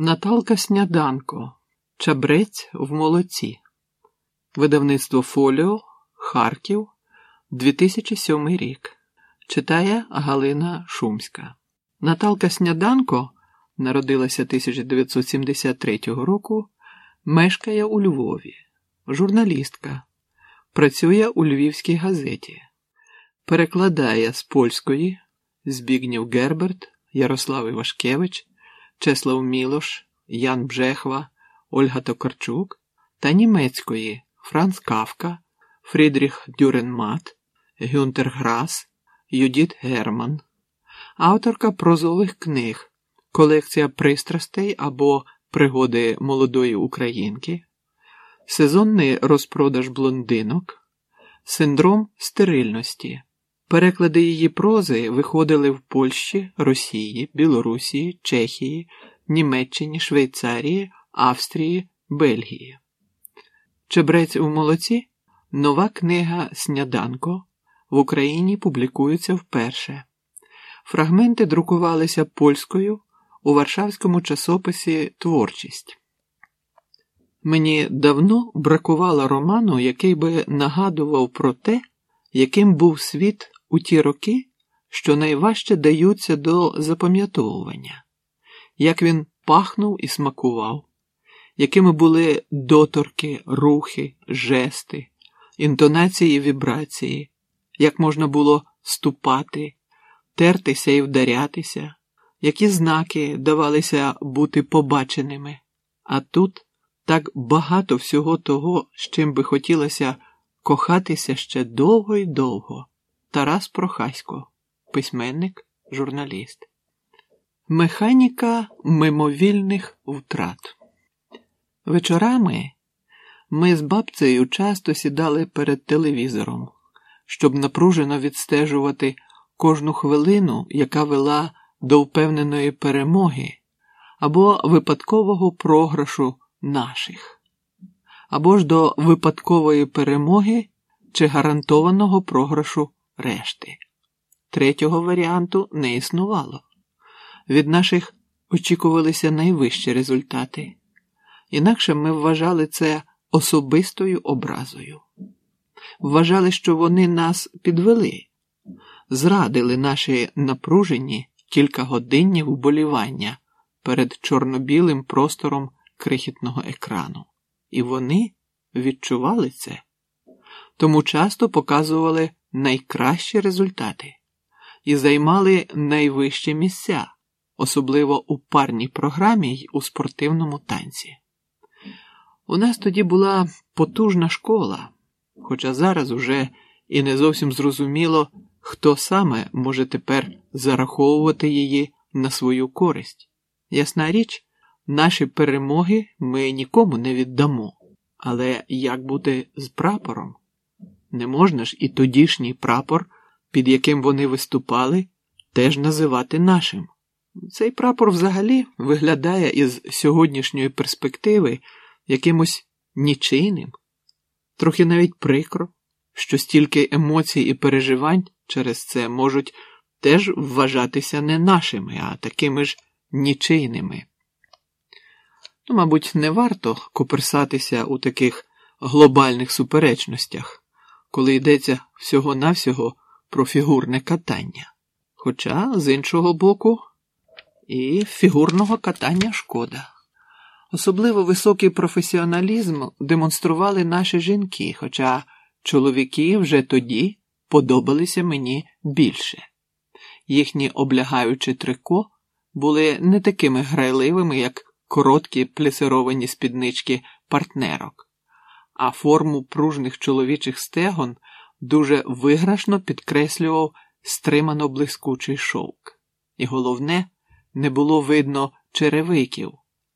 Наталка Сняданко. Чабрець в молоці. Видавництво Фоліо. Харків. 2007 рік. Читає Галина Шумська. Наталка Сняданко народилася 1973 року. Мешкає у Львові. Журналістка. Працює у Львівській газеті. Перекладає з польської Збігнів Герберт, Ярослав Івашкевич. Чеслав Мілош, Ян Бжехва, Ольга Токарчук та німецької Франц Кавка, Фрідріх Дюренмат, Гюнтер Грас, Юдіт Герман, авторка прозових книг, колекція пристрастей або пригоди молодої українки, сезонний розпродаж блондинок, синдром стерильності. Переклади її прози виходили в Польщі, Росії, Білорусі, Чехії, Німеччині, Швейцарії, Австрії, Бельгії. Чебрець у молоці нова книга Сняданко в Україні публікується вперше. Фрагменти друкувалися польською у Варшавському часописі Творчість. Мені давно бракувало роману, який би нагадував про те, яким був світ у ті роки, що найважче даються до запам'ятовування, як він пахнув і смакував, якими були доторки, рухи, жести, інтонації вібрації, як можна було ступати, тертися і вдарятися, які знаки давалися бути побаченими, а тут так багато всього того, з чим би хотілося кохатися ще довго й довго. Тарас Прохасько, письменник, журналіст. Механіка мимовільних втрат. Вечорами ми з бабцею часто сідали перед телевізором, щоб напружено відстежувати кожну хвилину, яка вела до впевненої перемоги або випадкового програшу наших, або ж до випадкової перемоги чи гарантованого програшу решти. Третього варіанту не існувало. Від наших очікувалися найвищі результати, інакше ми вважали це особистою образою. Вважали, що вони нас підвели, зрадили наші напружені кількагодинні вболівання перед чорно-білим простором крихітного екрану. І вони відчували це, тому часто показували найкращі результати і займали найвищі місця, особливо у парній програмі й у спортивному танці. У нас тоді була потужна школа, хоча зараз уже і не зовсім зрозуміло, хто саме може тепер зараховувати її на свою користь. Ясна річ, наші перемоги ми нікому не віддамо, але як бути з прапором? Не можна ж і тодішній прапор, під яким вони виступали, теж називати нашим. Цей прапор взагалі виглядає із сьогоднішньої перспективи якимось нічийним, трохи навіть прикро, що стільки емоцій і переживань через це можуть теж вважатися не нашими, а такими ж нічийними. Ну, мабуть, не варто коперсатися у таких глобальних суперечностях коли йдеться всього-навсього про фігурне катання. Хоча, з іншого боку, і фігурного катання шкода. Особливо високий професіоналізм демонстрували наші жінки, хоча чоловіки вже тоді подобалися мені більше. Їхні облягаючі трико були не такими грайливими, як короткі плесировані спіднички партнерок а форму пружних чоловічих стегон дуже виграшно підкреслював стримано блискучий шовк. І головне, не було видно черевиків,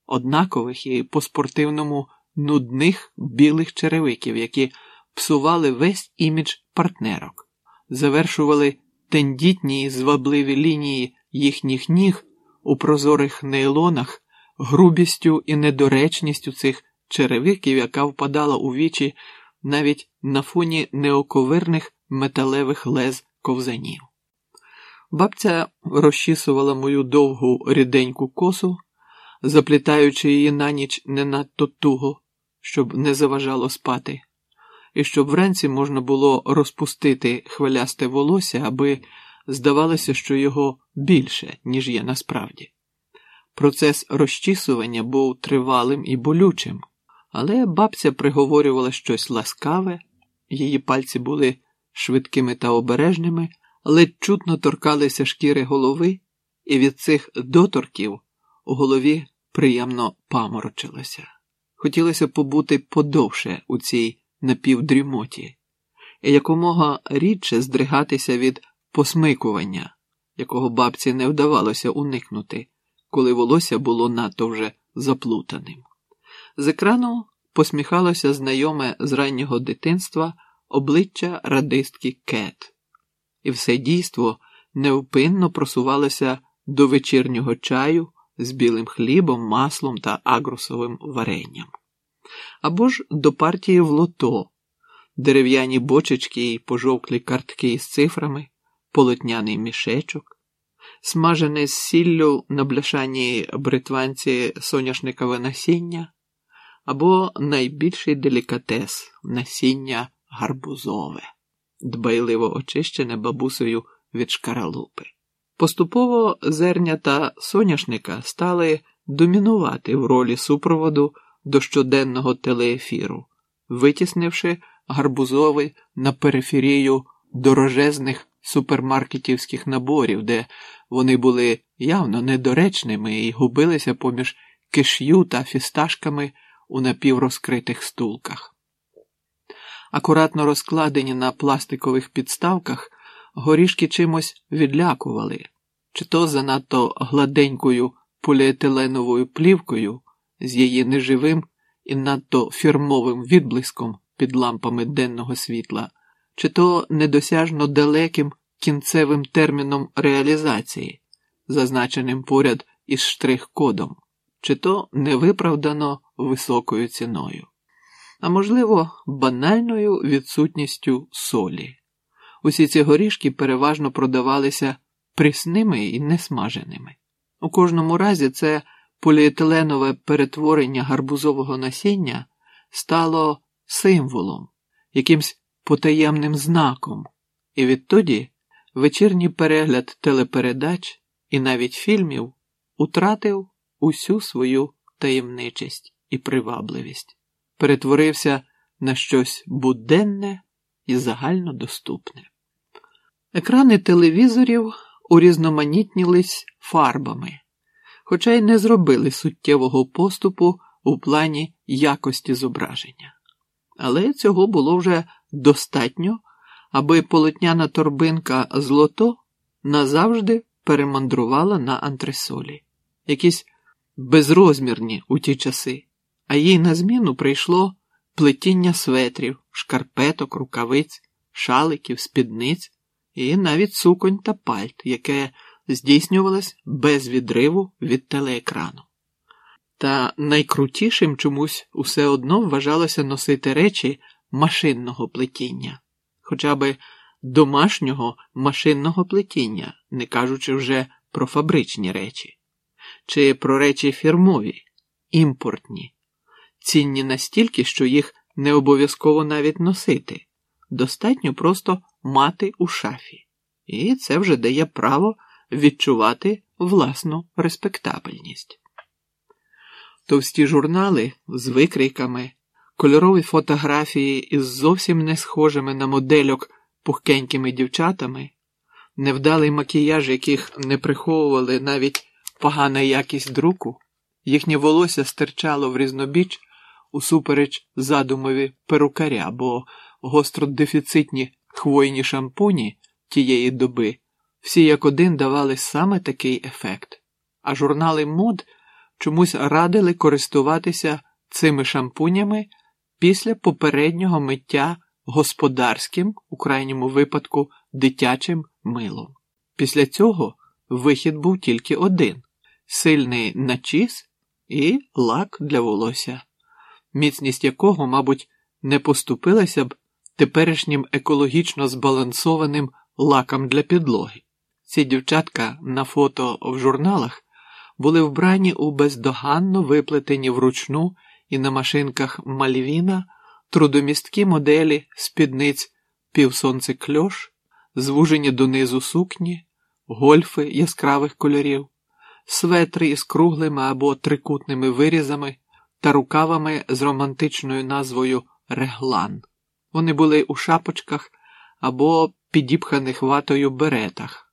однакових і по спортивному нудних білих черевиків, які псували весь імідж партнерок, завершували тендітні і звабливі лінії їхніх ніг у прозорих нейлонах, грубістю і недоречністю цих черевиків, яка впадала у вічі навіть на фоні неоковирних металевих лез ковзанів. Бабця розчісувала мою довгу ріденьку косу, заплітаючи її на ніч не надто туго, щоб не заважало спати, і щоб вранці можна було розпустити хвилясте волосся, аби здавалося, що його більше, ніж є насправді. Процес розчісування був тривалим і болючим, але бабця приговорювала щось ласкаве, її пальці були швидкими та обережними, ледь чутно торкалися шкіри голови, і від цих доторків у голові приємно паморочилося. Хотілося побути подовше у цій напівдрімоті, і якомога рідше здригатися від посмикування, якого бабці не вдавалося уникнути, коли волосся було надто вже заплутаним. З екрану посміхалося знайоме з раннього дитинства обличчя радистки Кет, і все дійство невпинно просувалося до вечірнього чаю з білим хлібом, маслом та агрусовим варенням, або ж до партії в лото, дерев'яні бочечки і пожовклі картки із цифрами, полотняний мішечок, смажене з сіллю на бляшаній бритванці соняшникове насіння, або найбільший делікатес насіння гарбузове, дбайливо очищене бабусею від шкаралупи. Поступово зерня та соняшника стали домінувати в ролі супроводу до щоденного телеефіру, витіснивши гарбузовий на периферію дорожезних супермаркетівських наборів, де вони були явно недоречними і губилися поміж киш'ю та фісташками у напіврозкритих стулках. Акуратно розкладені на пластикових підставках, горішки чимось відлякували, чи то занадто гладенькою поліетиленовою плівкою з її неживим і надто фірмовим відблиском під лампами денного світла, чи то недосяжно далеким кінцевим терміном реалізації, зазначеним поряд із штрих-кодом, чи то невиправдано високою ціною, а можливо, банальною відсутністю солі. Усі ці горішки переважно продавалися прісними і несмаженими. У кожному разі це поліетиленове перетворення гарбузового насіння стало символом, якимсь потаємним знаком, і відтоді вечірній перегляд телепередач і навіть фільмів утратив усю свою таємничість і привабливість, перетворився на щось буденне і загальнодоступне. Екрани телевізорів урізноманітнілись фарбами, хоча й не зробили суттєвого поступу у плані якості зображення. Але цього було вже достатньо, аби полотняна торбинка злото назавжди перемандрувала на антресолі, якісь безрозмірні у ті часи, а їй на зміну прийшло плетіння светрів, шкарпеток, рукавиць, шаликів, спідниць і навіть суконь та пальт, яке здійснювалось без відриву від телеекрану. Та найкрутішим чомусь усе одно вважалося носити речі машинного плетіння, хоча би домашнього машинного плетіння, не кажучи вже про фабричні речі, чи про речі фірмові, імпортні, цінні настільки, що їх не обов'язково навіть носити, достатньо просто мати у шафі, і це вже дає право відчувати власну респектабельність. Товсті журнали з викрійками, кольорові фотографії із зовсім не схожими на модельок пухкенькими дівчатами, невдалий макіяж, яких не приховували навіть погана якість друку, їхнє волосся стирчало в різнобіч усупереч задумові перукаря, бо гостродефіцитні хвойні шампуні тієї доби всі як один давали саме такий ефект, а журнали мод чомусь радили користуватися цими шампунями після попереднього миття господарським, у крайньому випадку, дитячим милом. Після цього вихід був тільки один сильний начіс і лак для волосся, міцність якого, мабуть, не поступилася б теперішнім екологічно збалансованим лакам для підлоги. Ці дівчатка на фото в журналах були вбрані у бездоганно виплетені вручну і на машинках Мальвіна трудомісткі моделі спідниць півсонцекльош, звужені донизу сукні, гольфи яскравих кольорів, светри із круглими або трикутними вирізами та рукавами з романтичною назвою Реглан. Вони були у шапочках або підіпханих ватою беретах,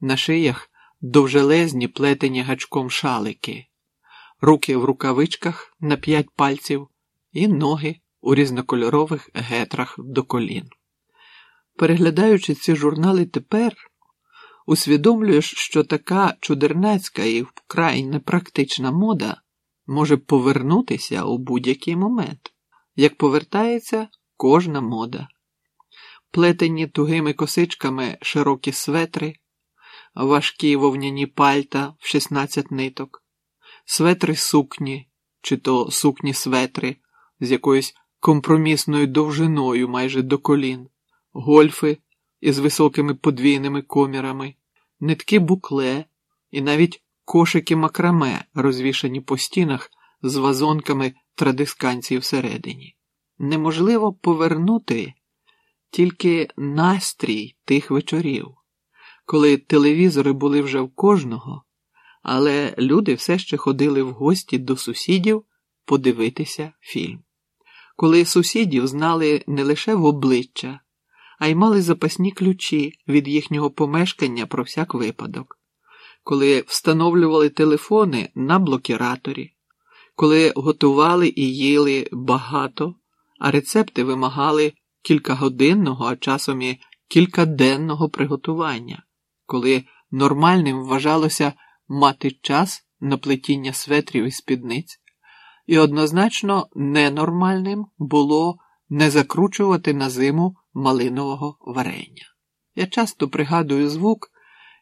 на шиях довжелезні плетені гачком шалики, руки в рукавичках на п'ять пальців і ноги у різнокольорових гетрах до колін. Переглядаючи ці журнали тепер, усвідомлюєш, що така чудернацька і вкрай непрактична мода може повернутися у будь-який момент, як повертається кожна мода. Плетені тугими косичками широкі светри, важкі вовняні пальта в 16 ниток, светри сукні, чи то сукні светри з якоюсь компромісною довжиною майже до колін, гольфи із високими подвійними комірами, нитки букле і навіть кошики макраме, розвішані по стінах з вазонками традисканції всередині. Неможливо повернути тільки настрій тих вечорів, коли телевізори були вже в кожного, але люди все ще ходили в гості до сусідів подивитися фільм. Коли сусідів знали не лише в обличчя, а й мали запасні ключі від їхнього помешкання про всяк випадок, коли встановлювали телефони на блокіраторі, коли готували і їли багато, а рецепти вимагали кількагодинного, а часом і кількаденного приготування, коли нормальним вважалося мати час на плетіння светрів і спідниць, і однозначно ненормальним було не закручувати на зиму малинового варення. Я часто пригадую звук,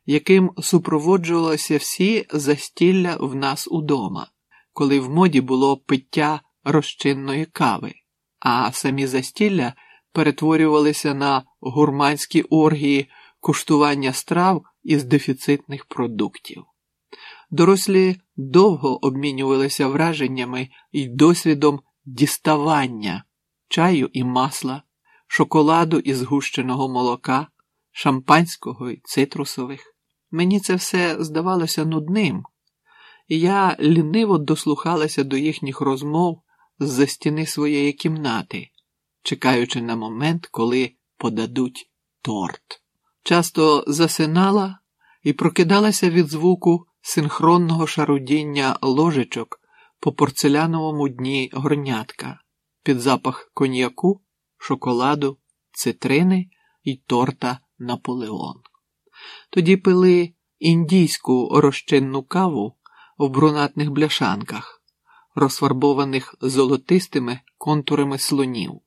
яким супроводжувалося всі застілля в нас удома, коли в моді було пиття розчинної кави, а самі застілля перетворювалися на гурманські оргії куштування страв із дефіцитних продуктів. Дорослі довго обмінювалися враженнями і досвідом діставання чаю і масла, шоколаду і згущеного молока, шампанського і цитрусових. Мені це все здавалося нудним, і я ліниво дослухалася до їхніх розмов з-за стіни своєї кімнати, чекаючи на момент, коли подадуть торт. Часто засинала і прокидалася від звуку синхронного шарудіння ложечок по порцеляновому дні горнятка під запах коньяку, шоколаду, цитрини і торта Наполеон. Тоді пили індійську розчинну каву в брунатних бляшанках, розфарбованих золотистими контурами слонів.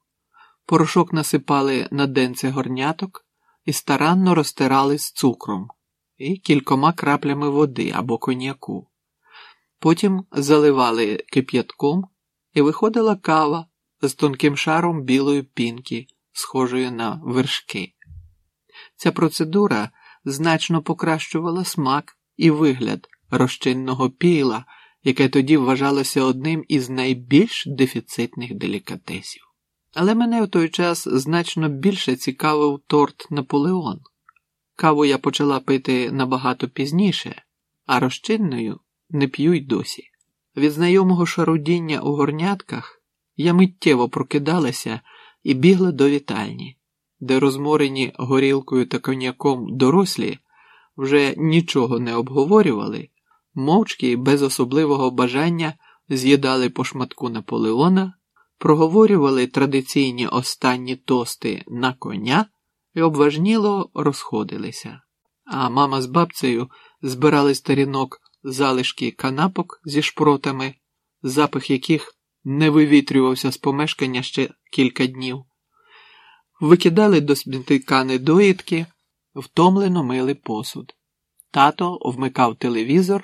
Порошок насипали на денце горняток і старанно розтирали з цукром і кількома краплями води або коньяку. Потім заливали кип'ятком і виходила кава з тонким шаром білої пінки, схожої на вершки. Ця процедура значно покращувала смак і вигляд розчинного піла, яке тоді вважалося одним із найбільш дефіцитних делікатесів. Але мене в той час значно більше цікавив торт Наполеон. Каву я почала пити набагато пізніше, а розчинною не п'ю й досі. Від знайомого шарудіння у горнятках я миттєво прокидалася і бігла до вітальні, де розморені горілкою та коньяком дорослі вже нічого не обговорювали, мовчки без особливого бажання з'їдали по шматку Наполеона, проговорювали традиційні останні тости на коня і обважніло розходилися. А мама з бабцею збирали старінок залишки канапок зі шпротами, запах яких не вивітрювався з помешкання ще кілька днів, викидали до смітника недоїдки, втомлено мили посуд. Тато вмикав телевізор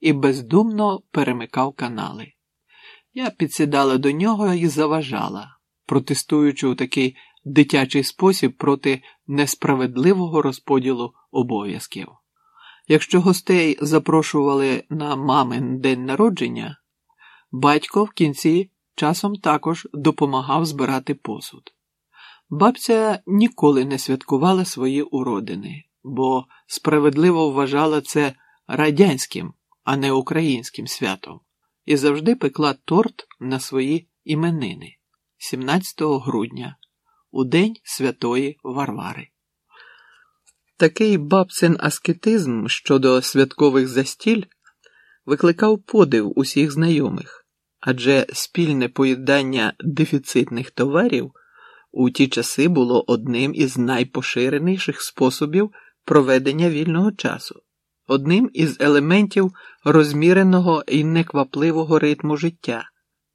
і бездумно перемикав канали. Я підсідала до нього і заважала, протестуючи у такий дитячий спосіб проти несправедливого розподілу обов'язків. Якщо гостей запрошували на мамин день народження, батько в кінці часом також допомагав збирати посуд. Бабця ніколи не святкувала свої уродини, бо справедливо вважала це радянським, а не українським святом, і завжди пекла торт на свої іменини 17 грудня, у День Святої Варвари. Такий бабцин аскетизм щодо святкових застіль викликав подив усіх знайомих, адже спільне поїдання дефіцитних товарів у ті часи було одним із найпоширеніших способів проведення вільного часу, одним із елементів розміреного і неквапливого ритму життя,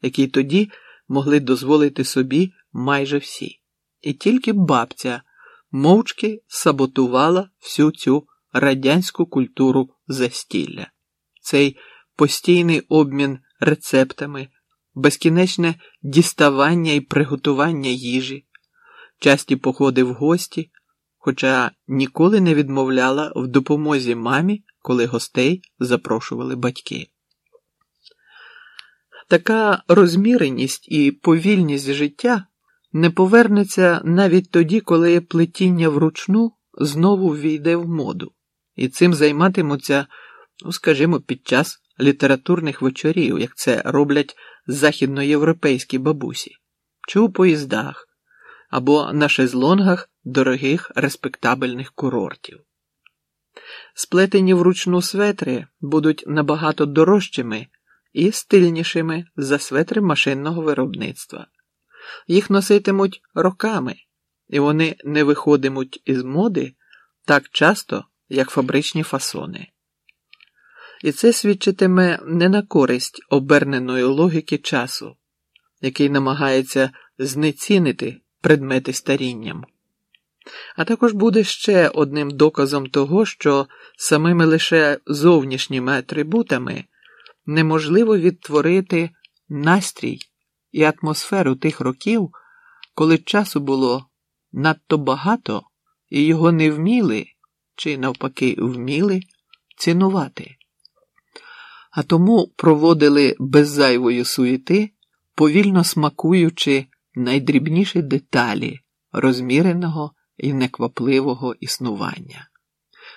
який тоді могли дозволити собі майже всі. І тільки бабця мовчки саботувала всю цю радянську культуру застілля, цей постійний обмін рецептами, безкінечне діставання і приготування їжі, часті походи в гості, хоча ніколи не відмовляла в допомозі мамі, коли гостей запрошували батьки. Така розміреність і повільність життя не повернеться навіть тоді, коли плетіння вручну знову війде в моду, і цим займатимуться, ну скажімо, під час літературних вечорів, як це роблять західноєвропейські бабусі, чи у поїздах, або на шезлонгах дорогих респектабельних курортів. Сплетені вручну светри будуть набагато дорожчими і стильнішими за светри машинного виробництва. Їх носитимуть роками, і вони не виходитимуть із моди так часто, як фабричні фасони. І це свідчитиме не на користь оберненої логіки часу, який намагається знецінити предмети старінням. А також буде ще одним доказом того, що самими лише зовнішніми атрибутами неможливо відтворити настрій і атмосферу тих років, коли часу було надто багато і його не вміли, чи навпаки вміли цінувати. А тому проводили без зайвої суєти, повільно смакуючи найдрібніші деталі розміреного і неквапливого існування.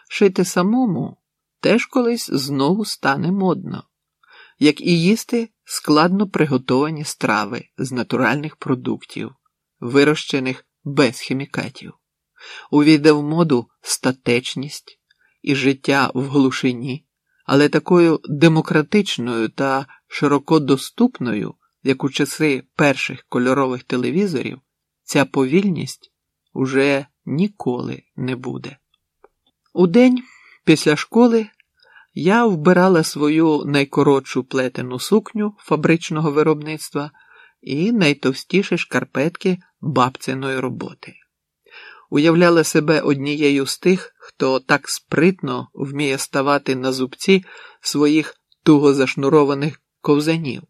Шити самому теж колись знову стане модно, як і їсти складно приготовані страви з натуральних продуктів, вирощених без хімікатів, увійде в моду статечність і життя в глушині, але такою демократичною та широко доступною, як у часи перших кольорових телевізорів, ця повільність уже ніколи не буде. У день після школи я вбирала свою найкоротшу плетену сукню фабричного виробництва і найтовстіші шкарпетки бабциної роботи. Уявляла себе однією з тих, хто так спритно вміє ставати на зубці своїх туго зашнурованих ковзанів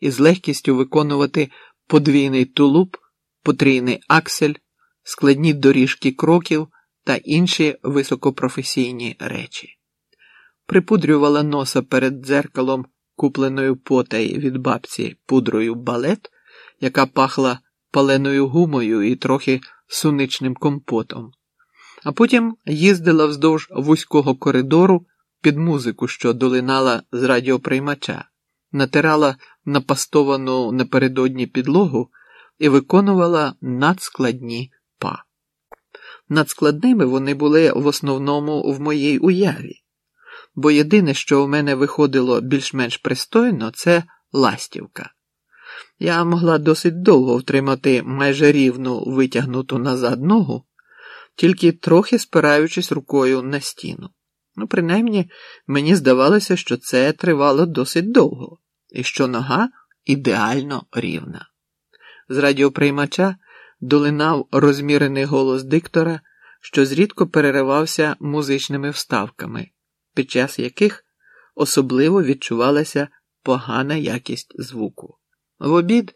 і з легкістю виконувати подвійний тулуб, потрійний аксель, складні доріжки кроків та інші високопрофесійні речі. Припудрювала носа перед дзеркалом купленою потай від бабці пудрою балет, яка пахла паленою гумою і трохи суничним компотом, а потім їздила вздовж вузького коридору під музику, що долинала з радіоприймача, натирала напастовану напередодні підлогу і виконувала надскладні па. Надскладними вони були в основному в моїй уяві бо єдине, що у мене виходило більш-менш пристойно, це ластівка. Я могла досить довго втримати майже рівну витягнуту назад ногу, тільки трохи спираючись рукою на стіну. Ну, принаймні, мені здавалося, що це тривало досить довго, і що нога ідеально рівна. З радіоприймача долинав розмірений голос диктора, що зрідко переривався музичними вставками під час яких особливо відчувалася погана якість звуку. В обід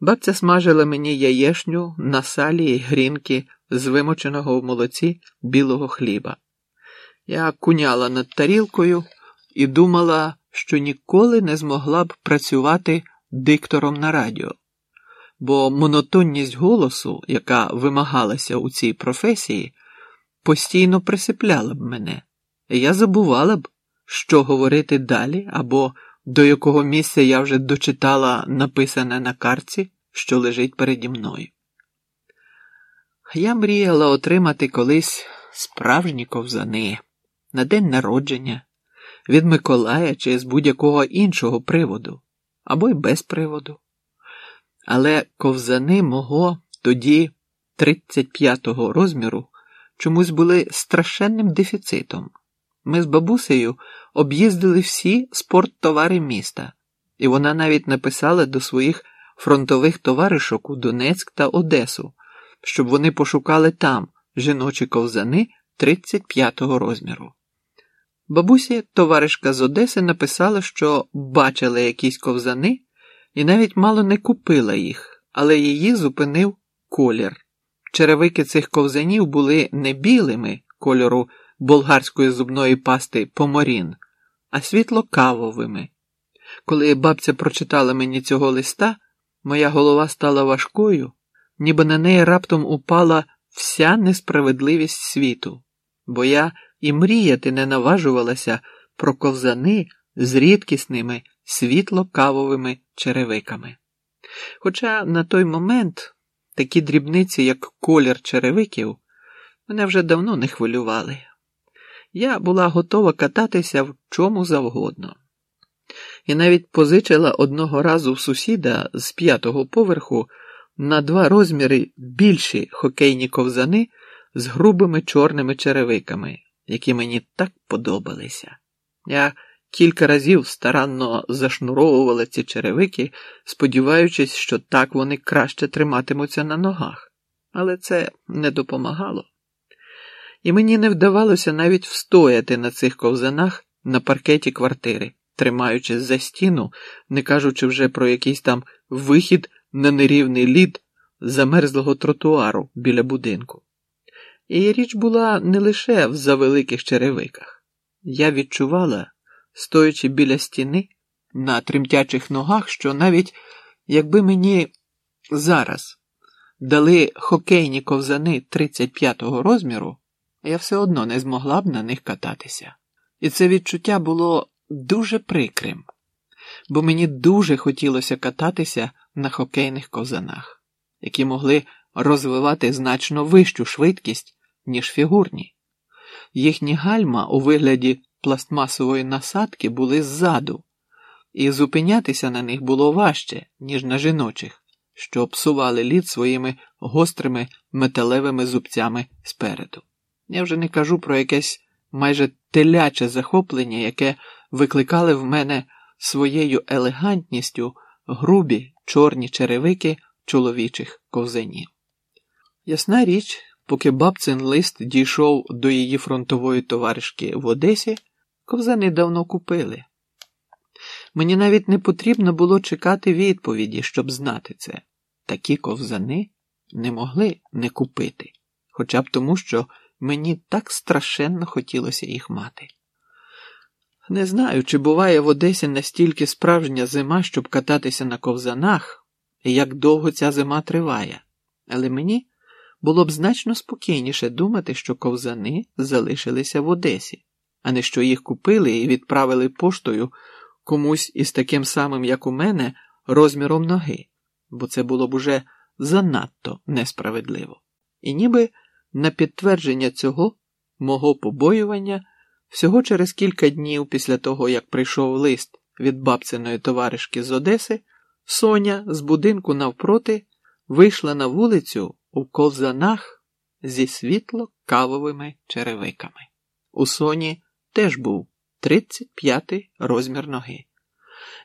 бабця смажила мені яєшню на салі й грінки з вимоченого в молоці білого хліба, Я куняла над тарілкою і думала, що ніколи не змогла б працювати диктором на радіо, бо монотонність голосу, яка вимагалася у цій професії, постійно присипляла б мене, я забувала б, що говорити далі, або до якого місця я вже дочитала написане на карці, що лежить переді мною. Я мріяла отримати колись справжні ковзани на день народження, від Миколая чи з будь-якого іншого приводу, або й без приводу. Але ковзани мого тоді 35-го розміру чомусь були страшенним дефіцитом. Ми з бабусею об'їздили всі спорттовари міста, і вона навіть написала до своїх фронтових товаришок у Донецьк та Одесу, щоб вони пошукали там жіночі ковзани 35-го розміру. Бабусі, товаришка з Одеси, написала, що бачила якісь ковзани і навіть мало не купила їх, але її зупинив колір. Черевики цих ковзанів були не білими кольору болгарської зубної пасти поморін, а світло-кавовими. Коли бабця прочитала мені цього листа, моя голова стала важкою, ніби на неї раптом упала вся несправедливість світу, бо я і мріяти не наважувалася про ковзани з рідкісними світло-кавовими черевиками. Хоча на той момент такі дрібниці, як колір черевиків, мене вже давно не хвилювали. Я була готова кататися в чому завгодно. І навіть позичила одного разу в сусіда з п'ятого поверху на два розміри більші хокейні ковзани з грубими чорними черевиками, які мені так подобалися. Я кілька разів старанно зашнуровувала ці черевики, сподіваючись, що так вони краще триматимуться на ногах, але це не допомагало. І мені не вдавалося навіть встояти на цих ковзанах на паркеті квартири, тримаючись за стіну, не кажучи вже про якийсь там вихід на нерівний лід замерзлого тротуару біля будинку. І річ була не лише в завеликих черевиках. Я відчувала, стоячи біля стіни на тремтячих ногах, що навіть якби мені зараз дали хокейні ковзани 35-го розміру, я все одно не змогла б на них кататися. І це відчуття було дуже прикрим, бо мені дуже хотілося кататися на хокейних ковзанах, які могли розвивати значно вищу швидкість, ніж фігурні. Їхні гальма у вигляді пластмасової насадки були ззаду, і зупинятися на них було важче, ніж на жіночих, що псували лід своїми гострими металевими зубцями спереду. Я вже не кажу про якесь майже теляче захоплення, яке викликали в мене своєю елегантністю грубі чорні черевики чоловічих ковзанів. Ясна річ, поки бабцин лист дійшов до її фронтової товаришки в Одесі, ковзани давно купили. Мені навіть не потрібно було чекати відповіді, щоб знати це. Такі ковзани не могли не купити, хоча б тому, що мені так страшенно хотілося їх мати. Не знаю, чи буває в Одесі настільки справжня зима, щоб кататися на ковзанах, і як довго ця зима триває, але мені було б значно спокійніше думати, що ковзани залишилися в Одесі, а не що їх купили і відправили поштою комусь із таким самим, як у мене, розміром ноги, бо це було б уже занадто несправедливо. І ніби на підтвердження цього мого побоювання. Всього через кілька днів після того, як прийшов лист від бабциної товаришки з Одеси, Соня з будинку навпроти вийшла на вулицю у ковзанах зі світло кавовими черевиками. У Соні теж був 35-й розмір ноги,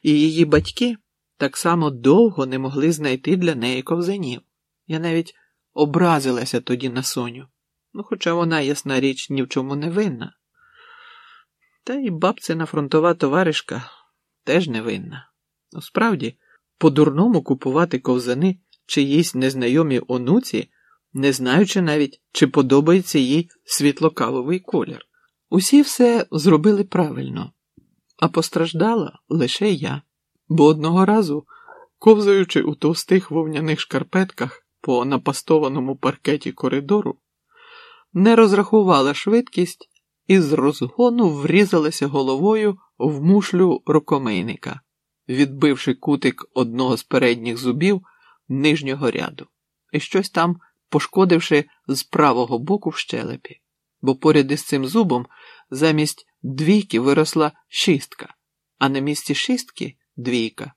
і її батьки так само довго не могли знайти для неї ковзанів. Я навіть образилася тоді на Соню, ну хоча вона, ясна річ, ні в чому не винна. Та й бабцина фронтова товаришка теж не винна. Насправді, по-дурному купувати ковзани чиїсь незнайомі онуці, не знаючи навіть, чи подобається їй світлокавовий колір. Усі все зробили правильно, а постраждала лише я, бо одного разу, ковзаючи у товстих вовняних шкарпетках по напастованому паркеті коридору, не розрахувала швидкість і з розгону врізалася головою в мушлю рукомийника, відбивши кутик одного з передніх зубів нижнього ряду, і щось там пошкодивши з правого боку в щелепі, бо поряд із цим зубом замість двійки виросла шістка, а на місці шістки двійка.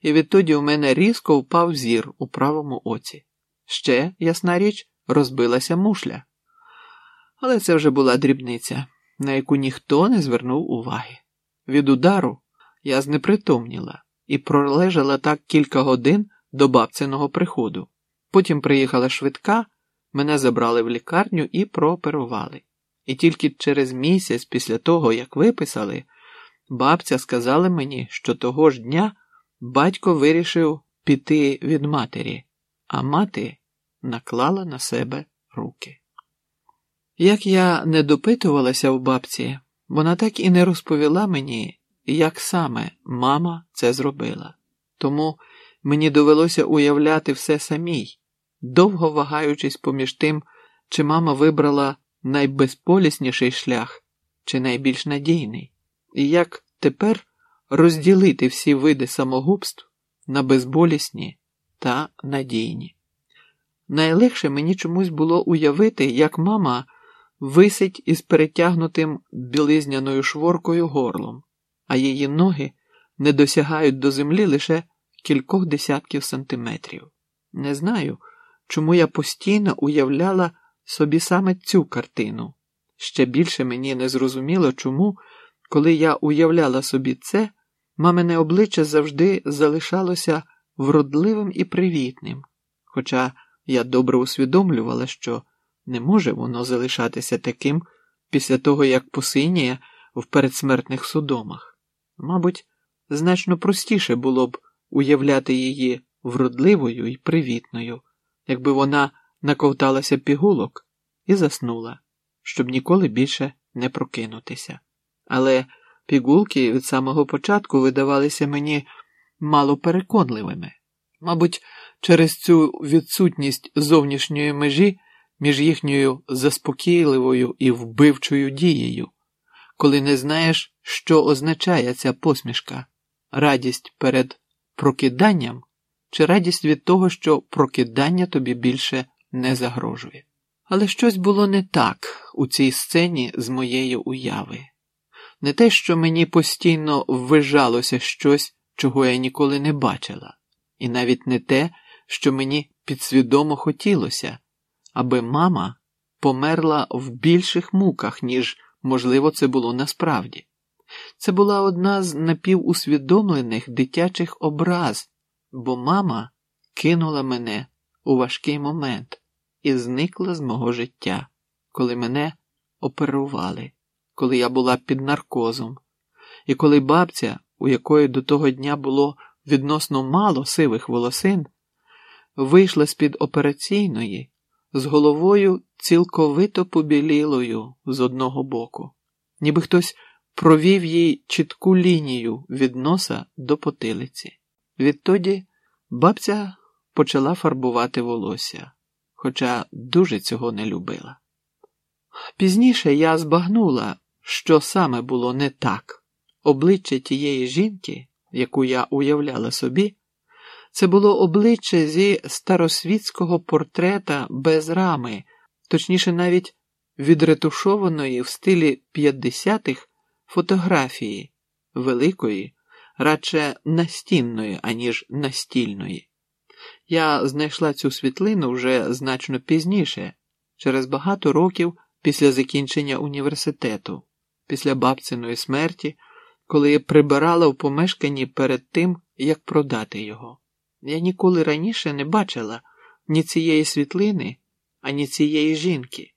І відтоді у мене різко впав зір у правому оці. Ще, ясна річ, розбилася мушля. Але це вже була дрібниця, на яку ніхто не звернув уваги. Від удару я знепритомніла і пролежала так кілька годин до бабциного приходу. Потім приїхала швидка, мене забрали в лікарню і прооперували. І тільки через місяць після того, як виписали, бабця сказала мені, що того ж дня батько вирішив піти від матері, а мати наклала на себе руки. Як я не допитувалася в бабці, вона так і не розповіла мені, як саме мама це зробила. Тому мені довелося уявляти все самій, довго вагаючись поміж тим, чи мама вибрала найбезполісніший шлях, чи найбільш надійний, і як тепер розділити всі види самогубств на безболісні та надійні. Найлегше мені чомусь було уявити, як мама висить із перетягнутим білизняною шворкою горлом, а її ноги не досягають до землі лише кількох десятків сантиметрів. Не знаю, чому я постійно уявляла собі саме цю картину. Ще більше мені не зрозуміло, чому, коли я уявляла собі це, мамине обличчя завжди залишалося вродливим і привітним, хоча я добре усвідомлювала, що не може воно залишатися таким після того, як посиніє в передсмертних судомах. Мабуть, значно простіше було б уявляти її вродливою і привітною, якби вона наковталася пігулок і заснула, щоб ніколи більше не прокинутися. Але пігулки від самого початку видавалися мені мало переконливими, мабуть, через цю відсутність зовнішньої межі між їхньою заспокійливою і вбивчою дією, коли не знаєш, що означає ця посмішка, радість перед прокиданням чи радість від того, що прокидання тобі більше не загрожує. Але щось було не так у цій сцені з моєї уяви. Не те, що мені постійно ввижалося щось, чого я ніколи не бачила, і навіть не те, що мені підсвідомо хотілося, аби мама померла в більших муках, ніж, можливо, це було насправді. Це була одна з напівусвідомлених дитячих образ, бо мама кинула мене у важкий момент і зникла з мого життя, коли мене оперували, коли я була під наркозом, і коли бабця, у якої до того дня було відносно мало сивих волосин, вийшла з під операційної з головою цілковито побілілою з одного боку, ніби хтось провів їй чітку лінію від носа до потилиці. Відтоді бабця почала фарбувати волосся, хоча дуже цього не любила. Пізніше я збагнула, що саме було не так. Обличчя тієї жінки, яку я уявляла собі, це було обличчя зі старосвітського портрета без рами, точніше, навіть відретушованої в стилі 50-х фотографії, великої, радше настінної, аніж настільної. Я знайшла цю світлину вже значно пізніше, через багато років після закінчення університету, після бабциної смерті, коли прибирала в помешканні перед тим, як продати його. Я ніколи раніше не бачила ні цієї світлини, ані цієї жінки.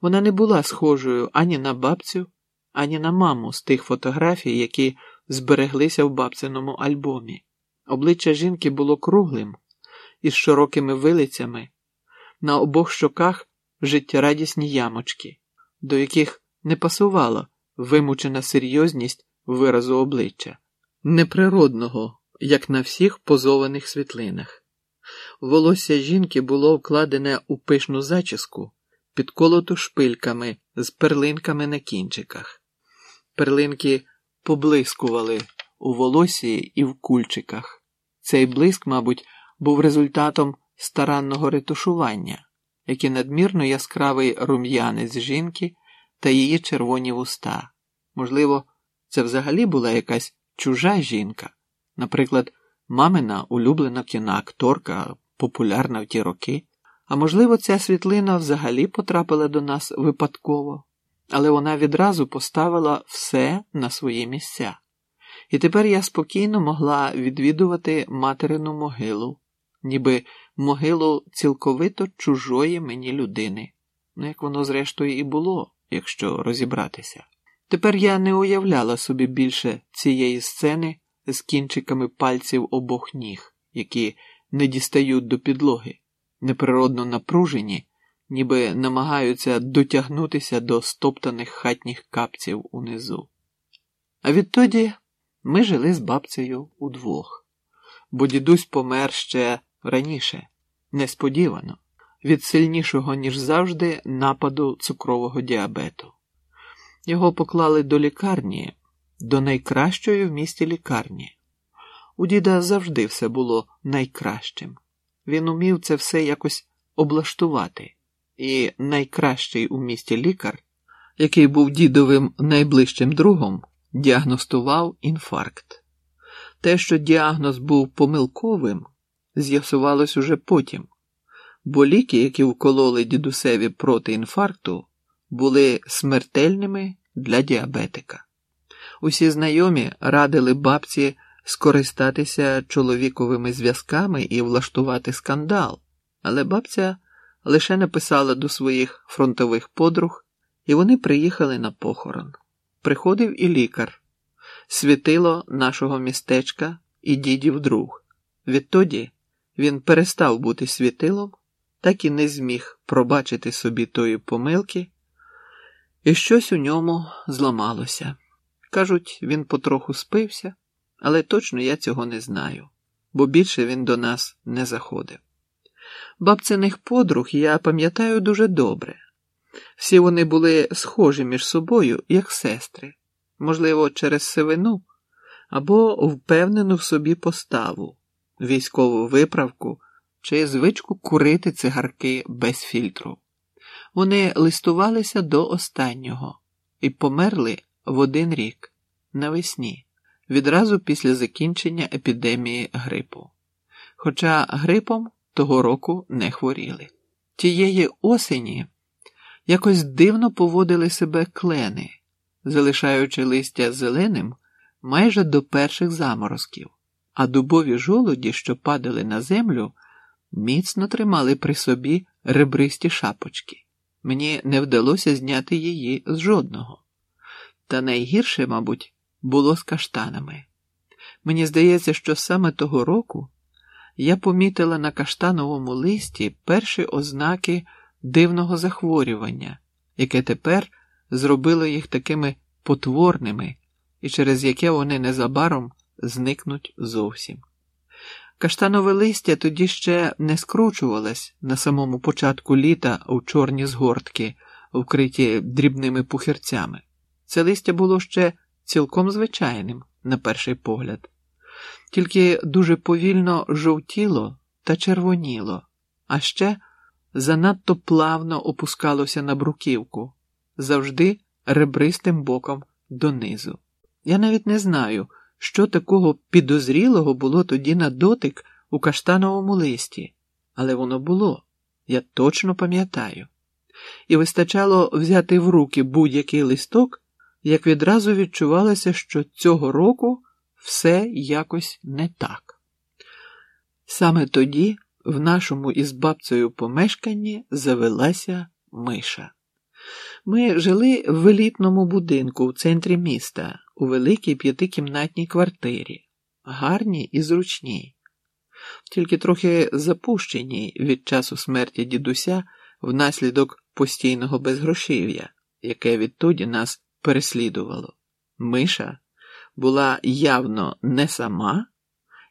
Вона не була схожою ані на бабцю, ані на маму з тих фотографій, які збереглися в бабциному альбомі. Обличчя жінки було круглим, із широкими вилицями, на обох щоках життєрадісні ямочки, до яких Не пасувала вимучена серйозність виразу обличчя, неприродного, як на всіх позованих світлинах. Волосся жінки було вкладене у пишну зачіску, підколоту шпильками з перлинками на кінчиках. Перлинки поблискували у волосі і в кульчиках. Цей блиск, мабуть, був результатом старанного ретушування, як і надмірно яскравий рум'янець жінки та її червоні вуста. Можливо, це взагалі була якась чужа жінка, наприклад, мамина улюблена кіноакторка, популярна в ті роки. А можливо, ця світлина взагалі потрапила до нас випадково, але вона відразу поставила все на свої місця. І тепер я спокійно могла відвідувати материну могилу, ніби могилу цілковито чужої мені людини, ну як воно, зрештою, і було, якщо розібратися. Тепер я не уявляла собі більше цієї сцени з кінчиками пальців обох ніг, які не дістають до підлоги, неприродно напружені, ніби намагаються дотягнутися до стоптаних хатніх капців унизу. А відтоді ми жили з бабцею удвох, бо дідусь помер ще раніше, несподівано, від сильнішого, ніж завжди, нападу цукрового діабету. Його поклали до лікарні, до найкращої в місті лікарні. У діда завжди все було найкращим. Він умів це все якось облаштувати, і найкращий у місті лікар, який був дідовим найближчим другом, діагностував інфаркт. Те, що діагноз був помилковим, з'ясувалось уже потім, бо ліки, які вкололи дідусеві проти інфаркту, були смертельними для діабетика. Усі знайомі радили бабці скористатися чоловіковими зв'язками і влаштувати скандал, але бабця лише написала до своїх фронтових подруг, і вони приїхали на похорон. Приходив і лікар, світило нашого містечка і дідів друг. Відтоді він перестав бути світилом, так і не зміг пробачити собі тої помилки, і щось у ньому зламалося. Кажуть, він потроху спився, але точно я цього не знаю, бо більше він до нас не заходив. Бабциних подруг я пам'ятаю дуже добре. Всі вони були схожі між собою, як сестри, можливо, через сивину або впевнену в собі поставу, військову виправку чи звичку курити цигарки без фільтру. Вони листувалися до останнього і померли в один рік навесні, відразу після закінчення епідемії грипу. Хоча грипом того року не хворіли. Тієї осені якось дивно поводили себе клени, залишаючи листя зеленим майже до перших заморозків, а дубові жолуді, що падали на землю, міцно тримали при собі ребристі шапочки. Мені не вдалося зняти її з жодного. Та найгірше, мабуть, було з каштанами. Мені здається, що саме того року я помітила на каштановому листі перші ознаки дивного захворювання, яке тепер зробило їх такими потворними і через яке вони незабаром зникнуть зовсім. Каштанове листя тоді ще не скручувалось на самому початку літа у чорні згортки, вкриті дрібними пухирцями. Це листя було ще цілком звичайним, на перший погляд, тільки дуже повільно жовтіло та червоніло, а ще занадто плавно опускалося на бруківку, завжди ребристим боком донизу. Я навіть не знаю що такого підозрілого було тоді на дотик у каштановому листі, але воно було, я точно пам'ятаю. І вистачало взяти в руки будь-який листок, як відразу відчувалося, що цього року все якось не так. Саме тоді в нашому із бабцею помешканні завелася миша. Ми жили в елітному будинку в центрі міста, у великій п'ятикімнатній квартирі, гарній і зручній, тільки трохи запущеній від часу смерті дідуся внаслідок постійного безгрошів'я, яке відтоді нас переслідувало. Миша була явно не сама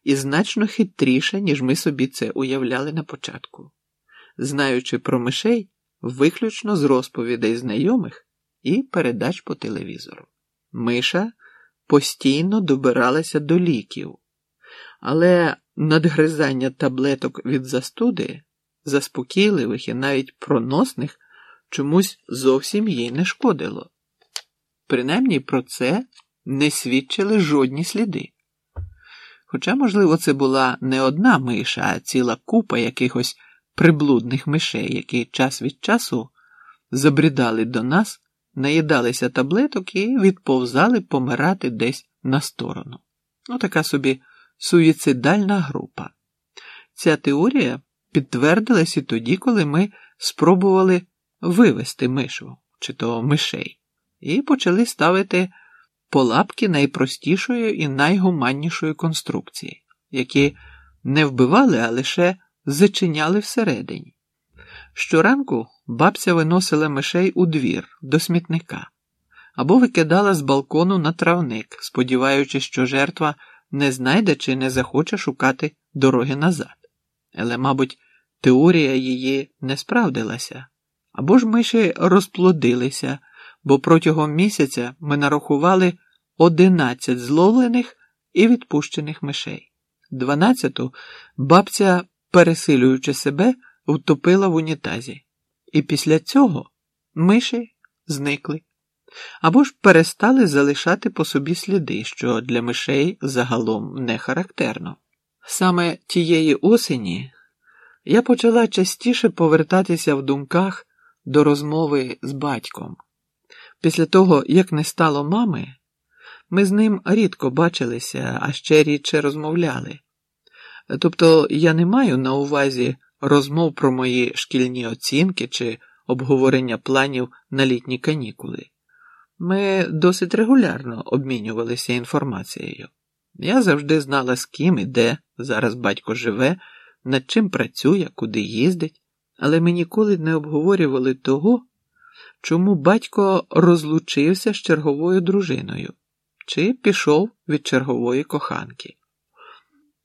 і значно хитріша, ніж ми собі це уявляли на початку, знаючи про мишей виключно з розповідей знайомих і передач по телевізору. Миша постійно добиралася до ліків, але надгризання таблеток від застуди, заспокійливих і навіть проносних, чомусь зовсім їй не шкодило. Принаймні про це не свідчили жодні сліди. Хоча, можливо, це була не одна миша, а ціла купа якихось приблудних мишей, які час від часу забрідали до нас, наїдалися таблеток і відповзали помирати десь на сторону. Ну, така собі суїцидальна група. Ця теорія підтвердилась і тоді, коли ми спробували вивести мишу чи то мишей, і почали ставити полапки найпростішої і найгуманнішої конструкції, які не вбивали, а лише зачиняли всередині. Щоранку бабця виносила мишей у двір до смітника або викидала з балкону на травник, сподіваючись, що жертва не знайде чи не захоче шукати дороги назад. Але, мабуть, теорія її не справдилася, або ж миші розплодилися, бо протягом місяця ми нарахували 11 зловлених і відпущених мишей. Дванадцяту бабця, пересилюючи себе, втопила в унітазі, і після цього миші зникли або ж перестали залишати по собі сліди, що для мишей загалом не характерно. Саме тієї осені я почала частіше повертатися в думках до розмови з батьком. Після того, як не стало мами, ми з ним рідко бачилися, а ще рідше розмовляли. Тобто я не маю на увазі розмов про мої шкільні оцінки чи обговорення планів на літні канікули. Ми досить регулярно обмінювалися інформацією. Я завжди знала, з ким і де зараз батько живе, над чим працює, куди їздить, але ми ніколи не обговорювали того, чому батько розлучився з черговою дружиною чи пішов від чергової коханки.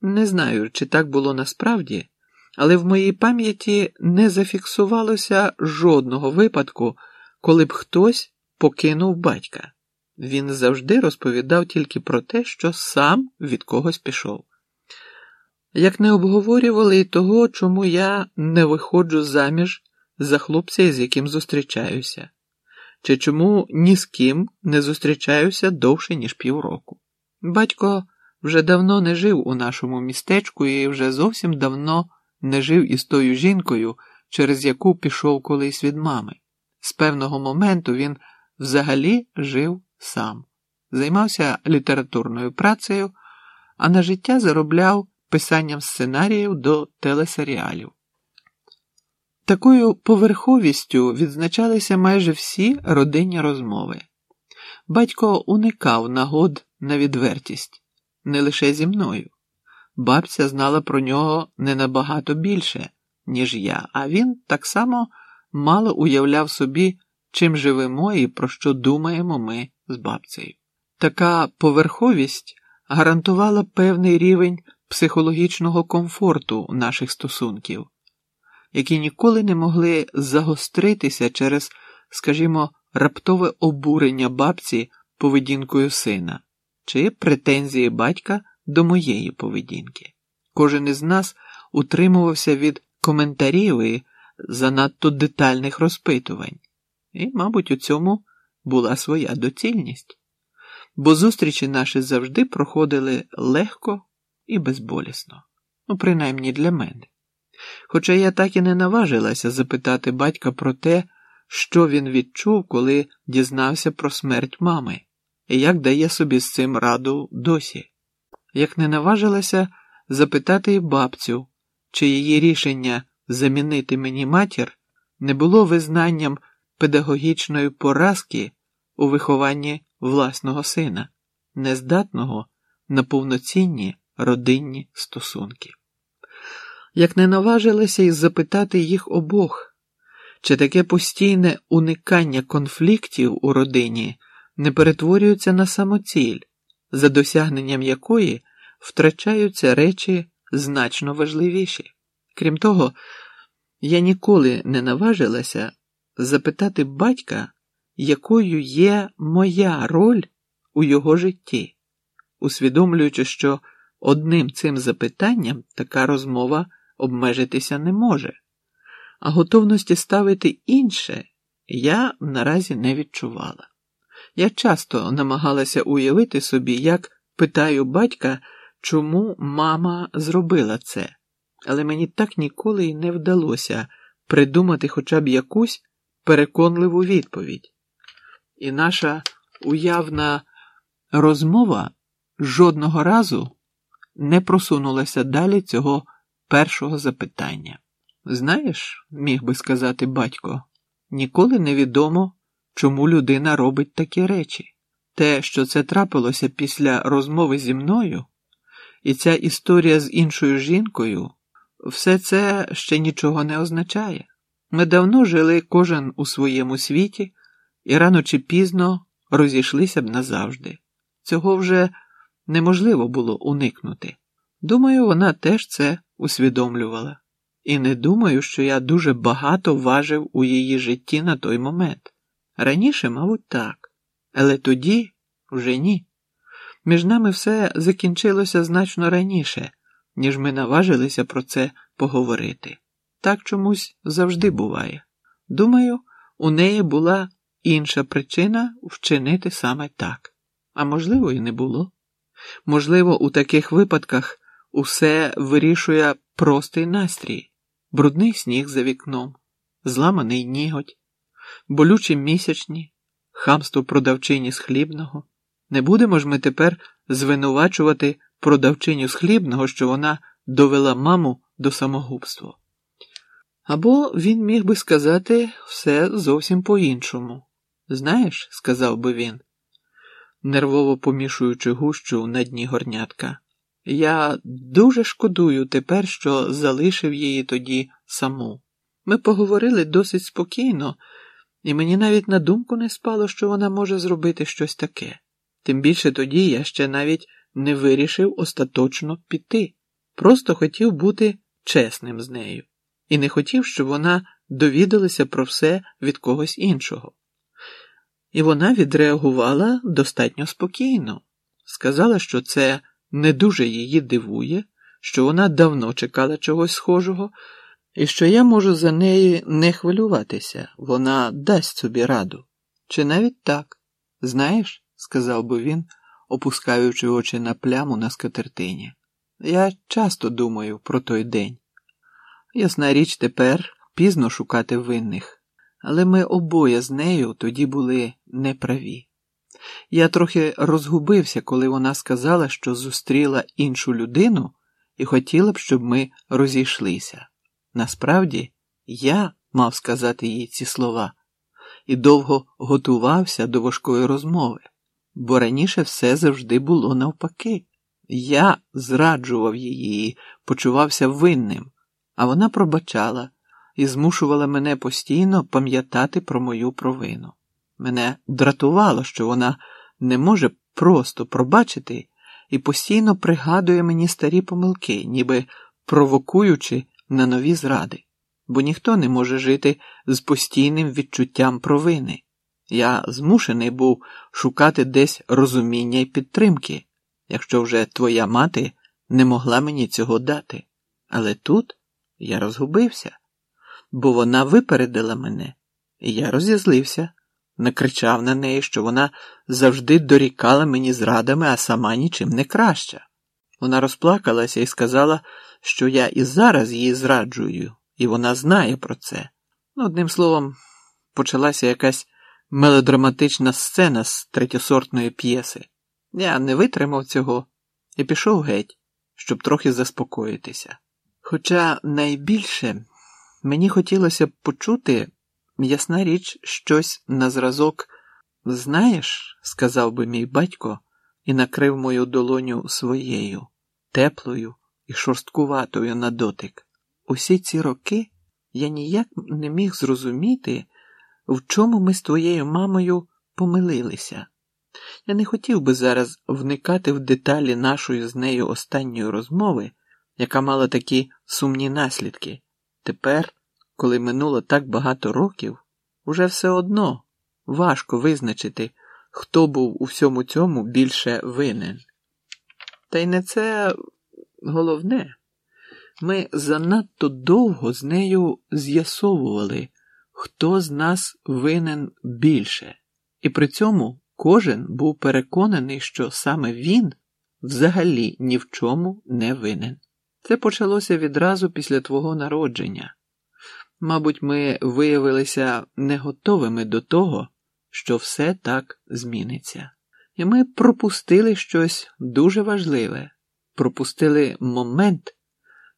Не знаю, чи так було насправді, але в моїй пам'яті не зафіксувалося жодного випадку, коли б хтось покинув батька. Він завжди розповідав тільки про те, що сам від когось пішов. Як не обговорювали і того, чому я не виходжу заміж за хлопця, з яким зустрічаюся, чи чому ні з ким не зустрічаюся довше, ніж півроку. Батько вже давно не жив у нашому містечку і вже зовсім давно не жив із тою жінкою, через яку пішов колись від мами. З певного моменту він взагалі жив сам, займався літературною працею, а на життя заробляв писанням сценаріїв до телесеріалів. Такою поверховістю відзначалися майже всі родинні розмови. Батько уникав нагод на відвертість не лише зі мною. Бабця знала про нього не набагато більше, ніж я, а він так само мало уявляв собі, чим живемо і про що думаємо ми з бабцею. Така поверховість гарантувала певний рівень психологічного комфорту наших стосунків, які ніколи не могли загостритися через, скажімо, раптове обурення бабці поведінкою сина чи претензії батька до моєї поведінки. Кожен із нас утримувався від коментарів і занадто детальних розпитувань, і, мабуть, у цьому була своя доцільність, бо зустрічі наші завжди проходили легко і безболісно, ну, принаймні для мене. Хоча я так і не наважилася запитати батька про те, що він відчув, коли дізнався про смерть мами, і як дає собі з цим раду досі, як не наважилася запитати і бабцю, чи її рішення замінити мені матір не було визнанням педагогічної поразки у вихованні власного сина, нездатного на повноцінні родинні стосунки. Як не наважилася й запитати їх обох, Чи таке постійне уникання конфліктів у родині не перетворюється на самоціль, за досягненням якої втрачаються речі значно важливіші? Крім того, я ніколи не наважилася запитати батька, якою є моя роль у його житті, усвідомлюючи, що одним цим запитанням така розмова обмежитися не може, а готовності ставити інше я наразі не відчувала. Я часто намагалася уявити собі, як питаю батька, чому мама зробила це, але мені так ніколи й не вдалося придумати хоча б якусь переконливу відповідь. І наша уявна розмова жодного разу не просунулася далі цього першого запитання. Знаєш, міг би сказати батько, ніколи не відомо, чому людина робить такі речі. Те, що це трапилося після розмови зі мною, і ця історія з іншою жінкою, все це ще нічого не означає. Ми давно жили кожен у своєму світі і рано чи пізно розійшлися б назавжди. Цього вже неможливо було уникнути. Думаю, вона теж це усвідомлювала. І не думаю, що я дуже багато важив у її житті на той момент. Раніше, мабуть, так, але тоді вже ні. Між нами все закінчилося значно раніше, ніж ми наважилися про це поговорити. Так чомусь завжди буває. Думаю, у неї була інша причина вчинити саме так, а можливо, і не було. Можливо, у таких випадках усе вирішує простий настрій, брудний сніг за вікном, зламаний ніготь, болючі місячні, хамство продавчині з хлібного. Не будемо ж ми тепер звинувачувати продавчиню з хлібного, що вона довела маму до самогубства. Або він міг би сказати все зовсім по-іншому. Знаєш, сказав би він, нервово помішуючи гущу на дні горнятка, я дуже шкодую тепер, що залишив її тоді саму. Ми поговорили досить спокійно, і мені навіть на думку не спало, що вона може зробити щось таке. Тим більше тоді я ще навіть не вирішив остаточно піти, просто хотів бути чесним з нею і не хотів, щоб вона довідалася про все від когось іншого. І вона відреагувала достатньо спокійно, сказала, що це не дуже її дивує, що вона давно чекала чогось схожого, і що я можу за неї не хвилюватися, вона дасть собі раду. Чи навіть так, знаєш, сказав би він, опускаючи очі на пляму на скатертині. Я часто думаю про той день. Ясна річ, тепер пізно шукати винних, але ми обоє з нею тоді були неправі. Я трохи розгубився, коли вона сказала, що зустріла іншу людину і хотіла б, щоб ми розійшлися. Насправді, я мав сказати їй ці слова і довго готувався до важкої розмови, бо раніше все завжди було навпаки. Я зраджував її і почувався винним а вона пробачала і змушувала мене постійно пам'ятати про мою провину. Мене дратувало, що вона не може просто пробачити і постійно пригадує мені старі помилки, ніби провокуючи на нові зради, бо ніхто не може жити з постійним відчуттям провини. Я змушений був шукати десь розуміння і підтримки, якщо вже твоя мати не могла мені цього дати. Але тут. Я розгубився, бо вона випередила мене, і я роз'язлився, накричав на неї, що вона завжди дорікала мені зрадами, а сама нічим не краща. Вона розплакалася і сказала, що я і зараз її зраджую, і вона знає про це. Ну, Одним словом, почалася якась мелодраматична сцена з третьосортної п'єси. Я не витримав цього і пішов геть, щоб трохи заспокоїтися. Хоча найбільше мені хотілося б почути, ясна річ, щось на зразок. Знаєш, сказав би мій батько і накрив мою долоню своєю, теплою і шорсткуватою на дотик. Усі ці роки я ніяк не міг зрозуміти, в чому ми з твоєю мамою помилилися. Я не хотів би зараз вникати в деталі нашої з нею останньої розмови, яка мала такі сумні наслідки. Тепер, коли минуло так багато років, уже все одно важко визначити, хто був у всьому цьому більше винен. Та й не це головне. Ми занадто довго з нею з'ясовували, хто з нас винен більше, і при цьому кожен був переконаний, що саме він взагалі ні в чому не винен. Це почалося відразу після твого народження. Мабуть, ми виявилися не готовими до того, що все так зміниться. І ми пропустили щось дуже важливе, пропустили момент,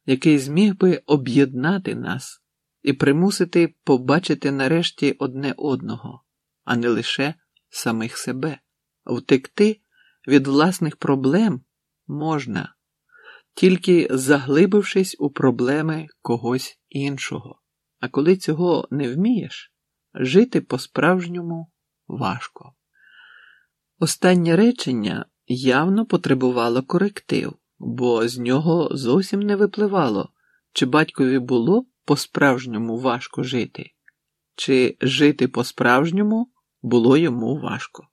який зміг би об'єднати нас і примусити побачити нарешті одне одного, а не лише самих себе. Втекти від власних проблем можна, тільки заглибившись у проблеми когось іншого. А коли цього не вмієш, жити по-справжньому важко. Останнє речення явно потребувало коректив, бо з нього зовсім не випливало, чи батькові було по-справжньому важко жити, чи жити по-справжньому було йому важко.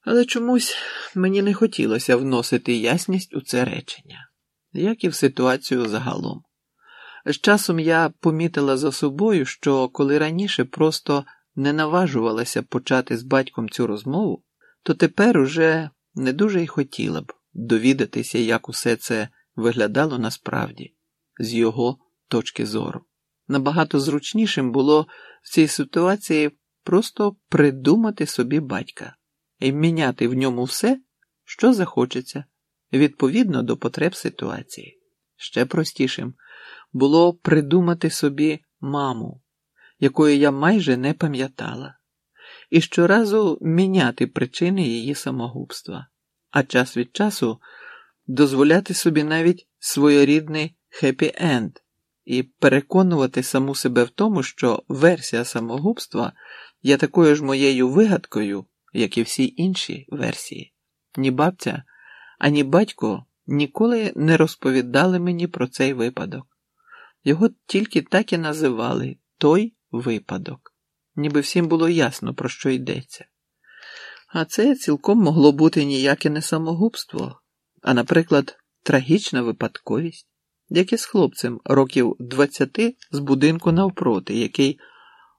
Але чомусь мені не хотілося вносити ясність у це речення, як і в ситуацію загалом. З часом я помітила за собою, що коли раніше просто не наважувалася почати з батьком цю розмову, то тепер уже не дуже й хотіла б довідатися, як усе це виглядало насправді, з його точки зору. Набагато зручнішим було в цій ситуації просто придумати собі батька і міняти в ньому все, що захочеться, відповідно до потреб ситуації. Ще простішим було придумати собі маму, якої я майже не пам'ятала, і щоразу міняти причини її самогубства, а час від часу дозволяти собі навіть своєрідний хеппі-енд і переконувати саму себе в тому, що версія самогубства є такою ж моєю вигадкою, як і всі інші версії. Ні бабця, ані батько ніколи не розповідали мені про цей випадок. Його тільки так і називали той випадок, ніби всім було ясно, про що йдеться. А це цілком могло бути ніяке не самогубство, а, наприклад, трагічна випадковість, як і з хлопцем років 20 з будинку навпроти, який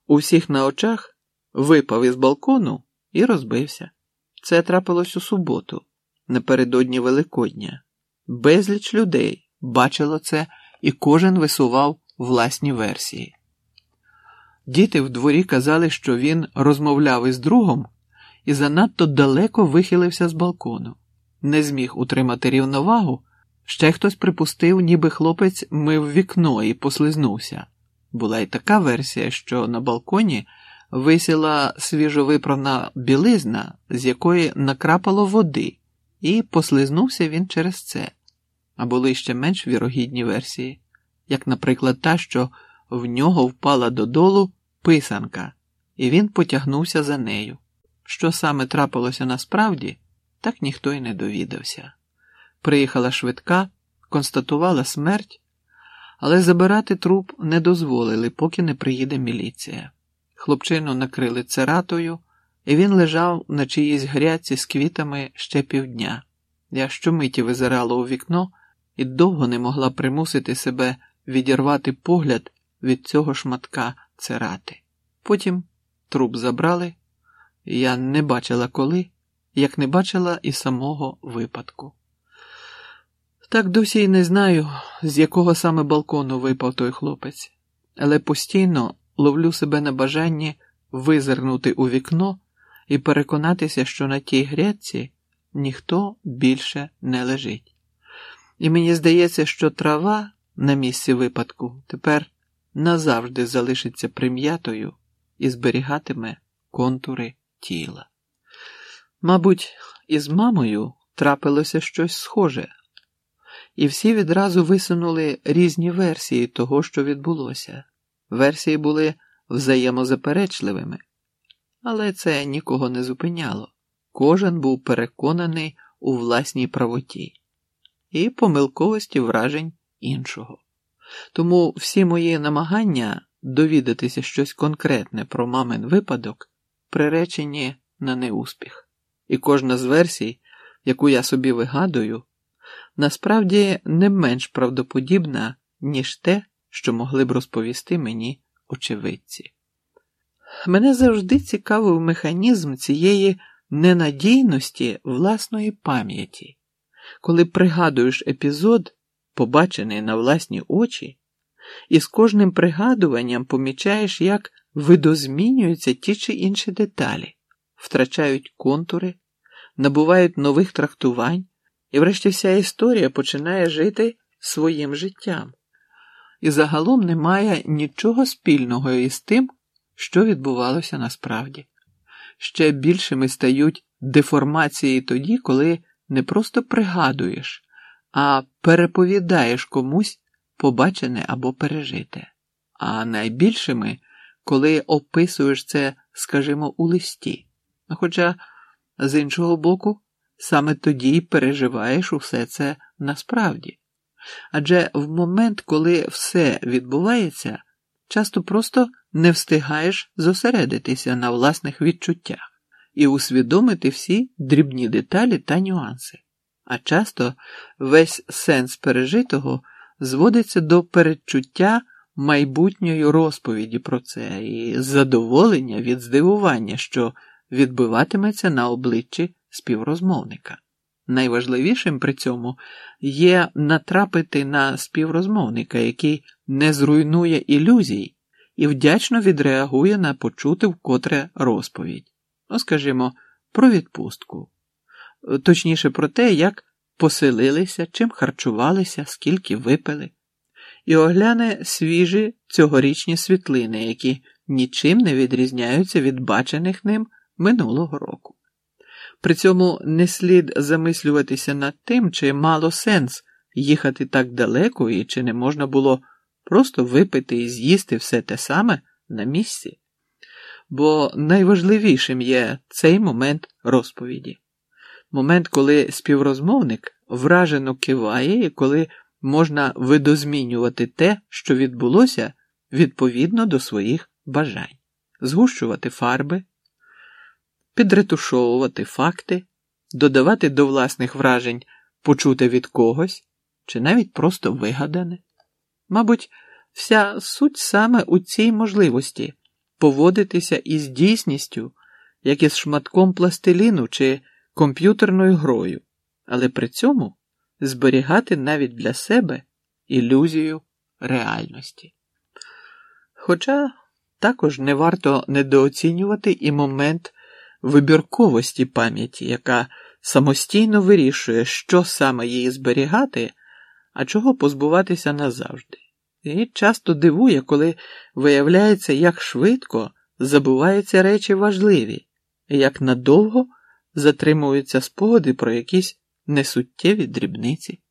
у всіх на очах випав із балкону і розбився. Це трапилось у суботу, напередодні Великодня. Безліч людей бачило це, і кожен висував власні версії. Діти в дворі казали, що він розмовляв із другом і занадто далеко вихилився з балкону, не зміг утримати рівновагу. Ще хтось припустив, ніби хлопець мив вікно і послизнувся. Була й така версія, що на балконі висіла свіжовипрана білизна, з якої накрапало води, і послизнувся він через це. А були ще менш вірогідні версії, як, наприклад, та, що в нього впала додолу писанка, і він потягнувся за нею. Що саме трапилося насправді, так ніхто й не довідався. Приїхала швидка, констатувала смерть, але забирати труп не дозволили, поки не приїде міліція. Хлопчину накрили цератою, і він лежав на чиїсь гряці з квітами ще півдня. Я щомиті визирала у вікно і довго не могла примусити себе відірвати погляд від цього шматка церати. Потім труп забрали, і я не бачила коли, як не бачила і самого випадку. Так досі й не знаю, з якого саме балкону випав той хлопець, але постійно ловлю себе на бажанні визирнути у вікно і переконатися, що на тій грядці ніхто більше не лежить. І мені здається, що трава на місці випадку тепер назавжди залишиться прим'ятою і зберігатиме контури тіла. Мабуть, із мамою трапилося щось схоже, і всі відразу висунули різні версії того, що відбулося. версії були взаємозаперечливими, але це нікого не зупиняло. Кожен був переконаний у власній правоті і помилковості вражень іншого. Тому всі мої намагання довідатися щось конкретне про мамин випадок приречені на неуспіх. І кожна з версій, яку я собі вигадую, насправді не менш правдоподібна, ніж те, що могли б розповісти мені очевидці. Мене завжди цікавив механізм цієї ненадійності власної пам'яті, коли пригадуєш епізод, побачений на власні очі, і з кожним пригадуванням помічаєш, як видозмінюються ті чи інші деталі, втрачають контури, набувають нових трактувань, і врешті вся історія починає жити своїм життям. І загалом немає нічого спільного із тим, що відбувалося насправді. Ще більшими стають деформації тоді, коли не просто пригадуєш, а переповідаєш комусь побачене або пережите, а найбільшими, коли описуєш це, скажімо, у листі. Хоча, з іншого боку, саме тоді переживаєш усе це насправді. Адже в момент, коли все відбувається, часто просто не встигаєш зосередитися на власних відчуттях і усвідомити всі дрібні деталі та нюанси. А часто весь сенс пережитого зводиться до передчуття майбутньої розповіді про це і задоволення від здивування, що відбиватиметься на обличчі співрозмовника. Найважливішим при цьому є натрапити на співрозмовника, який не зруйнує ілюзій і вдячно відреагує на почути вкотре розповідь, ну, скажімо, про відпустку, точніше про те, як поселилися, чим харчувалися, скільки випили, і огляне свіжі цьогорічні світлини, які нічим не відрізняються від бачених ним минулого року. При цьому не слід замислюватися над тим, чи мало сенс їхати так далеко і чи не можна було просто випити і з'їсти все те саме на місці. Бо найважливішим є цей момент розповіді, момент, коли співрозмовник вражено киває і коли можна видозмінювати те, що відбулося відповідно до своїх бажань, згущувати фарби підретушовувати факти, додавати до власних вражень почуте від когось чи навіть просто вигадане. Мабуть, вся суть саме у цій можливості поводитися із дійсністю, як із шматком пластиліну чи комп'ютерною грою, але при цьому зберігати навіть для себе ілюзію реальності. Хоча також не варто недооцінювати і момент вибірковості пам'яті, яка самостійно вирішує, що саме її зберігати, а чого позбуватися назавжди. І часто дивує, коли виявляється, як швидко забуваються речі важливі, як надовго затримуються спогади про якісь несуттєві дрібниці.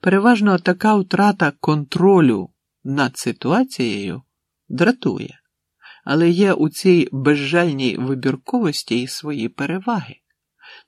Переважно така втрата контролю над ситуацією дратує але є у цій безжальній вибірковості і свої переваги.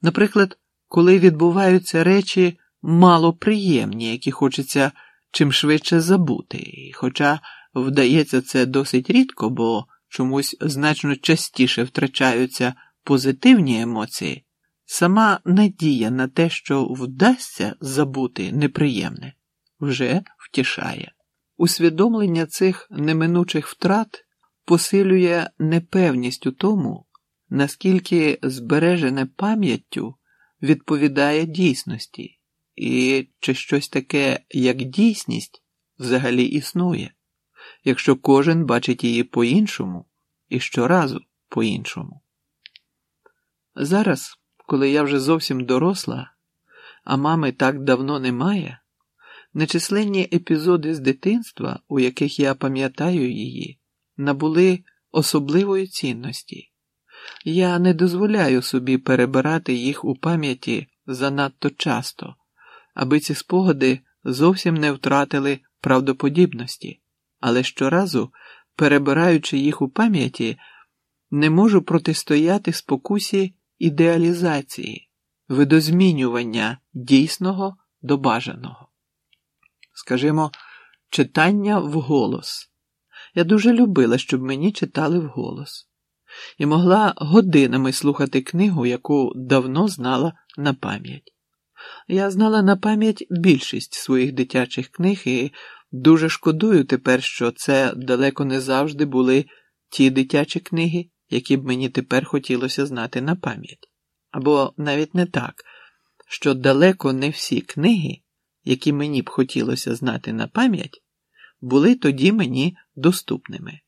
Наприклад, коли відбуваються речі малоприємні, які хочеться чим швидше забути, хоча вдається це досить рідко, бо чомусь значно частіше втрачаються позитивні емоції, сама надія на те, що вдасться забути неприємне, вже втішає. Усвідомлення цих неминучих втрат посилює непевність у тому, наскільки збережене пам'яттю відповідає дійсності, і чи щось таке, як дійсність, взагалі існує, якщо кожен бачить її по-іншому і щоразу по-іншому. Зараз, коли я вже зовсім доросла, а мами так давно немає, нечисленні епізоди з дитинства, у яких я пам'ятаю її, набули особливої цінності. Я не дозволяю собі перебирати їх у пам'яті занадто часто, аби ці спогади зовсім не втратили правдоподібності, але щоразу перебираючи їх у пам'яті, не можу протистояти спокусі ідеалізації, видозмінювання дійсного до бажаного. Скажімо, читання вголос. Я дуже любила, щоб мені читали вголос, і могла годинами слухати книгу, яку давно знала на пам'ять. Я знала на пам'ять більшість своїх дитячих книг і дуже шкодую тепер, що це далеко не завжди були ті дитячі книги, які б мені тепер хотілося знати на пам'ять. Або навіть не так, що далеко не всі книги, які мені б хотілося знати на пам'ять, були тоді мені доступними.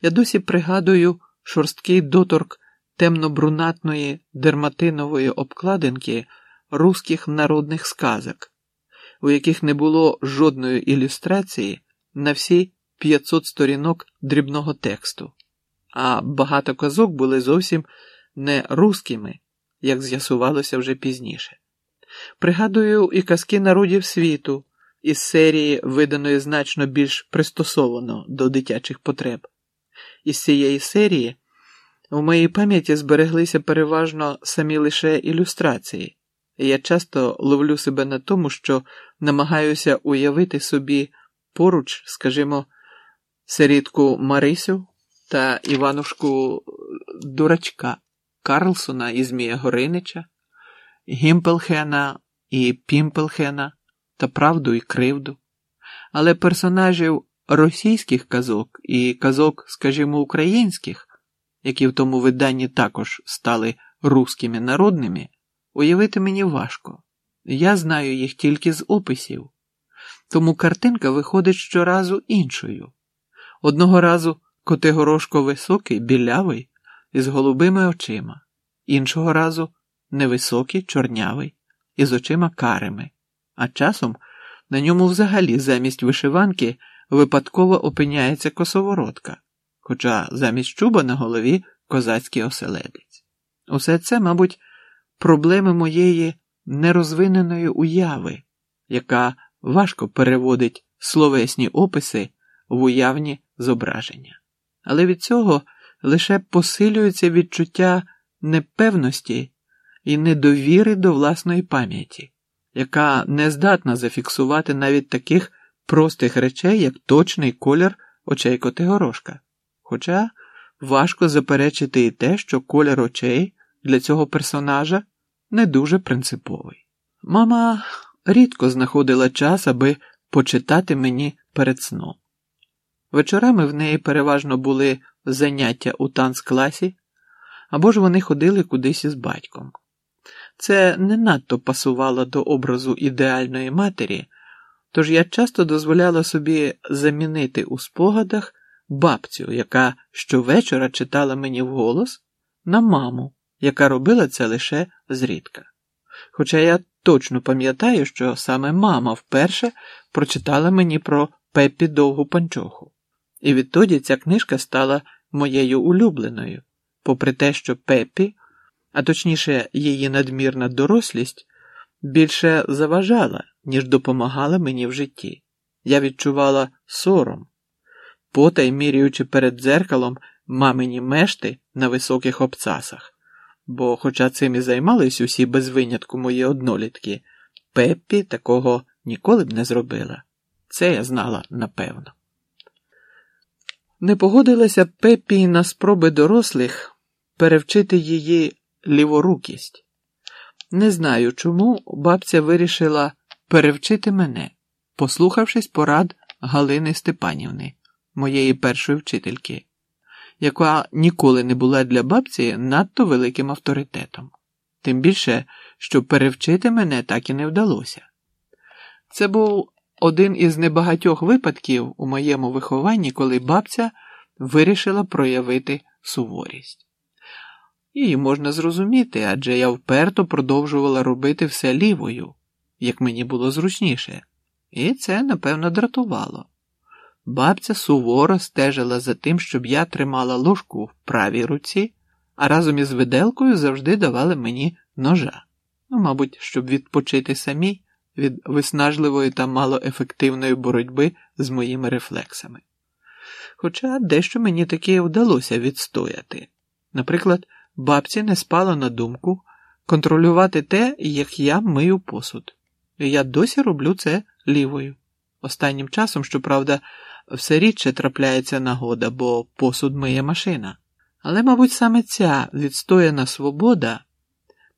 Я досі пригадую шорсткий доторк темно-брунатної дерматинової обкладинки русських народних сказок, у яких не було жодної ілюстрації на всі 500 сторінок дрібного тексту, а багато казок були зовсім не русскими, як з'ясувалося вже пізніше. Пригадую і казки народів світу із серії, виданої значно більш пристосовано до дитячих потреб. Із цієї серії у моїй пам'яті збереглися переважно самі лише ілюстрації, я часто ловлю себе на тому, що намагаюся уявити собі поруч, скажімо, сирітку Марисю та Іванушку Дурачка, Карлсона і Змія Горинича, Гімпелхена і Пімпелхена та правду і кривду, але персонажів російських казок і казок, скажімо, українських, які в тому виданні також стали русскими народними, уявити мені важко. Я знаю їх тільки з описів, тому картинка виходить щоразу іншою. Одного разу Котигорошко високий, білявий, із голубими очима, іншого разу невисокий, чорнявий, із очима карими, а часом на ньому взагалі замість вишиванки випадково опиняється косоворотка, хоча замість чуба на голові козацький оселедець. Усе це, мабуть, проблеми моєї нерозвиненої уяви, яка важко переводить словесні описи в уявні зображення. Але від цього лише посилюється відчуття непевності і недовіри до власної пам'яті, яка не здатна зафіксувати навіть таких простих речей, як точний колір очей Котигорошка. Хоча важко заперечити і те, що колір очей для цього персонажа не дуже принциповий. Мама рідко знаходила час, аби почитати мені перед сном. Вечорами в неї переважно були заняття у танцкласі, або ж вони ходили кудись із батьком. Це не надто пасувало до образу ідеальної матері, тож я часто дозволяла собі замінити у спогадах бабцю, яка щовечора читала мені вголос, на маму, яка робила це лише зрідка. Хоча я точно пам'ятаю, що саме мама вперше прочитала мені про Пеппі довгу панчоху, і відтоді ця книжка стала моєю улюбленою, попри те, що Пеппі, а точніше, її надмірна дорослість, більше заважала, ніж допомагала мені в житті. Я відчувала сором, потай міряючи перед дзеркалом мамині мешти на високих обцасах. Бо, хоча цим і займались усі без винятку мої однолітки, Пеппі такого ніколи б не зробила. Це я знала напевно. Не погодилася Пеппі на спроби дорослих перевчити її ліворукість. Не знаю, чому бабця вирішила перевчити мене, послухавшись порад Галини Степанівни, моєї першої вчительки, яка ніколи не була для бабці надто великим авторитетом. Тим більше, що перевчити мене так і не вдалося. Це був один із небагатьох випадків у моєму вихованні, коли бабця вирішила проявити суворість. Її можна зрозуміти, адже я вперто продовжувала робити все лівою, як мені було зручніше, і це, напевно, дратувало. Бабця суворо стежила за тим, щоб я тримала ложку в правій руці, а разом із виделкою завжди давали мені ножа. Ну, мабуть, щоб відпочити самі від виснажливої та малоефективної боротьби з моїми рефлексами. Хоча дещо мені таки вдалося відстояти. Наприклад, бабці не спало на думку контролювати те, як я мию посуд. І я досі роблю це лівою. Останнім часом, щоправда, все рідше трапляється нагода, бо посуд миє машина. Але, мабуть, саме ця відстояна свобода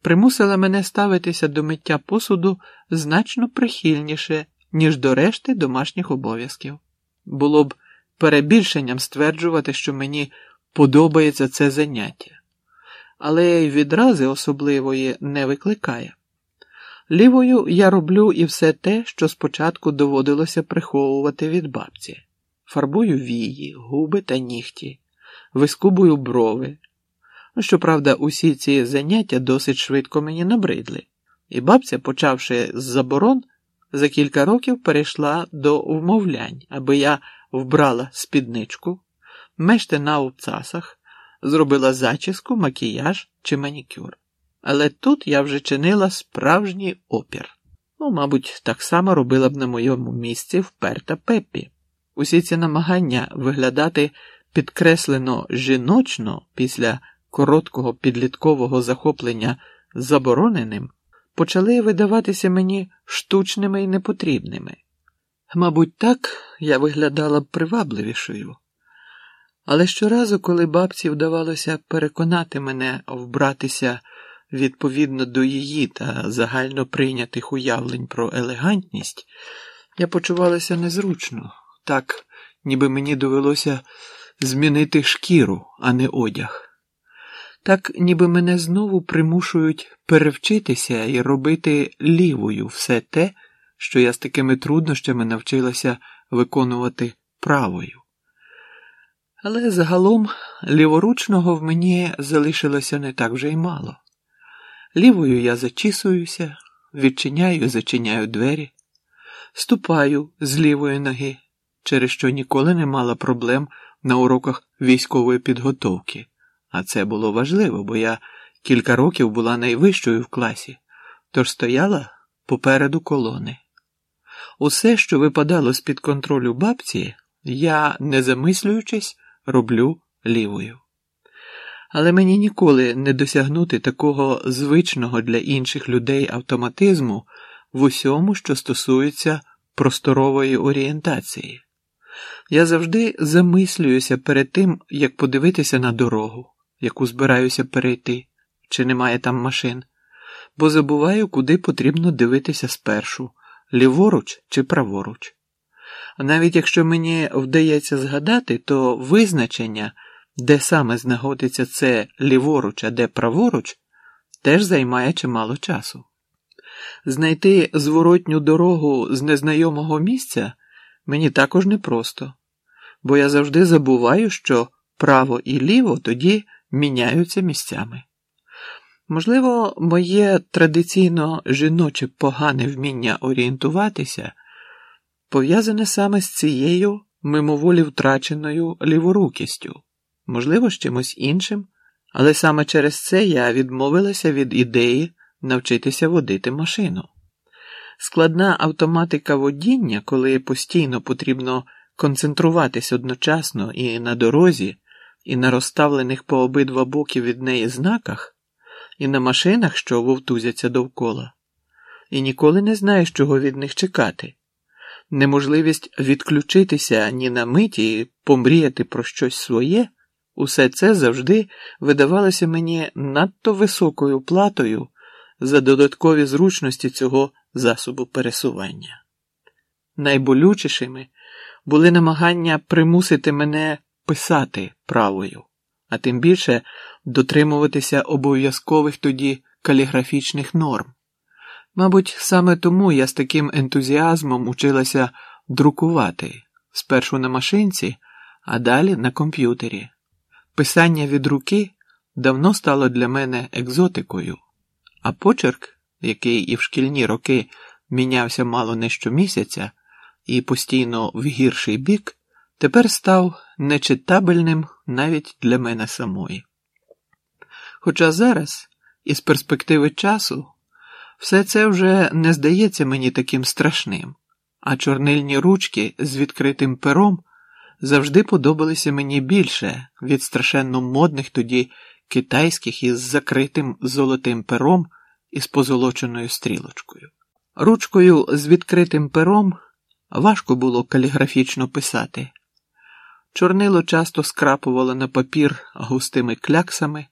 примусила мене ставитися до миття посуду значно прихильніше, ніж до решти домашніх обов'язків. Було б перебільшенням стверджувати, що мені подобається це заняття, але й відрази особливої не викликає. Лівою я роблю і все те, що спочатку доводилося приховувати від бабці. Фарбую вії, губи та нігті, вискубую брови. Ну, щоправда, усі ці заняття досить швидко мені набридли, і бабця, почавши з заборон, за кілька років перейшла до вмовлянь, аби я вбрала спідничку, мешти на обцасах, зробила зачіску, макіяж чи манікюр. Але тут я вже чинила справжній опір. Ну, мабуть, так само робила б на моєму місці вперта Пеппі. Усі ці намагання виглядати підкреслено жіночно після короткого підліткового захоплення забороненим почали видаватися мені штучними і непотрібними. Мабуть, так я виглядала б привабливішою. Але щоразу, коли бабці вдавалося переконати мене вбратися відповідно до її та загально прийнятих уявлень про елегантність, я почувалася незручно, так, ніби мені довелося змінити шкіру, а не одяг. Так, ніби мене знову примушують перевчитися і робити лівою все те, що я з такими труднощами навчилася виконувати правою. Але загалом ліворучного в мені залишилося не так вже й мало. Лівою я зачісуюся, відчиняю зачиняю двері, ступаю з лівої ноги, через що ніколи не мала проблем на уроках військової підготовки. А це було важливо, бо я кілька років була найвищою в класі, тож стояла попереду колони. Усе, що випадало з під контролю бабці, я, не замислюючись, роблю лівою. Але мені ніколи не досягнути такого звичного для інших людей автоматизму в усьому, що стосується просторової орієнтації. Я завжди замислююся перед тим, як подивитися на дорогу, яку збираюся перейти, чи немає там машин, бо забуваю, куди потрібно дивитися спершу ліворуч чи праворуч. Навіть якщо мені вдається згадати, то визначення, де саме знаходиться це ліворуч, а де праворуч, теж займає чимало часу. Знайти зворотню дорогу з незнайомого місця мені також непросто, бо я завжди забуваю, що право і ліво тоді міняються місцями. Можливо, моє традиційно жіноче погане вміння орієнтуватися пов'язане саме з цією мимоволі втраченою ліворукістю, можливо, з чимось іншим, але саме через це я відмовилася від ідеї навчитися водити машину. Складна автоматика водіння, коли постійно потрібно концентруватись одночасно і на дорозі, і на розставлених по обидва боки від неї знаках, і на машинах, що вовтузяться довкола, і ніколи не знаєш, чого від них чекати. Неможливість відключитися ні на миті і помріяти про щось своє, усе це завжди видавалося мені надто високою платою за додаткові зручності цього засобу пересування. Найболючішими були намагання примусити мене писати правою, а тим більше дотримуватися обов'язкових тоді каліграфічних норм. Мабуть, саме тому я з таким ентузіазмом училася друкувати спершу на машинці, а далі на комп'ютері. Писання від руки давно стало для мене екзотикою, а почерк, який і в шкільні роки мінявся мало не щомісяця і постійно в гірший бік, тепер став нечитабельним навіть для мене самої. Хоча зараз, із перспективи часу, все це вже не здається мені таким страшним, а чорнильні ручки з відкритим пером завжди подобалися мені більше від страшенно модних тоді китайських із закритим золотим пером і з позолоченою стрілочкою. Ручкою з відкритим пером важко було каліграфічно писати. Чорнило часто скрапувало на папір густими кляксами,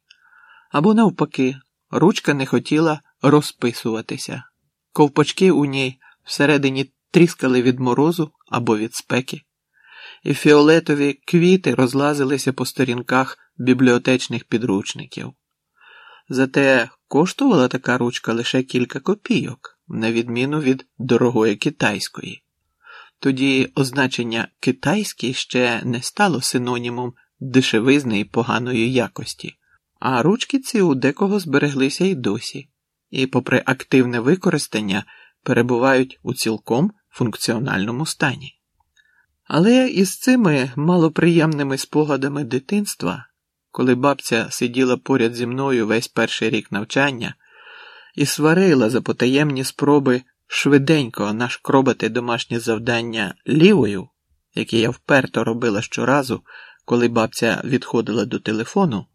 або, навпаки, ручка не хотіла розписуватися. Ковпачки у ній всередині тріскали від морозу або від спеки, і фіолетові квіти розлазилися по сторінках бібліотечних підручників. Зате коштувала така ручка лише кілька копійок, на відміну від дорогої китайської. Тоді означення китайський ще не стало синонімом дешевизни і поганої якості, а ручки ці у декого збереглися й досі, і, попри активне використання, перебувають у цілком функціональному стані. Але із цими малоприємними спогадами дитинства, коли бабця сиділа поряд зі мною весь перший рік навчання і сварила за потаємні спроби швиденько нашкробати домашнє завдання лівою, яке я вперто робила щоразу, коли бабця відходила до телефону,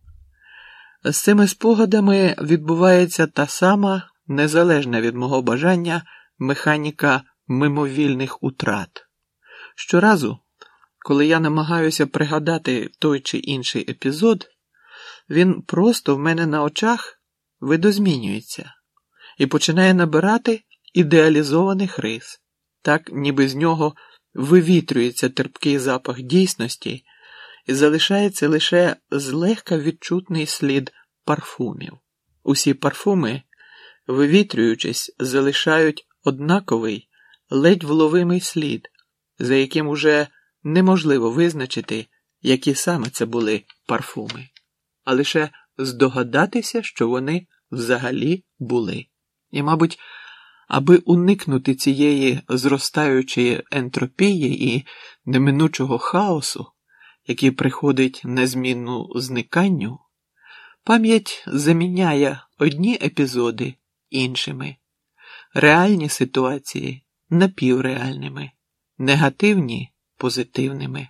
з цими спогадами відбувається та сама незалежна від мого бажання механіка мимовільних утрат. Щоразу, коли я намагаюся пригадати той чи інший епізод, він просто в мене на очах видозмінюється і починає набирати ідеалізованих рис, так ніби з нього вивітрюється терпкий запах дійсності і залишається лише злегка відчутний слід парфумів. Усі парфуми, вивітрюючись, залишають однаковий, ледь вловимий слід, за яким уже неможливо визначити, які саме це були парфуми, а лише здогадатися, що вони взагалі були. І, мабуть, аби уникнути цієї зростаючої ентропії і неминучого хаосу, який приходить на зміну зниканню, пам'ять заміняє одні епізоди іншими, реальні ситуації напівреальними, негативні позитивними.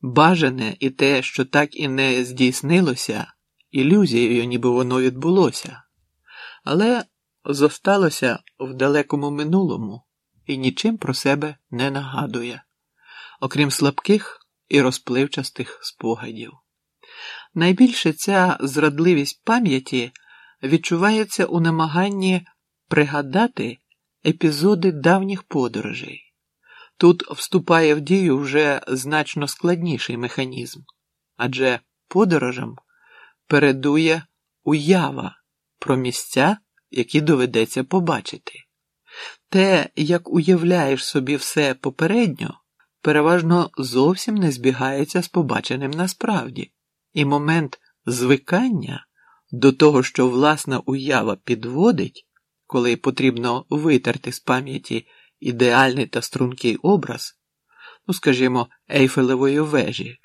Бажане і те, що так і не здійснилося, ілюзією, ніби воно відбулося, але зосталося в далекому минулому і нічим про себе не нагадує, окрім слабких і розпливчастих спогадів. Найбільше ця зрадливість пам'яті відчувається у намаганні пригадати епізоди давніх подорожей. Тут вступає в дію вже значно складніший механізм, адже подорожам передує уява про місця, які доведеться побачити. Те, як уявляєш собі все попередньо, переважно зовсім не збігається з побаченим насправді, і момент звикання до того, що власна уява підводить, коли потрібно витерти з пам'яті ідеальний та стрункий образ, ну, скажімо, ейфелевої вежі,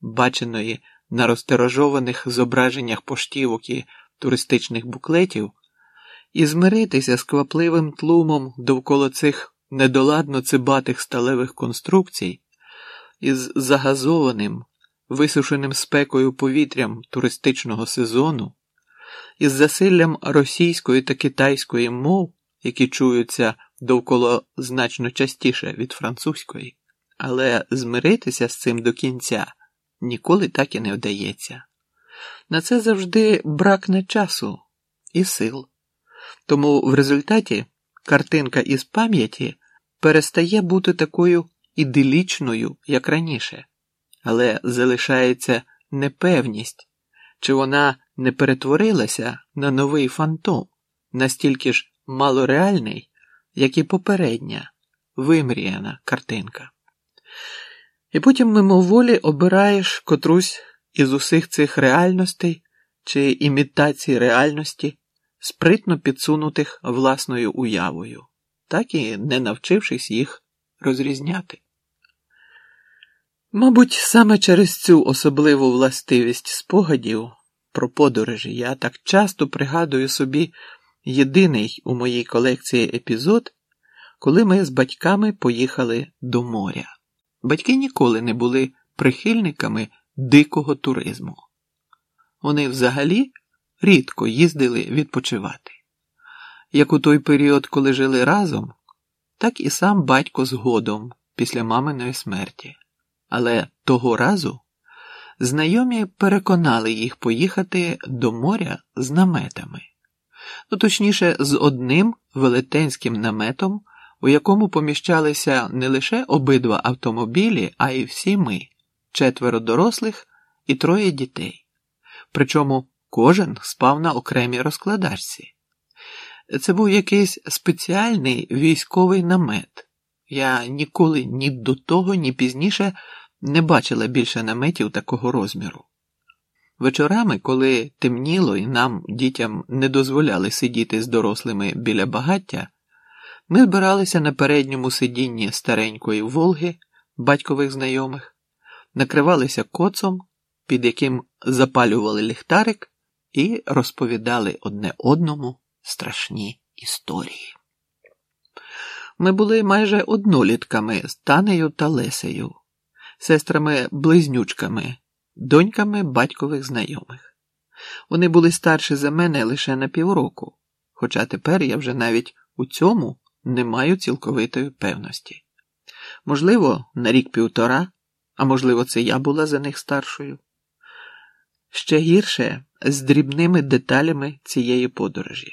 баченої на розтиражованих зображеннях поштівок і туристичних буклетів, і змиритися з квапливим тлумом довкола цих недоладно цибатих сталевих конструкцій, із загазованим, висушеним спекою повітрям туристичного сезону, із засиллям російської та китайської мов, які чуються довкола значно частіше від французької, але змиритися з цим до кінця ніколи так і не вдається. На це завжди бракне часу і сил. Тому в результаті картинка із пам'яті перестає бути такою іделічною, як раніше, але залишається непевність, чи вона не перетворилася на новий фантом, настільки ж малореальний, як і попередня, вимріяна картинка. І потім мимоволі обираєш котрусь із усіх цих реальностей чи імітацій реальності, спритно підсунутих власною уявою, так і не навчившись їх розрізняти. Мабуть, саме через цю особливу властивість спогадів про подорожі я так часто пригадую собі єдиний у моїй колекції епізод, коли ми з батьками поїхали до моря. Батьки ніколи не були прихильниками дикого туризму. Вони взагалі рідко їздили відпочивати. Як у той період, коли жили разом, так і сам батько згодом після маминої смерті. Але того разу знайомі переконали їх поїхати до моря з наметами, ну точніше, з одним велетенським наметом, у якому поміщалися не лише обидва автомобілі, а й всі ми четверо дорослих і троє дітей. Причому кожен спав на окремій розкладачці. Це був якийсь спеціальний військовий намет. Я ніколи ні до того, ні пізніше не бачила більше наметів такого розміру. Вечорами, коли темніло і нам, дітям, не дозволяли сидіти з дорослими біля багаття, ми збиралися на передньому сидінні старенької Волги, батькових знайомих, накривалися коцом, під яким запалювали ліхтарик, і розповідали одне одному страшні історії. Ми були майже однолітками з Танею та Лесею, сестрами-близнючками, доньками батькових знайомих. Вони були старші за мене лише на півроку, хоча тепер я вже навіть у цьому не маю цілковитої певності. Можливо, на рік півтора, а можливо, це я була за них старшою. Ще гірше з дрібними деталями цієї подорожі.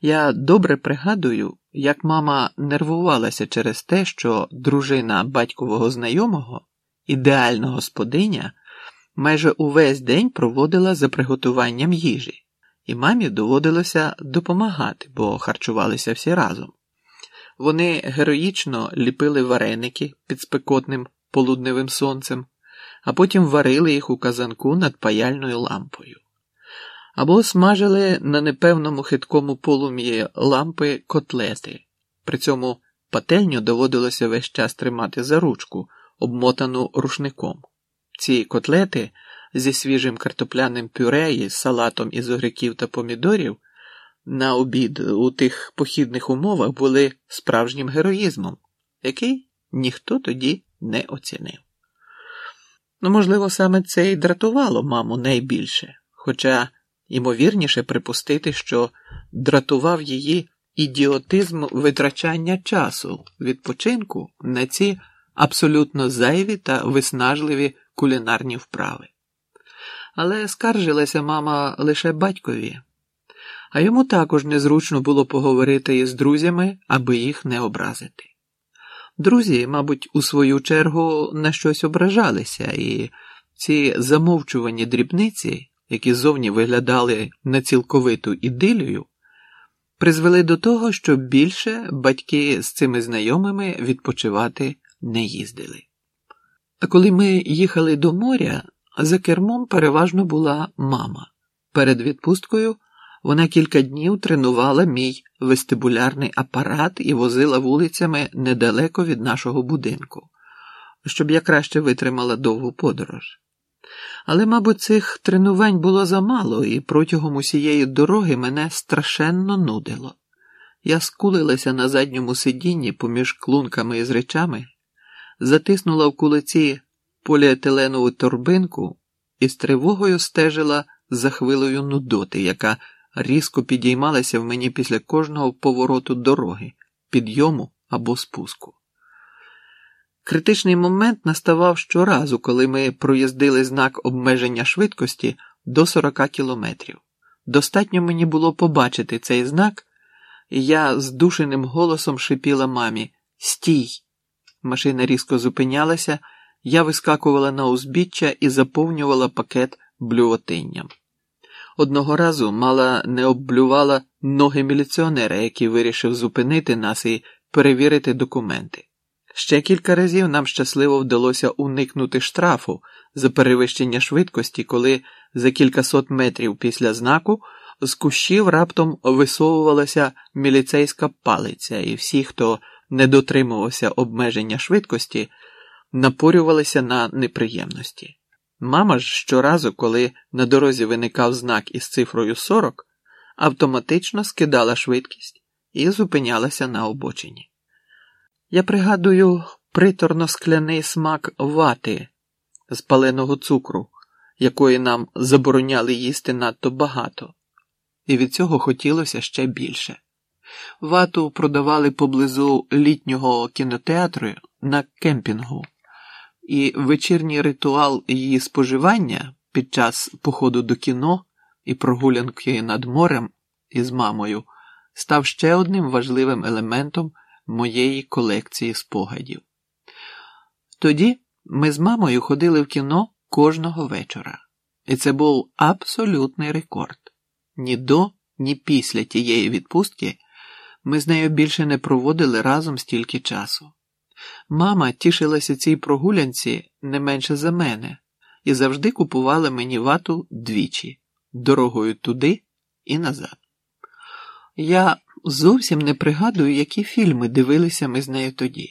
Я добре пригадую, як мама нервувалася через те, що дружина батькового знайомого, ідеальна господиня, майже увесь день проводила за приготуванням їжі, і мамі доводилося допомагати, бо харчувалися всі разом. Вони героїчно ліпили вареники під спекотним полудневим сонцем, а потім варили їх у казанку над паяльною лампою або смажили на непевному хиткому полум'ї лампи котлети. При цьому пательню доводилося весь час тримати за ручку, обмотану рушником. Ці котлети зі свіжим картопляним пюре і салатом із огряків та помідорів на обід у тих похідних умовах були справжнім героїзмом, який ніхто тоді не оцінив. Ну, можливо, саме це і дратувало маму найбільше, хоча Імовірніше припустити, що дратував її ідіотизм витрачання часу відпочинку на ці абсолютно зайві та виснажливі кулінарні вправи. Але скаржилася мама лише батькові, а йому також незручно було поговорити із друзями, аби їх не образити. Друзі, мабуть, у свою чергу на щось ображалися, і ці замовчувані дрібниці які зовні виглядали на цілковиту ідилію, призвели до того, що більше батьки з цими знайомими відпочивати не їздили. Коли ми їхали до моря, за кермом переважно була мама. Перед відпусткою вона кілька днів тренувала мій вестибулярний апарат і возила вулицями недалеко від нашого будинку, щоб я краще витримала довгу подорож. Але, мабуть, цих тренувань було замало, і протягом усієї дороги мене страшенно нудило. Я скулилася на задньому сидінні поміж клунками із речами, затиснула в кулиці поліетиленову торбинку і з тривогою стежила за хвилею нудоти, яка різко підіймалася в мені після кожного повороту дороги, підйому або спуску. Критичний момент наставав щоразу, коли ми проїздили знак обмеження швидкості до 40 кілометрів. Достатньо мені було побачити цей знак, і я здушеним голосом шипіла мамі Стій! Машина різко зупинялася, я вискакувала на узбіччя і заповнювала пакет блювотинням. Одного разу мала не обблювала ноги міліціонера, який вирішив зупинити нас і перевірити документи. Ще кілька разів нам щасливо вдалося уникнути штрафу за перевищення швидкості, коли за кількасот метрів після знаку з кущів раптом висовувалася міліцейська палиця, і всі, хто не дотримувався обмеження швидкості, напорювалися на неприємності. Мама ж щоразу, коли на дорозі виникав знак із цифрою 40, автоматично скидала швидкість і зупинялася на обочині. Я пригадую приторно скляний смак вати з паленого цукру, якої нам забороняли їсти надто багато, і від цього хотілося ще більше. Вату продавали поблизу літнього кінотеатру на кемпінгу, і вечірній ритуал її споживання під час походу до кіно і прогулянки над морем із мамою став ще одним важливим елементом моєї колекції спогадів. Тоді ми з мамою ходили в кіно кожного вечора, і це був абсолютний рекорд. Ні до, ні після тієї відпустки ми з нею більше не проводили разом стільки часу. Мама тішилася цій прогулянці не менше за мене і завжди купувала мені вату двічі дорогою туди і назад. Я зовсім не пригадую, які фільми дивилися ми з нею тоді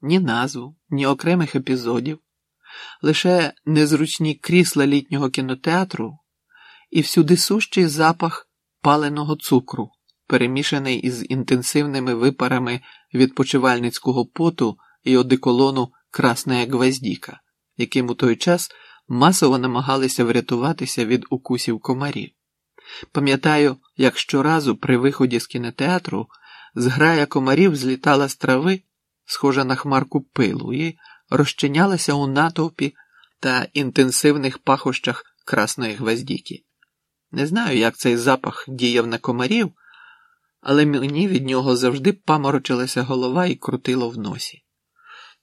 ні назву, ні окремих епізодів, лише незручні крісла літнього кінотеатру і всюди сущий запах паленого цукру, перемішаний із інтенсивними випарами відпочивальницького поту і одеколону Красна гвоздіка, яким у той час масово намагалися врятуватися від укусів комарів. Пам'ятаю, як щоразу при виході з кінотеатру зграя комарів злітала з трави, схожа на хмарку пилу, і розчинялася у натовпі та інтенсивних пахощах красної гвоздіки. Не знаю, як цей запах діяв на комарів, але мені від нього завжди паморочилася голова і крутило в носі.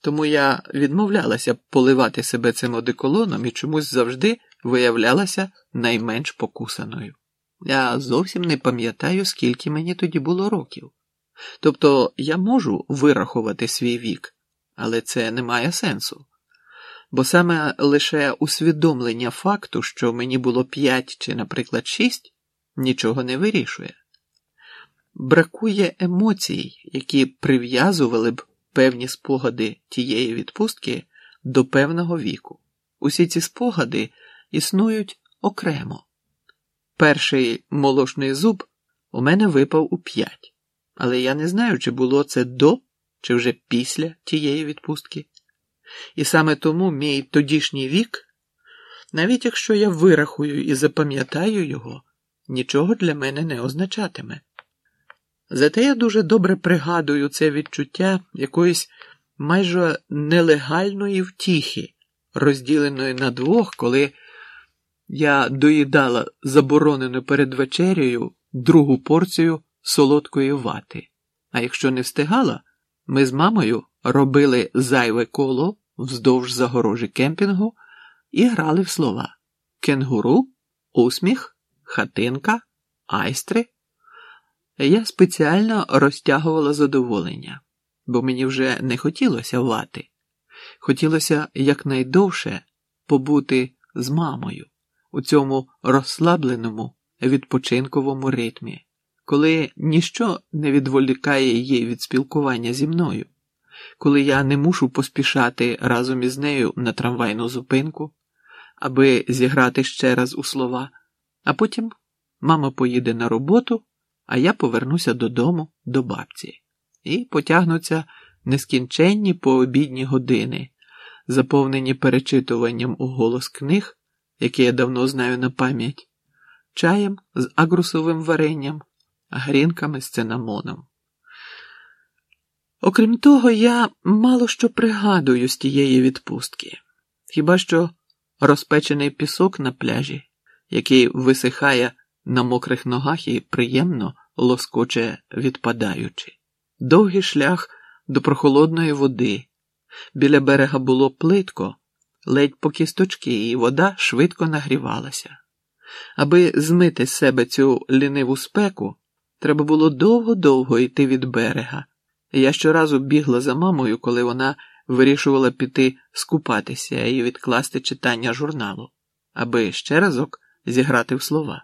Тому я відмовлялася поливати себе цим одеколоном і чомусь завжди виявлялася найменш покусаною. Я зовсім не пам'ятаю, скільки мені тоді було років. Тобто я можу вирахувати свій вік, але це не має сенсу. Бо саме лише усвідомлення факту, що мені було п'ять чи, наприклад, шість, нічого не вирішує. Бракує емоцій, які прив'язували б певні спогади тієї відпустки до певного віку. Усі ці спогади існують окремо. Перший молошний зуб у мене випав у п'ять, але я не знаю, чи було це до, чи вже після тієї відпустки. І саме тому мій тодішній вік, навіть якщо я вирахую і запам'ятаю його, нічого для мене не означатиме. Зате я дуже добре пригадую це відчуття якоїсь майже нелегальної втіхи, розділеної на двох, коли я доїдала заборонену перед вечерею другу порцію солодкої вати. А якщо не встигала, ми з мамою робили зайве коло вздовж загорожі кемпінгу і грали в слова кенгуру, усміх, хатинка, айстри. Я спеціально розтягувала задоволення, бо мені вже не хотілося вати. Хотілося якнайдовше побути з мамою у цьому розслабленому відпочинковому ритмі, коли ніщо не відволікає її від спілкування зі мною, коли я не мушу поспішати разом із нею на трамвайну зупинку, аби зіграти ще раз у слова, а потім мама поїде на роботу а я повернуся додому до бабці і потягнуться нескінченні пообідні години, заповнені перечитуванням у голос книг, які я давно знаю на пам'ять, чаєм з агрусовим варенням, грінками з цинамоном. Окрім того, я мало що пригадую з тієї відпустки, хіба що розпечений пісок на пляжі, який висихає на мокрих ногах і приємно лоскоче відпадаючи. Довгий шлях до прохолодної води. Біля берега було плитко, ледь по кісточки, і вода швидко нагрівалася. Аби змити з себе цю ліниву спеку, треба було довго-довго йти від берега. Я щоразу бігла за мамою, коли вона вирішувала піти скупатися і відкласти читання журналу, аби ще разок зіграти в слова.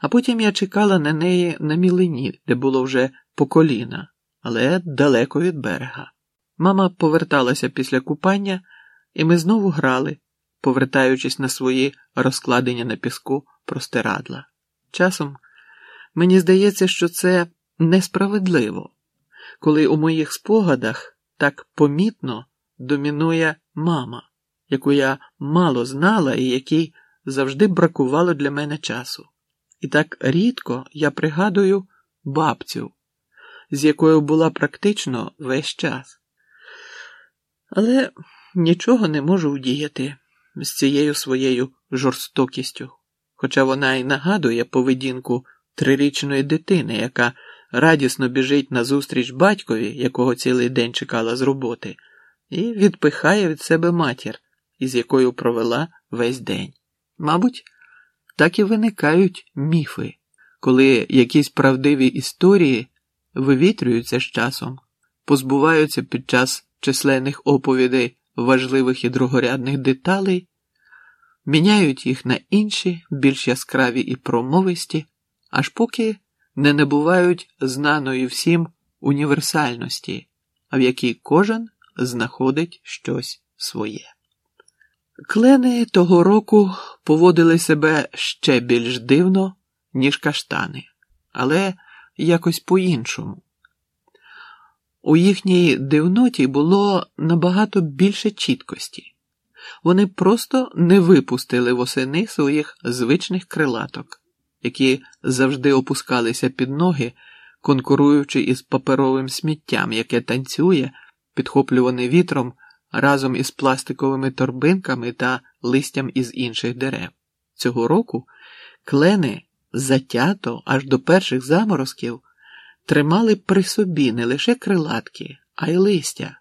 А потім я чекала на неї на мілині, де було вже по коліна, але далеко від берега. Мама поверталася після купання, і ми знову грали, повертаючись на свої розкладення на піску простирадла. Часом мені здається, що це несправедливо, коли у моїх спогадах так помітно домінує мама, яку я мало знала і якій завжди бракувало для мене часу. І так рідко я пригадую бабцю, з якою була практично весь час. Але нічого не можу вдіяти з цією своєю жорстокістю, хоча вона й нагадує поведінку трирічної дитини, яка радісно біжить назустріч батькові, якого цілий день чекала з роботи, і відпихає від себе матір, із якою провела весь день. Мабуть, так і виникають міфи, коли якісь правдиві історії вивітрюються з часом, позбуваються під час численних оповідей важливих і другорядних деталей, міняють їх на інші, більш яскраві і промовисті, аж поки не набувають знаної всім універсальності, в якій кожен знаходить щось своє. Клени того року поводили себе ще більш дивно, ніж каштани, але якось по-іншому. У їхній дивноті було набагато більше чіткості. Вони просто не випустили восени своїх звичних крилаток, які завжди опускалися під ноги, конкуруючи із паперовим сміттям, яке танцює, підхоплюване вітром разом із пластиковими торбинками та листям із інших дерев. Цього року клени затято аж до перших заморозків тримали при собі не лише крилатки, а й листя,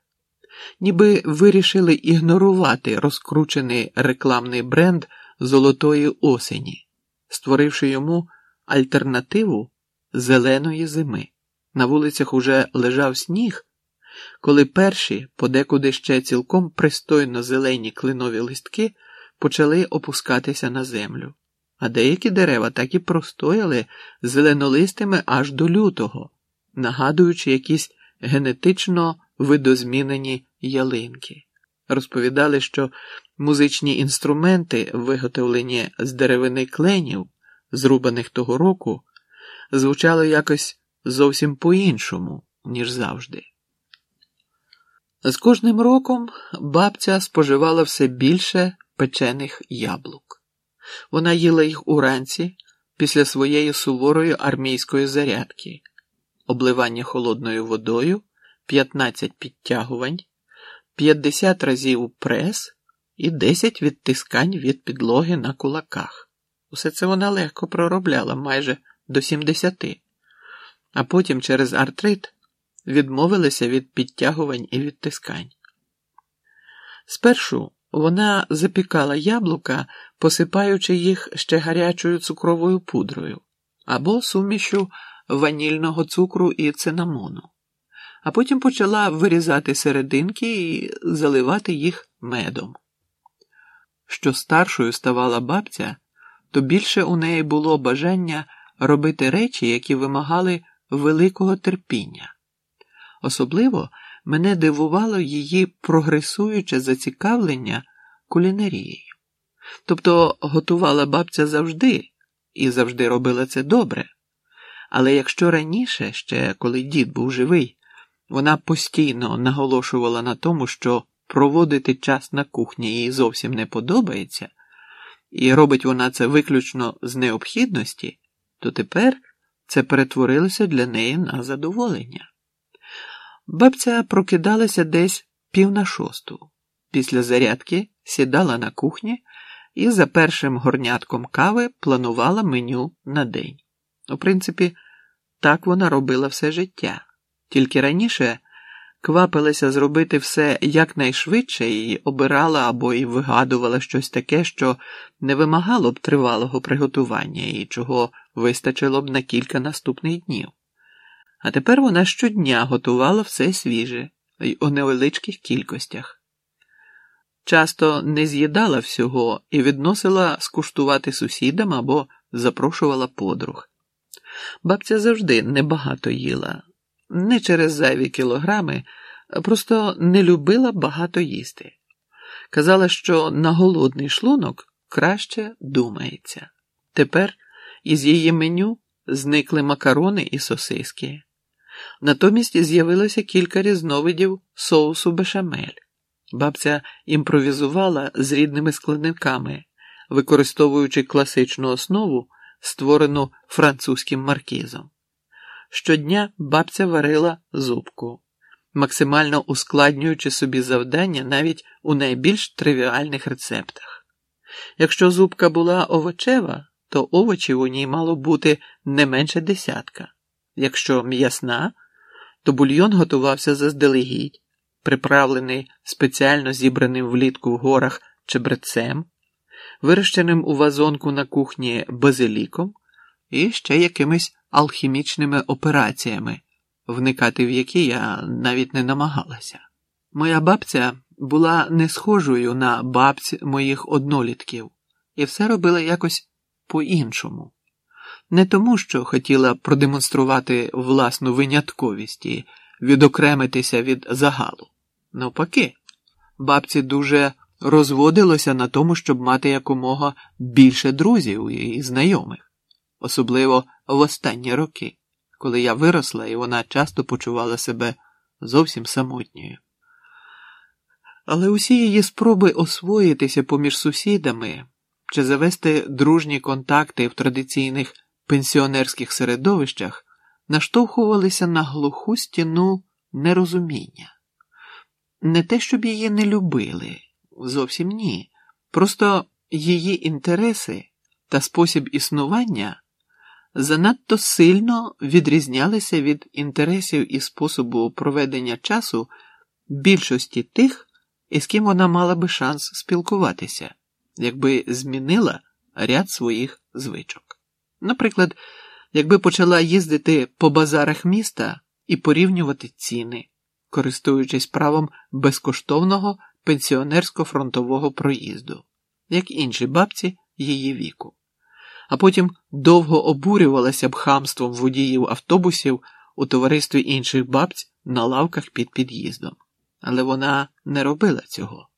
ніби вирішили ігнорувати розкручений рекламний бренд золотої осені, створивши йому альтернативу зеленої зими. На вулицях уже лежав сніг, коли перші, подекуди ще цілком пристойно зелені клинові листки почали опускатися на землю, а деякі дерева так і простояли зеленолистими аж до лютого, нагадуючи якісь генетично видозмінені ялинки. Розповідали, що музичні інструменти, виготовлені з деревини кленів, зрубаних того року, звучали якось зовсім по-іншому, ніж завжди. З кожним роком бабця споживала все більше печених яблук. Вона їла їх уранці після своєї суворої армійської зарядки, обливання холодною водою, 15 підтягувань, 50 разів прес і 10 відтискань від підлоги на кулаках. Усе це вона легко проробляла майже до 70, а потім через артрит відмовилися від підтягувань і відтискань. Спершу вона запікала яблука, посипаючи їх ще гарячою цукровою пудрою або сумішю ванільного цукру і цинамону, а потім почала вирізати серединки і заливати їх медом. Що старшою ставала бабця, то більше у неї було бажання робити речі, які вимагали великого терпіння. Особливо мене дивувало її прогресуюче зацікавлення кулінарією. Тобто готувала бабця завжди і завжди робила це добре. Але якщо раніше, ще коли дід був живий, вона постійно наголошувала на тому, що проводити час на кухні їй зовсім не подобається, і робить вона це виключно з необхідності, то тепер це перетворилося для неї на задоволення. Бабця прокидалася десь пів на шосту. Після зарядки сідала на кухні і за першим горнятком кави планувала меню на день. У принципі, так вона робила все життя, тільки раніше квапилася зробити все якнайшвидше і обирала або й вигадувала щось таке, що не вимагало б тривалого приготування і чого вистачило б на кілька наступних днів. А тепер вона щодня готувала все свіже й у невеличких кількостях. Часто не з'їдала всього і відносила скуштувати сусідам або запрошувала подруг. Бабця завжди небагато їла, не через зайві кілограми, просто не любила багато їсти. Казала, що на голодний шлунок краще думається. Тепер із її меню зникли макарони і сосиски. Натомість з'явилося кілька різновидів соусу бешамель, Бабця імпровізувала з рідними складниками, використовуючи класичну основу, створену французьким маркізом. Щодня бабця варила зубку, максимально ускладнюючи собі завдання навіть у найбільш тривіальних рецептах. Якщо зубка була овочева, то овочів у ній мало бути не менше десятка. Якщо м'ясна, то бульйон готувався заздалегідь, приправлений спеціально зібраним влітку в горах чебрецем, вирощеним у вазонку на кухні базиліком і ще якимись алхімічними операціями, вникати в які я навіть не намагалася. Моя бабця була не схожою на бабць моїх однолітків, і все робила якось по-іншому. Не тому, що хотіла продемонструвати власну винятковість і відокремитися від загалу. Навпаки, бабці дуже розводилося на тому, щоб мати якомога більше друзів і знайомих, особливо в останні роки, коли я виросла і вона часто почувала себе зовсім самотньою. Але усі її спроби освоїтися поміж сусідами чи завести дружні контакти в традиційних пенсіонерських середовищах наштовхувалися на глуху стіну нерозуміння. Не те, щоб її не любили, зовсім ні. Просто її інтереси та спосіб існування занадто сильно відрізнялися від інтересів і способу проведення часу більшості тих, із ким вона мала би шанс спілкуватися, якби змінила ряд своїх звичок. Наприклад, якби почала їздити по базарах міста і порівнювати ціни, користуючись правом безкоштовного пенсіонерсько-фронтового проїзду, як інші бабці її віку, а потім довго обурювалася б хамством водіїв автобусів у товаристві інших бабць на лавках під під'їздом. Але вона не робила цього.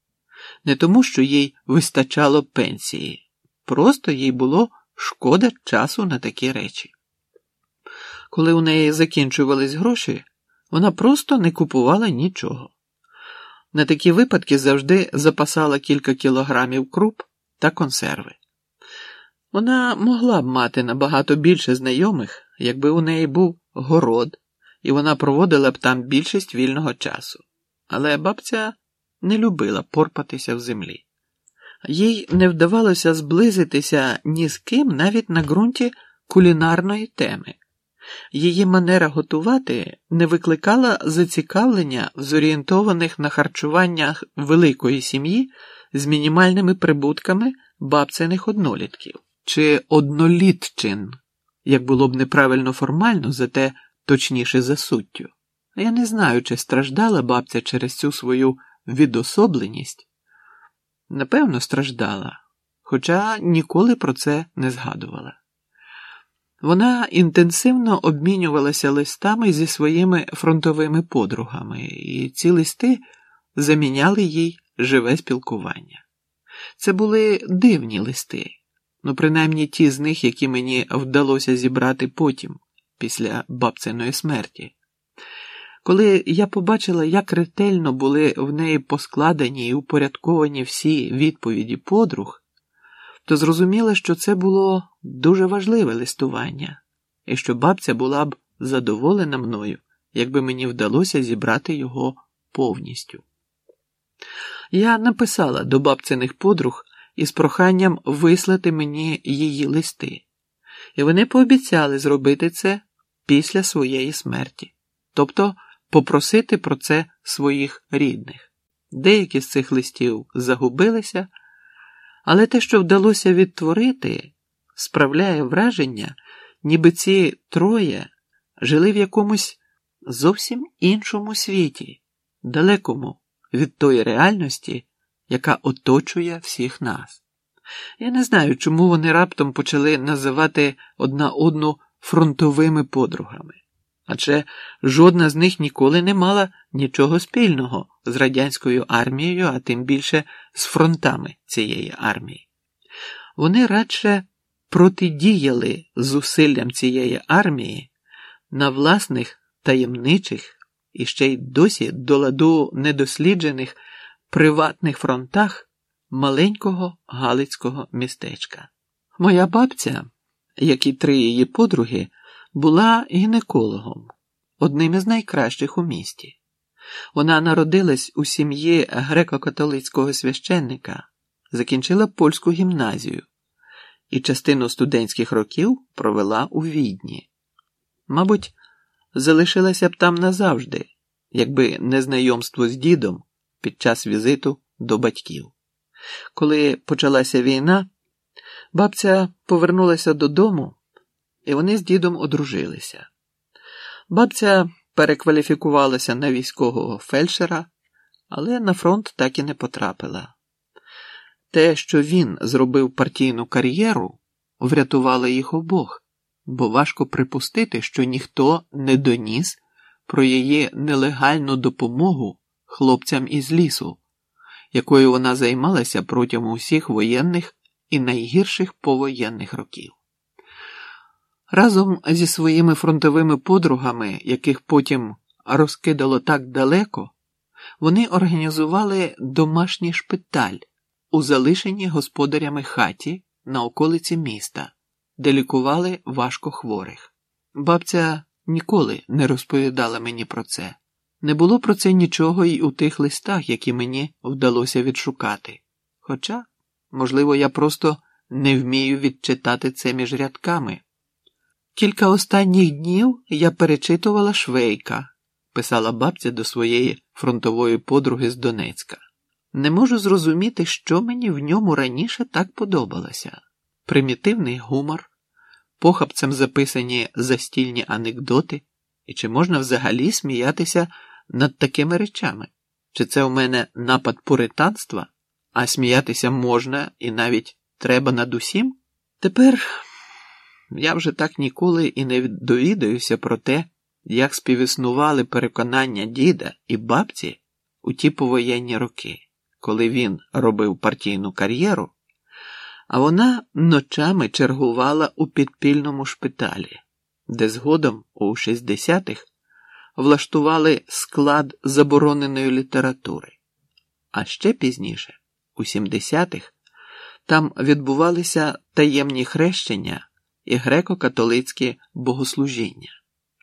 Не тому, що їй вистачало пенсії, просто їй було шкода часу на такі речі. Коли у неї закінчувались гроші, вона просто не купувала нічого. На такі випадки завжди запасала кілька кілограмів круп та консерви. Вона могла б мати набагато більше знайомих, якби у неї був город, і вона проводила б там більшість вільного часу. Але бабця не любила порпатися в землі. Їй не вдавалося зблизитися ні з ким навіть на ґрунті кулінарної теми. Її манера готувати не викликала зацікавлення в зорієнтованих на харчуваннях великої сім'ї з мінімальними прибутками бабцених однолітків чи однолітчин, як було б неправильно формально, зате точніше за суттю. Я не знаю, чи страждала бабця через цю свою відособленість. Напевно, страждала, хоча ніколи про це не згадувала. Вона інтенсивно обмінювалася листами зі своїми фронтовими подругами, і ці листи заміняли їй живе спілкування. Це були дивні листи, ну принаймні ті з них, які мені вдалося зібрати потім, після бабциної смерті. Коли я побачила, як ретельно були в неї поскладені і упорядковані всі відповіді подруг то зрозуміла, що це було дуже важливе листування, і що бабця була б задоволена мною, якби мені вдалося зібрати його повністю. Я написала до бабциних подруг із проханням вислати мені її листи, і вони пообіцяли зробити це після своєї смерті, тобто попросити про це своїх рідних. Деякі з цих листів загубилися. Але те, що вдалося відтворити, справляє враження, ніби ці троє жили в якомусь зовсім іншому світі, далекому від тої реальності, яка оточує всіх нас. Я не знаю, чому вони раптом почали називати одна одну фронтовими подругами, адже жодна з них ніколи не мала нічого спільного з радянською армією, а тим більше з фронтами цієї армії. Вони радше протидіяли зусиллям цієї армії на власних таємничих і ще й досі до ладу недосліджених приватних фронтах маленького Галицького містечка. Моя бабця, як і три її подруги, була гінекологом, одним із найкращих у місті. Вона народилась у сім'ї греко-католицького священника, закінчила польську гімназію і частину студентських років провела у відні. Мабуть, залишилася б там назавжди, якби не знайомство з дідом під час візиту до батьків. Коли почалася війна, бабця повернулася додому, і вони з дідом одружилися. Бабця перекваліфікувалася на військового фельдшера, але на фронт так і не потрапила. Те, що він зробив партійну кар'єру, врятувало їх обох, бо важко припустити, що ніхто не доніс про її нелегальну допомогу хлопцям із лісу, якою вона займалася протягом усіх воєнних і найгірших повоєнних років. Разом зі своїми фронтовими подругами, яких потім розкидало так далеко, вони організували домашній шпиталь у залишеній господарями хаті на околиці міста, де лікували важко хворих. Бабця ніколи не розповідала мені про це. Не було про це нічого й у тих листах, які мені вдалося відшукати. Хоча, можливо, я просто не вмію відчитати це між рядками. Кілька останніх днів я перечитувала Швейка, писала бабця до своєї фронтової подруги з Донецька. Не можу зрозуміти, що мені в ньому раніше так подобалося. Примітивний гумор, похапцем записані застільні анекдоти, і чи можна взагалі сміятися над такими речами? Чи це у мене напад пуританства, а сміятися можна і навіть треба над усім? Тепер я вже так ніколи і не довідаюся про те, як співіснували переконання діда і бабці у ті повоєнні роки, коли він робив партійну кар'єру, а вона ночами чергувала у підпільному шпиталі, де згодом у 60-х влаштували склад забороненої літератури. А ще пізніше, у 70-х, там відбувалися таємні хрещення і греко-католицькі богослужіння.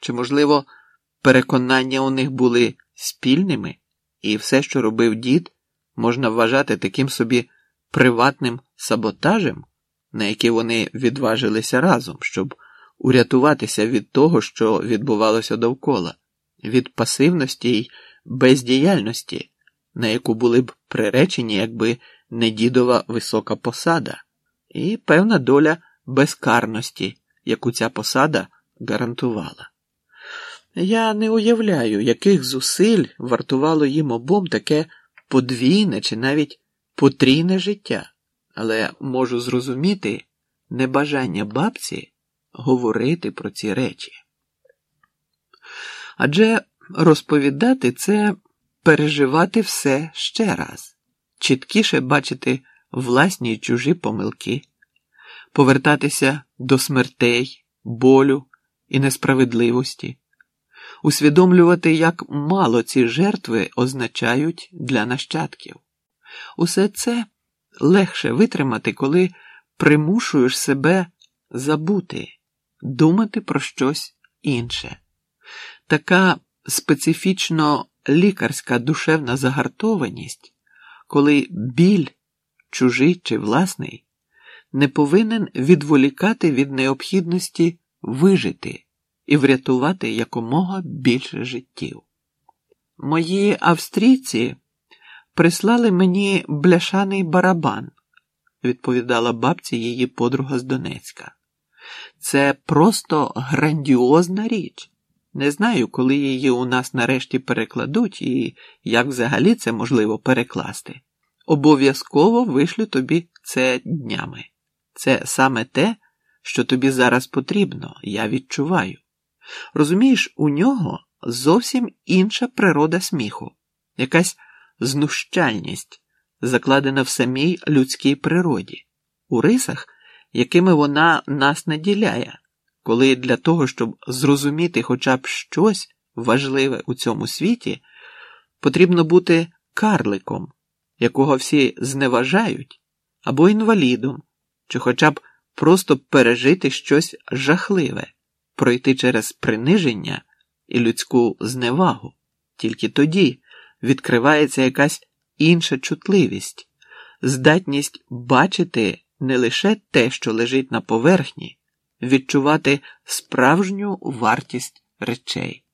Чи, можливо, переконання у них були спільними, і все, що робив дід, можна вважати таким собі приватним саботажем, на який вони відважилися разом, щоб урятуватися від того, що відбувалося довкола, від пасивності й бездіяльності, на яку були б приречені, якби не дідова висока посада, і певна доля безкарності, яку ця посада гарантувала. Я не уявляю, яких зусиль вартувало їм обом таке подвійне чи навіть потрійне життя, але можу зрозуміти небажання бабці говорити про ці речі. Адже розповідати це переживати все ще раз, чіткіше бачити власні й чужі помилки повертатися до смертей, болю і несправедливості, усвідомлювати, як мало ці жертви означають для нащадків. Усе це легше витримати, коли примушуєш себе забути, думати про щось інше. Така специфічно лікарська душевна загартованість, коли біль, чужий чи власний не повинен відволікати від необхідності вижити і врятувати якомога більше життів. Мої австрійці прислали мені бляшаний барабан, відповідала бабці її подруга з Донецька. Це просто грандіозна річ. Не знаю, коли її у нас нарешті перекладуть і як взагалі це можливо перекласти. Обов'язково вишлю тобі це днями. Це саме те, що тобі зараз потрібно, я відчуваю. Розумієш, у нього зовсім інша природа сміху, якась знущальність, закладена в самій людській природі, у рисах, якими вона нас наділяє, коли для того, щоб зрозуміти хоча б щось важливе у цьому світі, потрібно бути карликом якого всі зневажають, або інвалідом, чи хоча б просто пережити щось жахливе, пройти через приниження і людську зневагу. Тільки тоді відкривається якась інша чутливість, здатність бачити не лише те, що лежить на поверхні, відчувати справжню вартість речей.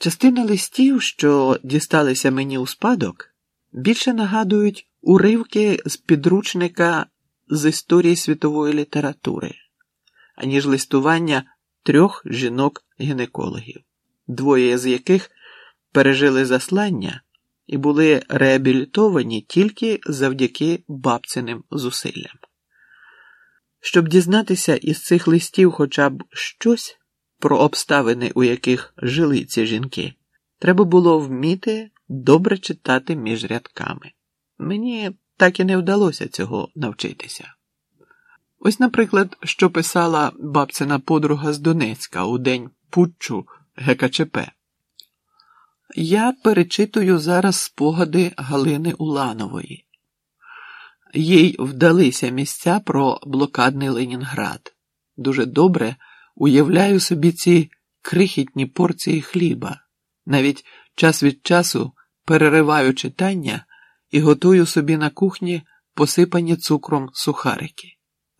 Частина листів, що дісталися мені у спадок, більше нагадують уривки з підручника з історії світової літератури, аніж листування трьох жінок-гінекологів, двоє з яких пережили заслання і були реабілітовані тільки завдяки бабциним зусиллям. Щоб дізнатися із цих листів хоча б щось про обставини, у яких жили ці жінки, треба було вміти добре читати між рядками. Мені так і не вдалося цього навчитися. Ось, наприклад, що писала бабцина подруга з Донецька у день путчу ГКЧП. Я перечитую зараз спогади Галини Уланової. Їй вдалися місця про блокадний Ленінград. Дуже добре уявляю собі ці крихітні порції хліба, навіть час від часу перериваю читання і готую собі на кухні посипані цукром сухарики,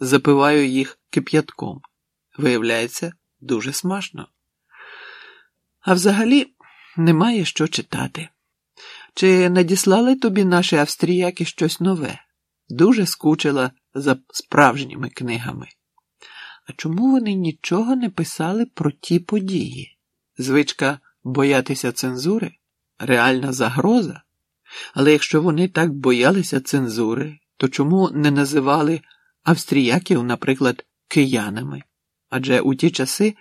запиваю їх кип'ятком. Виявляється, дуже смачно. А взагалі немає що читати. Чи надіслали тобі наші австріяки щось нове? Дуже скучила за справжніми книгами. А чому вони нічого не писали про ті події? Звичка боятися цензури реальна загроза. Але якщо вони так боялися цензури, то чому не називали австріяків, наприклад, киянами? Адже у ті часи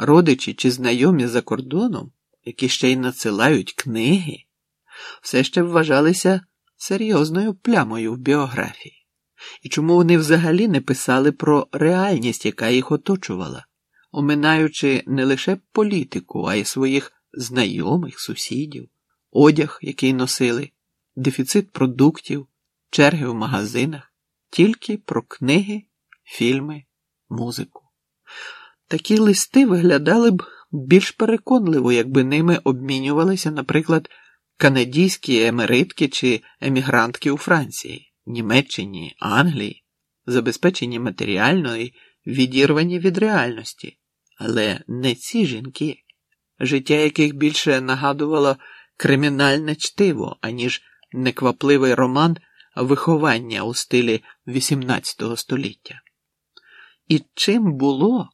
родичі чи знайомі за кордоном, які ще й надсилають книги, все ще вважалися серйозною плямою в біографії. І чому вони взагалі не писали про реальність, яка їх оточувала, оминаючи не лише політику, а й своїх знайомих, сусідів, одяг, який носили, дефіцит продуктів, черги в магазинах, тільки про книги, фільми, музику. Такі листи виглядали б більш переконливо, якби ними обмінювалися, наприклад, канадійські емеритки чи емігрантки у Франції, Німеччині, Англії, забезпечені матеріально і відірвані від реальності, але не ці жінки, життя яких більше нагадувало кримінальне чтиво, аніж неквапливий роман виховання у стилі XVIII століття. І чим було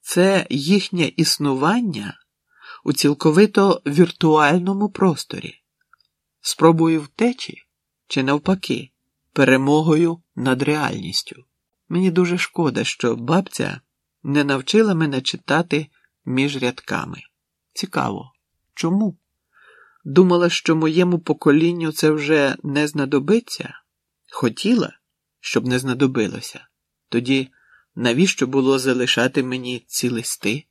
це їхнє існування у цілковито віртуальному просторі, спробою втечі чи навпаки, перемогою над реальністю. Мені дуже шкода, що бабця не навчила мене читати між рядками. Цікаво, чому? Думала, що моєму поколінню це вже не знадобиться, хотіла, щоб не знадобилося. Тоді навіщо було залишати мені ці листи?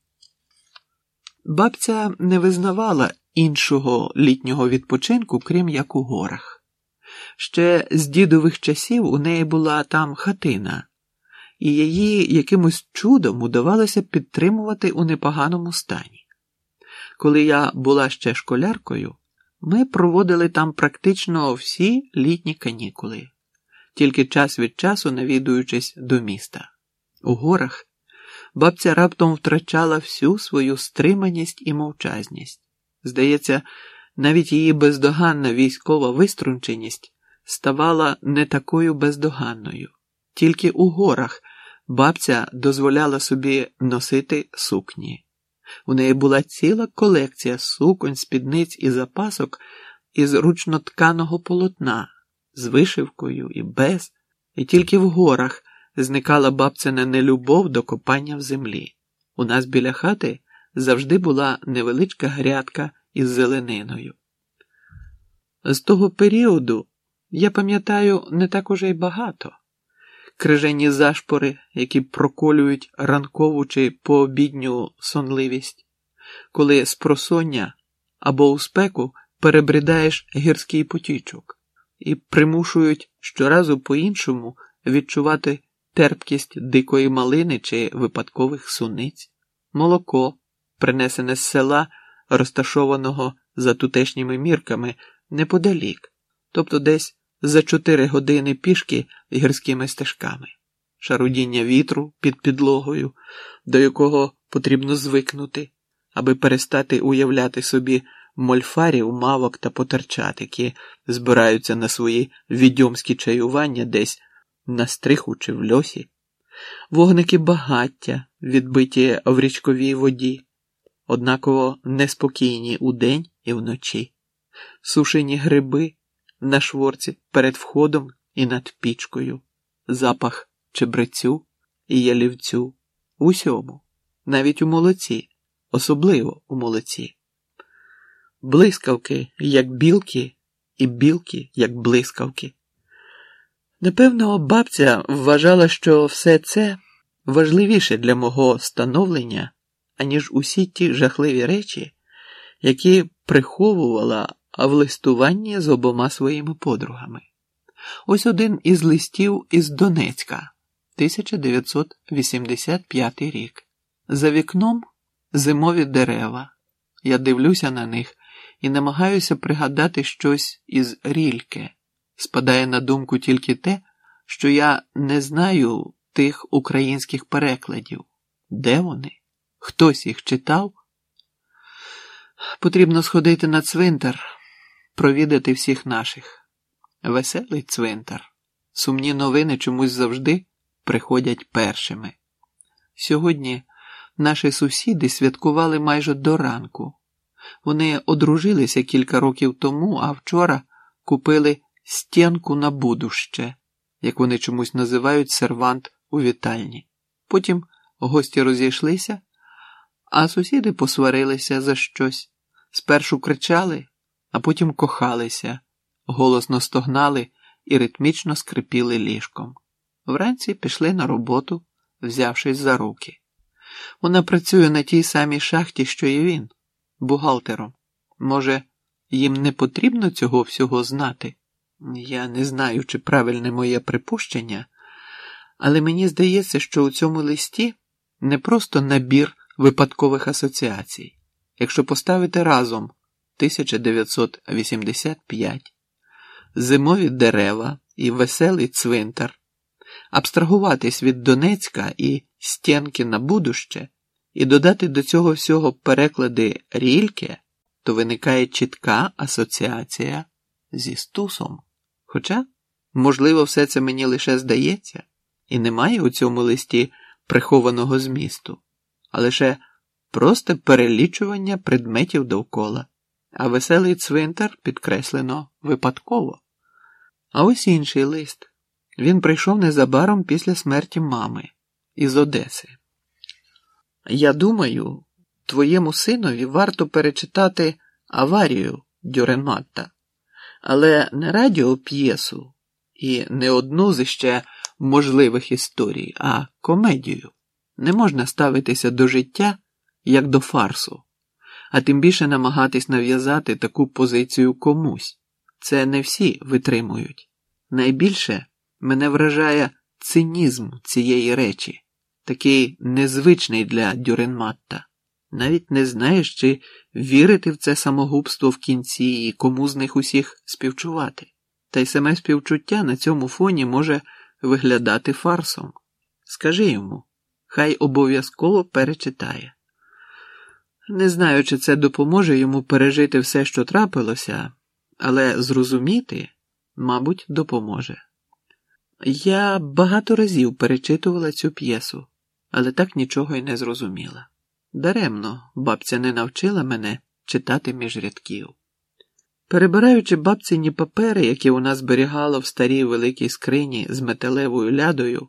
Бабця не визнавала іншого літнього відпочинку, крім як у горах. Ще з дідових часів у неї була там хатина, і її якимось чудом удавалося підтримувати у непоганому стані. Коли я була ще школяркою, ми проводили там практично всі літні канікули, тільки час від часу навідуючись до міста. У горах бабця раптом втрачала всю свою стриманість і мовчазність. Здається, навіть її бездоганна військова виструнченість ставала не такою бездоганною. Тільки у горах бабця дозволяла собі носити сукні. У неї була ціла колекція суконь, спідниць і запасок із ручнотканого полотна, з вишивкою і без, і тільки в горах зникала бабцина нелюбов до копання в землі. У нас біля хати завжди була невеличка грядка із зелениною. З того періоду я пам'ятаю не так уже й багато крижені зашпори, які проколюють ранкову чи пообідню сонливість, коли з просоння або у спеку перебридаєш гірський потічок, і примушують щоразу по-іншому відчувати терпкість дикої малини чи випадкових суниць, молоко, принесене з села, розташованого за тутешніми мірками неподалік, тобто десь за чотири години пішки гірськими стежками, шарудіння вітру під підлогою, до якого потрібно звикнути, аби перестати уявляти собі мольфарів, мавок та потерчат, які збираються на свої відьомські чаювання десь на стриху чи в льосі, вогники багаття, відбиті в річковій воді, однаково неспокійні удень і вночі, сушені гриби на шворці перед входом і над пічкою, запах чебрецю і ялівцю, усьому, навіть у молоці, особливо у молоці. Блискавки, як білки, і білки, як блискавки. Напевно, бабця вважала, що все це важливіше для мого становлення, аніж усі ті жахливі речі, які приховувала в листуванні з обома своїми подругами. Ось один із листів із Донецька, 1985 рік. За вікном зимові дерева. Я дивлюся на них і намагаюся пригадати щось із рільки. Спадає на думку тільки те, що я не знаю тих українських перекладів. Де вони? Хтось їх читав? Потрібно сходити на цвинтар, провідати всіх наших. Веселий цвинтар. Сумні новини чомусь завжди приходять першими. Сьогодні наші сусіди святкували майже до ранку. Вони одружилися кілька років тому, а вчора купили стінку на будуще, як вони чомусь називають сервант у вітальні. Потім гості розійшлися, а сусіди посварилися за щось. Спершу кричали, а потім кохалися, голосно стогнали і ритмічно скрипіли ліжком. Вранці пішли на роботу, взявшись за руки. Вона працює на тій самій шахті, що і він, бухгалтером. Може, їм не потрібно цього всього знати? Я не знаю, чи правильне моє припущення, але мені здається, що у цьому листі не просто набір випадкових асоціацій. Якщо поставити разом 1985, зимові дерева і веселий цвинтар, абстрагуватись від Донецька і стінки на будуще, і додати до цього всього переклади рільки, то виникає чітка асоціація зі стусом. Хоча, можливо, все це мені лише здається, і немає у цьому листі прихованого змісту, а лише просте перелічування предметів довкола, а веселий цвинтар підкреслено випадково. А ось інший лист. Він прийшов незабаром після смерті мами із Одеси. Я думаю, твоєму синові варто перечитати аварію Дюренматта, але не радіоп'єсу і не одну з ще можливих історій, а комедію. Не можна ставитися до життя як до фарсу, а тим більше намагатись нав'язати таку позицію комусь. Це не всі витримують. Найбільше мене вражає цинізм цієї речі, такий незвичний для Дюренматта. Навіть не знаєш, чи вірити в це самогубство в кінці і кому з них усіх співчувати. Та й саме співчуття на цьому фоні може виглядати фарсом. Скажи йому, хай обов'язково перечитає. Не знаю, чи це допоможе йому пережити все, що трапилося, але зрозуміти, мабуть, допоможе. Я багато разів перечитувала цю п'єсу, але так нічого й не зрозуміла. Даремно бабця не навчила мене читати між рядків. Перебираючи бабцині папери, які вона зберігала в старій великій скрині з металевою лядою,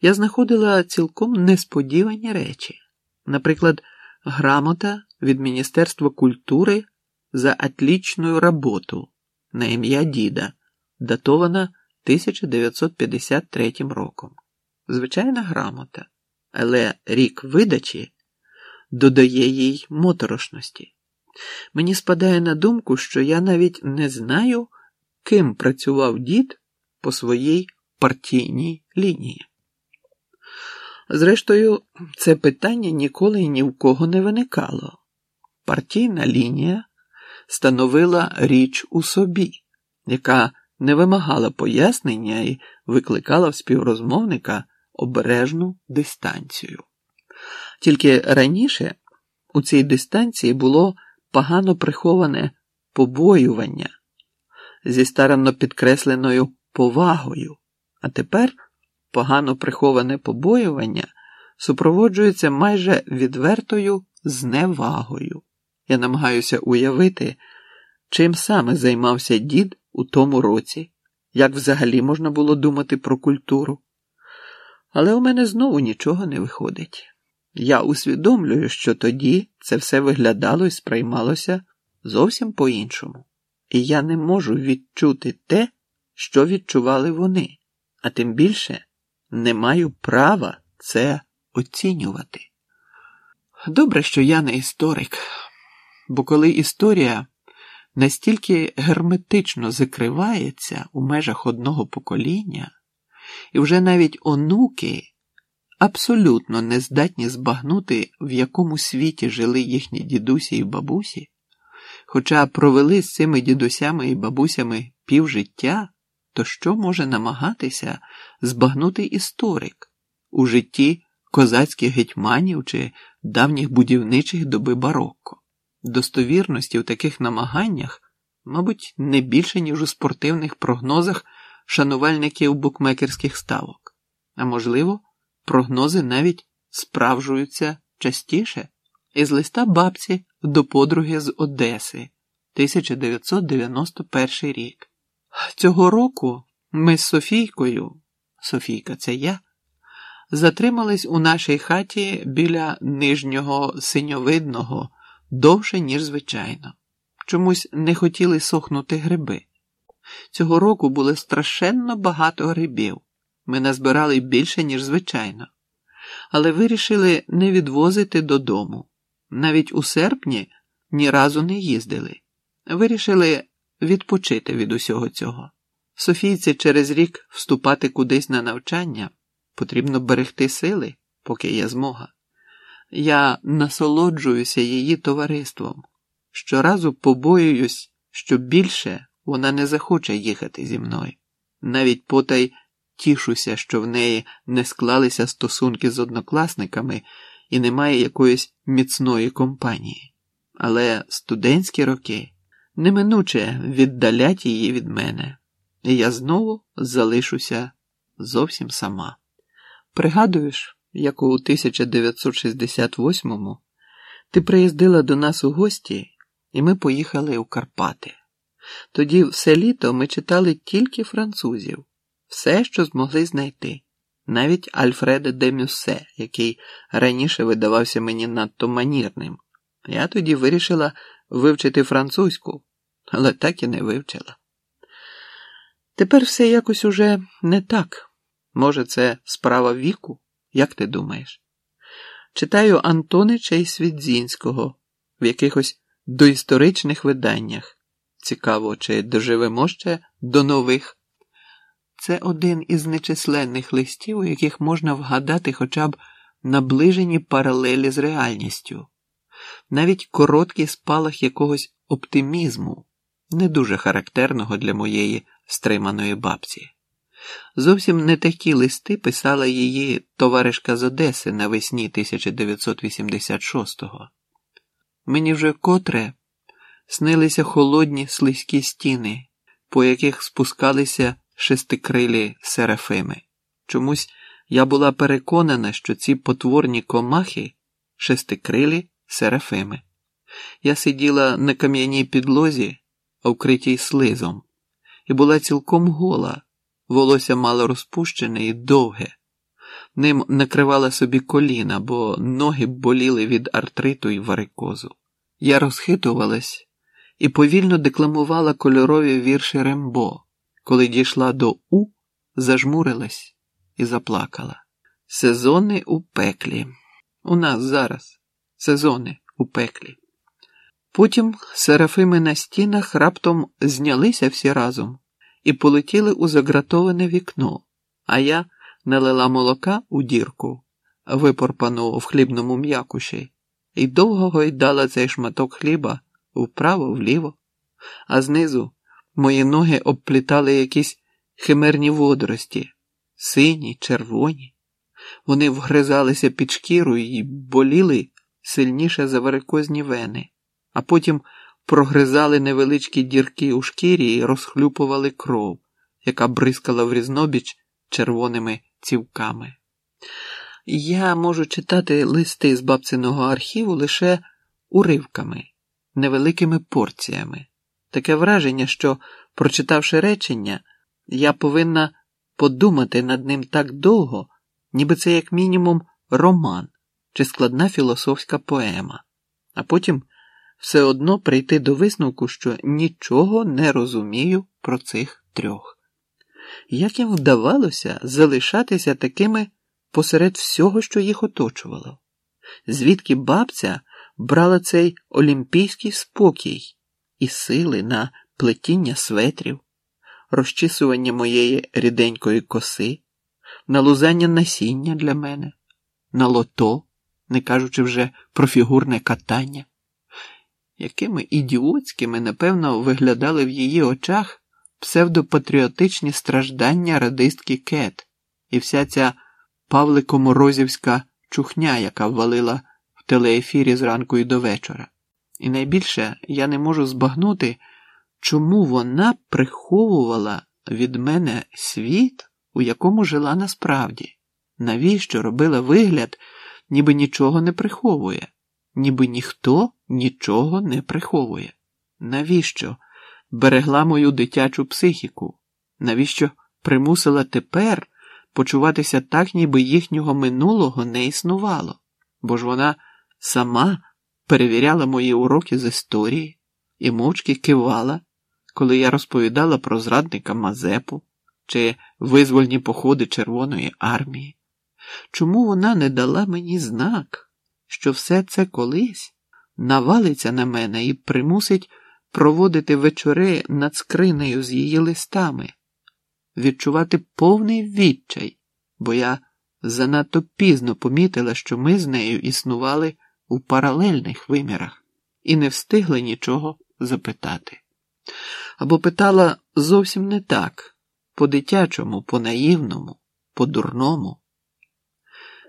я знаходила цілком несподівані речі, наприклад, грамота від Міністерства культури за атлічну роботу на ім'я Діда, датована 1953 роком. Звичайна грамота, але рік видачі додає їй моторошності. Мені спадає на думку, що я навіть не знаю, ким працював дід по своїй партійній лінії. Зрештою, це питання ніколи ні в кого не виникало. Партійна лінія становила річ у собі, яка не вимагала пояснення і викликала в співрозмовника обережну дистанцію. Тільки раніше у цій дистанції було погано приховане побоювання зі старанно підкресленою повагою, а тепер погано приховане побоювання супроводжується майже відвертою зневагою. Я намагаюся уявити, чим саме займався дід у тому році, як взагалі можна було думати про культуру. Але у мене знову нічого не виходить. Я усвідомлюю, що тоді це все виглядало і сприймалося зовсім по-іншому, і я не можу відчути те, що відчували вони, а тим більше не маю права це оцінювати. Добре, що я не історик, бо коли історія настільки герметично закривається у межах одного покоління, і вже навіть онуки абсолютно не здатні збагнути, в якому світі жили їхні дідусі і бабусі, хоча провели з цими дідусями і бабусями півжиття, то що може намагатися збагнути історик у житті козацьких гетьманів чи давніх будівничих доби барокко? Достовірності в таких намаганнях, мабуть, не більше, ніж у спортивних прогнозах шанувальників букмекерських ставок, а можливо, прогнози навіть справжуються частіше із листа бабці до подруги з Одеси 1991 рік. Цього року ми з Софійкою, Софійка, це я, затримались у нашій хаті біля нижнього синьовидного довше, ніж звичайно. Чомусь не хотіли сохнути гриби. Цього року було страшенно багато грибів. Ми назбирали більше, ніж звичайно, але вирішили не відвозити додому. Навіть у серпні ні разу не їздили. Вирішили відпочити від усього цього. Софійці через рік вступати кудись на навчання потрібно берегти сили, поки є змога. Я насолоджуюся її товариством. Щоразу побоююсь, що більше вона не захоче їхати зі мною. Навіть потай тішуся, що в неї не склалися стосунки з однокласниками і немає якоїсь міцної компанії. Але студентські роки неминуче віддалять її від мене, і я знову залишуся зовсім сама. Пригадуєш, як у 1968-му ти приїздила до нас у гості, і ми поїхали у Карпати. Тоді все літо ми читали тільки французів, все, що змогли знайти, навіть Альфреда де Мюссе, який раніше видавався мені надто манірним. Я тоді вирішила вивчити французьку, але так і не вивчила. Тепер все якось уже не так. Може, це справа віку, як ти думаєш? Читаю Антонича і Свідзінського в якихось доісторичних виданнях. Цікаво, чи доживемо ще до нових. Це один із нечисленних листів, у яких можна вгадати хоча б наближені паралелі з реальністю, навіть короткий спалах якогось оптимізму, не дуже характерного для моєї стриманої бабці. Зовсім не такі листи писала її товаришка з Одеси навесні 1986-го. Мені вже котре снилися холодні слизькі стіни, по яких спускалися шестикрилі серафими. Чомусь я була переконана, що ці потворні комахи шестикрилі серафими. Я сиділа на кам'яній підлозі, вкритій слизом, і була цілком гола, волосся мало розпущене і довге. Ним накривала собі коліна, бо ноги боліли від артриту і варикозу. Я розхитувалась і повільно декламувала кольорові вірші Рембо. Коли дійшла до У, зажмурилась і заплакала. Сезони у пеклі. У нас зараз сезони у пеклі. Потім серафими на стінах раптом знялися всі разом і полетіли у загратоване вікно, а я налила молока у дірку, випорпану в хлібному м'якуші, і довго гойдала цей шматок хліба вправо вліво, а знизу мої ноги обплітали якісь химерні водорості, сині, червоні. Вони вгризалися під шкіру і боліли сильніше за варикозні вени, а потім прогризали невеличкі дірки у шкірі і розхлюпували кров, яка бризкала в різнобіч червоними цівками. Я можу читати листи з бабциного архіву лише уривками, невеликими порціями. Таке враження, що, прочитавши речення, я повинна подумати над ним так довго, ніби це, як мінімум, роман чи складна філософська поема, а потім все одно прийти до висновку, що нічого не розумію про цих трьох. Як їм вдавалося залишатися такими посеред всього, що їх оточувало? Звідки бабця брала цей олімпійський спокій і сили на плетіння светрів, розчісування моєї ріденької коси, налузання насіння для мене, на лото, не кажучи вже про фігурне катання? Якими ідіотськими, напевно, виглядали в її очах псевдопатріотичні страждання радистки Кет і вся ця Павлико-Морозівська чухня, яка ввалила в телеефірі зранку і до вечора. І найбільше я не можу збагнути, чому вона приховувала від мене світ, у якому жила насправді, навіщо робила вигляд, ніби нічого не приховує, ніби ніхто нічого не приховує. Навіщо берегла мою дитячу психіку? Навіщо примусила тепер почуватися так, ніби їхнього минулого не існувало? Бо ж вона сама перевіряла мої уроки з історії і мовчки кивала, коли я розповідала про зрадника Мазепу чи визвольні походи Червоної армії. Чому вона не дала мені знак, що все це колись навалиться на мене і примусить проводити вечори над скринею з її листами, відчувати повний відчай, бо я занадто пізно помітила, що ми з нею існували у паралельних вимірах і не встигли нічого запитати. Або питала зовсім не так, по-дитячому, по-наївному, по-дурному.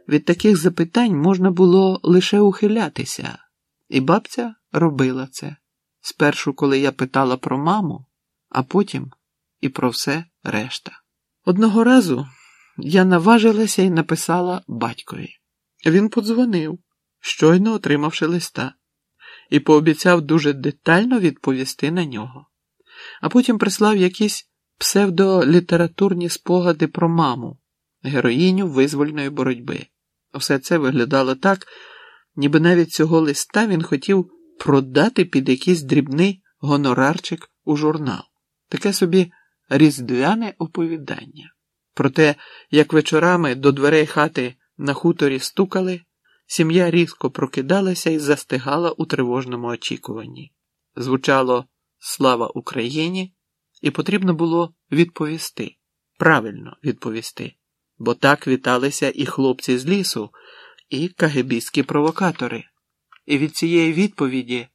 Від таких запитань можна було лише ухилятися, і бабця робила це спершу, коли я питала про маму, а потім і про все решта. Одного разу я наважилася і написала батькові. Він подзвонив, щойно отримавши листа, і пообіцяв дуже детально відповісти на нього, а потім прислав якісь псевдолітературні спогади про маму, героїню визвольної боротьби. Все це виглядало так, ніби навіть цього листа він хотів продати під якийсь дрібний гонорарчик у журнал, таке собі різдвяне оповідання. Про те, як вечорами до дверей хати на хуторі стукали, сім'я різко прокидалася і застигала у тривожному очікуванні. Звучало Слава Україні, і потрібно було відповісти, правильно відповісти, бо так віталися і хлопці з лісу, і кагебістські провокатори. І від цієї відповіді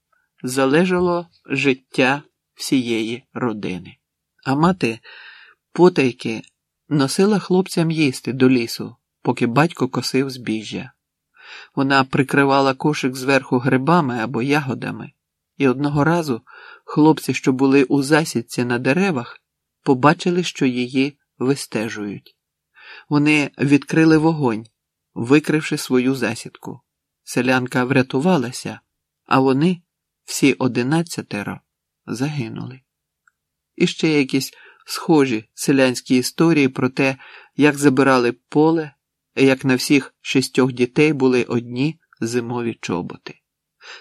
залежало життя всієї родини. А мати потайки носила хлопцям їсти до лісу, поки батько косив збіжжя. Вона прикривала кошик зверху грибами або ягодами, і одного разу хлопці, що були у засідці на деревах, побачили, що її вистежують. Вони відкрили вогонь, викривши свою засідку. Селянка врятувалася, а вони, всі одинадцятеро, загинули. І ще якісь схожі селянські історії про те, як забирали поле, як на всіх шістьох дітей були одні зимові чоботи.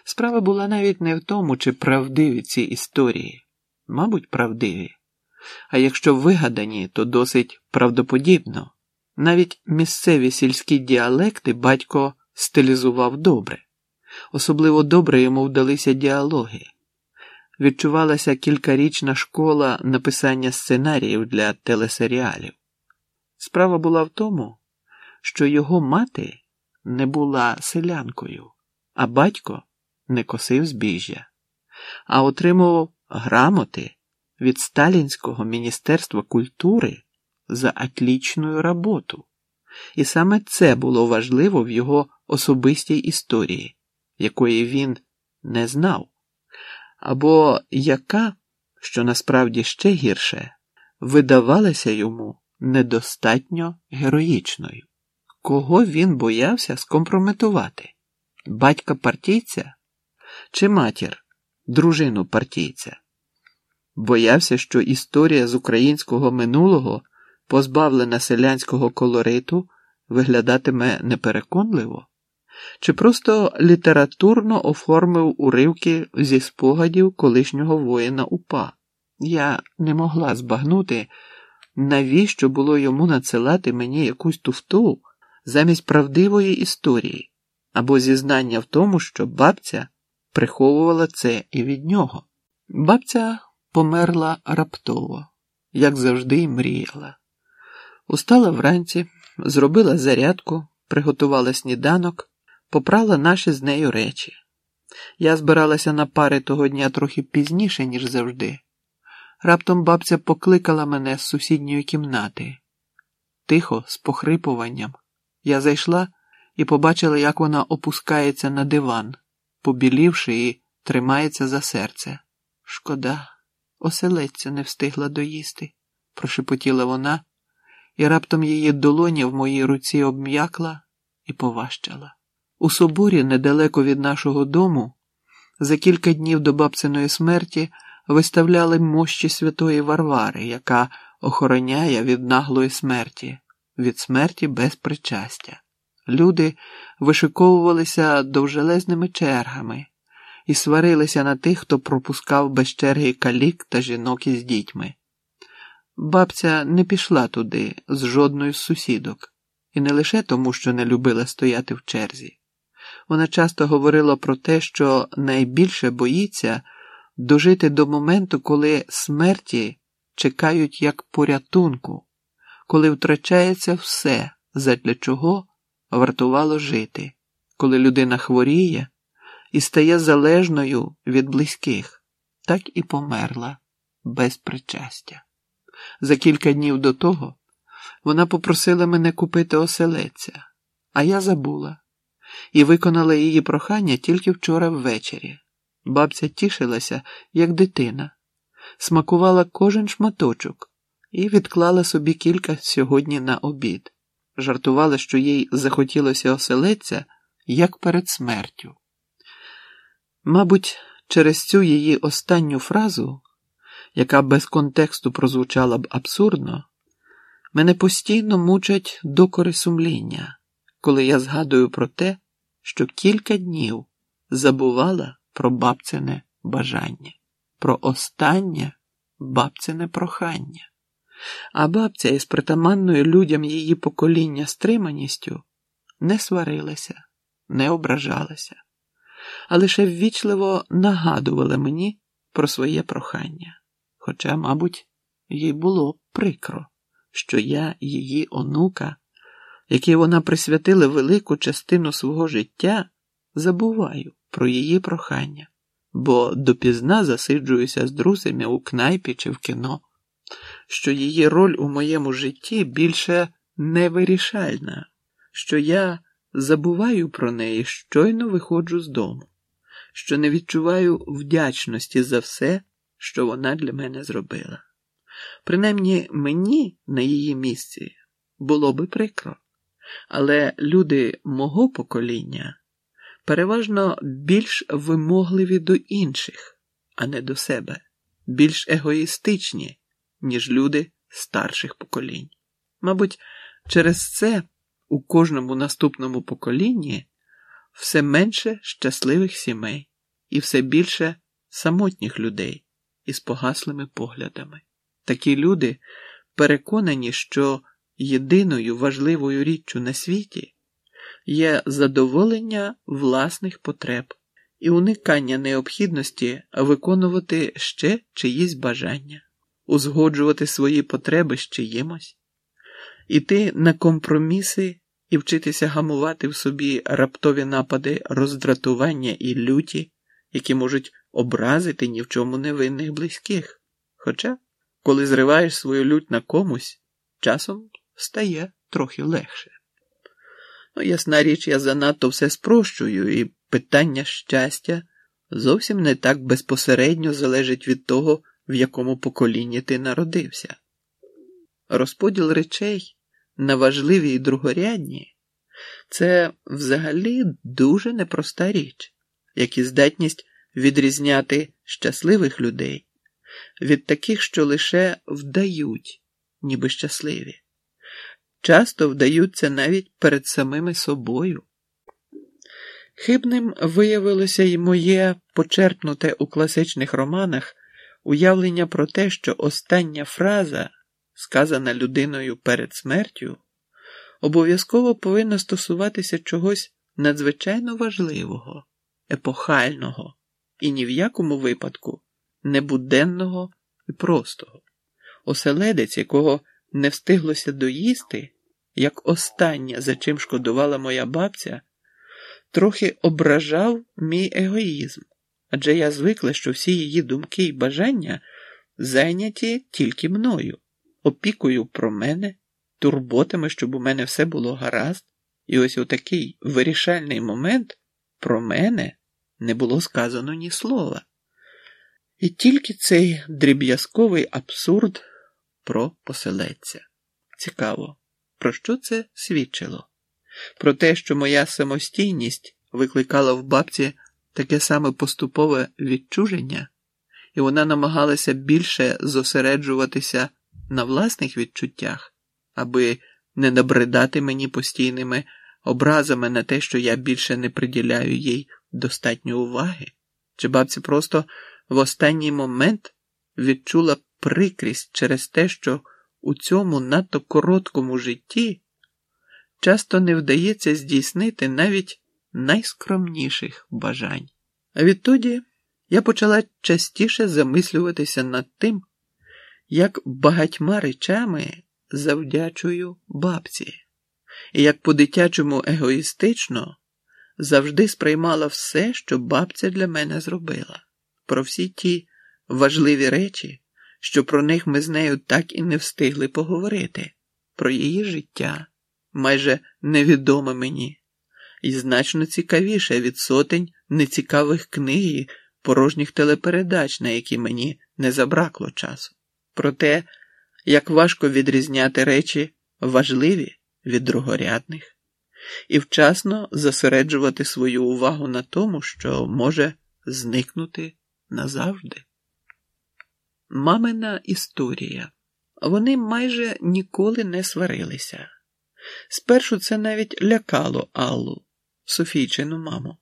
Справа була навіть не в тому, чи правдиві ці історії, мабуть, правдиві, а якщо вигадані, то досить правдоподібно. Навіть місцеві сільські діалекти батько стилізував добре, особливо добре йому вдалися діалоги. відчувалася кількарічна школа написання сценаріїв для телесеріалів. Справа була в тому, що його мати не була селянкою, а батько не косив збіжжя, а отримував грамоти від Сталінського міністерства культури за атлічну роботу. І саме це було важливо в його особистій історії, якої він не знав, або яка, що насправді ще гірше, видавалася йому недостатньо героїчною. Кого він боявся скомпрометувати? Батька партійця чи матір, дружину партійця? Боявся, що історія з українського минулого, позбавлена селянського колориту, виглядатиме непереконливо, чи просто літературно оформив уривки зі спогадів колишнього воїна УПА. Я не могла збагнути, навіщо було йому надсилати мені якусь туфту замість правдивої історії або зізнання в тому, що бабця приховувала це і від нього. Бабця померла раптово, як завжди й мріяла. Устала вранці, зробила зарядку, приготувала сніданок, попрала наші з нею речі. Я збиралася на пари того дня трохи пізніше, ніж завжди. Раптом бабця покликала мене з сусідньої кімнати. Тихо, з похрипуванням. Я зайшла і побачила, як вона опускається на диван, побілівши і тримається за серце. Шкода, оселедця не встигла доїсти, прошепотіла вона, і раптом її долоня в моїй руці обм'якла і поважчала. У соборі, недалеко від нашого дому, за кілька днів до бабциної смерті виставляли мощі святої Варвари, яка охороняє від наглої смерті, від смерті без причастя. Люди вишиковувалися довжелезними чергами і сварилися на тих, хто пропускав без черги калік та жінок із дітьми. Бабця не пішла туди з жодною з сусідок, і не лише тому, що не любила стояти в черзі. Вона часто говорила про те, що найбільше боїться дожити до моменту, коли смерті чекають як порятунку, коли втрачається все, задля чого вартувало жити, коли людина хворіє і стає залежною від близьких, так і померла без причастя. За кілька днів до того вона попросила мене купити оселеця, а я забула і виконала її прохання тільки вчора ввечері. Бабця тішилася, як дитина, смакувала кожен шматочок і відклала собі кілька сьогодні на обід. Жартувала, що їй захотілося оселеця, як перед смертю. Мабуть, через цю її останню фразу, яка без контексту прозвучала б абсурдно, мене постійно мучать докори сумління, коли я згадую про те, що кілька днів забувала про бабцине бажання, про останнє бабцине прохання. А бабця із притаманною людям її покоління стриманістю не сварилася, не ображалася, а лише ввічливо нагадувала мені про своє прохання. Хоча, мабуть, їй було прикро, що я, її онука, якій вона присвятила велику частину свого життя, забуваю про її прохання, бо допізна засиджуюся з друзями у кнайпі чи в кіно, що її роль у моєму житті більше невирішальна, що я забуваю про неї, щойно виходжу з дому, що не відчуваю вдячності за все, що вона для мене зробила. Принаймні мені на її місці було би прикро, але люди мого покоління переважно більш вимогливі до інших, а не до себе, більш егоїстичні, ніж люди старших поколінь. Мабуть, через це у кожному наступному поколінні все менше щасливих сімей і все більше самотніх людей із погаслими поглядами. Такі люди переконані, що єдиною важливою річчю на світі є задоволення власних потреб і уникання необхідності виконувати ще чиїсь бажання, узгоджувати свої потреби з чиїмось, іти на компроміси і вчитися гамувати в собі раптові напади роздратування і люті, які можуть образити ні в чому невинних близьких. Хоча, коли зриваєш свою лють на комусь, часом стає трохи легше. Ну, ясна річ, я занадто все спрощую, і питання щастя зовсім не так безпосередньо залежить від того, в якому поколінні ти народився. Розподіл речей на важливі і другорядні це взагалі дуже непроста річ, як і здатність відрізняти щасливих людей від таких, що лише вдають, ніби щасливі часто вдаються навіть перед самими собою. Хибним виявилося й моє почерпнуте у класичних романах уявлення про те, що остання фраза, сказана людиною перед смертю, обов'язково повинна стосуватися чогось надзвичайно важливого, епохального і ні в якому випадку небуденного і простого. Оселедець, якого не встиглося доїсти, як останнє, за чим шкодувала моя бабця, трохи ображав мій егоїзм, адже я звикла, що всі її думки і бажання зайняті тільки мною, опікою про мене, турботами, щоб у мене все було гаразд, і ось у такий вирішальний момент про мене не було сказано ні слова. І тільки цей дріб'язковий абсурд про поселеця. Цікаво. Про що це свідчило? Про те, що моя самостійність викликала в бабці таке саме поступове відчуження, і вона намагалася більше зосереджуватися на власних відчуттях, аби не набридати мені постійними образами на те, що я більше не приділяю їй достатньо уваги, чи бабці просто в останній момент відчула прикрість через те, що у цьому надто короткому житті часто не вдається здійснити навіть найскромніших бажань. А відтоді я почала частіше замислюватися над тим, як багатьма речами завдячую бабці, і як по-дитячому егоїстично завжди сприймала все, що бабця для мене зробила, про всі ті важливі речі що про них ми з нею так і не встигли поговорити, про її життя, майже невідоме мені, і значно цікавіше від сотень нецікавих книг і порожніх телепередач, на які мені не забракло часу, про те, як важко відрізняти речі важливі від другорядних, і вчасно зосереджувати свою увагу на тому, що може зникнути назавжди. Мамина історія. Вони майже ніколи не сварилися. Спершу це навіть лякало Аллу, Софійчину маму,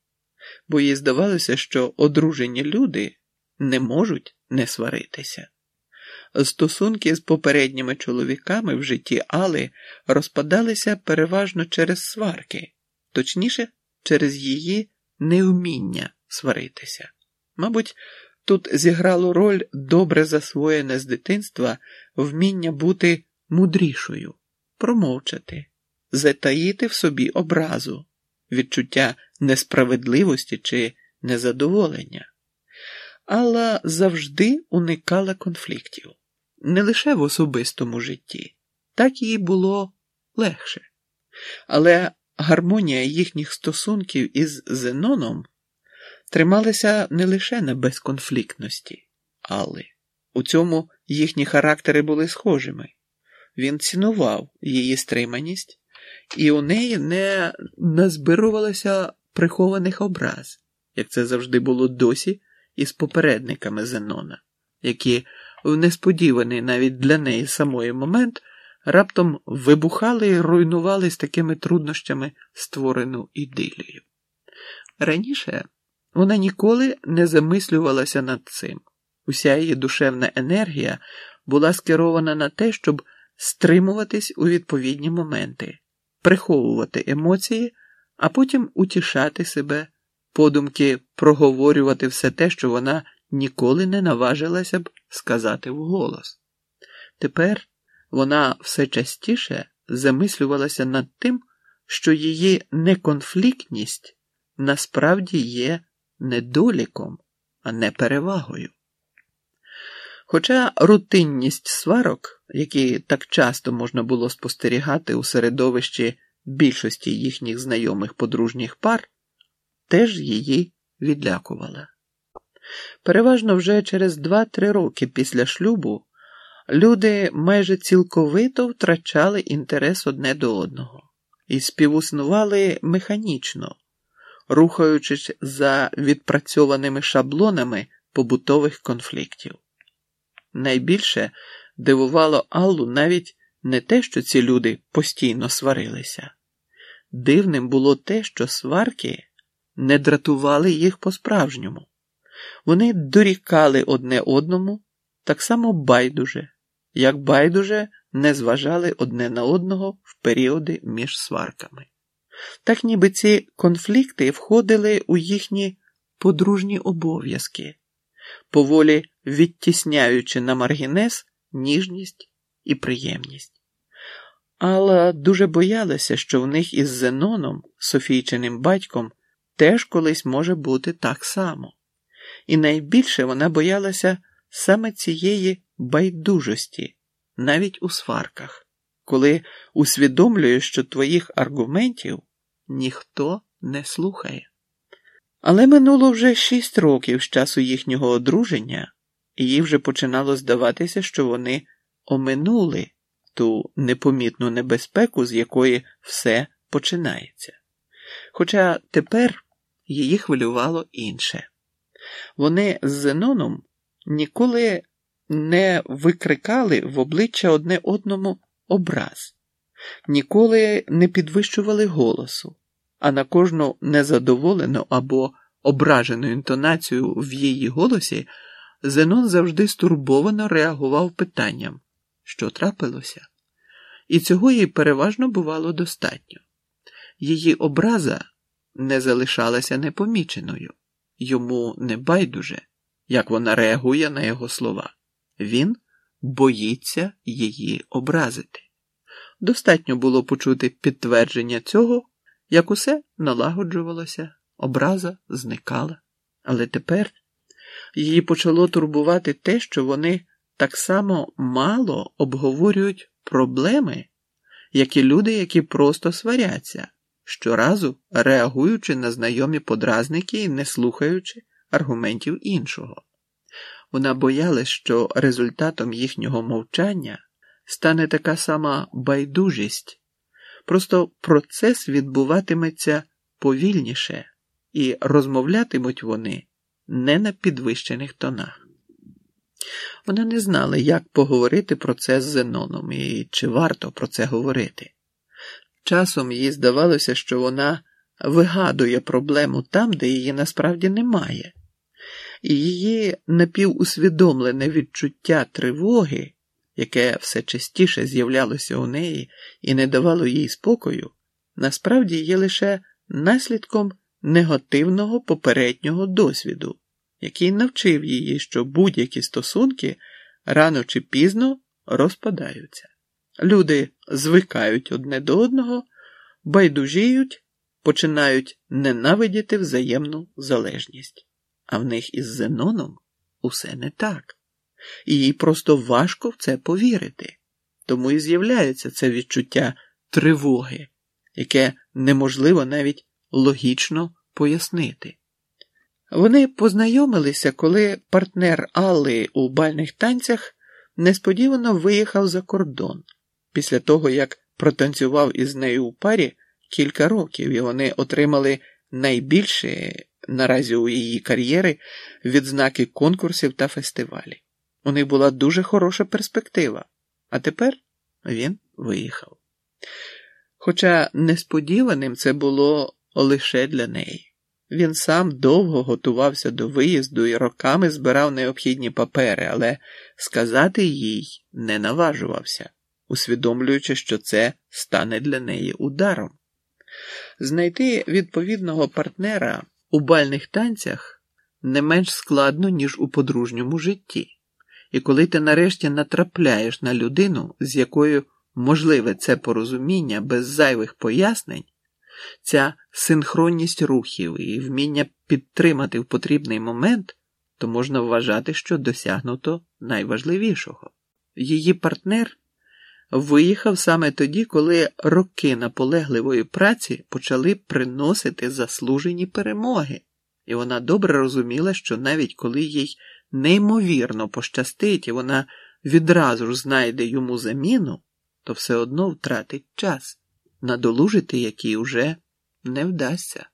бо їй здавалося, що одружені люди не можуть не сваритися. Стосунки з попередніми чоловіками в житті Али розпадалися переважно через сварки, точніше, через її невміння сваритися. Мабуть, Тут зіграло роль добре засвоєне з дитинства вміння бути мудрішою, промовчати, затаїти в собі образу, відчуття несправедливості чи незадоволення. Алла завжди уникала конфліктів, не лише в особистому житті, так їй було легше. Але гармонія їхніх стосунків із Зеноном трималися не лише на безконфліктності, але у цьому їхні характери були схожими. Він цінував її стриманість, і у неї не назбирувалося прихованих образ, як це завжди було досі із попередниками Зенона, які в несподіваний навіть для неї самої момент раптом вибухали і руйнували з такими труднощами створену ідилію. Раніше вона ніколи не замислювалася над цим. Уся її душевна енергія була скерована на те, щоб стримуватись у відповідні моменти, приховувати емоції, а потім утішати себе подумки проговорювати все те, що вона ніколи не наважилася б сказати вголос. Тепер вона все частіше замислювалася над тим, що її неконфліктність насправді є недоліком, а не перевагою. Хоча рутинність сварок, які так часто можна було спостерігати у середовищі більшості їхніх знайомих подружніх пар, теж її відлякувала. Переважно вже через 2-3 роки після шлюбу люди майже цілковито втрачали інтерес одне до одного і співіснували механічно, рухаючись за відпрацьованими шаблонами побутових конфліктів. Найбільше дивувало Аллу навіть не те, що ці люди постійно сварилися. Дивним було те, що сварки не дратували їх по-справжньому. Вони дорікали одне одному так само байдуже, як байдуже не зважали одне на одного в періоди між сварками. Так ніби ці конфлікти входили у їхні подружні обов'язки, поволі відтісняючи на маргінес ніжність і приємність. Алла дуже боялася, що в них із Зеноном, Софійчиним батьком, теж колись може бути так само, і найбільше вона боялася саме цієї байдужості, навіть у сварках, коли усвідомлюєш, що твоїх аргументів ніхто не слухає. Але минуло вже шість років з часу їхнього одруження, і їй вже починало здаватися, що вони оминули ту непомітну небезпеку, з якої все починається. Хоча тепер її хвилювало інше. Вони з Зеноном ніколи не викрикали в обличчя одне одному образ, ніколи не підвищували голосу, а на кожну незадоволену або ображену інтонацію в її голосі Зенон завжди стурбовано реагував питанням, що трапилося, і цього їй переважно бувало достатньо. Її образа не залишалася непоміченою, йому не байдуже, як вона реагує на його слова. Він боїться її образити. Достатньо було почути підтвердження цього, як усе налагоджувалося, образа зникала. Але тепер її почало турбувати те, що вони так само мало обговорюють проблеми, як і люди, які просто сваряться, щоразу реагуючи на знайомі подразники і не слухаючи аргументів іншого. Вона боялась, що результатом їхнього мовчання стане така сама байдужість, просто процес відбуватиметься повільніше, і розмовлятимуть вони не на підвищених тонах. Вона не знала, як поговорити про це з Зеноном і чи варто про це говорити. Часом їй здавалося, що вона вигадує проблему там, де її насправді немає, і її напівусвідомлене відчуття тривоги, яке все частіше з'являлося у неї і не давало їй спокою, насправді є лише наслідком негативного попереднього досвіду, який навчив її, що будь-які стосунки рано чи пізно розпадаються. Люди звикають одне до одного, байдужіють, починають ненавидіти взаємну залежність. А в них із Зеноном усе не так, і їй просто важко в це повірити. Тому і з'являється це відчуття тривоги, яке неможливо навіть логічно пояснити. Вони познайомилися, коли партнер Алли у бальних танцях несподівано виїхав за кордон після того, як протанцював із нею у парі кілька років, і вони отримали найбільші наразі у її кар'єри відзнаки конкурсів та фестивалів. У них була дуже хороша перспектива, а тепер він виїхав. Хоча несподіваним це було лише для неї. Він сам довго готувався до виїзду і роками збирав необхідні папери, але сказати їй не наважувався, усвідомлюючи, що це стане для неї ударом. Знайти відповідного партнера у бальних танцях не менш складно, ніж у подружньому житті. І коли ти нарешті натрапляєш на людину, з якою можливе це порозуміння без зайвих пояснень, ця синхронність рухів і вміння підтримати в потрібний момент, то можна вважати, що досягнуто найважливішого. Її партнер виїхав саме тоді, коли роки наполегливої праці почали приносити заслужені перемоги, і вона добре розуміла, що навіть коли їй неймовірно пощастить, і вона відразу ж знайде йому заміну, то все одно втратить час, надолужити який уже не вдасться.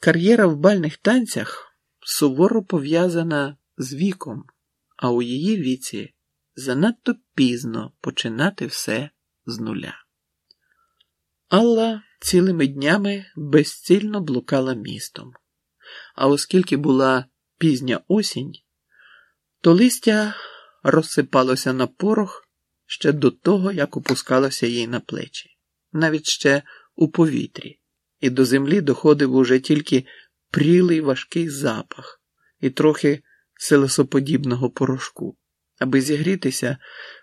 Кар'єра в бальних танцях суворо пов'язана з віком, а у її віці занадто пізно починати все з нуля. Алла цілими днями безцільно блукала містом, а оскільки була пізня осінь, то листя розсипалося на порох ще до того, як опускалося їй на плечі, навіть ще у повітрі, і до землі доходив уже тільки прілий важкий запах і трохи селесоподібного порошку. Аби зігрітися,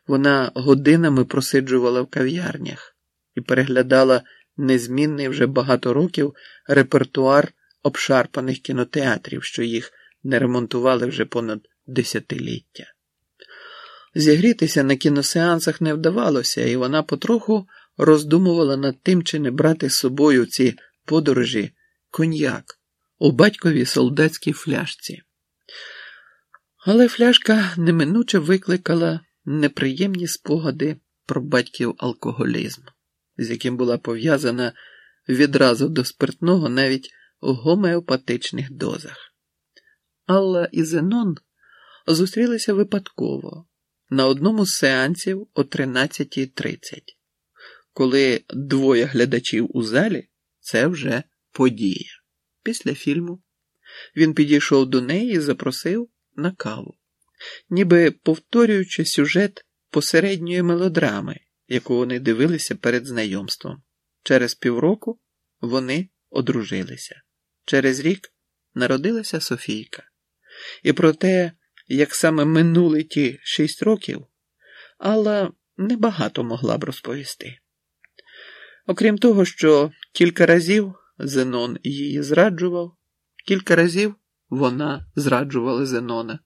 вона годинами просиджувала в кав'ярнях і переглядала незмінний вже багато років репертуар обшарпаних кінотеатрів, що їх не ремонтували вже понад десятиліття. Зігрітися на кіносеансах не вдавалося, і вона потроху роздумувала над тим, чи не брати з собою ці подорожі коньяк у батьковій солдатській фляжці. Але фляжка неминуче викликала неприємні спогади про батьків алкоголізм, з яким була пов'язана відразу до спиртного навіть у гомеопатичних дозах. Алла і Зенон зустрілися випадково на одному з сеансів о 13.30. Коли двоє глядачів у залі, це вже подія. Після фільму він підійшов до неї і запросив на каву, ніби повторюючи сюжет посередньої мелодрами, яку вони дивилися перед знайомством. Через півроку вони одружилися. Через рік народилася Софійка. І про те, як саме минули ті шість років, Алла небагато могла б розповісти. Окрім того, що кілька разів Зенон її зраджував, кілька разів вона зраджувала Зенона,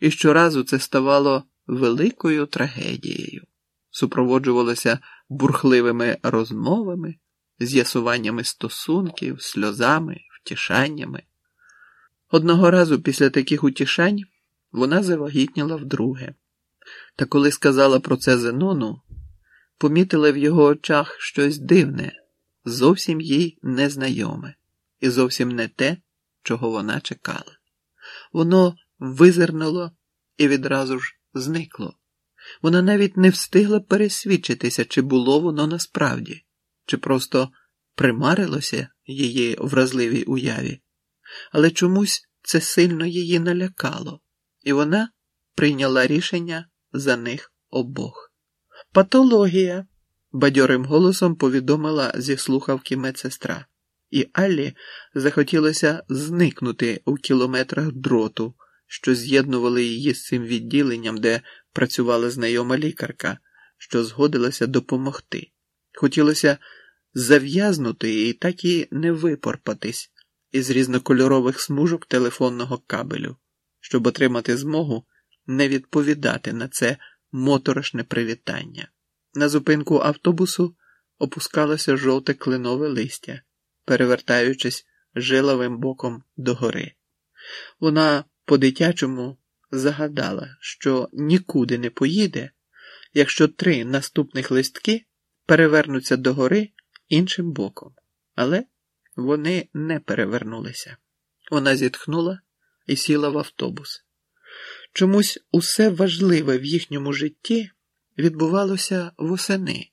і щоразу це ставало великою трагедією, супроводжувалося бурхливими розмовами, з'ясуваннями стосунків, сльозами, втішаннями. Одного разу після таких утішань вона завагітніла вдруге, та коли сказала про це Зенону, помітила в його очах щось дивне, зовсім їй незнайоме, і зовсім не те, чого вона чекала. Воно визирнуло і відразу ж зникло. Вона навіть не встигла пересвідчитися, чи було воно насправді, чи просто примарилося її вразливій уяві, але чомусь це сильно її налякало, і вона прийняла рішення за них обох. Патологія, бадьорим голосом повідомила зі слухавки медсестра і Аллі захотілося зникнути у кілометрах дроту, що з'єднували її з цим відділенням, де працювала знайома лікарка, що згодилася допомогти. Хотілося зав'язнути і так і не випорпатись із різнокольорових смужок телефонного кабелю, щоб отримати змогу не відповідати на це моторошне привітання. На зупинку автобусу опускалося жовте кленове листя перевертаючись жиловим боком догори. Вона по-дитячому загадала, що нікуди не поїде, якщо три наступних листки перевернуться догори іншим боком. Але вони не перевернулися. Вона зітхнула і сіла в автобус. Чомусь усе важливе в їхньому житті відбувалося восени,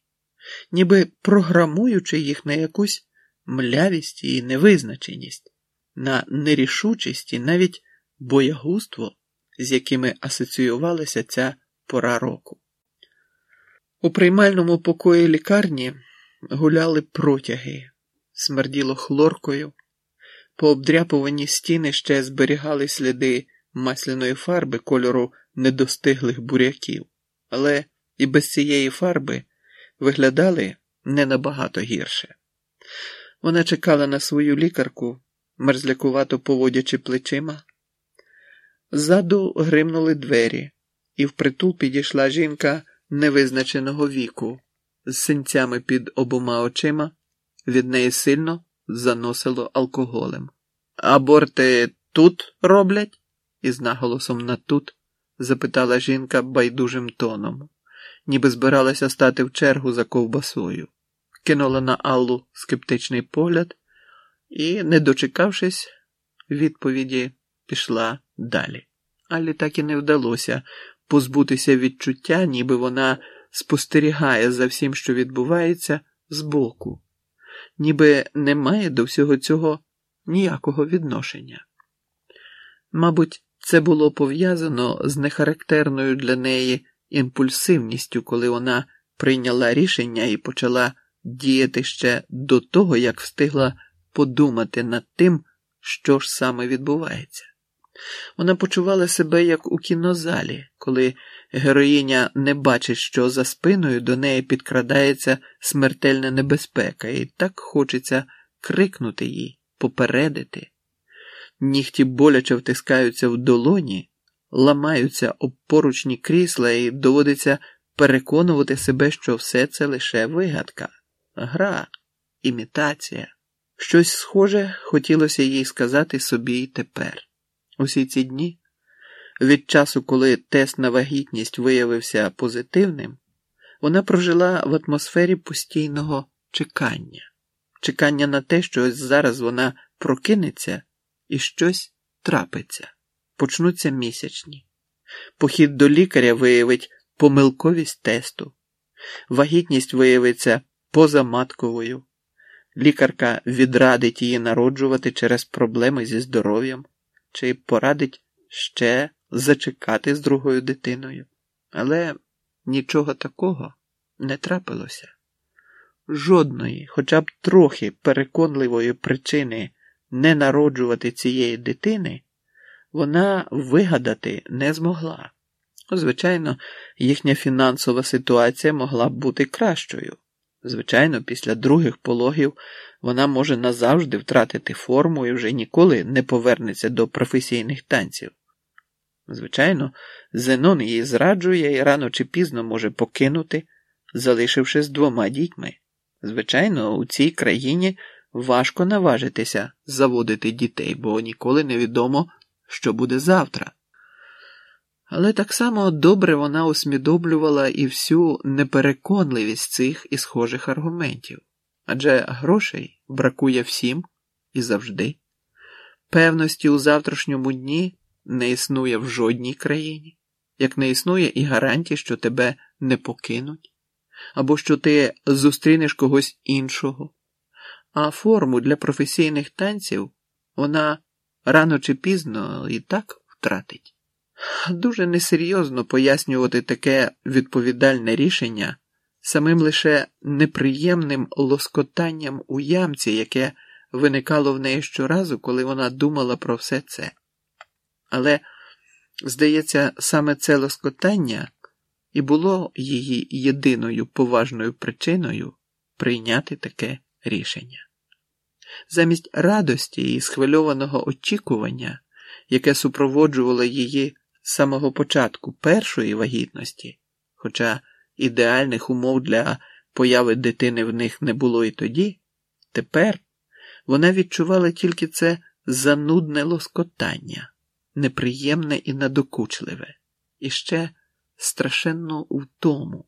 ніби програмуючи їх на якусь млявість і невизначеність, на нерішучість і навіть боягузтво, з якими асоціювалася ця пора року. У приймальному покої лікарні гуляли протяги, смерділо хлоркою, Пообдряпувані стіни ще зберігали сліди масляної фарби кольору недостиглих буряків, але і без цієї фарби виглядали не набагато гірше. Вона чекала на свою лікарку, мерзлякувато поводячи плечима. Ззаду гримнули двері, і впритул підійшла жінка невизначеного віку, з синцями під обома очима, від неї сильно заносило алкоголем. Аборти тут роблять? із наголосом на тут запитала жінка байдужим тоном, ніби збиралася стати в чергу за ковбасою, кинула на Аллу скептичний погляд і, не дочекавшись, відповіді пішла далі. Аллі так і не вдалося позбутися відчуття, ніби вона спостерігає за всім, що відбувається, збоку, ніби не має до всього цього ніякого відношення. Мабуть, це було пов'язано з нехарактерною для неї імпульсивністю, коли вона прийняла рішення і почала діяти ще до того, як встигла подумати над тим, що ж саме відбувається. Вона почувала себе як у кінозалі, коли героїня не бачить, що за спиною до неї підкрадається смертельна небезпека, і так хочеться крикнути їй, попередити. Нігті боляче втискаються в долоні, ламаються об поручні крісла, і доводиться переконувати себе, що все це лише вигадка, гра, імітація. Щось схоже хотілося їй сказати собі і тепер. Усі ці дні, від часу, коли тест на вагітність виявився позитивним, вона прожила в атмосфері постійного чекання, чекання на те, що ось зараз вона прокинеться і щось трапиться, почнуться місячні. Похід до лікаря виявить помилковість тесту, вагітність виявиться позаматковою, лікарка відрадить її народжувати через проблеми зі здоров'ям чи порадить ще зачекати з другою дитиною. Але нічого такого не трапилося. Жодної, хоча б трохи переконливої причини не народжувати цієї дитини, вона вигадати не змогла. Звичайно, їхня фінансова ситуація могла б бути кращою. Звичайно, після других пологів вона може назавжди втратити форму і вже ніколи не повернеться до професійних танців. Звичайно, Зенон її зраджує і рано чи пізно може покинути, залишивши з двома дітьми. Звичайно, у цій країні важко наважитися заводити дітей, бо ніколи не відомо, що буде завтра. Але так само добре вона усвідомлювала і всю непереконливість цих і схожих аргументів адже грошей бракує всім і завжди. Певності у завтрашньому дні не існує в жодній країні, як не існує і гарантії, що тебе не покинуть, або що ти зустрінеш когось іншого. А форму для професійних танців вона рано чи пізно і так втратить. Дуже несерйозно пояснювати таке відповідальне рішення самим лише неприємним лоскотанням у ямці, яке виникало в неї щоразу, коли вона думала про все це. Але, здається, саме це лоскотання і було її єдиною поважною причиною прийняти таке рішення. Замість радості і схвильованого очікування, яке супроводжувало її з самого початку першої вагітності, хоча ідеальних умов для появи дитини в них не було і тоді, тепер вона відчувала тільки це занудне лоскотання, неприємне і надокучливе, і ще страшенну втому.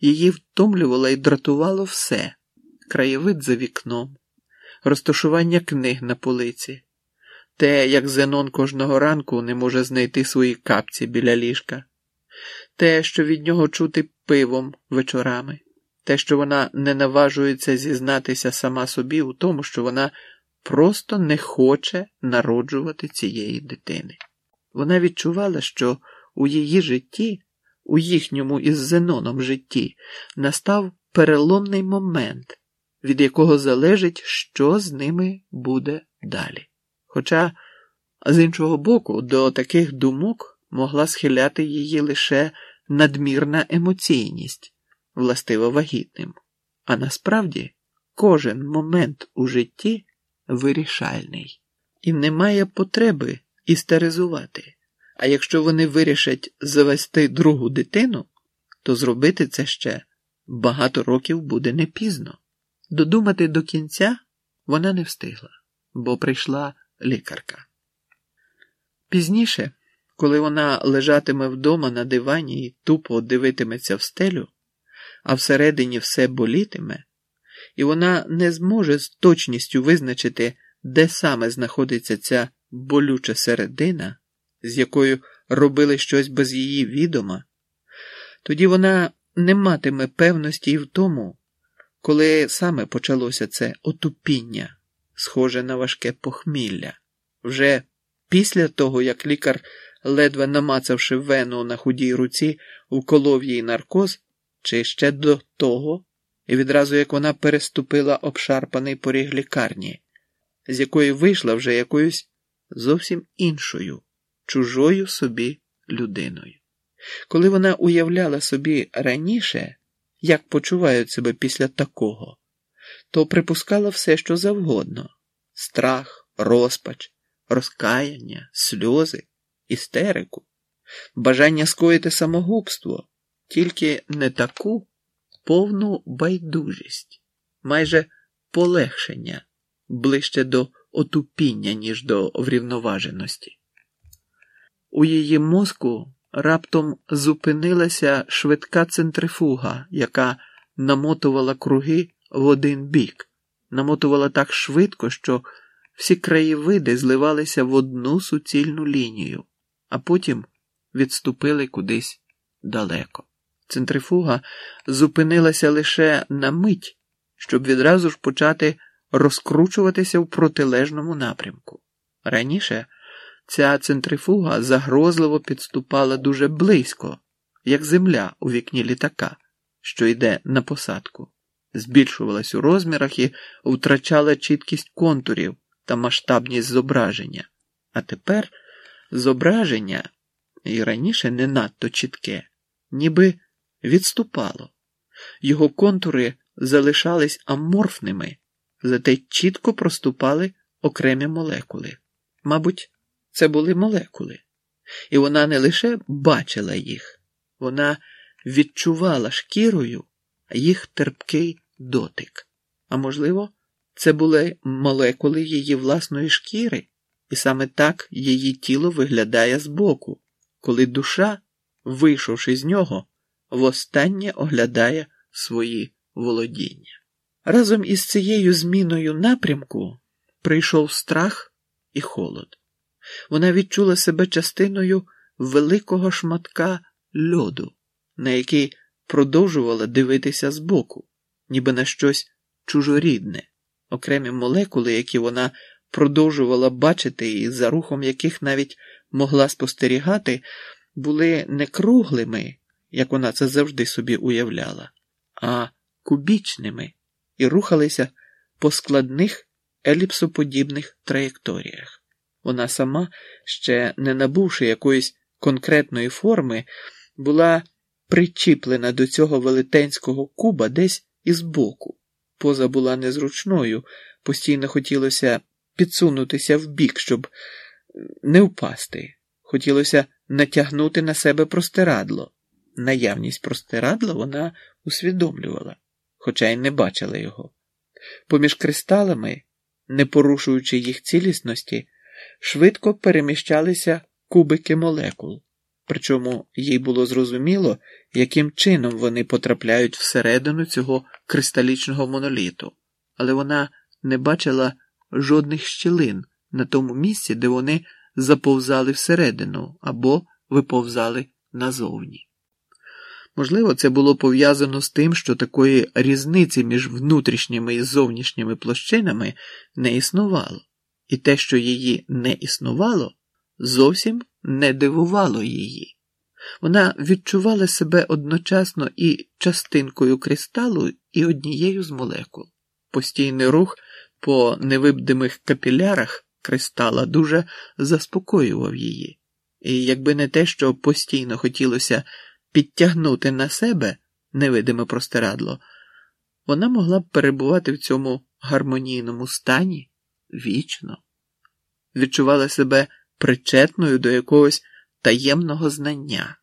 Її втомлювало і дратувало все краєвид за вікном, розташування книг на полиці, те, як Зенон кожного ранку не може знайти свої капці біля ліжка те, що від нього чути пивом вечорами, те, що вона не наважується зізнатися сама собі у тому, що вона просто не хоче народжувати цієї дитини. Вона відчувала, що у її житті, у їхньому із Зеноном житті, настав переломний момент, від якого залежить, що з ними буде далі. Хоча, з іншого боку, до таких думок могла схиляти її лише надмірна емоційність, властива вагітним. А насправді кожен момент у житті вирішальний, і немає потреби істеризувати. А якщо вони вирішать завести другу дитину, то зробити це ще багато років буде не пізно. Додумати до кінця вона не встигла, бо прийшла лікарка. Пізніше, коли вона лежатиме вдома на дивані і тупо дивитиметься в стелю, а всередині все болітиме, і вона не зможе з точністю визначити, де саме знаходиться ця болюча середина, з якою робили щось без її відома, тоді вона не матиме певності і в тому, коли саме почалося це отупіння, схоже на важке похмілля. Вже після того, як лікар, ледве намацавши вену на худій руці, вколов їй наркоз, чи ще до того, і відразу як вона переступила обшарпаний поріг лікарні, з якої вийшла вже якоюсь зовсім іншою, чужою собі людиною. Коли вона уявляла собі раніше, як почувають себе після такого, то припускала все, що завгодно: страх, розпач, розкаяння, сльози, істерику, бажання скоїти самогубство, тільки не таку повну байдужість, майже полегшення ближче до отупіння, ніж до врівноваженості. У її мозку раптом зупинилася швидка центрифуга, яка намотувала круги в один бік, намотувала так швидко, що всі краєвиди зливалися в одну суцільну лінію, а потім відступили кудись далеко. Центрифуга зупинилася лише на мить, щоб відразу ж почати розкручуватися в протилежному напрямку. Раніше ця центрифуга загрозливо підступала дуже близько, як земля у вікні літака, що йде на посадку, збільшувалась у розмірах і втрачала чіткість контурів та масштабність зображення. А тепер зображення, і раніше не надто чітке, ніби відступало. Його контури залишались аморфними, зате чітко проступали окремі молекули. Мабуть, це були молекули, і вона не лише бачила їх, вона відчувала шкірою їх терпкий дотик. А можливо, це були молекули її власної шкіри, і саме так її тіло виглядає збоку, коли душа, вийшовши з нього, востаннє оглядає свої володіння. Разом із цією зміною напрямку прийшов страх і холод. Вона відчула себе частиною великого шматка льоду, на який продовжувала дивитися збоку, ніби на щось чужорідне, окремі молекули, які вона продовжувала бачити, і за рухом яких навіть могла спостерігати, були не круглими, як вона це завжди собі уявляла, а кубічними і рухалися по складних еліпсоподібних траєкторіях. Вона сама, ще не набувши якоїсь конкретної форми, була причіплена до цього велетенського куба десь із боку. Поза була незручною, постійно хотілося підсунутися в бік, щоб не впасти. Хотілося натягнути на себе простирадло. Наявність простирадла вона усвідомлювала, хоча й не бачила його. Поміж кристалами, не порушуючи їх цілісності, швидко переміщалися кубики молекул, причому їй було зрозуміло, яким чином вони потрапляють всередину цього кристалічного моноліту, але вона не бачила жодних щілин на тому місці, де вони заповзали всередину або виповзали назовні. Можливо, це було пов'язано з тим, що такої різниці між внутрішніми і зовнішніми площинами не існувало і те, що її не існувало, зовсім не дивувало її. Вона відчувала себе одночасно і частинкою кристалу, і однією з молекул. Постійний рух по невибдимих капілярах кристала дуже заспокоював її, і якби не те, що постійно хотілося підтягнути на себе невидиме простирадло, вона могла б перебувати в цьому гармонійному стані вічно, відчувала себе причетною до якогось таємного знання,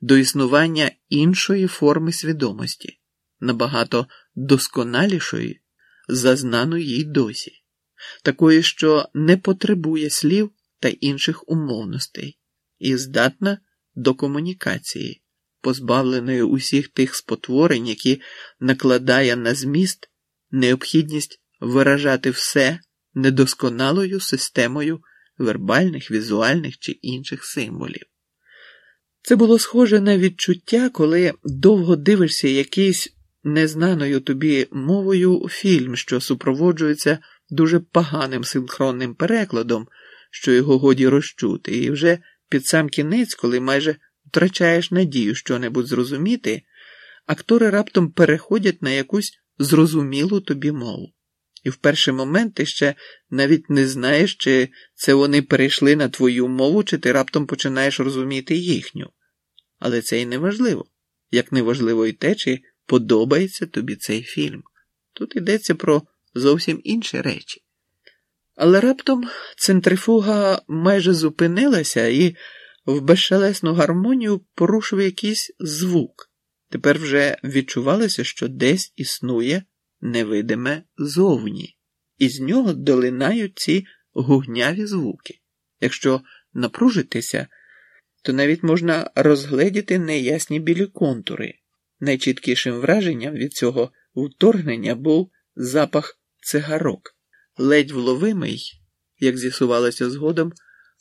до існування іншої форми свідомості, набагато досконалішої, зазнаної їй досі, такої, що не потребує слів та інших умовностей, і здатна до комунікації, позбавленої усіх тих спотворень, які накладає на зміст необхідність виражати все недосконалою системою вербальних, візуальних чи інших символів. Це було схоже на відчуття, коли довго дивишся якийсь незнаною тобі мовою фільм, що супроводжується дуже поганим синхронним перекладом, що його годі розчути, і вже під сам кінець, коли майже втрачаєш надію що-небудь зрозуміти, актори раптом переходять на якусь зрозумілу тобі мову. І в перший момент ти ще навіть не знаєш, чи це вони перейшли на твою мову, чи ти раптом починаєш розуміти їхню. Але це і не важливо, як не важливо і те, чи подобається тобі цей фільм. Тут йдеться про зовсім інші речі. Але раптом центрифуга майже зупинилася і в безшелесну гармонію порушив якийсь звук. Тепер вже відчувалося, що десь існує невидиме зовні, і з нього долинають ці гугняві звуки. Якщо напружитися, то навіть можна розгледіти неясні білі контури. Найчіткішим враженням від цього вторгнення був запах цигарок, ледь вловимий, як з'ясувалося згодом,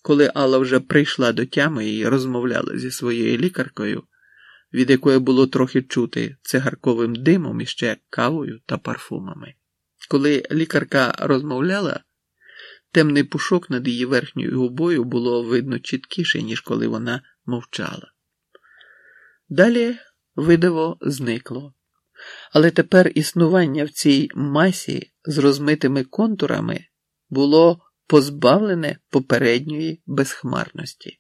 коли Алла вже прийшла до тями і розмовляла зі своєю лікаркою від якої було трохи чути цигарковим димом і ще кавою та парфумами. Коли лікарка розмовляла, темний пушок над її верхньою губою було видно чіткіше, ніж коли вона мовчала. Далі видиво зникло, але тепер існування в цій масі з розмитими контурами було позбавлене попередньої безхмарності.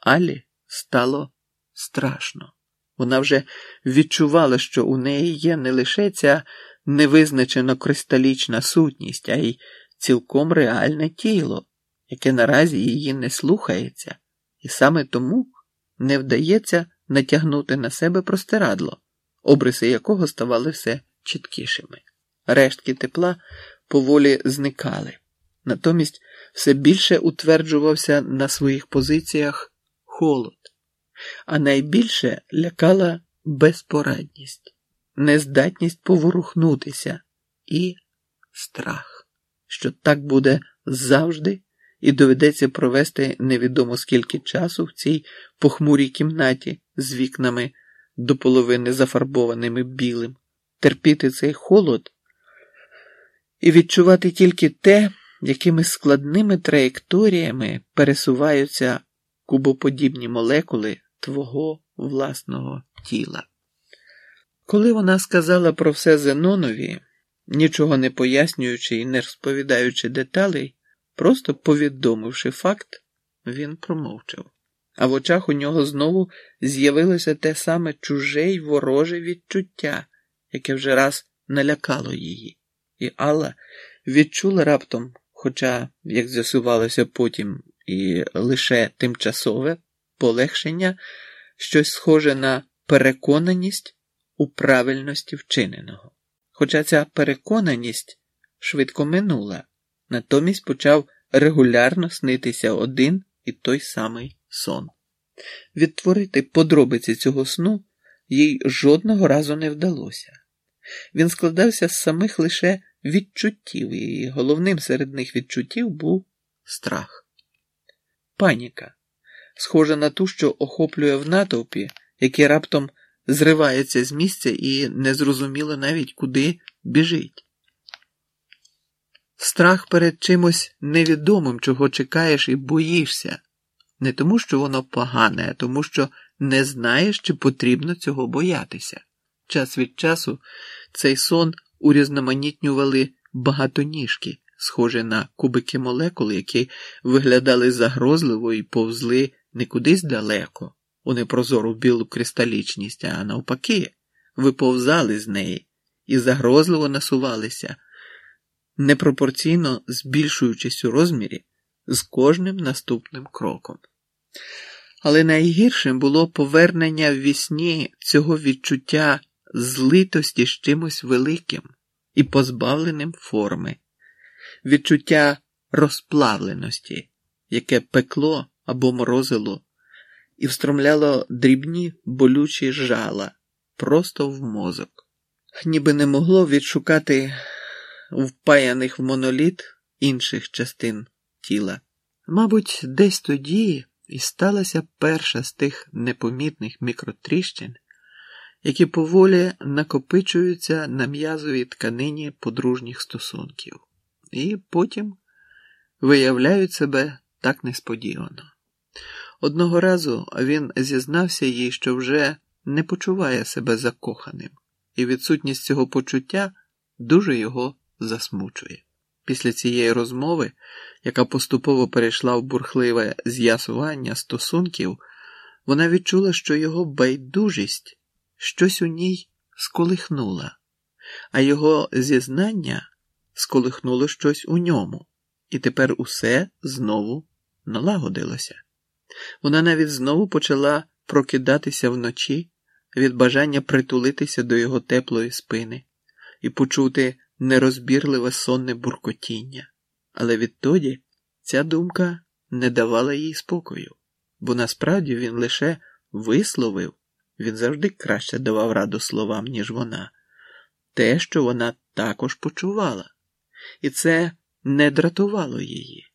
Алі стало страшно. Вона вже відчувала, що у неї є не лише ця невизначено кристалічна сутність, а й цілком реальне тіло, яке наразі її не слухається, і саме тому не вдається натягнути на себе простирадло, обриси якого ставали все чіткішими. Рештки тепла поволі зникали, натомість все більше утверджувався на своїх позиціях холод а найбільше лякала безпорадність, нездатність поворухнутися і страх, що так буде завжди, і доведеться провести невідомо скільки часу в цій похмурій кімнаті з вікнами до половини зафарбованими білим, терпіти цей холод і відчувати тільки те, якими складними траєкторіями пересуваються кубоподібні молекули твого власного тіла. Коли вона сказала про все Зенонові, нічого не пояснюючи і не розповідаючи деталей, просто повідомивши факт, він промовчав. А в очах у нього знову з'явилося те саме чуже й вороже відчуття, яке вже раз налякало її. І Алла відчула раптом, хоча, як з'ясувалося потім, і лише тимчасове полегшення, щось схоже на переконаність у правильності вчиненого. Хоча ця переконаність швидко минула, натомість почав регулярно снитися один і той самий сон. Відтворити подробиці цього сну їй жодного разу не вдалося. Він складався з самих лише відчуттів, і головним серед них відчуттів був страх, паніка схожа на ту, що охоплює в натовпі, який раптом зривається з місця і незрозуміло навіть куди біжить. Страх перед чимось невідомим, чого чекаєш і боїшся, не тому, що воно погане, а тому, що не знаєш, чи потрібно цього боятися. Час від часу цей сон урізноманітнювали багатоніжки, схожі на кубики молекул, які виглядали загрозливо і повзли не кудись далеко, у непрозору білу кристалічність, а навпаки, виповзали з неї і загрозливо насувалися, непропорційно збільшуючись у розмірі з кожним наступним кроком. Але найгіршим було повернення в вісні цього відчуття злитості з чимось великим і позбавленим форми, відчуття розплавленості, яке пекло або морозило і встромляло дрібні болючі жала просто в мозок, ніби не могло відшукати впаяних в моноліт інших частин тіла. Мабуть, десь тоді і сталася перша з тих непомітних мікротріщин, які поволі накопичуються на м'язовій тканині подружніх стосунків, і потім виявляють себе так несподівано. Одного разу він зізнався їй, що вже не почуває себе закоханим, і відсутність цього почуття дуже його засмучує. Після цієї розмови, яка поступово перейшла в бурхливе з'ясування стосунків, вона відчула, що його байдужість щось у ній сколихнула, а його зізнання сколихнуло щось у ньому, і тепер усе знову налагодилося. Вона навіть знову почала прокидатися вночі від бажання притулитися до його теплої спини і почути нерозбірливе сонне буркотіння, але відтоді ця думка не давала їй спокою, бо насправді він лише висловив, він завжди краще давав раду словам, ніж вона, те, що вона також почувала, і це не дратувало її,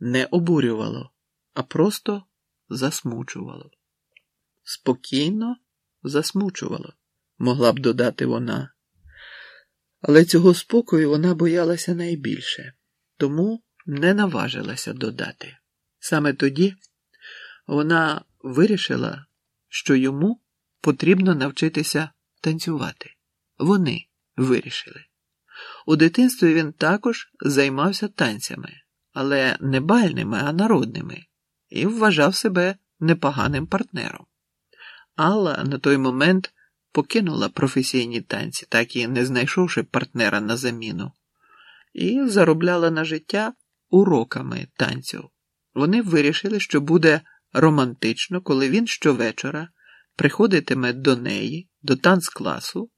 не обурювало, а просто засмучувало. Спокійно засмучувало, могла б додати вона. Але цього спокою вона боялася найбільше, тому не наважилася додати. Саме тоді вона вирішила, що йому потрібно навчитися танцювати. Вони вирішили. У дитинстві він також займався танцями, але не бальними, а народними, і вважав себе непоганим партнером. Алла на той момент покинула професійні танці, так і не знайшовши партнера на заміну, і заробляла на життя уроками танців. Вони вирішили, що буде романтично, коли він щовечора приходитиме до неї, до танцкласу,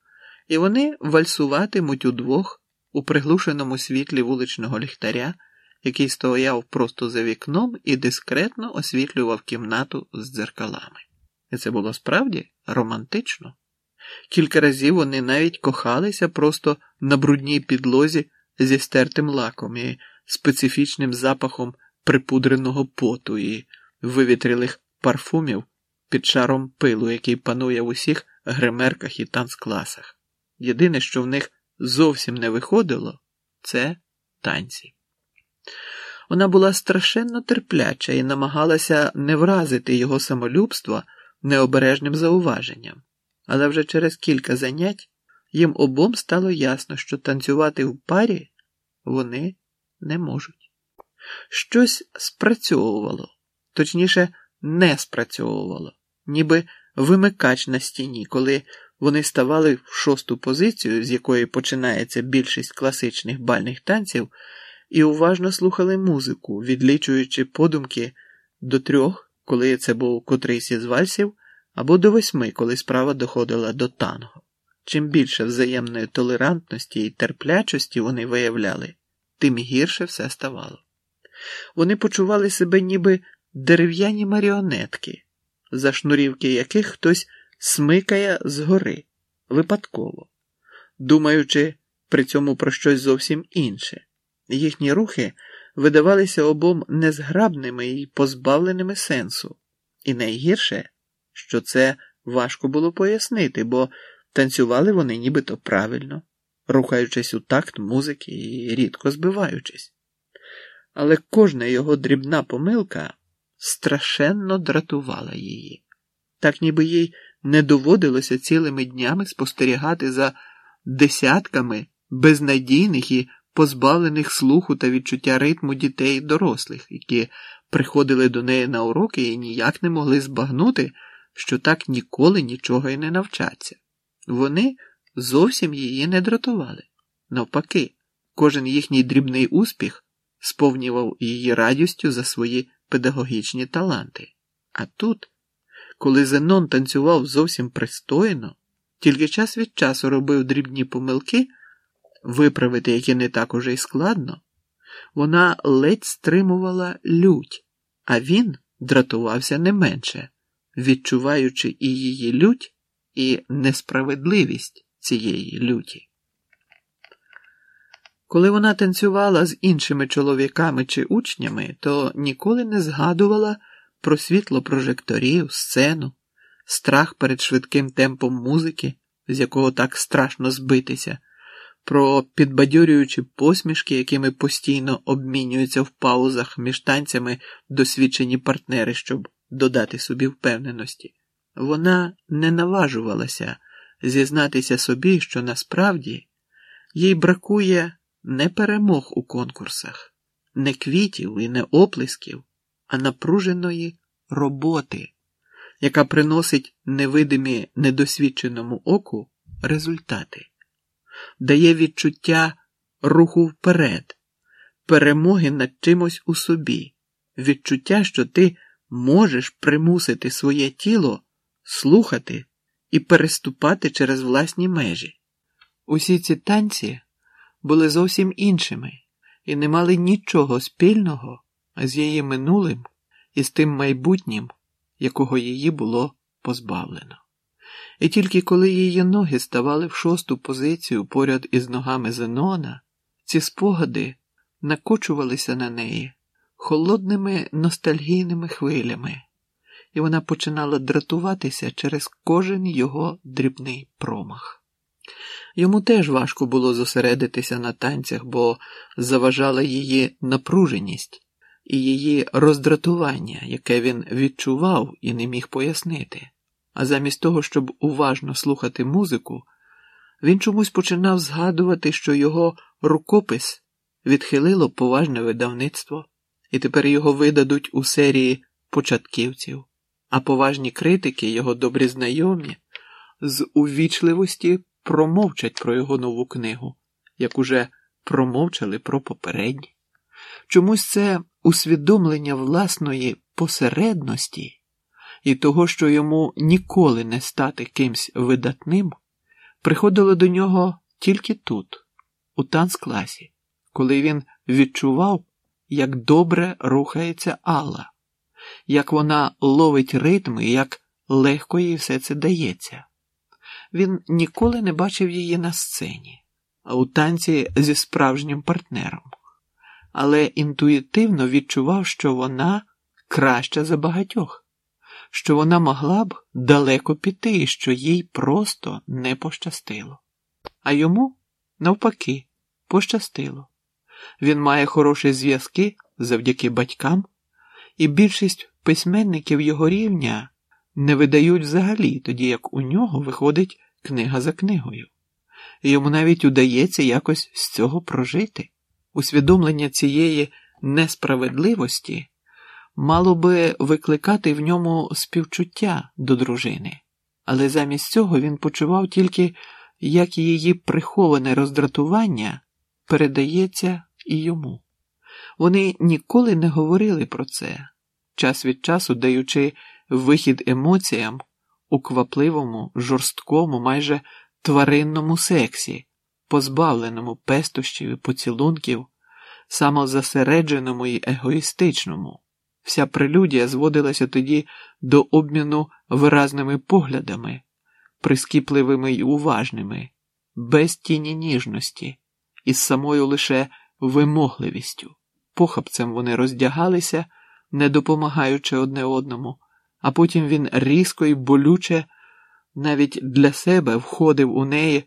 і вони вальсуватимуть удвох у приглушеному світлі вуличного ліхтаря, який стояв просто за вікном і дискретно освітлював кімнату з дзеркалами. І це було справді романтично. Кілька разів вони навіть кохалися просто на брудній підлозі зі стертим лаком і специфічним запахом припудреного поту і вивітрілих парфумів під шаром пилу, який панує в усіх гримерках і танцкласах. Єдине, що в них зовсім не виходило, це танці. Вона була страшенно терпляча і намагалася не вразити його самолюбство необережним зауваженням але вже через кілька занять їм обом стало ясно, що танцювати в парі вони не можуть. Щось спрацьовувало, точніше, не спрацьовувало, ніби вимикач на стіні, коли вони ставали в шосту позицію, з якої починається більшість класичних бальних танців, і уважно слухали музику, відлічуючи подумки до трьох, коли це був котрийсь із вальсів або до восьми, коли справа доходила до танго. Чим більше взаємної толерантності і терплячості вони виявляли, тим гірше все ставало. Вони почували себе ніби дерев'яні маріонетки, за шнурівки яких хтось смикає згори, випадково, думаючи при цьому про щось зовсім інше. Їхні рухи видавалися обом незграбними і позбавленими сенсу, і найгірше що це важко було пояснити, бо танцювали вони нібито правильно, рухаючись у такт музики і рідко збиваючись. Але кожна його дрібна помилка страшенно дратувала її, так ніби їй не доводилося цілими днями спостерігати за десятками безнадійних і позбавлених слуху та відчуття ритму дітей дорослих, які приходили до неї на уроки і ніяк не могли збагнути, що так ніколи нічого й не навчаться. Вони зовсім її не дратували. Навпаки, кожен їхній дрібний успіх сповнював її радістю за свої педагогічні таланти. А тут, коли Зенон танцював зовсім пристойно, тільки час від часу робив дрібні помилки, виправити які не так уже й складно, вона ледь стримувала лють, а він дратувався не менше, відчуваючи і її лють, і несправедливість цієї люті. Коли вона танцювала з іншими чоловіками чи учнями, то ніколи не згадувала про світло прожекторів, сцену, страх перед швидким темпом музики, з якого так страшно збитися, про підбадьорюючі посмішки, якими постійно обмінюються в паузах між танцями досвідчені партнери, щоб додати собі впевненості. Вона не наважувалася зізнатися собі, що насправді їй бракує не перемог у конкурсах, не квітів і не оплесків, а напруженої роботи, яка приносить невидимі недосвідченому оку результати, дає відчуття руху вперед, перемоги над чимось у собі, відчуття, що ти можеш примусити своє тіло слухати і переступати через власні межі. Усі ці танці були зовсім іншими і не мали нічого спільного з її минулим і з тим майбутнім, якого її було позбавлено. І тільки коли її ноги ставали в шосту позицію поряд із ногами Зенона, ці спогади накочувалися на неї холодними ностальгійними хвилями, і вона починала дратуватися через кожен його дрібний промах. Йому теж важко було зосередитися на танцях, бо заважала її напруженість і її роздратування, яке він відчував і не міг пояснити. А замість того, щоб уважно слухати музику, він чомусь починав згадувати, що його рукопис відхилило поважне видавництво, і тепер його видадуть у серії початківців, а поважні критики, його добрі знайомі, з увічливості промовчать про його нову книгу, як уже промовчали про попередні. Чомусь це усвідомлення власної посередності і того, що йому ніколи не стати кимсь видатним, приходило до нього тільки тут, у танцкласі, коли він відчував, як добре рухається Алла, як вона ловить ритми, як легко їй все це дається. Він ніколи не бачив її на сцені, а у танці зі справжнім партнером, але інтуїтивно відчував, що вона краща за багатьох, що вона могла б далеко піти, що їй просто не пощастило. А йому, навпаки, пощастило. Він має хороші зв'язки завдяки батькам, і більшість письменників його рівня не видають взагалі, тоді як у нього виходить книга за книгою. Йому навіть удається якось з цього прожити. Усвідомлення цієї несправедливості мало би викликати в ньому співчуття до дружини, але замість цього він почував тільки, як її приховане роздратування передається і йому. Вони ніколи не говорили про це, час від часу даючи вихід емоціям у квапливому, жорсткому, майже тваринному сексі, позбавленому пестощів і поцілунків, самозасередженому і егоїстичному. Вся прелюдія зводилася тоді до обміну виразними поглядами, прискіпливими й уважними, без тіні ніжності, із самою лише вимогливістю. Похапцем вони роздягалися, не допомагаючи одне одному а потім він різко і болюче навіть для себе входив у неї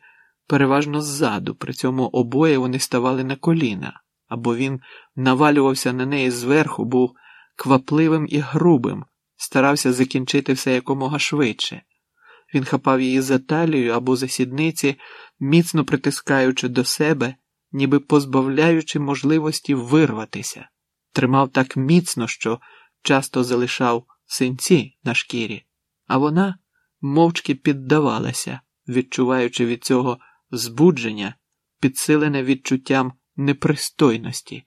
переважно ззаду, при цьому обоє вони ставали на коліна, або він навалювався на неї зверху, був квапливим і грубим, старався закінчити все якомога швидше. Він хапав її за талію або за сідниці, міцно притискаючи до себе, ніби позбавляючи можливості вирватися, тримав так міцно, що часто залишав синці на шкірі, а вона мовчки піддавалася, відчуваючи від цього збудження, підсилене відчуттям непристойності,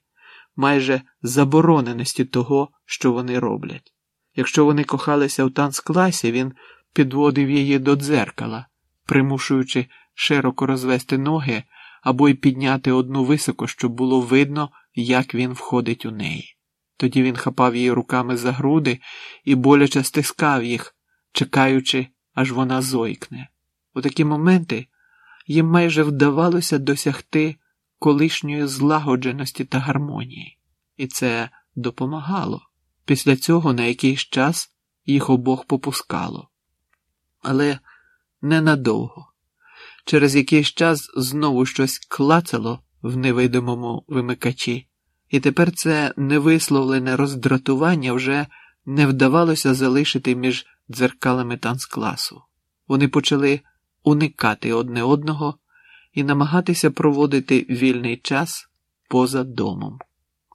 майже забороненості того, що вони роблять. Якщо вони кохалися в танцкласі, він підводив її до дзеркала, примушуючи широко розвести ноги або й підняти одну високо, щоб було видно, як він входить у неї. Тоді він хапав її руками за груди і боляче стискав їх, чекаючи, аж вона зойкне. У такі моменти їм майже вдавалося досягти колишньої злагодженості та гармонії, і це допомагало. Після цього на якийсь час їх обох попускало. Але ненадовго. Через якийсь час знову щось клацало в невидимому вимикачі, і тепер це невисловлене роздратування вже не вдавалося залишити між дзеркалами танцкласу. Вони почали уникати одне одного і намагатися проводити вільний час поза домом.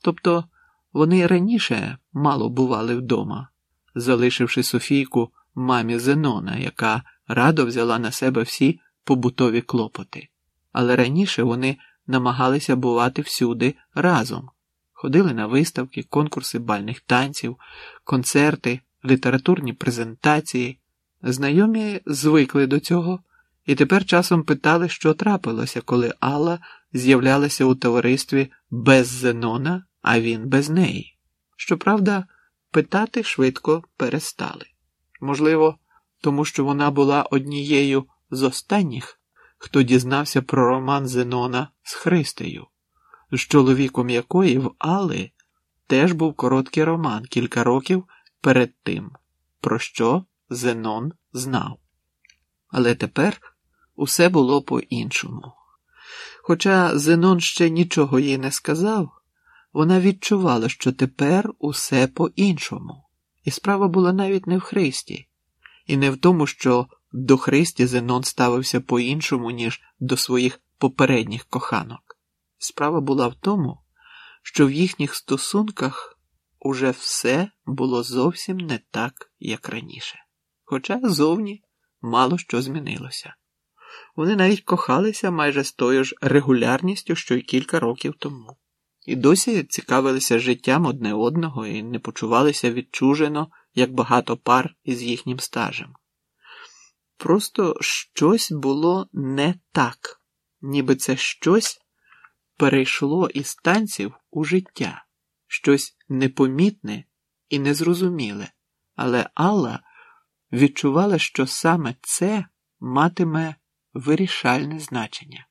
Тобто вони раніше мало бували вдома, залишивши Софійку мамі Зенона, яка радо взяла на себе всі побутові клопоти. Але раніше вони намагалися бувати всюди разом, ходили на виставки, конкурси бальних танців, концерти, літературні презентації. Знайомі звикли до цього і тепер часом питали, що трапилося, коли Алла з'являлася у товаристві без Зенона, а він без неї. Щоправда, питати швидко перестали. Можливо, тому що вона була однією з останніх, хто дізнався про роман Зенона з Христею, з чоловіком якої в Али теж був короткий роман кілька років перед тим, про що Зенон знав. Але тепер усе було по-іншому. Хоча Зенон ще нічого їй не сказав, вона відчувала, що тепер усе по-іншому, і справа була навіть не в Христі, і не в тому, що до Христі Зенон ставився по-іншому, ніж до своїх попередніх коханок. Справа була в тому, що в їхніх стосунках уже все було зовсім не так, як раніше, хоча зовні мало що змінилося. Вони навіть кохалися майже з тою ж регулярністю, що й кілька років тому, і досі цікавилися життям одне одного і не почувалися відчужено, як багато пар із їхнім стажем. Просто щось було не так, ніби це щось перейшло із танців у життя, щось непомітне і незрозуміле, але Алла відчувала, що саме це матиме вирішальне значення,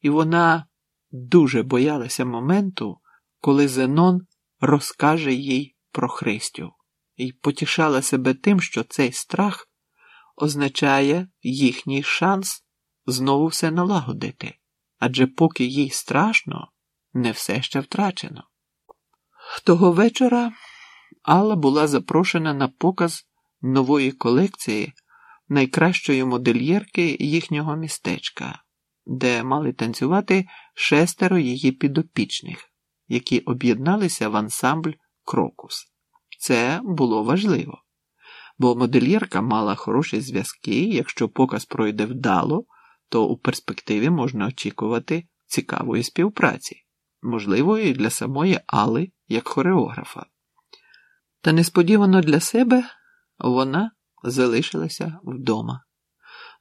і вона дуже боялася моменту, коли Зенон розкаже їй про Христю, і потішала себе тим, що цей страх означає їхній шанс знову все налагодити, адже поки їй страшно, не все ще втрачено. Того вечора Алла була запрошена на показ нової колекції найкращої модельєрки їхнього містечка, де мали танцювати шестеро її підопічних, які об'єдналися в ансамбль Крокус. Це було важливо, бо модельєрка мала хороші зв'язки, якщо показ пройде вдало, то у перспективі можна очікувати цікавої співпраці, можливої для самої Али як хореографа. Та несподівано для себе вона залишилася вдома.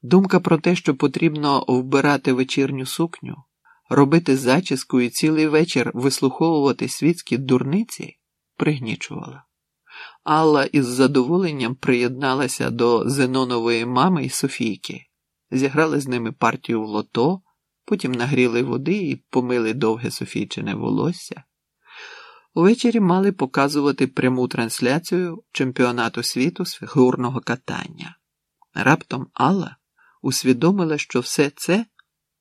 Думка про те, що потрібно вбирати вечірню сукню, робити зачіску і цілий вечір вислуховувати світські дурниці, пригнічувала. Алла із задоволенням приєдналася до Зенонової мами і Софійки, зіграли з ними партію в лото, потім нагріли води і помили довге Софійчине волосся. Увечері мали показувати пряму трансляцію чемпіонату світу з фігурного катання. Раптом Алла усвідомила, що все це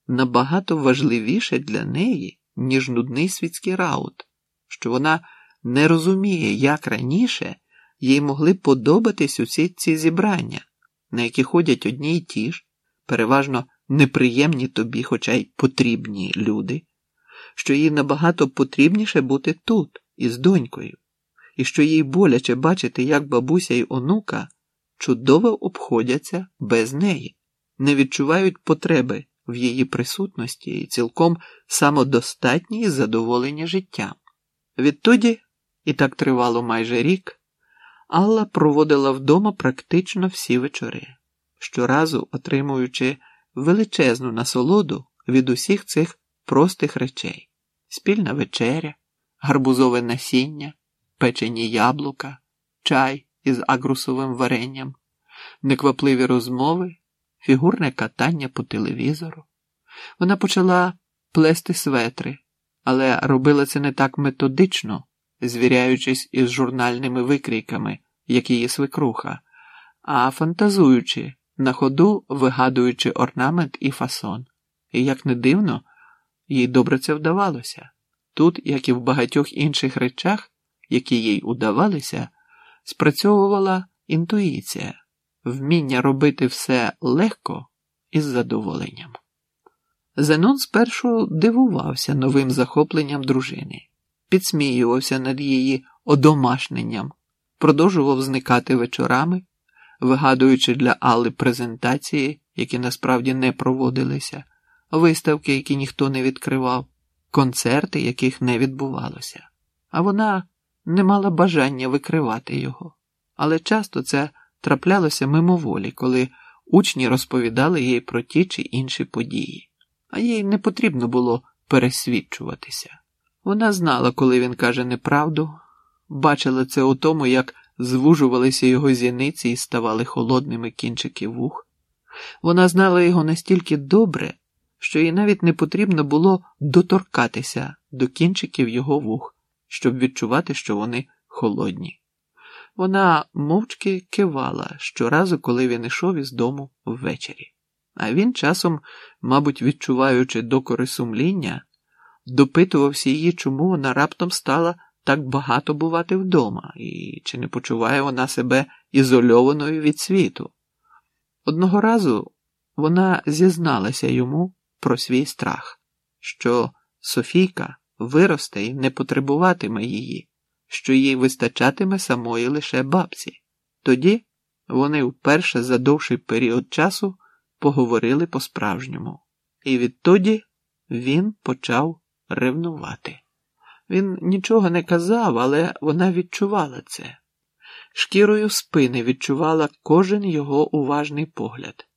набагато важливіше для неї, ніж нудний світський раут, що вона не розуміє, як раніше їй могли подобатись усі ці зібрання, на які ходять одні й ті ж, переважно неприємні тобі, хоча й потрібні люди, що їй набагато потрібніше бути тут, із донькою, і що їй боляче бачити, як бабуся й онука чудово обходяться без неї, не відчувають потреби в її присутності і цілком самодостатні із задоволення життям. Відтоді, і так тривало майже рік, Алла проводила вдома практично всі вечори, щоразу отримуючи величезну насолоду від усіх цих простих речей: спільна вечеря, гарбузове насіння, печені яблука, чай із агрусовим варенням, неквапливі розмови, фігурне катання по телевізору. Вона почала плести светри, але робила це не так методично, звіряючись із журнальними викрійками, як її свекруха, а фантазуючи, на ходу вигадуючи орнамент і фасон. І, як не дивно, їй добре це вдавалося. Тут, як і в багатьох інших речах, які їй удавалися, спрацьовувала інтуїція, вміння робити все легко і з задоволенням. Зенон спершу дивувався новим захопленням дружини, підсміювався над її одомашненням, продовжував зникати вечорами, вигадуючи для Алли презентації, які насправді не проводилися, виставки, які ніхто не відкривав, концерти, яких не відбувалося. А вона не мала бажання викривати його. Але часто це траплялося мимоволі, коли учні розповідали їй про ті чи інші події а їй не потрібно було пересвідчуватися. Вона знала, коли він каже неправду, бачила це у тому, як звужувалися його зіниці і ставали холодними кінчики вух. Вона знала його настільки добре, що їй навіть не потрібно було доторкатися до кінчиків його вух, щоб відчувати, що вони холодні. Вона мовчки кивала щоразу, коли він ішов із дому ввечері. А він часом, мабуть, відчуваючи докори сумління, допитувався її, чому вона раптом стала так багато бувати вдома, і чи не почуває вона себе ізольованою від світу. Одного разу вона зізналася йому про свій страх, що Софійка виросте і не потребуватиме її, що їй вистачатиме самої лише бабці. Тоді вони вперше за довший період часу поговорили по-справжньому, і відтоді він почав ревнувати. Він нічого не казав, але вона відчувала це. Шкірою спини відчувала кожен його уважний погляд,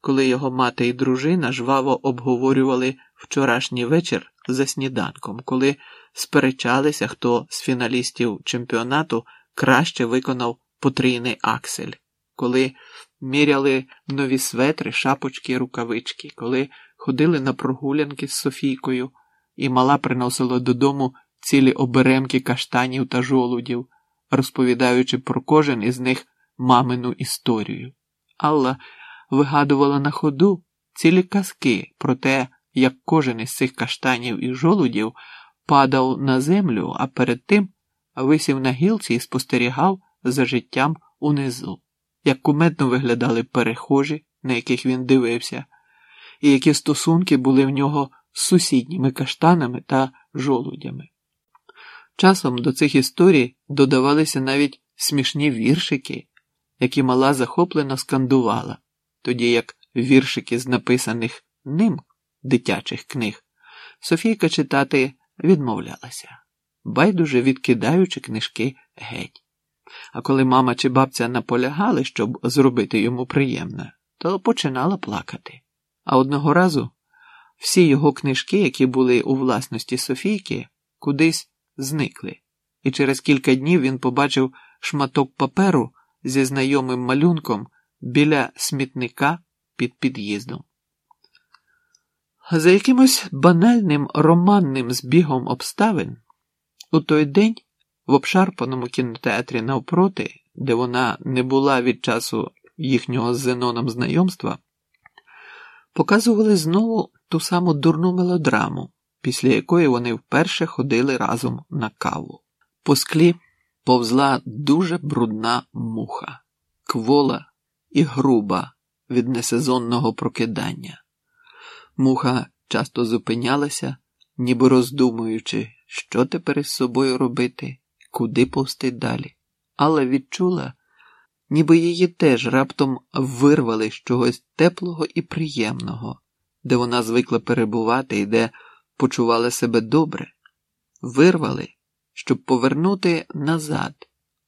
коли його мати і дружина жваво обговорювали вчорашній вечір за сніданком, коли сперечалися, хто з фіналістів чемпіонату краще виконав потрійний аксель, коли міряли нові светри, шапочки, рукавички, коли ходили на прогулянки з Софійкою, і мала приносила додому цілі оберемки каштанів та жолудів, розповідаючи про кожен із них мамину історію. Алла вигадувала на ходу цілі казки про те, як кожен із цих каштанів і жолудів падав на землю, а перед тим висів на гілці і спостерігав за життям унизу як кумедно виглядали перехожі, на яких він дивився, і які стосунки були в нього з сусідніми каштанами та жолудями. Часом до цих історій додавалися навіть смішні віршики, які мала захоплено скандувала, тоді як віршики з написаних ним дитячих книг Софійка читати відмовлялася, байдуже відкидаючи книжки геть. А коли мама чи бабця наполягали, щоб зробити йому приємне, то починала плакати. А одного разу всі його книжки, які були у власності Софійки, кудись зникли, і через кілька днів він побачив шматок паперу зі знайомим малюнком біля смітника під під'їздом. За якимось банальним романним збігом обставин у той день в обшарпаному кінотеатрі навпроти, де вона не була від часу їхнього з Зеноном знайомства, показували знову ту саму дурну мелодраму, після якої вони вперше ходили разом на каву. По склі повзла дуже брудна муха, квола і груба від несезонного прокидання. Муха часто зупинялася, ніби роздумуючи, що тепер із собою робити, куди повсти далі. Алла відчула, ніби її теж раптом вирвали з чогось теплого і приємного, де вона звикла перебувати і де почувала себе добре, вирвали, щоб повернути назад,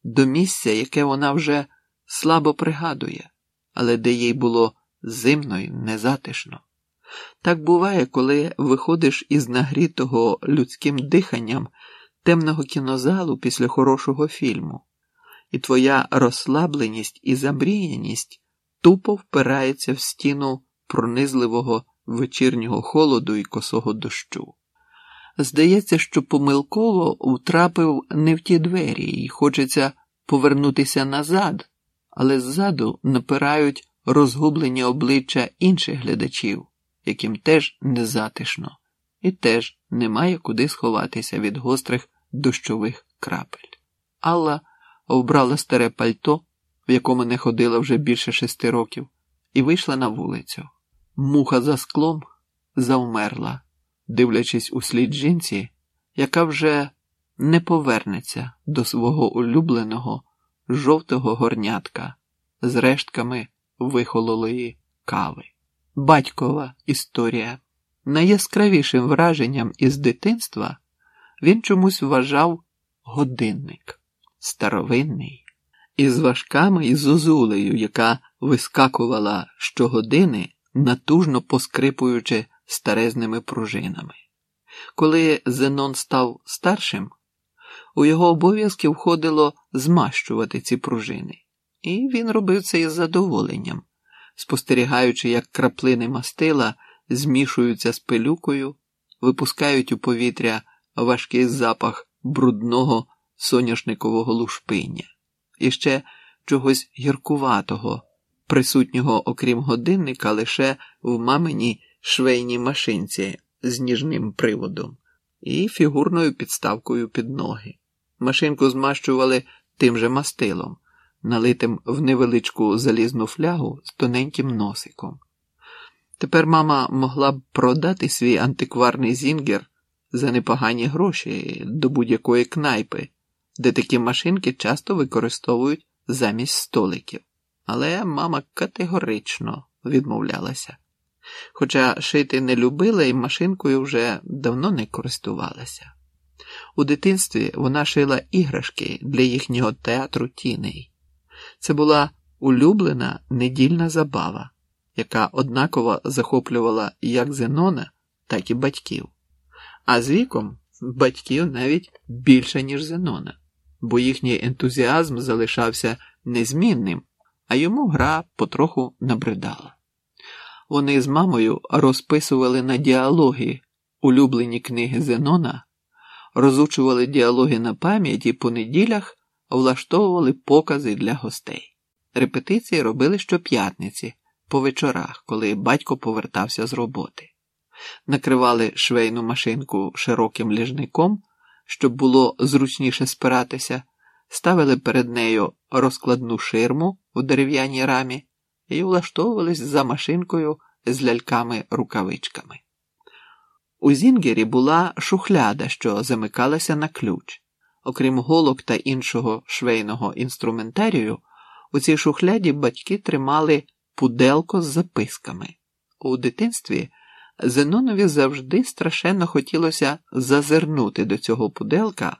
до місця, яке вона вже слабо пригадує, але де їй було зимно й незатишно. Так буває, коли виходиш із нагрітого людським диханням темного кінозалу після хорошого фільму, і твоя розслабленість і замріяність тупо впирається в стіну пронизливого вечірнього холоду і косого дощу. Здається, що помилково втрапив не в ті двері, і хочеться повернутися назад, але ззаду напирають розгублені обличчя інших глядачів, яким теж незатишно, і теж немає куди сховатися від гострих дощових крапель. Алла обрала старе пальто, в якому не ходила вже більше шести років, і вийшла на вулицю. Муха за склом завмерла, дивлячись у слід жінці, яка вже не повернеться до свого улюбленого жовтого горнятка з рештками вихололої кави. Батькова історія. Найяскравішим враженням із дитинства він чомусь вважав годинник старовинний, із важками і зозулею, яка вискакувала щогодини, натужно поскрипуючи старезними пружинами. Коли Зенон став старшим, у його обов'язки входило змащувати ці пружини, і він робив це із задоволенням, спостерігаючи, як краплини мастила змішуються з пилюкою, випускають у повітря важкий запах брудного соняшникового лушпиння, і ще чогось гіркуватого, присутнього, окрім годинника, лише в маминій швейній машинці з ніжним приводом і фігурною підставкою під ноги. Машинку змащували тим же мастилом, налитим в невеличку залізну флягу з тоненьким носиком. Тепер мама могла б продати свій антикварний зінгер за непогані гроші до будь-якої кнайпи, де такі машинки часто використовують замість столиків. Але мама категорично відмовлялася. Хоча шити не любила і машинкою вже давно не користувалася. У дитинстві вона шила іграшки для їхнього театру тіней. Це була улюблена недільна забава, яка однаково захоплювала як Зенона, так і батьків. А з віком батьків навіть більше, ніж Зенона, бо їхній ентузіазм залишався незмінним, а йому гра потроху набридала. Вони з мамою розписували на діалоги улюблені книги Зенона, розучували діалоги на пам'ять і по неділях влаштовували покази для гостей. Репетиції робили щоп'ятниці, по вечорах, коли батько повертався з роботи. Накривали швейну машинку широким ліжником, щоб було зручніше спиратися, ставили перед нею розкладну ширму у дерев'яній рамі і влаштовувались за машинкою з ляльками-рукавичками. У Зінгері була шухляда, що замикалася на ключ. Окрім голок та іншого швейного інструментарію, у цій шухляді батьки тримали пуделко з записками. У дитинстві Зенонові завжди страшенно хотілося зазирнути до цього пуделка,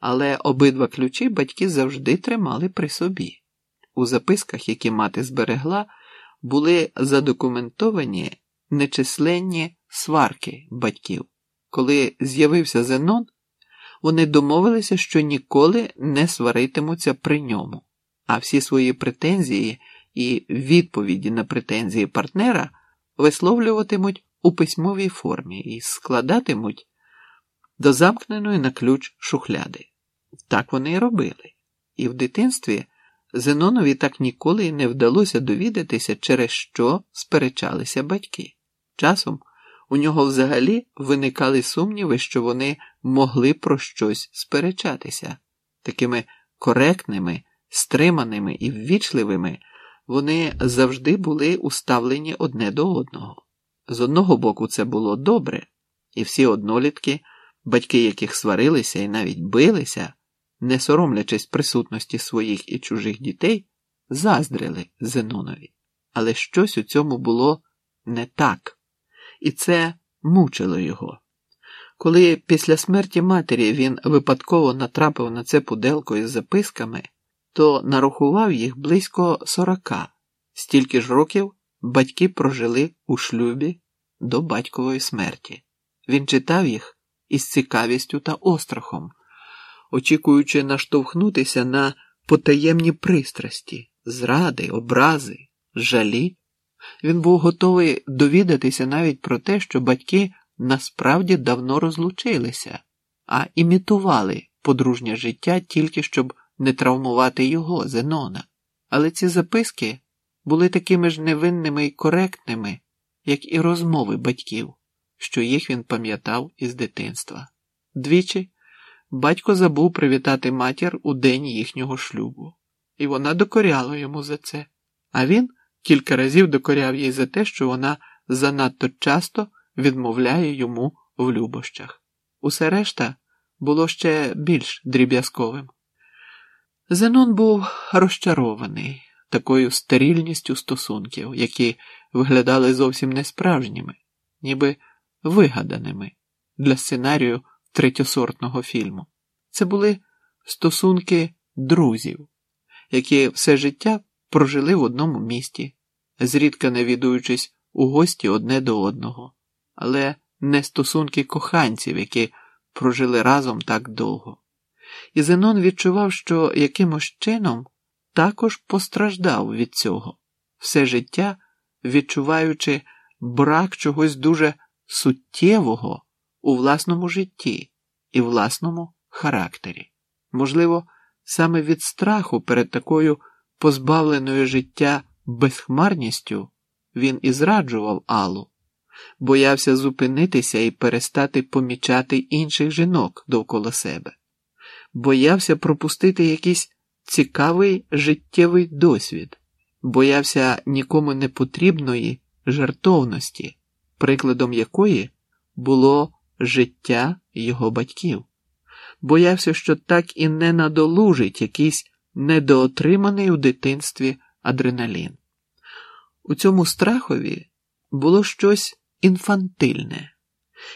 але обидва ключі батьки завжди тримали при собі. У записках, які мати зберегла, були задокументовані нечисленні сварки батьків. Коли з'явився Зенон, вони домовилися, що ніколи не сваритимуться при ньому, а всі свої претензії і відповіді на претензії партнера висловлюватимуть у письмовій формі і складатимуть до замкненої на ключ шухляди. Так вони і робили. І в дитинстві Зенонові так ніколи й не вдалося довідатися, через що сперечалися батьки. Часом у нього взагалі виникали сумніви, що вони могли про щось сперечатися. Такими коректними, стриманими і ввічливими вони завжди були уставлені одне до одного. З одного боку, це було добре, І всі однолітки, батьки яких сварилися і навіть билися, не соромлячись присутності своїх і чужих дітей, заздрили Зенонові. Але щось у цьому було не так, і це мучило його. Коли після смерті матері він випадково натрапив на це пуделко із записками, то нарахував їх близько сорока, стільки ж років батьки прожили у шлюбі до батькової смерті. Він читав їх із цікавістю та острахом, очікуючи наштовхнутися на потаємні пристрасті, зради, образи, жалі. Він був готовий довідатися навіть про те, що батьки насправді давно розлучилися, а імітували подружнє життя тільки щоб не травмувати його, Зенона. Але ці записки були такими ж невинними і коректними, як і розмови батьків, що їх він пам'ятав із дитинства. Двічі батько забув привітати матір у день їхнього шлюбу, і вона докоряла йому за це, а він кілька разів докоряв їй за те, що вона занадто часто відмовляє йому в любощах. Усе решта було ще більш дріб'язковим. Зенон був розчарований такою стерильністю стосунків, які виглядали зовсім несправжніми, ніби вигаданими для сценарію третьосортного фільму. Це були стосунки друзів, які все життя прожили в одному місті, зрідка навідуючись у гості одне до одного, але не стосунки коханців, які прожили разом так довго. І Зенон відчував, що якимось чином також постраждав від цього, все життя відчуваючи брак чогось дуже суттєвого у власному житті і власному характері. Можливо, саме від страху перед такою позбавленою життя безхмарністю він і зраджував Аллу, боявся зупинитися і перестати помічати інших жінок довкола себе, боявся пропустити якийсь цікавий життєвий досвід, боявся нікому не потрібної жертовності, прикладом якої було життя його батьків, боявся, що так і не надолужить якийсь недоотриманий у дитинстві адреналін. У цьому страхові було щось інфантильне,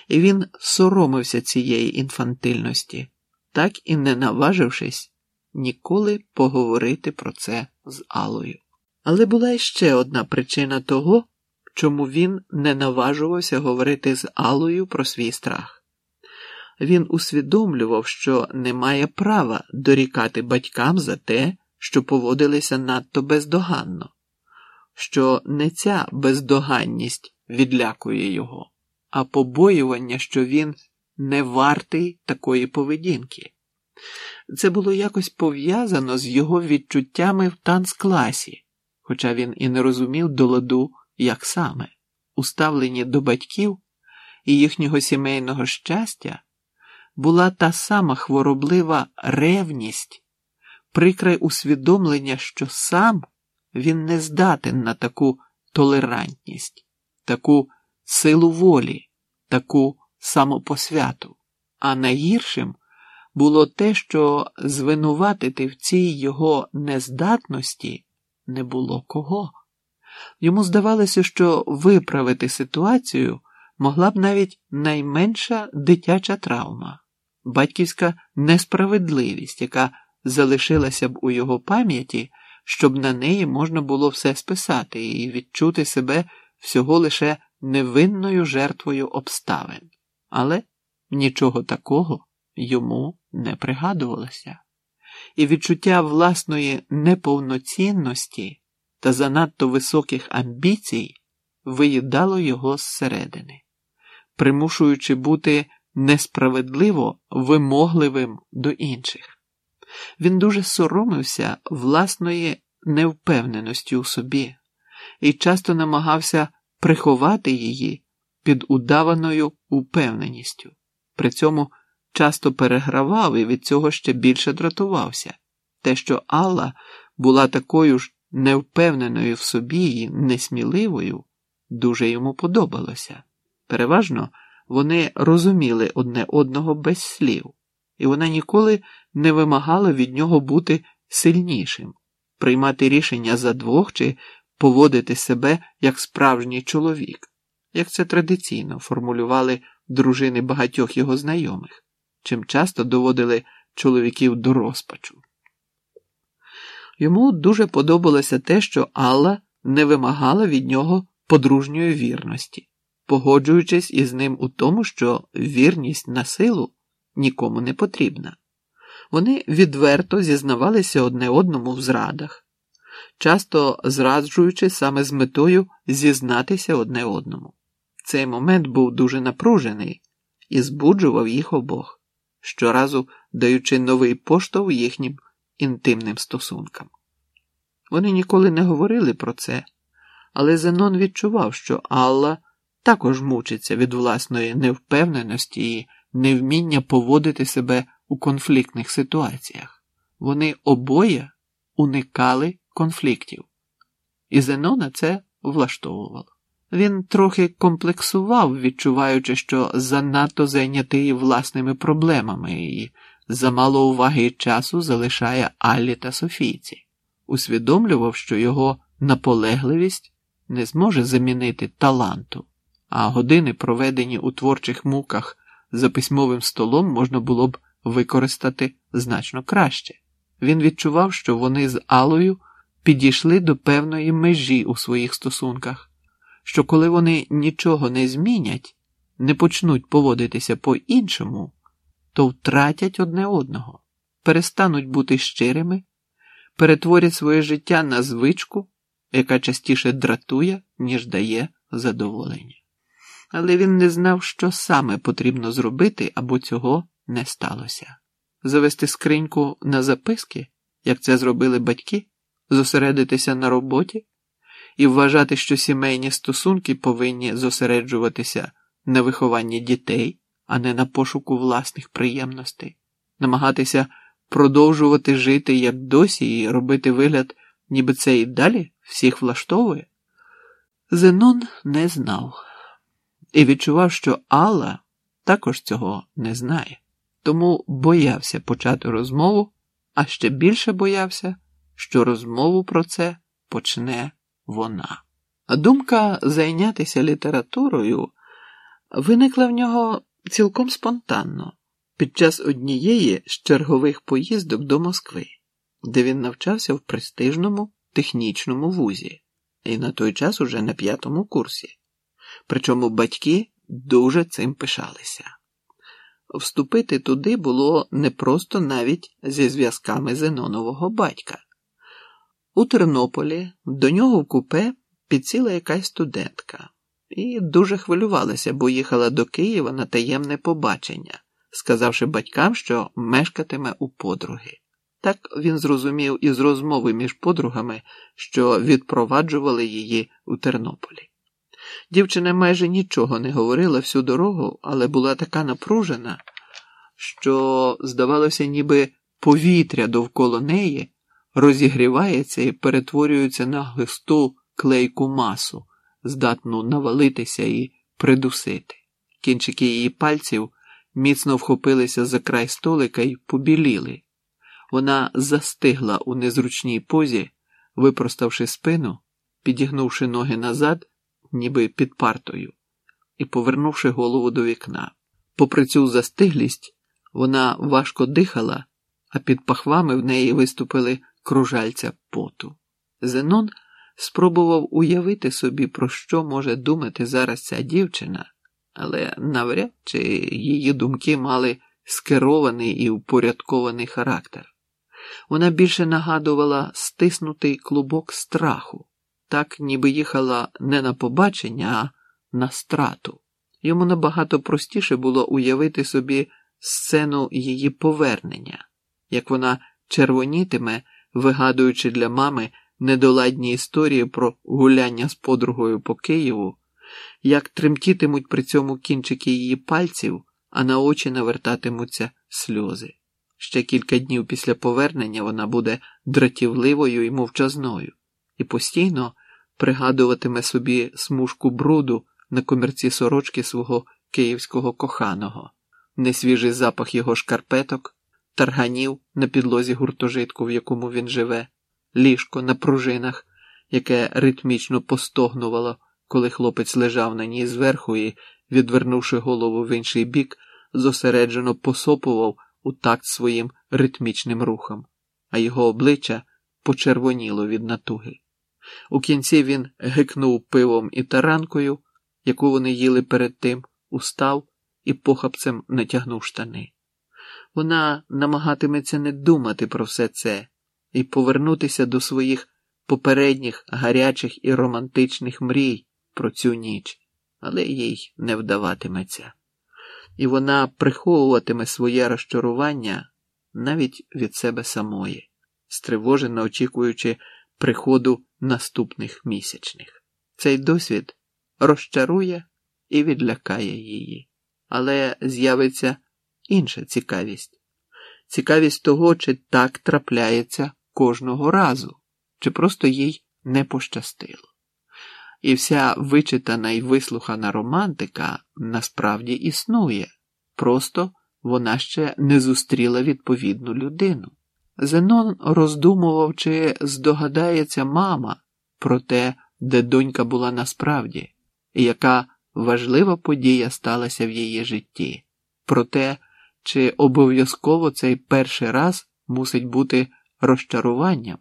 і він соромився цієї інфантильності, так і не наважившись ніколи поговорити про це з Алою. Але була іще одна причина того, чому він не наважувався говорити з Алою про свій страх. Він усвідомлював, що не має права дорікати батькам за те, що поводилися надто бездоганно, що не ця бездоганність відлякує його, а побоювання, що він не вартий такої поведінки. Це було якось пов'язано з його відчуттями в танцкласі, хоча він і не розумів до ладу, як саме, уставлені до батьків і їхнього сімейного щастя, була та сама хвороблива ревність, прикре усвідомлення, що сам він не здатен на таку толерантність, таку силу волі, таку самопосвяту, а найгіршим було те, що звинуватити в цій його нездатності не було кого. Йому здавалося, що виправити ситуацію могла б навіть найменша дитяча травма, батьківська несправедливість, яка залишилася б у його пам'яті, щоб на неї можна було все списати і відчути себе всього лише невинною жертвою обставин. Але нічого такого йому не пригадувалося, і відчуття власної неповноцінності та занадто високих амбіцій виїдало його зсередини, примушуючи бути несправедливо вимогливим до інших. Він дуже соромився власної невпевненості у собі і часто намагався приховати її під удаваною упевненістю. При цьому часто перегравав і від цього ще більше дратувався. Те, що Алла була такою ж невпевненою в собі і несміливою, дуже йому подобалося. Переважно Вони розуміли одне одного без слів, і вона ніколи не вимагала від нього бути сильнішим, приймати рішення за двох чи поводити себе як справжній чоловік, як це традиційно формулювали дружини багатьох його знайомих, чим часто доводили чоловіків до розпачу. Йому дуже подобалося те, що Алла не вимагала від нього подружньої вірності, погоджуючись із ним у тому, що вірність на силу нікому не потрібна. Вони відверто зізнавалися одне одному в зрадах, часто зраджуючи саме з метою зізнатися одне одному. Цей момент був дуже напружений і збуджував їх обох, щоразу даючи новий поштовх їхнім інтимним стосункам. Вони ніколи не говорили про це, але Зенон відчував, що Алла також мучиться від власної невпевненості і невміння поводити себе у конфліктних ситуаціях. Вони обоє уникали конфліктів, і Зенона це влаштовувало. Він трохи комплексував, відчуваючи, що занадто зайнятий власними проблемами і замало уваги і часу залишає Аллі та Софійці, усвідомлював, що його наполегливість не зможе замінити таланту, а години, проведені у творчих муках за письмовим столом, можна було б використати значно краще. Він відчував, що вони з Алою підійшли до певної межі у своїх стосунках, що коли вони нічого не змінять, не почнуть поводитися по-іншому, то втратять одне одного, перестануть бути щирими, перетворять своє життя на звичку, яка частіше дратує, ніж дає задоволення. Але він не знав, що саме потрібно зробити, або цього не сталося. Завести скриньку на записки, як це зробили батьки, зосередитися на роботі і вважати, що сімейні стосунки повинні зосереджуватися на вихованні дітей, а не на пошуку власних приємностей, намагатися продовжувати жити як досі і робити вигляд, ніби це і далі всіх влаштовує. Зенон не знав і відчував, що Алла також цього не знає, тому боявся почати розмову, а ще більше боявся, що розмову про це почне вона. А думка зайнятися літературою виникла в нього цілком спонтанно під час однієї з чергових поїздок до Москви, де він навчався в престижному технічному вузі, і на той час уже на п'ятому курсі. Причому батьки дуже цим пишалися. Вступити туди було непросто навіть зі зв'язками Зенонового батька. У Тернополі до нього в купе підсіла якась студентка і дуже хвилювалася, бо їхала до Києва на таємне побачення, сказавши батькам, що мешкатиме у подруги. Так він зрозумів із розмови між подругами, що відпроваджували її у Тернополі. Дівчина майже нічого не говорила всю дорогу, але була така напружена, що, здавалося, ніби повітря довкола неї розігрівається і перетворюється на густу клейку масу, здатну навалитися і придусити. Кінчики її пальців міцно вхопилися за край столика і побіліли. Вона застигла у незручній позі, випроставши спину, підігнувши ноги назад, ніби під партою, і повернувши голову до вікна. Попри цю застиглість, вона важко дихала, а під пахвами в неї виступили кружальця поту. Зенон спробував уявити собі, про що може думати зараз ця дівчина, але навряд чи її думки мали скерований і упорядкований характер. Вона більше нагадувала стиснутий клубок страху, так ніби їхала не на побачення, а на страту. Йому набагато простіше було уявити собі сцену її повернення, як вона червонітиме, вигадуючи для мами недоладні історії про гуляння з подругою по Києву, як тремтітимуть при цьому кінчики її пальців, а на очі навертатимуться сльози. Ще кілька днів після повернення вона буде дратівливою і мовчазною, і постійно пригадуватиме собі смужку бруду на комірці сорочки свого київського коханого, несвіжий запах його шкарпеток, тарганів на підлозі гуртожитку, в якому він живе, ліжко на пружинах, яке ритмічно постогнувало, коли хлопець лежав на ній зверху і, відвернувши голову в інший бік, зосереджено посопував у такт своїм ритмічним рухом, а його обличчя почервоніло від натуги. У кінці він гикнув пивом і таранкою, яку вони їли перед тим, устав і похапцем натягнув штани. Вона намагатиметься не думати про все це і повернутися до своїх попередніх гарячих і романтичних мрій про цю ніч, але їй не вдаватиметься, і вона приховуватиме своє розчарування навіть від себе самої, стривожено очікуючи приходу наступних місячних. Цей досвід розчарує і відлякає її, але з'явиться інша цікавість цікавість того, чи так трапляється кожного разу, чи просто їй не пощастило. І вся вичитана і вислухана романтика насправді існує, просто вона ще не зустріла відповідну людину. Зенон роздумував, чи здогадається мама про те, де донька була насправді, і яка важлива подія сталася в її житті, про те, чи обов'язково цей перший раз мусить бути розчаруванням,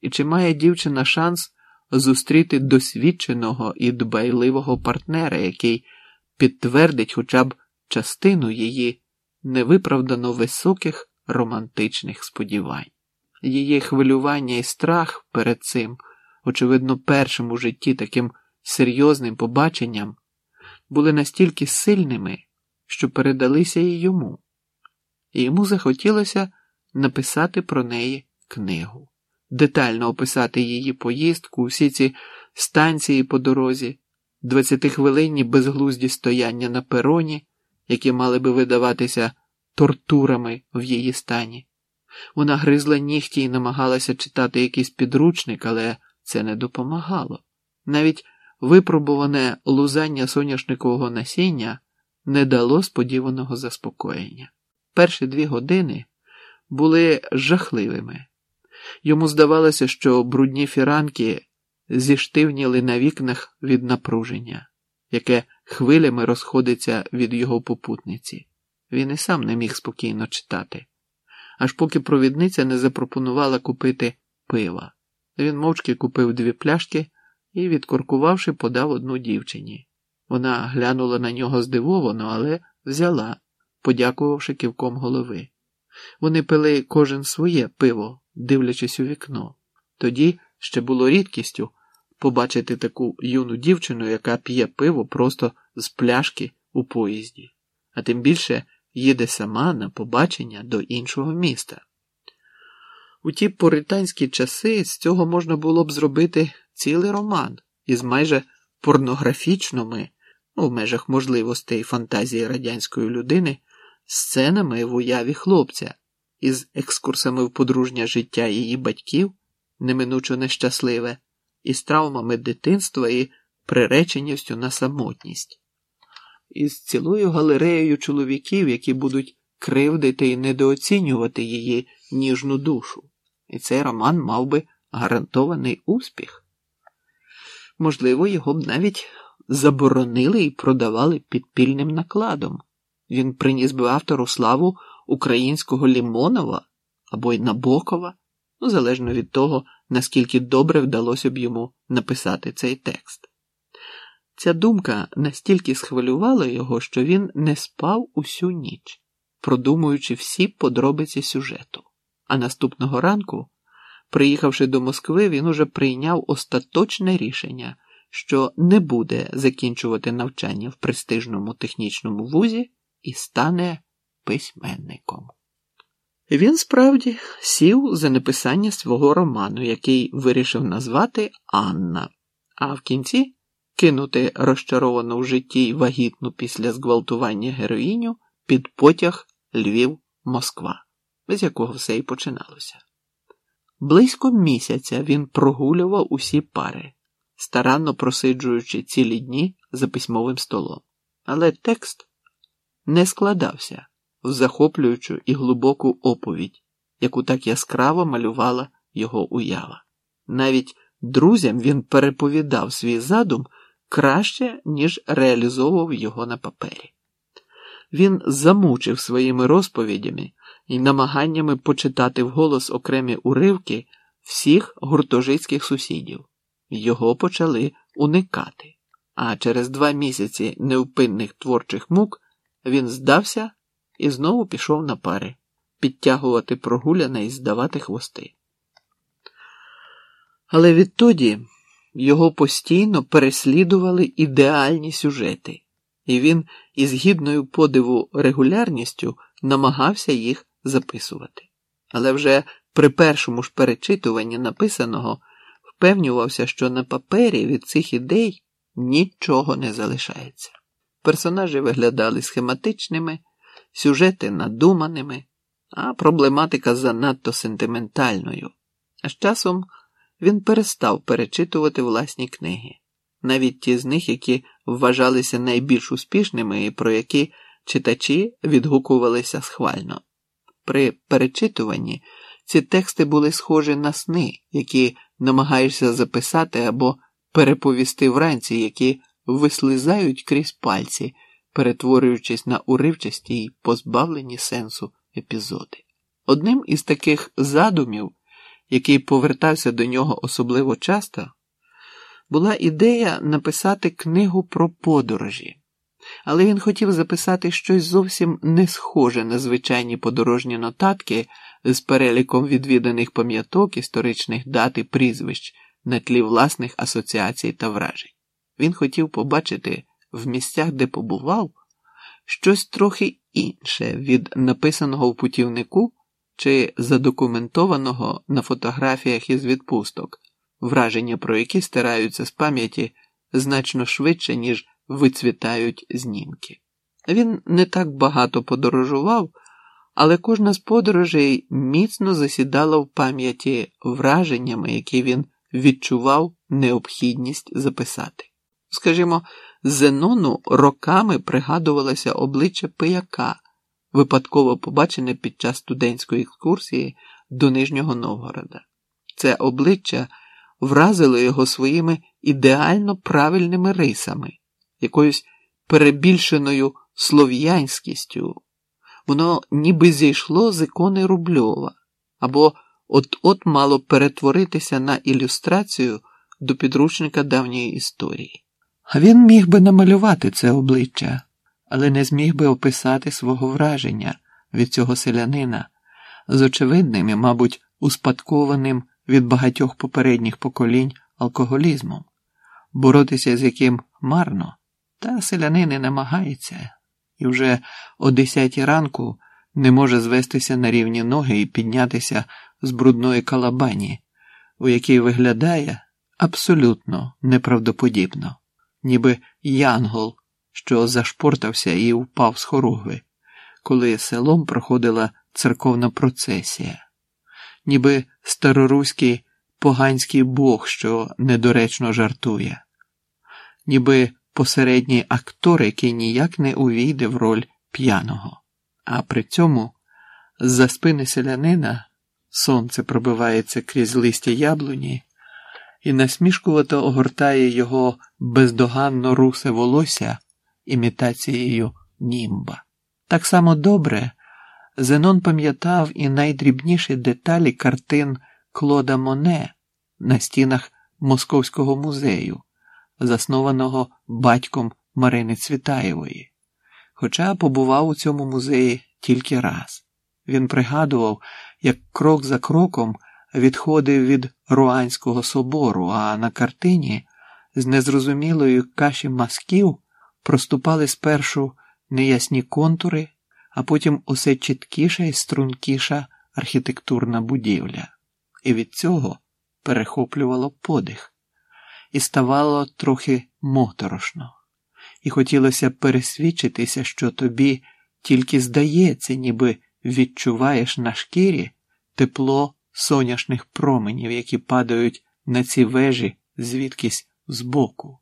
і чи має дівчина шанс зустріти досвідченого і дбайливого партнера, який підтвердить хоча б частину її невиправдано високих романтичних сподівань. Її хвилювання і страх перед цим, очевидно, першим у житті таким серйозним побаченням, були настільки сильними, що передалися і йому, і йому захотілося написати про неї книгу, детально описати її поїздку, всі ці станції по дорозі, двадцятихвилинні безглузді стояння на пероні, які мали би видаватися тортурами в її стані. Вона гризла нігті і намагалася читати якийсь підручник, але це не допомагало. Навіть випробуване лузання соняшникового насіння не дало сподіваного заспокоєння. Перші дві години були жахливими. Йому здавалося, що брудні фіранки зіштивніли на вікнах від напруження, яке хвилями розходиться від його попутниці. Він і сам не міг спокійно читати, аж поки провідниця не запропонувала купити пива. Він мовчки купив дві пляшки і, відкоркувавши, подав одну дівчині. Вона глянула на нього здивовано, але взяла, подякувавши кивком голови. Вони пили кожен своє пиво, дивлячись у вікно. Тоді ще було рідкістю побачити таку юну дівчину, яка п'є пиво просто з пляшки у поїзді, а тим більше їде сама на побачення до іншого міста. У ті поританські часи з цього можна було б зробити цілий роман із майже порнографічними, ну, в межах можливостей фантазії радянської людини, сценами в уяві хлопця, із екскурсами в подружнє життя її батьків, неминучо нещасливе, із травмами дитинства і приреченістю на самотність, із цілою галереєю чоловіків, які будуть кривдити і недооцінювати її ніжну душу. І цей роман мав би гарантований успіх. Можливо, його б навіть заборонили і продавали підпільним накладом. Він приніс би автору славу українського Лімонова або й Набокова, ну, залежно від того, наскільки добре вдалося б йому написати цей текст. Ця думка настільки схвилювала його, що він не спав усю ніч, продумуючи всі подробиці сюжету. А наступного ранку, приїхавши до Москви, він уже прийняв остаточне рішення, що не буде закінчувати навчання в престижному технічному вузі і стане письменником. Він справді сів за написання свого роману, який вирішив назвати Анна, а в кінці кинути розчаровану в житті й вагітну після зґвалтування героїню під потяг Львів Москва, з якого все і починалося. Близько місяця він прогулював усі пари, старанно просиджуючи цілі дні за письмовим столом. Але текст не складався в захоплюючу і глибоку оповідь, яку так яскраво малювала його уява. Навіть друзям він переповідав свій задум краще, ніж реалізовував його на папері. Він замучив своїми розповідями і намаганнями почитати вголос окремі уривки всіх гуртожитських сусідів. Його почали уникати, а через два місяці невпинних творчих мук він здався і знову пішов на пари підтягувати прогуляне і здавати хвости. Але відтоді його постійно переслідували ідеальні сюжети, і він із гідною подиву регулярністю намагався їх записувати. Але вже при першому ж перечитуванні написаного впевнювався, що на папері від цих ідей нічого не залишається. Персонажі виглядали схематичними, сюжети надуманими, а проблематика занадто сентиментальною. А з часом він перестав перечитувати власні книги, навіть ті з них, які вважалися найбільш успішними і про які читачі відгукувалися схвально. При перечитуванні ці тексти були схожі на сни, які намагаєшся записати або переповісти вранці, які вислизають крізь пальці, перетворюючись на уривчасті й позбавлені сенсу епізоди. Одним із таких задумів, який повертався до нього особливо часто, була ідея написати книгу про подорожі, але він хотів записати щось зовсім не схоже на звичайні подорожні нотатки з переліком відвіданих пам'яток, історичних дат і прізвищ на тлі власних асоціацій та вражень. Він хотів побачити в місцях, де побував, щось трохи інше від написаного в путівнику чи задокументованого на фотографіях із відпусток, враження про які стираються з пам'яті значно швидше, ніж вицвітають знімки. Він не так багато подорожував, але кожна з подорожей міцно засідала в пам'яті враженнями, які він відчував необхідність записати. Скажімо, Зенону роками пригадувалося обличчя пияка, випадково побачене під час студентської екскурсії до Нижнього Новгорода. Це обличчя вразило його своїми ідеально правильними рисами, якоюсь перебільшеною слов'янськістю. Воно ніби зійшло з ікони Рубльова, або от-от мало перетворитися на ілюстрацію до підручника давньої історії. Він міг би намалювати це обличчя, але не зміг би описати свого враження від цього селянина з очевидним і, мабуть, успадкованим від багатьох попередніх поколінь алкоголізмом, боротися з яким марно, та селянин і намагається, і вже о десятій ранку не може звестися на рівні ноги і піднятися з брудної калабані, у якій виглядає абсолютно неправдоподібно ніби янгол, що зашпортався і впав з хоругви, коли селом проходила церковна процесія, ніби староруський поганський бог, що недоречно жартує, ніби посередній актор, який ніяк не увійде в роль п'яного, а при цьому з-за спини селянина сонце пробивається крізь листя яблуні і насмішкувато огортає його бездоганно русе волосся імітацією німба. Так само добре Зенон пам'ятав і найдрібніші деталі картин Клода Моне на стінах Московського музею, заснованого батьком Марини Цвітаєвої. Хоча побував у цьому музеї тільки раз. Він пригадував, як крок за кроком відходив від Руанського собору, а на картині з незрозумілої каші мазків проступали спершу неясні контури, а потім усе чіткіша і стрункіша архітектурна будівля, і від цього перехоплювало подих, і ставало трохи моторошно, і хотілося пересвідчитися, що тобі тільки здається, ніби відчуваєш на шкірі тепло соняшних променів, які падають на ці вежі звідкись збоку,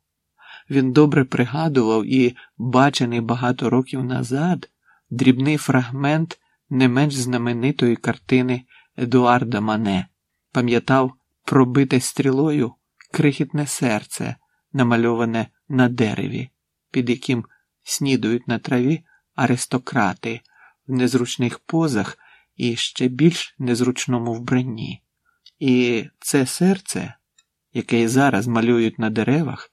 він добре пригадував і, бачений багато років назад, дрібний фрагмент не менш знаменитої картини Едуарда Мане, пам'ятав пробите стрілою крихітне серце, намальоване на дереві, під яким снідують на траві аристократи в незручних позах і ще більш незручному вбранні. І це серце, яке зараз малюють на деревах,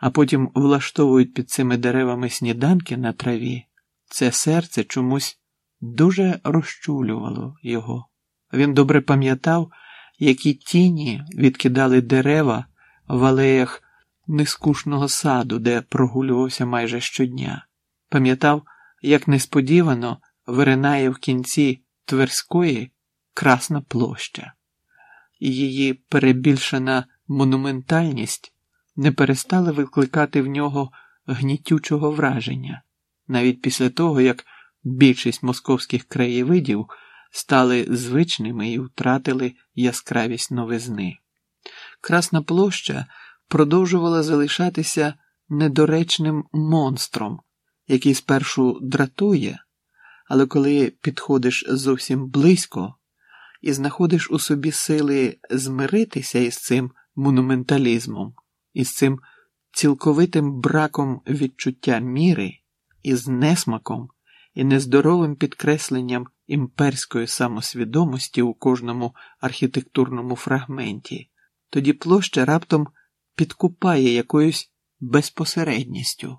а потім влаштовують під цими деревами сніданки на траві, це серце чомусь дуже розчулювало його. Він добре пам'ятав, які тіні відкидали дерева в алеях нескушного саду, де прогулювався майже щодня. Пам'ятав, як несподівано виринає в кінці Тверської Красна площа, її перебільшена монументальність не перестала викликати в нього гнітючого враження, навіть після того, як більшість московських краєвидів стали звичними і втратили яскравість новизни. Красна площа продовжувала залишатися недоречним монстром, який спершу дратує, але коли підходиш зовсім близько і знаходиш у собі сили змиритися із цим монументалізмом, із цим цілковитим браком відчуття міри, із несмаком і нездоровим підкресленням імперської самосвідомості у кожному архітектурному фрагменті, тоді площа раптом підкупає якоюсь безпосередністю,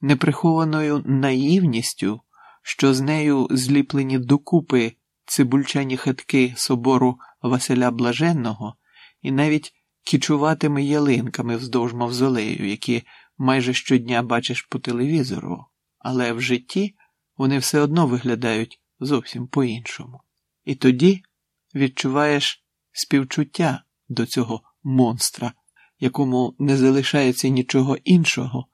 неприхованою наївністю, що з нею зліплені докупи цибульчані хатки собору Василя Блаженного і навіть кічуватими ялинками вздовж мавзолею, які майже щодня бачиш по телевізору, але в житті вони все одно виглядають зовсім по-іншому. І тоді відчуваєш співчуття до цього монстра, якому не залишається нічого іншого,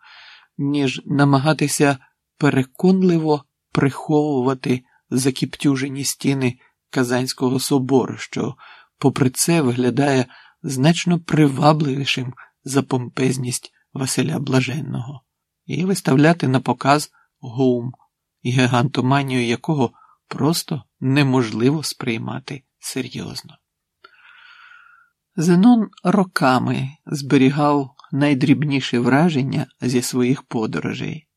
ніж намагатися переконливо приховувати закіптюжені стіни Казанського собору, що, попри це, виглядає значно привабливішим за помпезність Василя Блаженного, і виставляти на показ гум, гігантоманію якого просто неможливо сприймати серйозно. Зенон роками зберігав найдрібніші враження зі своїх подорожей,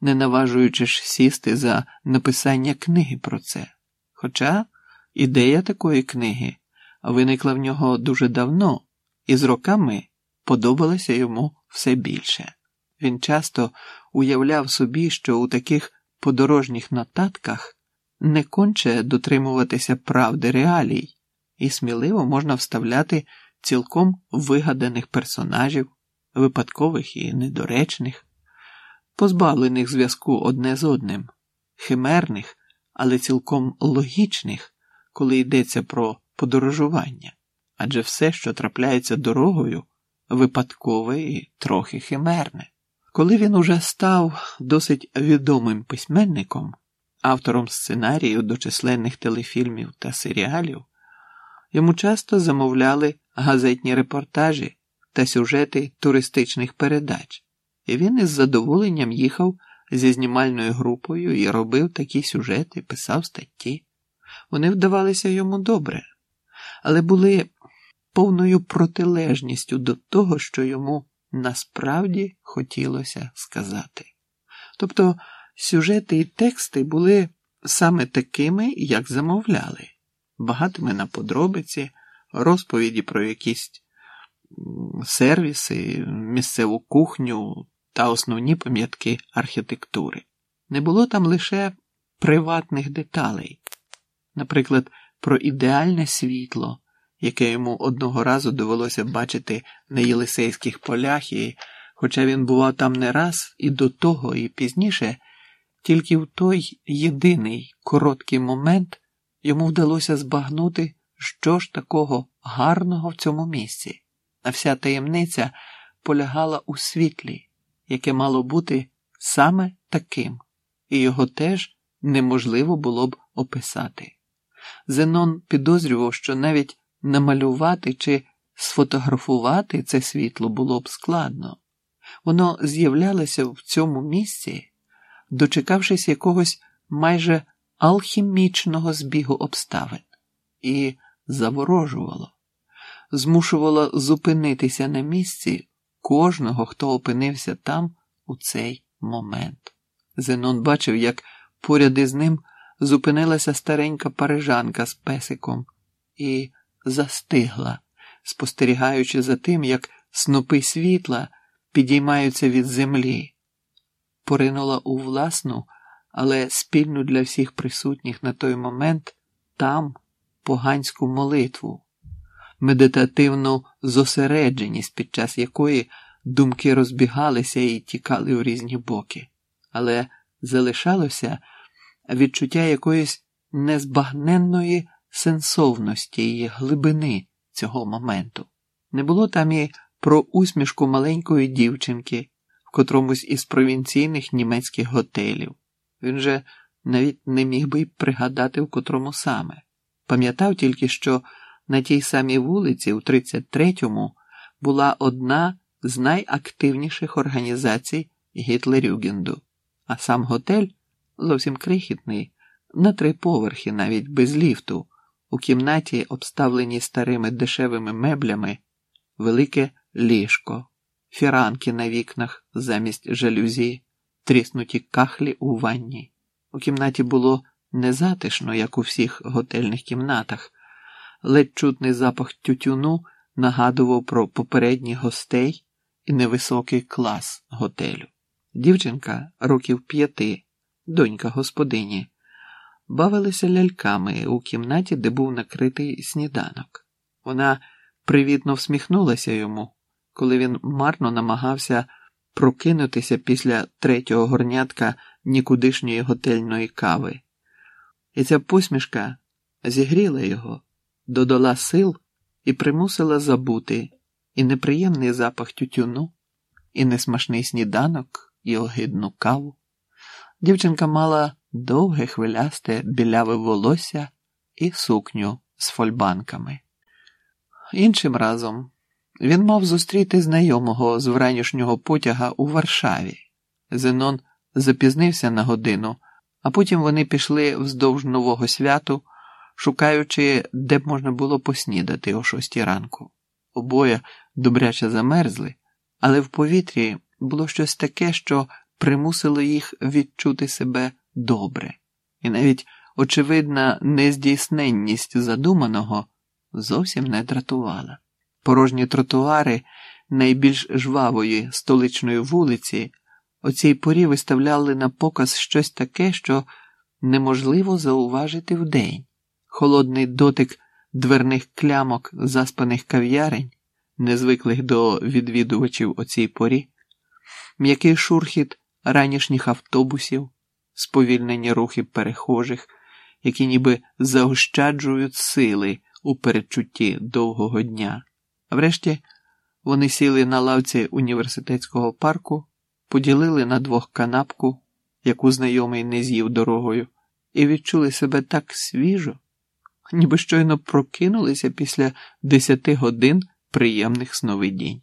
не наважуючись сісти за написання книги про це. Хоча ідея такої книги виникла в нього дуже давно і з роками подобалася йому все більше. Він часто уявляв собі, що у таких подорожніх нотатках не конче дотримуватися правди реалій, і сміливо можна вставляти цілком вигаданих персонажів, випадкових і недоречних, позбавлених зв'язку одне з одним, химерних, але цілком логічних, коли йдеться про подорожування, адже все, що трапляється дорогою, випадкове і трохи химерне. Коли він уже став досить відомим письменником, автором сценарію до численних телефільмів та серіалів, йому часто замовляли газетні репортажі та сюжети туристичних передач, і він із задоволенням їхав зі знімальною групою і робив такі сюжети, писав статті. Вони вдавалися йому добре, але були повною протилежністю до того, що йому насправді хотілося сказати. Тобто сюжети і тексти були саме такими, як замовляли, багатими на подробиці, розповіді про якісь сервіси, місцеву кухню та основні пам'ятки архітектури. Не було там лише приватних деталей, наприклад, про ідеальне світло яке йому одного разу довелося бачити на Єлисейських полях, і, хоча він бував там не раз і до того, і пізніше, тільки в той єдиний короткий момент йому вдалося збагнути, що ж такого гарного в цьому місці, а вся таємниця полягала у світлі, яке мало бути саме таким, і його теж неможливо було б описати. Зенон підозрював, що навіть намалювати чи сфотографувати це світло було б складно, Воно з'являлося в цьому місці, дочекавшись якогось майже алхімічного збігу обставин, і заворожувало, змушувало зупинитися на місці кожного, хто опинився там у цей момент. Зенон бачив, як поряд із ним зупинилася старенька парижанка з песиком і застигла, спостерігаючи за тим, як снопи світла підіймаються від землі, поринула у власну, але спільну для всіх присутніх на той момент там поганську молитву, медитативну зосередженість, під час якої думки розбігалися і тікали у різні боки, але залишалося відчуття якоїсь незбагненної сенсовності і глибини цього моменту. Не було там і про усмішку маленької дівчинки в котромусь із провінційних німецьких готелів. Він же навіть не міг би й пригадати, в котрому саме. Пам'ятав тільки, що на тій самій вулиці, у 33-му, була одна з найактивніших організацій Гітлерюгенду, а сам готель зовсім крихітний, на три поверхи, навіть без ліфту, у кімнаті, обставленій старими дешевими меблями, велике ліжко, фіранки на вікнах замість жалюзі, тріснуті кахлі у ванні. У кімнаті було незатишно, як у всіх готельних кімнатах. Ледь чутний запах тютюну нагадував про попередніх гостей і невисокий клас готелю. Дівчинка років п'яти, донька господині, бавилася ляльками у кімнаті, де був накритий сніданок. Вона привітно всміхнулася йому, коли він марно намагався прокинутися після третього горнятка нікудишньої готельної кави. І ця посмішка зігріла його, додала сил і примусила забути і неприємний запах тютюну, і несмачний сніданок, і огидну каву. Дівчинка мала довге хвилясте біляве волосся і сукню з фольбанками. Іншим разом він мав зустріти знайомого з вранішнього потяга у Варшаві. Зенон запізнився на годину, а потім вони пішли вздовж нового святу, шукаючи, де б можна було поснідати о шостій ранку. Обоє добряче замерзли, але в повітрі було щось таке, що примусило їх відчути себе добре, і навіть очевидна нездійсненність задуманого зовсім не дратувала. Порожні тротуари найбільш жвавої столичної вулиці о цій порі виставляли на показ щось таке, що неможливо зауважити вдень. Холодний дотик дверних клямок заспаних кав'ярень, незвиклих до відвідувачів о цій порі, м'який шурхіт ранішніх автобусів, сповільнені рухи перехожих, які ніби заощаджують сили у передчутті довгого дня. Врешті вони сіли на лавці університетського парку, поділили на двох канапку, яку знайомий не з'їв дорогою, і відчули себе так свіжо, ніби щойно прокинулися після десяти годин приємних сновидінь.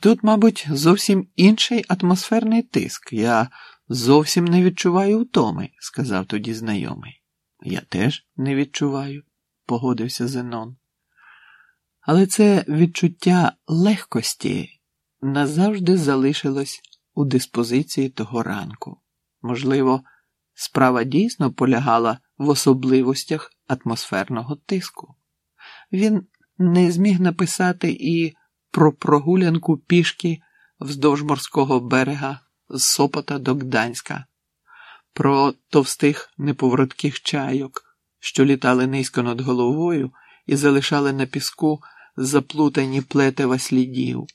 Тут, мабуть, зовсім інший атмосферний тиск. Я зовсім не відчуваю втоми, сказав тоді знайомий. Я теж не відчуваю, погодився Зенон. Але це відчуття легкості назавжди залишилось у диспозиції того ранку. Можливо, справа дійсно полягала в особливостях атмосферного тиску. Він не зміг написати і про прогулянку пішки вздовж морського берега з Сопота до Гданська, про товстих неповоротких чайок, що літали низько над головою і залишали на піску заплутані плетева слідів,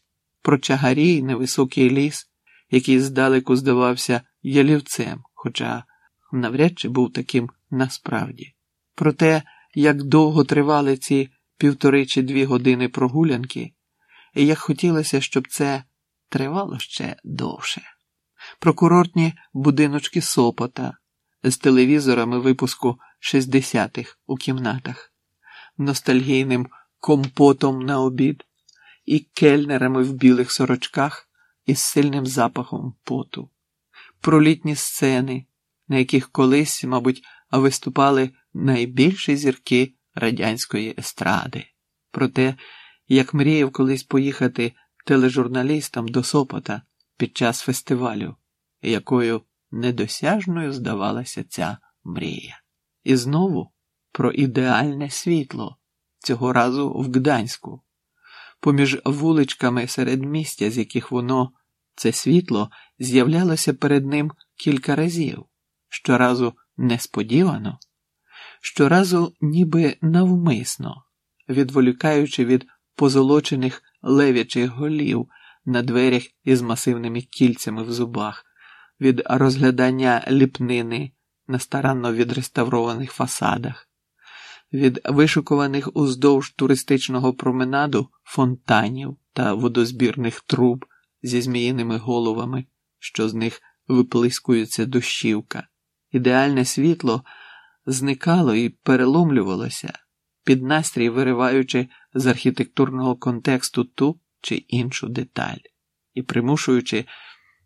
про чагарі й невисокий ліс, який здалеку здавався ялівцем, хоча навряд чи був таким насправді, про те, як довго тривали ці півтори чи дві години прогулянки, і як хотілося, щоб це тривало ще довше. Про курортні будиночки Сопота з телевізорами випуску 60-х у кімнатах, ностальгійним компотом на обід і кельнерами в білих сорочках із сильним запахом поту, про літні сцени, на яких колись, мабуть, виступали найбільші зірки радянської естради, про те, як мріяв колись поїхати тележурналістам до Сопота під час фестивалю, якою недосяжною здавалася ця мрія. І знову про ідеальне світло, цього разу в Гданську, поміж вуличками середмістя, з яких воно, це світло, з'являлося перед ним кілька разів, щоразу несподівано, щоразу ніби навмисно, відволікаючи від позолочених лев'ячих голів на дверях із масивними кільцями в зубах, від розглядання ліпнини на старанно відреставрованих фасадах, від вишукуваних уздовж туристичного променаду фонтанів та водозбірних труб зі зміїними головами, що з них виплискується дощівка. Ідеальне світло зникало і переломлювалося, під настрій вириваючи з архітектурного контексту ту чи іншу деталь і примушуючи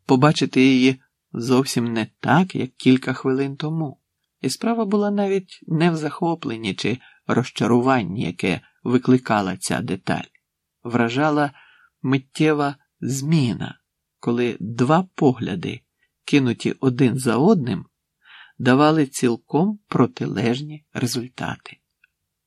побачити її зовсім не так, як кілька хвилин тому. І справа була навіть не в захопленні чи розчаруванні, яке викликала ця деталь, вражала миттєва зміна, коли два погляди, кинуті один за одним, давали цілком протилежні результати.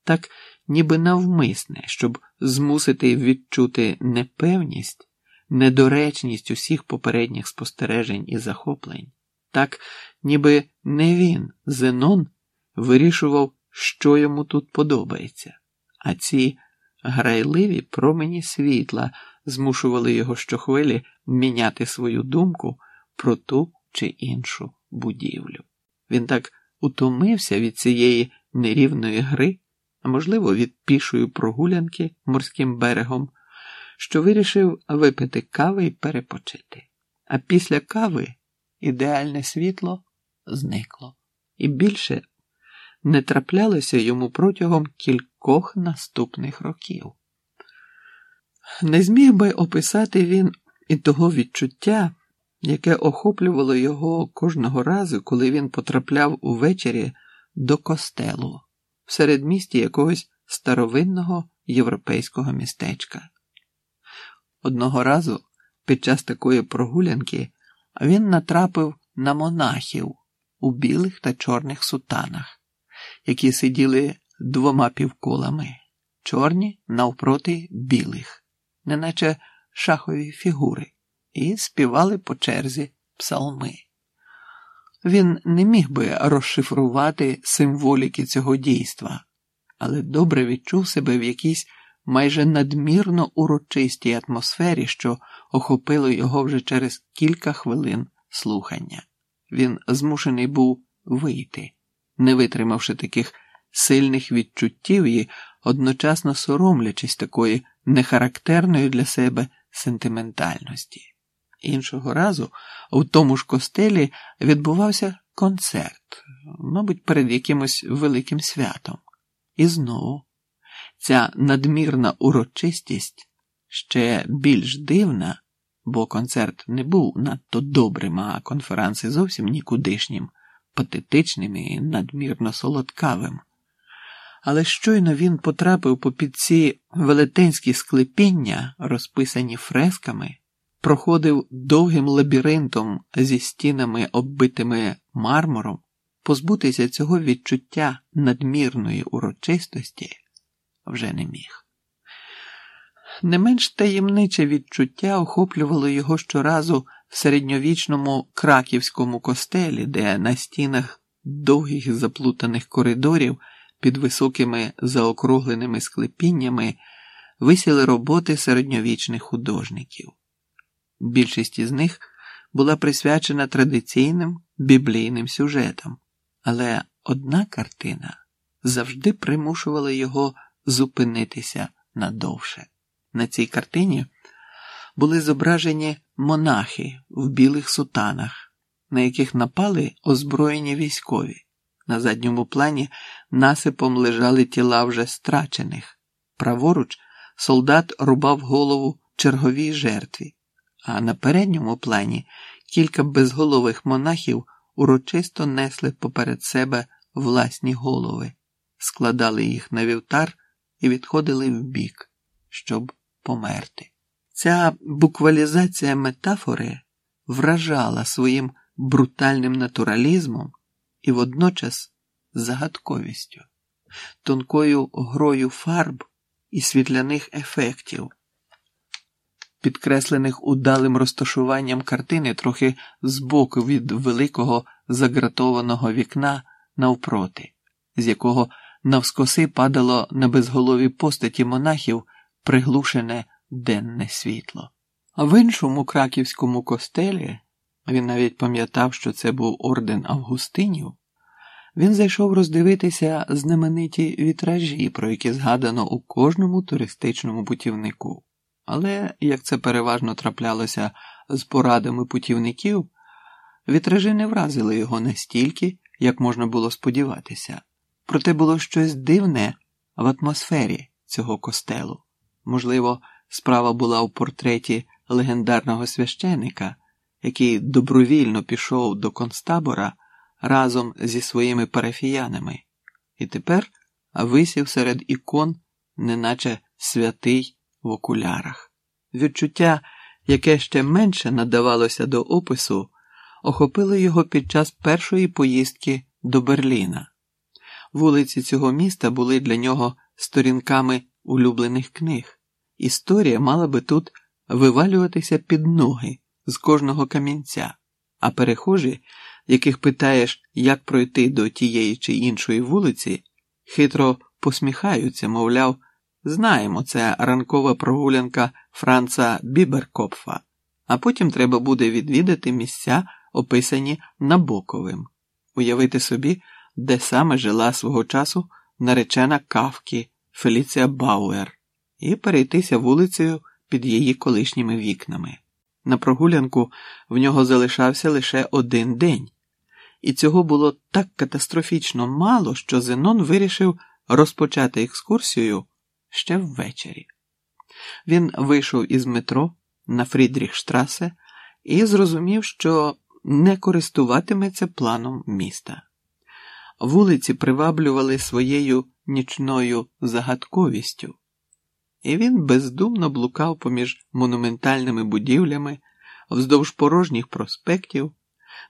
Так, ніби навмисне, щоб змусити відчути непевність, недоречність усіх попередніх спостережень і захоплень, так, ніби не він, Зенон, вирішував, що йому тут подобається, а ці грайливі промені світла змушували його щохвилі міняти свою думку про ту чи іншу будівлю. Він так утомився від цієї нерівної гри, можливо, від пішої прогулянки морським берегом, що вирішив випити кави і перепочити. А після кави ідеальне світло зникло, і більше не траплялося йому протягом кількох наступних років. Не зміг би описати він і того відчуття, яке охоплювало його кожного разу, коли він потрапляв увечері до костелу в середмісті якогось старовинного європейського містечка. Одного разу під час такої прогулянки він натрапив на монахів у білих та чорних сутанах, які сиділи двома півколами, чорні навпроти білих, неначе шахові фігури, і співали по черзі псалми. Він не міг би розшифрувати символіки цього дійства, але добре відчув себе в якійсь майже надмірно урочистій атмосфері, що охопило його вже через кілька хвилин слухання. Він змушений був вийти, не витримавши таких сильних відчуттів і одночасно соромлячись такої нехарактерної для себе сентиментальності. Іншого разу у тому ж костелі відбувався концерт, мабуть, перед якимось великим святом. І знову ця надмірна урочистість ще більш дивна, бо концерт не був надто добрим, а конференци зовсім нікудишнім, патетичним і надмірно солодкавим. Але щойно він потрапив попід ці велетенські склепіння, розписані фресками проходив довгим лабіринтом зі стінами, оббитими мармуром, позбутися цього відчуття надмірної урочистості вже не міг. Не менш таємниче відчуття охоплювало його щоразу в середньовічному краківському костелі, де на стінах довгих заплутаних коридорів під високими заокругленими склепіннями висіли роботи середньовічних художників. Більшість із них була присвячена традиційним біблійним сюжетам, але одна картина завжди примушувала його зупинитися надовше. На цій картині були зображені монахи в білих сутанах, на яких напали озброєні військові. На задньому плані насипом лежали тіла вже страчених, праворуч солдат рубав голову черговій жертві, а на передньому плані кілька безголових монахів урочисто несли поперед себе власні голови, складали їх на вівтар і відходили вбік, щоб померти. Ця буквалізація метафори вражала своїм брутальним натуралізмом і водночас загадковістю, тонкою грою фарб і світляних ефектів, підкреслених удалим розташуванням картини трохи збоку від великого загратованого вікна навпроти, з якого навскоси падало на безголові постаті монахів приглушене денне світло. А в іншому краківському костелі він навіть пам'ятав, що це був орден Августинів. Він зайшов роздивитися знамениті вітражі, про які згадано у кожному туристичному путівнику. Але, як це переважно траплялося з порадами путівників, вітражі не вразили його настільки, як можна було сподіватися. Проте було щось дивне в атмосфері цього костелу. Можливо, справа була у портреті легендарного священика, який добровільно пішов до концтабора разом зі своїми парафіянами, і тепер висів серед ікон, неначе святий в окулярах. Відчуття, яке ще менше надавалося до опису, охопило його під час першої поїздки до Берліна. Вулиці цього міста були для нього сторінками улюблених книг. Історія мала би тут вивалюватися під ноги з кожного камінця, а перехожі, яких питаєш, як пройти до тієї чи іншої вулиці, хитро посміхаються, мовляв, знаємо, це ранкова прогулянка Франца Біберкопфа, а потім треба буде відвідати місця, описані Набоковим, уявити собі, де саме жила свого часу наречена кавки Феліція Бауер, і перейтися вулицею під її колишніми вікнами. На прогулянку в нього залишався лише один день, і цього було так катастрофічно мало, що Зенон вирішив розпочати екскурсію ще ввечері. Він вийшов із метро на Фрідріхштрасе і зрозумів, що не користуватиметься планом міста. Вулиці приваблювали своєю нічною загадковістю і він бездумно блукав поміж монументальними будівлями, вздовж порожніх проспектів,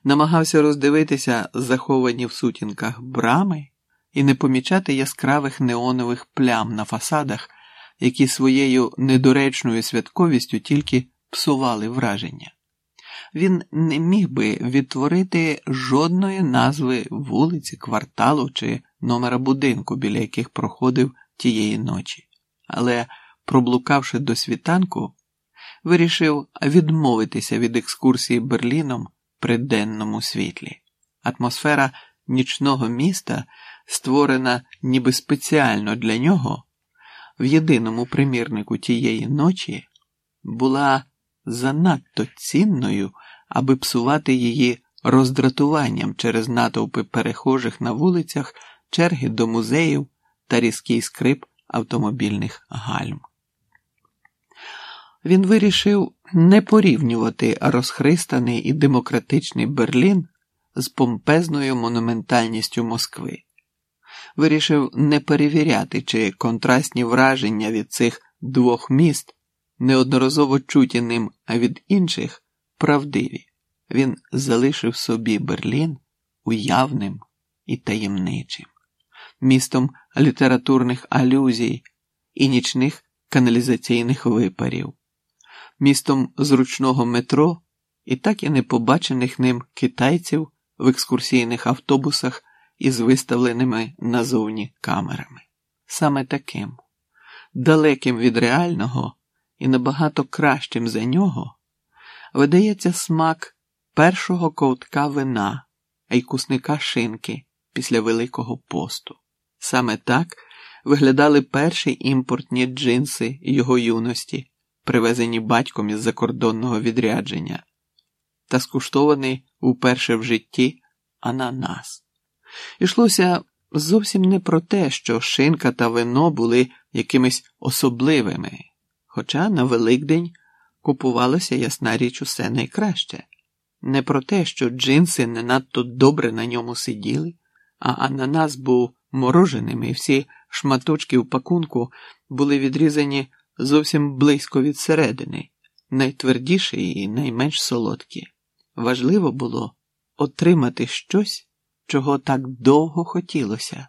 намагався роздивитися заховані в сутінках брами і не помічати яскравих неонових плям на фасадах, які своєю недоречною святковістю тільки псували враження. Він не міг би відтворити жодної назви вулиці, кварталу чи номера будинку, біля яких проходив тієї ночі але, проблукавши до світанку, вирішив відмовитися від екскурсії Берліном при денному світлі. Атмосфера нічного міста, створена ніби спеціально для нього, в єдиному примірнику тієї ночі, була занадто цінною, аби псувати її роздратуванням через натовпи перехожих на вулицях, черги до музеїв та різкий скрип автомобільних гальм. Він вирішив не порівнювати розхристаний і демократичний Берлін з помпезною монументальністю Москви. Вирішив не перевіряти, чи контрастні враження від цих двох міст, неодноразово чуті ним, а від інших правдиві. Він залишив собі Берлін уявним і таємничим містом літературних алюзій і нічних каналізаційних випарів, містом зручного метро і так і не побачених ним китайців в екскурсійних автобусах із виставленими назовні камерами. Саме таким, далеким від реального і набагато кращим за нього, видається смак першого ковтка вина, й кусника шинки після Великого посту. Саме так виглядали перші імпортні джинси його юності, привезені батьком із закордонного відрядження, та скуштований уперше в житті ананас. Ішлося зовсім не про те, що шинка та вино були якимись особливими, хоча на Великдень купувалося ясна річ усе найкраще, не про те, що джинси не надто добре на ньому сиділи, а ананас був мороженим, і всі шматочки в пакунку були відрізані зовсім близько від середини, найтвердіші і найменш солодкі. Важливо було отримати щось, чого так довго хотілося,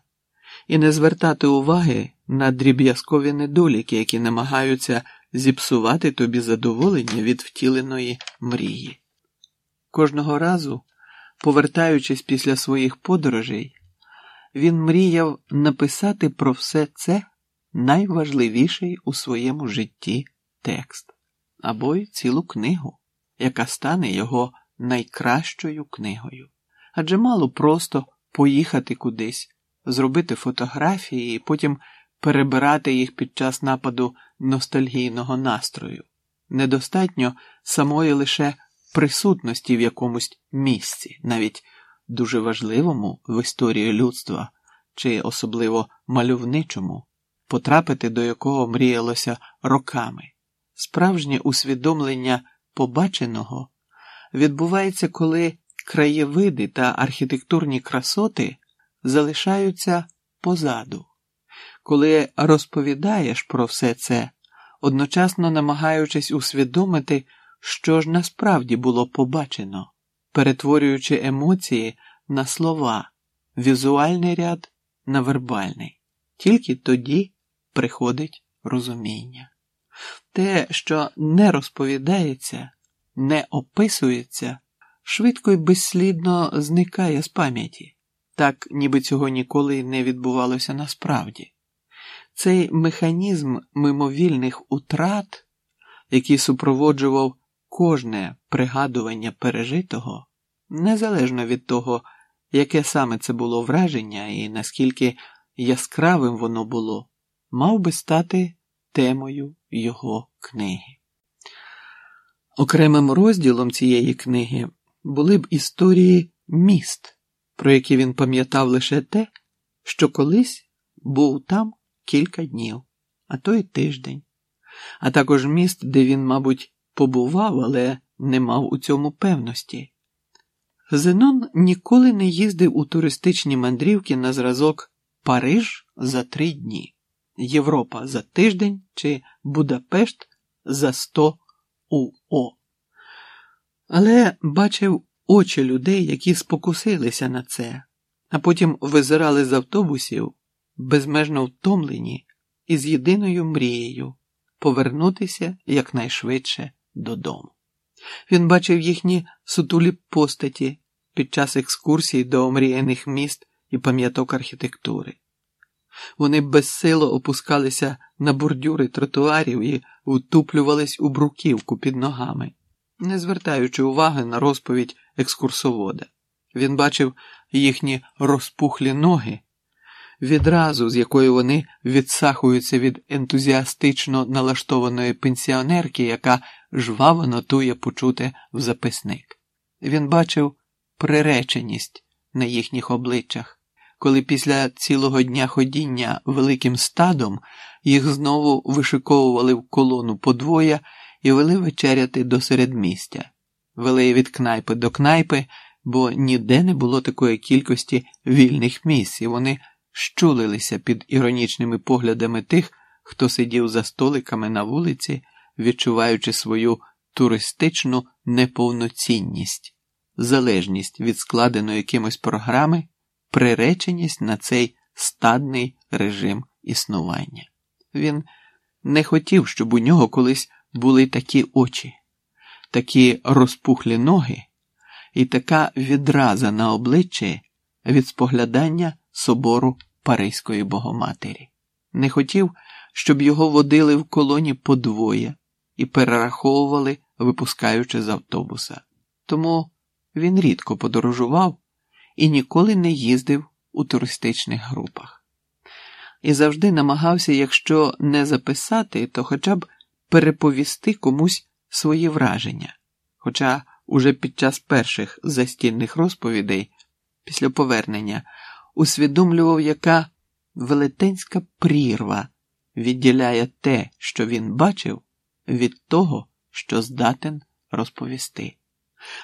і не звертати уваги на дріб'язкові недоліки, які намагаються зіпсувати тобі задоволення від втіленої мрії. Кожного разу, повертаючись після своїх подорожей, він мріяв написати про все це найважливіший у своєму житті текст або й цілу книгу, яка стане його найкращою книгою. Адже мало просто поїхати кудись, зробити фотографії і потім перебирати їх під час нападу ностальгійного настрою. Недостатньо самої лише присутності в якомусь місці, навіть дуже важливому в історії людства чи особливо мальовничому, потрапити до якого мріялося роками. Справжнє усвідомлення побаченого відбувається, коли краєвиди та архітектурні красоти залишаються позаду, коли розповідаєш про все це, одночасно намагаючись усвідомити, що ж насправді було побачено, перетворюючи емоції на слова, візуальний ряд на вербальний. Тільки тоді приходить розуміння. Те, що не розповідається, не описується, швидко й безслідно зникає з пам'яті, так ніби цього ніколи не відбувалося насправді. Цей механізм мимовільних утрат, який супроводжував кожне пригадування пережитого, незалежно від того, яке саме це було враження і наскільки яскравим воно було, мав би стати темою його книги. Окремим розділом цієї книги були б історії міст, про які він пам'ятав лише те, що колись був там кілька днів, а то й тиждень, а також міст, де він, мабуть, побував, але не мав у цьому певності. Зенон ніколи не їздив у туристичні мандрівки на зразок Париж за три дні, Європа за тиждень чи Будапешт за сто УО. Але бачив очі людей, які спокусилися на це, а потім визирали з автобусів, безмежно втомлені і з єдиною мрією повернутися якнайшвидше додому. Він бачив їхні сутулі постаті під час екскурсій до омріяних міст і пам'яток архітектури. Вони безсило опускалися на бордюри тротуарів і утуплювались у бруківку під ногами, не звертаючи уваги на розповідь екскурсовода. Він бачив їхні розпухлі ноги, відразу з якої вони відсахуються від ентузіастично налаштованої пенсіонерки, яка жваво нотує почути в записник. Він бачив приреченість на їхніх обличчях коли після цілого дня ходіння великим стадом їх знову вишиковували в колону подвоє і вели вечеряти до середмістя, вели від кнайпи до кнайпи, бо ніде не було такої кількості вільних місць, і вони щулилися під іронічними поглядами тих, хто сидів за столиками на вулиці, відчуваючи свою туристичну неповноцінність, залежність від складеної якимось програми приреченість на цей стадний режим існування. Він не хотів, щоб у нього колись були такі очі, такі розпухлі ноги і така відраза на обличчі від споглядання собору Паризької Богоматері. Не хотів, щоб його водили в колоні подвоє і перераховували, випускаючи з автобуса. Тому він рідко подорожував і ніколи не їздив у туристичних групах. І завжди намагався, якщо не записати, то хоча б переповісти комусь свої враження. Хоча уже під час перших застільних розповідей, після повернення, усвідомлював, яка велетенська прірва відділяє те, що він бачив, від того, що здатен розповісти.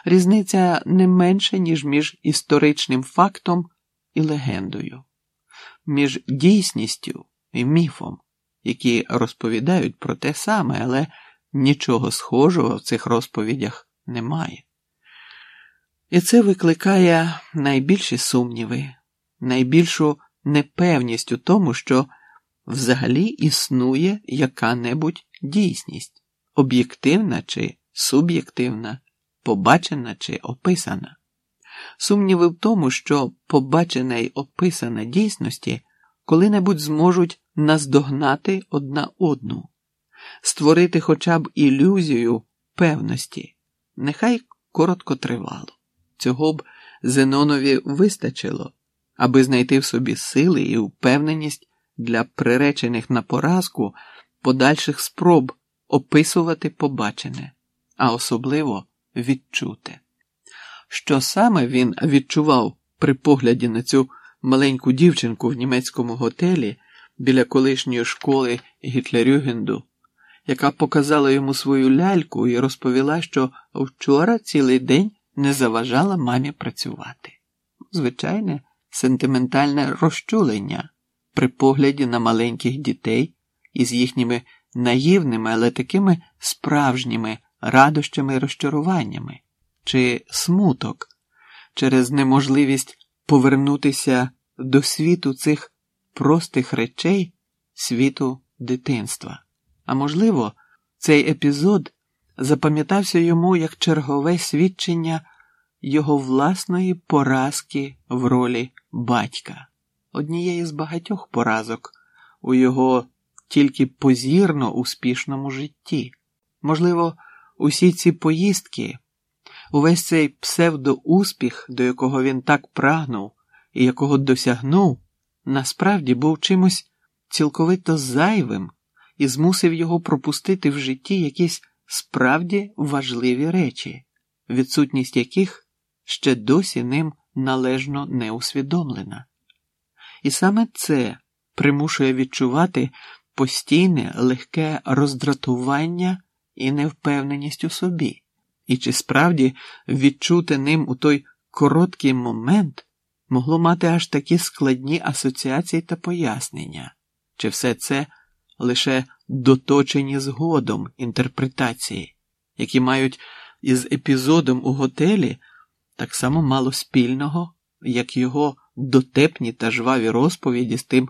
Різниця не менша, ніж між історичним фактом і легендою, між дійсністю і міфом, які розповідають про те саме, але нічого схожого в цих розповідях немає. І це викликає найбільші сумніви, найбільшу непевність у тому, що взагалі існує яка-небудь дійсність, об'єктивна чи суб'єктивна, побачена чи описана. Сумніви в тому, що побачена й описана дійсності коли-небудь зможуть наздогнати одна одну, створити хоча б ілюзію певності, нехай коротко тривало. Цього б Зенонові вистачило, аби знайти в собі сили і впевненість для приречених на поразку подальших спроб описувати побачене, а особливо відчути. Що саме він відчував при погляді на цю маленьку дівчинку в німецькому готелі біля колишньої школи Гітлерюгенду, яка показала йому свою ляльку і розповіла, що вчора цілий день не заважала мамі працювати. Звичайне, сентиментальне розчулення при погляді на маленьких дітей із їхніми наївними, але такими справжніми радощами і розчаруваннями, чи смуток через неможливість повернутися до світу цих простих речей, світу дитинства. А можливо, цей епізод запам'ятався йому як чергове свідчення його власної поразки в ролі батька, однієї з багатьох поразок у його тільки позірно успішному житті. Можливо, усі ці поїздки, увесь цей псевдоуспіх, до якого він так прагнув і якого досягнув, насправді був чимось цілковито зайвим і змусив його пропустити в житті якісь справді важливі речі, відсутність яких ще досі ним належно не усвідомлена. І саме це примушує відчувати постійне легке роздратування і невпевненість у собі, і чи справді відчути ним у той короткий момент могло мати аж такі складні асоціації та пояснення, чи все це лише доточені згодом інтерпретації, які мають із епізодом у готелі так само мало спільного, як його дотепні та жваві розповіді з тим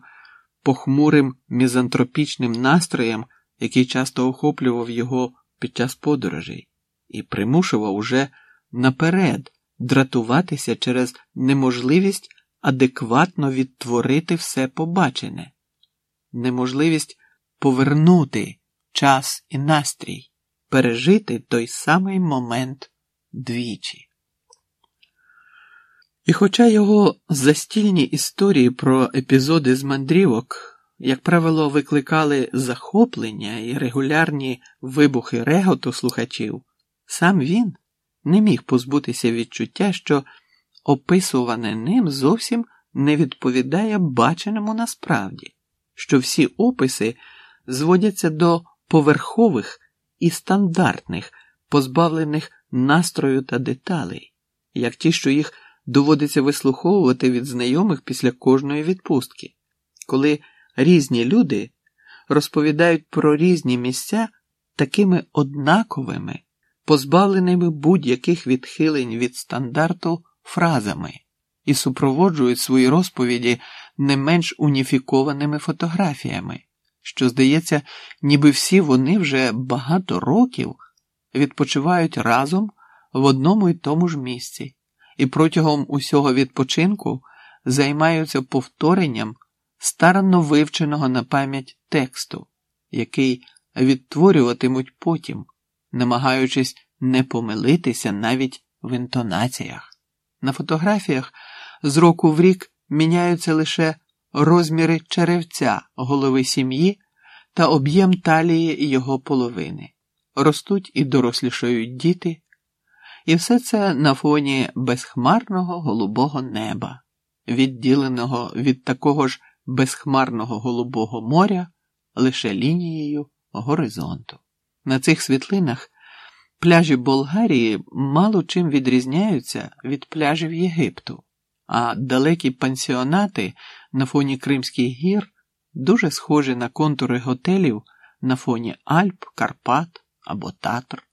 похмурим мізантропічним настроєм, який часто охоплював його під час подорожей, і примушував уже наперед дратуватися через неможливість адекватно відтворити все побачене, неможливість повернути час і настрій, пережити той самий момент двічі. І хоча його застільні історії про епізоди з мандрівок, як правило, викликали захоплення і регулярні вибухи реготу слухачів, сам він не міг позбутися відчуття, що описуване ним зовсім не відповідає баченому насправді, що всі описи зводяться до поверхових і стандартних, позбавлених настрою та деталей, як ті, що їх доводиться вислуховувати від знайомих після кожної відпустки, коли різні люди розповідають про різні місця такими однаковими, позбавленими будь-яких відхилень від стандарту фразами і супроводжують свої розповіді не менш уніфікованими фотографіями, що, здається, ніби всі вони вже багато років відпочивають разом в одному й тому ж місці і протягом усього відпочинку займаються повторенням старанно вивченого на пам'ять тексту, який відтворюватимуть потім, намагаючись не помилитися навіть в інтонаціях. На фотографіях з року в рік міняються лише розміри черевця голови сім'ї та об'єм талії його половини. Ростуть і дорослішають діти. І все це на фоні безхмарного голубого неба, відділеного від такого ж безхмарного голубого моря лише лінією горизонту. На цих світлинах пляжі Болгарії мало чим відрізняються від пляжів Єгипту, а далекі пансіонати на фоні Кримських гір дуже схожі на контури готелів на фоні Альп, Карпат або Татр.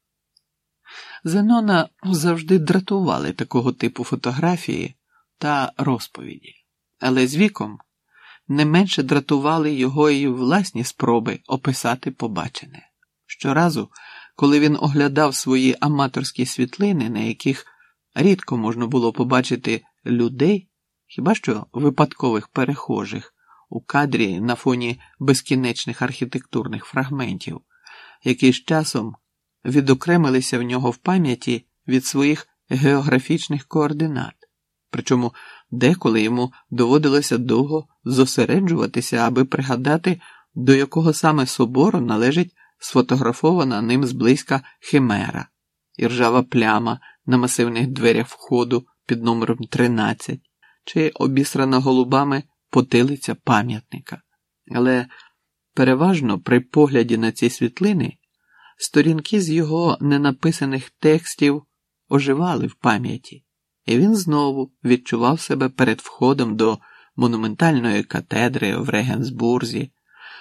Зенона завжди дратували такого типу фотографії та розповіді, але з віком не менше дратували його і власні спроби описати побачене. Щоразу, коли він оглядав свої аматорські світлини, на яких рідко можна було побачити людей, хіба що випадкових перехожих у кадрі на фоні безкінечних архітектурних фрагментів, які з часом відокремилися в нього в пам'яті від своїх географічних координат, причому деколи йому доводилося довго зосереджуватися, аби пригадати, до якого саме собору належить сфотографована ним зблизька химера. І ржава пляма на масивних дверях входу під номером 13, чи обісрана голубами потилиця пам'ятника. Але переважно при погляді на ці світлини сторінки з його ненаписаних текстів оживали в пам'яті, і він знову відчував себе перед входом до монументальної катедри в Регенсбурзі,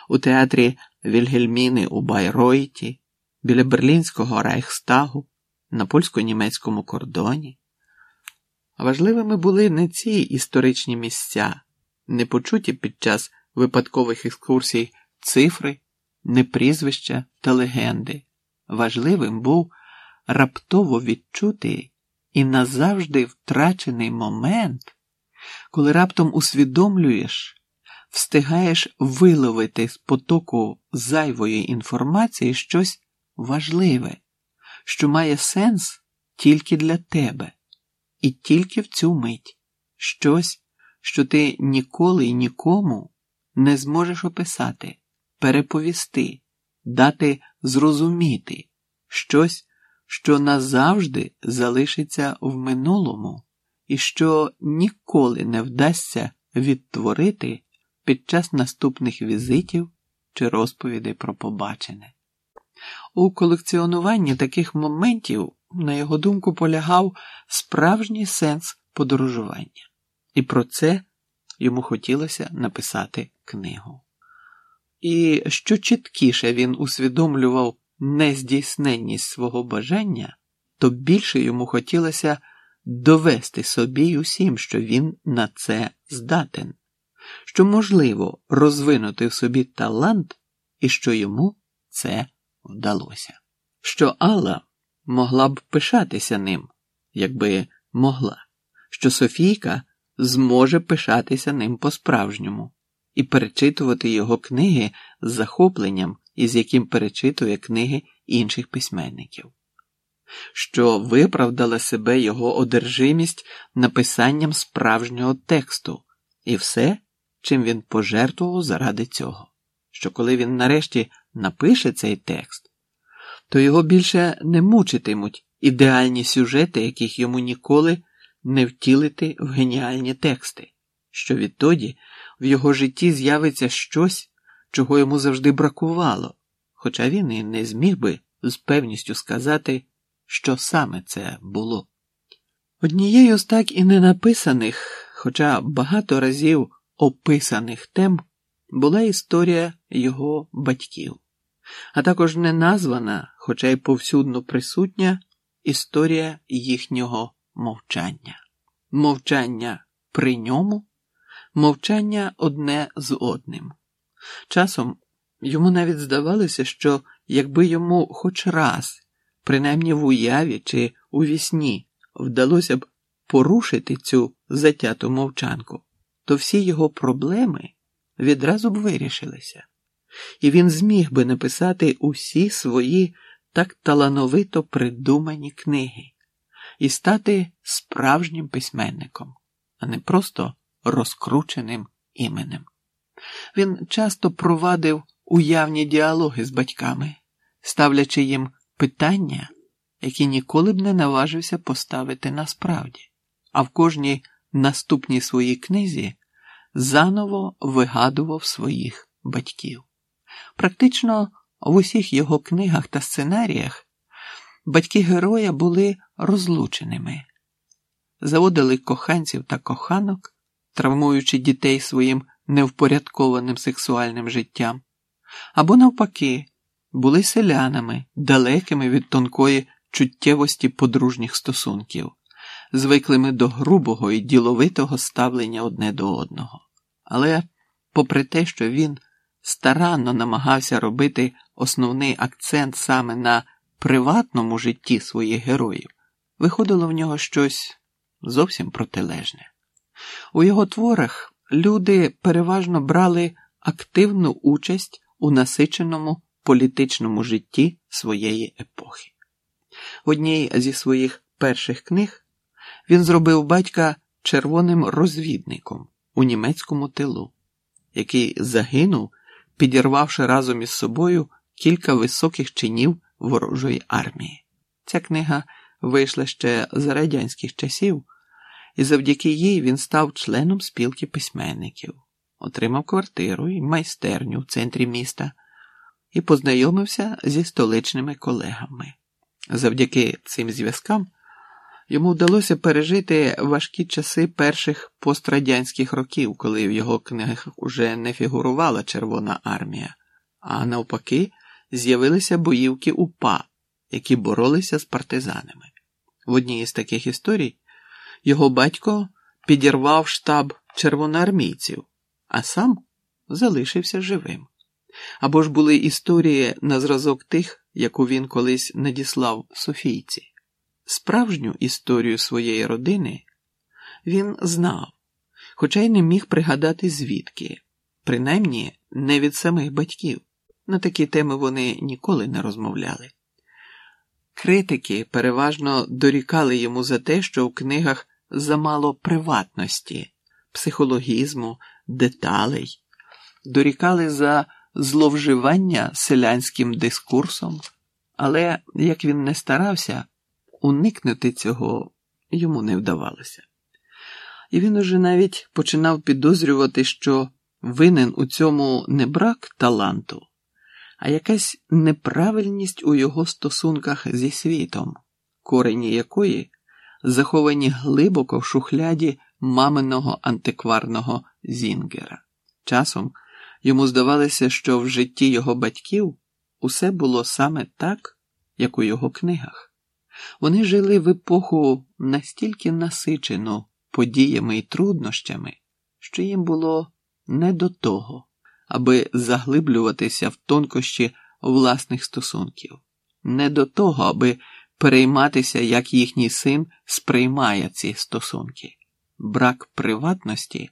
у театрі Вільгельміни у Байройті, біля Берлінського Райхстагу, на польсько-німецькому кордоні. Важливими були не ці історичні місця, не почуті під час випадкових екскурсій цифри, не прізвища та легенди. Важливим був раптово відчутий і назавжди втрачений момент, коли раптом усвідомлюєш, встигаєш виловити з потоку зайвої інформації щось важливе, що має сенс тільки для тебе, і тільки в цю мить. Щось, що ти ніколи й нікому не зможеш описати, переповісти, дати зрозуміти. Щось, що назавжди залишиться в минулому, і що ніколи не вдасться відтворити під час наступних візитів чи розповідей про побачене. У колекціонуванні таких моментів, на його думку, полягав справжній сенс подорожування, і про це йому хотілося написати книгу. І що чіткіше він усвідомлював нездійсненність свого бажання, то більше йому хотілося довести собі усім, що він на це здатен, що можливо розвинути в собі талант і що йому це вдалося, що Алла могла б пишатися ним, якби могла, що Софійка зможе пишатися ним по-справжньому і перечитувати його книги з захопленням, із яким перечитує книги інших письменників, що виправдала себе його одержимість написанням справжнього тексту, і все, чим він пожертвував заради цього, що коли він нарешті напише цей текст, то його більше не мучитимуть ідеальні сюжети, яких йому ніколи не втілити в геніальні тексти, що відтоді в його житті з'явиться щось, чого йому завжди бракувало, хоча він і не зміг би з певністю сказати, що саме це було. Однією з так і не написаних, хоча багато разів описаних тем була історія його батьків, а також неназвана, хоча й повсюдно присутня, історія їхнього мовчання, мовчання при ньому, мовчання одне з одним. Часом йому навіть здавалося, що якби йому хоч раз, принаймні в уяві чи у вісні, вдалося б порушити цю затяту мовчанку, то всі його проблеми відразу б вирішилися, і він зміг би написати усі свої так талановито придумані книги і стати справжнім письменником, а не просто розкрученим іменем. Він часто провадив уявні діалоги з батьками, ставлячи їм питання, які ніколи б не наважився поставити насправді, а в кожній наступній своїй книзі заново вигадував своїх батьків. Практично в усіх його книгах та сценаріях батьки героя були розлученими, заводили коханців та коханок, травмуючи дітей своїм невпорядкованим сексуальним життям, або, навпаки, були селянами, далекими від тонкої чуттєвості подружніх стосунків, звиклими до грубого і діловитого ставлення одне до одного. Але, попри те, що він старанно намагався робити основний акцент саме на приватному житті своїх героїв, виходило в нього щось зовсім протилежне. У його творах люди переважно брали активну участь у насиченому політичному житті своєї епохи. В одній зі своїх перших книг він зробив батька червоним розвідником у німецькому тилу, який загинув, підірвавши разом із собою кілька високих чинів ворожої армії. Ця книга вийшла ще за радянських часів, і завдяки їй він став членом спілки письменників, отримав квартиру і майстерню в центрі міста і познайомився зі столичними колегами. Завдяки цим зв'язкам йому вдалося пережити важкі часи перших пострадянських років, коли в його книгах уже не фігурувала Червона армія, а навпаки, з'явилися боївки УПА, які боролися з партизанами. В одній із таких історій його батько підірвав штаб червоноармійців, а сам залишився живим. Або ж були історії на зразок тих, яку він колись надіслав Софійці. Справжню історію своєї родини він знав, хоча й не міг пригадати звідки, принаймні не від самих батьків. На такі теми вони ніколи не розмовляли. Критики переважно дорікали йому за те, що в книгах замало приватності, психологізму, деталей, дорікали за зловживання селянським дискурсом, але як він не старався, уникнути цього йому не вдавалося. І він уже навіть починав підозрювати, що винен у цьому не брак таланту, а якась неправильність у його стосунках зі світом, корені якої заховані глибоко в шухляді маминого антикварного Зінгера. Часом йому здавалося, що в житті його батьків усе було саме так, як у його книгах. Вони жили в епоху настільки насичену подіями і труднощами, що їм було не до того, аби заглиблюватися в тонкощі власних стосунків, не до того, аби перейматися, як їхній син сприймає ці стосунки. Брак приватності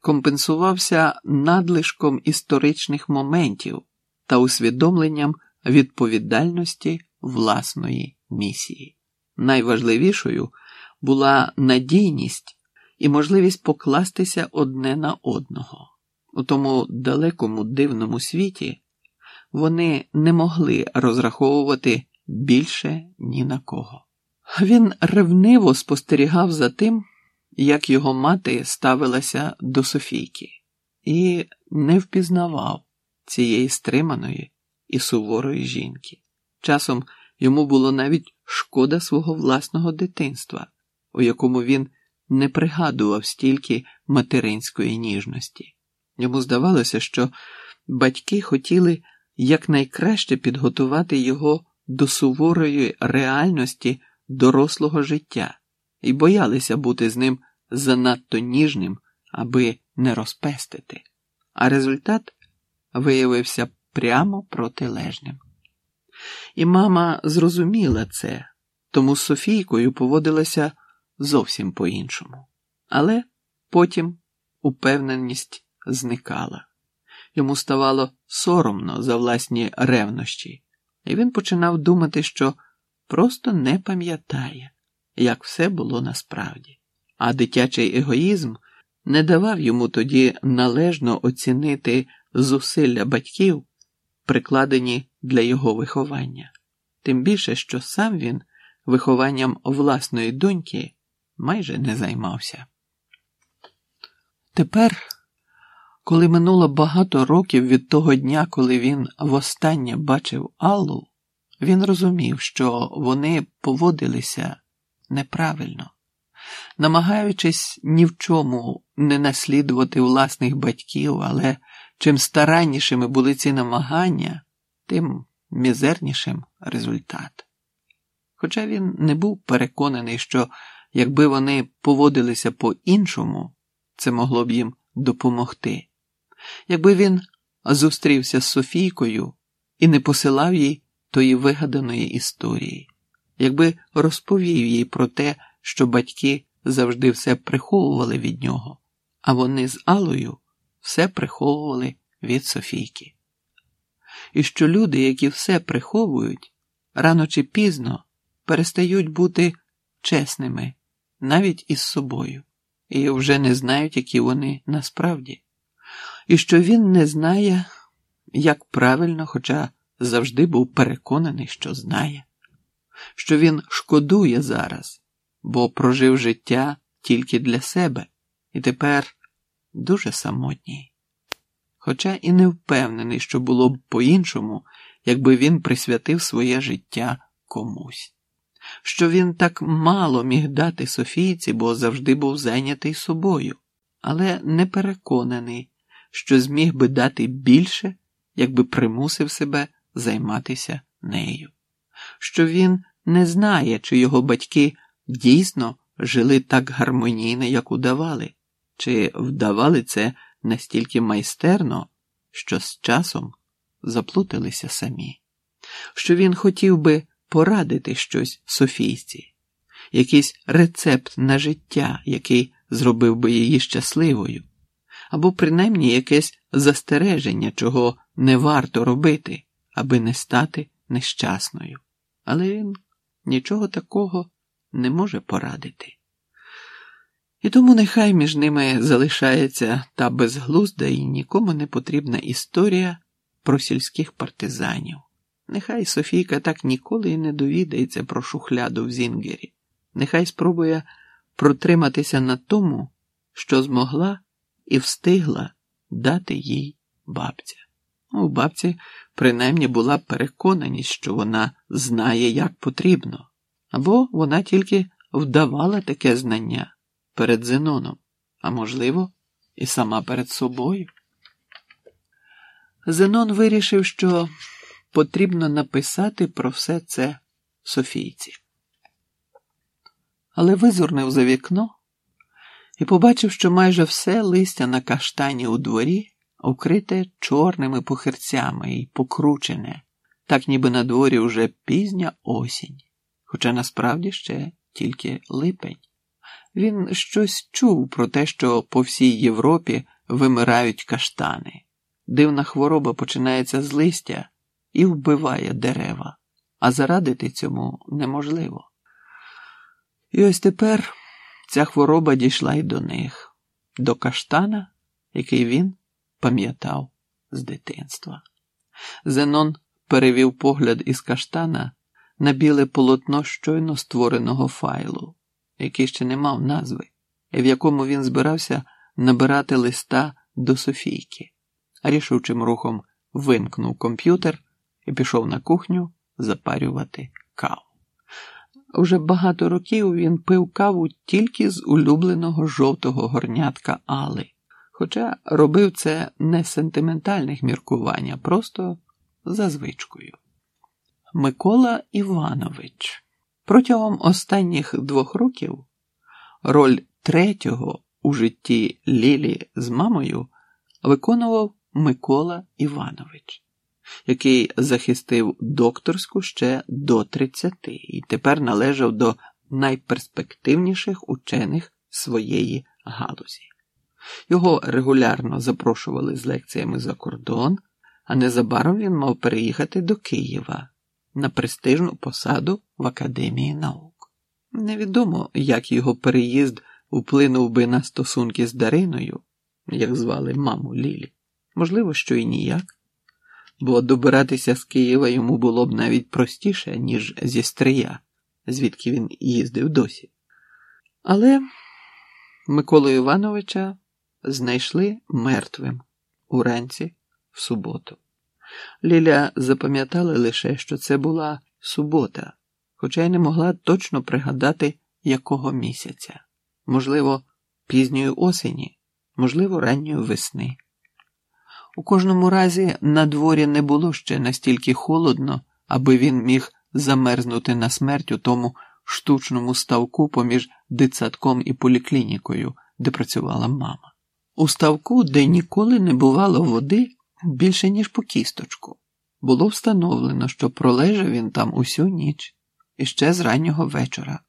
компенсувався надлишком історичних моментів та усвідомленням відповідальності власної місії. Найважливішою була надійність і можливість покластися одне на одного. У тому далекому дивному світі вони не могли розраховувати більше ні на кого. Він ревниво спостерігав за тим, як його мати ставилася до Софійки, і не впізнавав цієї стриманої і суворої жінки. Часом йому було навіть шкода свого власного дитинства, у якому він не пригадував стільки материнської ніжності. Йому здавалося, що батьки хотіли якнайкраще підготувати його до суворої реальності дорослого життя і боялися бути з ним занадто ніжним, аби не розпестити. А результат виявився прямо протилежним. І мама зрозуміла це, тому з Софійкою поводилася зовсім по-іншому. Але потім упевненість зникала. Йому ставало соромно за власні ревнощі, і він починав думати, що просто не пам'ятає, як все було насправді. А дитячий егоїзм не давав йому тоді належно оцінити зусилля батьків, прикладені для його виховання, тим більше, що сам він вихованням власної доньки майже не займався. Тепер, коли минуло багато років від того дня, коли він востаннє бачив Аллу, він розумів, що вони поводилися неправильно, намагаючись ні в чому не наслідувати власних батьків, але чим стараннішими були ці намагання, тим мізернішим результат. Хоча він не був переконаний, що якби вони поводилися по-іншому, це могло б їм допомогти. Якби він зустрівся з Софійкою і не посилав їй тої вигаданої історії, якби розповів їй про те, що батьки завжди все приховували від нього, а вони з Алою все приховували від Софійки. І що люди, які все приховують, рано чи пізно перестають бути чесними навіть із собою, і вже не знають, які вони насправді, і що він не знає, як правильно, хоча завжди був переконаний, що знає, що він шкодує зараз, бо прожив життя тільки для себе. І тепер дуже самотній. Хоча і не впевнений, що було б по-іншому, якби він присвятив своє життя комусь, що він так мало міг дати Софійці, бо завжди був зайнятий собою, але не переконаний, що зміг би дати більше, якби примусив себе займатися нею, що він не знає, чи його батьки дійсно жили так гармонійно, як удавали, чи вдавали це настільки майстерно, що з часом заплуталися самі, що він хотів би порадити щось Софійці, якийсь рецепт на життя, який зробив би її щасливою, або принаймні якесь застереження, чого не варто робити, аби не стати нещасною. Але він нічого такого не може порадити. І тому нехай між ними залишається та безглузда і нікому не потрібна історія про сільських партизанів. Нехай Софійка так ніколи і не довідається про шухляду в Зінгері. Нехай спробує протриматися на тому, що змогла і встигла дати їй бабця. У бабці принаймні була переконаність, що вона знає, як потрібно, або вона тільки вдавала таке знання перед Зеноном, а можливо, і сама перед собою. Зенон вирішив, що потрібно написати про все це Софійці. Але визирнув за вікно і побачив, що майже все листя на каштані у дворі укрите чорними похирцями і покручене, так ніби на дворі вже пізня осінь, хоча насправді ще тільки липень. Він щось чув про те, що по всій Європі вимирають каштани. Дивна хвороба починається з листя і вбиває дерева, а зарадити цьому неможливо. І ось тепер ця хвороба дійшла й до них, до каштана, який він пам'ятав з дитинства. Зенон перевів погляд із каштана на біле полотно щойно створеного файлу який ще не мав назви, в якому він збирався набирати листа до Софійки, рішучим рухом вимкнув комп'ютер і пішов на кухню запарювати каву. Уже багато років він пив каву тільки з улюбленого жовтого горнятка Али, хоча робив це не з сентиментальних міркувань, а просто за звичкою. Микола Іванович. Протягом останніх двох років роль третього у житті Лілі з мамою виконував Микола Іванович, який захистив докторську ще до 30 і тепер належав до найперспективніших учених своєї галузі. Його регулярно запрошували з лекціями за кордон, а незабаром він мав переїхати до Києва на престижну посаду в Академії наук. Невідомо, як його переїзд вплинув би на стосунки з Дариною, як звали маму Лілі. Можливо, що і ніяк, бо добиратися з Києва йому було б навіть простіше, ніж зі Стрия, звідки він їздив досі. Але Миколу Івановича знайшли мертвим уранці в суботу. Ліля запам'ятала лише, що це була субота, хоча й не могла точно пригадати, якого місяця. Можливо, пізньої осені, можливо, ранньої весни. У кожному разі на дворі не було ще настільки холодно, аби він міг замерзнути на смерть у тому штучному ставку поміж дитсадком і поліклінікою, де працювала мама. У ставку, де ніколи не бувало води більше, ніж по кісточку, було встановлено, що пролежав він там усю ніч і ще з раннього вечора.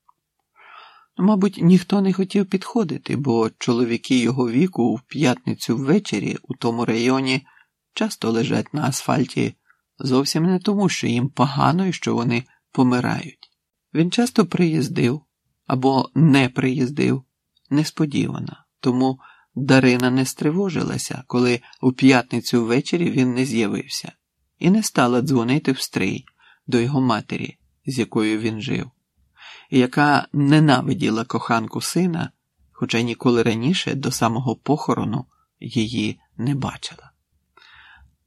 Мабуть, ніхто не хотів підходити, бо чоловіки його віку в п'ятницю ввечері у тому районі часто лежать на асфальті зовсім не тому, що їм погано і що вони помирають. Він часто приїздив або не приїздив несподівано, тому Дарина не стривожилася, коли у п'ятницю ввечері він не з'явився, і не стала дзвонити в стрий до його матері, з якою він жив яка ненавиділа коханку сина, хоча ніколи раніше до самого похорону її не бачила.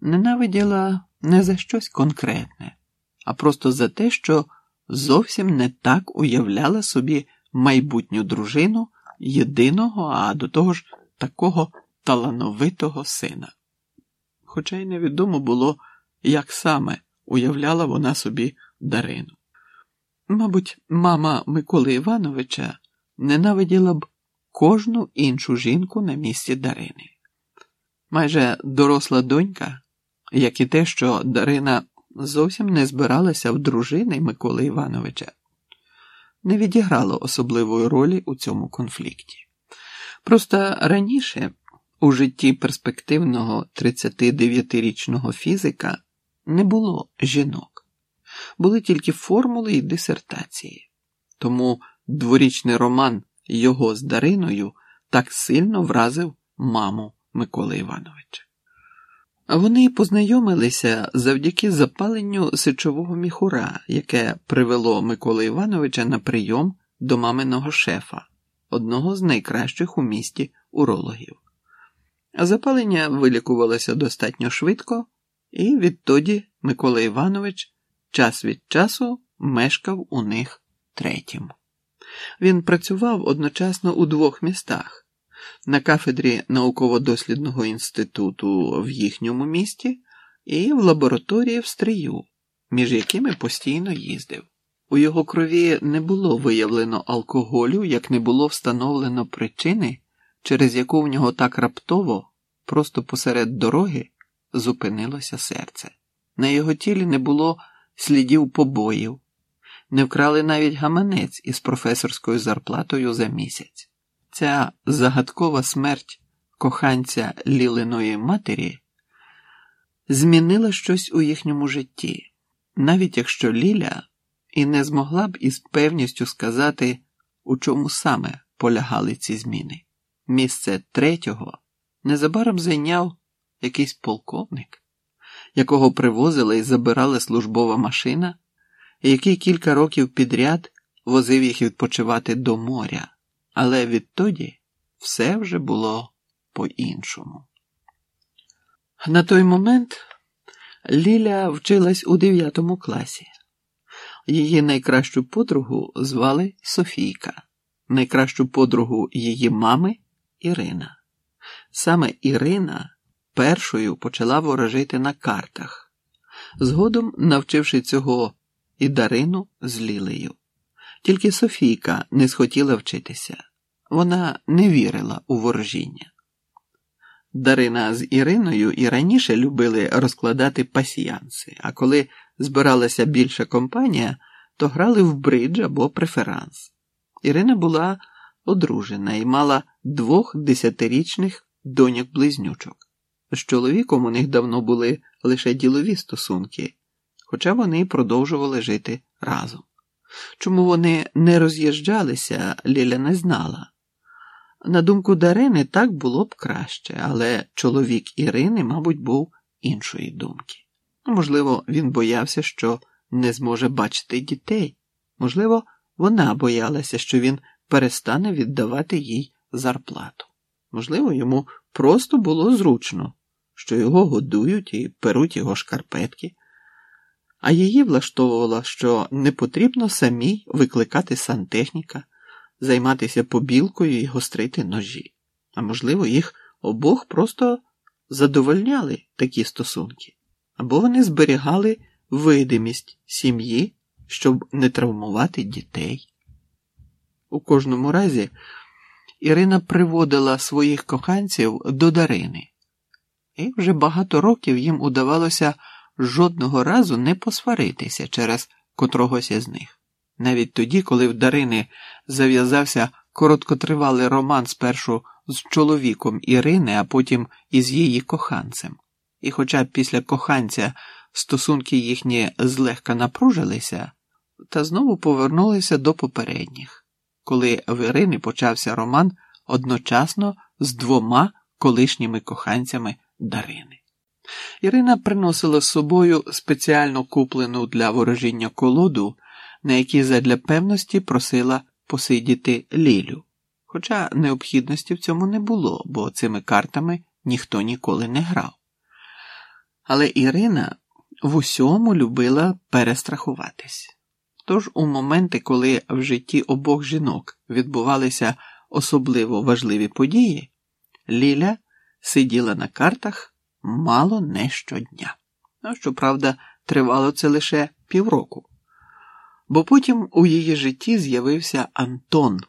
Ненавиділа не за щось конкретне, а просто за те, що зовсім не так уявляла собі майбутню дружину єдиного, а до того ж такого талановитого сина. Хоча й невідомо було, як саме уявляла вона собі Дарину. Мабуть, мама Миколи Івановича ненавиділа б кожну іншу жінку на місці Дарини. Майже доросла донька, як і те, що Дарина зовсім не збиралася в дружини Миколи Івановича, не відіграло особливої ролі у цьому конфлікті. Просто раніше у житті перспективного 39-річного фізика не було жінок були тільки формули і дисертації. Тому дворічний роман його з Дариною так сильно вразив маму Миколи Івановича. Вони познайомилися завдяки запаленню сечового міхура, яке привело Миколи Івановича на прийом до маминого шефа, одного з найкращих у місті урологів. Запалення вилікувалося достатньо швидко, і відтоді Микола Іванович час від часу мешкав у них третім. Він працював одночасно у двох містах на кафедрі науково-дослідного інституту в їхньому місті і в лабораторії в Стрию, між якими постійно їздив. У його крові не було виявлено алкоголю, як не було встановлено причини, через яку в нього так раптово, просто посеред дороги, зупинилося серце. На його тілі не було слідів побоїв, не вкрали навіть гаманець із професорською зарплатою за місяць. Ця загадкова смерть коханця Лілиної матері змінила щось у їхньому житті, навіть якщо Ліля і не змогла б із певністю сказати, у чому саме полягали ці зміни. Місце третього незабаром зайняв якийсь полковник якого привозила і забирала службова машина, який кілька років підряд возив їх відпочивати до моря, але відтоді все вже було по-іншому. На той момент Ліля вчилась у дев'ятому класі. Її найкращу подругу звали Софійка, найкращу подругу її мами Ірина. Саме Ірина першою почала ворожити на картах, згодом навчивши цього і Дарину з Лілею. Тільки Софійка не схотіла вчитися, вона не вірила у ворожіння. Дарина з Іриною і раніше любили розкладати пасіянси, а коли збиралася більша компанія, то грали в бридж або преферанс. Ірина була одружена і мала двох десятирічних доньок близнючок. З чоловіком у них давно були лише ділові стосунки, хоча вони продовжували жити разом. Чому вони не роз'їжджалися, Ліля не знала. На думку Дарини, так було б краще, але чоловік Ірини, мабуть, був іншої думки. Можливо, він боявся, що не зможе бачити дітей. Можливо, вона боялася, що він перестане віддавати їй зарплату. Можливо, йому просто було зручно, що його годують і перуть його шкарпетки, а її влаштовувало, що не потрібно самій викликати сантехніка, займатися побілкою і гострити ножі. А можливо, їх обох просто задовольняли такі стосунки, або вони зберігали видимість сім'ї, щоб не травмувати дітей. У кожному разі Ірина приводила своїх коханців до Дарини, і вже багато років їм удавалося жодного разу не посваритися через котрогось із них. Навіть тоді, коли в Дарини зав'язався короткотривалий роман спершу з чоловіком Ірини, а потім із її коханцем. І хоча після коханця стосунки їхні злегка напружилися, та знову повернулися до попередніх, коли в Ірини почався роман одночасно з двома колишніми коханцями Дарини. Ірина приносила з собою спеціально куплену для ворожіння колоду, на якій задля певності просила посидіти Лілю. Хоча необхідності в цьому не було, бо цими картами ніхто ніколи не грав. Але Ірина в усьому любила перестрахуватись. Тож у моменти, коли в житті обох жінок відбувалися особливо важливі події, Ліля сиділа на картах мало не щодня. Ну, щоправда, тривало це лише півроку. Бо потім у її житті з'явився Антон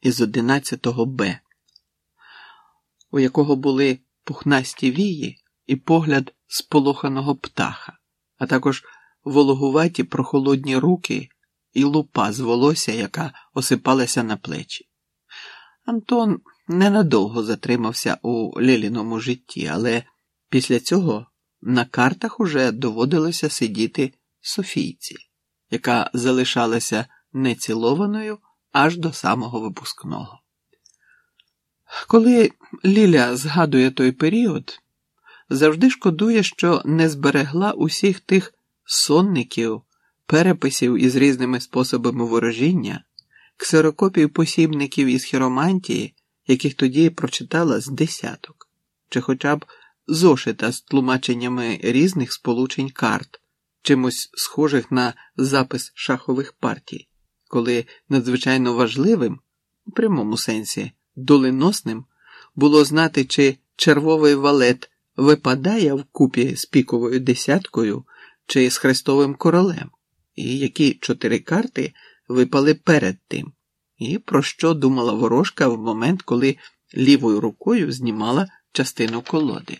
із 11 Б, у якого були пухнасті вії і погляд сполоханого птаха, а також вологуваті прохолодні руки і лупа з волосся, яка осипалася на плечі. Антон ненадовго затримався у Ліліному житті, але після цього на картах уже доводилося сидіти Софійці, яка залишалася нецілованою аж до самого випускного. Коли Ліля згадує той період, завжди шкодує, що не зберегла усіх тих сонників, переписів із різними способами ворожіння, ксерокопій посібників із хіромантії, яких тоді прочитала з десяток, чи хоча б зошита з тлумаченнями різних сполучень карт, чимось схожих на запис шахових партій, коли надзвичайно важливим, у прямому сенсі, доленосним було знати, чи червовий валет випадає вкупі з піковою десяткою чи з хрестовим королем, і які чотири карти випали перед тим, і про що думала ворожка в момент, коли лівою рукою знімала частину колоди.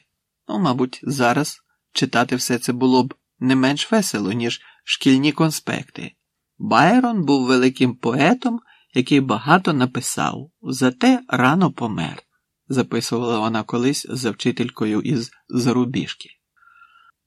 Ну, мабуть, зараз читати все це було б не менш весело, ніж шкільні конспекти. Байрон був великим поетом, який багато написав, зате рано помер, записувала вона колись за вчителькою із зарубіжки.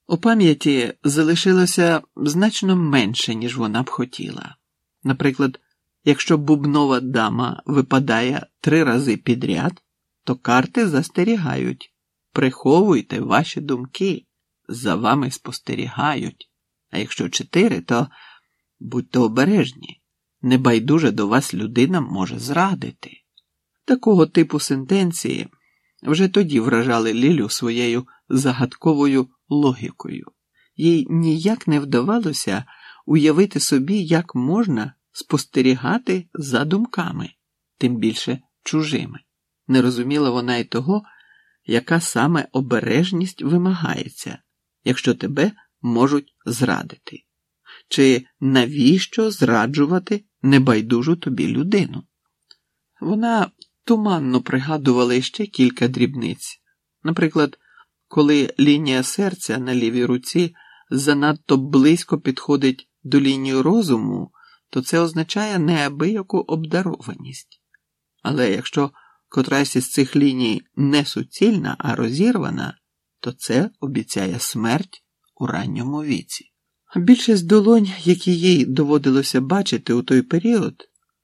У пам'яті залишилося значно менше, ніж вона б хотіла. Наприклад, якщо бубнова дама випадає три рази підряд, то карти застерігають. Приховуйте ваші думки, за вами спостерігають. А якщо чотири, то будьте обережні, небайдуже до вас людина може зрадити. Такого типу сентенції вже тоді вражали Лілю своєю загадковою логікою. Їй ніяк не вдавалося уявити собі, як можна спостерігати за думками, тим більше чужими. Не розуміла вона й того, яка саме обережність вимагається, якщо тебе можуть зрадити, чи навіщо зраджувати небайдужу тобі людину. Вона туманно пригадувала ще кілька дрібниць. Наприклад, коли лінія серця на лівій руці занадто близько підходить до лінії розуму, то це означає неабияку обдарованість. Але якщо котрась із цих ліній не суцільна, а розірвана, то це обіцяє смерть у ранньому віці. Більшість долонь, які їй доводилося бачити у той період,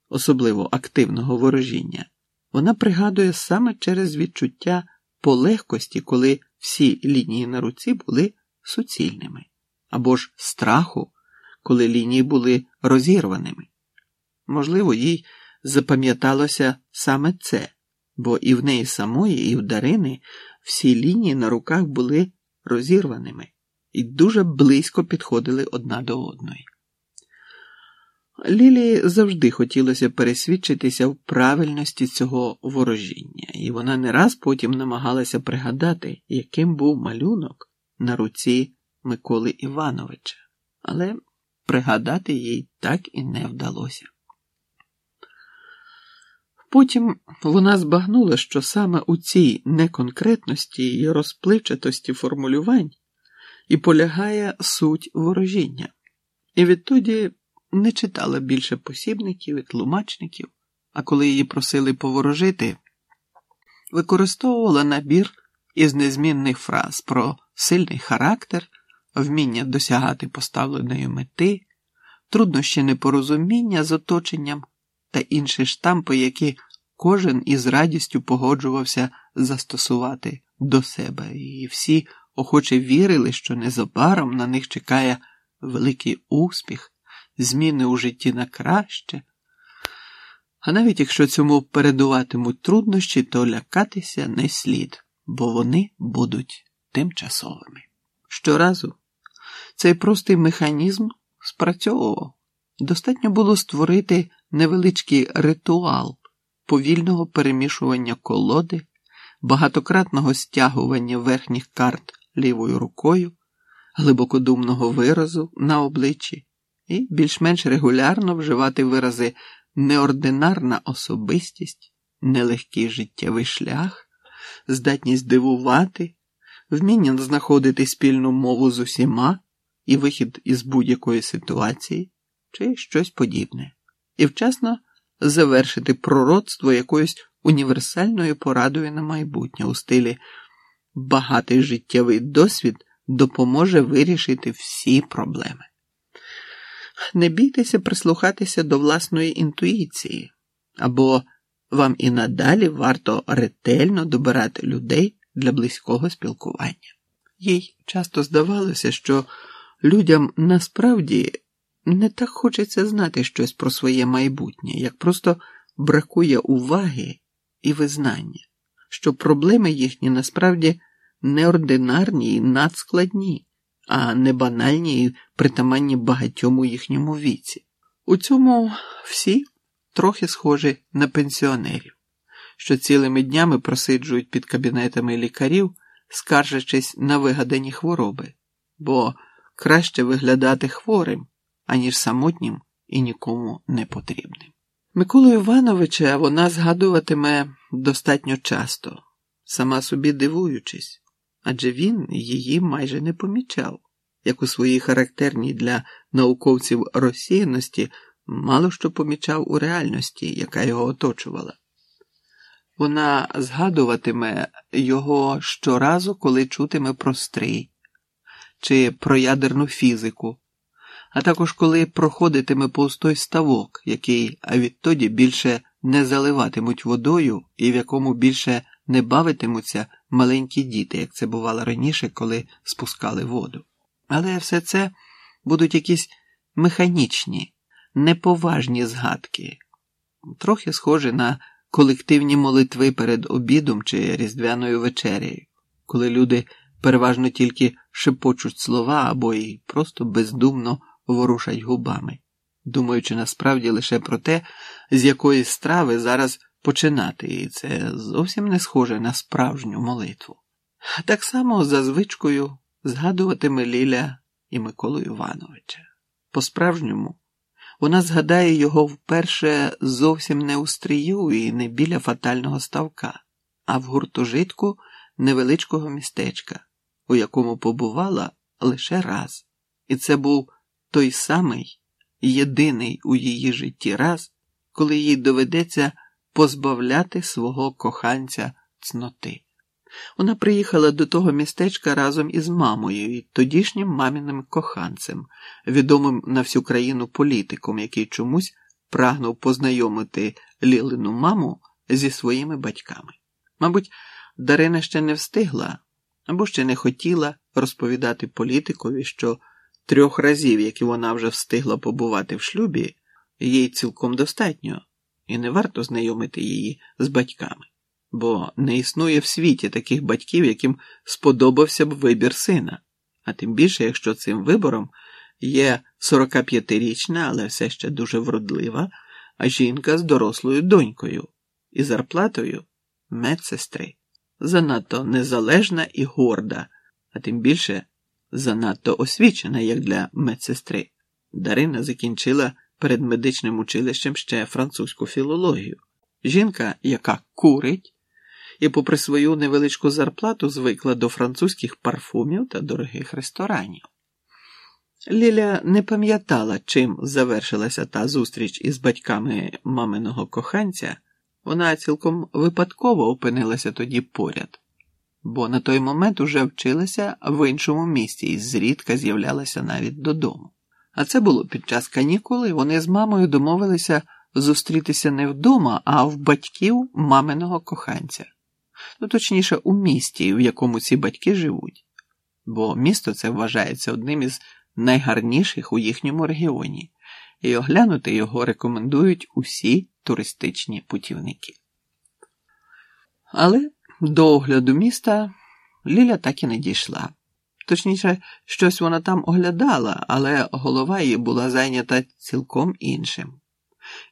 особливо активного ворожіння, вона пригадує саме через відчуття полегкості, коли всі лінії на руці були суцільними, або ж страху, коли лінії були розірваними. Можливо, їй запам'яталося саме це бо і в неї самої, і в Дарини всі лінії на руках були розірваними і дуже близько підходили одна до одної. Лілі завжди хотілося пересвідчитися в правильності цього ворожіння, і вона не раз потім намагалася пригадати, яким був малюнок на руці Миколи Івановича, але пригадати їй так і не вдалося. Потім вона збагнула, що саме у цій неконкретності і розпливчатості формулювань і полягає суть ворожіння, і відтоді не читала більше посібників і тлумачників, а коли її просили поворожити, використовувала набір із незмінних фраз про сильний характер, вміння досягати поставленої мети, труднощі непорозуміння з оточенням та інші штампи, які кожен із радістю погоджувався застосувати до себе, і всі охоче вірили, що незабаром на них чекає великий успіх, зміни у житті на краще. А навіть якщо цьому передуватимуть труднощі, то лякатися не слід, бо вони будуть тимчасовими. Щоразу цей простий механізм спрацьовував. Достатньо було створити невеличкий ритуал повільного перемішування колоди, багатократного стягування верхніх карт лівою рукою, глибокодумного виразу на обличчі і більш-менш регулярно вживати вирази неординарна особистість, нелегкий життєвий шлях, здатність дивувати, вміння знаходити спільну мову з усіма і вихід із будь-якої ситуації чи щось подібне, і вчасно завершити пророцтво якоюсь універсальною порадою на майбутнє у стилі багатий життєвий досвід допоможе вирішити всі проблеми. Не бійтеся прислухатися до власної інтуїції, або вам і надалі варто ретельно добирати людей для близького спілкування. Їй часто здавалося, що людям насправді не так хочеться знати щось про своє майбутнє, як просто бракує уваги і визнання, що проблеми їхні насправді неординарні і надскладні, а не банальні і притаманні багатьом у їхньому віці. У цьому всі трохи схожі на пенсіонерів, що цілими днями просиджують під кабінетами лікарів, скаржачись на вигадані хвороби, бо краще виглядати хворим, аніж самотнім і нікому не потрібним. Миколу Івановича вона згадуватиме достатньо часто, сама собі дивуючись, адже він її майже не помічав, як у своїй характерній для науковців розсіяності мало що помічав у реальності, яка його оточувала. Вона згадуватиме його щоразу, коли чутиме про стрій чи про ядерну фізику а також коли проходитиме повз ставок, який відтоді більше не заливатимуть водою і в якому більше не бавитимуться маленькі діти, як це бувало раніше, коли спускали воду. Але все це будуть якісь механічні, неповажні згадки, трохи схожі на колективні молитви перед обідом чи різдвяною вечерею, коли люди переважно тільки шепочуть слова або й просто бездумно ворушать губами, думаючи насправді лише про те, з якої страви зараз починати, і це зовсім не схоже на справжню молитву. Так само за звичкою згадуватиме Ліля і Миколу Івановича. По-справжньому вона згадає його вперше зовсім не у стрію і не біля фатального ставка, а в гуртожитку невеличкого містечка, у якому побувала лише раз. І це був той самий єдиний у її житті раз, коли їй доведеться позбавляти свого коханця цноти. Вона приїхала до того містечка разом із мамою і тодішнім маміним коханцем, відомим на всю країну політиком, який чомусь прагнув познайомити Лілину маму зі своїми батьками. Мабуть, Дарина ще не встигла або ще не хотіла розповідати політикові, що Трьох разів, які вона вже встигла побувати в шлюбі, їй цілком достатньо, і не варто знайомити її з батьками. бо не існує в світі таких батьків, яким сподобався б вибір сина, а тим більше, якщо цим вибором є 45-річна, але все ще дуже вродлива, а жінка з дорослою донькою і зарплатою медсестри, занадто незалежна і горда, а тим більше занадто освічена, як для медсестри. Дарина закінчила перед медичним училищем ще французьку філологію. Жінка, яка курить, і, попри свою невеличку зарплату, звикла до французьких парфумів та дорогих ресторанів. Ліля не пам'ятала, чим завершилася та зустріч із батьками маминого коханця, вона цілком випадково опинилася тоді поряд, бо на той момент уже вчилася в іншому місті і зрідка з'являлася навіть додому. А це було під час канікули, вони з мамою домовилися зустрітися не вдома, а в батьків маминого коханця. Ну, точніше, у місті, в якому ці батьки живуть, бо місто це вважається одним із найгарніших у їхньому регіоні, і оглянути його рекомендують усі туристичні путівники. Але до огляду міста Ліля так і не дійшла. Точніше, щось вона там оглядала, але голова її була зайнята цілком іншим.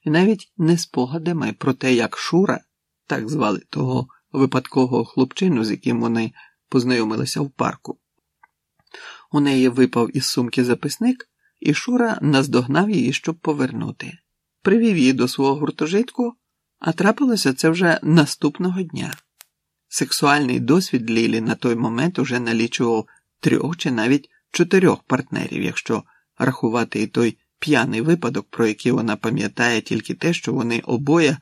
І навіть не спогадами про те, як Шура, так звали того випадкового хлопчину, з яким вони познайомилися в парку. У неї випав із сумки записник, і Шура наздогнав її, щоб повернути. Привів її до свого гуртожитку, а трапилося це вже наступного дня. Сексуальний досвід Лілі на той момент уже налічував трьох чи навіть чотирьох партнерів, якщо рахувати і той п'яний випадок, про який вона пам'ятає тільки те, що вони обоє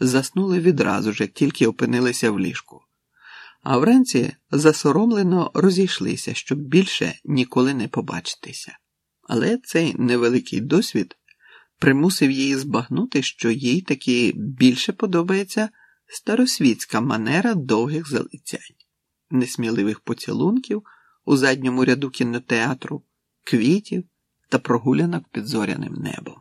заснули відразу ж, як тільки опинилися в ліжку. А вранці засоромлено розійшлися, щоб більше ніколи не побачитися. Але цей невеликий досвід примусив її збагнути, що їй таки більше подобається старосвітська манера довгих залицянь, несміливих поцілунків у задньому ряду кінотеатру, квітів та прогулянок під зоряним небом.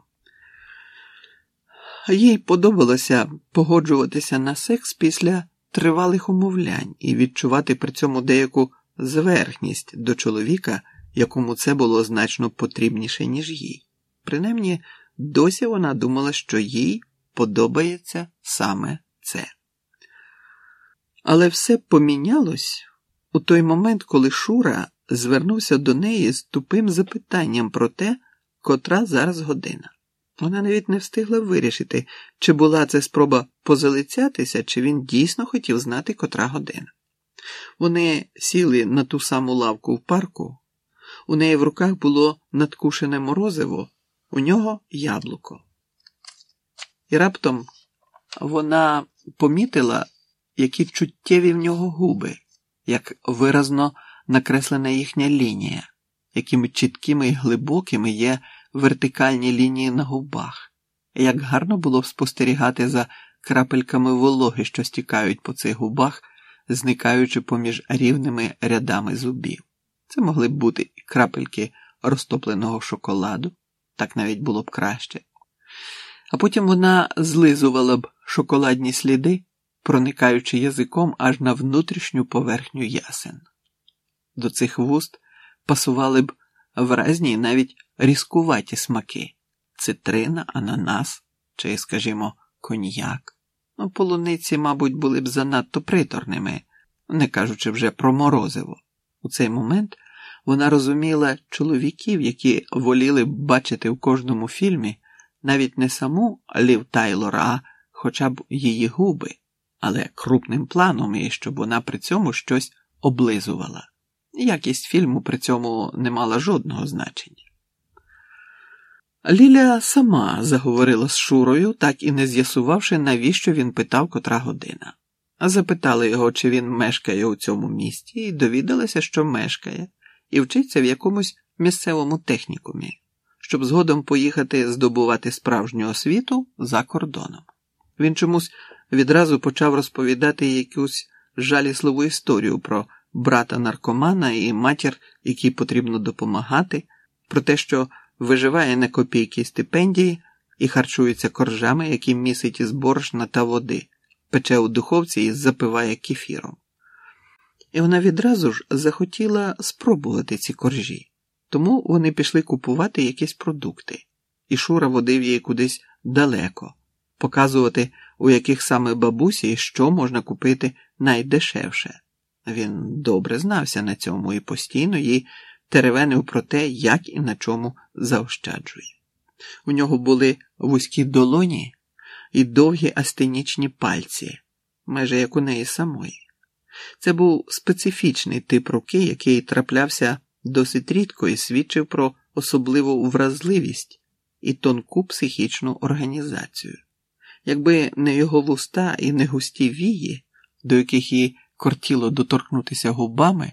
Їй подобалося погоджуватися на секс після тривалих умовлянь і відчувати при цьому деяку зверхність до чоловіка, якому це було значно потрібніше, ніж їй. Принаймні, досі вона думала, що їй подобається саме це. Але все помінялось у той момент, коли Шура звернувся до неї з тупим запитанням про те, котра зараз година. Вона навіть не встигла вирішити, чи була це спроба позалицятися, чи він дійсно хотів знати, котра година. Вони сіли на ту саму лавку в парку, у неї в руках було надкушене морозиво, у нього яблуко. І раптом вона помітила, які чуттєві в нього губи, як виразно накреслена їхня лінія, якими чіткими і глибокими є вертикальні лінії на губах, як гарно було б спостерігати за крапельками вологи, що стікають по цих губах, зникаючи поміж рівними рядами зубів. Це могли б бути крапельки розтопленого шоколаду, так навіть було б краще. А потім вона злизувала б шоколадні сліди, проникаючи язиком аж на внутрішню поверхню ясен. До цих вуст пасували б вразні і навіть різкуваті смаки цитрина, ананас чи, скажімо, коньяк. Ну, полуниці, мабуть, були б занадто приторними, не кажучи вже про морозиво. У цей момент вона розуміла чоловіків, які воліли б бачити в кожному фільмі навіть не саму Лів Тайлора, а хоча б її губи, але крупним планом і щоб вона при цьому щось облизувала. Якість фільму при цьому не мала жодного значення. Ліля сама заговорила з Шурою, так і не з'ясувавши, навіщо він питав котра година. Запитала його, чи він мешкає у цьому місті, і довідалася, що мешкає, і вчиться в якомусь місцевому технікумі, щоб згодом поїхати здобувати справжню освіту за кордоном. Він чомусь відразу почав розповідати якусь жалісливу історію про брата наркомана і матір, якій потрібно допомагати, про те, що виживає на копійки стипендії і харчується коржами, які місить із борошна та води пече у духовці і запиває кефіром. І вона відразу ж захотіла спробувати ці коржі, тому вони пішли купувати якісь продукти, і Шура водив її кудись далеко, показувати, у яких саме бабусі і що можна купити найдешевше. Він добре знався на цьому і постійно їй теревенив про те, як і на чому заощаджує. У нього були вузькі долоні і довгі астенічні пальці, майже як у неї самої. Це був специфічний тип руки, який траплявся досить рідко і свідчив про особливу вразливість і тонку психічну організацію. Якби не його вуста і не густі вії, до яких їй кортіло доторкнутися губами,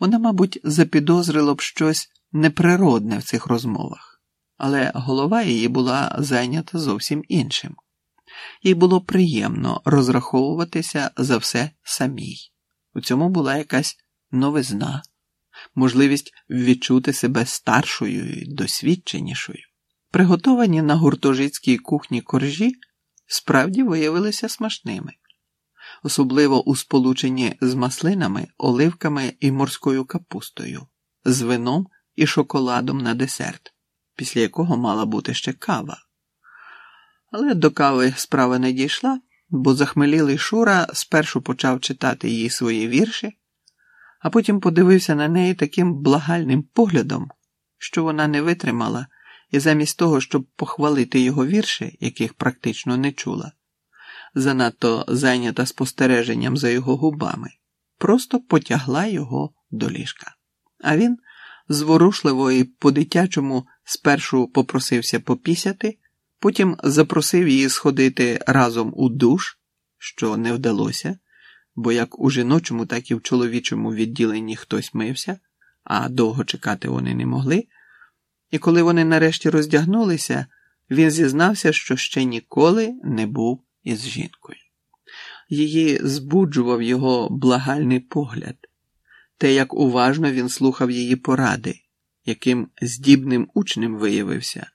вона, мабуть, запідозрила б щось неприродне в цих розмовах, але голова її була зайнята зовсім іншим. Їй було приємно розраховуватися за все самій. У цьому була якась новизна, можливість відчути себе старшою і досвідченішою. Приготовані на гуртожитській кухні коржі справді виявилися смачними, особливо у сполученні з маслинами, оливками і морською капустою, з вином і шоколадом на десерт, після якого мала бути ще кава. Але до кави справа не дійшла, бо захмелілий Шура спершу почав читати їй свої вірші, а потім подивився на неї таким благальним поглядом, що вона не витримала, і замість того, щоб похвалити його вірші, яких практично не чула, занадто зайнята спостереженням за його губами, просто потягла його до ліжка. А він зворушливо і по-дитячому спершу попросився попісяти. Потім запросив її сходити разом у душ, що не вдалося, бо як у жіночому, так і в чоловічому відділенні хтось мився, а довго чекати вони не могли. І коли вони нарешті роздягнулися, він зізнався, що ще ніколи не був із жінкою. Її збуджував його благальний погляд, те, як уважно він слухав її поради, яким здібним учнем виявився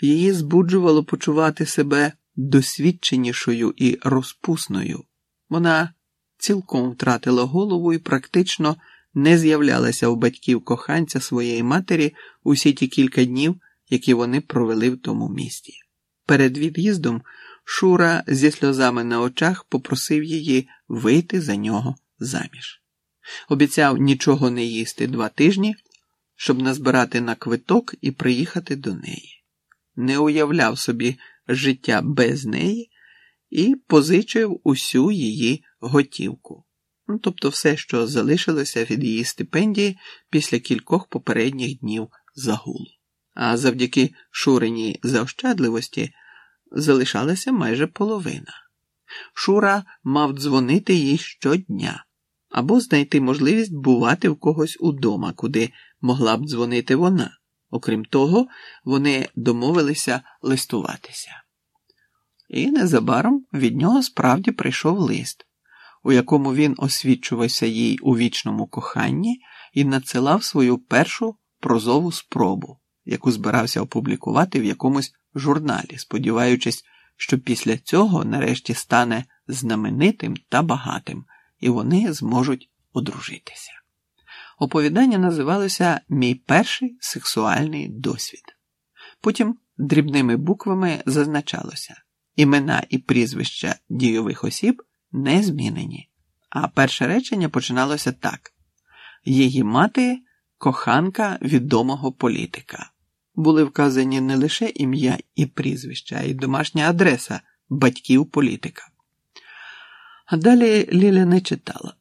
її збуджувало почувати себе досвідченішою і розпусною. Вона цілком втратила голову і практично не з'являлася у батьків коханця своєї матері усі ті кілька днів, які вони провели в тому місті. Перед від'їздом Шура зі сльозами на очах попросив її вийти за нього заміж. Обіцяв нічого не їсти два тижні, щоб назбирати на квиток і приїхати до неї не уявляв собі життя без неї і позичив усю її готівку, ну, тобто все, що залишилося від її стипендії після кількох попередніх днів загулу. А завдяки Шуриній заощадливості залишалася майже половина. Шура мав дзвонити їй щодня або знайти можливість бувати в когось удома, куди могла б дзвонити вона. Окрім того, вони домовилися листуватися. І незабаром від нього справді прийшов лист, у якому він освічувався їй у вічному коханні і надсилав свою першу прозову спробу, яку збирався опублікувати в якомусь журналі, сподіваючись, що після цього нарешті стане знаменитим та багатим, і вони зможуть одружитися. Оповідання називалося Мій перший сексуальний досвід. Потім дрібними буквами зазначалося імена і прізвища дійових осіб не змінені. А перше речення починалося так: її мати коханка відомого політика. Були вказані не лише ім'я і прізвища, а й домашня адреса батьків політика. А далі Ліля не читала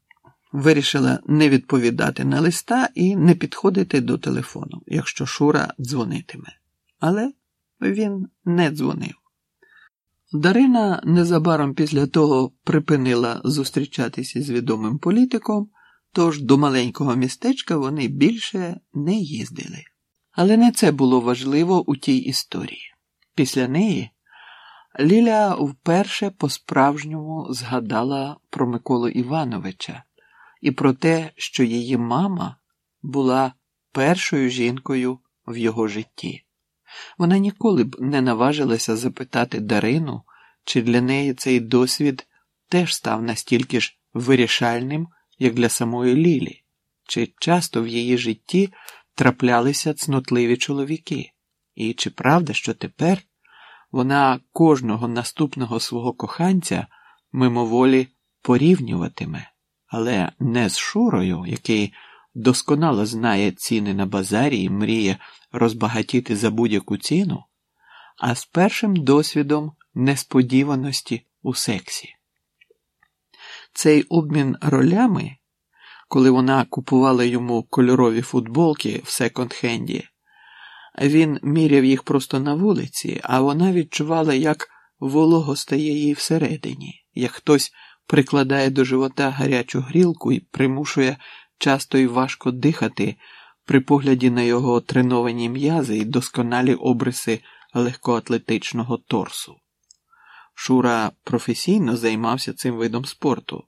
вирішила не відповідати на листа і не підходити до телефону, якщо Шура дзвонитиме. Але він не дзвонив. Дарина незабаром після того припинила зустрічатися з відомим політиком, тож до маленького містечка вони більше не їздили. Але не це було важливо у тій історії. Після неї Ліля вперше по-справжньому згадала про Миколу Івановича і про те, що її мама була першою жінкою в його житті. Вона ніколи б не наважилася запитати Дарину, чи для неї цей досвід теж став настільки ж вирішальним, як для самої Лілі, чи часто в її житті траплялися цнотливі чоловіки, і чи правда, що тепер вона кожного наступного свого коханця мимоволі порівнюватиме, але не з Шурою, який досконало знає ціни на базарі і мріє розбагатіти за будь-яку ціну, а з першим досвідом несподіваності у сексі. Цей обмін ролями, коли вона купувала йому кольорові футболки в секонд-хенді, він міряв їх просто на вулиці, а вона відчувала, як волого стає їй всередині, як хтось прикладає до живота гарячу грілку і примушує часто і важко дихати при погляді на його треновані м'язи і досконалі обриси легкоатлетичного торсу. Шура професійно займався цим видом спорту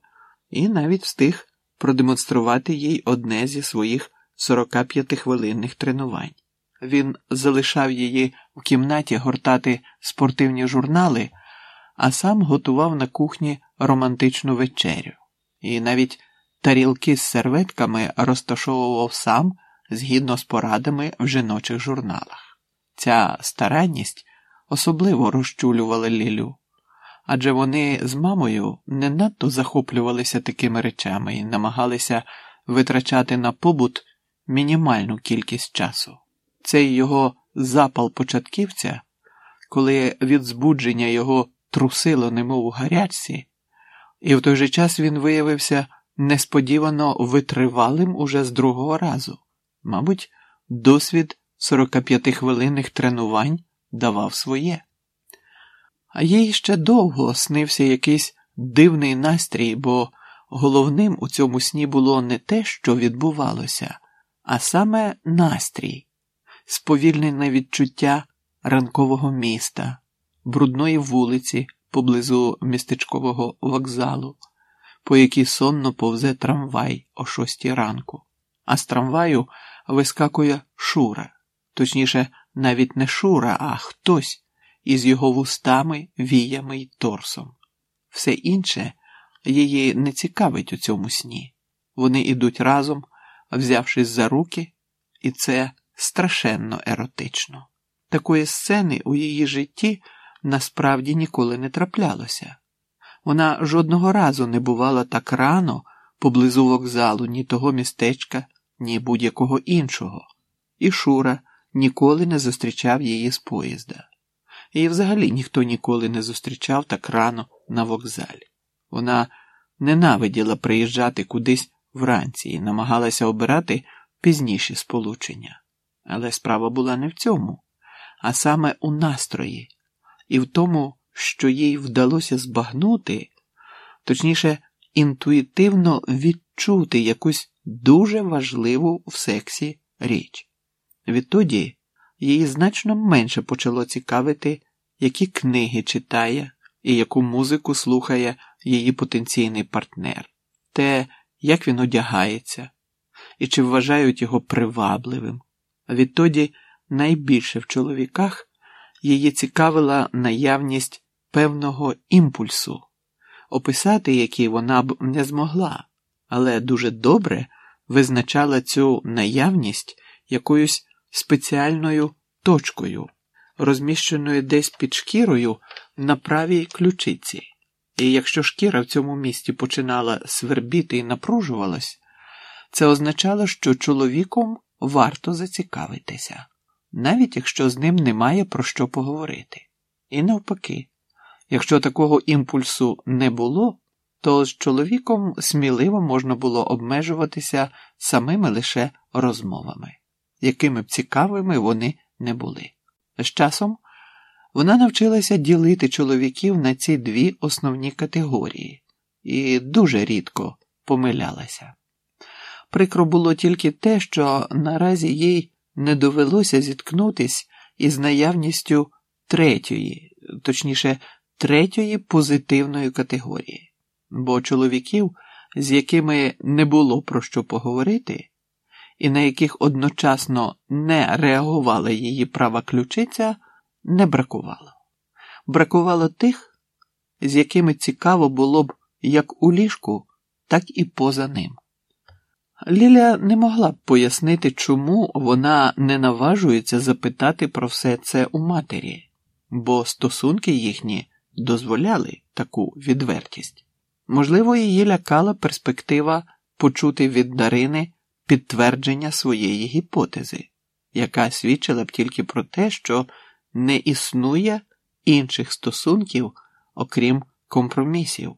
і навіть встиг продемонструвати їй одне зі своїх 45-хвилинних тренувань. Він залишав її в кімнаті гортати спортивні журнали, а сам готував на кухні романтичну вечерю, і навіть тарілки з серветками розташовував сам згідно з порадами в жіночих журналах. Ця старанність особливо розчулювала Лілю, адже вони з мамою не надто захоплювалися такими речами і намагалися витрачати на побут мінімальну кількість часу. Цей його запал початківця, коли від збудження його трусило, немов у гарячці, і в той же час він виявився несподівано витривалим уже з другого разу. Мабуть, досвід 45-хвилинних тренувань давав своє. А їй ще довго снився якийсь дивний настрій, бо головним у цьому сні було не те, що відбувалося, а саме настрій, сповільнене відчуття ранкового міста, брудної вулиці поблизу містечкового вокзалу, по якій сонно повзе трамвай о шостій ранку, а з трамваю вискакує Шура, точніше, навіть не Шура, а хтось із його вустами, віями й торсом. Все інше її не цікавить у цьому сні. Вони ідуть разом, взявшись за руки, і це страшенно еротично. Такої сцени у її житті насправді ніколи не траплялося. Вона жодного разу не бувала так рано поблизу вокзалу ні того містечка, ні будь-якого іншого, і Шура ніколи не зустрічав її з поїзда. І взагалі ніхто ніколи не зустрічав так рано на вокзалі. Вона ненавиділа приїжджати кудись вранці і намагалася обирати пізніші сполучення. Але справа була не в цьому, а саме у настрої, і в тому, що їй вдалося збагнути, точніше, інтуїтивно відчути якусь дуже важливу в сексі річ. Відтоді її значно менше почало цікавити, які книги читає і яку музику слухає її потенційний партнер, те, як він одягається, і чи вважають його привабливим. Відтоді найбільше в чоловіках її цікавила наявність певного імпульсу, описати який вона б не змогла, але дуже добре визначала цю наявність якоюсь спеціальною точкою, розміщеною десь під шкірою на правій ключиці. І якщо шкіра в цьому місці починала свербіти і напружувалась, це означало, що чоловіком варто зацікавитися, навіть якщо з ним немає про що поговорити. І навпаки, якщо такого імпульсу не було, то з чоловіком сміливо можна було обмежуватися самими лише розмовами, якими б цікавими вони не були. З часом вона навчилася ділити чоловіків на ці дві основні категорії і дуже рідко помилялася. Прикро було тільки те, що наразі їй не довелося зіткнутись із наявністю третьої, точніше, третьої позитивної категорії, бо чоловіків, з якими не було про що поговорити, і на яких одночасно не реагувала її права ключиця, не бракувало. Бракувало тих, з якими цікаво було б як у ліжку, так і поза ним. Ліля не могла б пояснити, чому вона не наважується запитати про все це у матері, бо стосунки їхні дозволяли таку відвертість. Можливо, її лякала перспектива почути від Дарини підтвердження своєї гіпотези, яка свідчила б тільки про те, що не існує інших стосунків, окрім компромісів,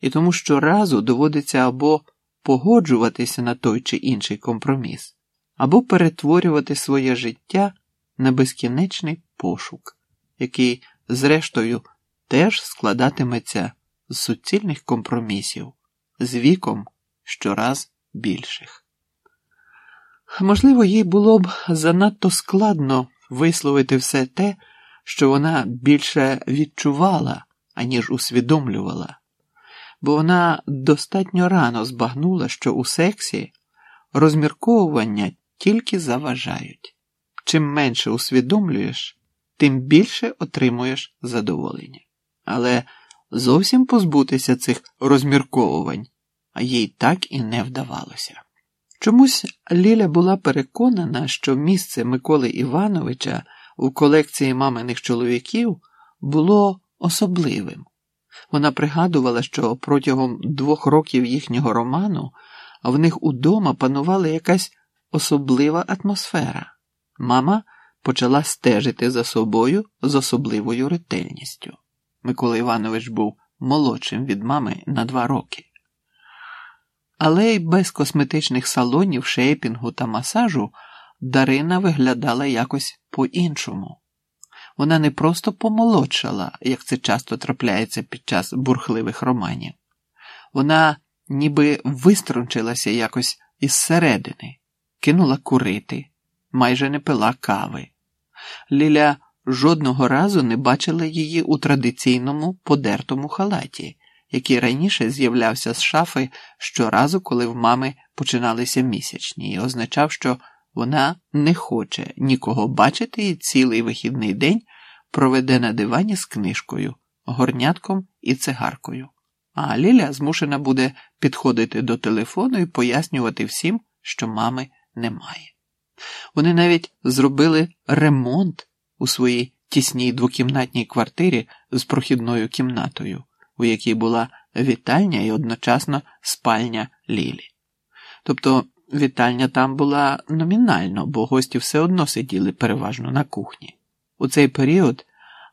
і тому щоразу доводиться або погоджуватися на той чи інший компроміс, або перетворювати своє життя на безкінечний пошук, який, зрештою, теж складатиметься з суцільних компромісів, з віком щораз більших. Можливо, їй було б занадто складно висловити все те, що вона більше відчувала, аніж усвідомлювала, бо вона достатньо рано збагнула, що у сексі розмірковування тільки заважають. Чим менше усвідомлюєш, тим більше отримуєш задоволення. Але зовсім позбутися цих розмірковувань, їй так і не вдавалося. Чомусь Ліля була переконана, що місце Миколи Івановича у колекції маминих чоловіків було особливим. Вона пригадувала, що протягом двох років їхнього роману в них удома панувала якась особлива атмосфера. Мама почала стежити за собою з особливою ретельністю. Микола Іванович був молодшим від мами на два роки. Але й без косметичних салонів, шейпінгу та масажу Дарина виглядала якось по-іншому. Вона не просто помолодшала, як це часто трапляється під час бурхливих романів. Вона ніби виструнчилася якось із середини, кинула курити, майже не пила кави. Ліля жодного разу не бачила її у традиційному подертому халаті, який раніше з'являвся з шафи щоразу, коли в мами починалися місячні, і означав, що вона не хоче нікого бачити і цілий вихідний день проведе на дивані з книжкою, горнятком і цигаркою. А Ліля змушена буде підходити до телефону і пояснювати всім, що мами немає. Вони навіть зробили ремонт у своїй тісній двокімнатній квартирі з прохідною кімнатою, у якій була вітальня і одночасно спальня Лілі. Тобто вітальня там була номінально, бо гості все одно сиділи переважно на кухні. У цей період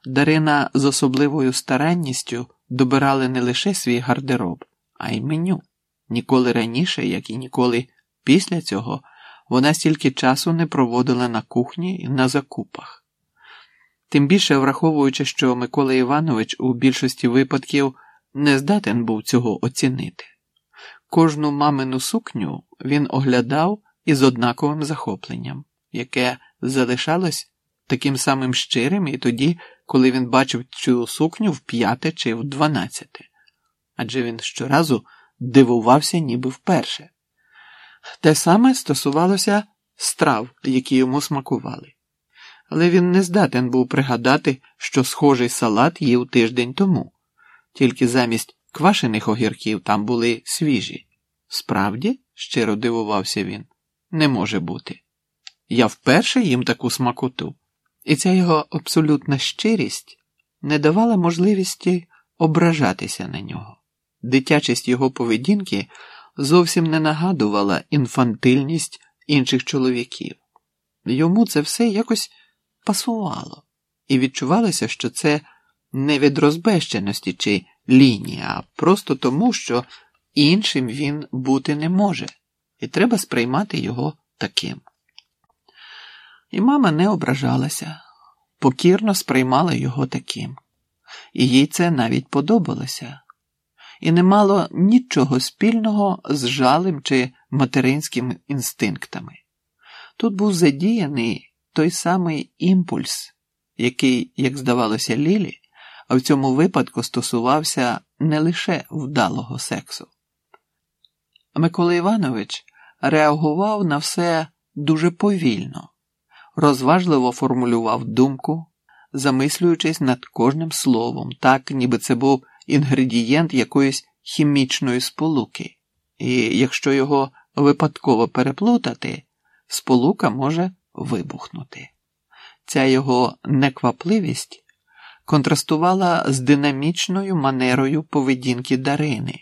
Дарина з особливою старанністю добирали не лише свій гардероб, а й меню. Ніколи раніше, як і ніколи після цього, вона стільки часу не проводила на кухні і на закупах. Тим більше враховуючи, що Микола Іванович у більшості випадків не здатен був цього оцінити. Кожну мамину сукню він оглядав із однаковим захопленням, яке залишалось таким самим щирим і тоді, коли він бачив цю сукню в п'яте чи в дванадцяте, адже він щоразу дивувався ніби вперше. Те саме стосувалося страв, які йому смакували. Але він не здатен був пригадати, що схожий салат їв тиждень тому, тільки замість квашених огірків там були свіжі. Справді, щиро дивувався він, не може бути. Я вперше їм таку смакоту, і ця його абсолютна щирість не давала можливості ображатися на нього. Дитячість його поведінки зовсім не нагадувала інфантильність інших чоловіків. Йому це все якось пасувало, і відчувалося, що це не від розбещеності чи лінії, а просто тому, що іншим він бути не може, і треба сприймати його таким. І мама не ображалася, покірно сприймала його таким, і їй це навіть подобалося, і не мало нічого спільного з жалем чи материнськими інстинктами. Тут був задіяний той самий імпульс, який, як здавалося, Лілі, а в цьому випадку стосувався не лише вдалого сексу. Микола Іванович реагував на все дуже повільно, розважливо формулював думку, замислюючись над кожним словом, так ніби це був інгредієнт якоїсь хімічної сполуки, і якщо його випадково переплутати, сполука може вибухнути. Ця його неквапливість контрастувала з динамічною манерою поведінки Дарини,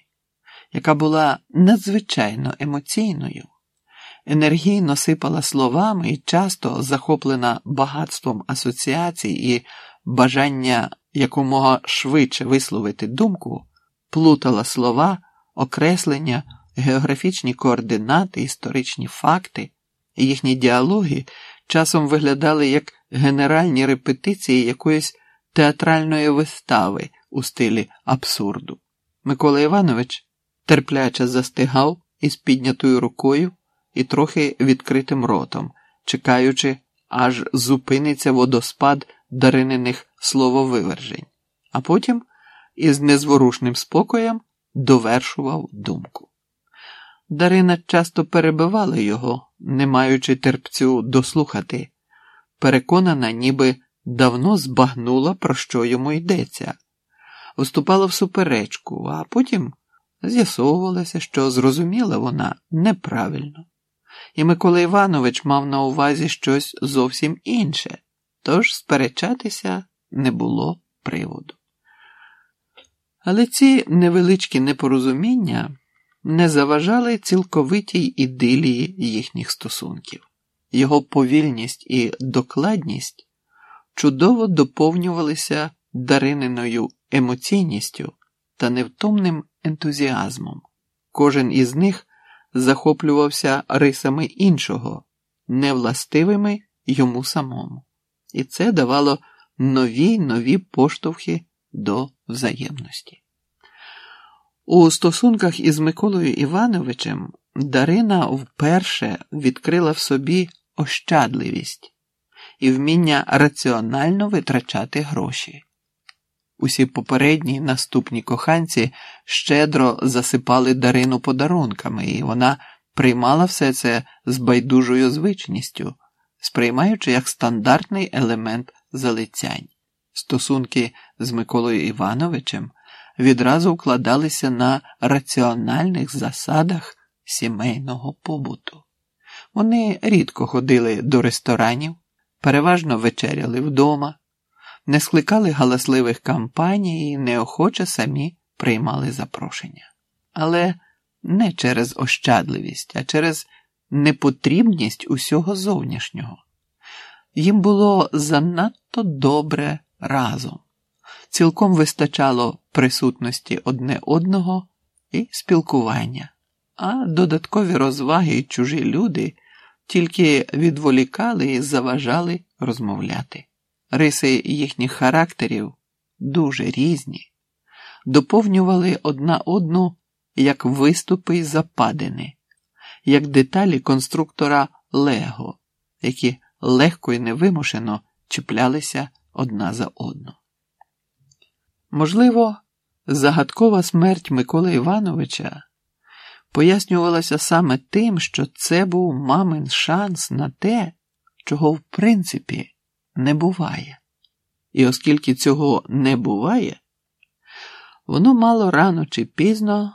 яка була надзвичайно емоційною, енергійно сипала словами і часто захоплена багатством асоціацій і бажання якомога швидше висловити думку, плутала слова, окреслення, географічні координати, історичні факти, і їхні діалоги часом виглядали як генеральні репетиції якоїсь театральної вистави у стилі абсурду. Микола Іванович терпляче застигав із піднятою рукою і трохи відкритим ротом, чекаючи, аж зупиниться водоспад даринених слововивержень, а потім із незворушним спокоєм довершував думку. Дарина часто перебивала його, не маючи терпцю дослухати, переконана, ніби давно збагнула, про що йому йдеться, вступала в суперечку, а потім з'ясовувалося, що зрозуміла вона неправильно. І Микола Іванович мав на увазі щось зовсім інше, тож сперечатися не було приводу. Але ці невеличкі непорозуміння не заважали цілковитій ідилії їхніх стосунків. Його повільність і докладність чудово доповнювалися дарининою емоційністю та невтомним ентузіазмом. Кожен із них захоплювався рисами іншого, невластивими йому самому, і це давало нові нові поштовхи до взаємності. У стосунках із Миколою Івановичем Дарина вперше відкрила в собі ощадливість і вміння раціонально витрачати гроші. Усі попередні наступні коханці щедро засипали Дарину подарунками, і вона приймала все це з байдужою звичністю, сприймаючи як стандартний елемент залицянь. Стосунки з Миколою Івановичем відразу вкладалися на раціональних засадах сімейного побуту. Вони рідко ходили до ресторанів, переважно вечеряли вдома, не скликали галасливих кампаній і неохоче самі приймали запрошення. Але не через ощадливість, а через непотрібність усього зовнішнього. Їм було занадто добре разом, цілком вистачало присутності одне одного і спілкування, а додаткові розваги й чужі люди тільки відволікали і заважали розмовляти. Риси їхніх характерів дуже різні, доповнювали одна одну як виступи й западини, як деталі конструктора Лего, які легко і невимушено чіплялися одна за одну. Можливо, загадкова смерть Миколи Івановича пояснювалася саме тим, що це був мамин шанс на те, чого в принципі не буває. І оскільки цього не буває, воно мало рано чи пізно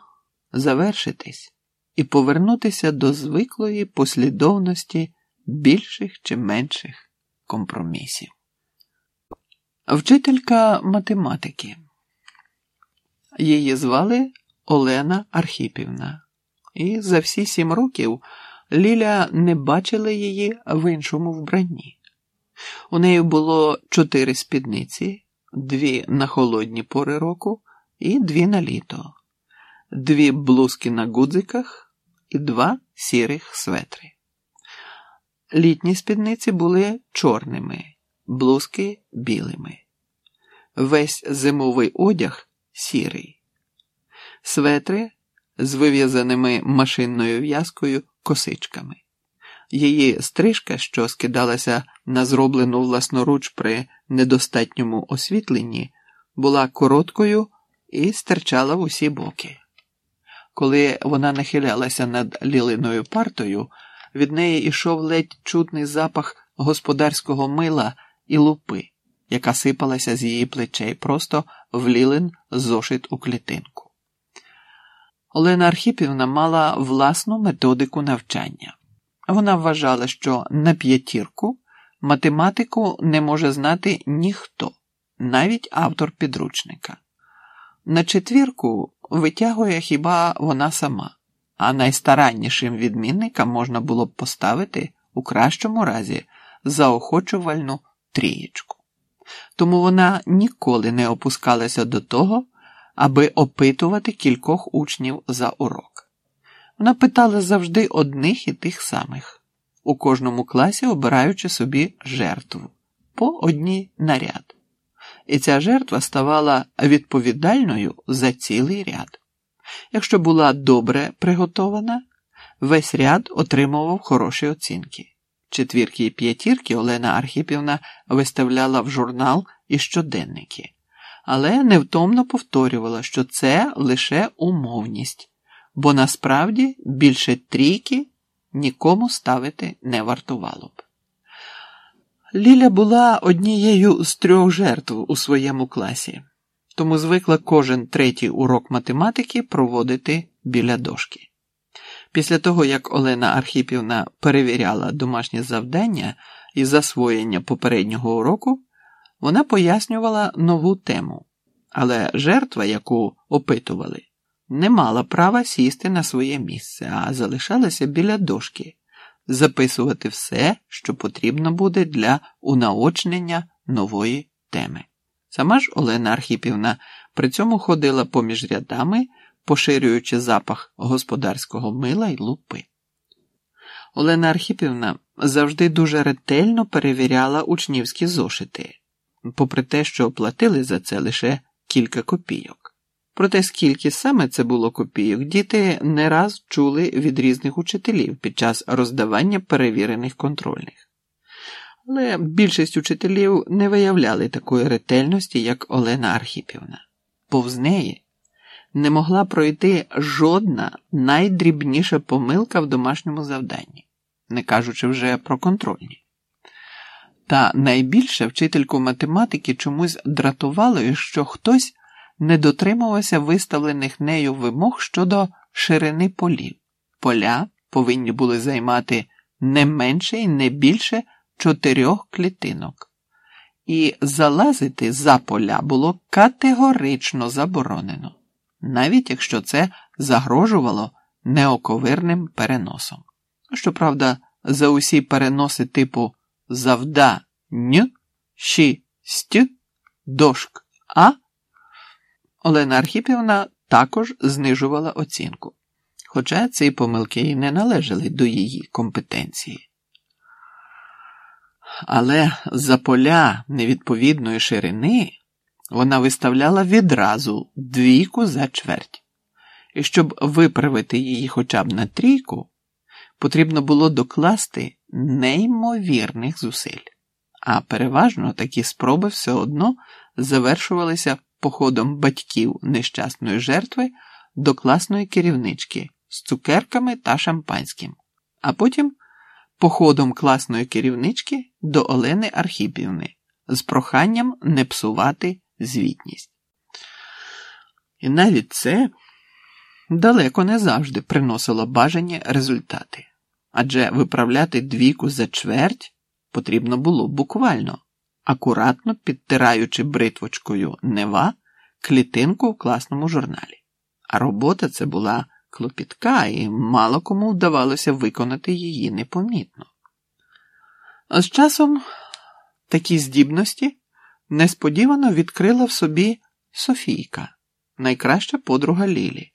завершитись і повернутися до звиклої послідовності більших чи менших компромісів. Вчителька математики. Її звали Олена Архіпівна, і за всі сім років Ліля не бачила її в іншому вбранні. У неї було чотири спідниці, дві на холодні пори року і дві на літо, дві блузки на гудзиках і два сірих светри. Літні спідниці були чорними, блузки білими. Весь зимовий одяг сірий, светри з вив'язаними машинною в'язкою косичками. Її стрижка, що скидалася на зроблену власноруч при недостатньому освітленні, була короткою і стирчала в усі боки. Коли вона нахилялася над лілиною партою, від неї йшов ледь чутний запах господарського мила і лупи. яка сипалася з її плечей, просто влілин зошит у клітинку. Олена Архіпівна мала власну методику навчання. Вона вважала, що на п'ятірку математику не може знати ніхто, навіть автор підручника. На четвірку витягує хіба вона сама, а найстараннішим відмінникам можна було б поставити у кращому разі заохочувальну трієчку. Тому вона ніколи не опускалася до того, аби опитувати кількох учнів за урок. Вона питала завжди одних і тих самих, у кожному класі обираючи собі жертву по одній наряд. І ця жертва ставала відповідальною за цілий ряд. Якщо була добре приготована, весь ряд отримував хороші оцінки. Четвірки і п'ятірки Олена Архіпівна виставляла в журнал і щоденники, але невтомно повторювала, що це лише умовність, бо насправді більше трійки нікому ставити не вартувало б. Ліля була однією з трьох жертв у своєму класі, тому звикла кожен третій урок математики проводити біля дошки. Після того, як Олена Архіпівна перевіряла домашнє завдання і засвоєння попереднього уроку, вона пояснювала нову тему, але жертва, яку опитували, не мала права сісти на своє місце, а залишалася біля дошки, записувати все, що потрібно буде для унаочнення нової теми. Сама ж Олена Архіпівна при цьому ходила поміж рядами поширюючи запах господарського мила й лупи. Олена Архіпівна завжди дуже ретельно перевіряла учнівські зошити, попри те, що платили за це лише кілька копійок. Проте, скільки саме це було копійок, діти не раз чули від різних учителів під час роздавання перевірених контрольних. Але більшість учителів не виявляли такої ретельності, як Олена Архіпівна. Повз неї не могла пройти жодна найдрібніша помилка в домашньому завданні, не кажучи вже про контрольні. Та найбільше вчительку математики чомусь дратувало, що хтось не дотримувався виставлених нею вимог щодо ширини полів. Поля повинні були займати не менше і не більше чотирьох клітинок, і залазити за поля було категорично заборонено навіть якщо це загрожувало неоковирним переносом. Щоправда, за усі переноси типу завда н, щі ст, дошк а Олена Архіпівна також знижувала оцінку, хоча ці помилки й не належали до її компетенції. Але за поля невідповідної ширини вона виставляла відразу двійку за чверть, і щоб виправити її хоча б на трійку, потрібно було докласти неймовірних зусиль, а переважно такі спроби все одно завершувалися походом батьків нещасної жертви до класної керівнички з цукерками та шампанським, а потім походом класної керівнички до Олени Архіпівни з проханням не псувати звітність. І навіть це далеко не завжди приносило бажані результати, адже виправляти двійку за чверть потрібно було буквально, акуратно підтираючи бритвочкою нева клітинку в класному журналі. А робота це була клопітка, і мало кому вдавалося виконати її непомітно. З часом такі здібності несподівано відкрила в собі Софійка, найкраща подруга Лілі,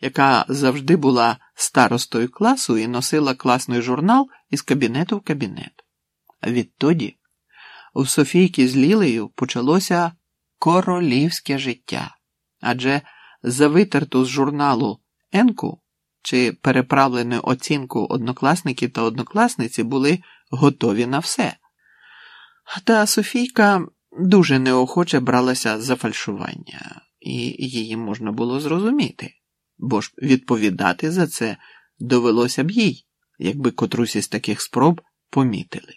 яка завжди була старостою класу і носила класний журнал із кабінету в кабінет. Відтоді у Софійки з Лілею почалося королівське життя, адже за витерту з журналу Енку чи переправлену оцінку однокласники та однокласниці були готові на все. Та Софійка дуже неохоче бралася за фальшування, і її можна було зрозуміти, бо ж відповідати за це довелося б їй, якби котрусь із таких спроб помітили.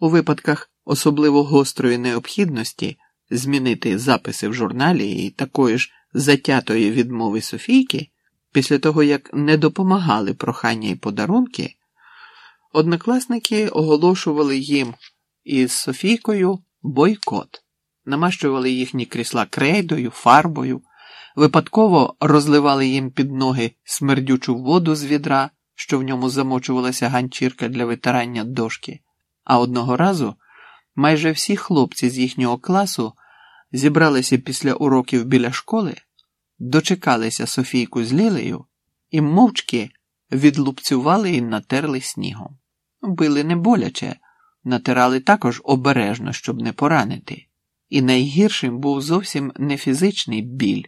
У випадках особливо гострої необхідності змінити записи в журналі і такої ж затятої відмови Софійки, після того як не допомагали прохання і подарунки, однокласники оголошували їм із Софійкою бойкот, намащували їхні крісла крейдою, фарбою, випадково розливали їм під ноги смердючу воду з відра, що в ньому замочувалася ганчірка для витирання дошки. А одного разу майже всі хлопці з їхнього класу зібралися після уроків біля школи, дочекалися Софійку з Лілею і мовчки відлупцювали і натерли снігом. Били не боляче, натирали також обережно, щоб не поранити. І найгіршим був зовсім не фізичний біль,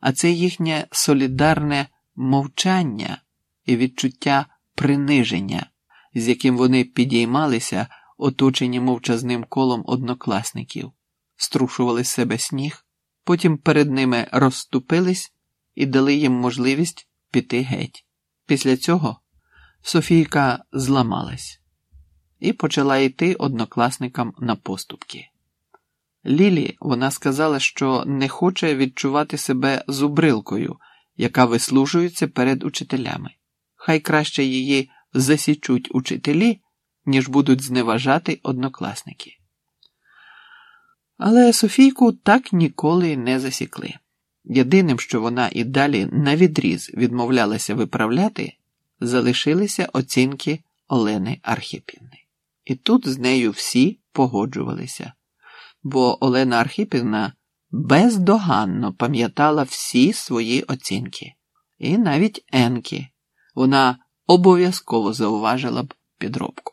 а це їхнє солідарне мовчання і відчуття приниження, з яким вони підіймалися, оточені мовчазним колом однокласників, струшували з себе сніг, потім перед ними розступились і дали їм можливість піти геть. Після цього Софійка зламалась і почала йти однокласникам на поступки. Лілі вона сказала, що не хоче відчувати себе зубрилкою, яка вислужується перед учителями. Хай краще її засічуть учителі, ніж будуть зневажати однокласники. Але Софійку так ніколи не засікли. Єдиним, що вона і далі навідріз відмовлялася виправляти, залишилися оцінки Олени Архіпівни. І тут з нею всі погоджувалися, бо Олена Архіпівна бездоганно пам'ятала всі свої оцінки, і навіть Енки. Вона обов'язково зауважила б підробку.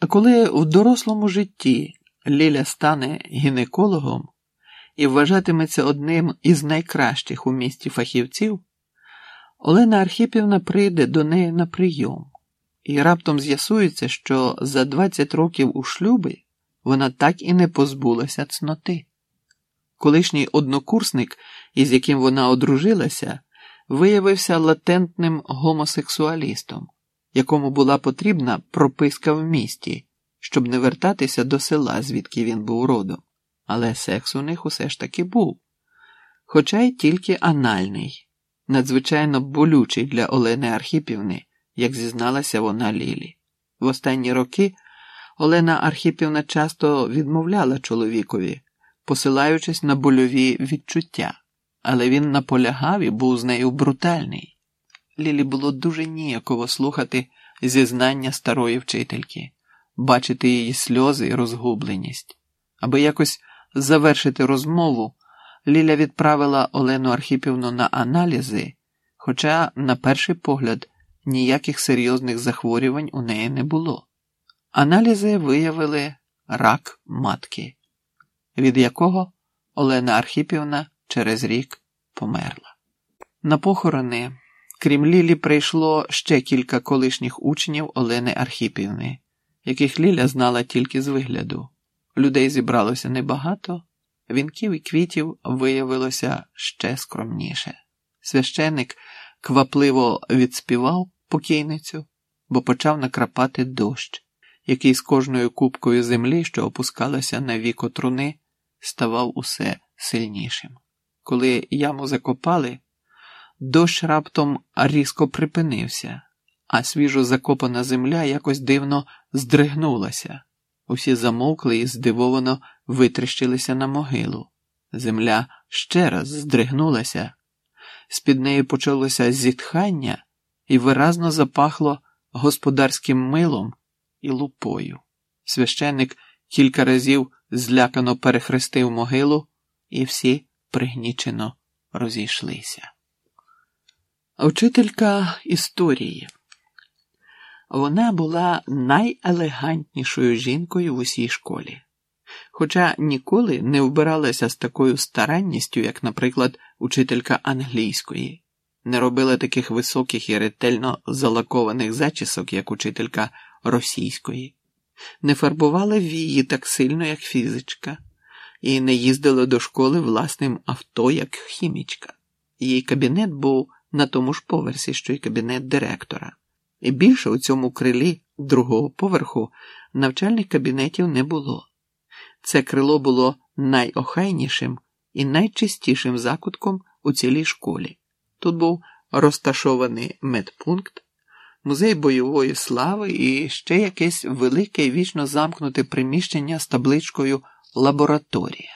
А коли в дорослому житті Ліля стане гінекологом і вважатиметься одним із найкращих у місті фахівців, Олена Архіпівна прийде до неї на прийом, і раптом з'ясується, що за 20 років у шлюбі вона так і не позбулася цноти. Колишній однокурсник, із яким вона одружилася, виявився латентним гомосексуалістом, якому була потрібна прописка в місті, щоб не вертатися до села, звідки він був родом. Але секс у них усе ж таки був, хоча й тільки анальний, надзвичайно болючий для Олени Архіпівни, як зізналася вона Лілі. В останні роки Олена Архіпівна часто відмовляла чоловікові, посилаючись на больові відчуття але він наполягав і був з нею брутальний. Лілі було дуже ніяково слухати зізнання старої вчительки, бачити її сльози і розгубленість. Аби якось завершити розмову, Ліля відправила Олену Архіпівну на аналізи, хоча, на перший погляд, ніяких серйозних захворювань у неї не було. Аналізи виявили рак матки, від якого Олена Архіпівна через рік померла. На похорони, крім Лілі, прийшло ще кілька колишніх учнів Олени Архіпівни, яких Ліля знала тільки з вигляду. Людей зібралося небагато, вінків і квітів виявилося ще скромніше. Священик квапливо відспівав покійницю, бо почав накрапати дощ, який з кожною кубкою землі, що опускалася на віко труни, ставав усе сильнішим. Коли яму закопали, дощ раптом різко припинився, а свіжо закопана земля якось дивно здригнулася. Усі замовкли і здивовано витріщилися на могилу. Земля ще раз здригнулася, з під неї почалося зітхання і виразно запахло господарським милом і лупою. Священник кілька разів злякано перехрестив могилу, і всі пригнічено розійшлися. Вчителька історії. Вона була найелегантнішою жінкою в усій школі, хоча ніколи не вбиралася з такою старанністю, як, наприклад, учителька англійської, не робила таких високих і ретельно залакованих зачісок, як учителька російської, не фарбувала вії так сильно, як фізичка і не їздила до школи власним авто як хімічка. Її кабінет був на тому ж поверсі, що й кабінет директора. І більше у цьому крилі другого поверху навчальних кабінетів не було. Це крило було найохайнішим і найчистішим закутком у цілій школі. Тут був розташований медпункт, музей бойової слави і ще якесь велике вічно замкнуте приміщення з табличкою Лабораторія.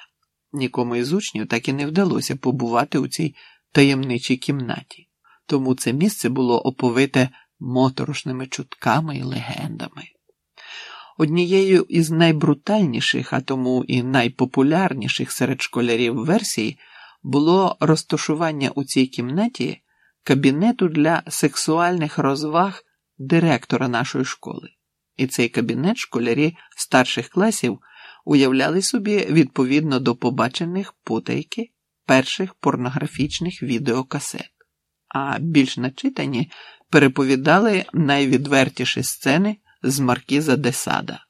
Нікому із учнів так і не вдалося побувати у цій таємничій кімнаті, тому це місце було оповите моторошними чутками і легендами. Однією із найбрутальніших, а тому і найпопулярніших серед школярів версій було розташування у цій кімнаті кабінету для сексуальних розваг директора нашої школи. І цей кабінет школярі старших класів уявляли собі відповідно до побачених потайки перших порнографічних відеокасет, а більш начитані переповідали найвідвертіші сцени з Маркіза де Сада.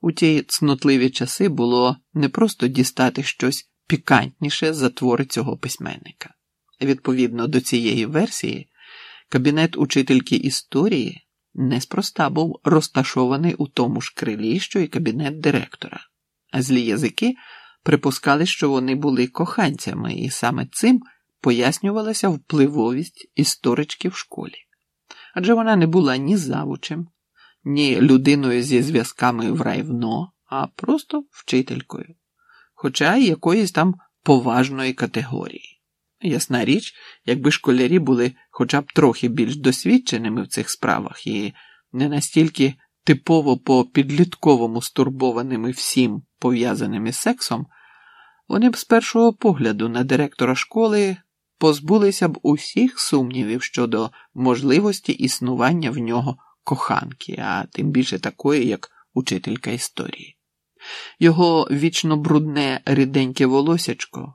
У ті цнотливі часи було не просто дістати щось пікантніше за твори цього письменника. Відповідно до цієї версії, кабінет учительки історії неспроста був розташований у тому ж крилі, що і кабінет директора, а злі язики припускали, що вони були коханцями, і саме цим пояснювалася впливовість історички в школі. Адже вона не була ні завучем, ні людиною зі зв'язками в райвно, а просто вчителькою, хоча й якоїсь там поважної категорії. Ясна річ, якби школярі були хоча б трохи більш досвідченими в цих справах і не настільки типово по підлітковому стурбованими всім пов'язаним із сексом, вони б з першого погляду на директора школи позбулися б усіх сумнівів щодо можливості існування в нього коханки, а тим більше такої, як учителька історії. Його вічно брудне ріденьке волосячко,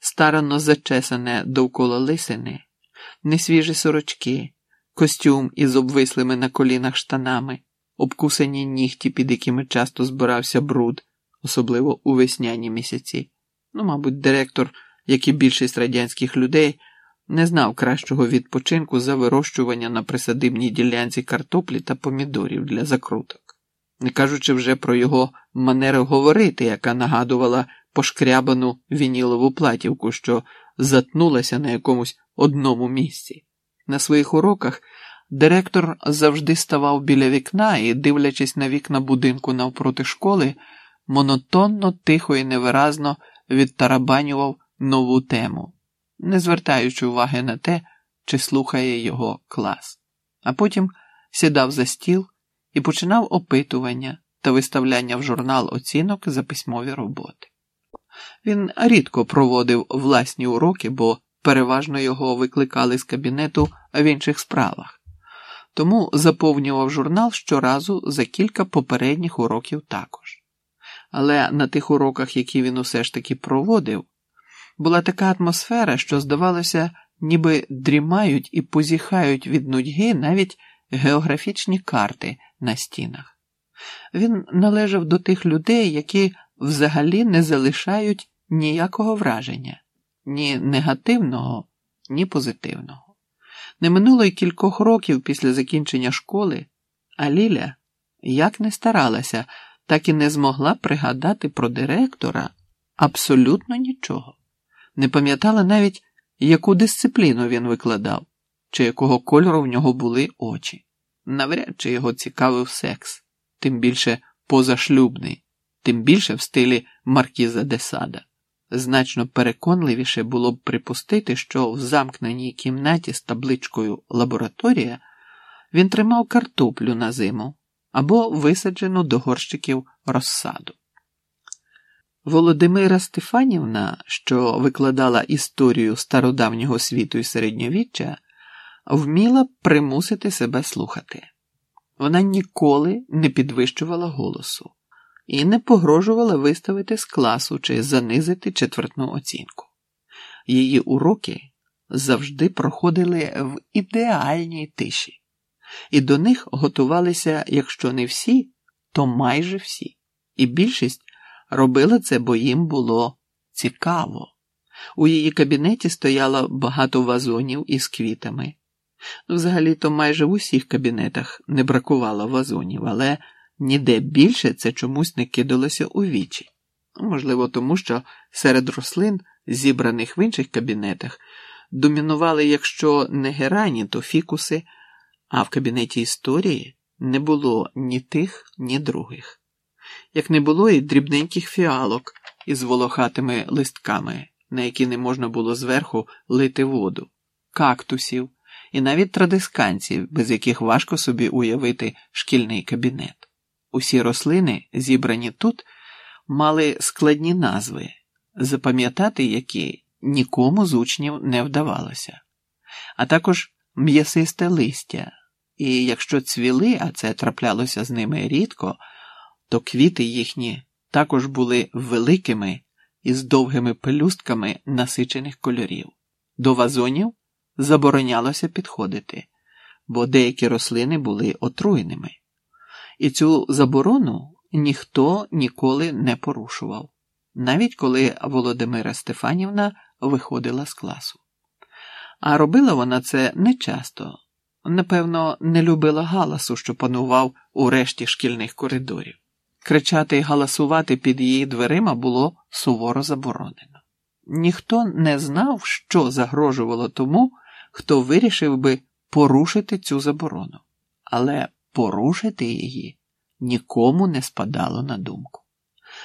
старанно зачесане довкола лисини, несвіжі сорочки, костюм із обвислими на колінах штанами, обкусані нігті, під якими часто збирався бруд, особливо у весняні місяці. Ну, мабуть, директор, як і більшість радянських людей, не знав кращого відпочинку за вирощування на присадибній ділянці картоплі та помідорів для закруток, не кажучи вже про його манеру говорити, яка нагадувала пошкрябану вінілову платівку, що затнулася на якомусь одному місці. На своїх уроках директор завжди ставав біля вікна і, дивлячись на вікна будинку навпроти школи, монотонно, тихо і невиразно відтарабанював нову тему не звертаючи уваги на те, чи слухає його клас, а потім сідав за стіл і починав опитування та виставляння в журнал оцінок за письмові роботи. Він рідко проводив власні уроки, бо переважно його викликали з кабінету в інших справах, тому заповнював журнал щоразу за кілька попередніх уроків також. Але на тих уроках, які він усе ж таки проводив, була така атмосфера, що, здавалося, ніби дрімають і позіхають від нудьги навіть географічні карти на стінах. Він належав до тих людей, які взагалі не залишають ніякого враження, ні негативного, ні позитивного. Не минуло й кількох років після закінчення школи, а Ліля як не старалася, так і не змогла пригадати про директора абсолютно нічого не пам'ятала навіть, яку дисципліну він викладав, чи якого кольору в нього були очі. Навряд чи його цікавив секс, тим більше позашлюбний, тим більше в стилі Маркіза де Сада. Значно переконливіше було б припустити, що в замкненій кімнаті з табличкою лабораторія він тримав картоплю на зиму або висаджену до горщиків розсаду. Володимира Стефанівна, що викладала історію стародавнього світу і середньовіччя, вміла примусити себе слухати. Вона ніколи не підвищувала голосу і не погрожувала виставити з класу чи занизити четвертну оцінку. Її уроки завжди проходили в ідеальній тиші, і до них готувалися, якщо не всі, то майже всі, і більшість. Робила це, бо їм було цікаво. У її кабінеті стояло багато вазонів із квітами. Взагалі-то майже в усіх кабінетах не бракувало вазонів, але ніде більше це чомусь не кидалося у вічі. Можливо, тому що серед рослин, зібраних в інших кабінетах, домінували, якщо не герані, то фікуси, а в кабінеті історії не було ні тих, ні других, як не було і дрібненьких фіалок із волохатими листками, на які не можна було зверху лити воду, кактусів і навіть традисканців, без яких важко собі уявити шкільний кабінет. Усі рослини, зібрані тут, мали складні назви, запам'ятати які нікому з учнів не вдавалося, а також м'ясисте листя, і якщо цвіли, а це траплялося з ними рідко, то квіти їхні також були великими і з довгими пелюстками насичених кольорів. До вазонів заборонялося підходити, бо деякі рослини були отруйними. І цю заборону ніхто ніколи не порушував, навіть коли Володимира Стефанівна виходила з класу. А робила вона це не часто, напевно, не любила галасу, що панував у решті шкільних коридорів. Кричати і галасувати під її дверима було суворо заборонено. Ніхто не знав, що загрожувало тому, хто вирішив би порушити цю заборону, але порушити її нікому не спадало на думку.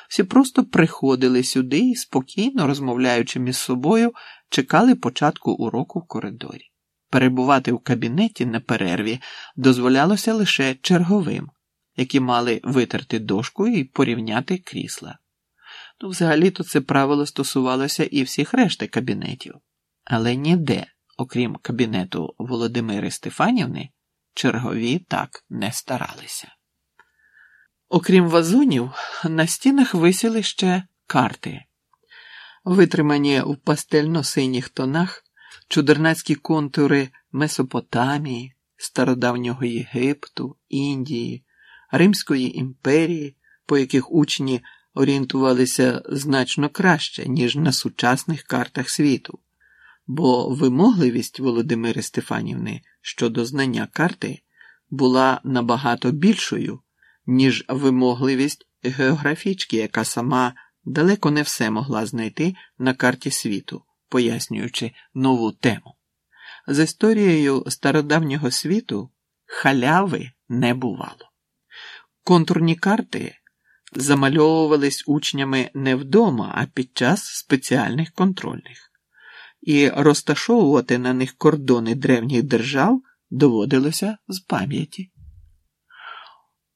Всі просто приходили сюди і, спокійно розмовляючи між собою, чекали початку уроку в коридорі. Перебувати в кабінеті на перерві дозволялося лише черговим, які мали витерти дошку і порівняти крісла. Ну, взагалі-то це правило стосувалося і всіх решти кабінетів, але ніде, окрім кабінету Володимири Стефанівни, чергові так не старалися. Окрім вазонів, на стінах висіли ще карти, витримані в пастельно-синіх тонах чудернацькі контури Месопотамії, стародавнього Єгипту, Індії, Римської імперії, по яких учні орієнтувалися значно краще, ніж на сучасних картах світу, бо вимогливість Володимири Стефанівни щодо знання карти була набагато більшою ніж вимогливість географічки, яка сама далеко не все могла знайти на карті світу, пояснюючи нову тему. З історією стародавнього світу халяви не бувало. Контурні карти замальовувались учнями не вдома, а під час спеціальних контрольних, і розташовувати на них кордони древніх держав доводилося з пам'яті.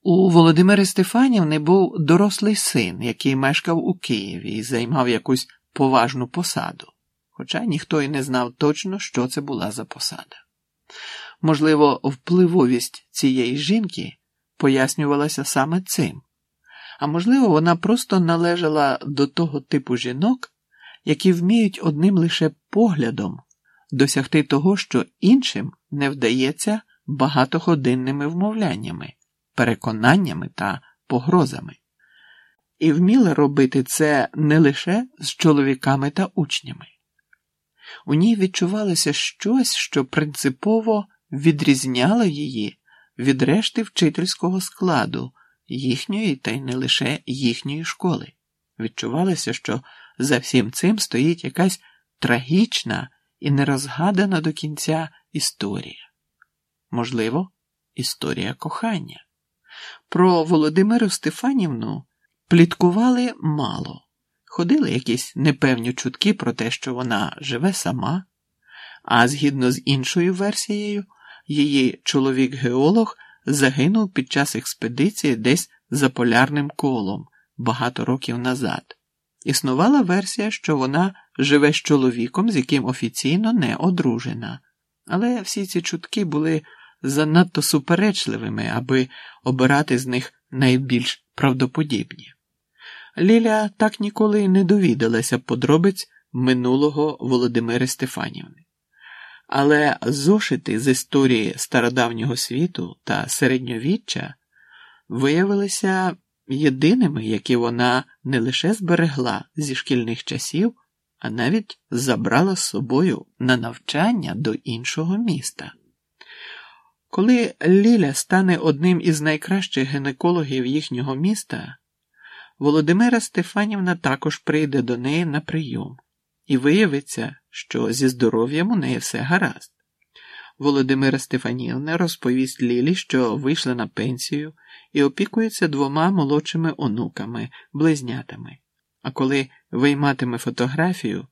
У Володимири Стефанівни був дорослий син, який мешкав у Києві і займав якусь поважну посаду, хоча ніхто й не знав точно, що це була за посада. Можливо, впливовість цієї жінки пояснювалася саме цим, а можливо, вона просто належала до того типу жінок, які вміють одним лише поглядом досягти того, що іншим не вдається багатогодинними вмовляннями переконаннями та погрозами, і вміла робити це не лише з чоловіками та учнями. У ній відчувалося щось, що принципово відрізняло її від решти вчительського складу їхньої та й не лише їхньої школи. Відчувалося, що за всім цим стоїть якась трагічна і нерозгадана до кінця історія. Можливо, історія кохання. Про Володимиру Стефанівну пліткували мало, ходили якісь непевні чутки про те, що вона живе сама, а згідно з іншою версією, її чоловік-геолог загинув під час експедиції десь за полярним колом багато років назад. Існувала версія, що вона живе з чоловіком, з яким офіційно не одружена, але всі ці чутки були занадто суперечливими, аби обирати з них найбільш правдоподібні. Ліля так ніколи й не довідалася подробиць минулого Володимири Стефанівни. Але зошити з історії стародавнього світу та середньовіччя виявилися єдиними, які вона не лише зберегла зі шкільних часів, а навіть забрала з собою на навчання до іншого міста. Коли Ліля стане одним із найкращих гінекологів їхнього міста, Володимира Стефанівна також прийде до неї на прийом і виявиться, що зі здоров'ям у неї все гаразд. Володимира Стефанівна розповість Лілі, що вийшла на пенсію і опікується двома молодшими онуками, близнятами. А коли вийматиме фотографію,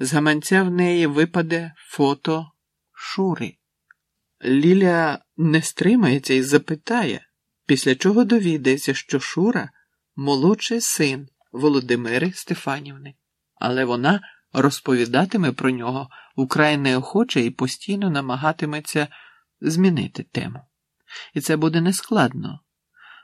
з гаманця в неї випаде фото Шури. Ліля не стримається і запитає, після чого довідається, що Шура молодший син Володимири Стефанівни, але вона розповідатиме про нього украй неохоче і постійно намагатиметься змінити тему. І це буде нескладно,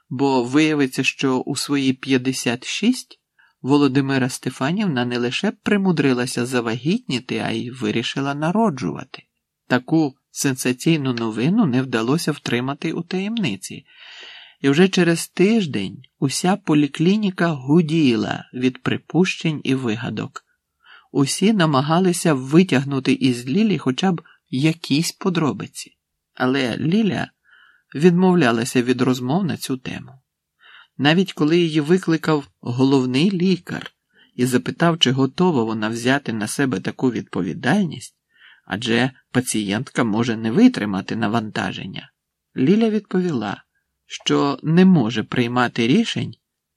бо виявиться, що у свої 56 Володимира Стефанівна не лише примудрилася завагітніти, а й вирішила народжувати. Таку сенсаційну новину не вдалося втримати у таємниці, і вже через тиждень уся поліклініка гуділа від припущень і вигадок. Усі намагалися витягнути із Лілі хоча б якісь подробиці, але Ліля відмовлялася від розмов на цю тему. Навіть коли її викликав головний лікар і запитав, чи готова вона взяти на себе таку відповідальність, адже пацієнтка може не витримати навантаження, Ліля відповіла, що не може приймати рішень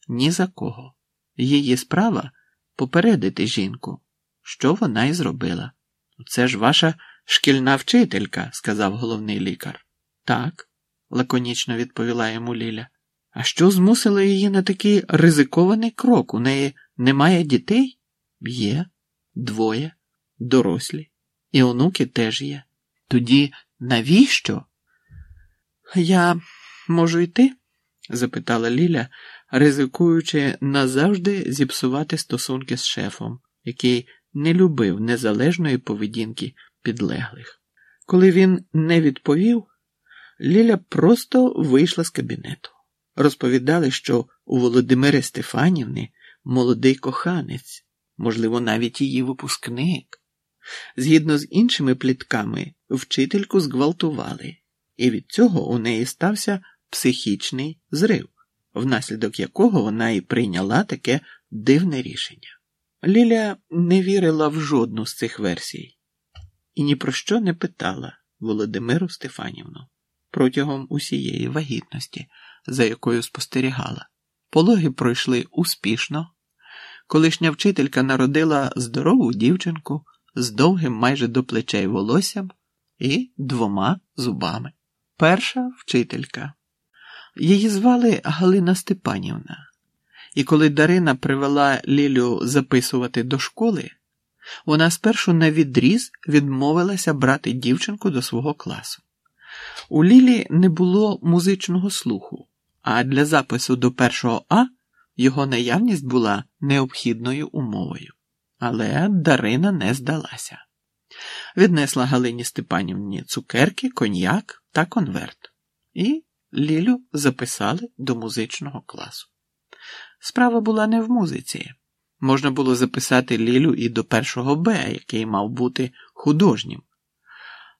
ні за кого. Її справа попередити жінку, що вона і зробила. Це ж ваша шкільна вчителька, сказав головний лікар. Так, лаконічно відповіла йому Ліля. А що змусило її на такий ризикований крок? У неї немає дітей? Є, двоє, дорослі, і онуки теж є. Тоді навіщо? Я можу йти? запитала Ліля, ризикуючи назавжди зіпсувати стосунки з шефом, який не любив незалежної поведінки підлеглих. Коли він не відповів, Ліля просто вийшла з кабінету. Розповідали, що у Володимири Стефанівни молодий коханець, можливо, навіть її випускник. Згідно з іншими плітками, вчительку зґвалтували, і від цього у неї стався психічний зрив, внаслідок якого вона і прийняла таке дивне рішення. Ліля не вірила в жодну з цих версій і ні про що не питала Володимиру Стефанівну протягом усієї вагітності за якою спостерігала. Пологи пройшли успішно. Колишня вчителька народила здорову дівчинку з довгим майже до плечей волоссям і двома зубами. Перша вчителька. Її звали Галина Степанівна, і коли Дарина привела Лілю записувати до школи, вона спершу на відріз відмовилася брати дівчинку до свого класу. У Лілі не було музичного слуху, а для запису до першого А його наявність була необхідною умовою. Але Дарина не здалася. Віднесла Галині Степанівні цукерки, коньяк та конверт, і Лілю записали до музичного класу. Справа була не в музиці. Можна було записати Лілю і до першого Б, який мав бути художнім.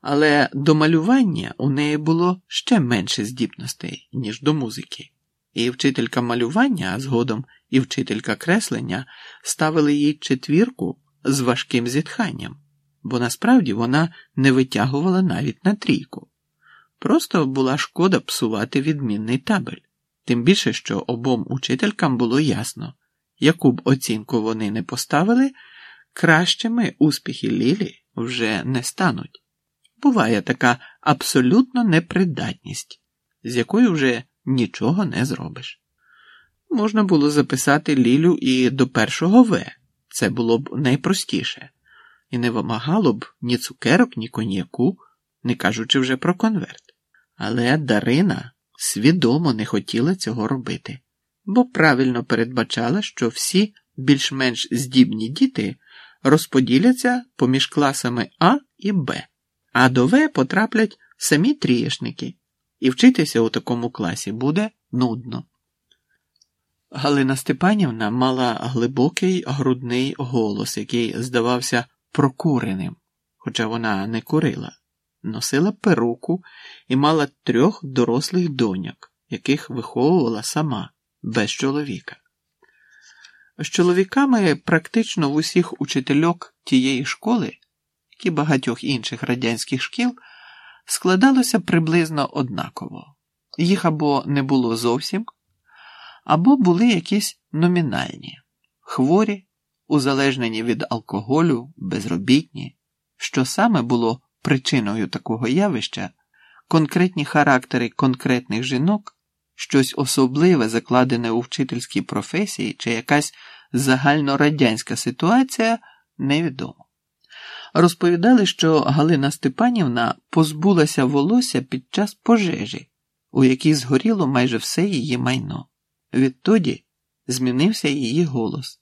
Але до малювання у неї було ще менше здібностей, ніж до музики, і вчителька малювання, а згодом і вчителька креслення ставили їй четвірку з важким зітханням, бо насправді вона не витягувала навіть на трійку. Просто була шкода псувати відмінний табель, тим більше, що обом учителькам було ясно, яку б оцінку вони не поставили, кращими успіхи Лілі вже не стануть буває така абсолютно непридатність, з якою вже нічого не зробиш. Можна було записати Лілю і до першого В, це було б найпростіше, і не вимагало б ні цукерок, ні коньяку, не кажучи вже про конверт. Але Дарина свідомо не хотіла цього робити, бо правильно передбачала, що всі більш-менш здібні діти розподіляться поміж класами А і Б а до В потраплять самі трієшники, і вчитися у такому класі буде нудно. Галина Степанівна мала глибокий грудний голос, який здавався прокуреним, хоча вона не курила. Носила перуку і мала трьох дорослих доньок, яких виховувала сама без чоловіка. З чоловіками практично в усіх учительок тієї школи, як і багатьох інших радянських шкіл, складалося приблизно однаково. Їх або не було зовсім, або були якісь номінальні, хворі, узалежнені від алкоголю, безробітні, що саме було причиною такого явища, конкретні характери конкретних жінок, щось особливе закладене у вчительській професії чи якась загальнорадянська ситуація невідомо. Розповідали, що Галина Степанівна позбулася волосся під час пожежі, у якій згоріло майже все її майно. Відтоді змінився її голос,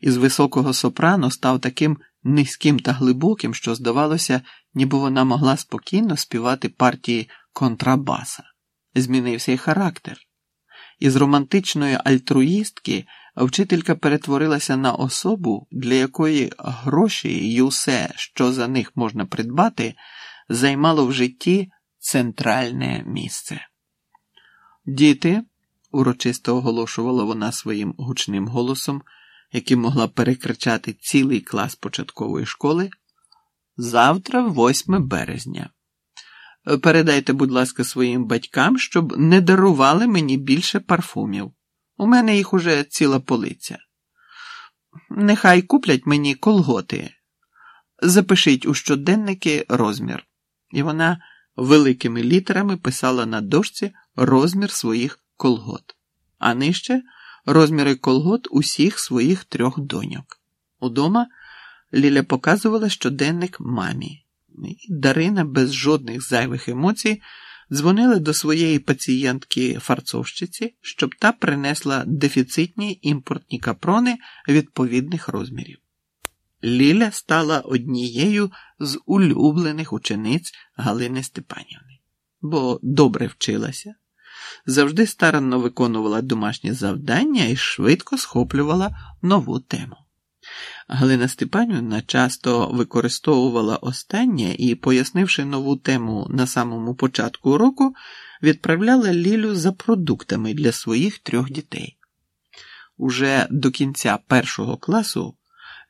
із високого сопрано став таким низьким та глибоким, що, здавалося, ніби вона могла спокійно співати партії контрабаса. Змінився й характер. Із романтичної альтруїстки вчителька перетворилася на особу, для якої гроші і усе, що за них можна придбати, займало в житті центральне місце. Діти, урочисто оголошувала вона своїм гучним голосом, яким могла перекричати цілий клас початкової школи. Завтра, 8 березня. Передайте, будь ласка, своїм батькам, щоб не дарували мені більше парфумів. У мене їх уже ціла полиця. Нехай куплять мені колготи. Запишіть у щоденники розмір. І вона великими літерами писала на дошці розмір своїх колгот, а нижче розміри колгот усіх своїх трьох доньок. Удома Ліля показувала щоденник мамі. І Дарина без жодних зайвих емоцій дзвонила до своєї пацієнтки фарцовщиці, щоб та принесла дефіцитні імпортні капрони відповідних розмірів. Ліля стала однією з улюблених учениць Галини Степанівни, бо добре вчилася, завжди старанно виконувала домашні завдання і швидко схоплювала нову тему. Галина Степанівна часто використовувала останнє і, пояснивши нову тему на самому початку уроку, відправляла Лілю за продуктами для своїх трьох дітей. Уже до кінця першого класу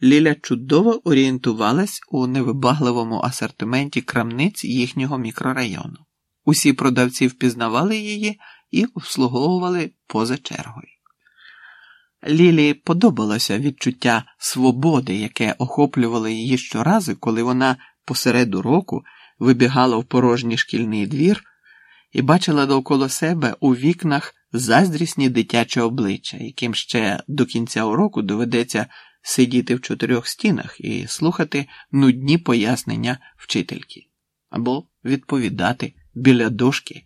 Ліля чудово орієнтувалась у невибагливому асортименті крамниць їхнього мікрорайону. Усі продавці впізнавали її і обслуговували поза чергою. Лілі подобалося відчуття свободи, яке охоплювало її щоразу, коли вона посеред уроку вибігала в порожній шкільний двір і бачила довкола себе у вікнах заздрісні дитячі обличчя, яким ще до кінця уроку доведеться сидіти в чотирьох стінах і слухати нудні пояснення вчительки або відповідати біля дошки.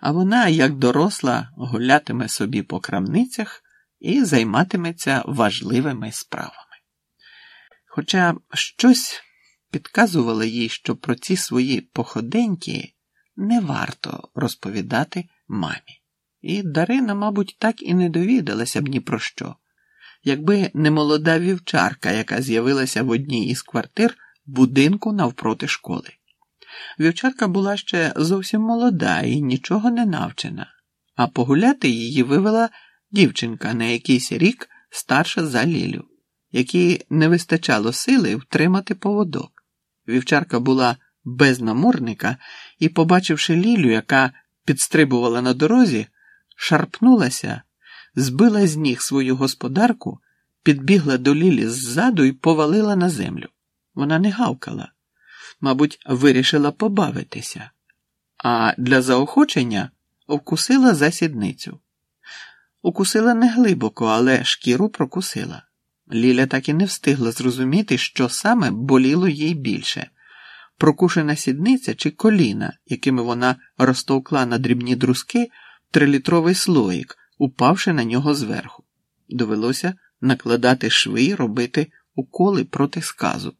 А вона, як доросла, гулятиме собі по крамницях і займатиметься важливими справами. Хоча щось підказувало їй, що про ці свої походеньки не варто розповідати мамі. І Дарина, мабуть, так і не довідалася б ні про що, якби не молода вівчарка, яка з'явилася в одній із квартир будинку навпроти школи. Вівчарка була ще зовсім молода і нічого не навчена, а погуляти її вивела дівчинка на якийсь рік старша за Лілю, якій не вистачало сили втримати поводок. Вівчарка була без наморника і, побачивши Лілю, яка підстрибувала на дорозі, шарпнулася, збила з ніг свою господарку, підбігла до Лілі ззаду і повалила на землю. Вона не гавкала, мабуть, вирішила побавитися, а для заохочення вкусила за сідницю. Укусила не глибоко, але шкіру прокусила. Ліля так і не встигла зрозуміти, що саме боліло їй більше прокушена сідниця чи коліна, якими вона розтовкла на дрібні друзки трилітровий слоїк, упавши на нього зверху. Довелося накладати шви й робити уколи проти сказу.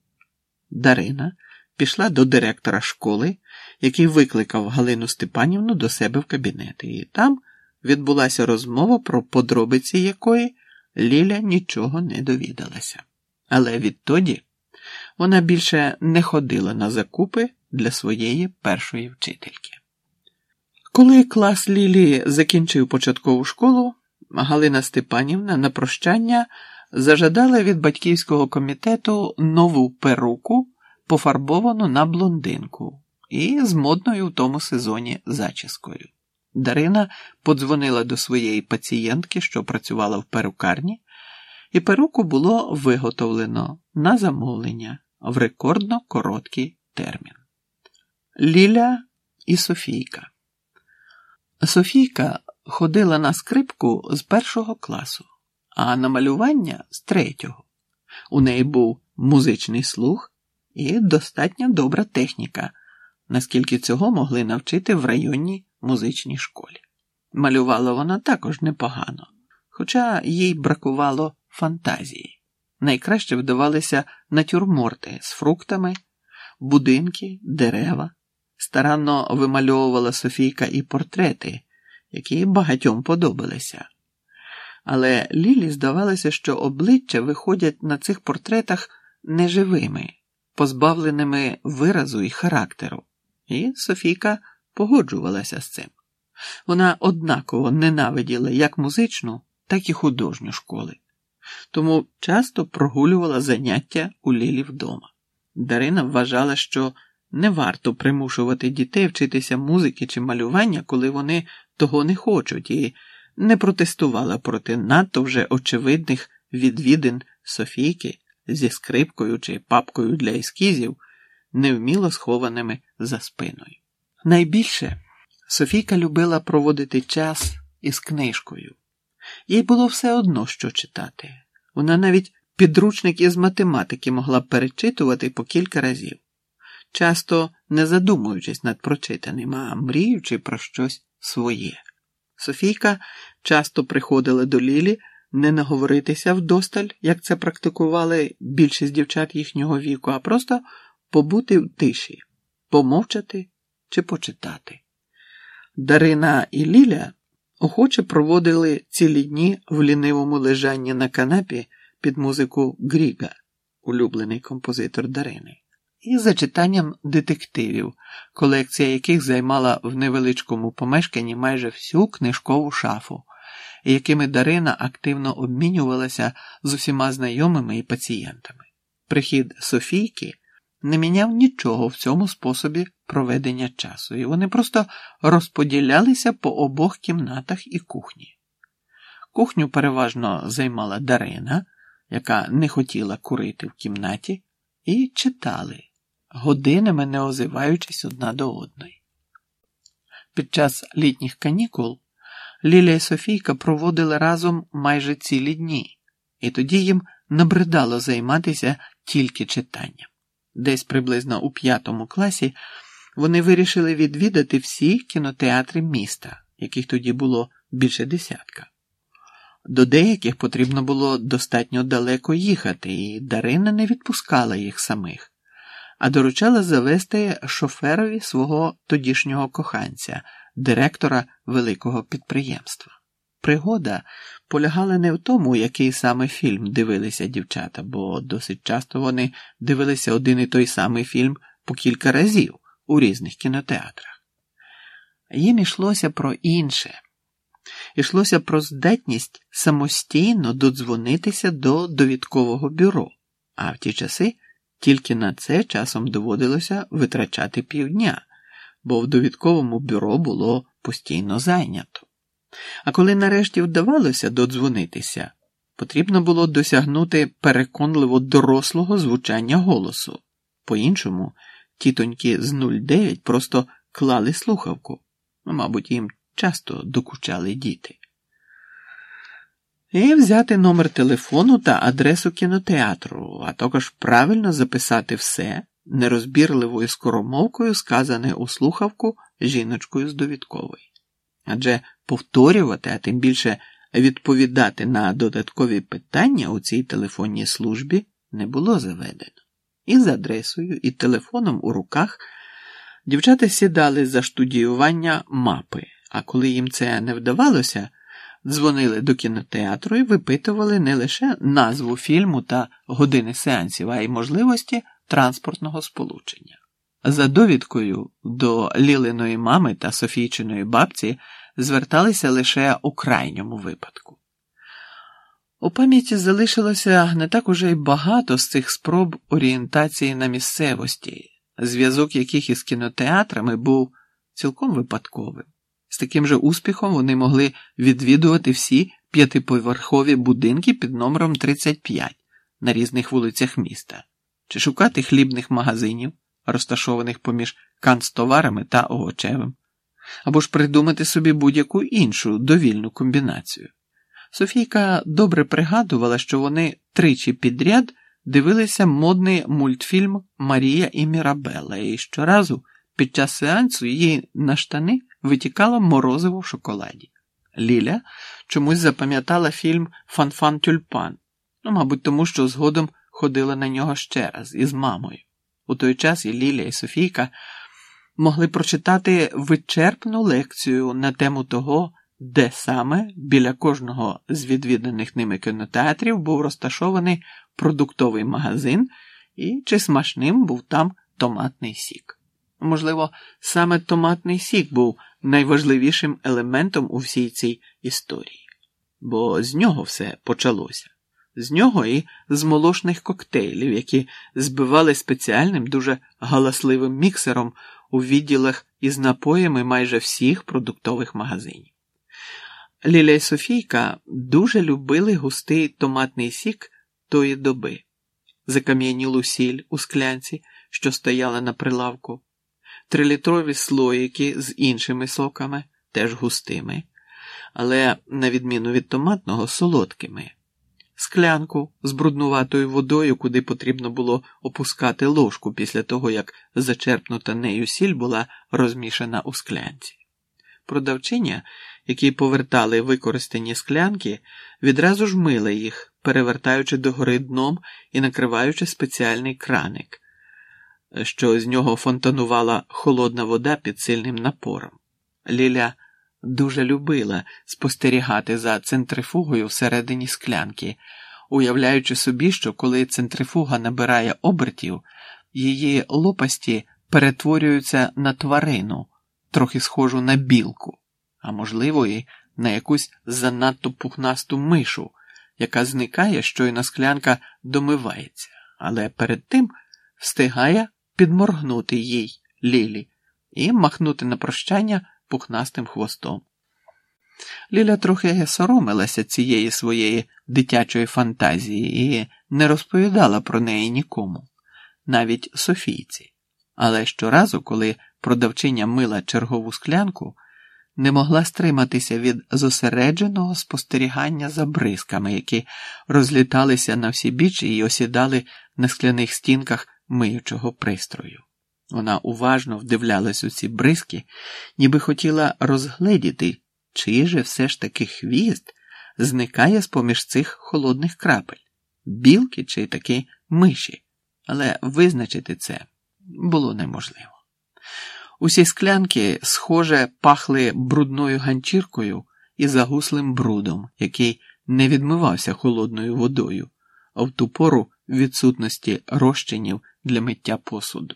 Дарина пішла до директора школи, який викликав Галину Степанівну до себе в кабінет, і там відбулася розмова, про подробиці якої Ліля нічого не довідалася. Але відтоді вона більше не ходила на закупи для своєї першої вчительки. Коли клас Лілі закінчив початкову школу, Галина Степанівна на прощання зажадала від батьківського комітету нову перуку, пофарбовану на блондинку, і з модною в тому сезоні зачіскою. Дарина подзвонила до своєї пацієнтки, що працювала в перукарні, і перуку було виготовлено на замовлення в рекордно короткий термін. Ліля і Софійка. Софійка ходила на скрипку з першого класу, а на малювання з третього. У неї був музичний слух і достатньо добра техніка, наскільки цього могли навчити в районній музичній школі. Малювала вона також непогано, хоча їй бракувало фантазії. Найкраще вдавалися натюрморти з фруктами, будинки, дерева. Старанно вимальовувала Софійка і портрети, які багатьом подобалися. Але Лілі здавалося, що обличчя виходять на цих портретах неживими, позбавленими виразу і характеру, і Софійка погоджувалася з цим. Вона однаково ненавиділа як музичну, так і художню школи, тому часто прогулювала заняття у Лілі вдома. Дарина вважала, що не варто примушувати дітей вчитися музики чи малювання, коли вони того не хочуть, і не протестувала проти надто вже очевидних відвідин Софійки зі скрипкою чи папкою для ескізів, невміло схованими за спиною. Найбільше Софійка любила проводити час із книжкою. Їй було все одно, що читати. Вона навіть підручник із математики могла перечитувати по кілька разів, часто не задумуючись над прочитаним, а мріючи про щось своє. Софійка часто приходила до Лілі не наговоритися вдосталь, як це практикували більшість дівчат їхнього віку, а просто побути в тиші, помовчати чи почитати. Дарина і Ліля охоче проводили цілі дні в лінивому лежанні на канапі під музику Гріга, улюблений композитор Дарини, і за читанням детективів, колекція яких займала в невеличкому помешканні майже всю книжкову шафу, якими Дарина активно обмінювалася з усіма знайомими і пацієнтами. Прихід Софійки не міняв нічого в цьому способі проведення часу, і вони просто розподілялися по обох кімнатах і кухні. Кухню переважно займала Дарина, яка не хотіла курити в кімнаті, і читали, годинами не озиваючись одна до одної. Під час літніх канікул Ліля і Софійка проводили разом майже цілі дні, і тоді їм набридало займатися тільки читанням. Десь приблизно у п'ятому класі вони вирішили відвідати всі кінотеатри міста, яких тоді було більше десятка. До деяких потрібно було достатньо далеко їхати, і Дарина не відпускала їх самих, а доручала завести шоферові свого тодішнього коханця, директора великого підприємства. Пригода полягала не в тому, який саме фільм дивилися дівчата, бо досить часто вони дивилися один і той самий фільм по кілька разів у різних кінотеатрах. Їм йшлося про інше. Йшлося про здатність самостійно додзвонитися до довідкового бюро, а в ті часи тільки на це часом доводилося витрачати півдня, бо в довідковому бюро було постійно зайнято. А коли нарешті вдавалося додзвонитися, потрібно було досягнути переконливо дорослого звучання голосу. По-іншому, тітоньки з 09 просто клали слухавку, ну, мабуть, їм часто докучали діти. І взяти номер телефону та адресу кінотеатру, а також правильно записати все нерозбірливою скоромовкою, сказане у слухавку жіночкою з довідкової. Адже повторювати, а тим більше відповідати на додаткові питання у цій телефонній службі не було заведено. І з адресою, і телефоном у руках дівчата сідали за штудіювання мапи, а коли їм це не вдавалося, дзвонили до кінотеатру і випитували не лише назву фільму та години сеансів, а й можливості транспортного сполучення. за довідкою до Лілиної мами та Софійчиної бабці зверталися лише у крайньому випадку. У пам'яті залишилося не так уже й багато з цих спроб орієнтації на місцевості, зв'язок яких із кінотеатрами був цілком випадковим. З таким же успіхом вони могли відвідувати всі п'ятиповерхові будинки під номером 35 на різних вулицях міста, чи шукати хлібних магазинів, розташованих поміж канцтоварами та овочевим, або ж придумати собі будь-яку іншу довільну комбінацію. Софійка добре пригадувала, що вони тричі підряд дивилися модний мультфільм Марія і Мірабелла, і щоразу під час сеансу її на штани витікало морозиво в шоколаді. Ліля чомусь запам'ятала фільм Фанфан Тюльпан, ну, мабуть, тому що згодом ходила на нього ще раз із мамою. У той час і Ліля, і Софійка могли прочитати вичерпну лекцію на тему того, де саме біля кожного з відвіданих ними кінотеатрів був розташований продуктовий магазин і чи смачним був там томатний сік. Можливо, саме томатний сік був найважливішим елементом у всій цій історії, бо з нього все почалося, з нього і з молошних коктейлів, які збивали спеціальним дуже галасливим міксером у відділах із напоями майже всіх продуктових магазинів. Ліля й Софійка дуже любили густий томатний сік тої доби, закам'янілу сіль у склянці, що стояла на прилавку, трилітрові слоїки з іншими соками, теж густими, але, на відміну від томатного, солодкими, склянку з бруднуватою водою, куди потрібно було опускати ложку після того, як зачерпнута нею сіль була розмішана у склянці. Продавчиня, які повертали використані склянки, відразу ж мили їх, перевертаючи догори дном і накриваючи спеціальний краник, що з нього фонтанувала холодна вода під сильним напором. Ліля дуже любила спостерігати за центрифугою всередині склянки, уявляючи собі, що коли центрифуга набирає обертів, її лопасті перетворюються на тварину трохи схожу на білку, а можливо, і на якусь занадто пухнасту мишу, яка зникає, щойно склянка домивається, але перед тим встигає підморгнути їй Лілі і махнути на прощання пухнастим хвостом. Ліля трохи соромилася цієї своєї дитячої фантазії і не розповідала про неї нікому, навіть Софійці. Але щоразу, коли продавчиня мила чергову склянку, не могла стриматися від зосередженого спостерігання за бризками, які розліталися на всі бічі і осідали на скляних стінках миючого пристрою. Вона уважно вдивлялась у ці бризки, ніби хотіла розгледіти, чий же все ж таки хвіст зникає з поміж цих холодних крапель, білки чи таки миші, але визначити це було неможливо. Усі склянки, схоже, пахли брудною ганчіркою і загуслим брудом, який не відмивався холодною водою, а в ту пору відсутності розчинів для миття посуду.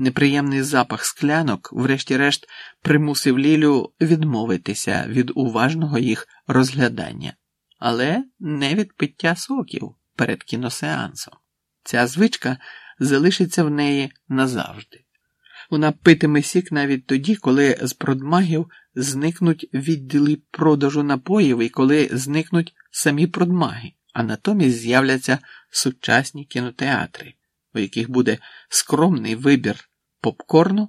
Неприємний запах склянок, врешті-решт, примусив Лілю відмовитися від уважного їх розглядання, але не від пиття соків перед кіносеансом. Ця звичка залишиться в неї назавжди. Вона питиме сік навіть тоді, коли з продмагів зникнуть відділи продажу напоїв і коли зникнуть самі продмаги, а натомість з'являться сучасні кінотеатри, у яких буде скромний вибір попкорну,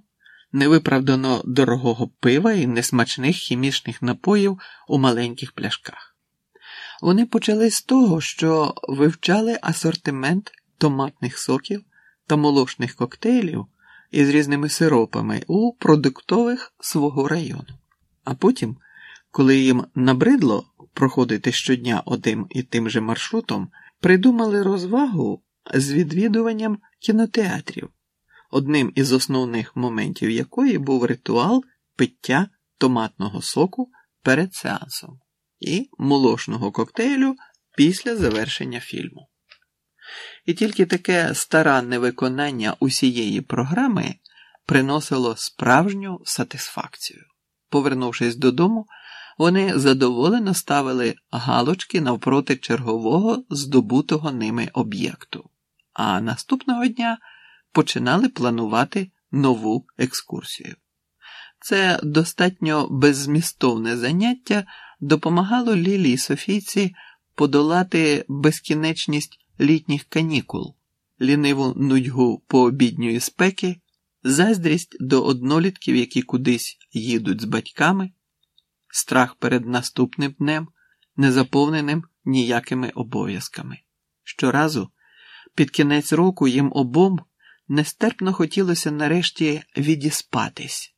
невиправдано дорогого пива і несмачних хімічних напоїв у маленьких пляшках. Вони почали з того, що вивчали асортимент томатних соків та молочних коктейлів із різними сиропами у продуктових свого району. А потім, коли їм набридло проходити щодня одним і тим же маршрутом, придумали розвагу з відвідуванням кінотеатрів, одним із основних моментів якої був ритуал пиття томатного соку перед сеансом і молочного коктейлю після завершення фільму. І тільки таке старанне виконання усієї програми приносило справжню сатисфакцію. Повернувшись додому, вони задоволено ставили галочки навпроти чергового здобутого ними об'єкту, а наступного дня починали планувати нову екскурсію. Це достатньо беззмістовне заняття допомагало Лілі і Софійці подолати безкінечність літніх канікул, ліниву нудьгу пообідньої спеки, заздрість до однолітків, які кудись їдуть з батьками, страх перед наступним днем, незаповненим ніякими обов'язками. Щоразу, під кінець року їм обом нестерпно хотілося нарешті відіспатись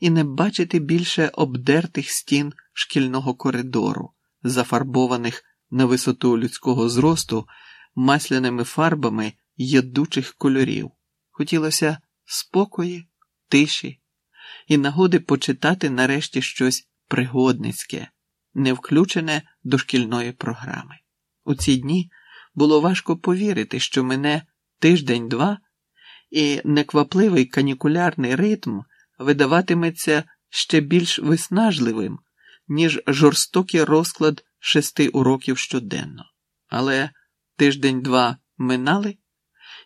і не бачити більше обдертих стін шкільного коридору, зафарбованих на висоту людського зросту масляними фарбами ядучих кольорів. Хотілося спокої, тиші і нагоди почитати нарешті щось пригодницьке, не включене до шкільної програми. У ці дні було важко повірити, що мене тиждень-два, і неквапливий канікулярний ритм видаватиметься ще більш виснажливим, ніж жорстокий розклад шести уроків щоденно. Але тиждень-два минали,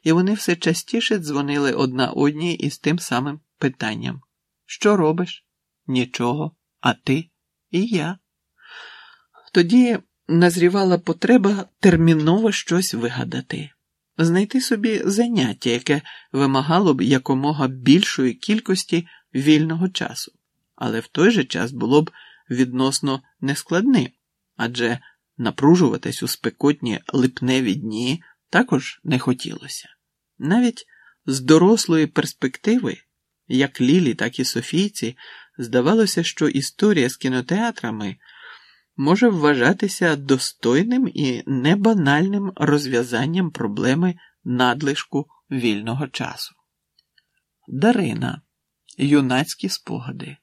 і вони все частіше дзвонили одна одній із тим самим питанням: Що робиш? Нічого, а ти і я. Тоді назрівала потреба терміново щось вигадати, знайти собі заняття, яке вимагало б якомога більшої кількості вільного часу, але в той же час було б відносно нескладним, адже напружуватись у спекотні липневі дні також не хотілося. Навіть з дорослої перспективи, як Лілі, так і Софійці, здавалося, що історія з кінотеатрами може вважатися достойним і небанальним розв'язанням проблеми надлишку вільного часу. Дарина юнацькі спогади.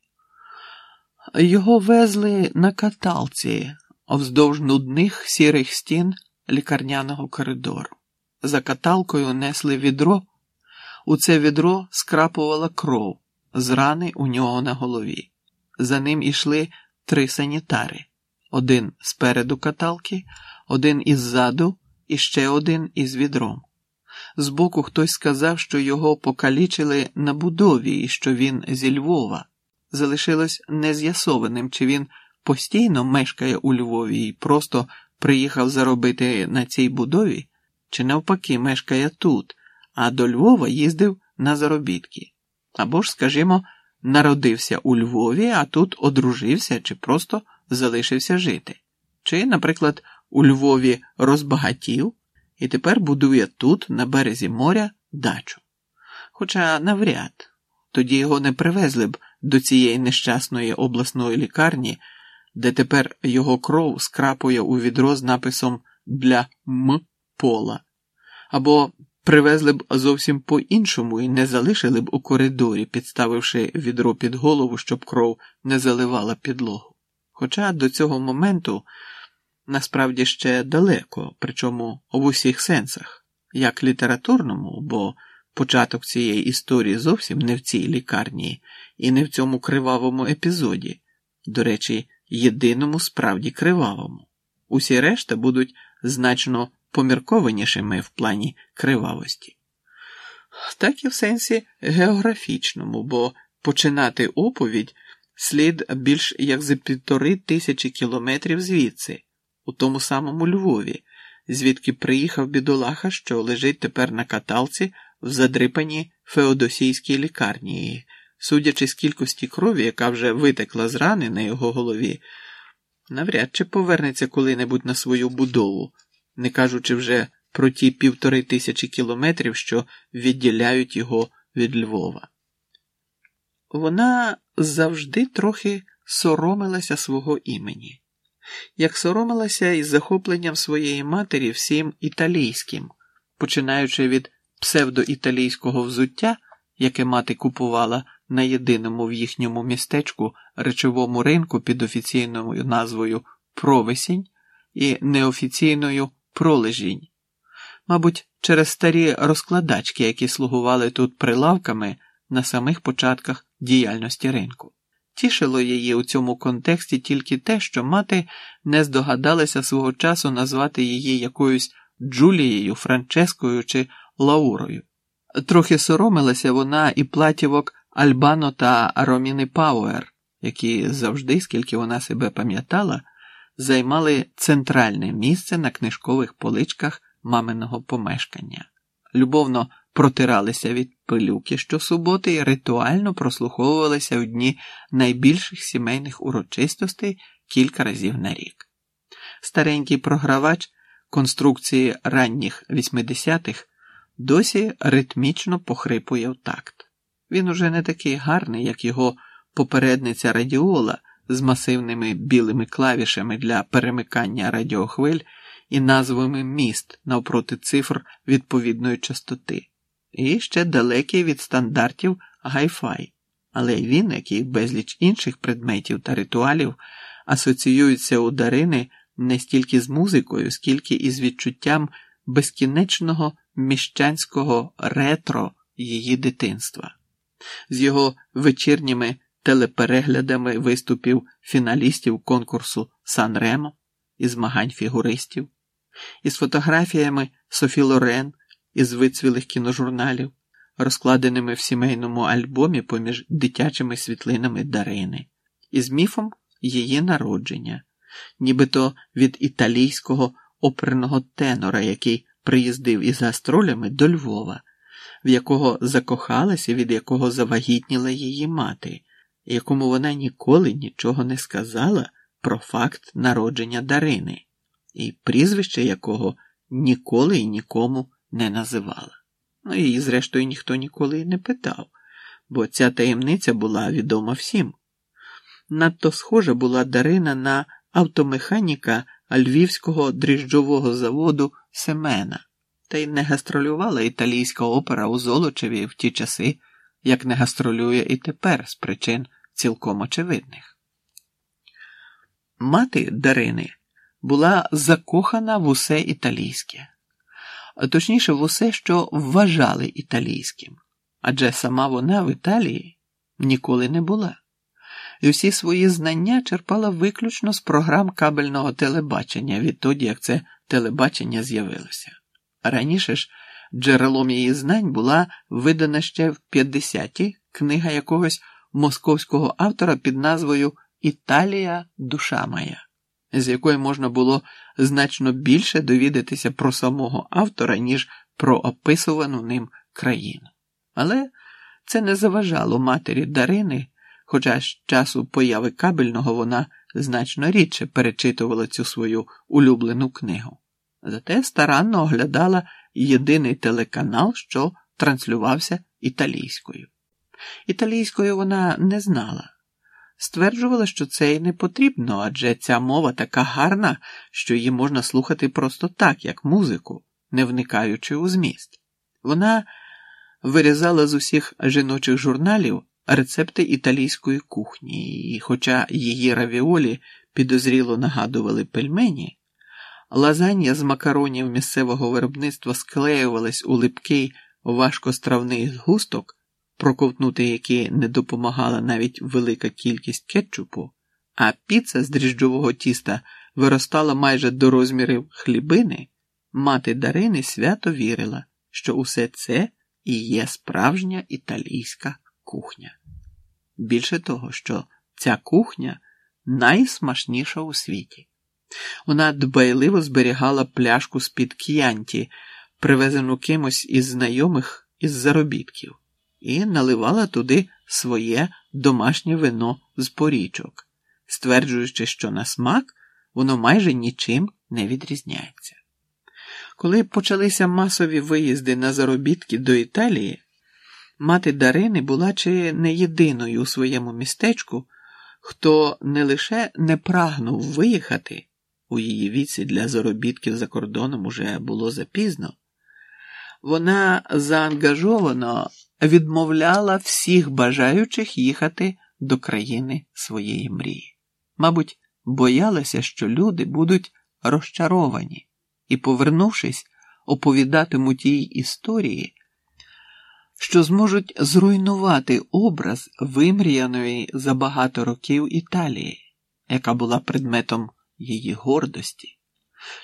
Його везли на каталці вздовж нудних сірих стін лікарняного коридору. За каталкою несли відро, у це відро скрапувала кров з рани у нього на голові. За ним ішли три санітари: один спереду каталки, один іззаду і ще один із відром. Збоку хтось сказав, що його покалічили на будові і що він зі Львова. Залишилось нез'ясованим, чи він постійно мешкає у Львові і просто приїхав заробити на цій будові, чи навпаки мешкає тут, а до Львова їздив на заробітки. Або ж, скажімо, народився у Львові, а тут одружився чи просто залишився жити. Чи, наприклад, у Львові розбагатів і тепер будує тут, на березі моря, дачу. Хоча навряд, тоді його не привезли б до цієї нещасної обласної лікарні, де тепер його кров скрапує у відро з написом для М пола, або привезли б зовсім по-іншому і не залишили б у коридорі, підставивши відро під голову, щоб кров не заливала підлогу. Хоча до цього моменту насправді ще далеко, причому в усіх сенсах, як літературному, бо початок цієї історії зовсім не в цій лікарні і не в цьому кривавому епізоді, до речі, єдиному справді кривавому. Усі решта будуть значно поміркованішими в плані кривавості. Так і в сенсі географічному, бо починати оповідь слід більш як за півтори тисячі кілометрів звідси у тому самому Львові, звідки приїхав бідолаха, що лежить тепер на каталці в задрипаній Феодосійській лікарні, судячи з кількості крові, яка вже витекла з рани на його голові, навряд чи повернеться коли-небудь на свою будову, не кажучи вже про ті півтори тисячі кілометрів, що відділяють його від Львова. Вона завжди трохи соромилася свого імені як соромилася із захопленням своєї матері всім італійським, починаючи від псевдоіталійського взуття, яке мати купувала на єдиному в їхньому містечку речовому ринку під офіційною назвою Провесінь і неофіційною Пролежінь. Мабуть, через старі розкладачки, які слугували тут прилавками на самих початках діяльності ринку. Тішило її у цьому контексті тільки те, що мати не здогадалася свого часу назвати її якоюсь Джулією, Франческою чи Лаурою. Трохи соромилася вона і платівок Альбано та Роміни Пауер, які завжди, скільки вона себе пам'ятала, займали центральне місце на книжкових поличках маминого помешкання. Любовно протиралися від пилюки щосуботи і ритуально прослуховувалися у дні найбільших сімейних урочистостей кілька разів на рік. Старенький програвач конструкції ранніх 80-х досі ритмічно похрипує в такт. Він уже не такий гарний, як його попередниця радіола з масивними білими клавішами для перемикання радіохвиль і назвами міст навпроти цифр відповідної частоти, і ще далекий від стандартів гай-фай. Але й він, як і безліч інших предметів та ритуалів, асоціюється у Дарини не стільки з музикою, скільки і з відчуттям безкінечного міщанського ретро її дитинства, з його вечірніми телепереглядами виступів фіналістів конкурсу Сан Ремо і змагань фігуристів, із фотографіями Софі Лорен із вицвілих кіножурналів, розкладеними в сімейному альбомі поміж дитячими світлинами Дарини, із міфом її народження, нібито від італійського оперного тенора, який приїздив із гастролями до Львова, в якого закохалася, від якого завагітніла її мати, якому вона ніколи нічого не сказала про факт народження Дарини, і прізвище якого ніколи і нікому не називала. Ну її, зрештою, ніхто ніколи й не питав, бо ця таємниця була відома всім. Надто схожа була Дарина на автомеханіка львівського дріжджового заводу Семена, та й не гастролювала італійська опера у Золочеві в ті часи, як не гастролює і тепер з причин цілком очевидних. Мати Дарини була закохана в усе італійське, точніше в усе, що вважали італійським, адже сама вона в Італії ніколи не була. І всі свої знання черпала виключно з програм кабельного телебачення відтоді, як це телебачення з'явилося. Раніше ж джерелом її знань була видана ще в 50-ті книга якогось московського автора під назвою Італія душа моя, з якої можна було значно більше довідатися про самого автора, ніж про описувану ним країну. Але це не заважало матері Дарини хоча з часу появи кабельного вона значно рідше перечитувала цю свою улюблену книгу. Зате старанно оглядала єдиний телеканал, що транслювався італійською. Італійською вона не знала. Стверджувала, що це й не потрібно, адже ця мова така гарна, що її можна слухати просто так, як музику, не вникаючи у зміст. Вона вирізала з усіх жіночих журналів рецепти італійської кухні, і, хоча її равіолі підозріло нагадували пельмені, лазанья з макаронів місцевого виробництва склеювались у липкий важкостравний згусток, проковтнути який не допомагала навіть велика кількість кетчупу, а піца з дріжджового тіста виростала майже до розмірів хлібини, мати Дарини свято вірила, що усе це і є справжня італійська кухня. Більше того, що ця кухня найсмачніша у світі. Вона дбайливо зберігала пляшку з-під к'янті, привезену кимось із знайомих із заробітків, і наливала туди своє домашнє вино з порічок, стверджуючи, що на смак воно майже нічим не відрізняється. Коли почалися масові виїзди на заробітки до Італії, Мати Дарини була чи не єдиною у своєму містечку, хто не лише не прагнув виїхати у її віці для заробітків за кордоном уже було запізно, вона заангажовано відмовляла всіх бажаючих їхати до країни своєї мрії. Мабуть, боялася, що люди будуть розчаровані і, повернувшись, оповідатимуть їй історії що зможуть зруйнувати образ вимріяної за багато років Італії, яка була предметом її гордості,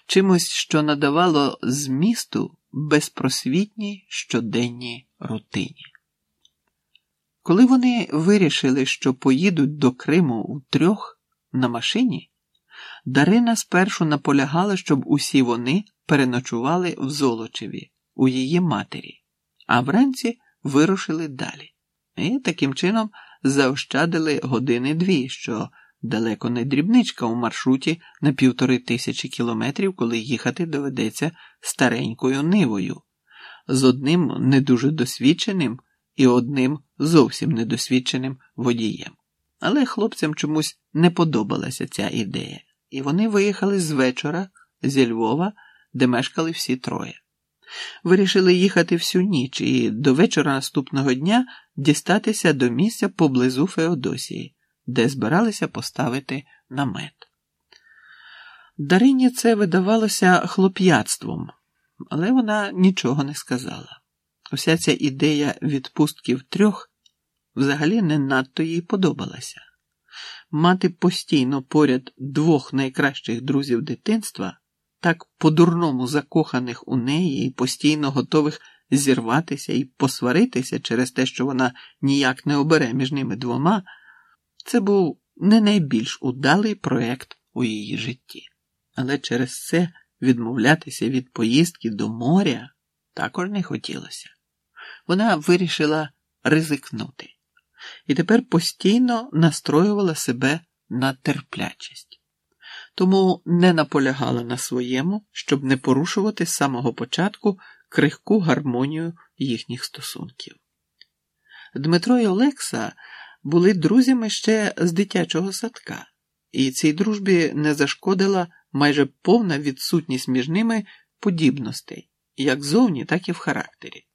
чимось, що надавало змісту безпросвітній щоденній рутині. Коли вони вирішили, що поїдуть до Криму втрьох на машині, Дарина спершу наполягала, щоб усі вони переночували в Золочеві у її матері, а вранці вирушили далі. І таким чином заощадили години дві, що далеко не дрібничка у маршруті на півтори тисячі кілометрів, коли їхати доведеться старенькою нивою, з одним не дуже досвідченим і одним зовсім недосвідченим водієм. Але хлопцям чомусь не подобалася ця ідея, і вони виїхали з вечора зі Львова, де мешкали всі троє. Вирішили їхати всю ніч і до вечора наступного дня дістатися до місця поблизу Феодосії, де збиралися поставити намет. Дарині це видавалося хлоп'ятством, але вона нічого не сказала. Уся ця ідея відпустків трьох взагалі не надто їй подобалася. Мати постійно поряд двох найкращих друзів дитинства, так по-дурному закоханих у неї і постійно готових зірватися і посваритися через те, що вона ніяк не обере між ними двома, це був не найбільш удалий проект у її житті. Але через це відмовлятися від поїздки до моря також не хотілося. Вона вирішила ризикнути і тепер постійно настроювала себе на терплячість, тому не наполягала на своєму, щоб не порушувати з самого початку крихку гармонію їхніх стосунків. Дмитро і Олекса були друзями ще з дитячого садка, і цій дружбі не зашкодила майже повна відсутність між ними подібностей, як зовні, так і в характері.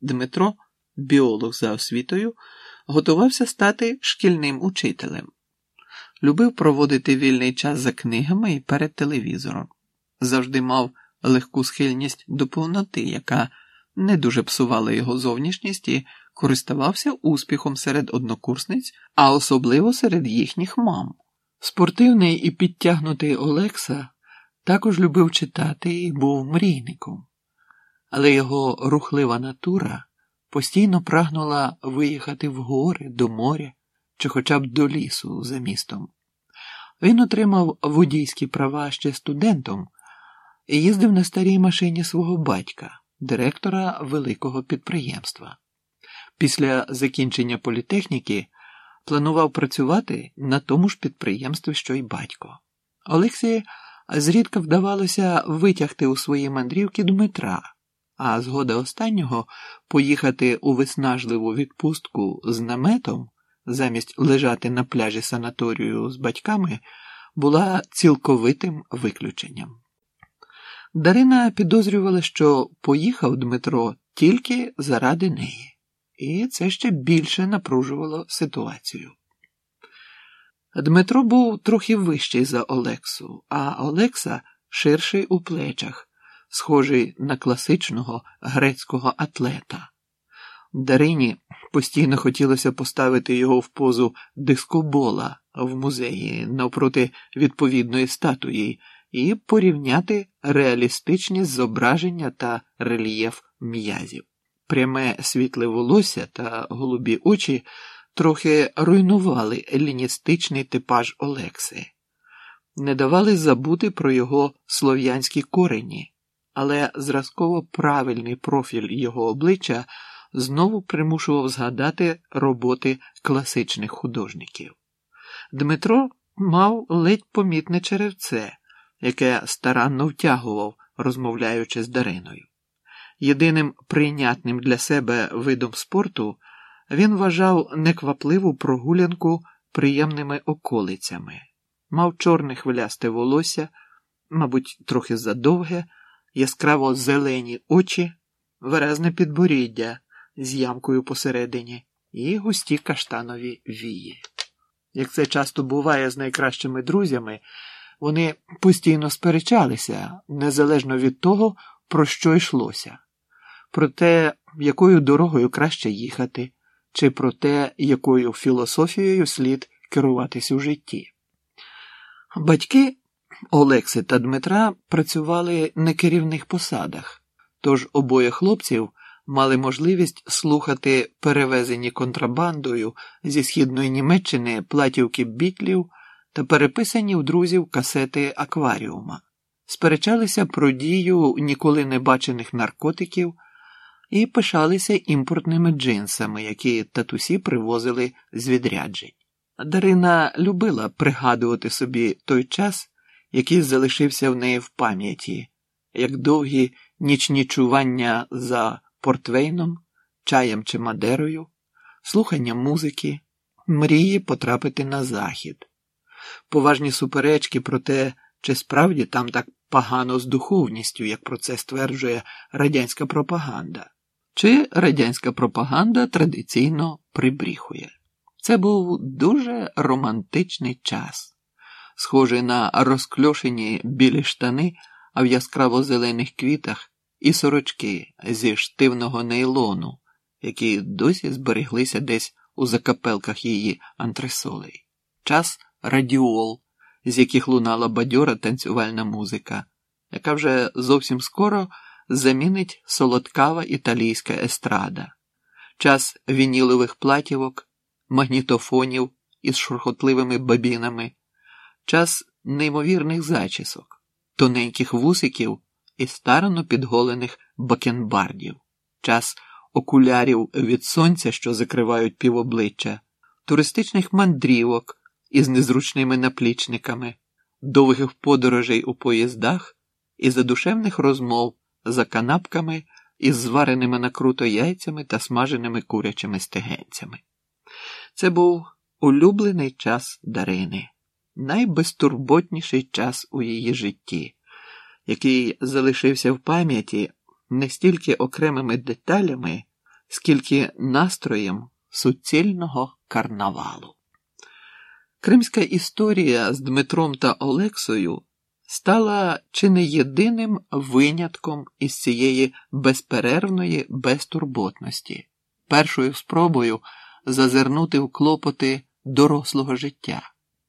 Дмитро, біолог за освітою, готувався стати шкільним учителем, любив проводити вільний час за книгами і перед телевізором, завжди мав легку схильність до повноти, яка не дуже псувала його зовнішність і користувався успіхом серед однокурсниць, а особливо серед їхніх мам. Спортивний і підтягнутий Олекса також любив читати і був мрійником, але його рухлива натура постійно прагнула виїхати в гори, до моря чи хоча б до лісу за містом. Він отримав водійські права ще студентом і їздив на старій машині свого батька, директора великого підприємства. Після закінчення політехніки планував працювати на тому ж підприємстві, що й батько. Олексії зрідка вдавалося витягти у свої мандрівки Дмитра, а згода останнього поїхати у виснажливу відпустку з наметом замість лежати на пляжі санаторію з батьками була цілковитим виключенням. Дарина підозрювала, що поїхав Дмитро тільки заради неї і це ще більше напружувало ситуацію. Дмитро був трохи вищий за Олексу, а Олекса ширший у плечах, схожий на класичного грецького атлета. Дарині постійно хотілося поставити його в позу дискобола в музеї навпроти відповідної статуї і порівняти реалістичні зображення та рельєф м'язів пряме світле волосся та голубі очі трохи руйнували еліністичний типаж Олекси, не давали забути про його слов'янські корені, але зразково правильний профіль його обличчя знову примушував згадати роботи класичних художників. Дмитро мав ледь помітне черевце, яке старанно втягував, розмовляючи з Дариною. Єдиним прийнятним для себе видом спорту він вважав неквапливу прогулянку приємними околицями, мав чорне хвилясте волосся, мабуть, трохи задовге, яскраво зелені очі, виразне підборіддя з ямкою посередині і густі каштанові вії. Як це часто буває з найкращими друзями, вони постійно сперечалися, незалежно від того, про що йшлося про те, якою дорогою краще їхати, чи про те, якою філософією слід керуватись у житті. Батьки Олекси та Дмитра працювали на керівних посадах, тож обоє хлопців мали можливість слухати перевезені контрабандою зі східної Німеччини платівки бітлів та переписані у друзів касети акваріума, сперечалися про дію ніколи не бачених наркотиків і пишалися імпортними джинсами, які татусі привозили з відряджень. Дарина любила пригадувати собі той час, який залишився в неї в пам'яті, як довгі нічні чування за портвейном, чаєм чи мадерою, слухання музики, мрії потрапити на захід, поважні суперечки про те, чи справді там так погано з духовністю, як про це стверджує радянська пропаганда, чи радянська пропаганда традиційно прибріхує. Це був дуже романтичний час, схожий на розкльошені білі штани, а в яскраво зелених квітах і сорочки зі штивного нейлону, які досі збереглися десь у закапелках її антресолей, час радіол, з яких лунала бадьора танцювальна музика, яка вже зовсім скоро замінить солодкава італійська естрада, час вінілових платівок, магнітофонів із шурхотливими бабінами, час неймовірних зачісок, тоненьких вусиків і старано підголених бакенбардів, час окулярів від сонця, що закривають півобличчя, туристичних мандрівок із незручними наплічниками, довгих подорожей у поїздах і задушевних розмов за канапками із звареними накруто яйцями та смаженими курячими стегенцями. Це був улюблений час Дарини, найбезтурботніший час у її житті який залишився в пам'яті не стільки окремими деталями, скільки настроєм суцільного карнавалу. Кримська історія з Дмитром та Олексою стала чи не єдиним винятком із цієї безперервної безтурботності, першою спробою зазирнути в клопоти дорослого життя.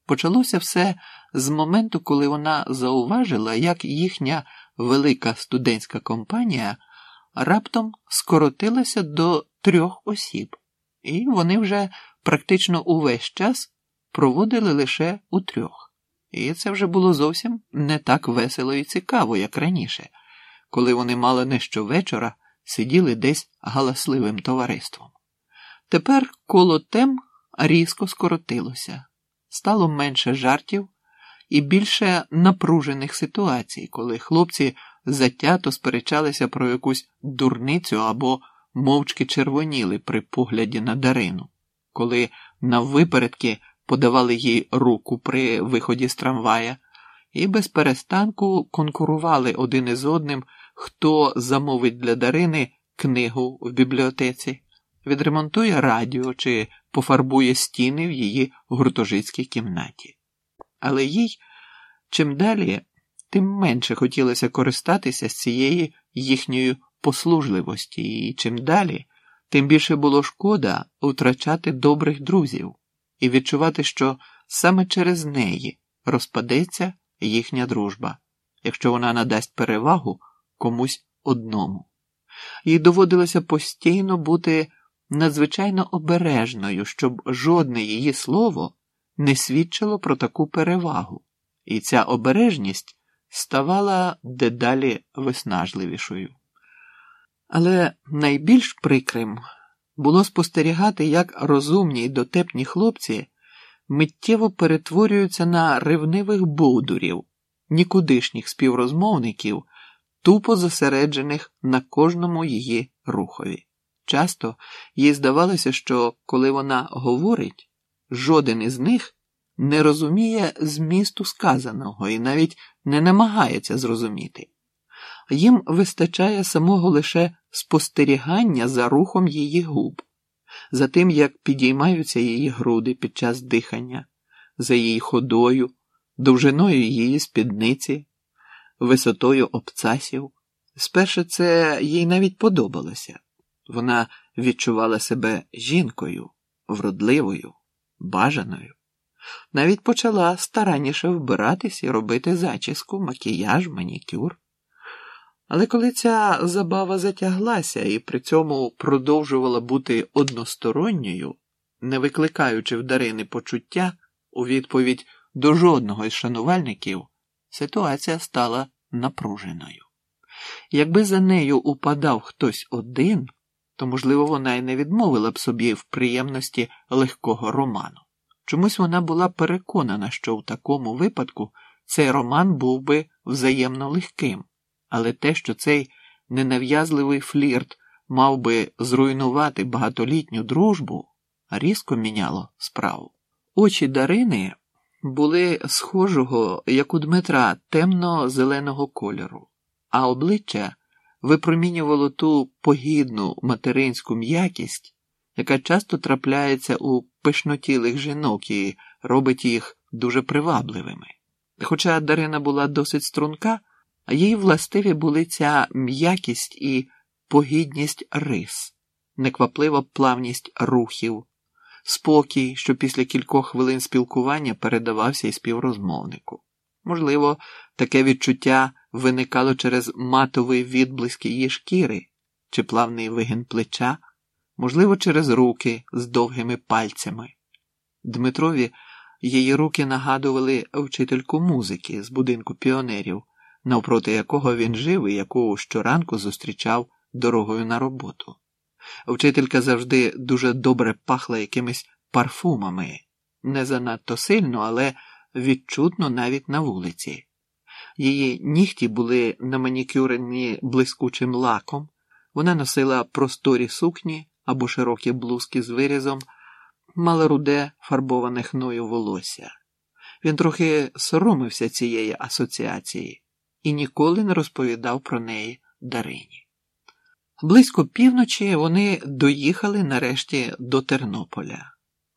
Почалося все з моменту, коли вона зауважила, як їхня велика студентська компанія раптом скоротилася до трьох осіб, і вони вже практично увесь час проводили лише у трьох. І це вже було зовсім не так весело і цікаво, як раніше, коли вони мали не щовечора сиділи десь галасливим товариством. Тепер коло тем різко скоротилося стало менше жартів і більше напружених ситуацій, коли хлопці затято сперечалися про якусь дурницю або мовчки червоніли при погляді на Дарину, коли наввипередки подавали їй руку при виході з трамвая, і без перестанку конкурували один із одним, хто замовить для Дарини книгу в бібліотеці, відремонтує радіо чи пофарбує стіни в її гуртожитській кімнаті. Але їй чим далі, тим менше хотілося користатися з цієї їхньої послужливості, і чим далі, тим більше було шкода втрачати добрих друзів і відчувати, що саме через неї розпадеться їхня дружба, якщо вона надасть перевагу комусь одному. Їй доводилося постійно бути надзвичайно обережною, щоб жодне її слово не свідчило про таку перевагу, і ця обережність ставала дедалі виснажливішою. Але найбільш прикрим було спостерігати, як розумні й дотепні хлопці миттєво перетворюються на ревнивих бовдурів, нікудишніх співрозмовників, тупо зосереджених на кожному її рухові. Часто їй здавалося, що коли вона говорить, жоден із них не розуміє змісту сказаного і навіть не намагається зрозуміти. Їм вистачає самого лише спостерігання за рухом її губ, за тим, як підіймаються її груди під час дихання, за її ходою, довжиною її спідниці, висотою обцасів, Спершу це їй навіть подобалося. Вона відчувала себе жінкою, вродливою, бажаною. Навіть почала старанніше вбиратись і робити зачіску, макіяж, манікюр. Але коли ця забава затяглася і при цьому продовжувала бути односторонньою, не викликаючи в Дарини почуття у відповідь до жодного із шанувальників, ситуація стала напруженою. Якби за нею упадав хтось один, то, можливо, вона й не відмовила б собі в приємності легкого роману. Чомусь вона була переконана, що в такому випадку цей роман був би взаємно легким, але те, що цей ненав'язливий флірт мав би зруйнувати багатолітню дружбу, різко міняло справу. Очі Дарини були схожого, як у Дмитра, темно-зеленого кольору, а обличчя випромінювало ту погідну материнську м'якість, яка часто трапляється у пишнотілих жінок і робить їх дуже привабливими. Хоча Дарина була досить струнка, їй властиві були ця м'якість і погідність рис, некваплива плавність рухів, спокій, що після кількох хвилин спілкування передавався і співрозмовнику. Можливо, таке відчуття виникало через матовий відблиск її шкіри чи плавний вигін плеча, можливо, через руки з довгими пальцями. Дмитрові її руки нагадували вчительку музики з будинку піонерів, навпроти якого він жив і яку щоранку зустрічав дорогою на роботу. Вчителька завжди дуже добре пахла якимись парфумами, не занадто сильно, але відчутно навіть на вулиці. Її нігті були наманікюрені блискучим лаком, вона носила просторі сукні або широкі блузки з вирізом, мала руде фарбоване хною волосся. Він трохи соромився цієї асоціації і ніколи не розповідав про неї Дарині. Близько півночі вони доїхали нарешті до Тернополя,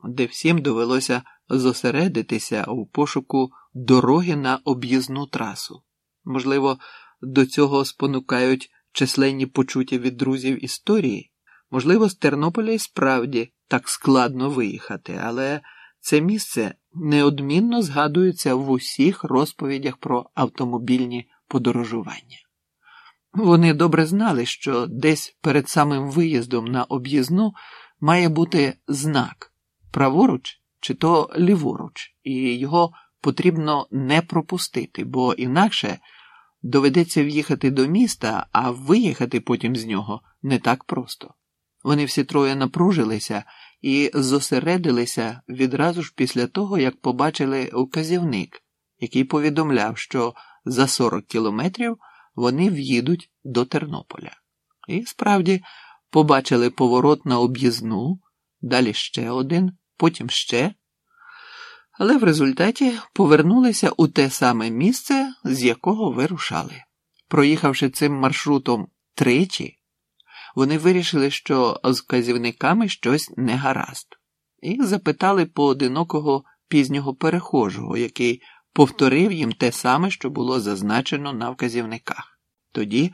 де всім довелося зосередитися у пошуку дороги на об'їзну трасу. Можливо, до цього спонукають численні почуття від друзів історії. Можливо, з Тернополя і справді так складно виїхати, але це місце неодмінно згадується в усіх розповідях про автомобільні подорожування. Вони добре знали, що десь перед самим виїздом на об'їзну має бути знак праворуч чи то ліворуч, і його потрібно не пропустити, бо інакше доведеться в'їхати до міста, а виїхати потім з нього не так просто. Вони всі троє напружилися і зосередилися відразу ж після того, як побачили указівник, який повідомляв, що за 40 кілометрів вони в'їдуть до Тернополя. І справді побачили поворот на об'їзну, далі ще один, потім ще. Але в результаті повернулися у те саме місце, з якого вирушали. Проїхавши цим маршрутом тричі, вони вирішили, що з вказівниками щось не гаразд, і запитали поодинокого пізнього перехожого, який повторив їм те саме, що було зазначено на вказівниках. Тоді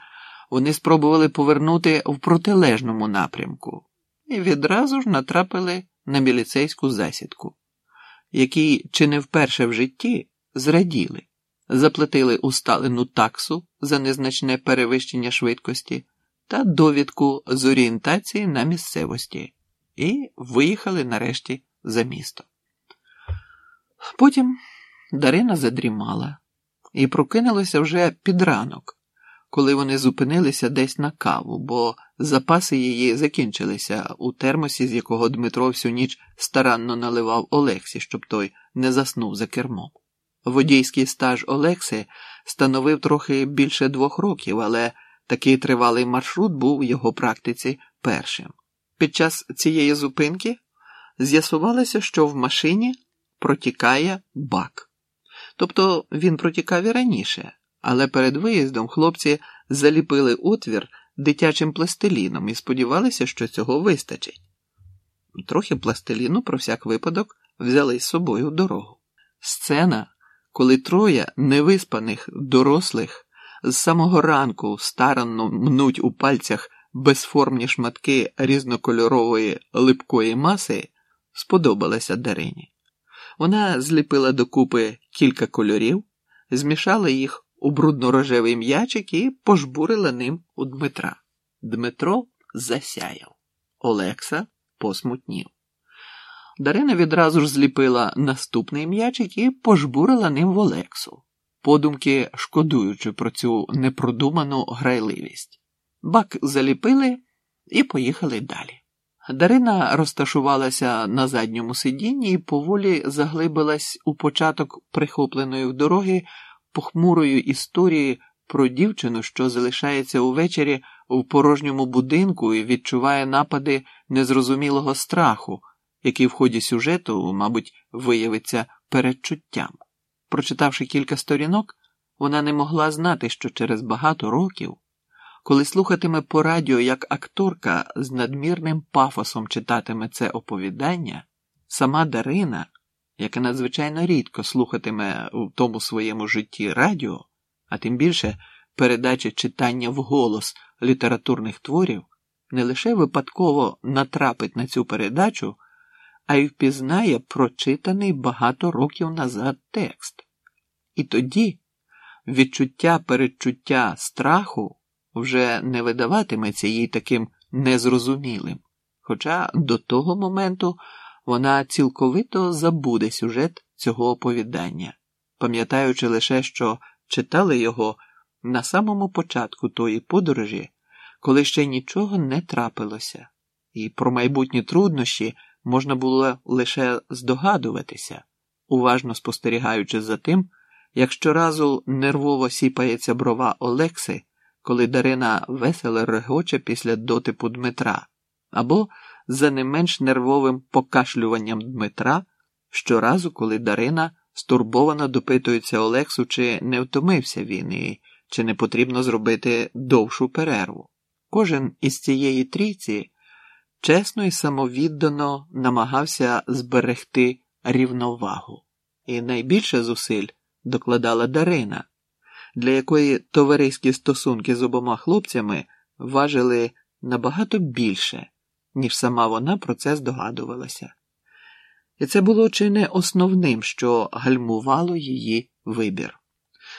вони спробували повернути в протилежному напрямку і відразу ж натрапили на міліцейську засідку, які чи не вперше в житті зраділи, заплатили усталену таксу за незначне перевищення швидкості та довідку з орієнтації на місцевості і виїхали нарешті за місто. Потім Дарина задрімала і прокинулася вже під ранок, коли вони зупинилися десь на каву, бо запаси її закінчилися у термосі, з якого Дмитро всю ніч старанно наливав Олексі, щоб той не заснув за кермом. Водійський стаж Олекси становив трохи більше двох років, але такий тривалий маршрут був в його практиці першим. Під час цієї зупинки з'ясувалося, що в машині протікає бак. Тобто він протікав і раніше, але перед виїздом хлопці заліпили отвір дитячим пластиліном і сподівалися, що цього вистачить. Трохи пластиліну, про всяк випадок, взяли з собою дорогу. Сцена, коли троє невиспаних, дорослих, з самого ранку старанно мнуть у пальцях безформні шматки різнокольорової липкої маси, сподобалася Дарині. Вона зліпила докупи кілька кольорів, змішала їх у брудно-рожевий м'ячик і пожбурила ним у Дмитра. Дмитро засяяв. Олекса посмутнів. Дарина відразу ж зліпила наступний м'ячик і пожбурила ним в Олексу, подумки шкодуючи про цю непродуману грайливість. Бак заліпили і поїхали далі. Дарина розташувалася на задньому сидінні і поволі заглибилась у початок прихопленої в дороги похмурої історії про дівчину, що залишається увечері в порожньому будинку і відчуває напади незрозумілого страху, який в ході сюжету, мабуть, виявиться передчуттям. Прочитавши кілька сторінок, вона не могла знати, що через багато років, коли слухатиме по радіо, як акторка з надмірним пафосом читатиме це оповідання, сама Дарина, яка надзвичайно рідко слухатиме у тому своєму житті радіо, а тим більше передачі читання вголос літературних творів, не лише випадково натрапить на цю передачу, а й впізнає прочитаний багато років назад текст. І тоді відчуття передчуття страху вже не видаватиметься їй таким незрозумілим, хоча до того моменту вона цілковито забуде сюжет цього оповідання, пам'ятаючи лише, що читали його на самому початку тої подорожі, коли ще нічого не трапилося, і про майбутні труднощі можна було лише здогадуватися, уважно спостерігаючи за тим, як щоразу нервово сіпається брова Олекси, коли Дарина весело регоче після дотипу Дмитра, або за не менш нервовим покашлюванням Дмитра щоразу, коли Дарина стурбовано допитується Олексу, чи не втомився він і чи не потрібно зробити довшу перерву. Кожен із цієї трійці чесно і самовіддано намагався зберегти рівновагу, і найбільше зусиль докладала Дарина, для якої товариські стосунки з обома хлопцями важили набагато більше, ніж сама вона про це здогадувалася. І це було чи не основним, що гальмувало її вибір.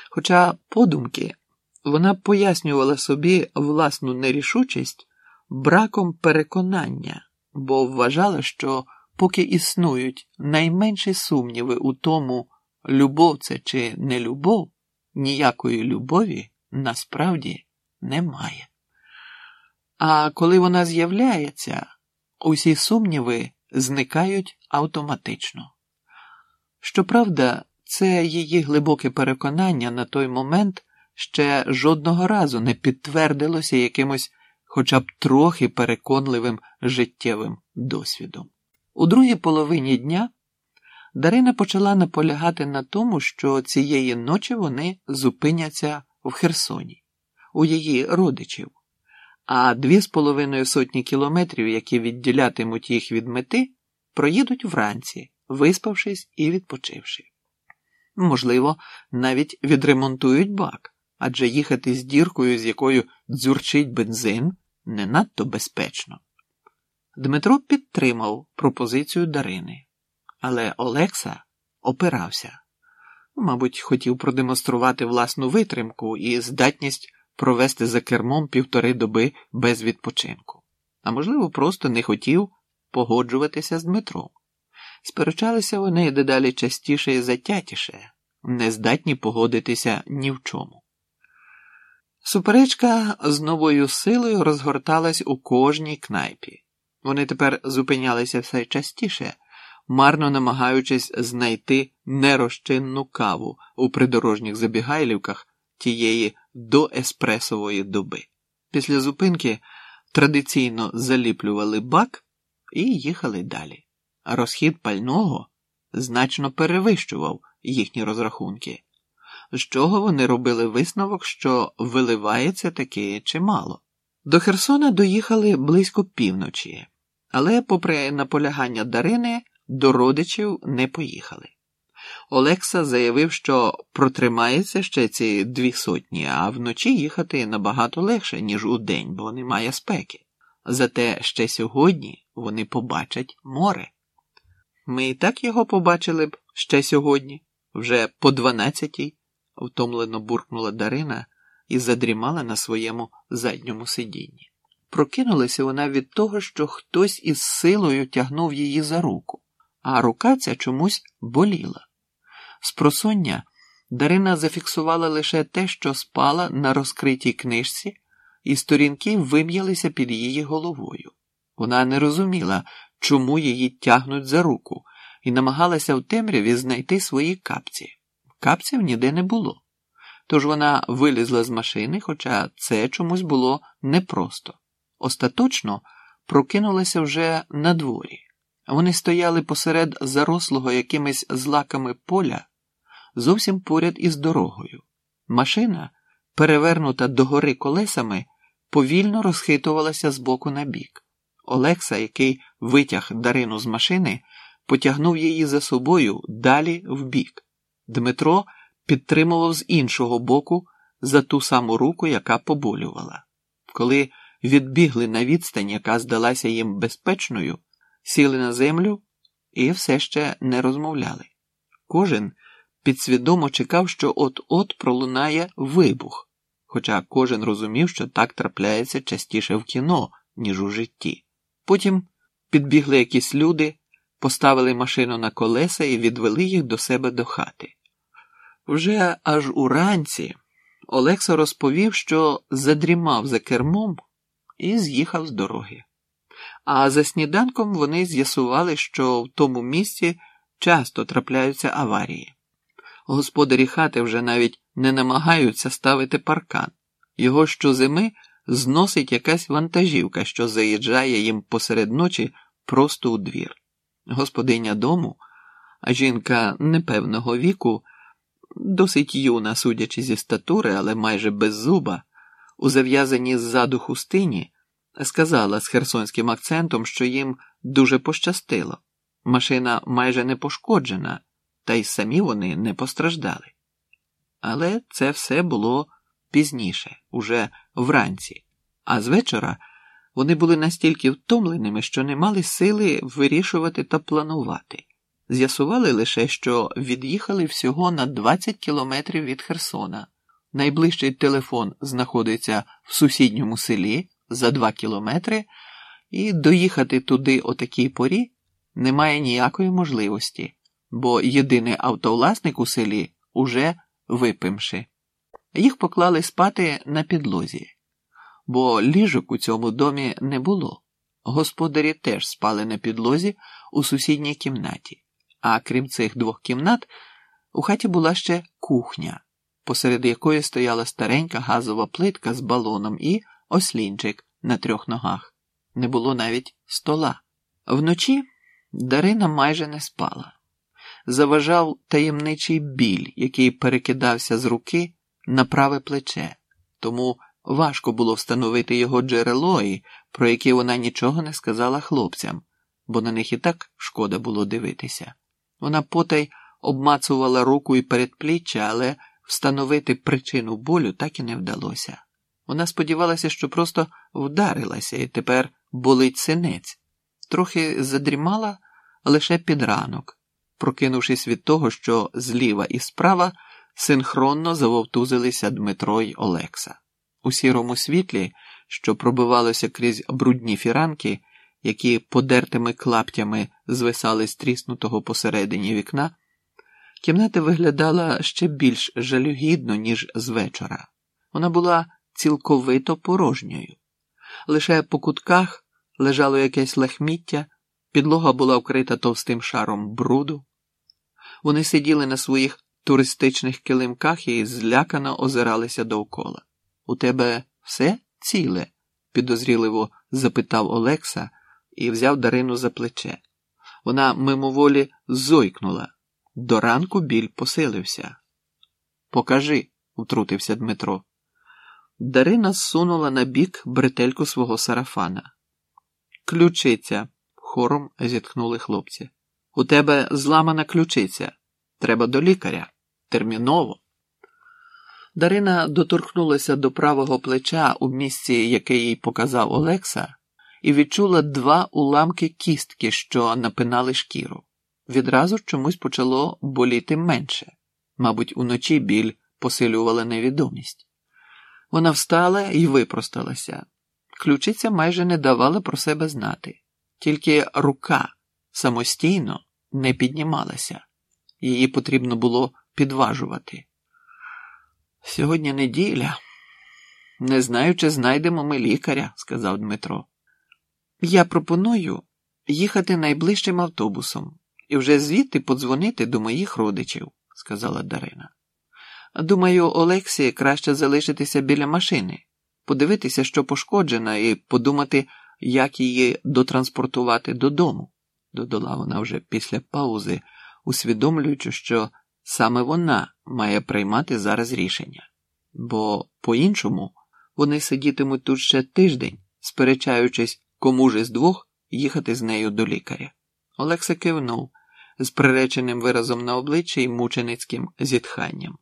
Хоча подумки вона пояснювала собі власну нерішучість браком переконання, бо вважала, що поки існують найменші сумніви у тому, любов це чи не любов, ніякої любові насправді немає. А коли вона з'являється, усі сумніви зникають автоматично. Щоправда, це її глибоке переконання на той момент ще жодного разу не підтвердилося якимось хоча б трохи переконливим життєвим досвідом. У другій половині дня Дарина почала наполягати на тому, що цієї ночі вони зупиняться в Херсоні, у її родичів, а дві з половиною сотні кілометрів, які відділятимуть їх від мети, проїдуть вранці, виспавшись і відпочивши. Можливо, навіть відремонтують бак, адже їхати з діркою, з якою дзюрчить бензин, не надто безпечно. Дмитро підтримав пропозицію Дарини, але Олекса опирався. Мабуть, хотів продемонструвати власну витримку і здатність провести за кермом півтори доби без відпочинку, а можливо, просто не хотів погоджуватися з Дмитром. Сперечалися вони дедалі частіше і затятіше, не здатні погодитися ні в чому. Суперечка з новою силою розгорталась у кожній кнайпі. Вони тепер зупинялися все частіше, марно намагаючись знайти нерозчинну каву у придорожніх забігайлівках тієї доеспресової доби. Після зупинки традиційно заліплювали бак і їхали далі. Розхід пального значно перевищував їхні розрахунки з чого вони робили висновок, що виливається таки чимало. До Херсона доїхали близько півночі, але, попри наполягання Дарини, до родичів не поїхали. Олекса заявив, що протримається ще ці дві сотні, а вночі їхати набагато легше, ніж у день, бо немає спеки. Зате ще сьогодні вони побачать море. Ми і так його побачили б ще сьогодні, вже по дванадцятій, втомлено буркнула Дарина і задрімала на своєму задньому сидінні. Прокинулася вона від того, що хтось із силою тягнув її за руку, а рука ця чомусь боліла. З просоння Дарина зафіксувала лише те, що спала на розкритій книжці, і сторінки вим'ялися під її головою. Вона не розуміла, чому її тягнуть за руку, і намагалася в темряві знайти свої капці. Капців ніде не було. Тож вона вилізла з машини, хоча це чомусь було непросто. Остаточно прокинулася вже на дворі. Вони стояли посеред зарослого якимись злаками поля, зовсім поряд із дорогою. Машина, перевернута догори колесами, повільно розхитувалася з боку на бік. Олекса, який витяг Дарину з машини, потягнув її за собою далі вбік. Дмитро підтримував з іншого боку за ту саму руку, яка поболювала. Коли відбігли на відстань, яка здалася їм безпечною, сіли на землю і все ще не розмовляли. Кожен підсвідомо чекав, що от-от пролунає вибух, хоча кожен розумів, що так трапляється частіше в кіно, ніж у житті. Потім підбігли якісь люди, поставили машину на колеса і відвели їх до себе до хати. Вже аж уранці Олекса розповів, що задрімав за кермом і з'їхав з дороги. А за сніданком вони з'ясували, що в тому місці часто трапляються аварії. Господарі хати вже навіть не намагаються ставити паркан. Його щозими зносить якась вантажівка, що заїжджає їм посеред ночі просто у двір. Господиня дому, а жінка непевного віку, досить юна, судячи зі статури, але майже без зуба, у зав'язаній ззаду хустині, сказала з херсонським акцентом, що їм дуже пощастило. Машина майже не пошкоджена, та й самі вони не постраждали. Але це все було пізніше, уже вранці, а з вечора вони були настільки втомленими, що не мали сили вирішувати та планувати. З'ясували лише, що від'їхали всього на 20 кілометрів від Херсона. Найближчий телефон знаходиться в сусідньому селі за 2 кілометри, і доїхати туди о такій порі немає ніякої можливості, бо єдиний автовласник у селі уже випимши. Їх поклали спати на підлозі, бо ліжок у цьому домі не було. Господарі теж спали на підлозі у сусідній кімнаті. А крім цих двох кімнат, у хаті була ще кухня, посеред якої стояла старенька газова плитка з балоном і ослінчик на трьох ногах. Не було навіть стола. Вночі Дарина майже не спала. Заважав таємничий біль, який перекидався з руки на праве плече, тому важко було встановити його джерело, і про яке вона нічого не сказала хлопцям, бо на них і так шкода було дивитися. Вона потай обмацувала руку і передпліччя, але встановити причину болю так і не вдалося. Вона сподівалася, що просто вдарилася і тепер болить синець. Трохи задрімала лише під ранок, прокинувшись від того, що зліва і справа синхронно завовтузилися Дмитро й Олекса. У сірому світлі, що пробивалося крізь брудні фіранки, які подертими клаптями звисали з тріснутого посередині вікна, кімната виглядала ще більш жалюгідно, ніж з вечора. Вона була цілковито порожньою. Лише по кутках лежало якесь лахміття, підлога була вкрита товстим шаром бруду. Вони сиділи на своїх туристичних килимках і злякано озиралися довкола. У тебе все ціле? підозріливо запитав Олекса і взяв Дарину за плече. Вона мимоволі зойкнула. До ранку біль посилився. Покажи, втрутився Дмитро. Дарина зсунула на бік бретельку свого сарафана. Ключиця, хором зітхнули хлопці. У тебе зламана ключиця. Треба до лікаря. Терміново. Дарина доторкнулася до правого плеча у місці, яке їй показав Олекса, і відчула два уламки кістки, що напинали шкіру. Відразу чомусь почало боліти менше. Мабуть, уночі біль посилювала невідомість. Вона встала і випросталася. Ключиця майже не давала про себе знати, тільки рука самостійно не піднімалася, її потрібно було підважувати. Сьогодні неділя. Не знаю, чи знайдемо ми лікаря, сказав Дмитро. Я пропоную їхати найближчим автобусом і вже звідти подзвонити до моїх родичів, сказала Дарина. Думаю, Олексі краще залишитися біля машини, подивитися, що пошкоджена, і подумати, як її дотранспортувати додому, додала вона вже після паузи, усвідомлюючи, що саме вона має приймати зараз рішення, бо по-іншому вони сидітимуть тут ще тиждень, сперечаючись, кому ж із двох їхати з нею до лікаря. Олекса кивнув з приреченим виразом на обличчі і мученицьким зітханням.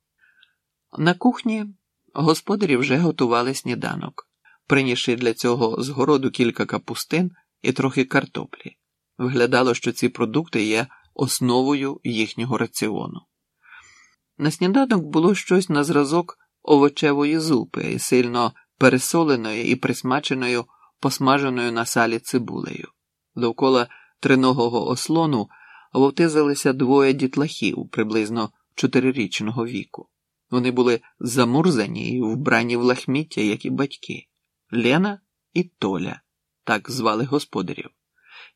На кухні господарі вже готували сніданок, принісши для цього з городу кілька капустин і трохи картоплі. Виглядало, що ці продукти є основою їхнього раціону. На сніданок було щось на зразок овочевої зупи, сильно пересоленої і присмаченою, посмаженою на салі цибулею. Довкола триногого ослону вовтизалися двоє дітлахів приблизно чотирирічного віку. Вони були замурзані і вбрані в лахміття, як і батьки Лена і Толя, так звали господарів,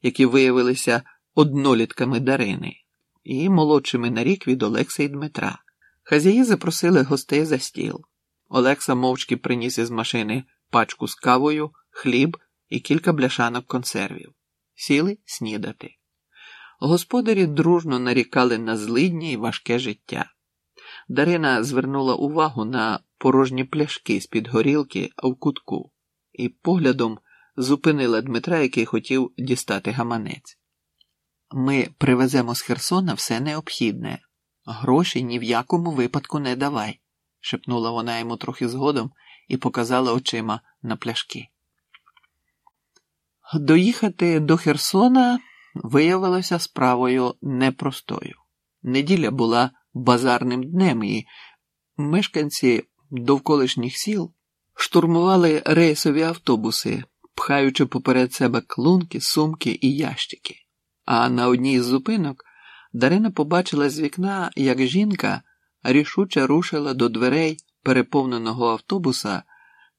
які виявилися однолітками Дарини і молодшими на рік від Олекса і Дмитра. Хазяї запросили гостей за стіл. Олекса мовчки приніс із машини пачку з кавою, хліб і кілька бляшанок консервів. Сіли снідати. Господарі дружно нарікали на злидні і важке життя. Дарина звернула увагу на порожні пляшки з-під горілки в кутку і поглядом зупинила Дмитра, який хотів дістати гаманець. Ми привеземо з Херсона все необхідне. Гроші ні в якому випадку не давай, шепнула вона йому трохи згодом і показала очима на пляшки. Доїхати до Херсона виявилося справою непростою. Неділя була базарним днем, і мешканці довколишніх сіл штурмували рейсові автобуси, пхаючи поперед себе клунки, сумки і ящики. А на одній з зупинок Дарина побачила з вікна, як жінка рішуче рушила до дверей переповненого автобуса,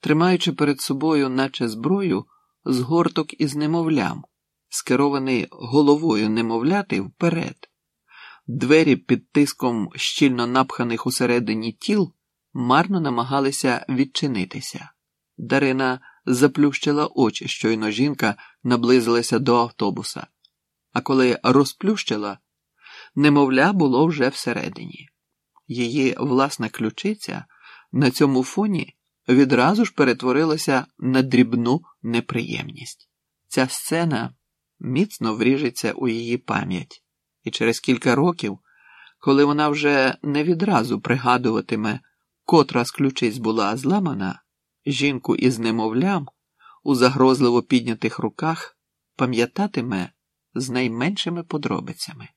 тримаючи перед собою, наче зброю, згорток із немовлям, скерований головою немовляти вперед. Двері під тиском щільно напханих усередині тіл марно намагалися відчинитися. Дарина заплющила очі, щойно жінка наблизилася до автобуса, а коли розплющила, немовля було вже всередині. Її власна ключиця на цьому фоні відразу ж перетворилася на дрібну неприємність. Ця сцена міцно вріжеться у її пам'ять, і через кілька років, коли вона вже не відразу пригадуватиме, котра з ключиць була зламана, жінку із немовлям у загрозливо піднятих руках пам'ятатиме з найменшими подробицями.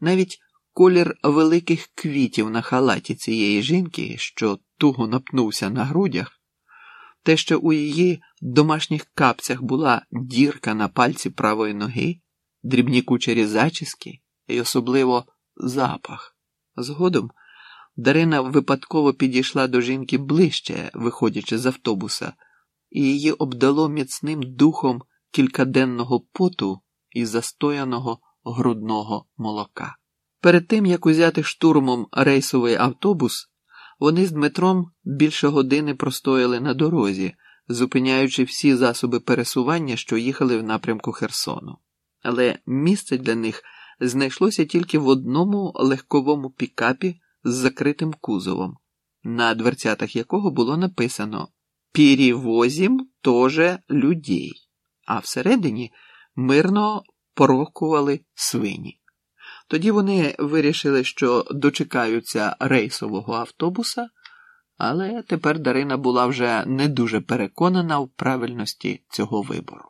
Навіть колір великих квітів на халаті цієї жінки, що туго напнувся на грудях, те, що у її домашніх капцях була дірка на пальці правої ноги, дрібні кучері зачіски і особливо запах. Згодом Дарина випадково підійшла до жінки ближче, виходячи з автобуса, і її обдало міцним духом кількаденного поту і застояного грудного молока. Перед тим як узяти штурмом рейсовий автобус, вони з Дмитром більше години простояли на дорозі, зупиняючи всі засоби пересування, що їхали в напрямку Херсону. Але місце для них знайшлося тільки в одному легковому пікапі з закритим кузовом, на дверцятах якого було написано «Перевозім тоже людей, а всередині мирно порокували свині. Тоді вони вирішили, що дочекаються рейсового автобуса, але тепер Дарина була вже не дуже переконана в правильності цього вибору.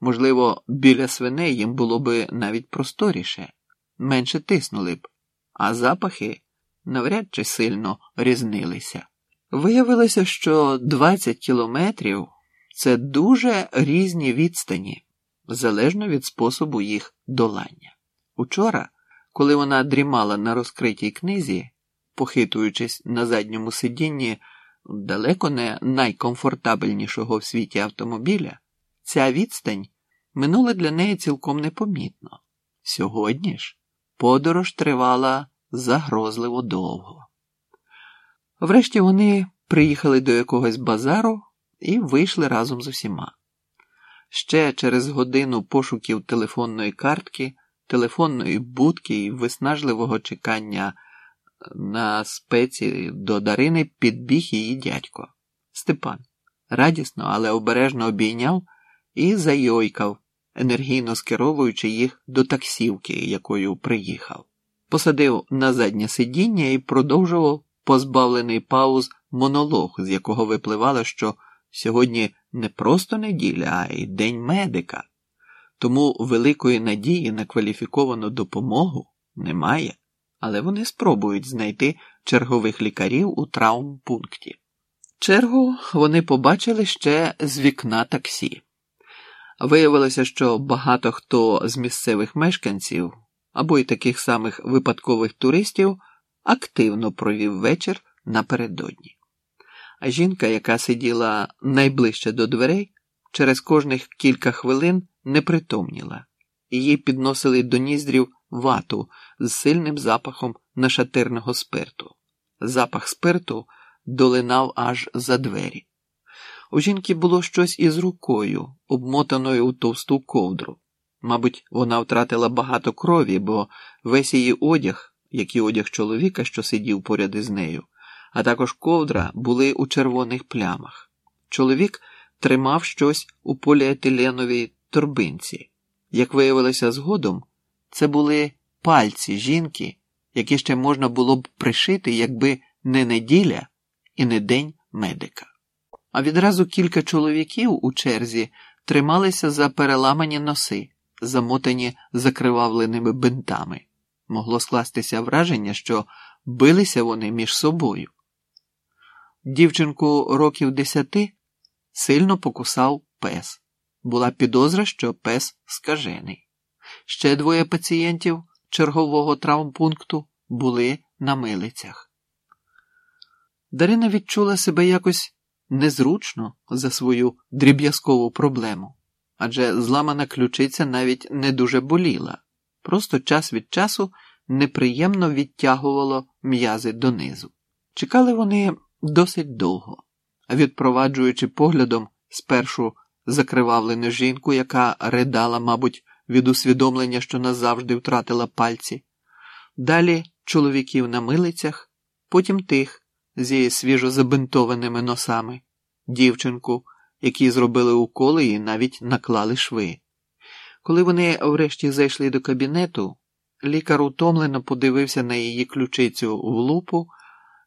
Можливо, біля свиней їм було би навіть просторіше, менше тиснули б, а запахи навряд чи сильно різнилися. Виявилося, що 20 кілометрів це дуже різні відстані, залежно від способу їх долання. Учора, коли вона дрімала на розкритій книзі, похитуючись на задньому сидінні далеко не найкомфортабельнішого в світі автомобіля, ця відстань минула для неї цілком непомітно. Сьогодні ж подорож тривала загрозливо довго. Врешті вони приїхали до якогось базару і вийшли разом з усіма. Ще через годину пошуків телефонної картки, телефонної будки і виснажливого чекання на спеці до Дарини підбіг її дядько. Степан радісно, але обережно обійняв і зайойкав, енергійно скеровуючи їх до таксівки, якою приїхав. Посадив на заднє сидіння і продовжував позбавлений пауз монолог, з якого випливало, що сьогодні не просто неділя, а й день медика, тому великої надії на кваліфіковану допомогу немає, але вони спробують знайти чергових лікарів у травмпункті. Чергу вони побачили ще з вікна таксі. Виявилося, що багато хто з місцевих мешканців або й таких самих випадкових туристів активно провів вечір напередодні. А жінка, яка сиділа найближче до дверей, через кожних кілька хвилин не притомніла. Її підносили до ніздрів вату з сильним запахом нашатирного спирту. Запах спирту долинав аж за двері. У жінки було щось із рукою, обмотаною у товсту ковдру. Мабуть, вона втратила багато крові, бо весь її одяг, як і одяг чоловіка, що сидів поряд із нею, а також ковдра були у червоних плямах. Чоловік тримав щось у поліетиленовій торбинці. Як виявилося згодом, це були пальці жінки, які ще можна було б пришити, якби не неділя і не день медика. А відразу кілька чоловіків у черзі трималися за переламані носи, замотані закривавленими бинтами. Могло скластися враження, що билися вони між собою. Дівчинку років десяти сильно покусав пес. Була підозра, що пес скажений. Ще двоє пацієнтів чергового травмпункту були на милицях. Дарина відчула себе якось незручно за свою дріб'язкову проблему, адже зламана ключиця навіть не дуже боліла, просто час від часу неприємно відтягувало м'язи донизу. Чекали вони досить довго, відпроваджуючи поглядом спершу закривавлену жінку, яка ридала, мабуть, від усвідомлення, що назавжди втратила пальці, далі чоловіків на милицях, потім тих зі свіжо забинтованими носами, дівчинку, які зробили уколи і навіть наклали шви. Коли вони врешті зайшли до кабінету, лікар утомлено подивився на її ключицю в лупу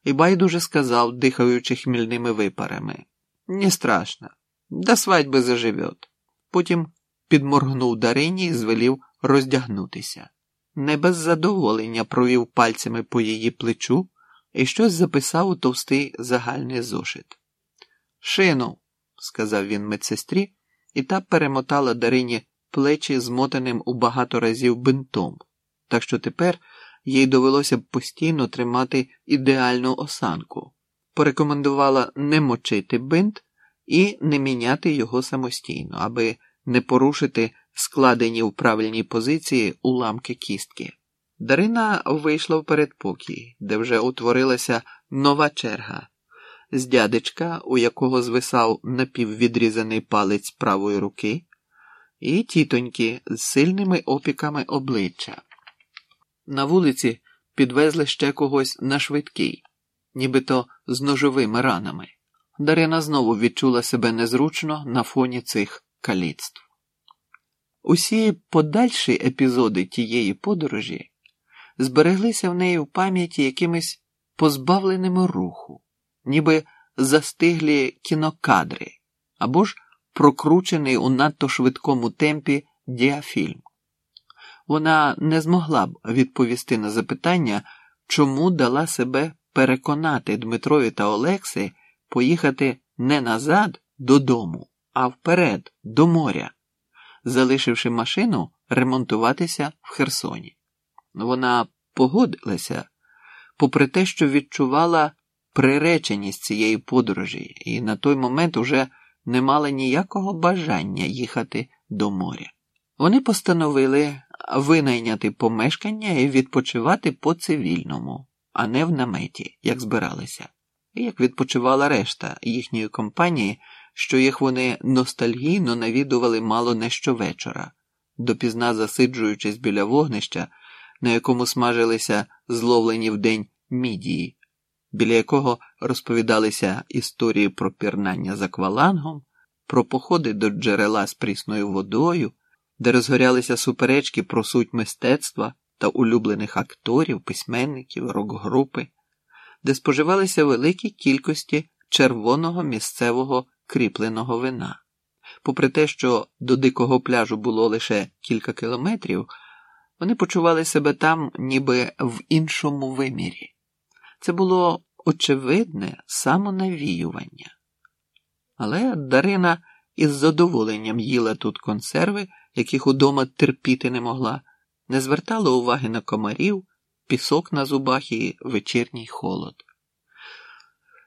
і байдуже сказав, дихаючи хмільними випарами: Не страшно, до свадьби заживет. Потім підморгнув Дарині і звелів роздягнутися. Не без задоволення провів пальцями по її плечу і щось записав у товстий загальний зошит. Шину, сказав він медсестрі, і та перемотала Дарині плечі змотаним у багато разів бинтом, так що тепер їй довелося б постійно тримати ідеальну осанку, порекомендувала не мочити бинт і не міняти його самостійно, аби не порушити складені в правильній позиції уламки кістки. Дарина вийшла в передпокій, де вже утворилася нова черга з дядечка, у якого звисав напіввідрізаний палець правої руки, і тітоньки з сильними опіками обличчя. На вулиці підвезли ще когось на швидкий, нібито з ножовими ранами. Дарина знову відчула себе незручно на фоні цих каліцтв. Усі подальші епізоди тієї подорожі збереглися в неї в пам'яті якимись позбавленими руху, ніби застиглі кінокадри або ж прокручений у надто швидкому темпі діафільм. Вона не змогла б відповісти на запитання, чому дала себе переконати Дмитрові та Олексі поїхати не назад додому, а вперед, до моря, залишивши машину ремонтуватися в Херсоні. Вона погодилася, попри те, що відчувала приреченість цієї подорожі, і на той момент уже не мала ніякого бажання їхати до моря. Вони постановили винайняти помешкання і відпочивати по цивільному, а не в наметі, як збиралися, і як відпочивала решта їхньої компанії, що їх вони ностальгійно навідували мало не щовечора, допізна засиджуючись біля вогнища, на якому смажилися зловлені вдень мідії, біля якого розповідалися історії про пірнання за квалангом, про походи до джерела з прісною водою де розгорялися суперечки про суть мистецтва та улюблених акторів, письменників, рок-групи, де споживалися великі кількості червоного місцевого кріпленого вина. Попри те, що до дикого пляжу було лише кілька кілометрів, вони почували себе там, ніби в іншому вимірі. Це було очевидне самонавіювання. Але Дарина із задоволенням їла тут консерви яких удома терпіти не могла, не звертала уваги на комарів, пісок на зубах і вечірній холод.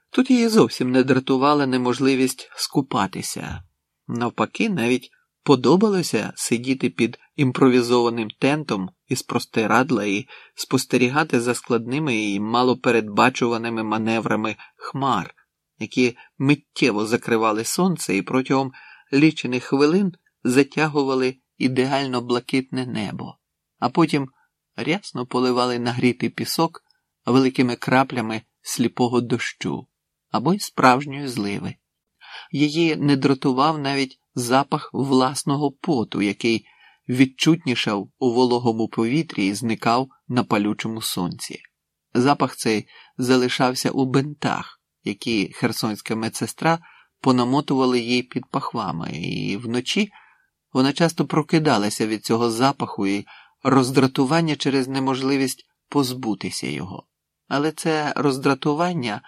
Тут її зовсім не дратувала неможливість скупатися. Навпаки, навіть подобалося сидіти під імпровізованим тентом із простирадла і спостерігати за складними і малопередбачуваними маневрами хмар, які миттєво закривали сонце і протягом лічених хвилин затягували ідеально блакитне небо, а потім рясно поливали нагрітий пісок великими краплями сліпого дощу або й справжньої зливи. Її не дратував навіть запах власного поту, який відчутнішав у вологому повітрі і зникав на палючому сонці. Запах цей залишався у бентах, які херсонська медсестра понамотували їй під пахвами, і вночі. Вона часто прокидалася від цього запаху і роздратування через неможливість позбутися його. Але це роздратування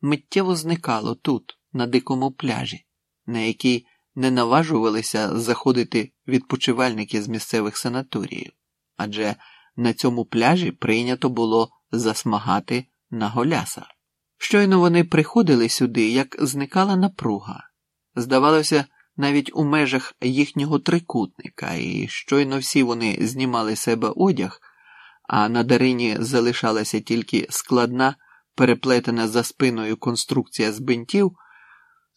миттєво зникало тут, на дикому пляжі, на який не наважувалися заходити відпочивальники з місцевих санаторіїв, адже на цьому пляжі прийнято було засмагати на голяса. Щойно вони приходили сюди, як зникала напруга. Здавалося, навіть у межах їхнього трикутника, і щойно всі вони знімали себе одяг, а на дарині залишалася тільки складна, переплетена за спиною конструкція з бинтів,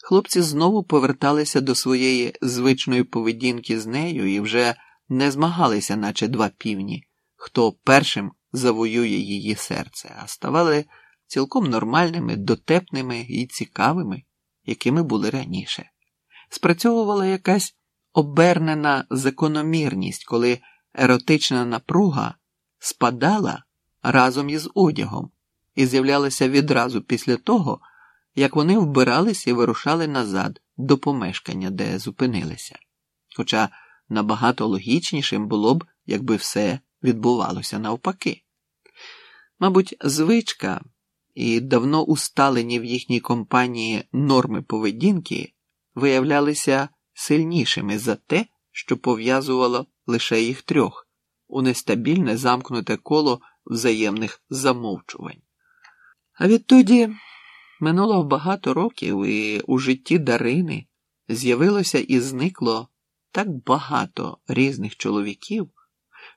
хлопці знову поверталися до своєї звичної поведінки з нею і вже не змагалися, наче два півні, хто першим завоює її серце, а ставали цілком нормальними, дотепними і цікавими, якими були раніше. Спрацьовувала якась обернена закономірність, коли еротична напруга спадала разом із одягом і з'являлася відразу після того, як вони вбиралися і вирушали назад до помешкання, де зупинилися. Хоча набагато логічнішим було б, якби все відбувалося навпаки. Мабуть, звичка і давно усталені в їхній компанії норми поведінки виявлялися сильнішими за те, що пов'язувало лише їх трьох у нестабільне замкнуте коло взаємних замовчувань. А відтоді минуло багато років, і у житті Дарини з'явилося і зникло так багато різних чоловіків,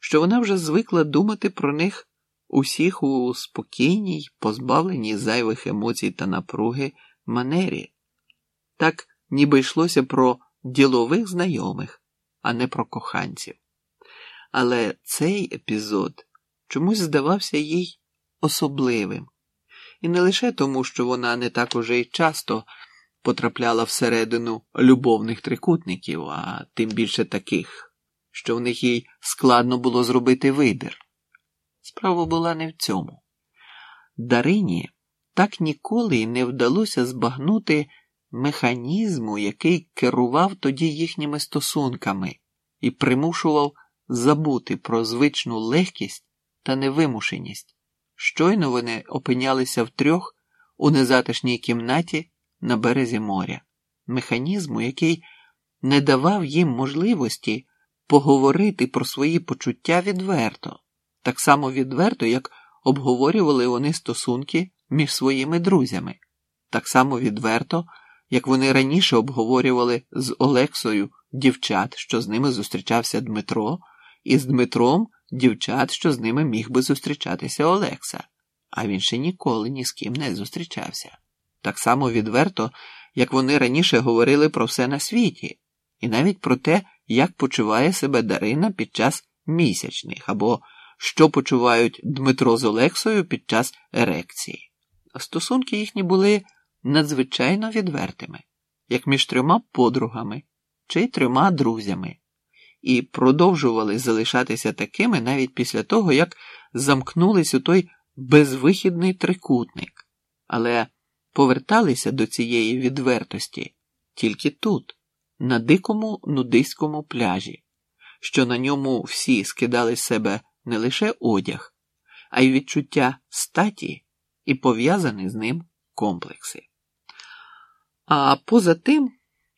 що вона вже звикла думати про них усіх у спокійній, позбавленій зайвих емоцій та напруги манері. Так ніби йшлося про ділових знайомих, а не про коханців. Але цей епізод чомусь здавався їй особливим, і не лише тому, що вона не так уже й часто потрапляла всередину любовних трикутників, а тим більше таких, що в них їй складно було зробити вибір. Справа була не в цьому. Дарині так ніколи й не вдалося збагнути механізму, який керував тоді їхніми стосунками і примушував забути про звичну легкість та невимушеність. Щойно вони опинялися втрьох у незатишній кімнаті на березі моря, механізму, який не давав їм можливості поговорити про свої почуття відверто, так само відверто, як обговорювали вони стосунки між своїми друзями, так само відверто, як вони раніше обговорювали з Олексою дівчат, що з ними зустрічався Дмитро, і з Дмитром дівчат, що з ними міг би зустрічатися Олекса, а він ще ніколи ні з ким не зустрічався. Так само відверто, як вони раніше говорили про все на світі, і навіть про те, як почуває себе Дарина під час місячних, або що почувають Дмитро з Олексою під час ерекції. Стосунки їхні були надзвичайно відвертими, як між трьома подругами чи трьома друзями, і продовжували залишатися такими навіть після того, як замкнулись у той безвихідний трикутник, але поверталися до цієї відвертості тільки тут, на дикому нудиському пляжі, що на ньому всі скидали з себе не лише одяг, а й відчуття статі і пов'язані з ним комплекси. А поза тим,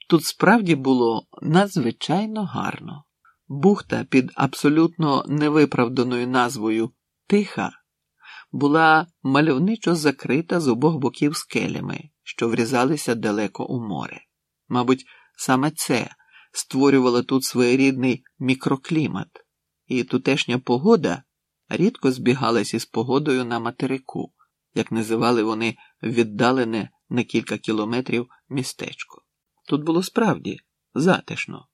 тут справді було надзвичайно гарно. Бухта під абсолютно невиправданою назвою Тиха була мальовничо закрита з обох боків скелями, що врізалися далеко у море. Мабуть, саме це створювало тут своєрідний мікроклімат, і тутешня погода рідко збігалась із погодою на материку, як називали вони віддалене на кілька кілометрів містечко. Тут було справді затишно,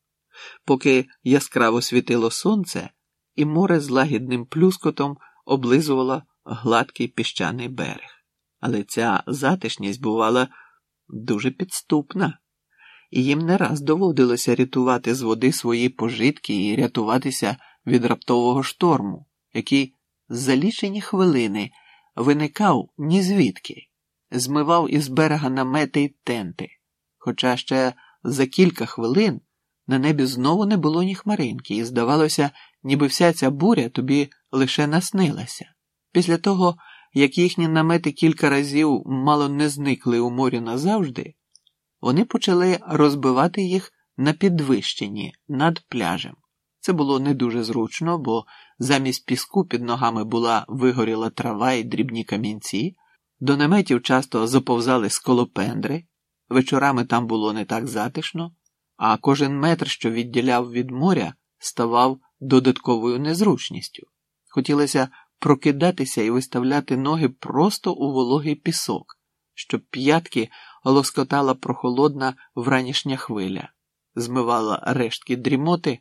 поки яскраво світило сонце, і море з лагідним плюскотом облизувало гладкий піщаний берег. Але ця затишність бувала дуже підступна, і їм не раз доводилося рятувати з води свої пожитки і рятуватися від раптового шторму, який за лічені хвилини виникав ні звідки, змивав із берега намети й тенти, хоча ще за кілька хвилин на небі знову не було ні хмаринки, і здавалося, ніби вся ця буря тобі лише наснилася. Після того, як їхні намети кілька разів мало не зникли у морі назавжди, вони почали розбивати їх на підвищенні над пляжем. Це було не дуже зручно, бо замість піску під ногами була вигоріла трава і дрібні камінці, до наметів часто заповзали сколопендри, вечорами там було не так затишно, а кожен метр, що відділяв від моря, ставав додатковою незручністю. Хотілося прокидатися і виставляти ноги просто у вологий пісок, щоб п'ятки лоскотала прохолодна вранішня хвиля, змивала рештки дрімоти,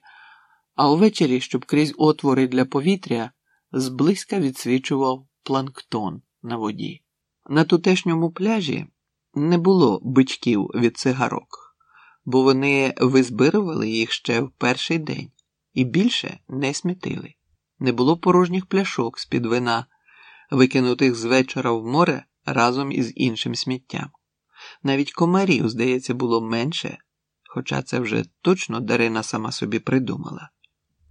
а увечері, щоб крізь отвори для повітря, зблизька відсвічував планктон на воді. На тутешньому пляжі не було бичків від цигарок, бо вони визбирували їх ще в перший день і більше не смітили. Не було порожніх пляшок з-під вина, викинутих з вечора в море разом із іншим сміттям. Навіть комарів, здається, було менше, хоча це вже точно Дарина сама собі придумала,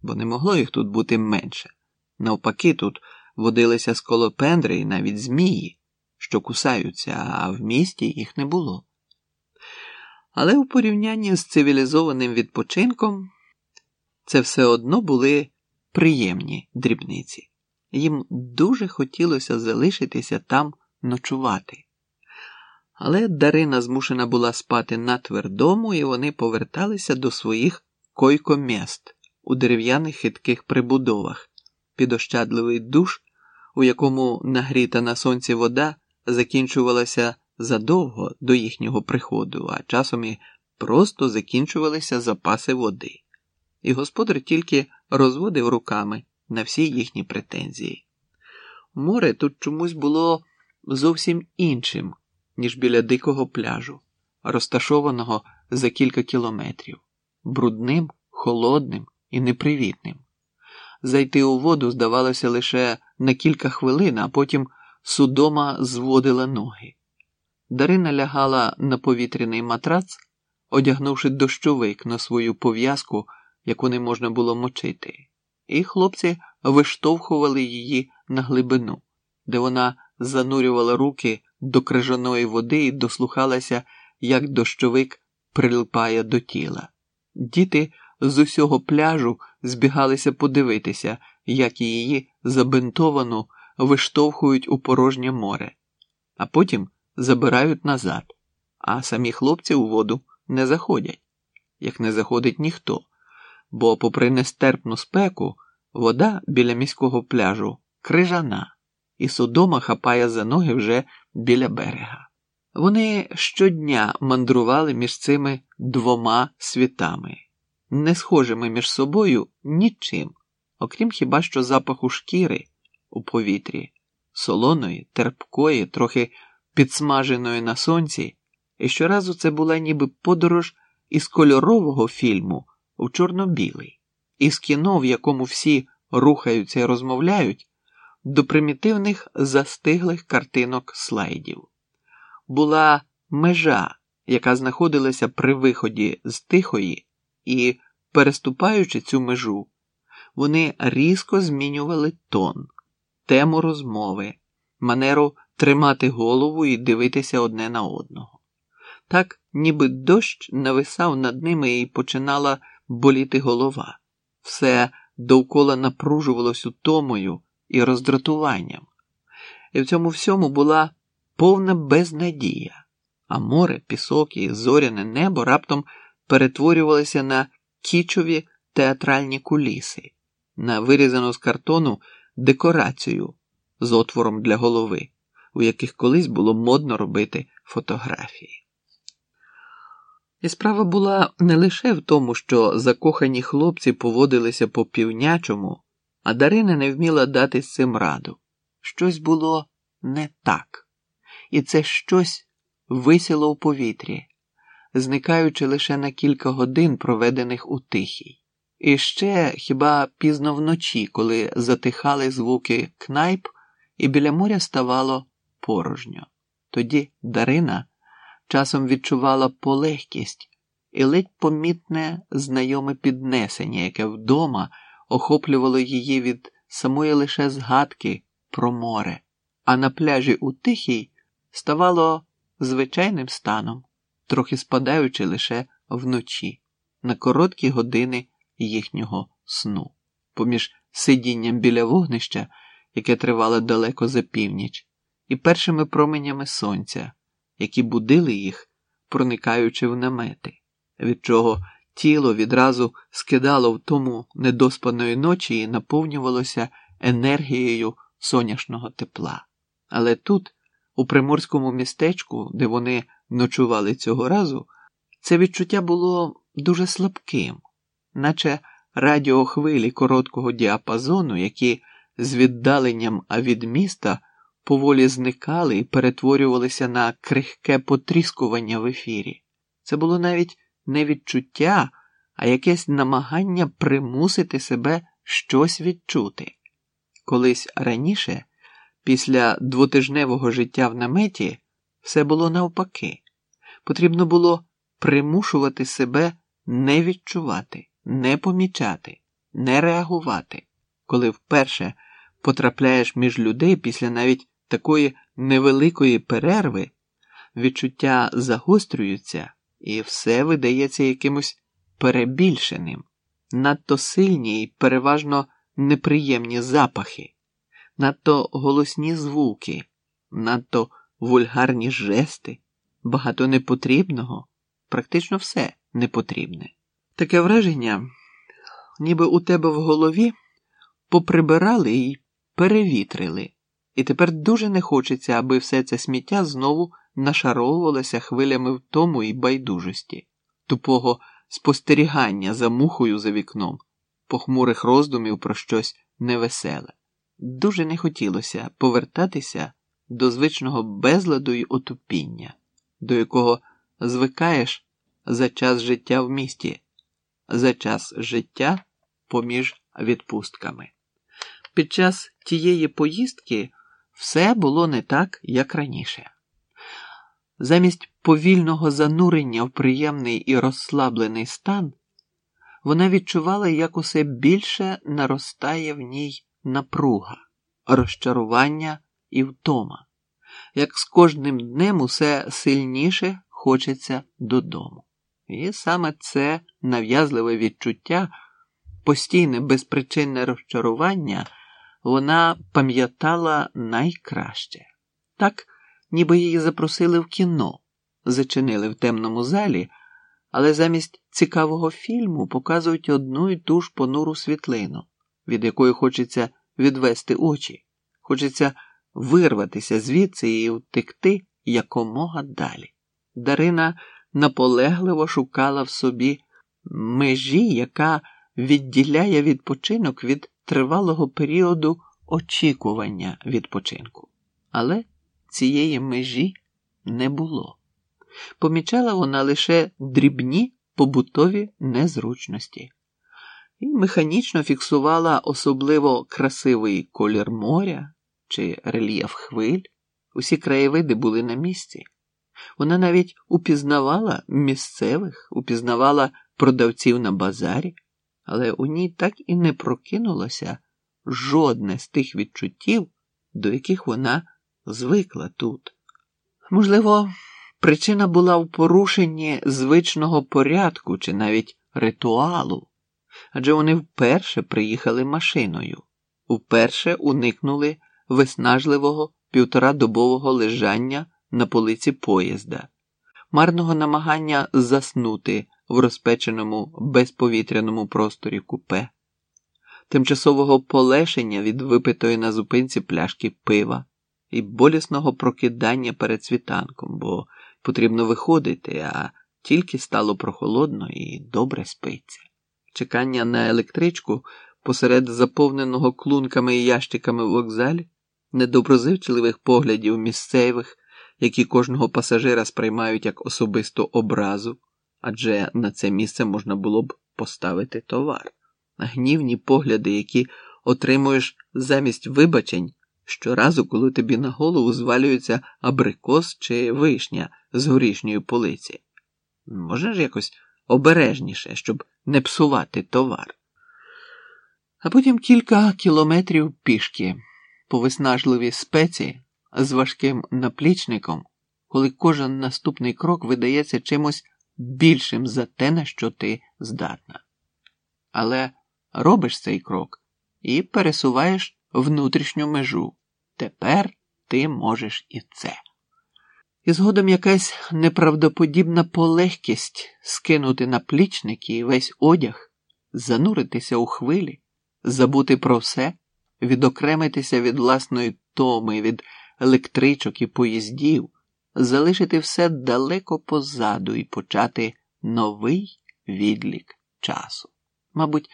бо не могло їх тут бути менше. Навпаки, тут водилися сколопендри і навіть змії, що кусаються, а в місті їх не було. Але у порівнянні з цивілізованим відпочинком це все одно були приємні дрібниці. Їм дуже хотілося залишитися там ночувати. Але Дарина змушена була спати на твердому, і вони поверталися до своїх койкоміст у дерев'яних хитких прибудовах, під ощадливий душ, у якому нагріта на сонці вода закінчувалася задовго до їхнього приходу, а часом і просто закінчувалися запаси води. І господар тільки розводив руками на всі їхні претензії. Море тут чомусь було зовсім іншим, ніж біля дикого пляжу, розташованого за кілька кілометрів, брудним, холодним і непривітним. зайти у воду здавалося лише на кілька хвилин, а потім судома зводила ноги. Дарина лягала на повітряний матрац, одягнувши дощовик на свою пов'язку, яку не можна було мочити, і хлопці виштовхували її на глибину, де вона занурювала руки до крижаної води і дослухалася, як дощовик прилипає до тіла. Діти з усього пляжу збігалися подивитися, як її забинтовану виштовхують у порожнє море, а потім забирають назад, а самі хлопці у воду не заходять, як не заходить ніхто, бо, попри нестерпну спеку, вода біля міського пляжу крижана, і судома хапає за ноги вже біля берега. Вони щодня мандрували між цими двома світами, не схожими між собою нічим, окрім хіба що запаху шкіри у повітрі, солоної, терпкої, трохи підсмаженої на сонці, і щоразу це була ніби подорож із кольорового фільму у чорно-білий, із кіно, в якому всі рухаються і розмовляють, до примітивних застиглих картинок слайдів. Була межа, яка знаходилася при виході з тихої, і, переступаючи цю межу, вони різко змінювали тон, тему розмови, манеру тримати голову і дивитися одне на одного. Так, ніби дощ нависав над ними і починала боліти голова. Все довкола напружувалось утомою і роздратуванням, і в цьому всьому була повна безнадія, а море, пісок і зоряне небо раптом перетворювалися на кічові театральні куліси, на вирізану з картону декорацію з отвором для голови, у яких колись було модно робити фотографії. І справа була не лише в тому, що закохані хлопці поводилися по півнячому, а Дарина не вміла дати з цим раду. Щось було не так, і це щось висіло в повітрі, зникаючи лише на кілька годин, проведених у тихій. І ще хіба пізно вночі, коли затихали звуки кнайп, і біля моря ставало порожньо. Тоді Дарина часом відчувала полегкість і ледь помітне знайоме піднесення, яке вдома охоплювало її від самої лише згадки про море, а на пляжі у Тихій ставало звичайним станом, трохи спадаючи лише вночі, на короткі години їхнього сну, поміж сидінням біля вогнища, яке тривало далеко за північ, і першими променями сонця які будили їх, проникаючи в намети, від чого тіло відразу скидало в тому недоспаної ночі і наповнювалося енергією соняшного тепла. Але тут, у приморському містечку, де вони ночували цього разу, це відчуття було дуже слабким, наче радіохвилі короткого діапазону, які з віддаленням від міста поволі зникали і перетворювалися на крихке потріскування в ефірі. Це було навіть не відчуття, а якесь намагання примусити себе щось відчути. Колись раніше, після двотижневого життя в наметі, все було навпаки. Потрібно було примушувати себе не відчувати, не помічати, не реагувати, коли вперше потрапляєш між людей після навіть такої невеликої перерви відчуття загострюються, і все видається якимось перебільшеним, надто сильні і переважно неприємні запахи, надто голосні звуки, надто вульгарні жести, багато непотрібного, практично все непотрібне. Таке враження, ніби у тебе в голові поприбирали і перевітрили. І тепер дуже не хочеться, аби все це сміття знову нашаровувалося хвилями втому і байдужості, тупого спостерігання за мухою за вікном, похмурих роздумів про щось невеселе. Дуже не хотілося повертатися до звичного безладу й отупіння, до якого звикаєш за час життя в місті, за час життя поміж відпустками. Під час тієї поїздки все було не так, як раніше. Замість повільного занурення в приємний і розслаблений стан, вона відчувала, як усе більше наростає в ній напруга, розчарування і втома, як з кожним днем усе сильніше хочеться додому. І саме це нав'язливе відчуття, постійне безпричинне розчарування вона пам'ятала найкраще. Так, ніби її запросили в кіно, зачинили в темному залі, але замість цікавого фільму показують одну і ту ж понуру світлину, від якої хочеться відвести очі, хочеться вирватися звідси і втекти якомога далі. Дарина наполегливо шукала в собі межі, яка відділяє відпочинок від тривалого періоду очікування відпочинку. Але цієї межі не було. Помічала вона лише дрібні побутові незручності і механічно фіксувала особливо красивий колір моря чи рельєф хвиль. Усі краєвиди були на місці. Вона навіть упізнавала місцевих, упізнавала продавців на базарі, але у ній так і не прокинулося жодне з тих відчуттів, до яких вона звикла тут. Можливо, причина була в порушенні звичного порядку чи навіть ритуалу, адже вони вперше приїхали машиною, вперше уникнули виснажливого півторадобового лежання на полиці поїзда, марного намагання заснути в розпеченому безповітряному просторі купе, тимчасового полешення від випитої на зупинці пляшки пива і болісного прокидання перед світанком, бо потрібно виходити, а тільки стало прохолодно і добре спиться. Чекання на електричку посеред заповненого клунками і ящиками вокзалі, недоброзичливих поглядів місцевих які кожного пасажира сприймають як особисту образу, адже на це місце можна було б поставити товар, гнівні погляди, які отримуєш замість вибачень щоразу, коли тобі на голову звалюється абрикос чи вишня з горішньої полиці. Можна ж якось обережніше, щоб не псувати товар. А потім кілька кілометрів пішки по виснажливій спеці з важким наплічником, коли кожен наступний крок видається чимось більшим за те, на що ти здатна. Але робиш цей крок і пересуваєш внутрішню межу. Тепер ти можеш і це. І згодом якась неправдоподібна полегкість скинути наплічники і весь одяг, зануритися у хвилі, забути про все, відокремитися від власної томи, від електричок і поїздів, залишити все далеко позаду і почати новий відлік часу. Мабуть,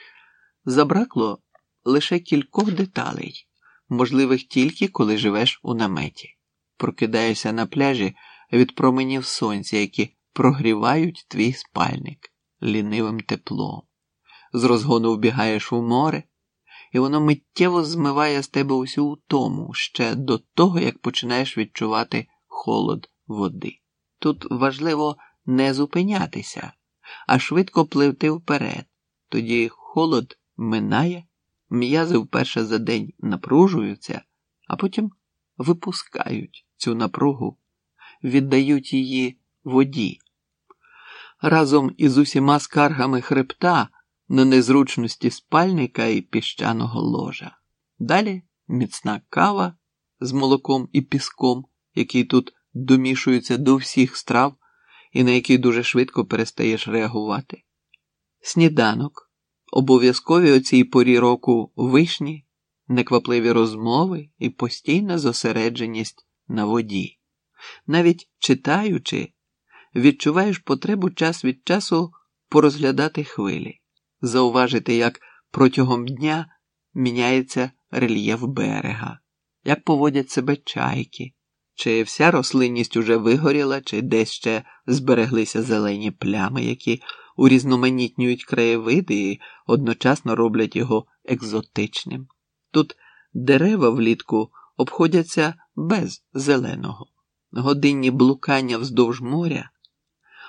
забракло лише кількох деталей, можливих тільки коли живеш у наметі. Прокидаєшся на пляжі від променів сонця, які прогрівають твій спальник лінивим теплом. З розгону вбігаєш у море і воно миттєво змиває з тебе усю утому ще до того, як починаєш відчувати холод води. Тут важливо не зупинятися, а швидко пливти вперед. Тоді холод минає, м'язи вперше за день напружуються, а потім випускають цю напругу, віддають її воді. Разом із усіма скаргами хребта на незручності спальника і піщаного ложа. Далі міцна кава з молоком і піском, який тут домішується до всіх страв і на який дуже швидко перестаєш реагувати. Сніданок, обов'язкові о цій порі року вишні, неквапливі розмови і постійна зосередженість на воді. Навіть читаючи, відчуваєш потребу час від часу порозглядати хвилі зауважити, як протягом дня міняється рельєф берега, як поводять себе чайки, чи вся рослинність уже вигоріла, чи десь ще збереглися зелені плями, які урізноманітнюють краєвиди і одночасно роблять його екзотичним. Тут дерева влітку обходяться без зеленого, годинні блукання вздовж моря,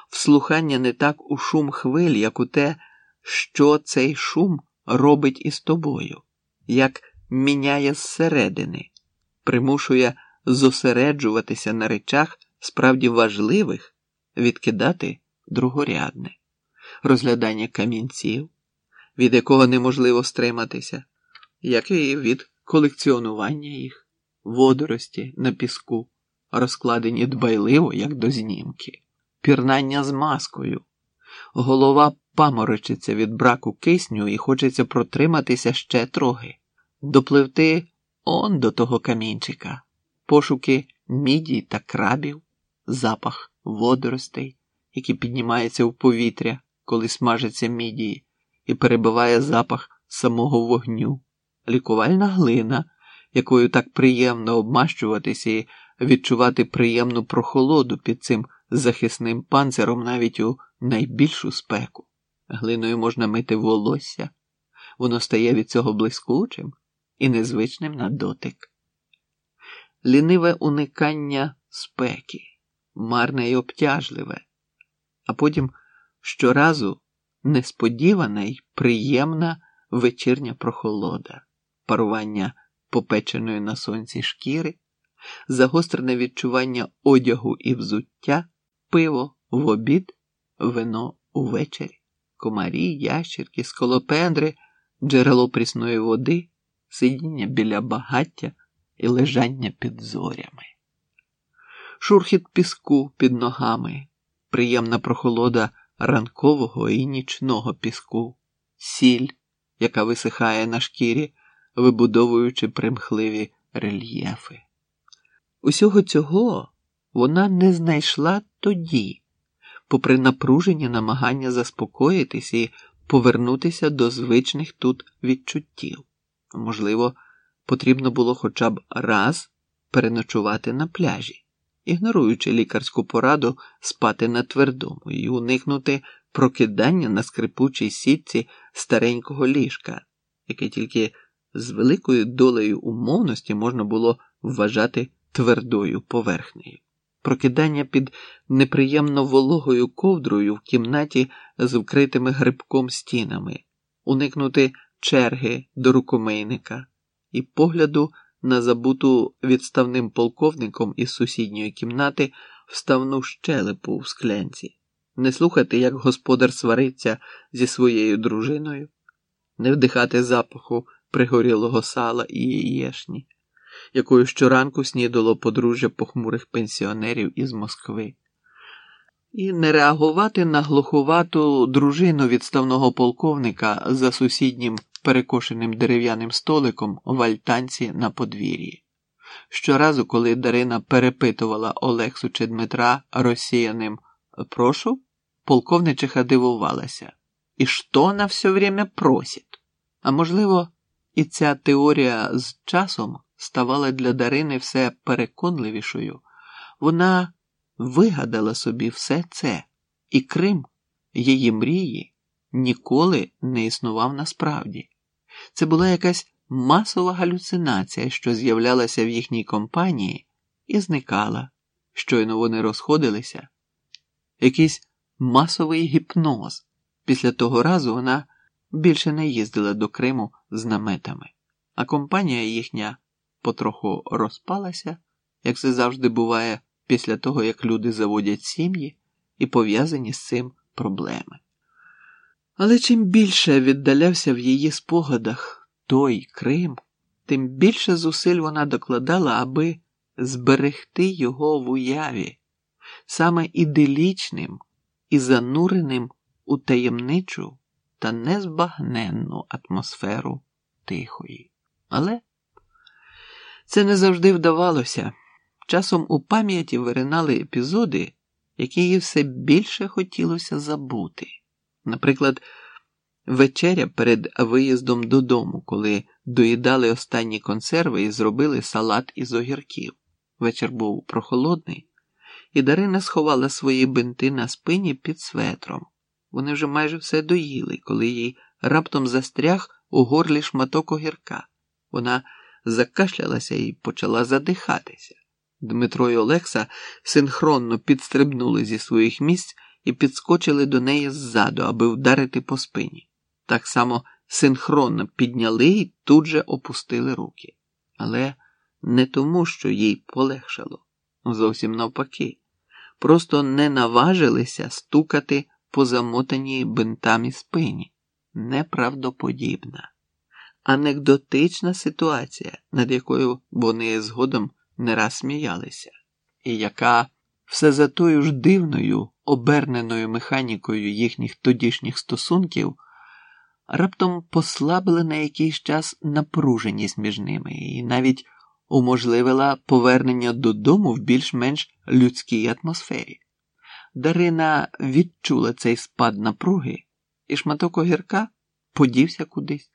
вслухання не так у шум хвиль, як у те, що цей шум робить із тобою, як міняє зсередини, примушує зосереджуватися на речах справді важливих, відкидати другорядне, розглядання камінців, від якого неможливо стриматися, як і від колекціонування їх, водорості на піску, розкладені дбайливо, як до знімки, пірнання з маскою, голова паморочиться від браку кисню і хочеться протриматися ще трохи, допливти он до того камінчика, пошуки мідій та крабів, запах водоростей, який піднімається в повітря, коли смажаться мідії, і перебиває запах самого вогню, лікувальна глина, якою так приємно обмащуватися і відчувати приємну прохолоду під цим захисним панциром навіть у найбільшу спеку. Глиною можна мити волосся, воно стає від цього блискучим і незвичним на дотик. Ліниве уникання спеки, марне й обтяжливе, а потім щоразу несподівана й приємна вечірня прохолода, парування попеченої на сонці шкіри, загострене відчування одягу і взуття, пиво в обід, вино увечері комарі, ящерки, сколопендри, джерело прісної води, сидіння біля багаття і лежання під зорями, шурхіт піску під ногами, приємна прохолода ранкового і нічного піску, сіль, яка висихає на шкірі, вибудовуючи примхливі рельєфи. Усього цього вона не знайшла тоді попри напружені намагання заспокоїтись і повернутися до звичних тут відчуттів. Можливо, потрібно було хоча б раз переночувати на пляжі, ігноруючи лікарську пораду спати на твердому і уникнути прокидання на скрипучій сітці старенького ліжка, яке тільки з великою долею умовності можна було вважати твердою поверхнею. Прокидання під неприємно вологою ковдрою в кімнаті з вкритими грибком стінами, уникнути черги до рукомийника і погляду на забуту відставним полковником із сусідньої кімнати вставну щелепу в склянці, не слухати, як господар свариться зі своєю дружиною, не вдихати запаху пригорілого сала і яєшні якою щоранку снідало подружжя похмурих пенсіонерів із Москви, і не реагувати на глуховату дружину відставного полковника за сусіднім перекошеним дерев'яним столиком в альтанці на подвір'ї. Щоразу, коли Дарина перепитувала Олексу чи Дмитра розсіяним прошу, полковничиха дивувалася. І що вона все время просить? А можливо, і ця теорія з часом ставала для Дарини все переконливішою, вона вигадала собі все це, і Крим, її мрії, ніколи не існував насправді. Це була якась масова галюцинація, що з'являлася в їхній компанії, і зникала, щойно вони розходилися, якийсь масовий гіпноз. Після того разу вона більше не їздила до Криму з наметами, а компанія їхня потроху розпалася, як це завжди буває після того, як люди заводять сім'ї і пов'язані з цим проблеми. Але чим більше віддалявся в її спогадах той Крим, тим більше зусиль вона докладала, аби зберегти його в уяві, саме іделічним і зануреним у таємничу та незбагненну атмосферу тихої. Але це не завжди вдавалося. Часом у пам'яті виринали епізоди, які їй все більше хотілося забути. Наприклад, вечеря перед виїздом додому, коли доїдали останні консерви і зробили салат із огірків. Вечір був прохолодний, і Дарина сховала свої бинти на спині під светром. Вони вже майже все доїли, коли їй раптом застряг у горлі шматок огірка. Вона закашлялася і почала задихатися. Дмитро і Олекса синхронно підстрибнули зі своїх місць і підскочили до неї ззаду, аби вдарити по спині. Так само синхронно підняли і тут же опустили руки. Але не тому, що їй полегшало, зовсім навпаки, просто не наважилися стукати по замотаній бинтами спині. Неправдоподібна, анекдотична ситуація, над якою вони згодом не раз сміялися, і яка все за тою ж дивною, оберненою механікою їхніх тодішніх стосунків раптом послабила на якийсь час напруженість між ними і навіть уможливила повернення додому в більш-менш людській атмосфері. Дарина відчула цей спад напруги, і шматок огірка подівся кудись.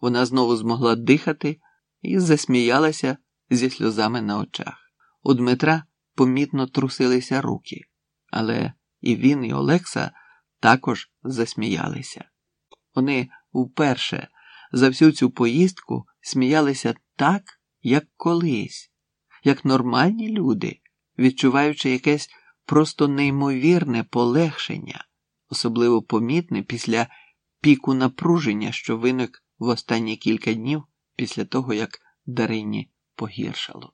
Вона знову змогла дихати і засміялася зі сльозами на очах. У Дмитра помітно трусилися руки, але і він, і Олекса також засміялися. Вони вперше за всю цю поїздку сміялися так, як колись, як нормальні люди, відчуваючи якесь просто неймовірне полегшення, особливо помітне після піку напруження, що виник в останні кілька днів після того, як Дарині погіршало.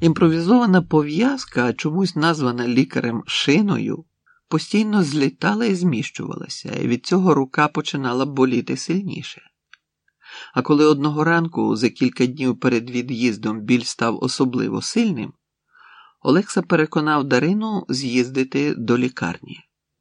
Імпровізована пов'язка, чомусь названа лікарем шиною, постійно злітала і зміщувалася, і від цього рука починала боліти сильніше. А коли одного ранку, за кілька днів перед від'їздом, біль став особливо сильним, Олекса переконав Дарину з'їздити до лікарні.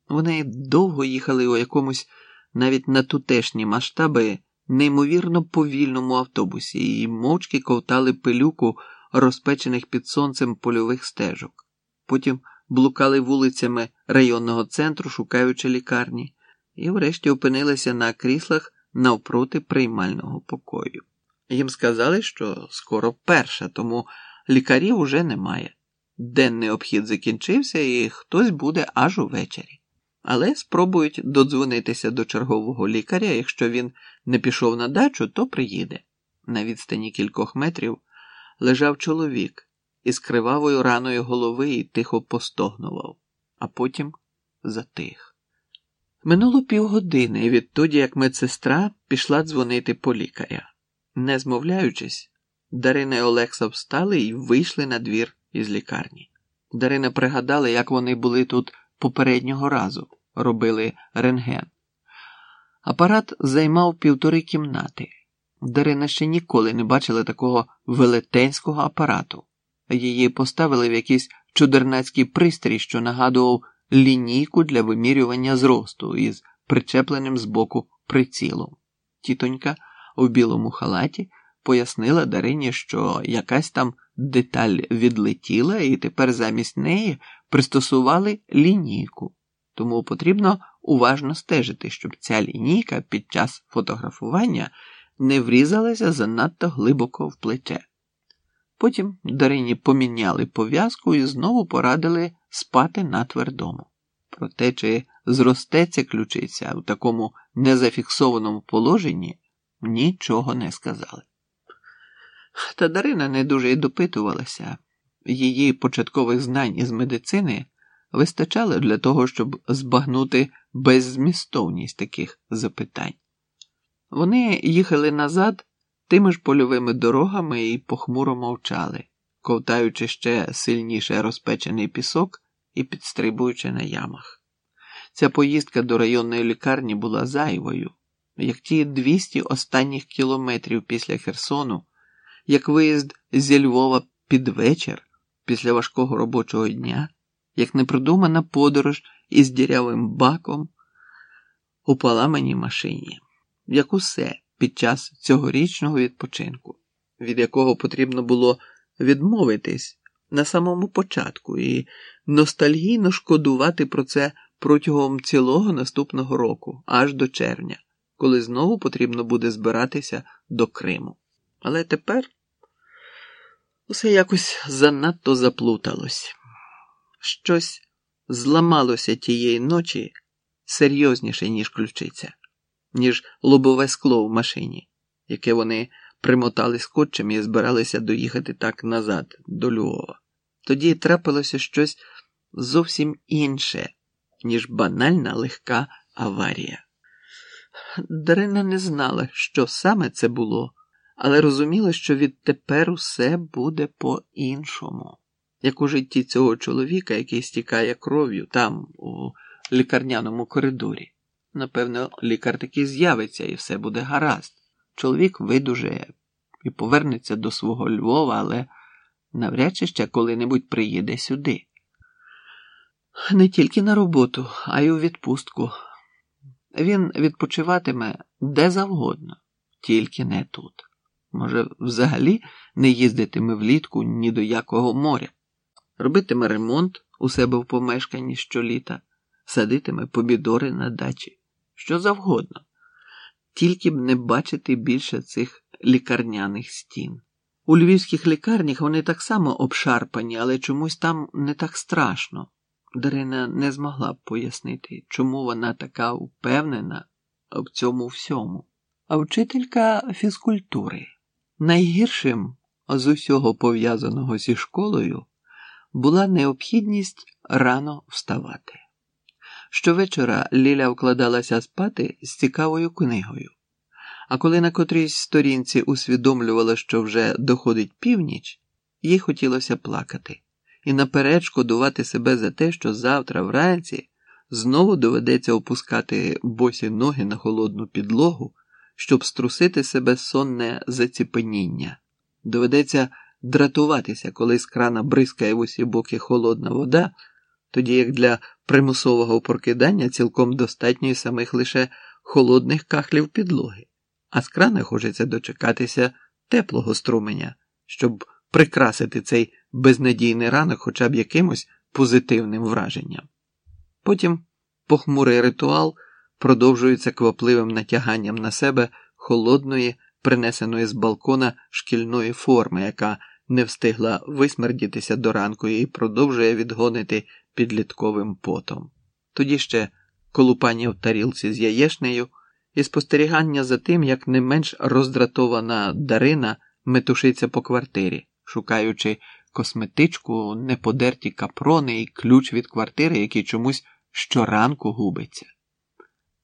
Вони довго їхали у якомусь навіть на тутешні масштаби неймовірно повільному автобусі і мовчки ковтали пилюку розпечених під сонцем польових стежок. Потім блукали вулицями районного центру, шукаючи лікарні, і врешті опинилися на кріслах навпроти приймального покою. Їм сказали, що скоро перша, тому лікарів уже немає. Денний обхід закінчився, і хтось буде аж увечері. Але спробують додзвонитися до чергового лікаря. Якщо він не пішов на дачу, то приїде. На відстані кількох метрів лежав чоловік із кривавою раною голови і тихо постогнував, а потім затих. Минуло півгодини відтоді, як медсестра пішла дзвонити по лікаря. Не змовляючись, Дарина і Олекса встали і вийшли на двір із лікарні. Дарина пригадала, як вони були тут попереднього разу, робили рентген. Апарат займав півтори кімнати. Дарина ще ніколи не бачила такого велетенського апарату. Її поставили в якийсь чудернацький пристрій, що нагадував лінійку для вимірювання зросту із причепленим збоку прицілом. Тітонька у білому халаті пояснила Дарині, що якась там деталь відлетіла, і тепер замість неї пристосували лінійку. Тому потрібно уважно стежити, щоб ця лінійка під час фотографування не врізалася занадто глибоко в плече. Потім Дарині поміняли пов'язку і знову порадили спати на твердому. Про те, чи зростеться ключиця в такому незафіксованому положенні, нічого не сказали. Та Дарина не дуже й допитувалася. Її початкових знань із медицини вистачало для того, щоб збагнути беззмістовність таких запитань. Вони їхали назад тими ж польовими дорогами і похмуро мовчали, ковтаючи ще сильніше розпечений пісок і підстрибуючи на ямах. Ця поїздка до районної лікарні була зайвою, як ті 200 останніх кілометрів після Херсону, як виїзд зі Львова під вечір після важкого робочого дня, як непродумана подорож із дірявим баком у поламаній машині, як усе під час цьогорічного відпочинку, від якого потрібно було відмовитись на самому початку і ностальгійно шкодувати про це протягом цілого наступного року, аж до червня, коли знову потрібно буде збиратися до Криму. Але тепер усе якось занадто заплуталось. Щось зламалося тієї ночі серйозніше, ніж ключиця, ніж лобове скло в машині, яке вони примотали скотчем і збиралися доїхати так назад, до Львова. Тоді трапилося щось зовсім інше, ніж банальна легка аварія. Дарина не знала, що саме це було, але розуміла, що відтепер усе буде по-іншому, як у житті цього чоловіка, який стікає кров'ю там, у лікарняному коридорі. Напевно, лікар таки з'явиться і все буде гаразд. Чоловік видужає і повернеться до свого Львова, але навряд чи ще коли-небудь приїде сюди. Не тільки на роботу, а й у відпустку. Він відпочиватиме де завгодно, тільки не тут. Може, взагалі не їздитиме влітку ні до якого моря, робитиме ремонт у себе в помешканні щоліта, садитиме помідори на дачі, що завгодно, тільки б не бачити більше цих лікарняних стін. У львівських лікарнях вони так само обшарпані, але чомусь там не так страшно. Дарина не змогла б пояснити, чому вона така впевнена в цьому всьому. А вчителька фізкультури. Найгіршим з усього пов'язаного зі школою була необхідність рано вставати. Щовечора Ліля вкладалася спати з цікавою книгою, а коли на котрійсь сторінці усвідомлювала, що вже доходить північ, їй хотілося плакати і наперед шкодувати себе за те, що завтра вранці знову доведеться опускати босі ноги на холодну підлогу, щоб струсити себе сонне заціпеніння. Доведеться дратуватися, коли з крана бризкає в усі боки холодна вода, тоді як для примусового прокидання цілком достатньо й самих лише холодних кахлів підлоги, а з крана хочеться дочекатися теплого струменя, щоб прикрасити цей безнадійний ранок хоча б якимось позитивним враженням. Потім похмурий ритуал продовжується квапливим натяганням на себе холодної, принесеної з балкона шкільної форми, яка не встигла висмердітися до ранку і продовжує відгонити підлітковим потом. Тоді ще колупання в тарілці з яєшнею і спостерігання за тим, як не менш роздратована Дарина метушиться по квартирі, шукаючи косметичку, неподерті капрони і ключ від квартири, який чомусь щоранку губиться.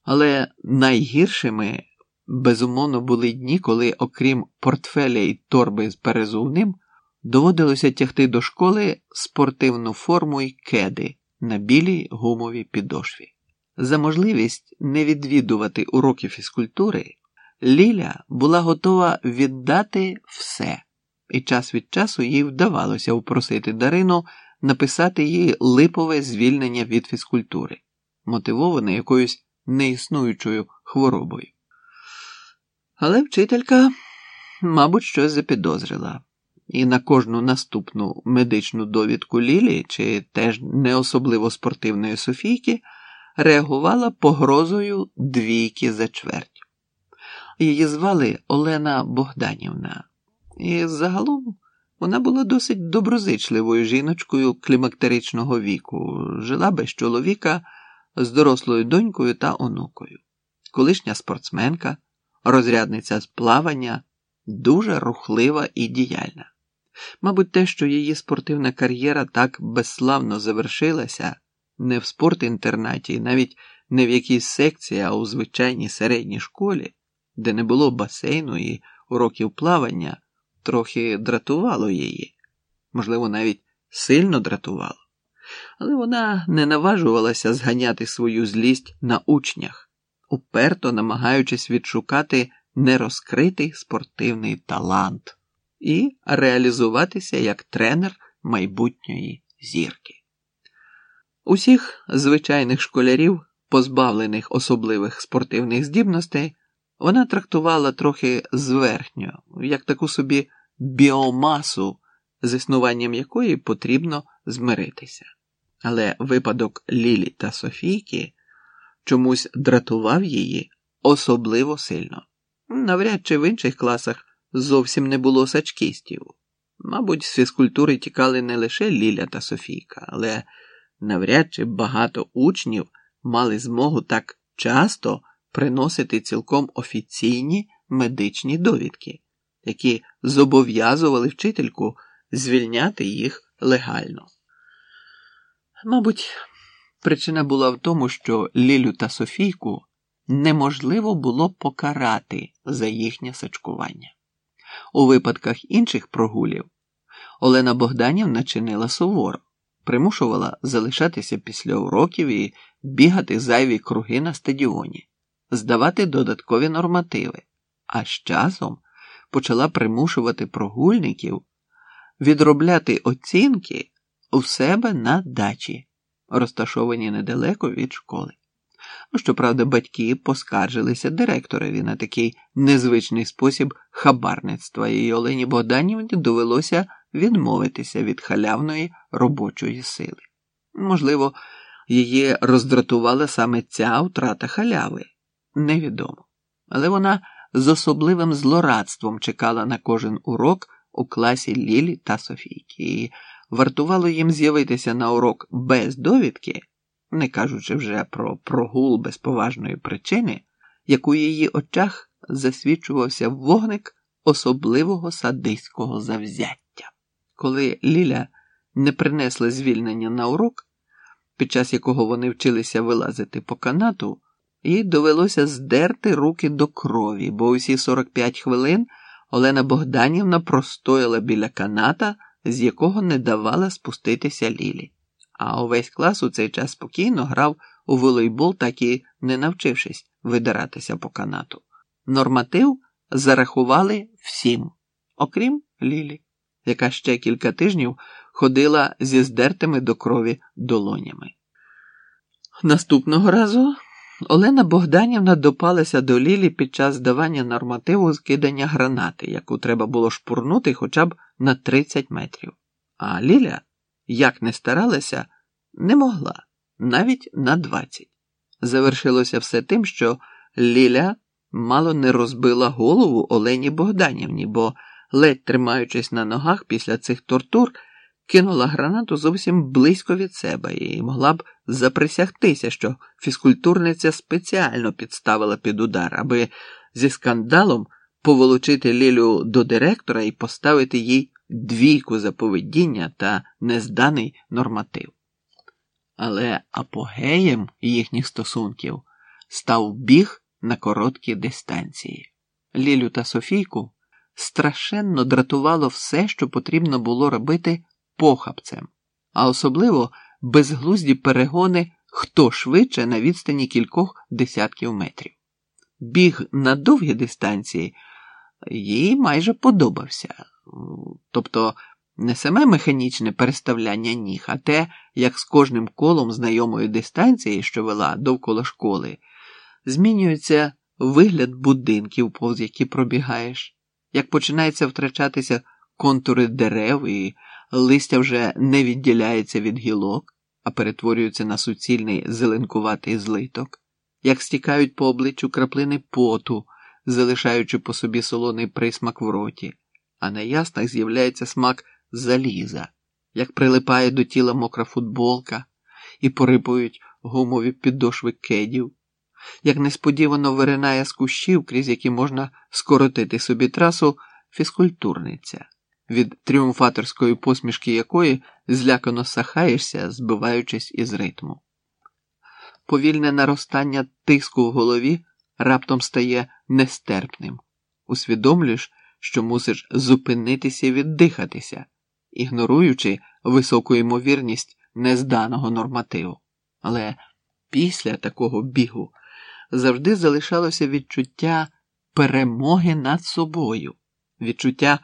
Але найгіршими, безумовно, були дні, коли, окрім портфеля і торби з перезувним, доводилося тягти до школи спортивну форму і кеди на білій гумовій підошві. За можливість не відвідувати уроки фізкультури, Ліля була готова віддати все і час від часу їй вдавалося впросити Дарину написати їй липове звільнення від фізкультури, мотивоване якоюсь неіснуючою хворобою. Але вчителька, мабуть, щось запідозрила, і на кожну наступну медичну довідку Лілі, чи теж не особливо спортивної Софійки, реагувала погрозою двійки за чверть. Її звали Олена Богданівна. І загалом вона була досить доброзичливою жіночкою клімактеричного віку, жила без чоловіка з дорослою донькою та онукою, колишня спортсменка, розрядниця з плавання, дуже рухлива і діяльна. Мабуть, те, що її спортивна кар'єра так безславно завершилася не в спортінтернаті навіть не в якійсь секції, а у звичайній середній школі, де не було басейну і уроків плавання трохи дратувало її, можливо, навіть сильно дратувало, але вона не наважувалася зганяти свою злість на учнях, уперто намагаючись відшукати нерозкритий спортивний талант і реалізуватися як тренер майбутньої зірки. Усіх звичайних школярів, позбавлених особливих спортивних здібностей, вона трактувала трохи зверхньо, як таку собі біомасу, з існуванням якої потрібно змиритися. Але випадок Лілі та Софійки чомусь дратував її особливо сильно. Навряд чи в інших класах зовсім не було сачкістів. Мабуть, з фізкультури тікали не лише Ліля та Софійка, але навряд чи багато учнів мали змогу так часто приносити цілком офіційні медичні довідки, які зобов'язували вчительку звільняти їх легально. Мабуть, причина була в тому, що Лілю та Софійку неможливо було покарати за їхнє сачкування. У випадках інших прогулів Олена Богданівна чинила суворо, примушувала залишатися після уроків і бігати зайві круги на стадіоні, здавати додаткові нормативи, а з часом почала примушувати прогульників відробляти оцінки у себе на дачі, розташовані недалеко від школи. Щоправда, батьки поскаржилися директорові на такий незвичний спосіб хабарництва, і Олені Богданівні довелося відмовитися від халявної робочої сили. Можливо, її роздратувала саме ця втрата халяви, невідомо. Але вона з особливим злорадством чекала на кожен урок у класі Лілі та Софійки, і вартувало їм з'явитися на урок без довідки не кажучи вже про прогул без поважної причини, як у її очах засвідчувався вогник особливого садиського завзяття. Коли Ліля не принесла звільнення на урок, під час якого вони вчилися вилазити по канату, їй довелося здерти руки до крові, бо усі 45 хвилин Олена Богданівна простояла біля каната, з якого не давала спуститися Лілі а увесь клас у цей час спокійно грав у волейбол, так і не навчившись видиратися по канату. Норматив зарахували всім, окрім Лілі, яка ще кілька тижнів ходила зі здертими до крові долонями. Наступного разу Олена Богданівна допалася до Лілі під час здавання нормативу з кидання гранати, яку треба було шпурнути хоча б на 30 метрів. А Ліля як не старалася, не могла навіть на двадцять. Завершилося все тим, що Ліля мало не розбила голову Олені Богданівні, бо, ледь тримаючись на ногах після цих тортур, кинула гранату зовсім близько від себе і могла б заприсягтися, що фізкультурниця спеціально підставила під удар, аби зі скандалом поволочити Лілю до директора і поставити їй двійку за поведіння та незданий норматив. Але апогеєм їхніх стосунків став біг на короткі дистанції. Лілю та Софійку страшенно дратувало все, що потрібно було робити похабцем, а особливо безглузді перегони хто швидше на відстані кількох десятків метрів. Біг на довгі дистанції їй майже подобався. Тобто не саме механічне переставляння ніг, а те, як з кожним колом знайомої дистанції, що вела довкола школи, змінюється вигляд будинків, повз які пробігаєш, як починається втрачатися контури дерев, і листя вже не відділяється від гілок, а перетворюється на суцільний зеленкуватий злиток, як стікають по обличчю краплини поту, залишаючи по собі солоний присмак в роті а на яснах з'являється смак заліза, як прилипає до тіла мокра футболка і порипують гумові підошви кедів, як несподівано виринає з кущів, крізь які можна скоротити собі трасу фізкультурниця, від тріумфаторської посмішки якої злякано сахаєшся, збиваючись із ритму. Повільне наростання тиску в голові раптом стає нестерпним. Усвідомлюєш, що мусиш зупинитися і віддихатися, ігноруючи високу ймовірність незданого нормативу. Але після такого бігу завжди залишалося відчуття перемоги над собою, відчуття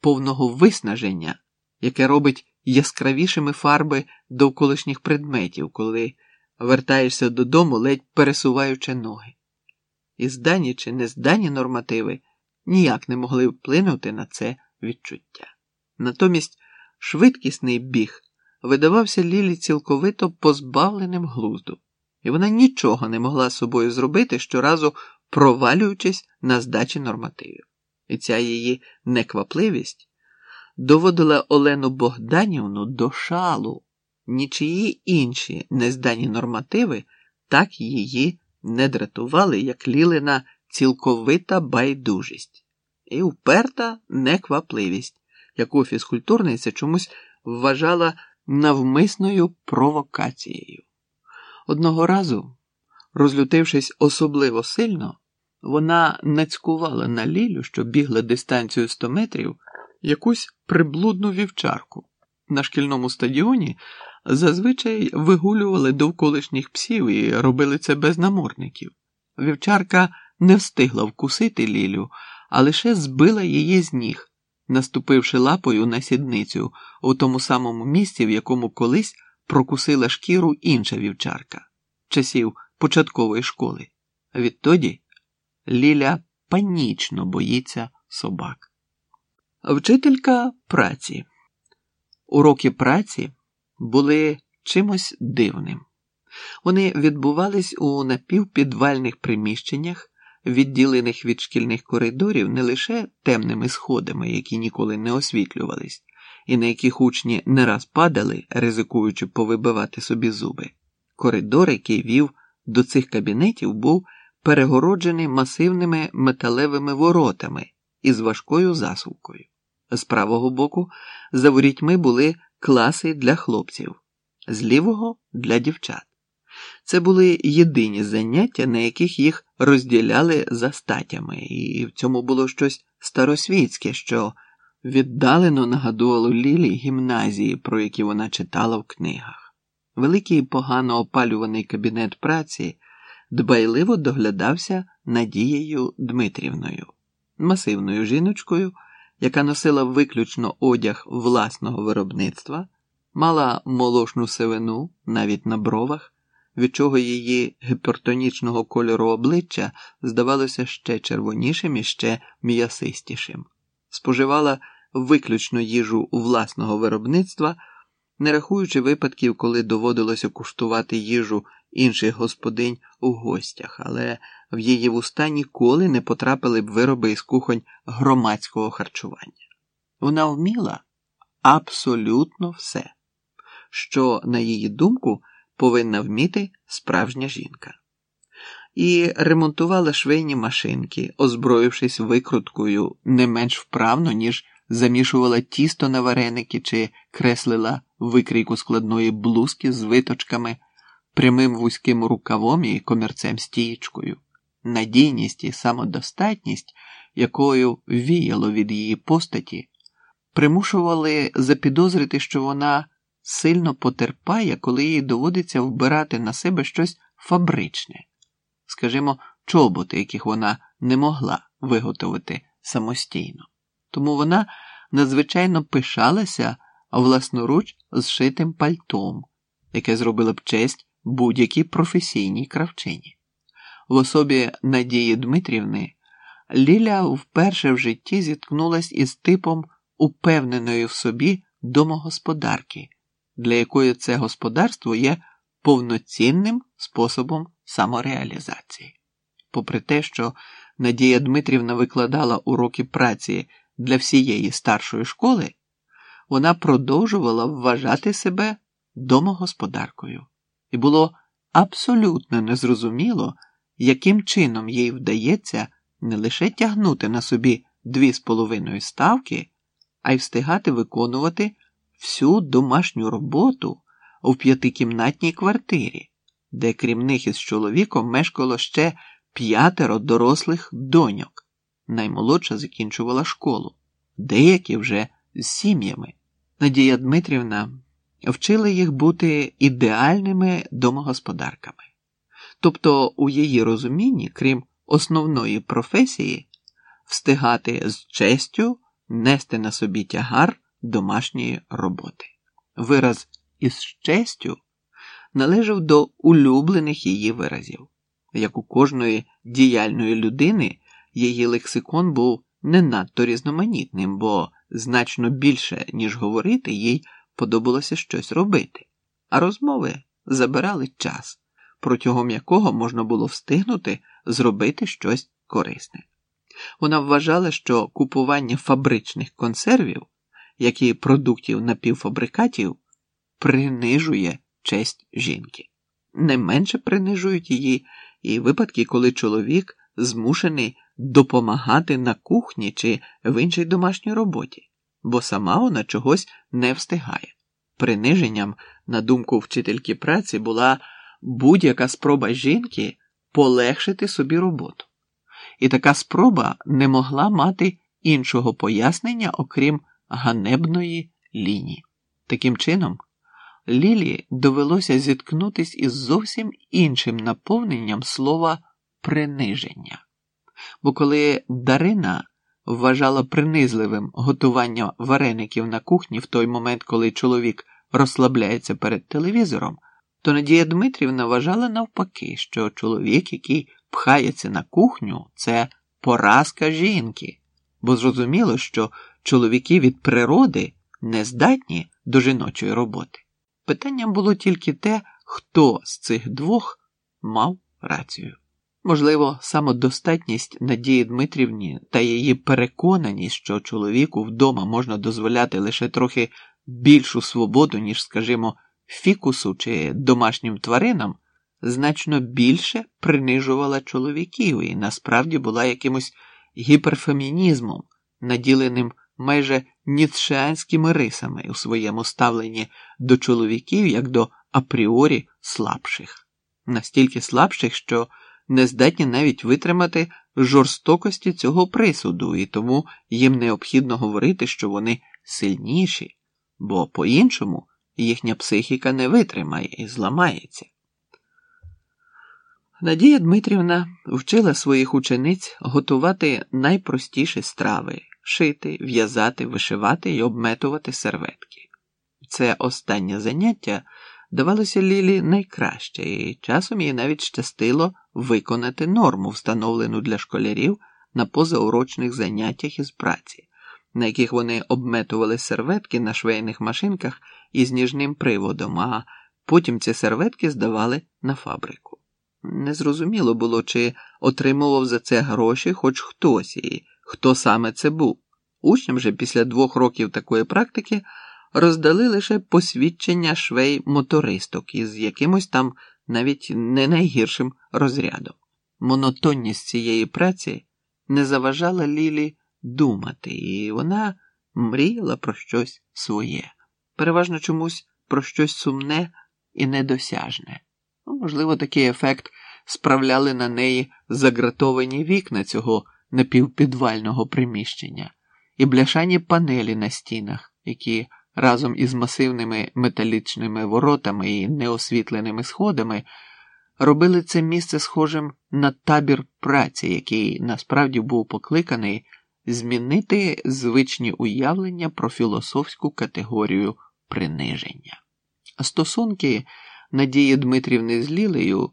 повного виснаження, яке робить яскравішими фарби довколишніх предметів, коли вертаєшся додому, ледь пересуваючи ноги. І здані чи нездані нормативи ніяк не могли вплинути на це відчуття. Натомість швидкісний біг видавався Лілі цілковито позбавленим глузду, і вона нічого не могла з собою зробити, щоразу провалюючись на здачі нормативів. І ця її неквапливість доводила Олену Богданівну до шалу, нічиї інші нездані нормативи так її не дратували, як Лілина цілковита байдужість і вперта неквапливість, яку фізкультурниця чомусь вважала навмисною провокацією. Одного разу, розлютившись особливо сильно, вона нацькувала на Лілю, що бігла дистанцію 100 метрів, якусь приблудну вівчарку. На шкільному стадіоні зазвичай вигулювали довколишніх псів і робили це без намордників. Вівчарка не встигла вкусити Лілю, а лише збила її з ніг, наступивши лапою на сідницю у тому самому місці, в якому колись прокусила шкіру інша вівчарка часів початкової школи. Відтоді Ліля панічно боїться собак. Вчителька праці. Уроки праці були чимось дивним. Вони відбувались у напівпідвальних приміщеннях, відділених від шкільних коридорів не лише темними сходами, які ніколи не освітлювались, і на яких учні не раз падали, ризикуючи повибивати собі зуби. Коридор, який вів до цих кабінетів, був перегороджений масивними металевими воротами із важкою засувкою. З правого боку за ворітьми були класи для хлопців, з лівого для дівчат. Це були єдині заняття, на яких їх розділяли за статями, і в цьому було щось старосвітське, що віддалено нагадувало Лілі гімназії, про які вона читала в книгах. Великий погано опалюваний кабінет праці дбайливо доглядався Надією Дмитрівною, масивною жіночкою, яка носила виключно одяг власного виробництва, мала молошну сивину навіть на бровах, від чого її гіпертонічного кольору обличчя здавалося ще червонішим і ще м'ясистішим, споживала виключно їжу власного виробництва не рахуючи випадків, коли доводилося куштувати їжу інших господинь у гостях, але в її вуста ніколи не потрапили б вироби із кухонь громадського харчування. Вона вміла абсолютно все, що, на її думку, повинна вміти справжня жінка. І ремонтувала швейні машинки, озброївшись викруткою не менш вправно, ніж замішувала тісто на вареники чи креслила викрійку складної блузки з виточками, прямим вузьким рукавом і комірцем стієчкою, надійність і самодостатність, якою віяло від її постаті, примушували запідозрити, що вона сильно потерпає, коли їй доводиться вбирати на себе щось фабричне, скажімо, чоботи, яких вона не могла виготовити самостійно. Тому вона надзвичайно пишалася власноруч зшитим пальтом, яке зробило б честь будь-якій професійній кравчині. В особі Надії Дмитрівни Ліля вперше в житті зіткнулась із типом упевненої в собі домогосподарки, для якої це господарство є повноцінним способом самореалізації. Попри те, що Надія Дмитрівна викладала уроки праці для всієї старшої школи, вона продовжувала вважати себе домогосподаркою, і було абсолютно незрозуміло, яким чином їй вдається не лише тягнути на собі дві з половиною ставки, а й встигати виконувати всю домашню роботу у п'ятикімнатній квартирі, де крім них із чоловіком мешкало ще п'ятеро дорослих доньок. Наймолодша закінчувала школу, деякі вже з сім'ями. Надія Дмитрівна вчила їх бути ідеальними домогосподарками. Тобто, у її розумінні, крім основної професії, встигати з честю нести на собі тягар домашньої роботи. Вираз із честю належав до улюблених її виразів. Як у кожної діяльної людини, її лексикон був не надто різноманітним, бо значно більше, ніж говорити, їй подобалося щось робити, а розмови забирали час, протягом якого можна було встигнути зробити щось корисне. Вона вважала, що купування фабричних консервів, як і продуктів напівфабрикатів, принижує честь жінки. не менше принижують її і випадки, коли чоловік змушений допомагати на кухні чи в іншій домашній роботі, бо сама вона чогось не встигає. Приниженням, на думку вчительки праці, була будь-яка спроба жінки полегшити собі роботу. І така спроба не могла мати іншого пояснення, окрім ганебної лінії. Таким чином, Лілі довелося зіткнутись із зовсім іншим наповненням слова приниження. Бо коли Дарина вважала принизливим готування вареників на кухні в той момент, коли чоловік розслабляється перед телевізором, то Надія Дмитрівна вважала навпаки, що чоловік, який пхається на кухню, це поразка жінки, бо зрозуміло, що чоловіки від природи не здатні до жіночої роботи. Питанням було тільки те, хто з цих двох мав рацію. Можливо, самодостатність Надії Дмитрівні та її переконаність, що чоловіку вдома можна дозволяти лише трохи більшу свободу, ніж, скажімо, фікусу чи домашнім тваринам, значно більше принижувала чоловіків і насправді була якимось гіперфемінізмом, наділеним майже ніцшеанськими рисами у своєму ставленні до чоловіків як до апріорі слабших, настільки слабших, що не здатні навіть витримати жорстокості цього присуду, і тому їм необхідно говорити, що вони сильніші, бо по-іншому їхня психіка не витримає і зламається. Надія Дмитрівна вчила своїх учениць готувати найпростіші страви шити, в'язати, вишивати і обметувати серветки. Це останнє заняття давалося Лілі найкраще, і часом їй навіть щастило виконати норму, встановлену для школярів на позаурочних заняттях із праці, на яких вони обметували серветки на швейних машинках із ніжним приводом, а потім ці серветки здавали на фабрику. Незрозуміло було, чи отримував за це гроші хоч хтось, і хто саме це був. Учням же після двох років такої практики роздали лише посвідчення швей мотористок із якимось там навіть не найгіршим розрядом. Монотонність цієї праці не заважала Лілі думати, і вона мріяла про щось своє, переважно чомусь про щось сумне і недосяжне. Ну, можливо, такий ефект справляли на неї загратовані вікна цього напівпідвального приміщення і бляшані панелі на стінах, які разом із масивними металічними воротами і неосвітленими сходами робили це місце схожим на табір праці, який насправді був покликаний змінити звичні уявлення про філософську категорію приниження. Стосунки Надії Дмитрівни з Лілею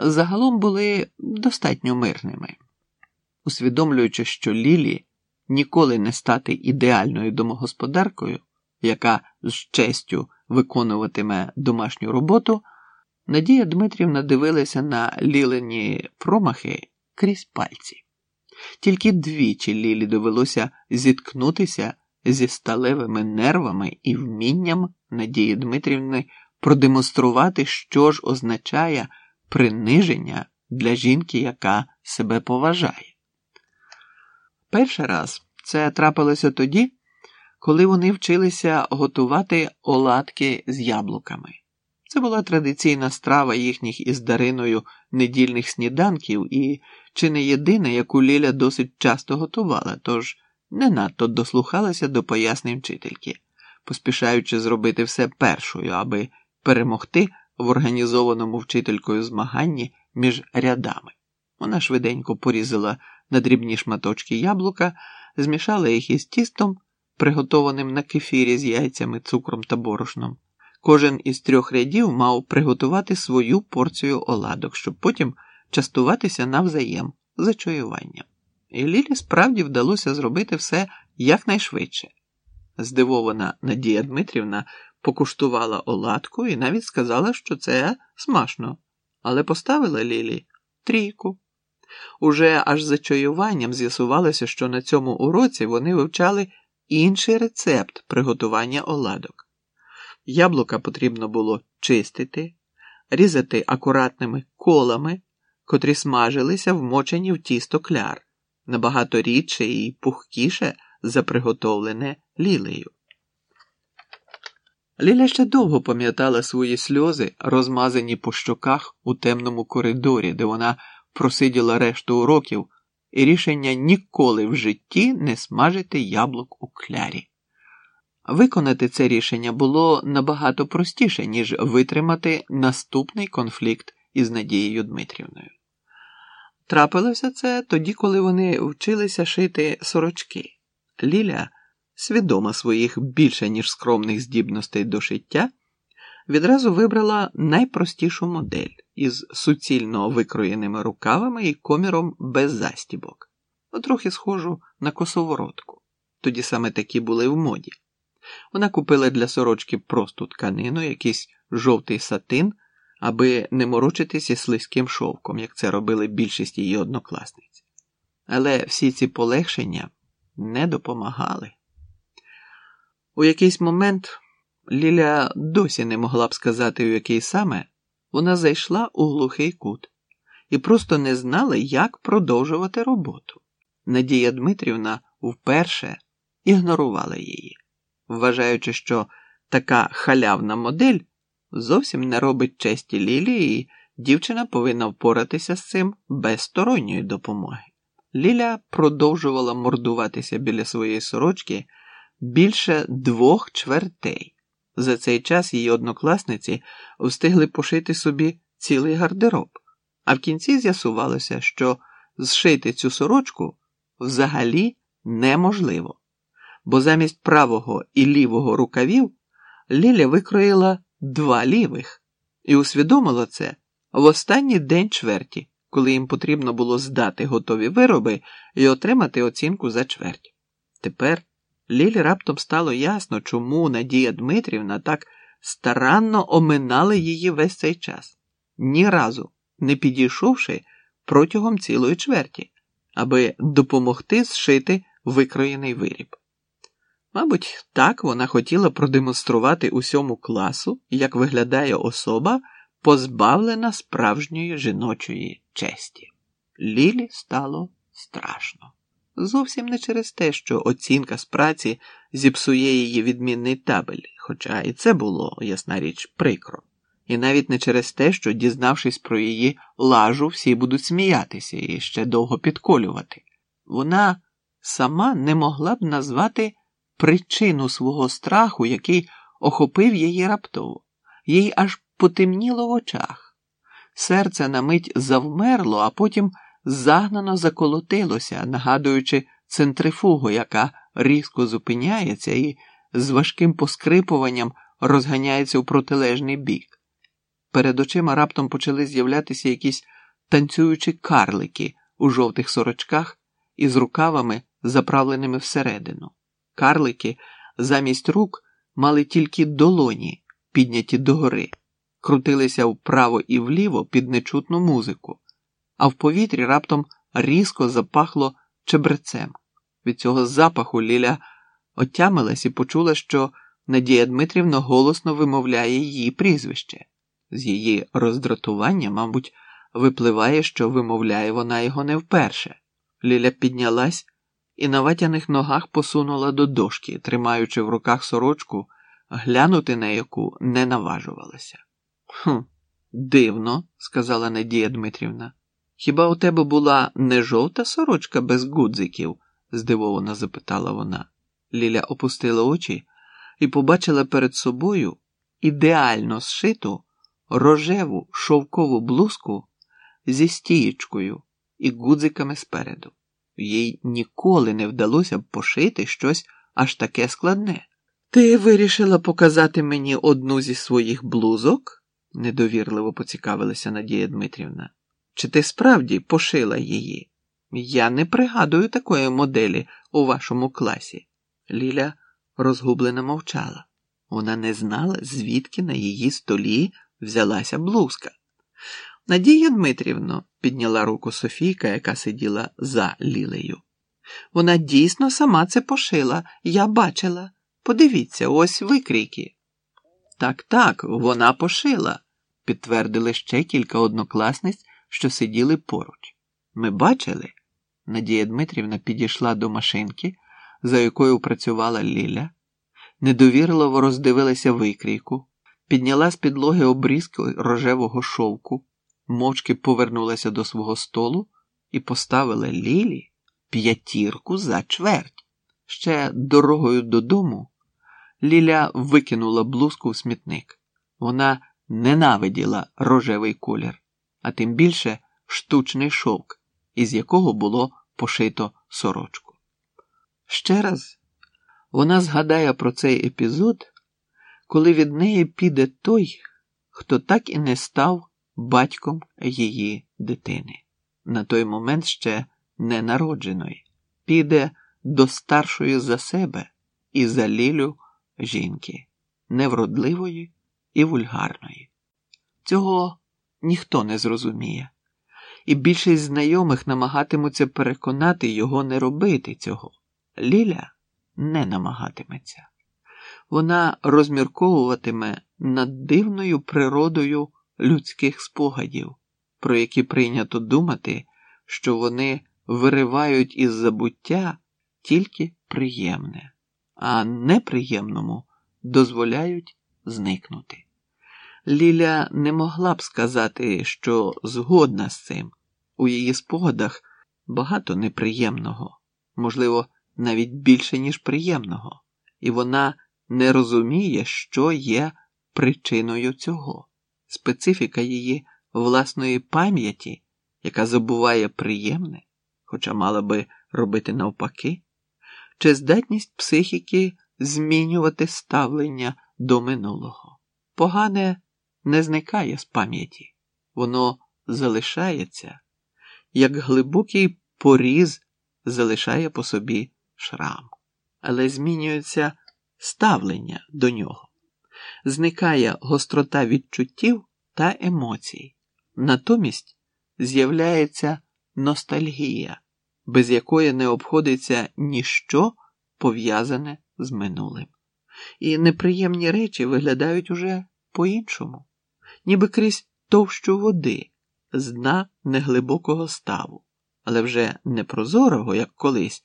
загалом були достатньо мирними, усвідомлюючи, що Лілі ніколи не стати ідеальною домогосподаркою, яка з честю виконуватиме домашню роботу, Надія Дмитрівна дивилася на лілені промахи крізь пальці. Тільки двічі Лілі довелося зіткнутися зі сталевими нервами і вмінням Надії Дмитрівни продемонструвати, що ж означає приниження для жінки, яка себе поважає. Перший раз це трапилося тоді, коли вони вчилися готувати оладки з яблуками. Це була традиційна страва їхніх із Дариною недільних сніданків і чи не єдина, яку Ліля досить часто готувала, тож не надто дослухалася до пояснень вчительки, поспішаючи зробити все першою, аби перемогти в організованому вчителькою змаганні між рядами. Вона швиденько порізала на дрібні шматочки яблука, змішала їх із тістом, приготованим на кефірі з яйцями, цукром та борошном. Кожен із трьох рядів мав приготувати свою порцію оладок, щоб потім частуватися навзаєм за чаюванням. І Лілі справді вдалося зробити все якнайшвидше. Здивована Надія Дмитрівна покуштувала оладку і навіть сказала, що це смачно, але поставила Лілі трійку. Уже аж за чаюванням з'ясувалося, що на цьому уроці вони вивчали інший рецепт приготування оладок. Яблука потрібно було чистити, різати акуратними колами, котрі смажилися вмочені в тісто кляр, набагато рідше і пухкіше за приготовлене лілею. Ліля ще довго пам'ятала свої сльози, розмазані по щоках у темному коридорі, де вона просиділа решту уроків, і рішення ніколи в житті не смажити яблук у клярі. Виконати це рішення було набагато простіше, ніж витримати наступний конфлікт із Надією Дмитрівною. Трапилося це тоді, коли вони вчилися шити сорочки. Ліля, свідома своїх більше ніж скромних здібностей до шиття, відразу вибрала найпростішу модель із суцільно викроєними рукавами і коміром без застібок, трохи схожу на косоворотку. Тоді саме такі були в моді. Вона купила для сорочки просту тканину, якийсь жовтий сатин, аби не морочитися слизьким шовком, як це робили більшість її однокласниць. Але всі ці полегшення не допомагали. У якийсь момент Ліля досі не могла б сказати, у який саме вона зайшла у глухий кут і просто не знала, як продовжувати роботу. Надія Дмитрівна вперше ігнорувала її вважаючи, що така халявна модель зовсім не робить честі Лілі, і дівчина повинна впоратися з цим без сторонньої допомоги. Ліля продовжувала мордуватися біля своєї сорочки більше двох чвертей. За цей час її однокласниці встигли пошити собі цілий гардероб, а в кінці з'ясувалося, що зшити цю сорочку взагалі неможливо бо замість правого і лівого рукавів Ліля викроїла два лівих і усвідомила це в останній день чверті, коли їм потрібно було здати готові вироби і отримати оцінку за чверть. Тепер Лілі раптом стало ясно, чому Надія Дмитрівна так старанно оминала її весь цей час, ні разу не підійшовши протягом цілої чверті, аби допомогти зшити викроєний виріб. Мабуть, так вона хотіла продемонструвати усьому класу, як виглядає особа, позбавлена справжньої жіночої честі. Лілі стало страшно. Зовсім не через те, що оцінка з праці зіпсує її відмінний табель, хоча і це було, ясна річ, прикро, і навіть не через те, що, дізнавшись про її лажу, всі будуть сміятися і ще довго підколювати. Вона сама не могла б назвати причину свого страху, який охопив її раптово, їй аж потемніло в очах. Серце на мить завмерло, а потім загнано заколотилося, нагадуючи центрифугу, яка різко зупиняється і з важким поскрипуванням розганяється у протилежний бік. Перед очима раптом почали з'являтися якісь танцюючі карлики у жовтих сорочках із рукавами, заправленими всередину. Карлики замість рук мали тільки долоні, підняті догори, крутилися вправо і вліво під нечутну музику, а в повітрі раптом різко запахло чебрецем. Від цього запаху Ліля отямилась і почула, що Надія Дмитрівна голосно вимовляє її прізвище. З її роздратування, мабуть, випливає, що вимовляє вона його не вперше. Ліля піднялась і на ватяних ногах посунула до дошки, тримаючи в руках сорочку, глянути на яку не наважувалася. «Хм, дивно, сказала Надія Дмитрівна. Хіба у тебе була не жовта сорочка без гудзиків? здивовано запитала вона. Ліля опустила очі і побачила перед собою ідеально зшиту рожеву шовкову блузку зі стієчкою і гудзиками спереду їй ніколи не вдалося б пошити щось аж таке складне. Ти вирішила показати мені одну зі своїх блузок? недовірливо поцікавилася Надія Дмитрівна. Чи ти справді пошила її? Я не пригадую такої моделі у вашому класі. Ліля розгублено мовчала. Вона не знала, звідки на її столі взялася блузка. Надія Дмитрівно, підняла руку Софійка, яка сиділа за лілею. Вона дійсно сама це пошила, я бачила. Подивіться, ось викрійки. Так, так, вона пошила. підтвердили ще кілька однокласниць, що сиділи поруч. Ми бачили, Надія Дмитрівна підійшла до машинки, за якою працювала Ліля, недовірливо роздивилася викрійку, підняла з підлоги обрізки рожевого шовку, мовчки повернулася до свого столу і поставила Лілі п'ятірку за чверть. Ще дорогою додому Ліля викинула блузку в смітник. Вона ненавиділа рожевий колір, а тим більше штучний шовк, із якого було пошито сорочку. Ще раз вона згадає про цей епізод, коли від неї піде той, хто так і не став батьком її дитини, на той момент ще ненародженої, піде до старшої за себе і за лілю жінки, невродливої і вульгарної. Цього ніхто не зрозуміє, і більшість знайомих намагатимуться переконати його не робити цього. Ліля не намагатиметься. Вона розмірковуватиме над дивною природою людських спогадів, про які прийнято думати, що вони виривають із забуття тільки приємне, а неприємному дозволяють зникнути. Ліля не могла б сказати, що згодна з цим. У її спогадах багато неприємного, можливо, навіть більше, ніж приємного, і вона не розуміє, що є причиною цього. Специфіка її власної пам'яті, яка забуває приємне, хоча мала би робити навпаки, чи здатність психіки змінювати ставлення до минулого. Погане не зникає з пам'яті, воно залишається, як глибокий поріз залишає по собі шрам, але змінюється ставлення до нього, зникає гострота відчуттів та емоцій, натомість з'являється ностальгія, без якої не обходиться ніщо пов'язане з минулим. І неприємні речі виглядають уже по-іншому, ніби крізь товщу води, з дна неглибокого ставу, але вже не прозорого, як колись,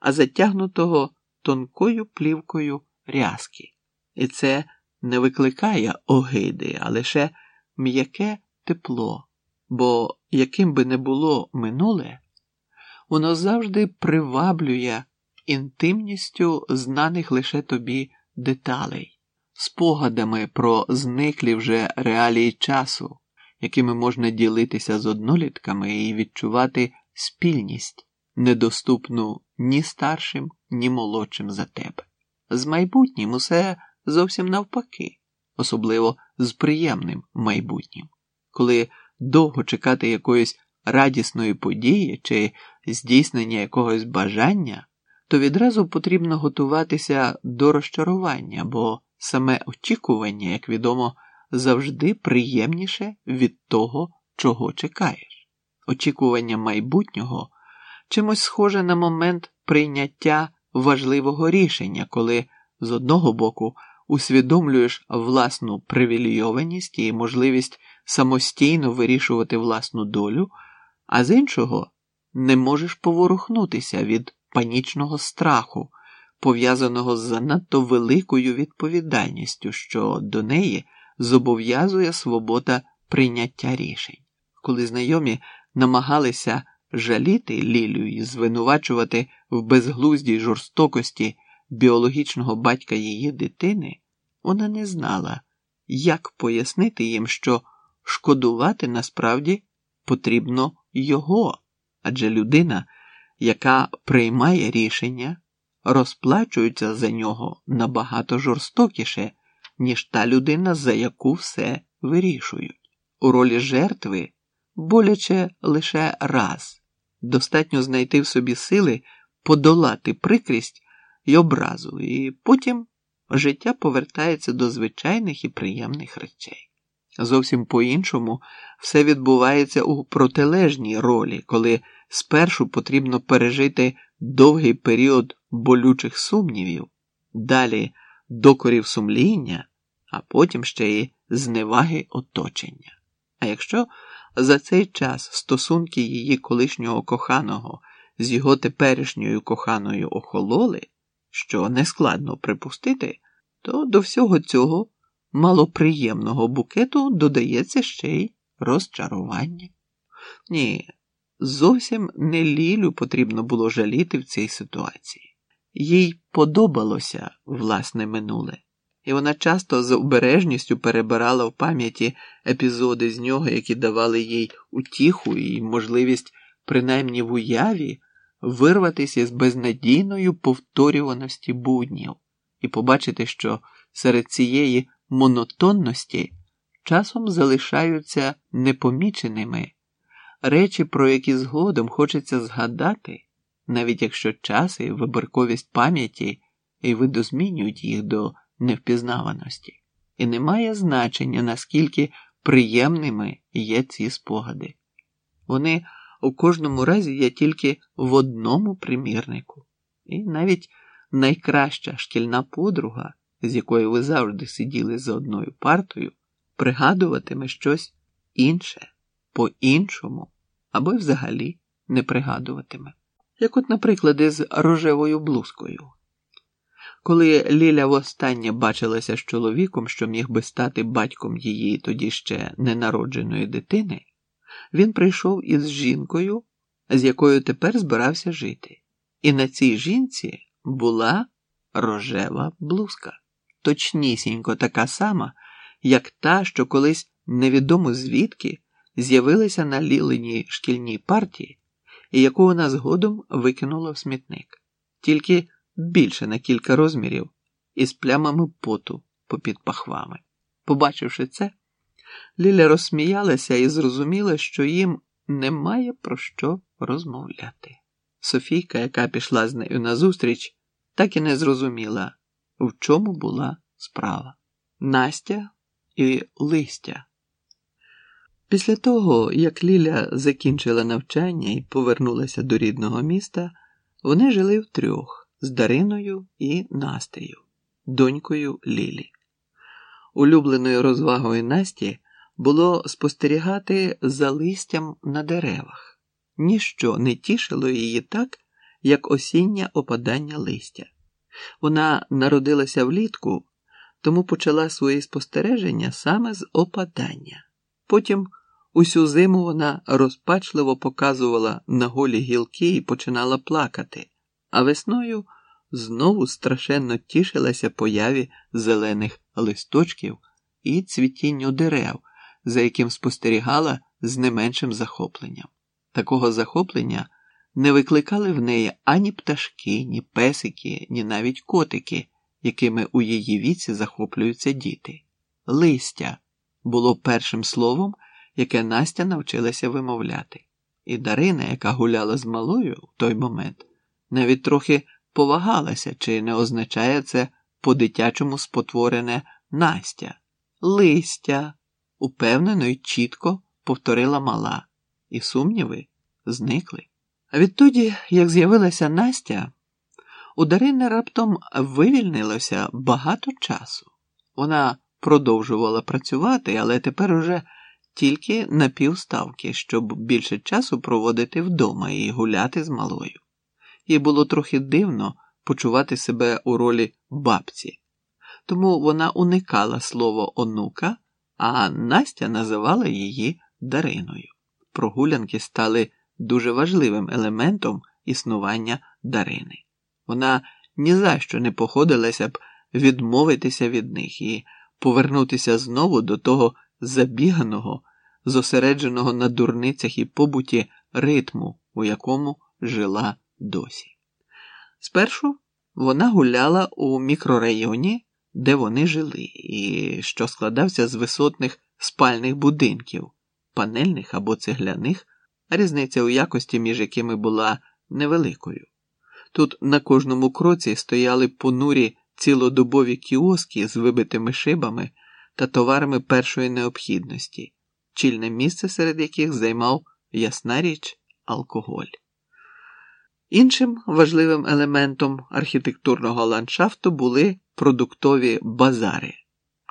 а затягнутого тонкою плівкою рязки. І це не викликає огиди, а лише м'яке тепло, бо яким би не було минуле, воно завжди приваблює інтимністю знаних лише тобі деталей, спогадами про зниклі вже реалії часу, якими можна ділитися з однолітками і відчувати спільність, недоступну ні старшим, ні молодшим за тебе. З майбутнім усе зовсім навпаки, особливо з приємним майбутнім, коли довго чекати якоїсь радісної події чи здійснення якогось бажання, то відразу потрібно готуватися до розчарування, бо саме очікування, як відомо, завжди приємніше від того, чого чекаєш. Очікування майбутнього чимось схоже на момент прийняття важливого рішення, коли з одного боку усвідомлюєш власну привілейованість і можливість самостійно вирішувати власну долю, а з іншого не можеш поворухнутися від панічного страху, пов'язаного з занадто великою відповідальністю, що до неї зобов'язує свобода прийняття рішень. Коли знайомі намагалися жаліти Лілю і звинувачувати в безглуздій жорстокості біологічного батька її дитини, вона не знала, як пояснити їм, що шкодувати насправді потрібно його, адже людина, яка приймає рішення, розплачується за нього набагато жорстокіше, ніж та людина, за яку все вирішують. У ролі жертви боляче лише раз. Достатньо знайти в собі сили подолати прикрість і образу, і потім життя повертається до звичайних і приємних речей. Зовсім по-іншому все відбувається у протилежній ролі, коли спершу потрібно пережити довгий період болючих сумнівів, далі докорів сумління, а потім ще й зневаги оточення. А якщо за цей час стосунки її колишнього коханого з його теперішньою коханою охололи, що нескладно припустити, то до всього цього малоприємного букету додається ще й розчарування. Ні, зовсім не Лілю потрібно було жаліти в цій ситуації. Їй подобалося власне минуле, і вона часто з обережністю перебирала в пам'яті епізоди з нього, які давали їй утіху і можливість, принаймні в уяві, вирватися з безнадійною повторюваності буднів і побачити, що серед цієї монотонності часом залишаються непоміченими речі, про які згодом хочеться згадати, навіть якщо час і вибірковість пам'яті і видозмінюють їх до невпізнаваності, і немає значення, наскільки приємними є ці спогади. Вони у кожному разі є тільки в одному примірнику, і навіть найкраща шкільна подруга, з якою ви завжди сиділи за одною партою, пригадуватиме щось інше, по-іншому, або й взагалі не пригадуватиме. Як, от, наприклад, із рожевою блузкою. Коли Ліля востаннє бачилася з чоловіком, що міг би стати батьком її тоді ще ненародженої дитини, він прийшов із жінкою, з якою тепер збирався жити. І на цій жінці була рожева блузка, точнісінько така сама, як та, що колись невідомо звідки з'явилася на ліленій шкільній партії, і яку вона згодом викинула в смітник, тільки більше на кілька розмірів із плямами поту попід пахвами. Побачивши це, Ліля розсміялася і зрозуміла, що їм немає про що розмовляти. Софійка, яка пішла з нею назустріч, так і не зрозуміла, в чому була справа Настя і листя. Після того, як Ліля закінчила навчання і повернулася до рідного міста, вони жили втрьох з Дариною і Настею, донькою Лілі. Улюбленою розвагою Насті було спостерігати за листям на деревах. Ніщо не тішило її так, як осіннє опадання листя. Вона народилася влітку, тому почала свої спостереження саме з опадання. Потім усю зиму вона розпачливо показувала на голі гілки і починала плакати, а весною знову страшенно тішилася появі зелених листочків і цвітінню дерев, за яким спостерігала з не меншим захопленням. Такого захоплення не викликали в неї ані пташки, ні песики, ні навіть котики, якими у її віці захоплюються діти. Листя було першим словом, яке Настя навчилася вимовляти. І Дарина, яка гуляла з малою в той момент, навіть трохи повагалася, чи не означає це по-дитячому спотворене Настя. Листя, упевнено й чітко повторила мала, і сумніви зникли. А відтоді, як з'явилася Настя, у Дарини раптом вивільнилося багато часу. Вона продовжувала працювати, але тепер уже тільки на півставки, щоб більше часу проводити вдома і гуляти з малою. Їй було трохи дивно почувати себе у ролі бабці, тому вона уникала слово онука, а Настя називала її Дариною. Прогулянки стали дуже важливим елементом існування Дарини. Вона ні за що не походилася б відмовитися від них і повернутися знову до того забіганого, зосередженого на дурницях і побуті ритму, у якому жила досі. Спершу вона гуляла у мікрорайоні, де вони жили, і що складався з висотних спальних будинків, панельних або цегляних, різниця у якості, між якими була невеликою. Тут на кожному кроці стояли понурі цілодобові кіоски з вибитими шибами та товарами першої необхідності, чільне місце серед яких займав ясна річ алкоголь. Іншим важливим елементом архітектурного ландшафту були продуктові базари,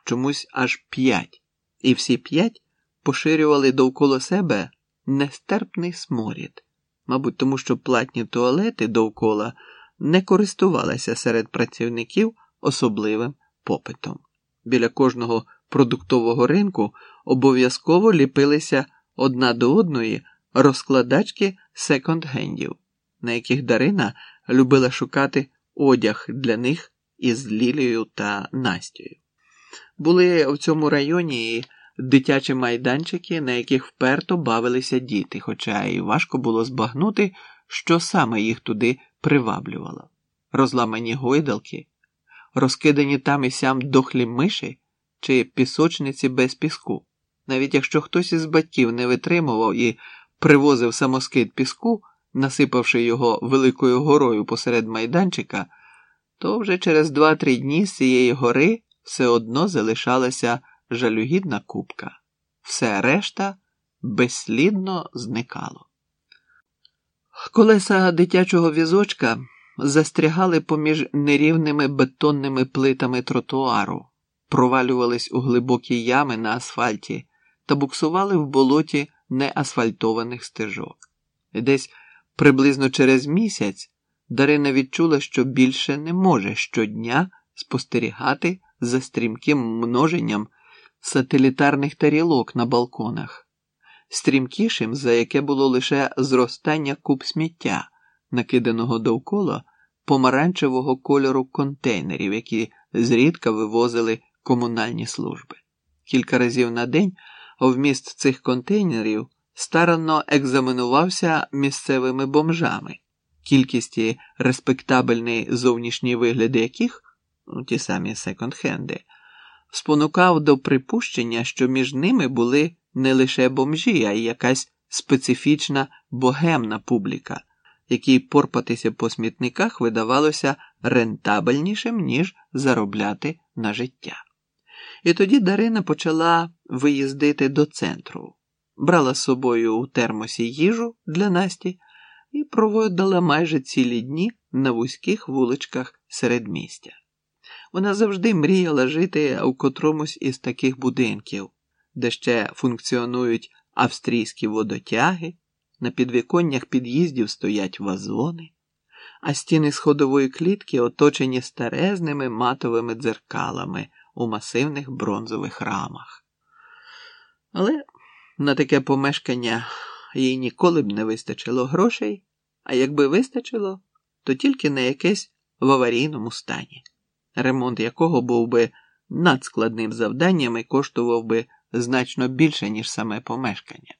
чомусь аж п'ять, і всі п'ять поширювали довкола себе нестерпний сморід, мабуть, тому що платні туалети довкола не користувалися серед працівників особливим попитом. Біля кожного продуктового ринку обов'язково ліпилися одна до одної розкладачки секонд-гендів, на яких Дарина любила шукати одяг для них із Лілією та Настєю. Були в цьому районі і дитячі майданчики, на яких вперто бавилися діти, хоча і важко було збагнути, що саме їх туди приваблювало. Розламані гойдалки, розкидані там і сям дохлі миші чи пісочниці без піску. Навіть якщо хтось із батьків не витримував і привозив самоскид піску, насипавши його великою горою посеред майданчика, то вже через два-три дні з цієї гори все одно залишалася жалюгідна купка. Все решта безслідно зникало. Колеса дитячого візочка застрягали поміж нерівними бетонними плитами тротуару, провалювались у глибокі ями на асфальті та буксували в болоті неасфальтованих стежок. Десь приблизно через місяць Дарина відчула, що більше не може щодня спостерігати за стрімким множенням сателітарних тарілок на балконах, стрімкішим, за яке було лише зростання куб сміття, накиданого довкола помаранчевого кольору контейнерів, які зрідка вивозили комунальні служби. Кілька разів на день вміст цих контейнерів старанно екзаменувався місцевими бомжами, кількість респектабельний зовнішній вигляд яких, ну, ті самі секонд-хенди, спонукав до припущення, що між ними були не лише бомжі, а й якась специфічна богемна публіка, якій порпатися по смітниках видавалося рентабельнішим, ніж заробляти на життя. І тоді Дарина почала виїздити до центру, брала з собою у термосі їжу для Насті і проводила майже цілі дні на вузьких вуличках середмістя. Вона завжди мріяла жити у котромусь із таких будинків, де ще функціонують австрійські водотяги, на підвіконнях під'їздів стоять вазони, а стіни сходової клітки оточені старезними матовими дзеркалами у масивних бронзових рамах. Але на таке помешкання їй ніколи б не вистачило грошей, а якби вистачило, то тільки на якесь в аварійному стані, ремонт якого був би надскладним завданням і коштував би значно більше, ніж саме помешкання.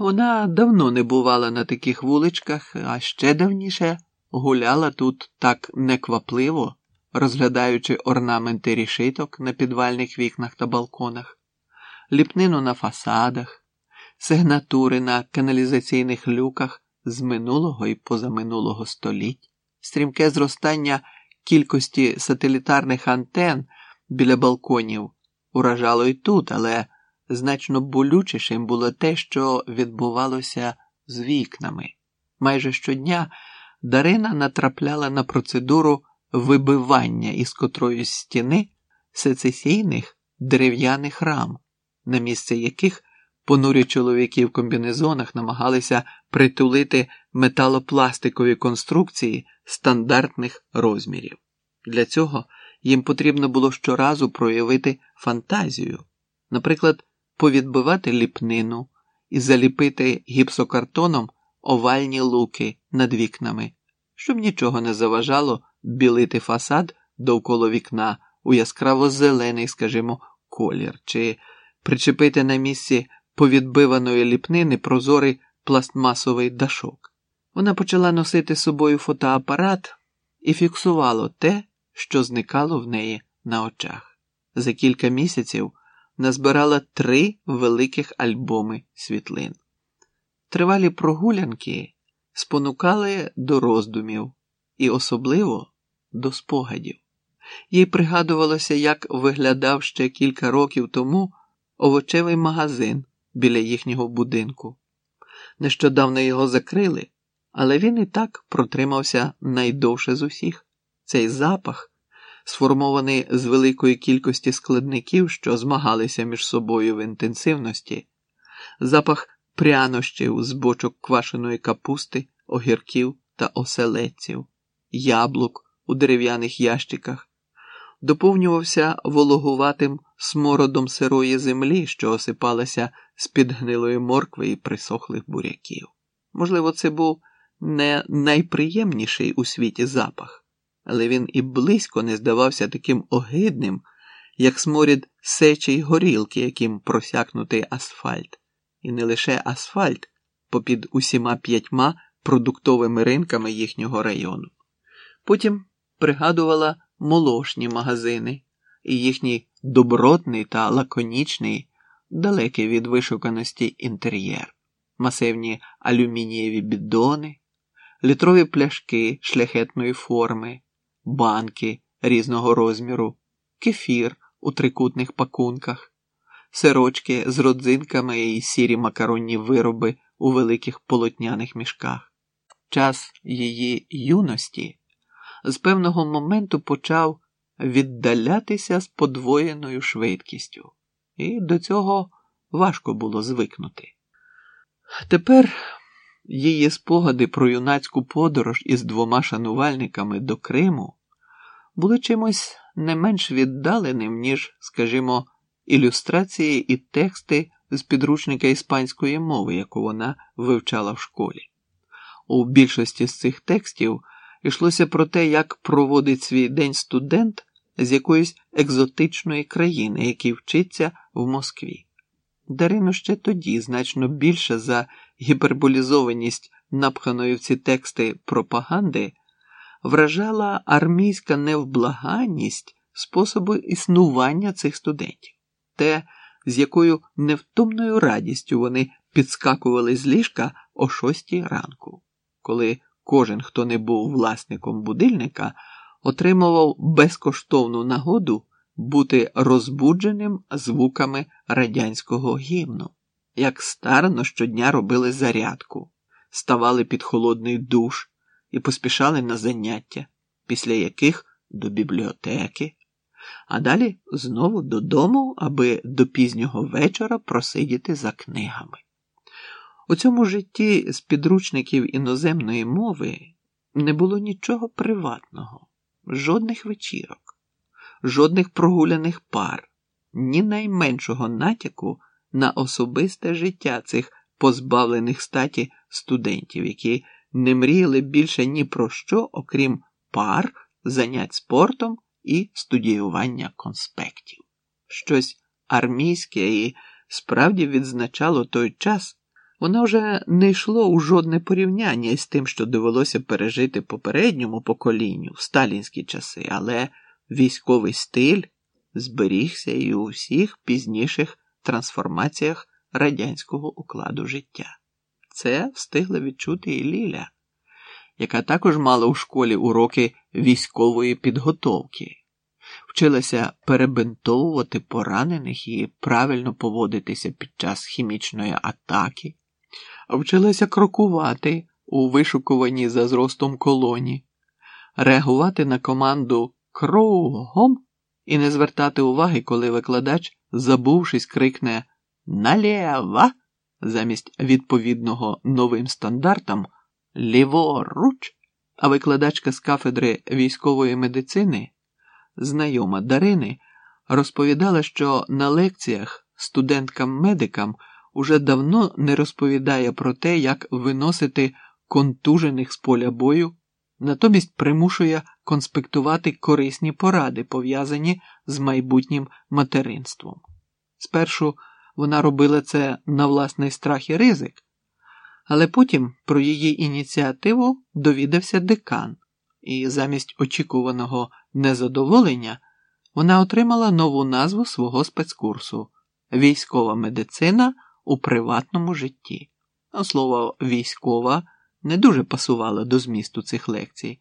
Вона давно не бувала на таких вуличках, а ще давніше гуляла тут так неквапливо розглядаючи орнаменти рішиток на підвальних вікнах та балконах, ліпнину на фасадах, сигнатури на каналізаційних люках з минулого і позаминулого століть, стрімке зростання кількості сателітарних антен біля балконів уражало й тут, але значно болючішим було те, що відбувалося з вікнами. Майже щодня Дарина натрапляла на процедуру вибивання із котроїсь стіни сецесійних дерев'яних рам, на місце яких понурі чоловіки в комбінезонах намагалися притулити металопластикові конструкції стандартних розмірів. Для цього їм потрібно було щоразу проявити фантазію, наприклад, повідбивати ліпнину і заліпити гіпсокартоном овальні луки над вікнами, щоб нічого не заважало білити фасад довкола вікна у яскраво зелений, скажімо, колір, чи причепити на місці повідбиваної ліпнини прозорий пластмасовий дашок. Вона почала носити з собою фотоапарат і фіксувала те, що зникало в неї на очах. За кілька місяців назбирала три великих альбоми світлин. Тривалі прогулянки спонукали до роздумів і особливо до спогадів. Їй пригадувалося, як виглядав ще кілька років тому овочевий магазин біля їхнього будинку. Нещодавно його закрили, але він і так протримався найдовше з усіх. Цей запах сформований з великої кількості складників, що змагалися між собою в інтенсивності, запах прянощів з бочок квашеної капусти, огірків та оселедців, яблук у дерев'яних ящиках, доповнювався вологуватим смородом сирої землі, що осипалася з під гнилої моркви і присохлих буряків. Можливо, це був не найприємніший у світі запах, але він і близько не здавався таким огидним, як сморід сечі горілки, яким просякнутий асфальт, і не лише асфальт попід усіма п'ятьма продуктовими ринками їхнього району. Потім пригадувала молошні магазини і їхній добротний та лаконічний, далекий від вишуканості інтер'єр, масивні алюмінієві бідони, літрові пляшки шляхетної форми, банки різного розміру, кефір у трикутних пакунках, сирочки з родзинками і сірі макаронні вироби у великих полотняних мішках. Час її юності з певного моменту почав віддалятися з подвоєною швидкістю, і до цього важко було звикнути. Тепер її спогади про юнацьку подорож із двома шанувальниками до Криму були чимось не менш віддаленим, ніж, скажімо, ілюстрації і тексти з підручника іспанської мови, яку вона вивчала в школі. У більшості з цих текстів йшлося про те, як проводить свій день студент з якоїсь екзотичної країни, який вчиться в Москві. Дарину ще тоді значно більше за гіперболізованість напханої в ці тексти пропаганди вражала армійська невблаганність способу існування цих студентів, те, з якою невтомною радістю вони підскакували з ліжка о шостій ранку, коли кожен, хто не був власником будильника, отримував безкоштовну нагоду бути розбудженим звуками радянського гімну, як старано щодня робили зарядку, ставали під холодний душ і поспішали на заняття, після яких до бібліотеки, а далі знову додому, аби до пізнього вечора просидіти за книгами. У цьому житті з підручників іноземної мови не було нічого приватного, жодних вечірок, жодних прогуляних пар, ні найменшого натяку на особисте життя цих позбавлених статі студентів, які не мріяли більше ні про що, окрім пар, занять спортом і студіювання конспектів. Щось армійське і справді відзначало той час. Воно вже не йшло у жодне порівняння із тим, що довелося пережити попередньому поколінню в сталінські часи, але військовий стиль зберігся і у всіх пізніших трансформаціях радянського укладу життя. Це встигла відчути і Ліля, яка також мала у школі уроки військової підготовки, вчилася перебинтовувати поранених і правильно поводитися під час хімічної атаки. Вчилася крокувати у вишукуванні за зростом колоні, реагувати на команду кругом і не звертати уваги, коли викладач, забувшись, крикне налєва замість відповідного новим стандартам ліворуч, а викладачка з кафедри військової медицини, знайома Дарини, розповідала, що на лекціях студенткам-медикам уже давно не розповідає про те, як виносити контужених з поля бою, натомість примушує конспектувати корисні поради, пов'язані з майбутнім материнством. Спершу вона робила це на власний страх і ризик, але потім про її ініціативу довідався декан, і замість очікуваного незадоволення вона отримала нову назву свого спецкурсу Військова медицина у приватному житті. Слово військова не дуже пасувало до змісту цих лекцій,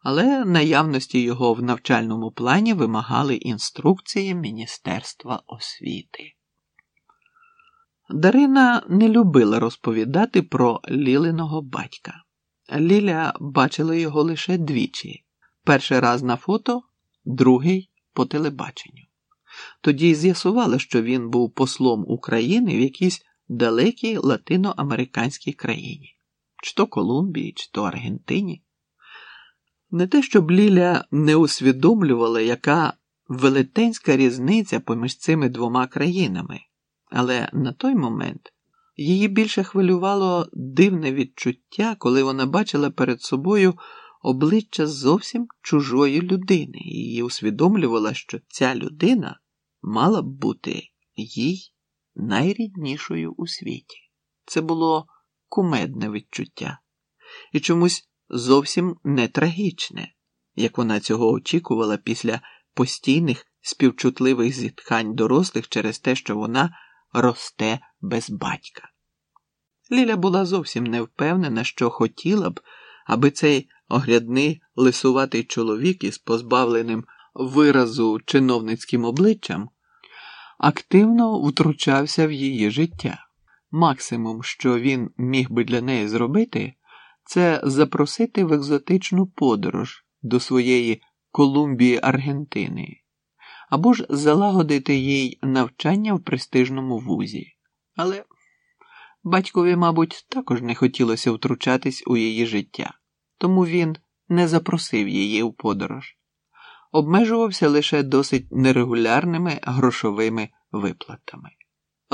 але наявності його в навчальному плані вимагали інструкції Міністерства освіти. Дарина не любила розповідати про Лілиного батька. Ліля бачила його лише двічі: перший раз на фото, другий по телебаченню. Тоді з'ясували, що він був послом України в якійсь далекій латиноамериканській країні, чи то Колумбії, чи то Аргентині. Не те, щоб Ліля не усвідомлювала, яка велетенська різниця поміж цими двома країнами, але на той момент її більше хвилювало дивне відчуття, коли вона бачила перед собою обличчя зовсім чужої людини і усвідомлювала, що ця людина мала б бути їй найріднішою у світі. Це було кумедне відчуття і чомусь зовсім не трагічне, як вона цього очікувала після постійних співчутливих зітхань дорослих через те, що вона росте без батька. Ліля була зовсім не впевнена, що хотіла б, аби цей оглядний лисуватий чоловік із позбавленим виразу чиновницьким обличчям активно втручався в її життя. Максимум, що він міг би для неї зробити, це запросити в екзотичну подорож до своєї Колумбії Аргентини, або ж залагодити їй навчання в престижному вузі. Але батькові, мабуть, також не хотілося втручатись у її життя, тому він не запросив її у подорож, обмежувався лише досить нерегулярними грошовими виплатами.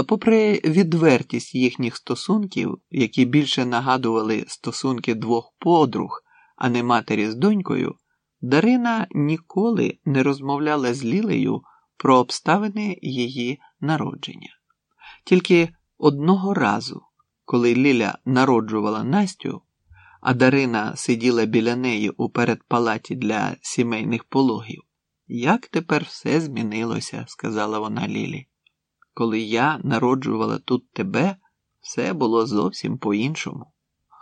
Попри відвертість їхніх стосунків, які більше нагадували стосунки двох подруг, а не матері з донькою, Дарина ніколи не розмовляла з Лілею про обставини її народження. Тільки одного разу, коли Ліля народжувала Настю, а Дарина сиділа біля неї у передпалаті для сімейних пологів. Як тепер все змінилося, сказала вона Лілі. Коли я народжувала тут тебе, все було зовсім по-іншому.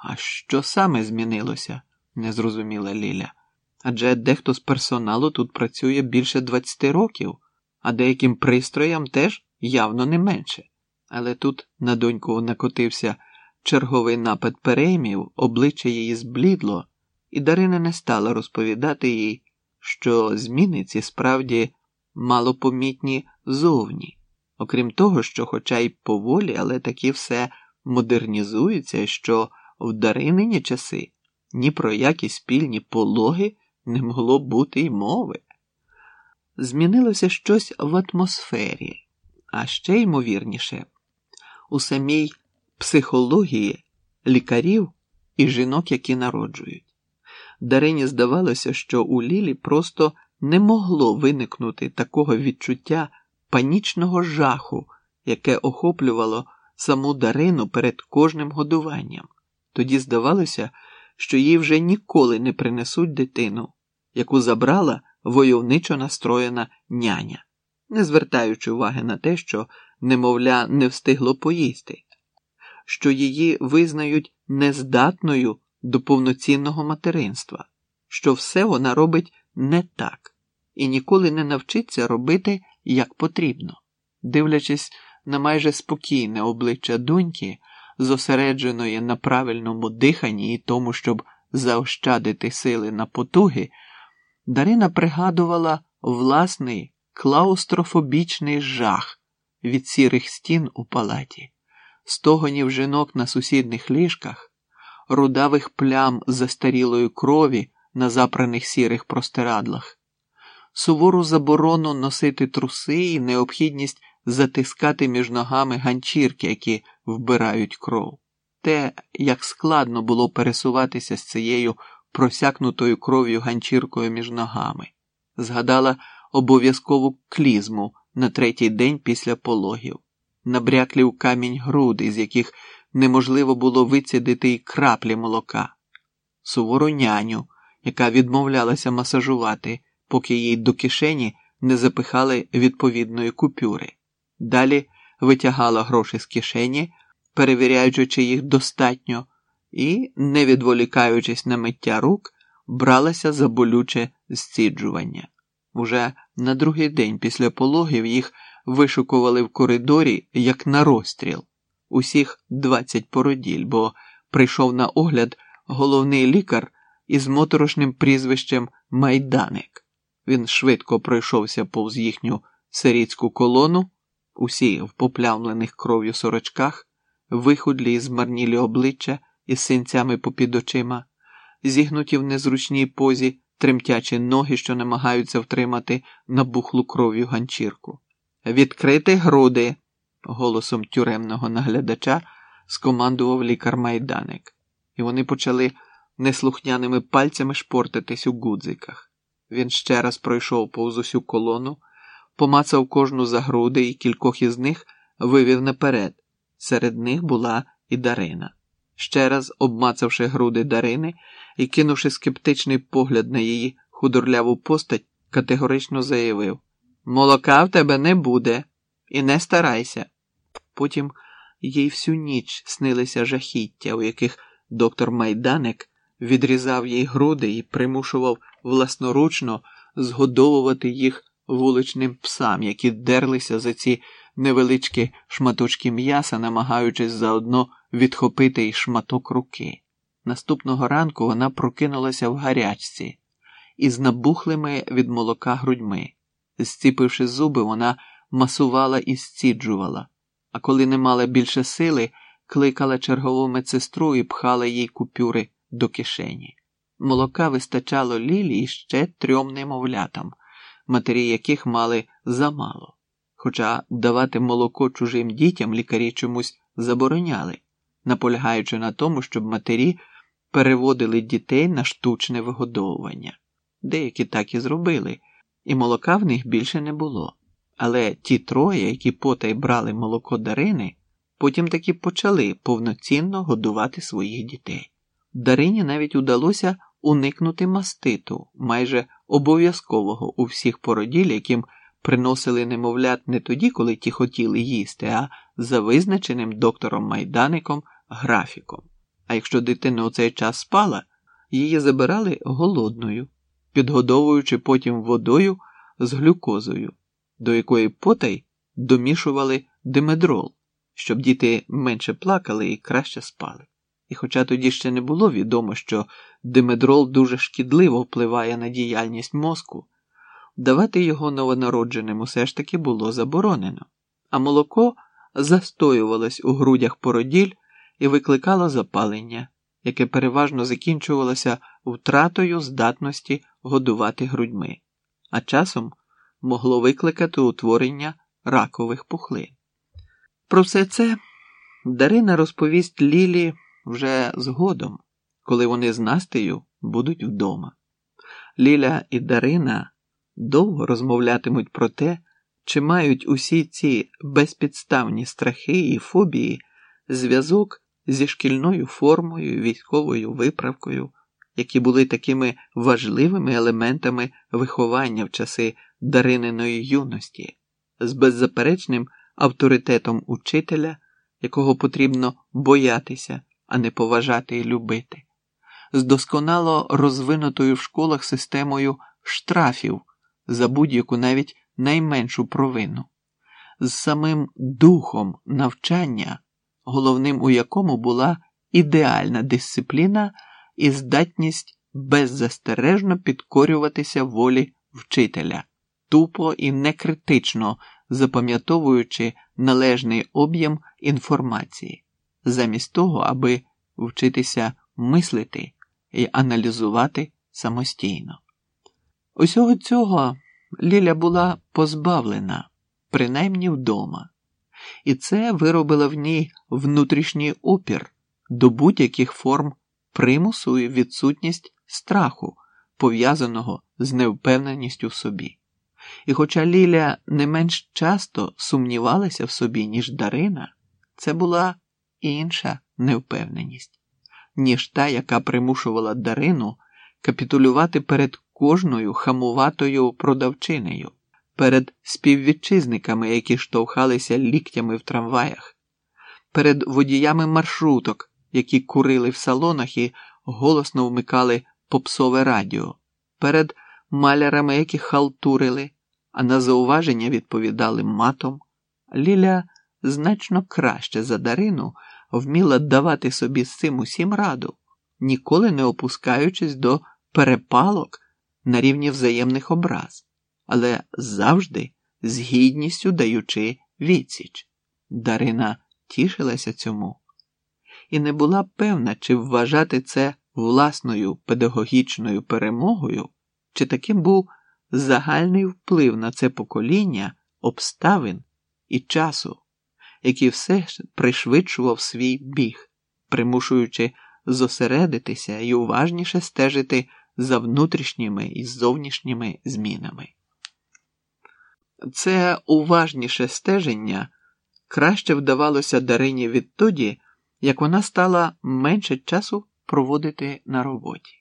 А що саме змінилося? не зрозуміла Ліля. Адже дехто з персоналу тут працює більше 20 років, а деяким пристроям теж явно не менше. Але тут на доньку накотився черговий напад переймів, обличчя її зблідло, і Дарина не стала розповідати їй, що зміни ці справді малопомітні зовні, окрім того, що, хоча й поволі, але таки все модернізується, що в Даринині часи ні про які спільні пологи не могло бути й мови. Змінилося щось в атмосфері, а ще ймовірніше, у самій психології лікарів і жінок, які народжують. Дарині здавалося, що у Лілі просто не могло виникнути такого відчуття панічного жаху, яке охоплювало саму Дарину перед кожним годуванням. Тоді здавалося, що їй вже ніколи не принесуть дитину, яку забрала войовничо настроєна няня, не звертаючи уваги на те, що немовля не встигло поїсти, що її визнають нездатною до повноцінного материнства, що все вона робить не так і ніколи не навчиться робити як потрібно, дивлячись на майже спокійне обличчя доньки, зосередженої на правильному диханні і тому, щоб заощадити сили на потуги, Дарина пригадувала власний клаустрофобічний жах від сірих стін у палаті, стогонів жінок на сусідних ліжках, рудавих плям застарілої крові на запраних сірих простирадлах, сувору заборону носити труси і необхідність затискати між ногами ганчірки, які вбирають кров. Те, як складно було пересуватися з цією просякнутою кров'ю ганчіркою між ногами, згадала обов'язкову клізму на третій день після пологів, набряклі в камінь груди, з яких неможливо було вицідити й краплі молока, сувору няню, яка відмовлялася масажувати, поки їй до кишені не запихали відповідної купюри. Далі витягала гроші з кишені, перевіряючи, чи їх достатньо, і, не відволікаючись на миття рук, бралася за болюче зціджування. Уже на другий день після пологів їх вишукували в коридорі як на розстріл, усіх двадцять породіль, бо прийшов на огляд головний лікар із моторошним прізвищем Майданик. Він швидко пройшовся повз їхню сирітську колону, усі в поплямлених кров'ю сорочках, вихудлі і змарнілі обличчя із синцями попід очима, зігнуті в незручній позі тремтячі ноги, що намагаються втримати набухлу кров'ю ганчірку. Відкрити груди, голосом тюремного наглядача скомандував лікар майданик, і вони почали неслухняними пальцями шпортитись у гудзиках. Він ще раз пройшов повз усю колону, помацав кожну за груди і кількох із них вивів наперед. Серед них була і Дарина. Ще раз обмацавши груди Дарини і кинувши скептичний погляд на її худорляву постать, категорично заявив: Молока в тебе не буде, і не старайся. Потім їй всю ніч снилися жахіття, у яких доктор Майданик відрізав їй груди і примушував власноручно згодовувати їх вуличним псам, які дерлися за ці невеличкі шматочки м'яса, намагаючись заодно відхопити й шматок руки. Наступного ранку вона прокинулася в гарячці із набухлими від молока грудьми. Зціпивши зуби, вона масувала і зціджувала, а коли не мала більше сили, кликала чергову медсестру і пхала їй купюри до кишені. Молока вистачало Лілі ще трьом немовлятам, матері яких мали замало. Хоча давати молоко чужим дітям лікарі чомусь забороняли, наполягаючи на тому, щоб матері переводили дітей на штучне вигодовування. Деякі так і зробили, і молока в них більше не було. Але ті троє, які потай брали молоко Дарини, потім таки почали повноцінно годувати своїх дітей. Дарині навіть удалося уникнути маститу, майже обов'язкового у всіх породіль, яким приносили немовлят не тоді, коли ті хотіли їсти, а за визначеним доктором майдаником графіком. А якщо дитина у цей час спала, її забирали голодною, підгодовуючи потім водою з глюкозою, до якої потай домішували димедрол, щоб діти менше плакали і краще спали. І хоча тоді ще не було відомо, що димедрол дуже шкідливо впливає на діяльність мозку, давати його новонародженим усе ж таки було заборонено, а молоко застоювалось у грудях породіль і викликало запалення, яке переважно закінчувалося втратою здатності годувати грудьми, а часом могло викликати утворення ракових пухлин. Про все це Дарина розповість Лілі вже згодом, коли вони з Настею будуть вдома. Ліля і Дарина довго розмовлятимуть про те, чи мають усі ці безпідставні страхи і фобії зв'язок зі шкільною формою, військовою виправкою, які були такими важливими елементами виховання в часи Дарининої юності, з беззаперечним авторитетом учителя, якого потрібно боятися а не поважати і любити, з досконало розвинутою в школах системою штрафів за будь-яку навіть найменшу провину, з самим духом навчання, головним у якому була ідеальна дисципліна і здатність беззастережно підкорюватися волі вчителя, тупо і некритично запам'ятовуючи належний об'єм інформації замість того, аби вчитися мислити і аналізувати самостійно. Усього цього Ліля була позбавлена, принаймні вдома, і це виробило в ній внутрішній опір до будь-яких форм примусу і відсутність страху, пов'язаного з невпевненістю в собі. І хоча Ліля не менш часто сумнівалася в собі, ніж Дарина, це була інша невпевненість, ніж та, яка примушувала Дарину капітулювати перед кожною хамуватою продавчинею, перед співвітчизниками, які штовхалися ліктями в трамваях, перед водіями маршруток, які курили в салонах і голосно вмикали попсове радіо, перед малярами, які халтурили, а на зауваження відповідали матом. Ліля значно краще за Дарину вміла давати собі з цим усім раду, ніколи не опускаючись до перепалок на рівні взаємних образ, але завжди з гідністю даючи відсіч. Дарина тішилася цьому і не була певна, чи вважати це власною педагогічною перемогою, чи таким був загальний вплив на це покоління обставин і часу, який все пришвидшував свій біг, примушуючи зосередитися і уважніше стежити за внутрішніми і зовнішніми змінами. Це уважніше стеження краще вдавалося Дарині відтоді, як вона стала менше часу проводити на роботі.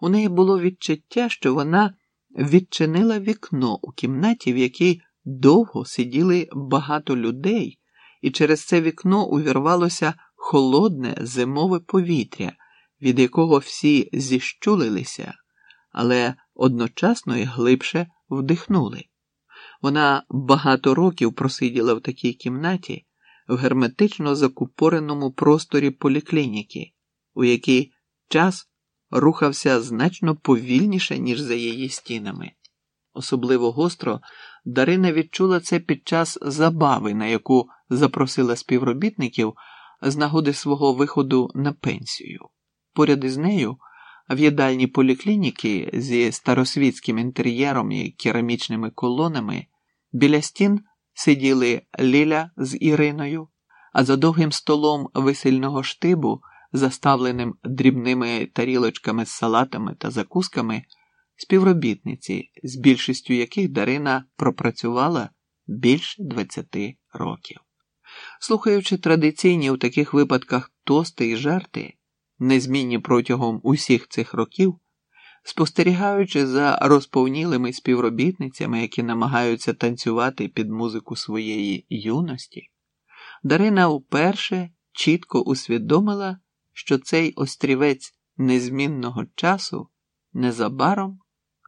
У неї було відчуття, що вона відчинила вікно у кімнаті, в якій довго сиділи багато людей, і через це вікно увірвалося холодне зимове повітря, від якого всі зіщулилися, але одночасно й глибше вдихнули. Вона багато років просиділа в такій кімнаті в герметично закупореному просторі поліклініки, у якій час рухався значно повільніше, ніж за її стінами. Особливо гостро Дарина відчула це під час забави, на яку запросила співробітників з нагоди свого виходу на пенсію. Поряд із нею в їдальні поліклініки зі старосвітським інтер'єром і керамічними колонами біля стін сиділи Ліля з Іриною, а за довгим столом весільного штибу, заставленим дрібними тарілочками з салатами та закусками, співробітниці, з більшістю яких Дарина пропрацювала більше 20 років. Слухаючи традиційні у таких випадках тости і жарти, незмінні протягом усіх цих років, спостерігаючи за розповнілими співробітницями, які намагаються танцювати під музику своєї юності, Дарина вперше чітко усвідомила, що цей острівець незмінного часу незабаром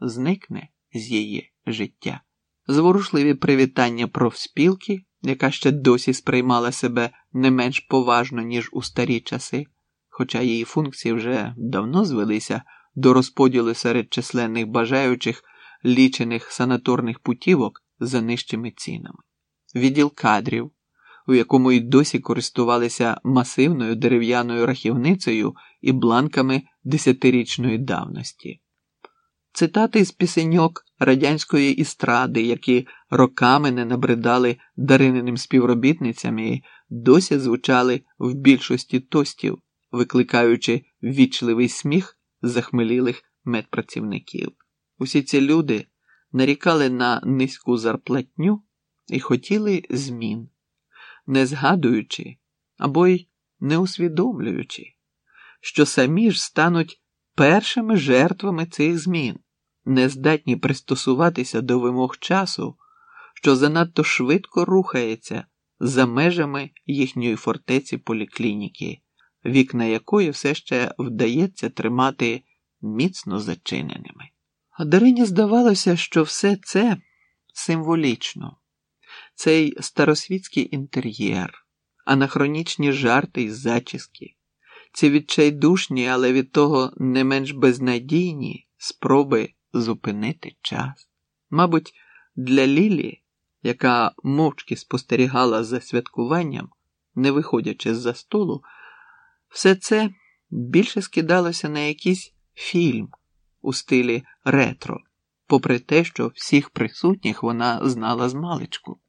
зникне з її життя. Зворушливі привітання профспілки, яка ще досі сприймала себе не менш поважно, ніж у старі часи, хоча її функції вже давно звелися до розподілу серед численних бажаючих лічених санаторних путівок за нижчими цінами, відділ кадрів, у якому й досі користувалися масивною дерев'яною рахівницею і бланками десятирічної давності. Цитати з пісеньок радянської істради, які роками не набридали дариненим співробітницям і досі звучали в більшості тостів, викликаючи ввічливий сміх захмелілих медпрацівників. Усі ці люди нарікали на низьку зарплатню і хотіли змін, не згадуючи або й не усвідомлюючи, що самі ж стануть першими жертвами цих змін, не здатні пристосуватися до вимог часу, що занадто швидко рухається за межами їхньої фортеці поліклініки, вікна якої все ще вдається тримати міцно зачиненими. Дарині здавалося, що все це символічно, цей старосвітський інтер'єр, анахронічні жарти й зачіски, ці відчайдушні, але від того не менш безнадійні спроби зупинити час. Мабуть, для Лілі, яка мовчки спостерігала за святкуванням, не виходячи з за столу, все це більше скидалося на якийсь фільм у стилі ретро, попри те, що всіх присутніх вона знала з маличку.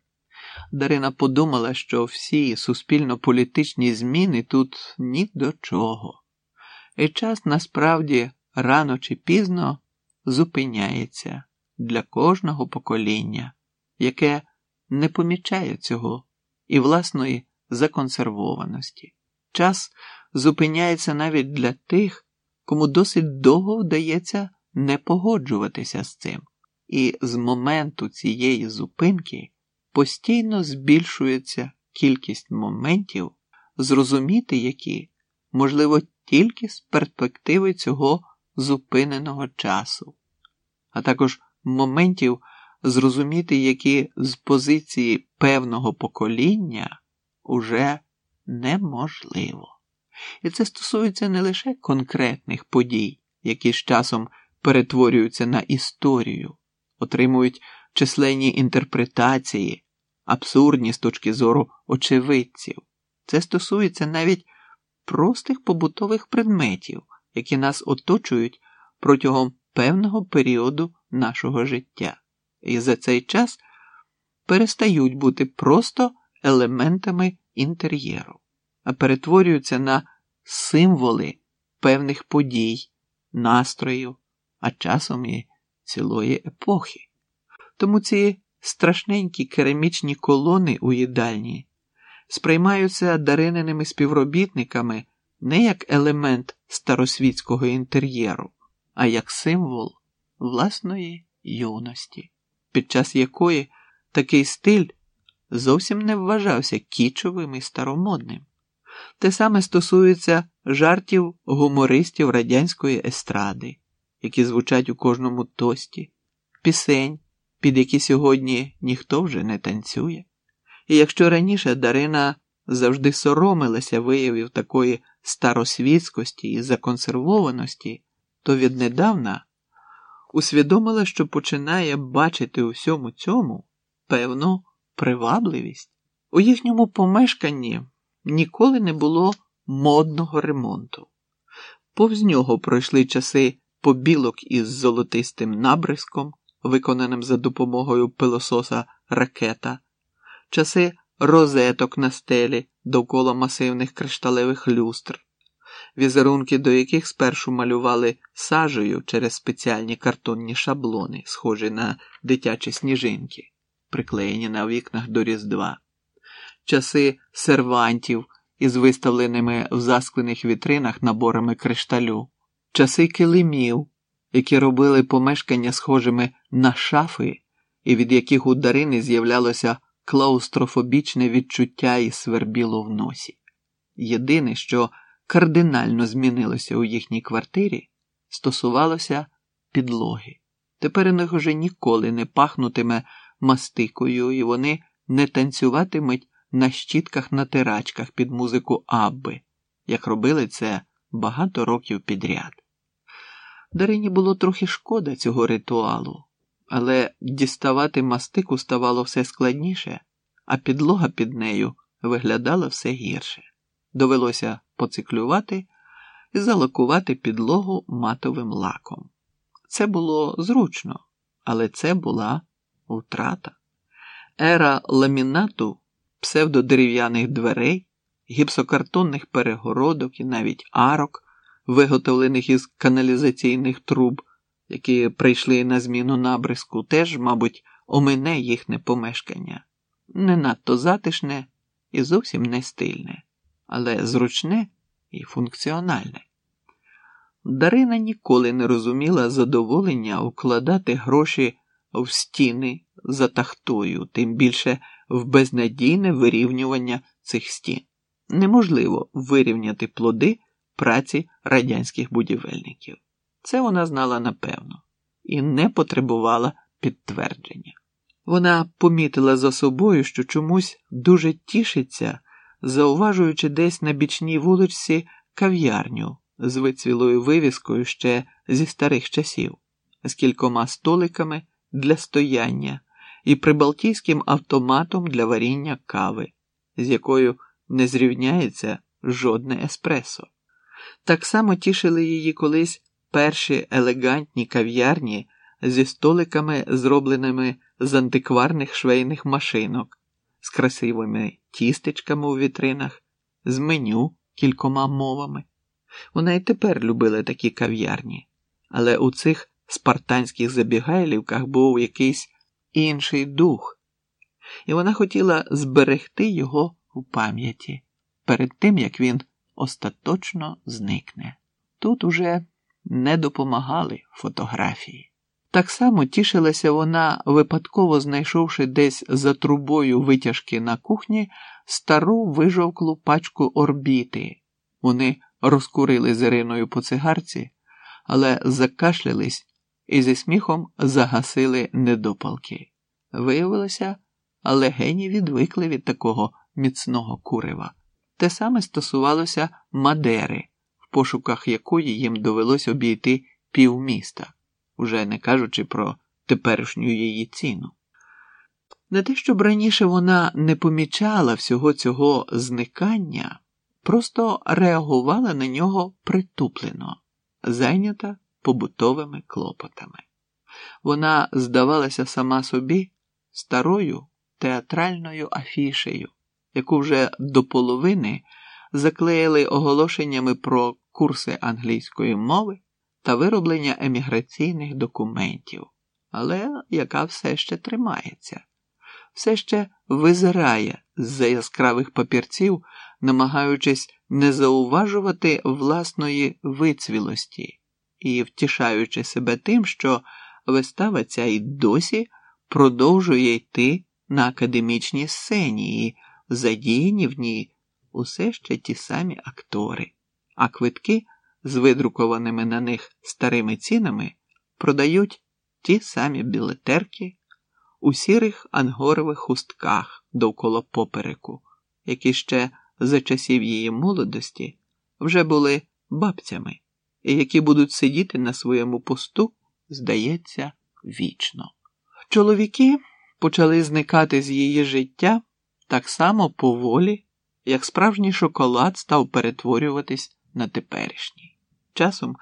Дарина подумала, що всі суспільно-політичні зміни тут ні до чого, і час насправді рано чи пізно зупиняється для кожного покоління, яке не помічає цього і власної законсервованості. Час зупиняється навіть для тих, кому досить довго вдається не погоджуватися з цим, і з моменту цієї зупинки постійно збільшується кількість моментів, зрозуміти які можливо тільки з перспективи цього зупиненого часу, а також моментів, зрозуміти які з позиції певного покоління уже неможливо. І це стосується не лише конкретних подій, які з часом перетворюються на історію, отримують численні інтерпретації, абсурдні з точки зору очевидців. Це стосується навіть простих побутових предметів, які нас оточують протягом певного періоду нашого життя, і за цей час перестають бути просто елементами інтер'єру, а перетворюються на символи певних подій, настроїв, а часом і цілої епохи. Тому ці страшненькі керамічні колони у їдальні сприймаються дариненими співробітниками не як елемент старосвітського інтер'єру, а як символ власної юності, під час якої такий стиль зовсім не вважався кічовим і старомодним. Те саме стосується жартів гумористів радянської естради, які звучать у кожному тості, пісень, під які сьогодні ніхто вже не танцює. І якщо раніше Дарина завжди соромилася виявів такої старосвітськості і законсервованості, то віднедавна усвідомила, що починає бачити у всьому цьому певну привабливість. У їхньому помешканні ніколи не було модного ремонту. Повз нього пройшли часи побілок із золотистим набризком, виконаним за допомогою пилососа ракета, часи розеток на стелі довкола масивних кришталевих люстр, візерунки до яких спершу малювали сажею через спеціальні картонні шаблони, схожі на дитячі сніжинки, приклеєні на вікнах до Різдва, часи сервантів із виставленими в засклених вітринах наборами кришталю, часи килимів, які робили помешкання схожими на шафи, і від яких у Дарини з'являлося клаустрофобічне відчуття і свербіло в носі. Єдине, що кардинально змінилося у їхній квартирі, стосувалося підлоги. Тепер у них уже ніколи не пахнутиме мастикою, і вони не танцюватимуть на щітках натирачках під музику Абби, як робили це багато років підряд. Дарині було трохи шкода цього ритуалу, але діставати мастику ставало все складніше, а підлога під нею виглядала все гірше. Довелося поциклювати і залакувати підлогу матовим лаком. Це було зручно, але це була втрата. Ера ламінату, псевдодерев'яних дверей, гіпсокартонних перегородок і навіть арок, виготовлених із каналізаційних труб, які прийшли на зміну набризку, теж, мабуть, омине їхнє помешкання. Не надто затишне і зовсім не стильне, але зручне і функціональне. Дарина ніколи не розуміла задоволення укладати гроші в стіни за тахтою, тим більше в безнадійне вирівнювання цих стін. Неможливо вирівняти плоди праці радянських будівельників. Це вона знала напевно і не потребувала підтвердження. Вона помітила за собою, що чомусь дуже тішиться, зауважуючи десь на бічній вуличці кав'ярню з вицвілою вивіскою ще зі старих часів, з кількома столиками для стояння і прибалтійським автоматом для варіння кави, з якою не зрівняється жодне еспресо. Так само тішили її колись перші елегантні кав'ярні зі столиками, зробленими з антикварних швейних машинок, з красивими тістечками у вітринах, з меню кількома мовами. Вона й тепер любила такі кав'ярні, але у цих спартанських забігайлівках був якийсь інший дух, і вона хотіла зберегти його у пам'яті перед тим, як він остаточно зникне. Тут уже не допомагали фотографії. Так само тішилася вона, випадково знайшовши десь за трубою витяжки на кухні стару вижовклу пачку орбіти. Вони розкурили з Іриною по цигарці, але закашлялись і зі сміхом загасили недопалки. Виявилося, легені відвикли від такого міцного курива. Те саме стосувалося Мадери, пошуках якої їм довелось обійти півміста. уже не кажучи про теперішню її ціну. Не те, щоб раніше вона не помічала всього цього зникання, просто реагувала на нього притуплено, зайнята побутовими клопотами. Вона здавалася сама собі старою театральною афішею, яку вже до половини заклеїли оголошеннями про курси англійської мови та вироблення еміграційних документів, але яка все ще тримається, все ще визирає з-за яскравих папірців, намагаючись не зауважувати власної вицвілості і втішаючи себе тим, що вистава ця й досі продовжує йти на академічній сцені, і задіяні в ній усе ще ті самі актори, а квитки з видрукованими на них старими цінами продають ті самі білетерки у сірих ангорових хустках довкола попереку, які ще за часів її молодості вже були бабцями, і які будуть сидіти на своєму посту, здається, вічно. Чоловіки почали зникати з її життя так само поволі, як справжній шоколад став перетворюватись на теперішній. Часом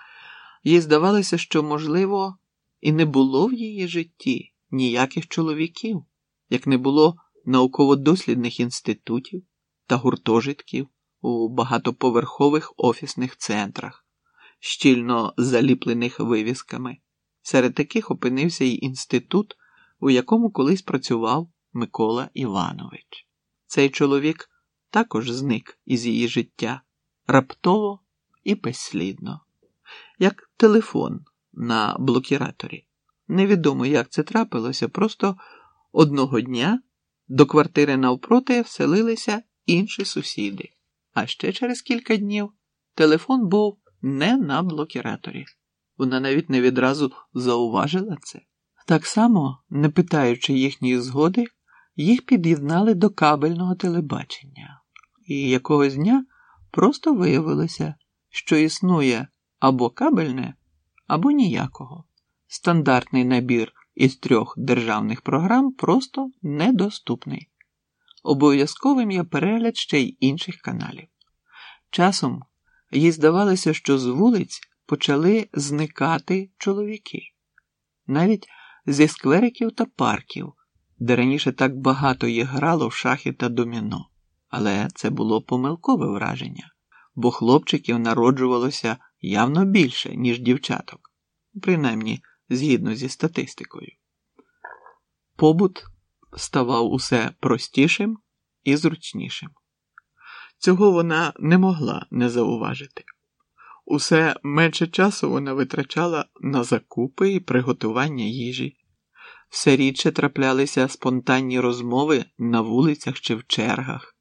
їй здавалося, що, можливо, і не було в її житті ніяких чоловіків, як не було науково-дослідних інститутів та гуртожитків у багатоповерхових офісних центрах, щільно заліплених вивісками. Серед таких опинився й інститут, у якому колись працював Микола Іванович. Цей чоловік також зник із її життя раптово і безслідно, як телефон на блокіраторі. Невідомо, як це трапилося, просто одного дня до квартири навпроти вселилися інші сусіди, а ще через кілька днів телефон був не на блокіраторі. Вона навіть не відразу зауважила це. Так само, не питаючи їхньої згоди, їх під'єднали до кабельного телебачення, і якогось дня просто виявилося, що існує або кабельне, або ніякого. Стандартний набір із трьох державних програм просто недоступний. Обов'язковим є перегляд ще й інших каналів. Часом їй здавалося, що з вулиць почали зникати чоловіки, навіть зі сквериків та парків, де раніше так багато їх грало в шахи та доміно. Але це було помилкове враження, бо хлопчиків народжувалося явно більше, ніж дівчаток, принаймні згідно зі статистикою. Побут ставав усе простішим і зручнішим. Цього вона не могла не зауважити. Усе менше часу вона витрачала на закупи і приготування їжі. Все рідше траплялися спонтанні розмови на вулицях чи в чергах.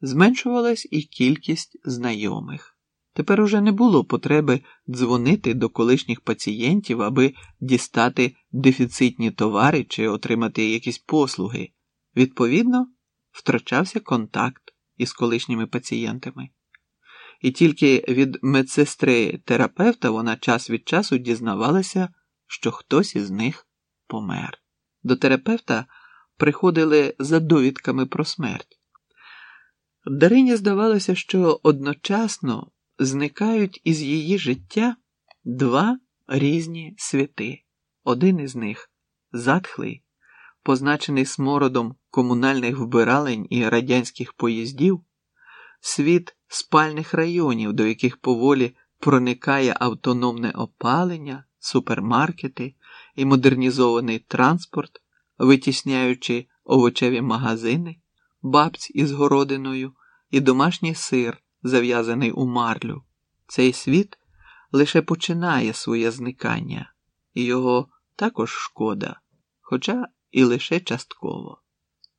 Зменшувалась і кількість знайомих. Тепер уже не було потреби дзвонити до колишніх пацієнтів, аби дістати дефіцитні товари чи отримати якісь послуги. Відповідно, втрачався контакт із колишніми пацієнтами. І тільки від медсестри терапевта вона час від часу дізнавалася, що хтось із них помер. До терапевта приходили за довідками про смерть. Дарині здавалося, що одночасно зникають із її життя два різні світи. Один із них затхлий, позначений смородом комунальних вбиралень і радянських поїздів, світ спальних районів, до яких поволі проникає автономне опалення, супермаркети і модернізований транспорт, витісняючи овочеві магазини, бабць із городиною і домашній сир, зав'язаний у марлю. Цей світ лише починає своє зникання, і його також шкода, хоча і лише частково.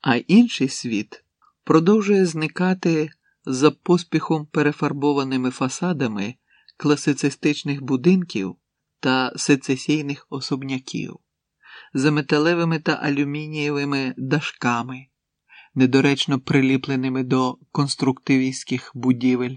А інший світ продовжує зникати за поспіхом перефарбованими фасадами класицистичних будинків та сецесійних особняків, за металевими та алюмінієвими дашками, недоречно приліпленими до конструктивістських будівель,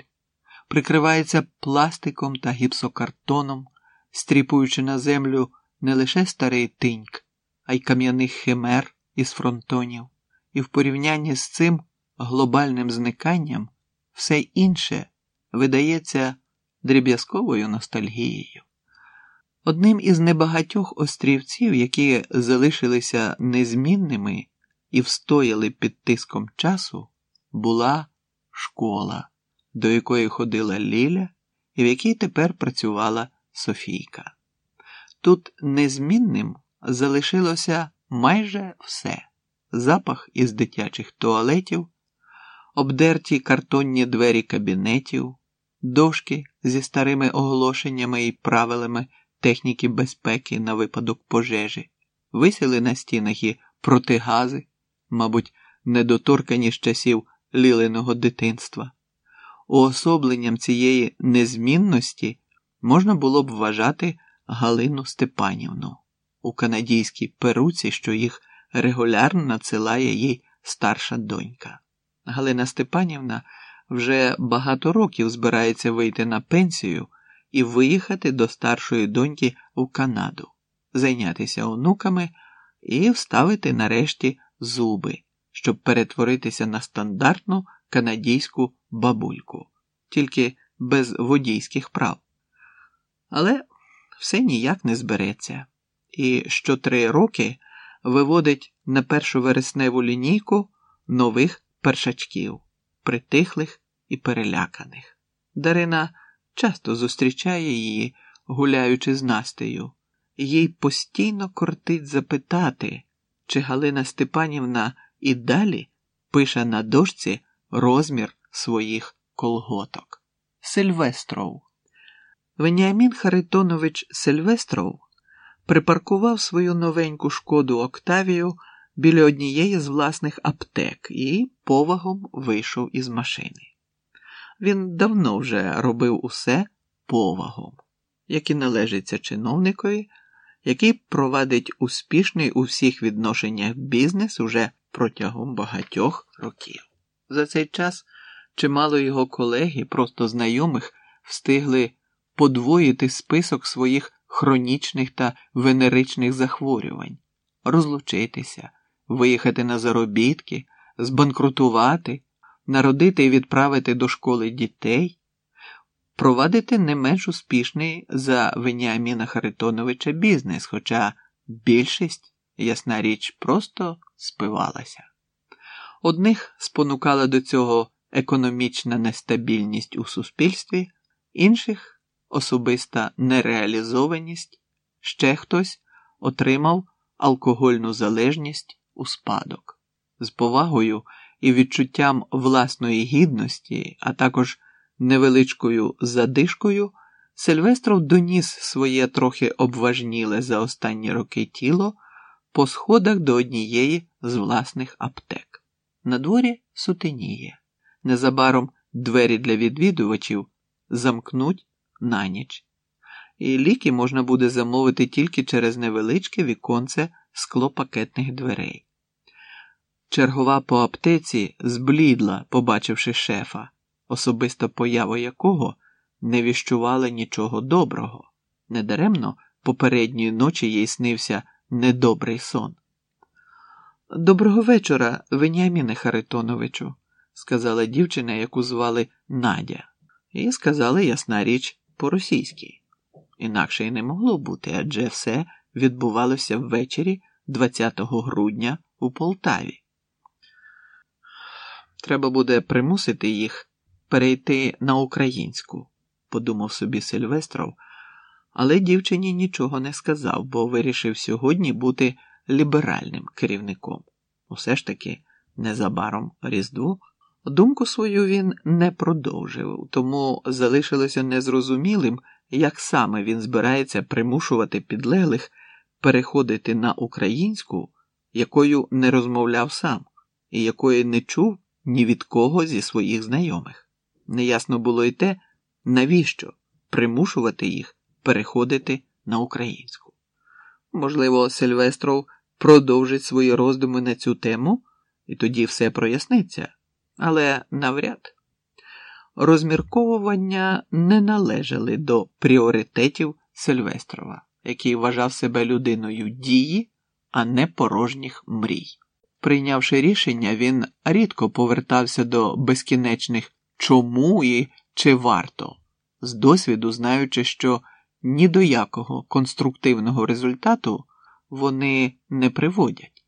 прикривається пластиком та гіпсокартоном стріпуючи на землю не лише старий тиньк, а й кам'яних химер із фронтонів, і в порівнянні з цим глобальним зниканням все інше видається дріб'язковою ностальгією. Одним із небагатьох острівців, які залишилися незмінними і встояли під тиском часу, була школа, до якої ходила Ліля і в якій тепер працювала Софійка. Тут незмінним залишилося майже все: запах із дитячих туалетів, обдерті картонні двері кабінетів, дошки зі старими оголошеннями і правилами техніки безпеки на випадок пожежі, висіли на стінах і протигази, мабуть, недоторкані з часів ліленого дитинства. Уособленням цієї незмінності можна було б вважати Галину Степанівну у канадійській перуці, що їх регулярно надсилає їй старша донька. Галина Степанівна вже багато років збирається вийти на пенсію і виїхати до старшої доньки в Канаду, зайнятися онуками і вставити нарешті зуби, щоб перетворитися на стандартну канадійську бабульку, тільки без водійських прав. Але все ніяк не збереться, і що три роки виводить на першу вересневу лінійку нових першачків, притихлих і переляканих. Дарина часто зустрічає її, гуляючи з Настею, їй постійно кортить запитати, чи Галина Степанівна і далі пише на дошці розмір своїх колготок. Сильвестров. Веніамін Харитонович Сильвестров припаркував свою новеньку шкоду Октавію біля однієї з власних аптек і повагом вийшов із машини. Він давно вже робив усе повагом, як і належиться чиновникові, який провадить успішний у всіх відношеннях бізнес уже протягом багатьох років. За цей час чимало його колег і просто знайомих встигли подвоїти список своїх хронічних та венеричних захворювань, розлучитися, виїхати на заробітки, збанкрутувати, народити і відправити до школи дітей, провадити не менш успішний за Веніаміна Харитоновича бізнес, хоча більшість, ясна річ, просто спивалася. Одних спонукала до цього економічна нестабільність у суспільстві, інших особиста нереалізованість, ще хтось отримав алкогольну залежність у спадок. З повагою і відчуттям власної гідності, а також невеличкою задишкою, Сильвестров доніс своє трохи обважніле за останні роки тіло по сходах до однієї з власних аптек. На дворі сутеніє. Незабаром двері для відвідувачів замкнуть на ніч, і ліки можна буде замовити тільки через невеличке віконце склопакетних дверей. Чергова по аптеці зблідла, побачивши шефа, особиста поява якого не віщувала нічого доброго. Недаремно попередньої ночі їй снився недобрий сон. Доброго вечора, Веніаміне Харитоновичу, сказала дівчина, яку звали Надя, і сказала ясна річ по-російськи. Інакше й не могло бути, адже все відбувалося ввечері 20 грудня у Полтаві. Треба буде примусити їх перейти на українську, подумав собі Сильвестров, але дівчині нічого не сказав, бо вирішив сьогодні бути ліберальним керівником. Усе ж таки, незабаром Різдво. Думку свою він не продовжив, тому залишилося незрозумілим, як саме він збирається примушувати підлеглих переходити на українську, якою не розмовляв сам, і якої не чув ні від кого зі своїх знайомих. Неясно було й те, навіщо примушувати їх переходити на українську. Можливо, Сильвестров продовжить свої роздуми на цю тему, і тоді все проясниться, але навряд. Розмірковування не належали до пріоритетів Сильвестрова, який вважав себе людиною дії, а не порожніх мрій. Прийнявши рішення, він рідко повертався до безкінечних чому і чи варто, з досвіду знаючи, що ні до якого конструктивного результату вони не приводять.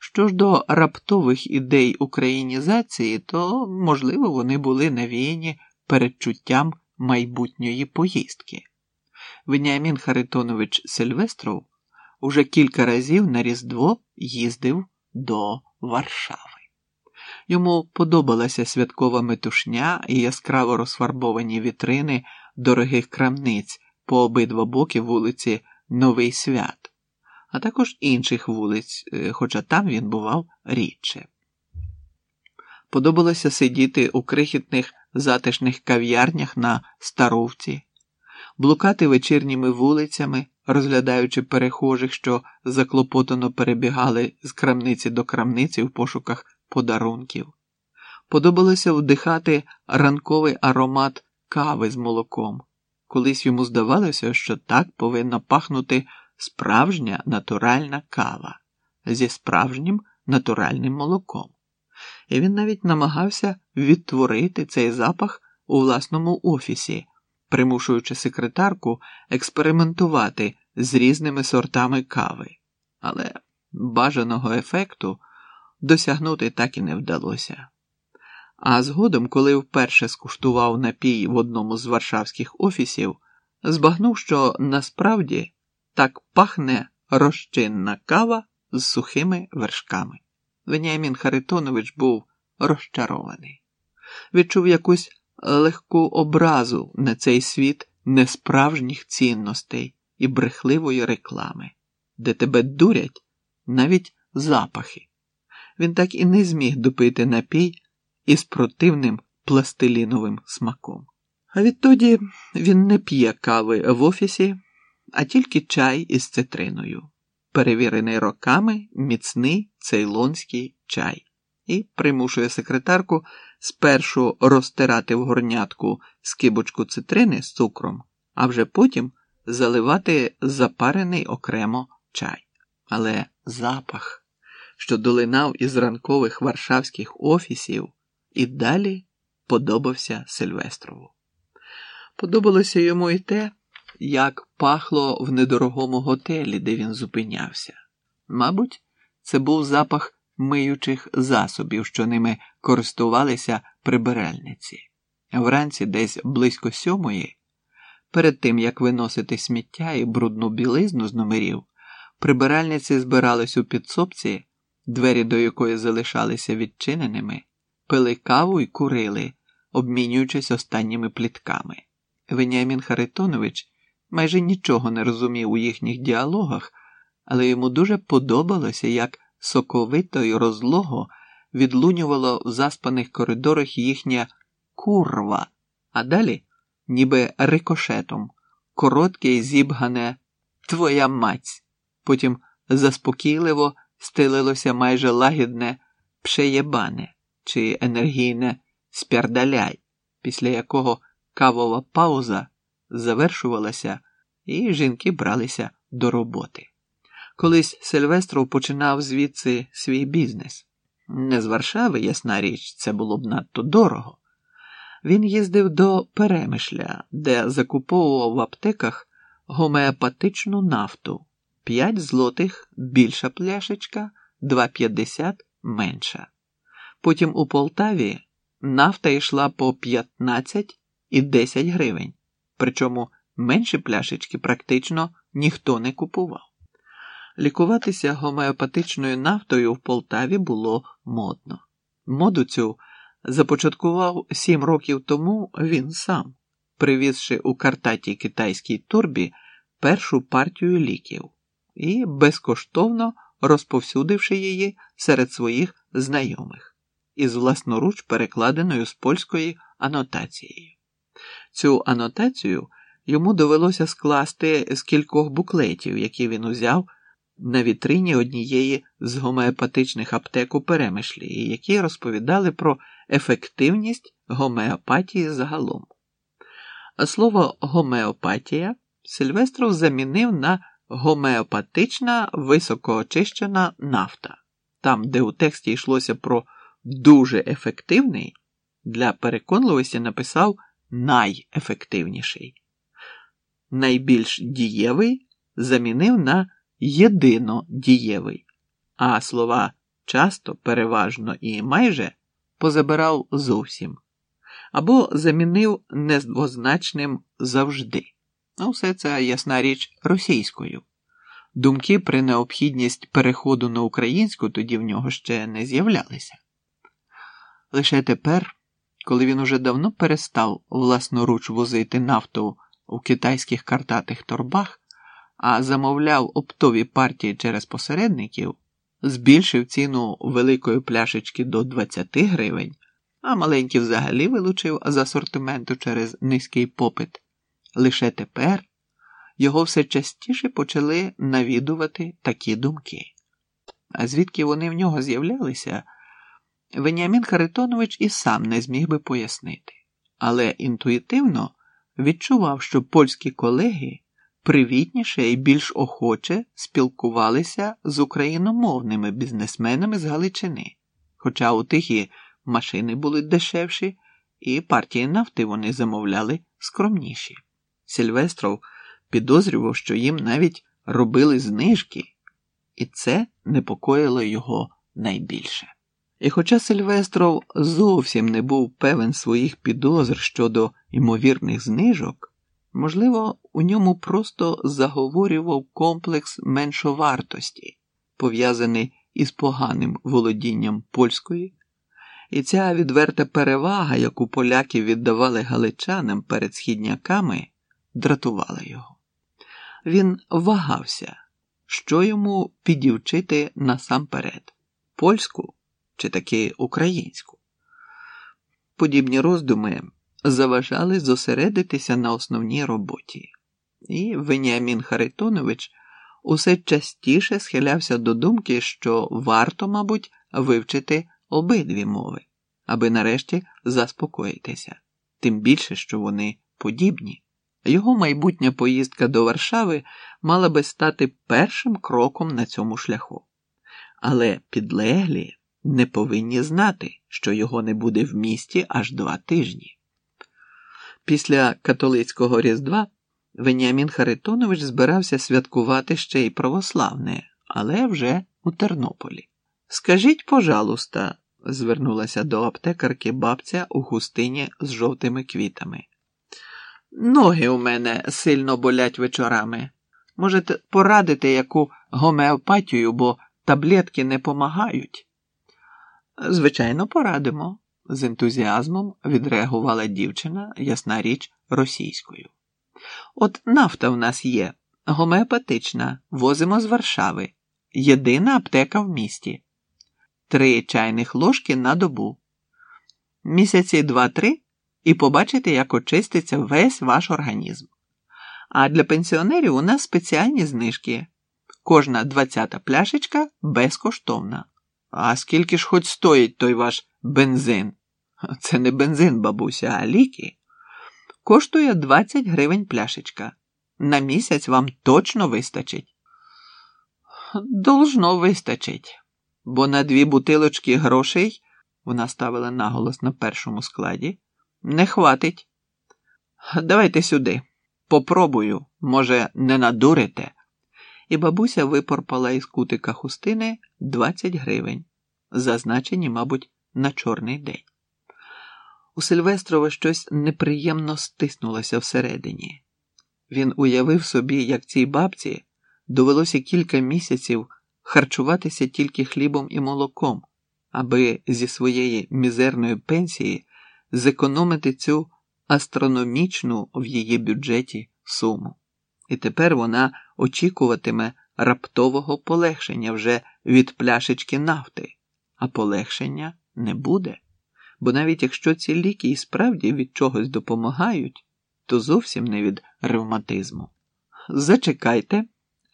Що ж до раптових ідей українізації, то, можливо, вони були навіяні передчуттям майбутньої поїздки. Веніамін Харитонович Сильвестров уже кілька разів на Різдво їздив до Варшави. Йому подобалася святкова метушня і яскраво розфарбовані вітрини дорогих крамниць по обидва боки вулиці Новий Свят, а також інших вулиць, е, хоча там він бував рідше. Подобалося сидіти у крихітних затишних кав'ярнях на Старовці, блукати вечірніми вулицями, розглядаючи перехожих, що заклопотано перебігали з крамниці до крамниці в пошуках подарунків. Подобалося вдихати ранковий аромат кави з молоком. Колись йому здавалося, що так повинна пахнути справжня натуральна кава зі справжнім натуральним молоком. І він навіть намагався відтворити цей запах у власному офісі, примушуючи секретарку експериментувати з різними сортами кави. Але бажаного ефекту досягнути так і не вдалося. А згодом, коли вперше скуштував напій в одному з варшавських офісів, збагнув, що насправді так пахне розчинна кава з сухими вершками. Веніамін Харитонович був розчарований, відчув якусь легку образу на цей світ несправжніх цінностей і брехливої реклами, де тебе дурять навіть запахи. Він так і не зміг допити напій із противним пластиліновим смаком. А відтоді він не п'є кави в офісі, а тільки чай із цитриною, перевірений роками міцний цейлонський чай, і примушує секретарку спершу розтирати в горнятку скибочку цитрини з цукром, а вже потім заливати запарений окремо чай. Але запах, що долинав із ранкових варшавських офісів, і далі подобався Сильвестрову. Подобалося йому і те, як пахло в недорогому готелі, де він зупинявся. Мабуть, це був запах миючих засобів, що ними користувалися прибиральниці. Вранці, десь близько сьомої, перед тим як виносити сміття і брудну білизну з номерів, прибиральниці збирались у підсобці, двері до якої залишалися відчиненими, пили каву і курили, обмінюючись останніми плітками. Веніамін Харитонович майже нічого не розумів у їхніх діалогах, але йому дуже подобалося, як соковито й розлого відлунювало в заспаних коридорах їхня курва, а далі, ніби рикошетом, коротке й зібгане Твоя мать. Потім заспокійливо стелилося майже лагідне пшеєбане чи енергійне спярдаляй, після якого кавова пауза завершувалася, і жінки бралися до роботи. Колись Сильвестров починав звідси свій бізнес. Не з Варшави, ясна річ, це було б надто дорого. Він їздив до Перемишля, де закуповував в аптеках гомеопатичну нафту 5 злотих більша пляшечка, 2,50 менша. Потім у Полтаві нафта йшла по 15 і 10 гривень, причому менші пляшечки практично ніхто не купував. Лікуватися гомеопатичною нафтою в Полтаві було модно. Моду цю започаткував сім років тому він сам, привізши у картатій китайській торбі першу партію ліків і безкоштовно розповсюдивши її серед своїх знайомих із власноруч перекладеною з польської анотацією. Цю анотацію йому довелося скласти з кількох буклетів, які він узяв на вітрині однієї з гомеопатичних аптек у перемишлі, які розповідали про ефективність гомеопатії загалом. Слово гомеопатія Сильвестров замінив на гомеопатична високоочищена нафта. Там, де у тексті йшлося про дуже ефективний, для переконливості написав найефективніший. Найбільш дієвий замінив на єдино дієвий, а слова часто, переважно і майже позабирав зовсім або замінив нездвозначним завжди. Ну, все це ясна річ російською. Думки про необхідність переходу на українську тоді в нього ще не з'являлися. Лише тепер, коли він уже давно перестав власноруч возити нафту у китайських картатих торбах, а замовляв оптові партії через посередників, збільшив ціну великої пляшечки до 20 гривень, а маленькі взагалі вилучив з асортименту через низький попит. Лише тепер його все частіше почали навідувати такі думки. А звідки вони в нього з'являлися, Веніамін Харитонович і сам не зміг би пояснити, але інтуїтивно відчував, що польські колеги привітніше і більш охоче спілкувалися з україномовними бізнесменами з Галичини, хоча у тих і машини були дешевші, і партії нафти вони замовляли скромніші. Сільвестров підозрював, що їм навіть робили знижки, і це непокоїло його найбільше. І хоча Сильвестров зовсім не був певен своїх підозр щодо ймовірних знижок, можливо, у ньому просто заговорював комплекс меншовартості, пов'язаний із поганим володінням польської, і ця відверта перевага, яку поляки віддавали галичанам перед східняками, дратувала його. Він вагався, що йому підівчити насамперед польську чи таки українську. Подібні роздуми заважали зосередитися на основній роботі, і Веніамін Харитонович усе частіше схилявся до думки, що варто, мабуть, вивчити обидві мови, аби нарешті заспокоїтися, тим більше, що вони подібні. Його майбутня поїздка до Варшави мала би стати першим кроком на цьому шляху. Але підлеглі не повинні знати, що його не буде в місті аж два тижні. Після католицького Різдва Веніамін Харитонович збирався святкувати ще й православне, але вже у Тернополі. Скажіть, пожалуйста, звернулася до аптекарки бабця у хустині з жовтими квітами. Ноги у мене сильно болять вечорами. Можете порадити яку гомеопатію, бо таблетки не помагають. Звичайно, порадимо, з ентузіазмом відреагувала дівчина, ясна річ, російською. От нафта в нас є, гомеопатична, возимо з Варшави, єдина аптека в місті, три чайних ложки на добу. Місяці два-три і побачите, як очиститься весь ваш організм. А для пенсіонерів у нас спеціальні знижки. Кожна двадцята пляшечка безкоштовна. А скільки ж хоч стоїть той ваш бензин? Це не бензин, бабуся, а ліки. Коштує 20 гривень пляшечка. На місяць вам точно вистачить. Должно вистачить, бо на дві бутилочки грошей вона ставила наголос на першому складі. Не хватить. Давайте сюди. Попробую, може, не надурите. І бабуся випорпала із кутика хустини 20 гривень, зазначені, мабуть, на чорний день. У Сильвестрова щось неприємно стиснулося всередині. Він уявив собі, як цій бабці довелося кілька місяців харчуватися тільки хлібом і молоком, аби зі своєї мізерної пенсії зекономити цю астрономічну в її бюджеті суму. І тепер вона очікуватиме раптового полегшення вже від пляшечки нафти, а полегшення не буде. Бо навіть якщо ці ліки і справді від чогось допомагають, то зовсім не від ревматизму. Зачекайте,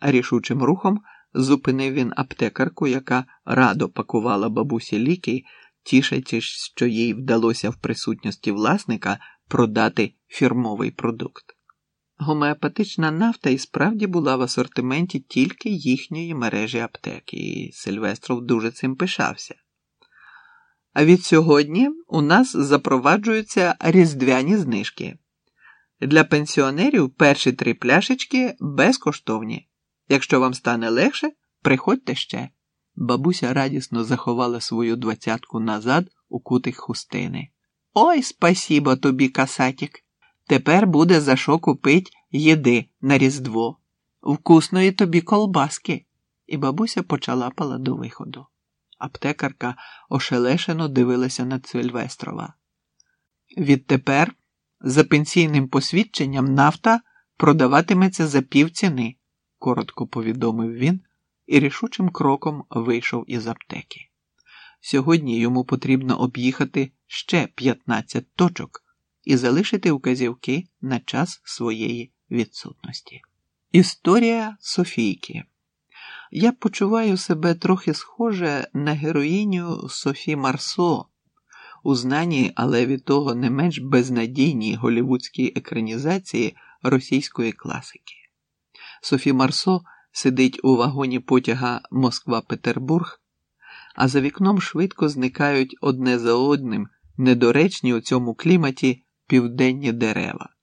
рішучим рухом зупинив він аптекарку, яка радо пакувала бабусі ліки тішачись, що їй вдалося в присутності власника продати фірмовий продукт. Гомеопатична нафта і справді була в асортименті тільки їхньої мережі аптеки, і Сильвестров дуже цим пишався. А від сьогодні у нас запроваджуються різдвяні знижки. Для пенсіонерів перші три пляшечки безкоштовні. Якщо вам стане легше, приходьте ще. Бабуся радісно заховала свою двадцятку назад у кутик хустини. Ой, спасібо тобі, касатік. Тепер буде за що купить їди на Різдво, вкусної тобі колбаски. І бабуся почалапала до виходу. Аптекарка ошелешено дивилася на Сильвестрова. Відтепер, за пенсійним посвідченням, нафта продаватиметься за пів ціни, коротко повідомив він і рішучим кроком вийшов із аптеки. Сьогодні йому потрібно об'їхати ще 15 точок і залишити указівки на час своєї відсутності. Історія Софійки. Я почуваю себе трохи схоже на героїню Софі Марсо, у знаній, але від того не менш безнадійній голівудській екранізації російської класики. Софі Марсо сидить у вагоні потяга Москва-Петербург, а за вікном швидко зникають одне за одним недоречні у цьому кліматі південні дерева.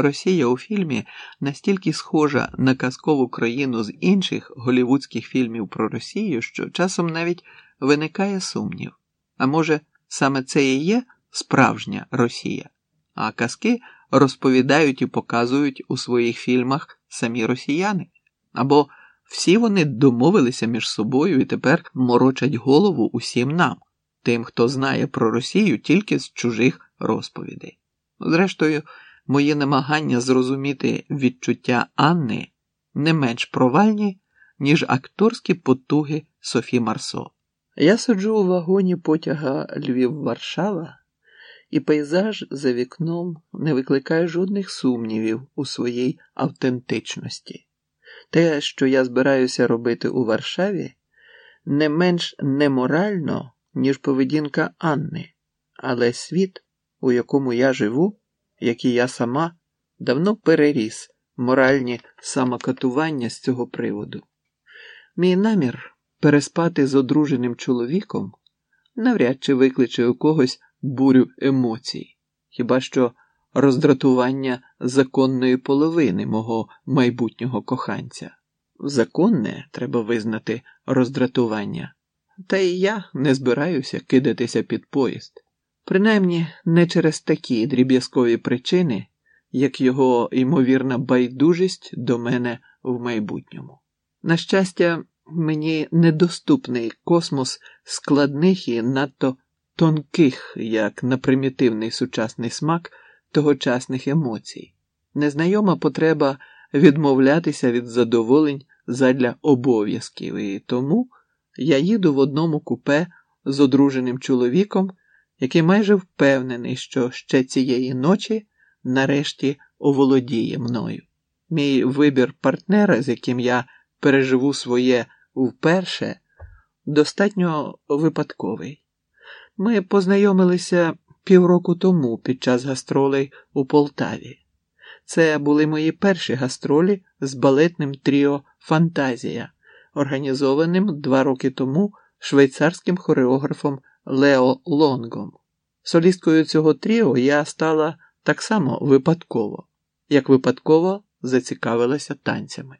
Росія у фільмі настільки схожа на казкову країну з інших голівудських фільмів про Росію, що часом навіть виникає сумнів. А може, саме це і є справжня Росія, а казки розповідають і показують у своїх фільмах самі росіяни. Або всі вони домовилися між собою і тепер морочать голову усім нам, тим, хто знає про Росію тільки з чужих розповідей. Зрештою, мої намагання зрозуміти відчуття Анни не менш провальні, ніж акторські потуги Софі Марсо. Я сиджу у вагоні потяга Львів-Варшава, і пейзаж за вікном не викликає жодних сумнівів у своїй автентичності. Те, що я збираюся робити у Варшаві, не менш неморально, ніж поведінка Анни, але світ, у якому я живу, як і я сама, давно переріс моральні самокатування з цього приводу. Мій намір переспати з одруженим чоловіком навряд чи викличе у когось бурю емоцій, хіба що роздратування законної половини мого майбутнього коханця. Законне треба визнати роздратування, та і я не збираюся кидатися під поїзд, принаймні не через такі дріб'язкові причини, як його ймовірна байдужість до мене в майбутньому. На щастя, мені недоступний космос складних і надто тонких, як на примітивний сучасний смак тогочасних емоцій, незнайома потреба відмовлятися від задоволень задля обов'язків, і тому я їду в одному купе з одруженим чоловіком, який майже впевнений, що ще цієї ночі нарешті оволодіє мною. Мій вибір партнера, з яким я переживу своє вперше, достатньо випадковий. Ми познайомилися півроку тому під час гастролей у Полтаві. Це були мої перші гастролі з балетним тріо Фантазія, організованим два роки тому швейцарським хореографом Лео Лонгом. Солісткою цього тріо я стала так само випадково, як випадково зацікавилася танцями.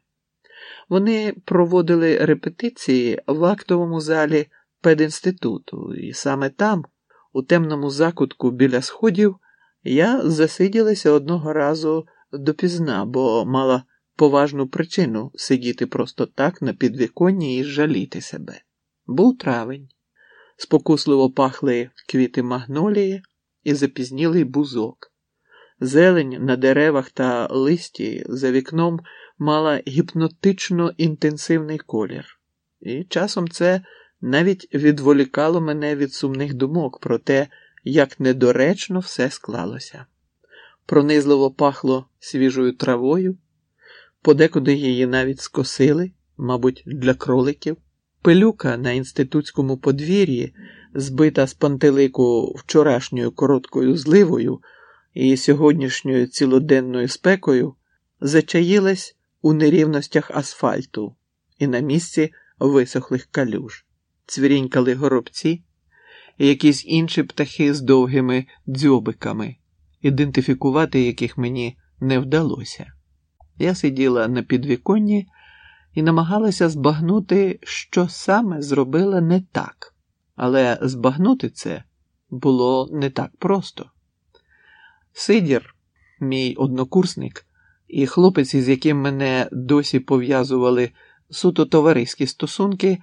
Вони проводили репетиції в актовому залі пединституту, і саме там, у темному закутку біля сходів, я засиділася одного разу допізна, бо мала поважну причину сидіти просто так на підвіконні і жаліти себе. Був травень, спокусливо пахли квіти магнолії і запізнілий бузок. Зелень на деревах та листі за вікном мала гіпнотично інтенсивний колір, і часом це навіть відволікало мене від сумних думок про те, як недоречно все склалося. Пронизливо пахло свіжою травою, подекуди її навіть скосили, мабуть, для кроликів. Пилюка на інститутському подвір'ї, збита з пантелику вчорашньою короткою зливою і сьогоднішньою цілоденною спекою, зачаїлась у нерівностях асфальту і на місці висохлих калюж, цвірінькали горобці і якісь інші птахи з довгими дзьобиками, ідентифікувати яких мені не вдалося. Я сиділа на підвіконні і намагалася збагнути, що саме зробила не так, але збагнути це було не так просто. Сидір, мій однокурсник, і хлопець, із яким мене досі пов'язували суто товариські стосунки,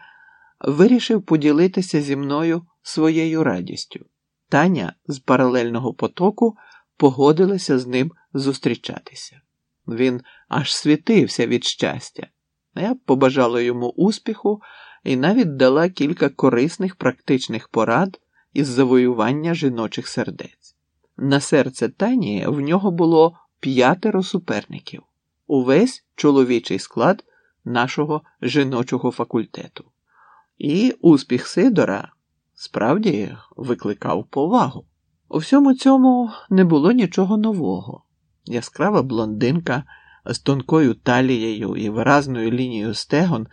вирішив поділитися зі мною своєю радістю. Таня з паралельного потоку погодилася з ним зустрічатися. Він аж світився від щастя. Я побажала йому успіху і навіть дала кілька корисних практичних порад із завоювання жіночих сердець. На серце Тані в нього було п'ятеро суперників, увесь чоловічий склад нашого жіночого факультету. І успіх Сидора справді викликав повагу. У всьому цьому не було нічого нового. Яскрава блондинка з тонкою талією і виразною лінією стегон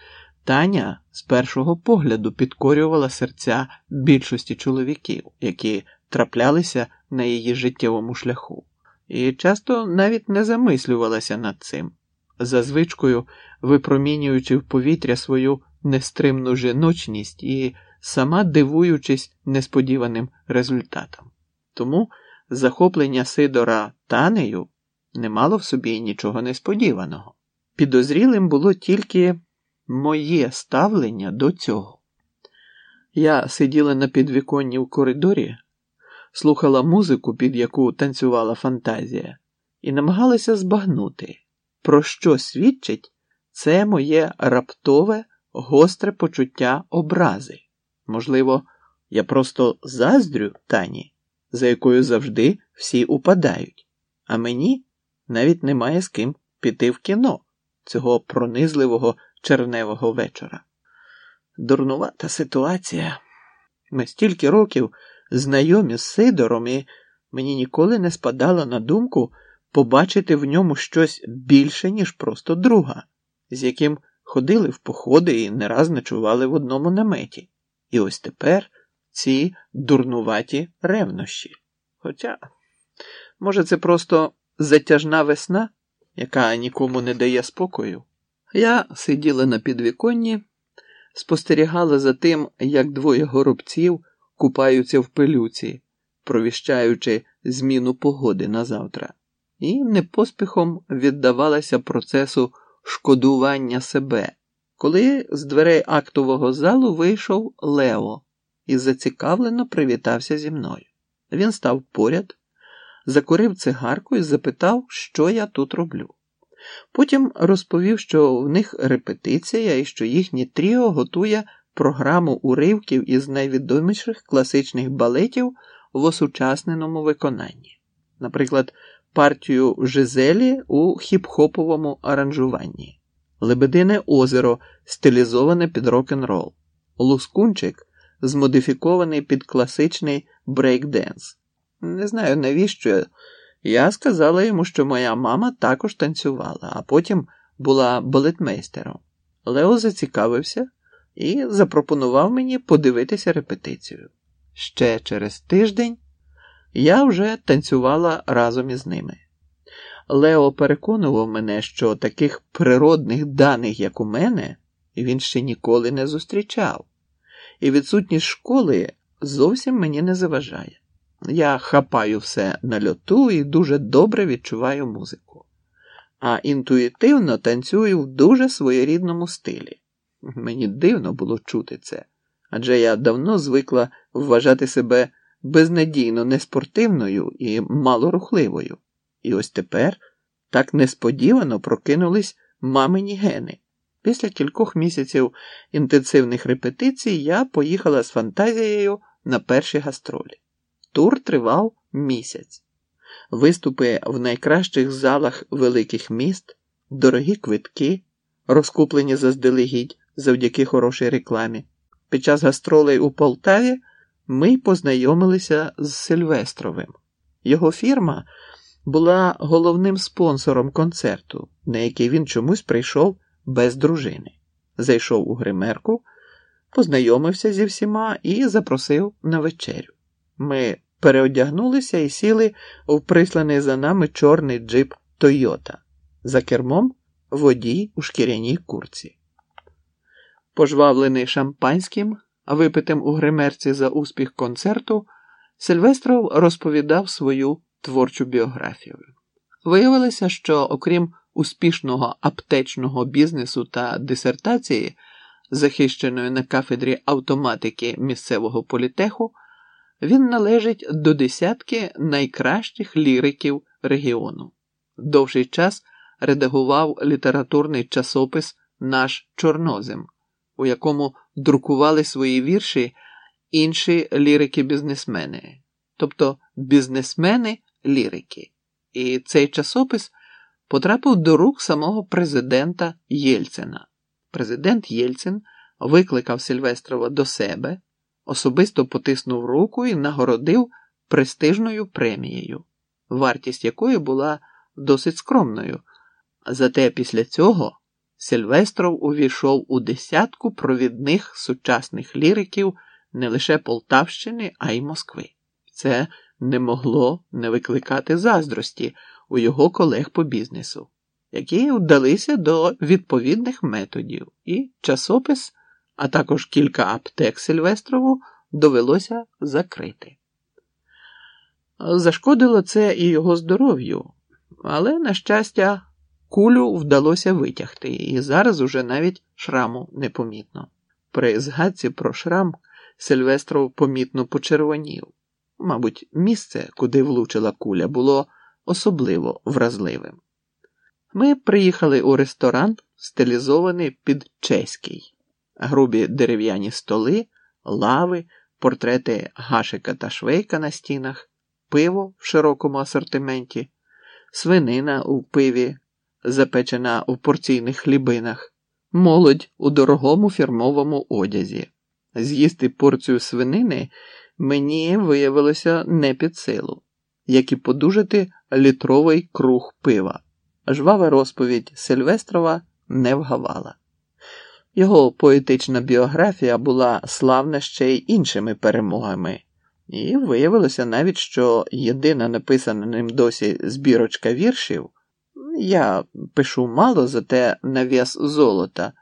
Таня з першого погляду підкорювала серця більшості чоловіків, які траплялися на її життєвому шляху, і часто навіть не замислювалася над цим, за звичкою випромінюючи в повітря свою нестримну жіночність і сама дивуючись несподіваним результатам. Тому захоплення Сидора танею не мало в собі нічого несподіваного. Підозрілим було тільки моє ставлення до цього. Я сиділа на підвіконні в коридорі, слухала музику, під яку танцювала фантазія, і намагалася збагнути, про що свідчить це моє раптове, гостре почуття образи. Можливо, я просто заздрю Тані, за якою завжди всі упадають, а мені навіть немає з ким піти в кіно цього пронизливого черневого вечора. Дурнувата ситуація. Ми стільки років знайомі з Сидором, і мені ніколи не спадало на думку побачити в ньому щось більше, ніж просто друга, з яким ходили в походи і не раз ночували в одному наметі. І ось тепер ці дурнуваті ревнощі. Хоча, може, це просто затяжна весна, яка нікому не дає спокою. Я сиділа на підвіконні, спостерігала за тим, як двоє горобців купаються в пилюці, провіщаючи зміну погоди на завтра, і непоспіхом віддавалася процесу шкодування себе, коли з дверей актового залу вийшов Лео і зацікавлено привітався зі мною. Він став поряд закурив цигарку і запитав, що я тут роблю. Потім розповів, що в них репетиція і що їхнє тріо готує програму уривків із найвідоміших класичних балетів в осучасненому виконанні, наприклад, партію Жизелі у хіп-хоповому аранжуванні, Лебедине озеро, стилізоване під рок-н-рол, Лускунчик, змодифікований під класичний брейк-денс. Не знаю, навіщо. Я сказала йому, що моя мама також танцювала, а потім була балетмейстером. Лео зацікавився і запропонував мені подивитися репетицію. Ще через тиждень я вже танцювала разом із ними. Лео переконував мене, що таких природних даних, як у мене, він ще ніколи не зустрічав, і відсутність школи зовсім мені не заважає. Я хапаю все на льоту і дуже добре відчуваю музику, а інтуїтивно танцюю в дуже своєрідному стилі. Мені дивно було чути це, адже я давно звикла вважати себе безнадійно неспортивною і малорухливою. І ось тепер так несподівано прокинулись мамині гени. Після кількох місяців інтенсивних репетицій я поїхала з фантазією на перші гастролі. Тур тривав місяць. Виступи в найкращих залах великих міст, дорогі квитки, розкуплені заздалегідь завдяки хорошій рекламі. Під час гастролей у Полтаві ми познайомилися з Сильвестровим. Його фірма була головним спонсором концерту, на який він чомусь прийшов без дружини. Зайшов у гримерку, познайомився зі всіма і запросив на вечерю. Ми переодягнулися і сіли в присланий за нами чорний джип Тойота. За кермом водій у шкіряній курці. Пожвавлений шампанським, випитим у гримерці за успіх концерту, Сильвестров розповідав свою творчу біографію. Виявилося, що окрім успішного аптечного бізнесу та дисертації, захищеної на кафедрі автоматики місцевого політеху, він належить до десятки найкращих ліриків регіону. Довший час редагував літературний часопис Наш Чорнозем, у якому друкували свої вірші інші лірики-бізнесмени, тобто бізнесмени-лірики. І цей часопис потрапив до рук самого президента Єльцина. Президент Єльцин викликав Сильвестрова до себе, особисто потиснув руку і нагородив престижною премією, вартість якої була досить скромною. Зате після цього Сильвестров увійшов у десятку провідних сучасних ліриків не лише Полтавщини, а й Москви. Це не могло не викликати заздрості у його колег по бізнесу, які вдалися до відповідних методів, і часопис, а також кілька аптек Сильвестрову довелося закрити. Зашкодило це і його здоров'ю, але, на щастя, кулю вдалося витягти, і зараз уже навіть шраму непомітно. При згадці про шрам Сильвестров помітно почервонів. Мабуть, місце, куди влучила куля, було особливо вразливим. Ми приїхали у ресторан, стилізований під чеський, грубі дерев'яні столи, лави, портрети Гашика та Швейка на стінах, пиво в широкому асортименті, свинина у пиві, запечена в порційних хлібинах, молодь у дорогому фірмовому одязі. З'їсти порцію свинини мені виявилося не під силу, як і подужати літровий круг пива. Жвава розповідь Сильвестрова не вгавала. Його поетична біографія була славна ще й іншими перемогами, і виявилося навіть, що єдина написана ним досі збірочка віршів я пишу мало, зате на в'яз золота,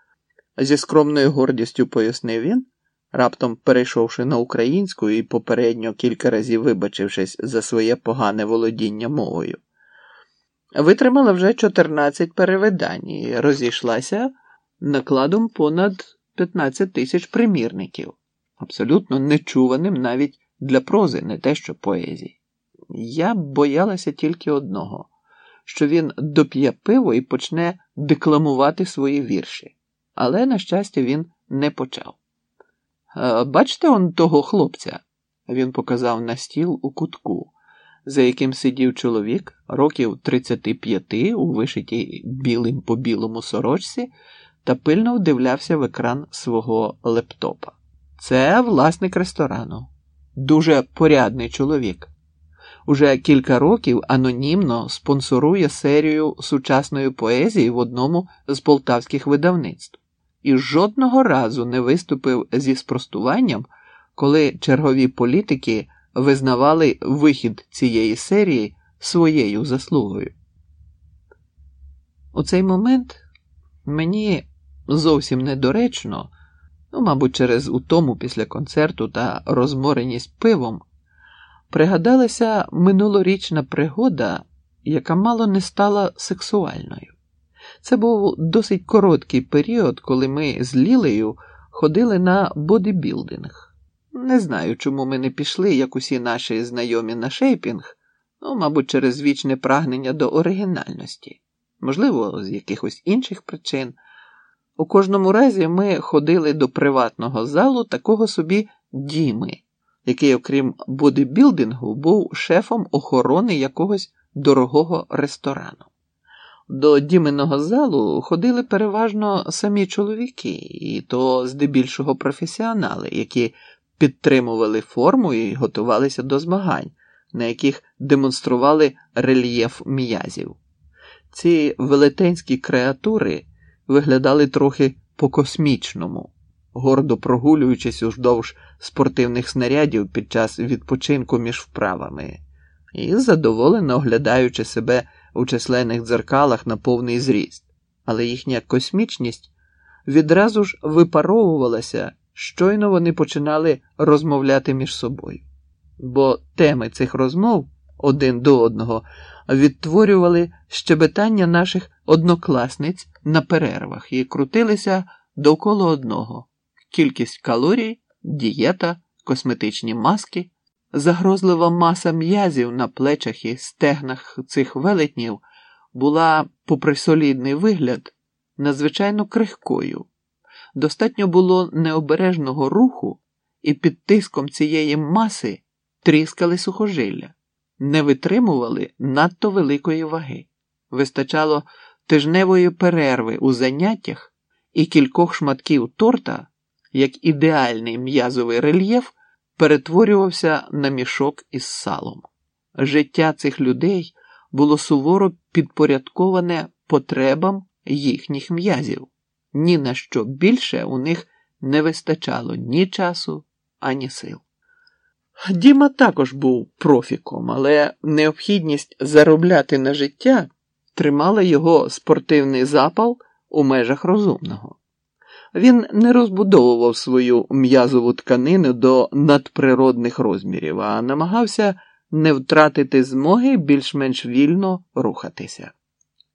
зі скромною гордістю пояснив він раптом перейшовши на українську і попередньо кілька разів вибачившись за своє погане володіння мовою. Витримала вже 14 перевидань і розійшлася накладом понад 15 тисяч примірників, абсолютно нечуваним навіть для прози, не те що поезії. Я боялася тільки одного, що він доп'є пиво і почне декламувати свої вірші, але, на щастя, він не почав. Е, бачите он того хлопця? Він показав на стіл у кутку, за яким сидів чоловік років 35 у вишитій білим по білому сорочці та пильно вдивлявся в екран свого лептопа. Це власник ресторану, дуже порядний чоловік. Уже кілька років анонімно спонсорує серію сучасної поезії в одному з полтавських видавництв і жодного разу не виступив зі спростуванням, коли чергові політики визнавали вихід цієї серії своєю заслугою. У цей момент мені зовсім недоречно, ну, мабуть, через утому після концерту та розмореність пивом, пригадалася минулорічна пригода, яка мало не стала сексуальною. Це був досить короткий період, коли ми з Лілею ходили на бодибілдинг. Не знаю, чому ми не пішли, як усі наші знайомі на шейпінг, ну, мабуть, через вічне прагнення до оригінальності, можливо, з якихось інших причин. У кожному разі ми ходили до приватного залу такого собі Діми, який, окрім бодибілдингу, був шефом охорони якогось дорогого ресторану. До діменного залу ходили переважно самі чоловіки, і то здебільшого професіонали, які підтримували форму і готувалися до змагань, на яких демонстрували рельєф м'язів. Ці велетенські креатури виглядали трохи по-космічному, гордо прогулюючись уздовж спортивних снарядів під час відпочинку між вправами, і задоволено оглядаючи себе у численних дзеркалах на повний зріст, але їхня космічність відразу ж випаровувалася, щойно вони починали розмовляти між собою. Бо теми цих розмов один до одного відтворювали щебетання наших однокласниць на перервах і крутилися довкола одного: кількість калорій, дієта, косметичні маски, загрозлива маса м'язів на плечах і стегнах цих велетнів була, попри солідний вигляд, надзвичайно крихкою. Достатньо було необережного руху, і під тиском цієї маси тріскали сухожилля не витримували надто великої ваги. Вистачало тижневої перерви у заняттях і кількох шматків торта, як ідеальний м'язовий рельєф перетворювався на мішок із салом. Життя цих людей було суворо підпорядковане потребам їхніх м'язів. Ні на що більше у них не вистачало ні часу, ані сил. Діма також був профіком, але необхідність заробляти на життя тримала його спортивний запал у межах розумного. Він не розбудовував свою м'язову тканину до надприродних розмірів, а намагався не втратити змоги більш-менш вільно рухатися.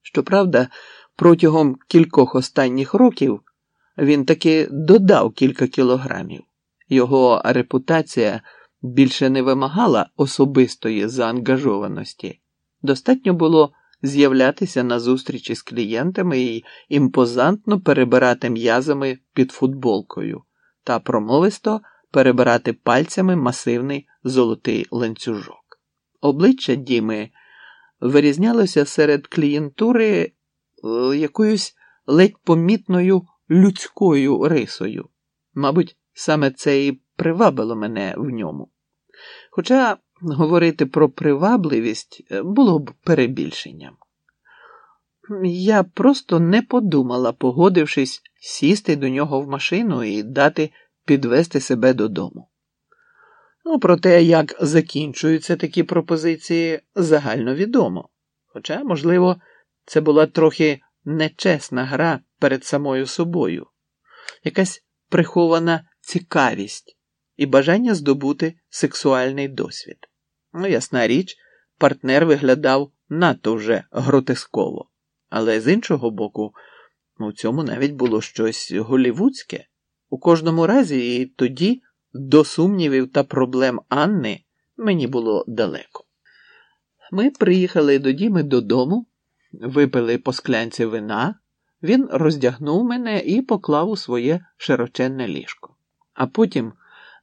Щоправда, протягом кількох останніх років він таки додав кілька кілограмів. Його репутація більше не вимагала особистої заангажованості. Достатньо було з'являтися на зустрічі з клієнтами і імпозантно перебирати м'язами під футболкою та промовисто перебирати пальцями масивний золотий ланцюжок. Обличчя Діми вирізнялося серед клієнтури е, якоюсь ледь помітною людською рисою. Мабуть, саме це і привабило мене в ньому. Хоча говорити про привабливість е, було б перебільшенням. Я просто не подумала, погодившись, сісти до нього в машину і дати підвести себе додому. Ну, про те, як закінчуються такі пропозиції, загально відомо. Хоча, можливо, це була трохи нечесна гра перед самою собою, якась прихована цікавість і бажання здобути сексуальний досвід. Ну, ясна річ, партнер виглядав надто вже гротесково, але з іншого боку, у цьому навіть було щось голівудське. У кожному разі, і тоді до сумнівів та проблем Анни мені було далеко. Ми приїхали до Діми додому, випили по склянці вина, він роздягнув мене і поклав у своє широченне ліжко. А потім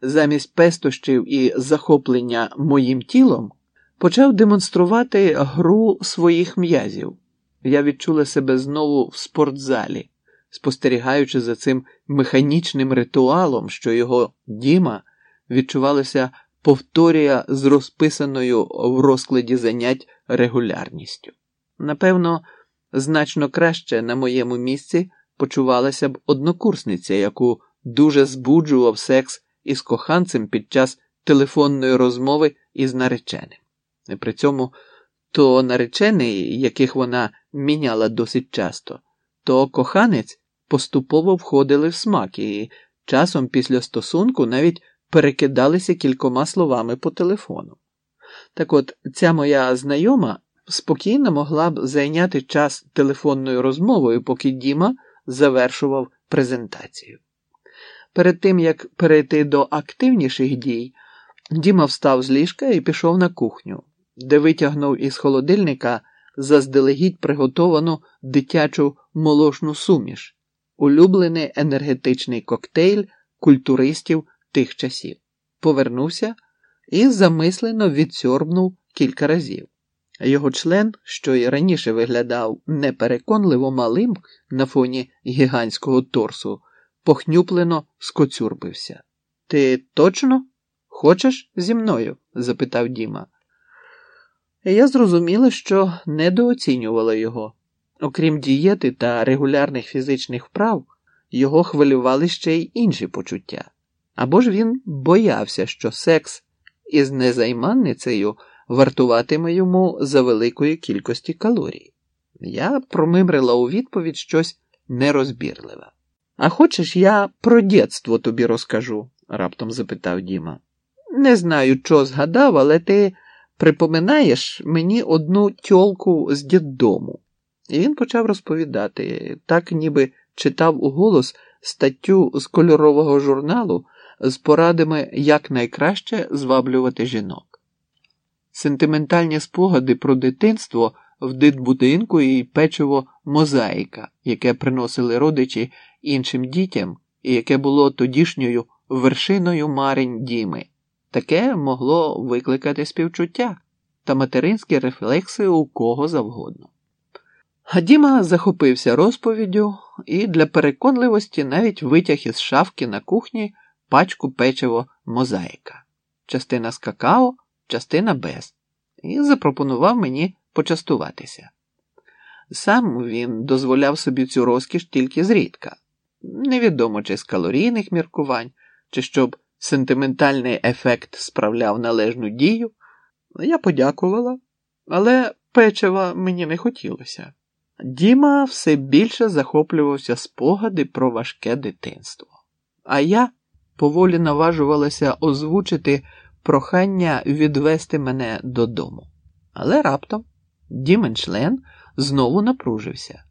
замість пестощів і захоплення моїм тілом, почав демонструвати гру своїх м'язів. Я відчула себе знову в спортзалі, спостерігаючи за цим механічним ритуалом, що його діма відчувалося повторює з розписаною в розкладі занять регулярністю. Напевно, значно краще на моєму місці почувалася б однокурсниця, яку дуже збуджував секс із коханцем під час телефонної розмови із нареченим. При цьому то наречений, яких вона міняла досить часто, то коханець поступово входили в смак і часом після стосунку навіть перекидалися кількома словами по телефону. Так от ця моя знайома спокійно могла б зайняти час телефонною розмовою, поки Діма завершував презентацію. Перед тим як перейти до активніших дій, Діма встав з ліжка і пішов на кухню, де витягнув із холодильника заздалегідь приготовану дитячу молошну суміш, улюблений енергетичний коктейль культуристів тих часів. Повернувся і замислено відсьорбнув кілька разів. Його член, що й раніше виглядав непереконливо малим на фоні гігантського торсу похнюплено скоцюрбився. Ти точно хочеш зі мною? запитав Діма. Я зрозуміла, що недооцінювала його. Окрім дієти та регулярних фізичних вправ, його хвилювали ще й інші почуття. Або ж він боявся, що секс із незайманницею вартуватиме йому за великої кількості калорій. Я промимрила у відповідь щось нерозбірливе. А хочеш, я про дєтство тобі розкажу? раптом запитав Діма. Не знаю, що згадав, але ти припоминаєш мені одну тьолку з діддому. І він почав розповідати, так ніби читав у голос статтю з кольорового журналу з порадами, як найкраще зваблювати жінок. Сентиментальні спогади про дитинство в дитбудинку і печиво мозаїка, яке приносили родичі іншим дітям і яке було тодішньою вершиною марень Діми. Таке могло викликати співчуття та материнські рефлекси у кого завгодно. Діма захопився розповіддю і для переконливості навіть витяг із шафки на кухні пачку печиво мозаїка, частина з какао, частина без, і запропонував мені почастуватися. Сам він дозволяв собі цю розкіш тільки зрідка, невідомо чи з калорійних міркувань, чи щоб сентиментальний ефект справляв належну дію. Я подякувала, але печива мені не хотілося. Діма все більше захоплювався спогади про важке дитинство, а я поволі наважувалася озвучити прохання відвести мене додому. Але раптом Дімен член знову напружився.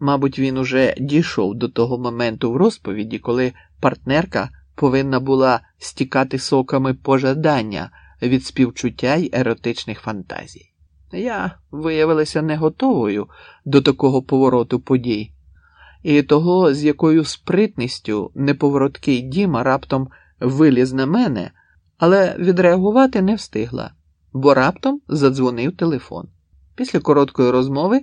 Мабуть, він уже дійшов до того моменту в розповіді, коли партнерка повинна була стікати соками пожадання від співчуття й еротичних фантазій. Я виявилася не готовою до такого повороту подій, і того, з якою спритністю неповороткий Діма раптом виліз на мене, але відреагувати не встигла, бо раптом задзвонив телефон. Після короткої розмови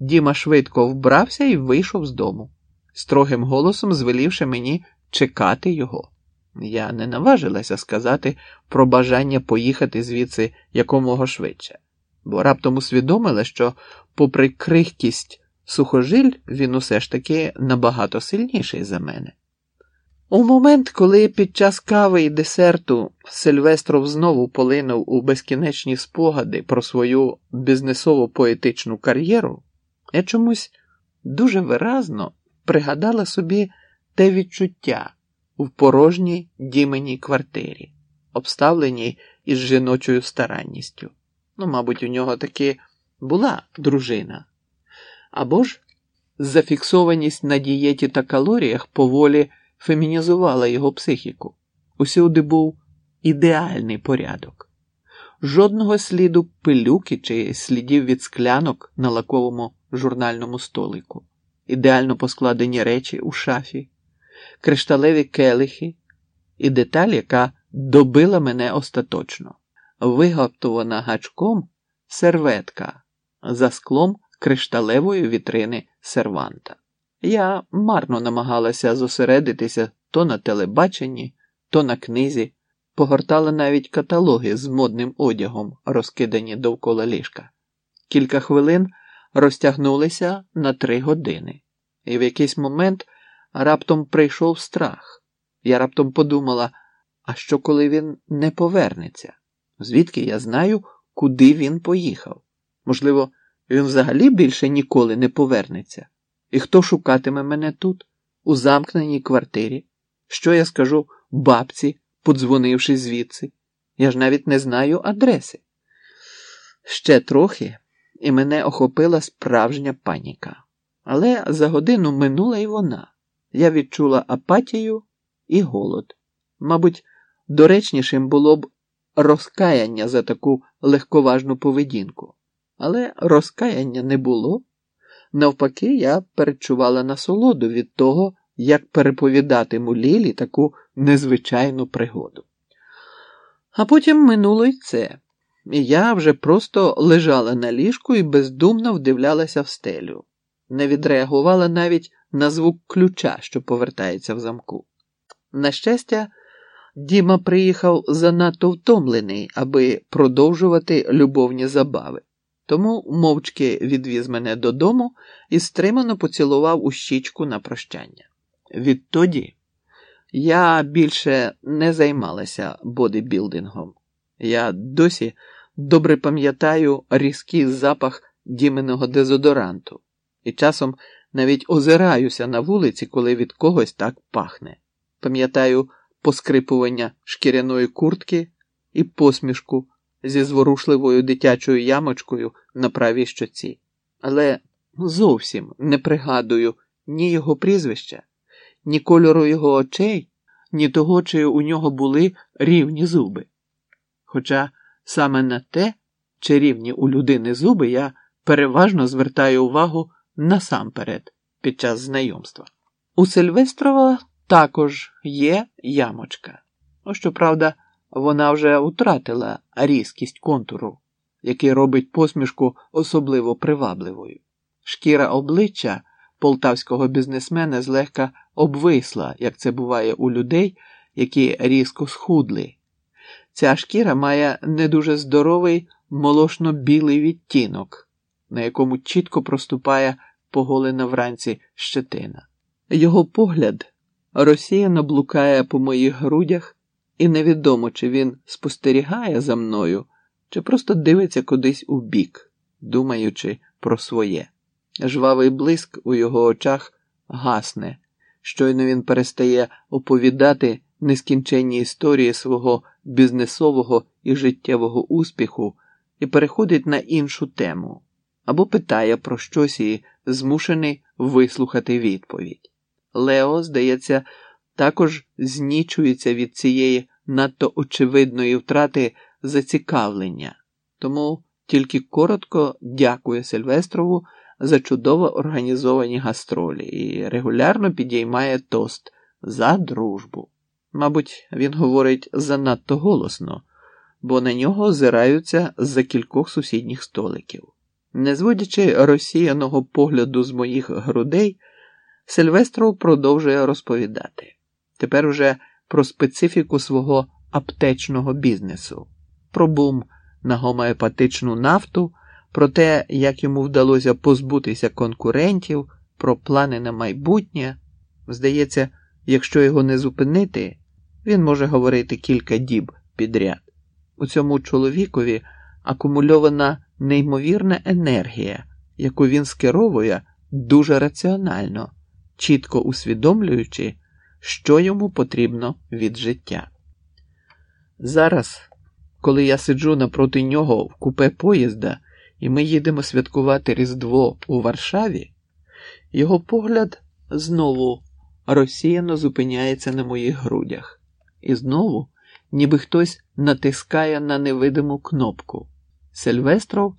Діма швидко вбрався і вийшов з дому, строгим голосом звелівши мені чекати його. Я не наважилася сказати про бажання поїхати звідси якомога швидше, бо раптом усвідомила, що, попри крихкість сухожиль, він усе ж таки набагато сильніший за мене. У момент, коли під час кави і десерту Сильвестров знову полинув у безкінечні спогади про свою бізнесово поетичну кар'єру, я чомусь дуже виразно пригадала собі те відчуття в порожній діменій квартирі, обставленій із жіночою старанністю. Ну, мабуть, у нього таки була дружина. Або ж зафіксованість на дієті та калоріях поволі фемінізувала його психіку. Усюди був ідеальний порядок, жодного сліду пилюки чи слідів від склянок на лаковому журнальному столику, ідеально поскладені речі у шафі, кришталеві келихи і деталь, яка добила мене остаточно, вигаптована гачком серветка за склом кришталевої вітрини серванта. Я марно намагалася зосередитися то на телебаченні, то на книзі, погортала навіть каталоги з модним одягом, розкидані довкола ліжка. Кілька хвилин розтягнулися на три години, і в якийсь момент раптом прийшов страх. Я раптом подумала: а що, коли він не повернеться? Звідки я знаю, куди він поїхав? Можливо, він взагалі більше ніколи не повернеться. І хто шукатиме мене тут, у замкненій квартирі? Що я скажу бабці, подзвонивши звідси? Я ж навіть не знаю адреси. Ще трохи, і мене охопила справжня паніка. Але за годину минула і вона. Я відчула апатію і голод. Мабуть, доречнішим було б розкаяння за таку легковажну поведінку. Але розкаяння не було. Навпаки, я перечувала насолоду від того, як переповідатиму Лілі таку незвичайну пригоду. А потім минуло й це, я вже просто лежала на ліжку і бездумно вдивлялася в стелю, не відреагувала навіть на звук ключа, що повертається в замку. На щастя, Діма приїхав занадто втомлений, аби продовжувати любовні забави. Тому мовчки відвіз мене додому і стримано поцілував у щічку на прощання. Відтоді я більше не займалася бодибілдингом. Я досі добре пам'ятаю різкий запах діменого дезодоранту і часом навіть озираюся на вулиці, коли від когось так пахне. Пам'ятаю поскрипування шкіряної куртки і посмішку зі зворушливою дитячою ямочкою на правій щоці, але зовсім не пригадую ні його прізвища, ні кольору його очей, ні того, чи у нього були рівні зуби. Хоча саме на те, чи рівні у людини зуби, я переважно звертаю увагу насамперед під час знайомства. У Сильвестрова також є ямочка. О, щоправда, вона вже втратила різкість контуру, який робить посмішку особливо привабливою. Шкіра обличчя полтавського бізнесмена злегка обвисла, як це буває у людей, які різко схудли. Ця шкіра має не дуже здоровий молошно-білий відтінок, на якому чітко проступає поголена вранці щетина. Його погляд розсіяно блукає по моїх грудях, і невідомо, чи він спостерігає за мною, чи просто дивиться кудись у бік, думаючи про своє. Жвавий блиск у його очах гасне, щойно він перестає оповідати нескінченні історії свого бізнесового і життєвого успіху і переходить на іншу тему або питає про щось і змушений вислухати відповідь. Лео, здається, також знічується від цієї надто очевидної втрати зацікавлення, тому тільки коротко дякує Сильвестрову за чудово організовані гастролі і регулярно підіймає тост за дружбу. Мабуть, він говорить занадто голосно, бо на нього озираються з-за кількох сусідніх столиків. Не зводячи розсіяного погляду з моїх грудей, Сильвестров продовжує розповідати тепер уже про специфіку свого аптечного бізнесу, про бум на гомеопатичну нафту, про те, як йому вдалося позбутися конкурентів, про плани на майбутнє. Здається, якщо його не зупинити, він може говорити кілька діб підряд. У цьому чоловікові акумульована неймовірна енергія, яку він скеровує дуже раціонально, чітко усвідомлюючи, що йому потрібно від життя. Зараз, коли я сиджу напроти нього в купе поїзда, і ми їдемо святкувати Різдво у Варшаві, його погляд знову розсіяно зупиняється на моїх грудях, і знову, ніби хтось натискає на невидиму кнопку. Сильвестров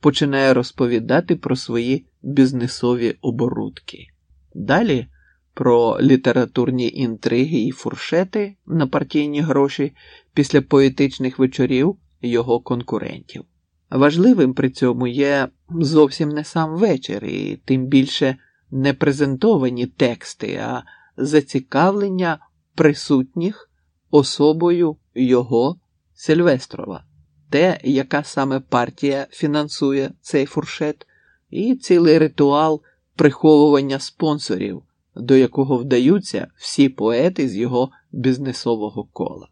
починає розповідати про свої бізнесові оборудки. Далі про літературні інтриги і фуршети на партійні гроші після поетичних вечорів його конкурентів. Важливим при цьому є зовсім не сам вечір, і тим більше не презентовані тексти, а зацікавлення присутніх особою його Сильвестрова те, яка саме партія фінансує цей фуршет, і цілий ритуал приховування спонсорів, до якого вдаються всі поети з його бізнесового кола.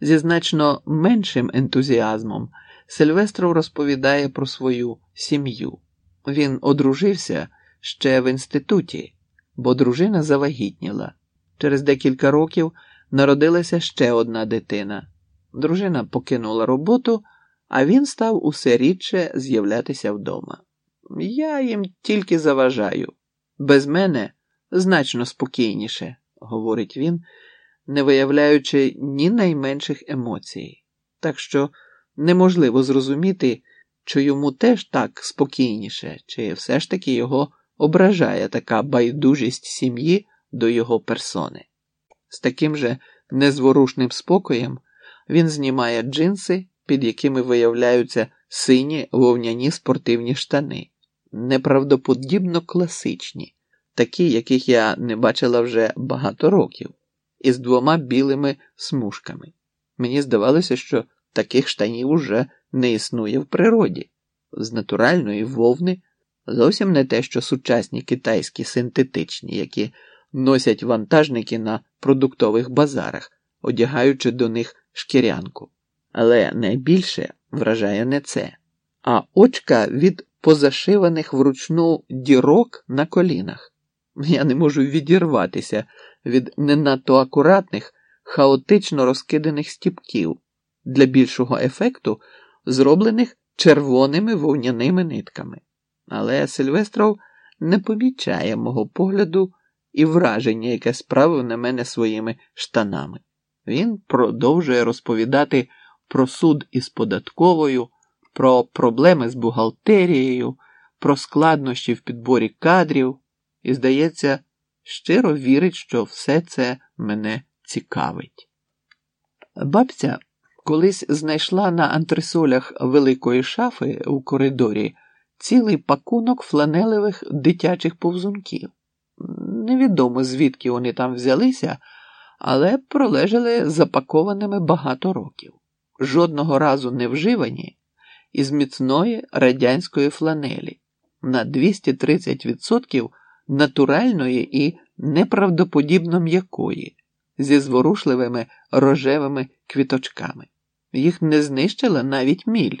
Зі значно меншим ентузіазмом Сильвестров розповідає про свою сім'ю. Він одружився ще в інституті, бо дружина завагітніла. Через декілька років народилася ще одна дитина. Дружина покинула роботу, а він став усе рідше з'являтися вдома. Я їм тільки заважаю. Без мене значно спокійніше, говорить він, не виявляючи ні найменших емоцій. Так що неможливо зрозуміти, чи йому теж так спокійніше, чи все ж таки його ображає така байдужість сім'ї до його персони. З таким же незворушним спокоєм. Він знімає джинси, під якими виявляються сині вовняні спортивні штани, неправдоподібно класичні, такі, яких я не бачила вже багато років, із двома білими смужками. Мені здавалося, що таких штанів уже не існує в природі, з натуральної вовни, зовсім не те, що сучасні китайські синтетичні, які носять вантажники на продуктових базарах, одягаючи до них шкірянку. Але найбільше вражає не це, а очка від позашиваних вручну дірок на колінах. Я не можу відірватися від не надто акуратних, хаотично розкиданих стіпків для більшого ефекту, зроблених червоними вовняними нитками. Але Сильвестров не помічає мого погляду і враження, яке справив на мене своїми штанами. Він продовжує розповідати про суд із податковою, про проблеми з бухгалтерією, про складнощі в підборі кадрів і, здається, щиро вірить, що все це мене цікавить. Бабця колись знайшла на антресолях великої шафи у коридорі цілий пакунок фланелевих дитячих повзунків. Невідомо звідки вони там взялися, але пролежали запакованими багато років, жодного разу не вживані із міцної радянської фланелі на 230% натуральної і неправдоподібно м'якої, зі зворушливими рожевими квіточками. Їх не знищила навіть міль,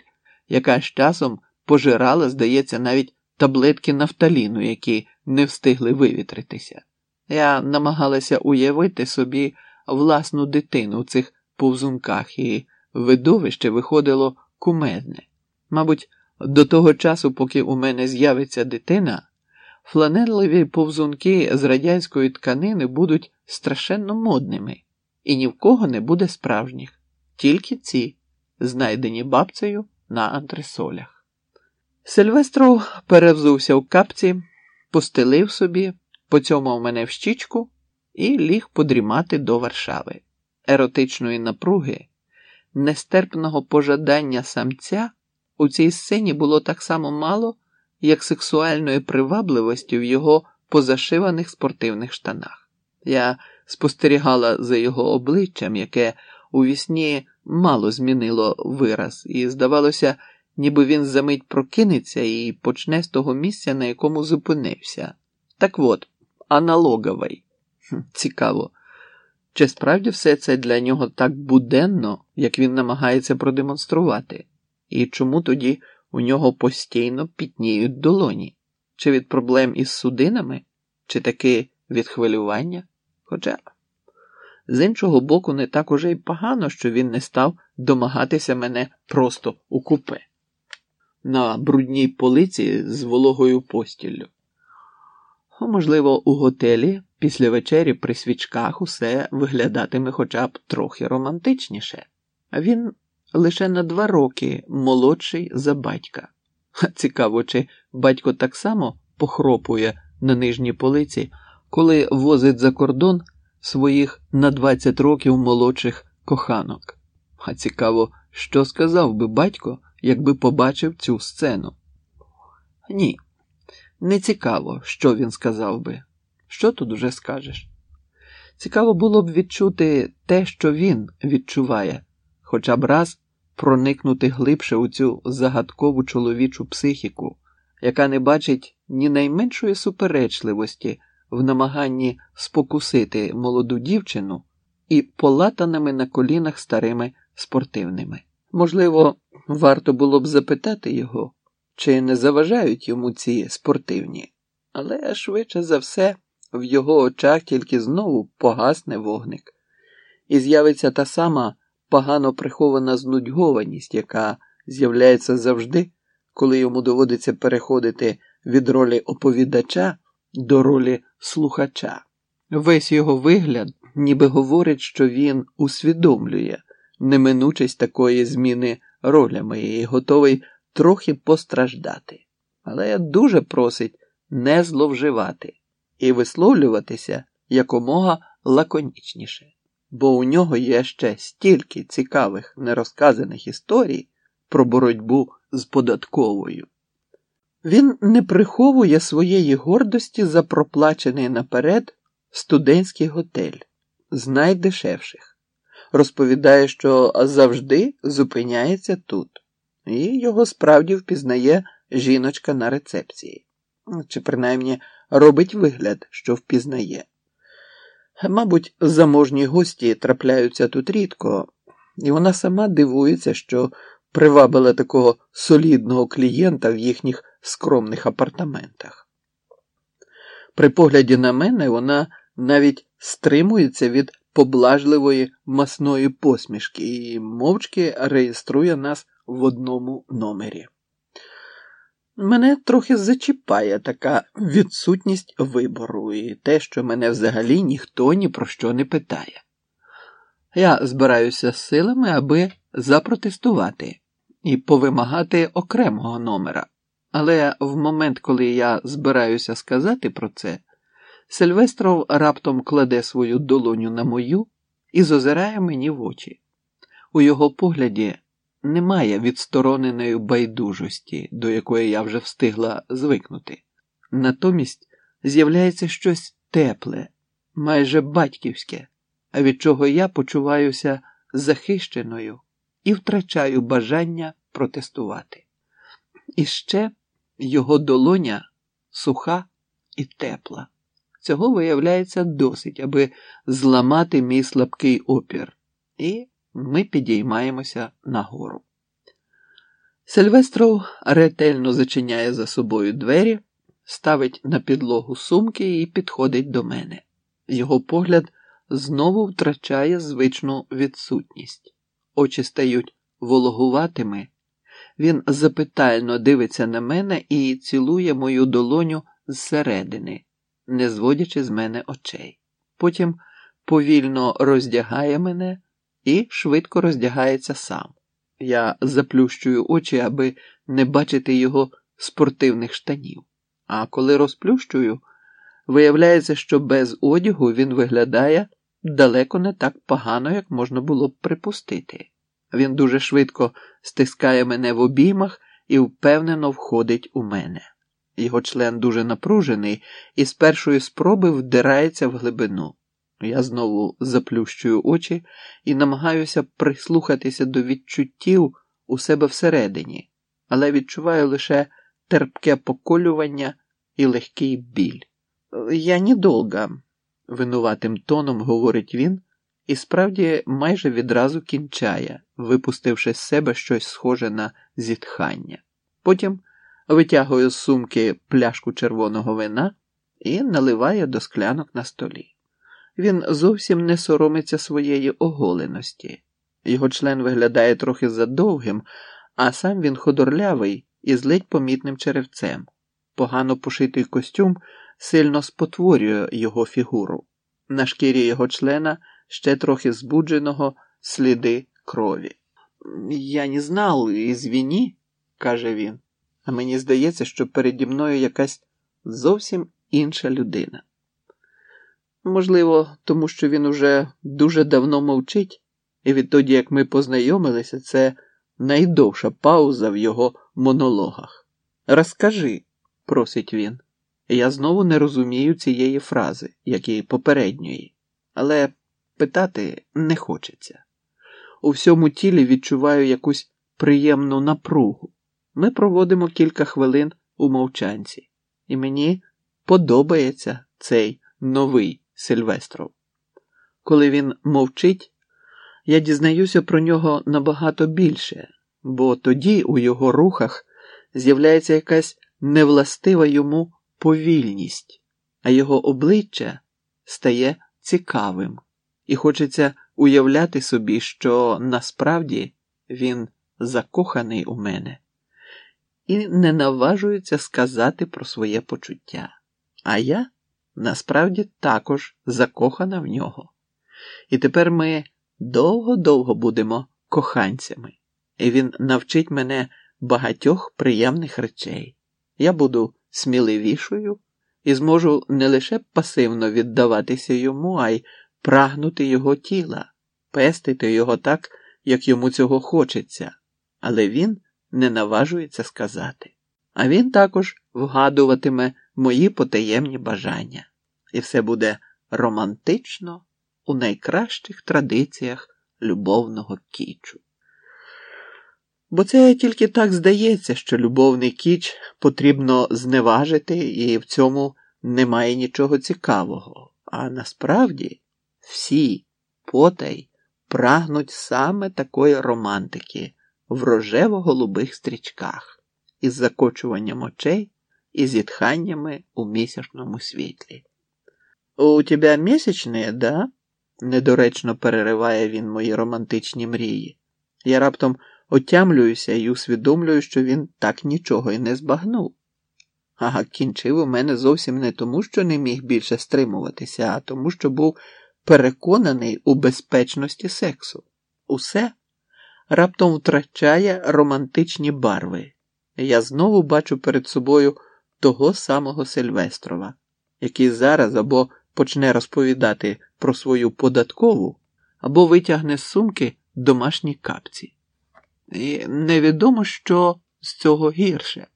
яка з часом пожирала, здається, навіть таблетки нафталіну, які не встигли вивітритися. Я намагалася уявити собі власну дитину в цих повзунках, і видовище виходило кумедне. Мабуть, до того часу, поки у мене з'явиться дитина, фланелеві повзунки з радянської тканини будуть страшенно модними, і ні в кого не буде справжніх, тільки ці, знайдені бабцею на антресолях. Сильвестров перевзувся в капці, постелив собі, поцьомав мене в щічку і ліг подрімати до Варшави, еротичної напруги, нестерпного пожадання самця. У цій сцені було так само мало, як сексуальної привабливості в його позашиваних спортивних штанах. Я спостерігала за його обличчям, яке у вісні мало змінило вираз, і здавалося, ніби він за мить прокинеться і почне з того місця, на якому зупинився. Так от, аналоговий. Цікаво. Чи справді все це для нього так буденно, як він намагається продемонструвати? І чому тоді у нього постійно пітніють долоні? Чи від проблем із судинами, чи таки від хвилювання? Хоча, з іншого боку, не так уже й погано, що він не став домагатися мене просто у купе на брудній полиці з вологою постіллю. Можливо, у готелі після вечері при свічках усе виглядатиме хоча б трохи романтичніше, він лише на два роки молодший за батька. Цікаво, чи батько так само похропує на нижній полиці, коли возить за кордон своїх на 20 років молодших коханок. А цікаво, що сказав би батько, якби побачив цю сцену? Ні, не цікаво, що він сказав би. Що тут уже скажеш? Цікаво було б відчути те, що він відчуває, хоча б раз проникнути глибше у цю загадкову чоловічу психіку, яка не бачить ні найменшої суперечливості в намаганні спокусити молоду дівчину і полатаними на колінах старими спортивними. Можливо, варто було б запитати його, чи не заважають йому ці спортивні, але швидше за все в його очах тільки знову погасне вогник, і з'явиться та сама погано прихована знудьгованість, яка з'являється завжди, коли йому доводиться переходити від ролі оповідача до ролі слухача. Весь його вигляд ніби говорить, що він усвідомлює неминучість такої зміни ролями і готовий трохи постраждати. Але дуже просить не зловживати і висловлюватися якомога лаконічніше бо у нього є ще стільки цікавих нерозказаних історій про боротьбу з податковою. Він не приховує своєї гордості за проплачений наперед студентський готель, з найдешевших. Розповідає, що завжди зупиняється тут, і його справді впізнає жіночка на рецепції, чи принаймні робить вигляд, що впізнає. Мабуть, заможні гості трапляються тут рідко, і вона сама дивується, що привабила такого солідного клієнта в їхніх скромних апартаментах. При погляді на мене вона навіть стримується від поблажливої масної посмішки і мовчки реєструє нас в одному номері. Мене трохи зачіпає така відсутність вибору і те, що мене взагалі ніхто ні про що не питає. Я збираюся з силами, аби запротестувати і повимагати окремого номера. Але в момент, коли я збираюся сказати про це, Сильвестров раптом кладе свою долоню на мою і зозирає мені в очі. У його погляді немає відстороненої байдужості, до якої я вже встигла звикнути. Натомість з'являється щось тепле, майже батьківське, від чого я почуваюся захищеною і втрачаю бажання протестувати. І ще його долоня суха і тепла. Цього виявляється досить, аби зламати мій слабкий опір, і ми підіймаємося нагору. Сильвестров ретельно зачиняє за собою двері, ставить на підлогу сумки і підходить до мене. Його погляд знову втрачає звичну відсутність. Очі стають вологуватими. Він запитально дивиться на мене і цілує мою долоню зсередини, не зводячи з мене очей. Потім повільно роздягає мене і швидко роздягається сам. Я заплющую очі, аби не бачити його спортивних штанів. А коли розплющую, виявляється, що без одягу він виглядає далеко не так погано, як можна було б припустити. Він дуже швидко стискає мене в обіймах і впевнено входить у мене. Його член дуже напружений і з першої спроби вдирається в глибину. Я знову заплющую очі і намагаюся прислухатися до відчуттів у себе всередині, але відчуваю лише терпке поколювання і легкий біль. Я недовго, винуватим тоном говорить він, і справді майже відразу кінчає, випустивши з себе щось схоже на зітхання. Потім витягує з сумки пляшку червоного вина і наливає до склянок на столі. Він зовсім не соромиться своєї оголеності. Його член виглядає трохи задовгим, а сам він ходорлявий і з ледь помітним черевцем. Погано пошитий костюм сильно спотворює його фігуру. На шкірі його члена ще трохи збудженого сліди крові. Я не знав, ізвіні, каже він, а мені здається, що переді мною якась зовсім інша людина. Можливо, тому що він уже дуже давно мовчить, і відтоді, як ми познайомилися, це найдовша пауза в його монологах. Розкажи, просить він. Я знову не розумію цієї фрази, як і попередньої, але питати не хочеться. У всьому тілі відчуваю якусь приємну напругу. Ми проводимо кілька хвилин у мовчанці, і мені подобається цей новий Сильвестров. Коли він мовчить, я дізнаюся про нього набагато більше, бо тоді у його рухах з'являється якась невластива йому повільність, а його обличчя стає цікавим, і хочеться уявляти собі, що насправді він закоханий у мене і не наважується сказати про своє почуття. А я насправді також закохана в нього. І тепер ми довго-довго будемо коханцями, і він навчить мене багатьох приємних речей. Я буду сміливішою і зможу не лише пасивно віддаватися йому, а й прагнути його тіла, пестити його так, як йому цього хочеться, але він не наважується сказати. А він також вгадуватиме мої потаємні бажання, і все буде романтично у найкращих традиціях любовного кічу. Бо це тільки так здається, що любовний кіч потрібно зневажити, і в цьому немає нічого цікавого. А насправді всі потай прагнуть саме такої романтики в рожево-голубих стрічках, із закочуванням очей і зітханнями у місячному світлі. У тебе місячне, да? недоречно перериває він мої романтичні мрії. Я раптом отямлююся і усвідомлюю, що він так нічого і не збагнув. А кінчив у мене зовсім не тому, що не міг більше стримуватися, а тому, що був переконаний у безпечності сексу. Усе раптом втрачає романтичні барви. Я знову бачу перед собою того самого Сильвестрова, який зараз або почне розповідати про свою податкову, або витягне з сумки домашні капці. І невідомо, що з цього гірше.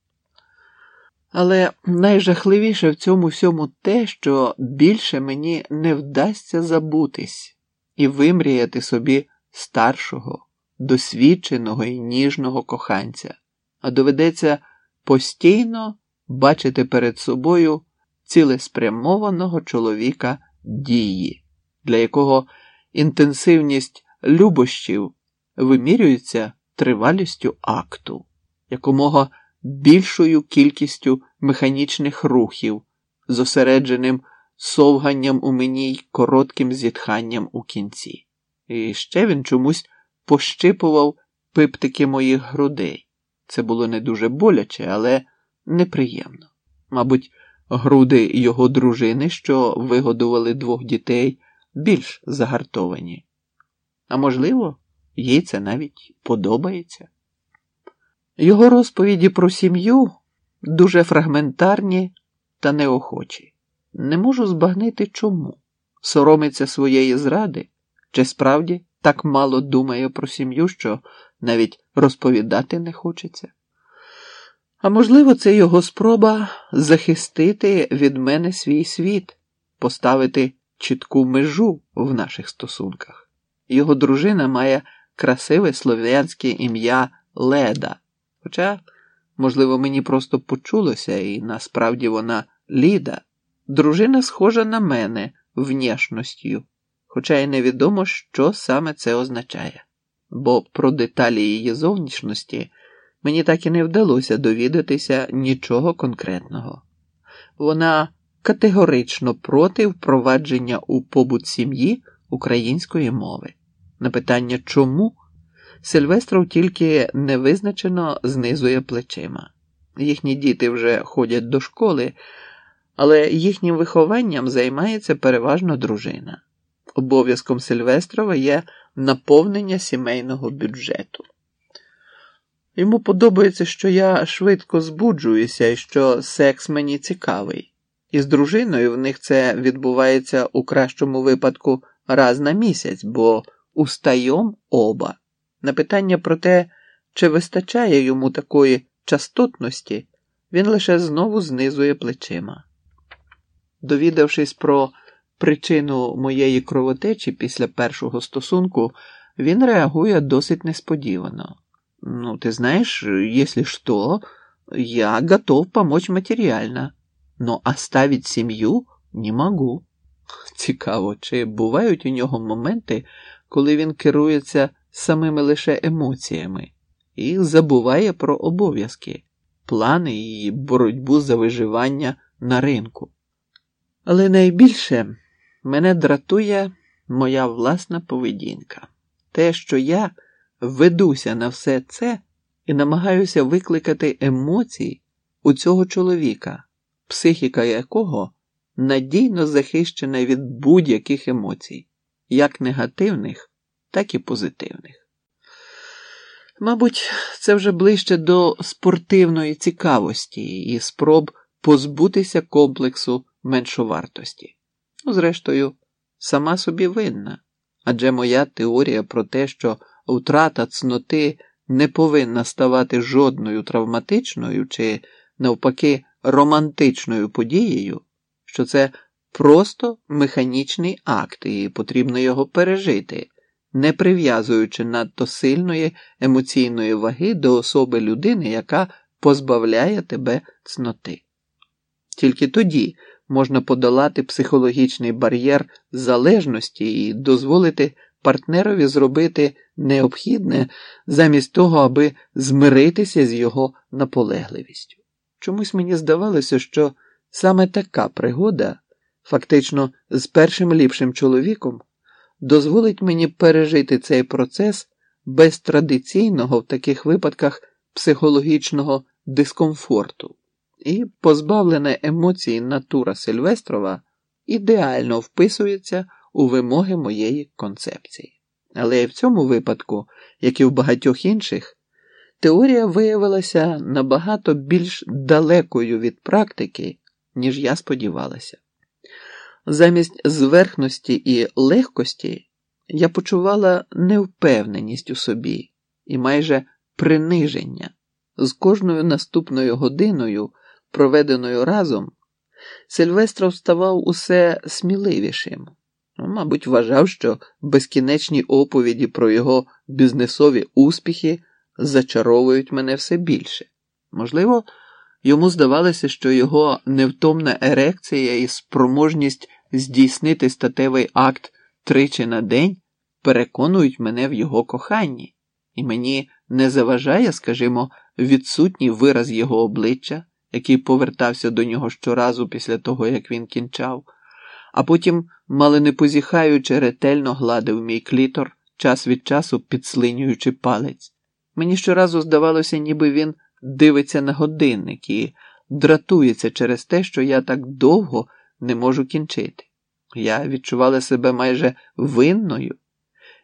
Але найжахливіше в цьому всьому те, що більше мені не вдасться забутись і вимріяти собі старшого, досвідченого і ніжного коханця, а доведеться постійно бачити перед собою цілеспрямованого чоловіка дії, для якого інтенсивність любощів вимірюється тривалістю акту, якомога більшою кількістю механічних рухів, зосередженим совганням у мені й коротким зітханням у кінці. І ще він чомусь пощипував пиптики моїх грудей. Це було не дуже боляче, але неприємно. Мабуть, груди його дружини, що вигодували двох дітей, більш загартовані. А можливо, їй це навіть подобається. Його розповіді про сім'ю дуже фрагментарні та неохочі. Не можу збагнити чому. Соромиться своєї зради, чи справді так мало думає про сім'ю, що навіть розповідати не хочеться. А можливо, це його спроба захистити від мене свій світ, поставити чітку межу в наших стосунках. Його дружина має красиве слов'янське ім'я Леда. Хоча, можливо, мені просто почулося, і насправді вона Ліда. Дружина схожа на мене внешністю, хоча й невідомо, що саме це означає, бо про деталі її зовнішності мені так і не вдалося довідатися нічого конкретного. Вона категорично проти впровадження у побут сім'ї української мови. На питання чому Сильвестров тільки невизначено знизує плечима. Їхні діти вже ходять до школи, але їхнім вихованням займається переважно дружина. Обов'язком Сильвестрова є наповнення сімейного бюджету. Йому подобається, що я швидко збуджуюся і що секс мені цікавий. І з дружиною в них це відбувається у кращому випадку раз на місяць, бо устайом оба. На питання про те, чи вистачає йому такої частотності, він лише знову знизує плечима. Довідавшись про причину моєї кровотечі після першого стосунку, він реагує досить несподівано. Ну, ты знаешь, если что, я готов помочь материально, но оставить сім'ю не могу. Цікаво, чи бувають у нього моменти, коли він керується самими лише емоціями і забуває про обов'язки, плани і боротьбу за виживання на ринку. Але найбільше мене дратує моя власна поведінка, те, що я ведуся на все це і намагаюся викликати емоції у цього чоловіка, психіка якого надійно захищена від будь-яких емоцій, як негативних, так і позитивних. Мабуть, це вже ближче до спортивної цікавості і спроб позбутися комплексу меншовартості. Ну, зрештою, сама собі винна, адже моя теорія про те, що втрата цноти не повинна ставати жодною травматичною чи, навпаки, романтичною подією, що це просто механічний акт, і потрібно його пережити, не прив'язуючи надто сильної емоційної ваги до особи людини, яка позбавляє тебе цноти. Тільки тоді можна подолати психологічний бар'єр залежності і дозволити партнерові зробити необхідне замість того, аби змиритися з його наполегливістю. Чомусь мені здавалося, що саме така пригода, фактично з першим ліпшим чоловіком, дозволить мені пережити цей процес без традиційного в таких випадках психологічного дискомфорту, і позбавлена емоцій натура Сильвестрова ідеально вписується у вимоги моєї концепції. Але і в цьому випадку, як і в багатьох інших, теорія виявилася набагато більш далекою від практики, ніж я сподівалася. Замість зверхності і легкості я почувала невпевненість у собі і майже приниження. З кожною наступною годиною, проведеною разом, Сильвестров ставав усе сміливішим. Ну, мабуть, вважав, що безкінечні оповіді про його бізнесові успіхи зачаровують мене все більше. Можливо, йому здавалося, що його невтомна ерекція і спроможність здійснити статевий акт тричі на день переконують мене в його коханні, і мені не заважає, скажімо, відсутній вираз його обличчя, який повертався до нього щоразу після того, як він кінчав, а потім, мало не позіхаючи, ретельно гладив мій клітор, час від часу підслинюючи палець. Мені щоразу здавалося, ніби він дивиться на годинник і дратується через те, що я так довго не можу кінчити. Я відчувала себе майже винною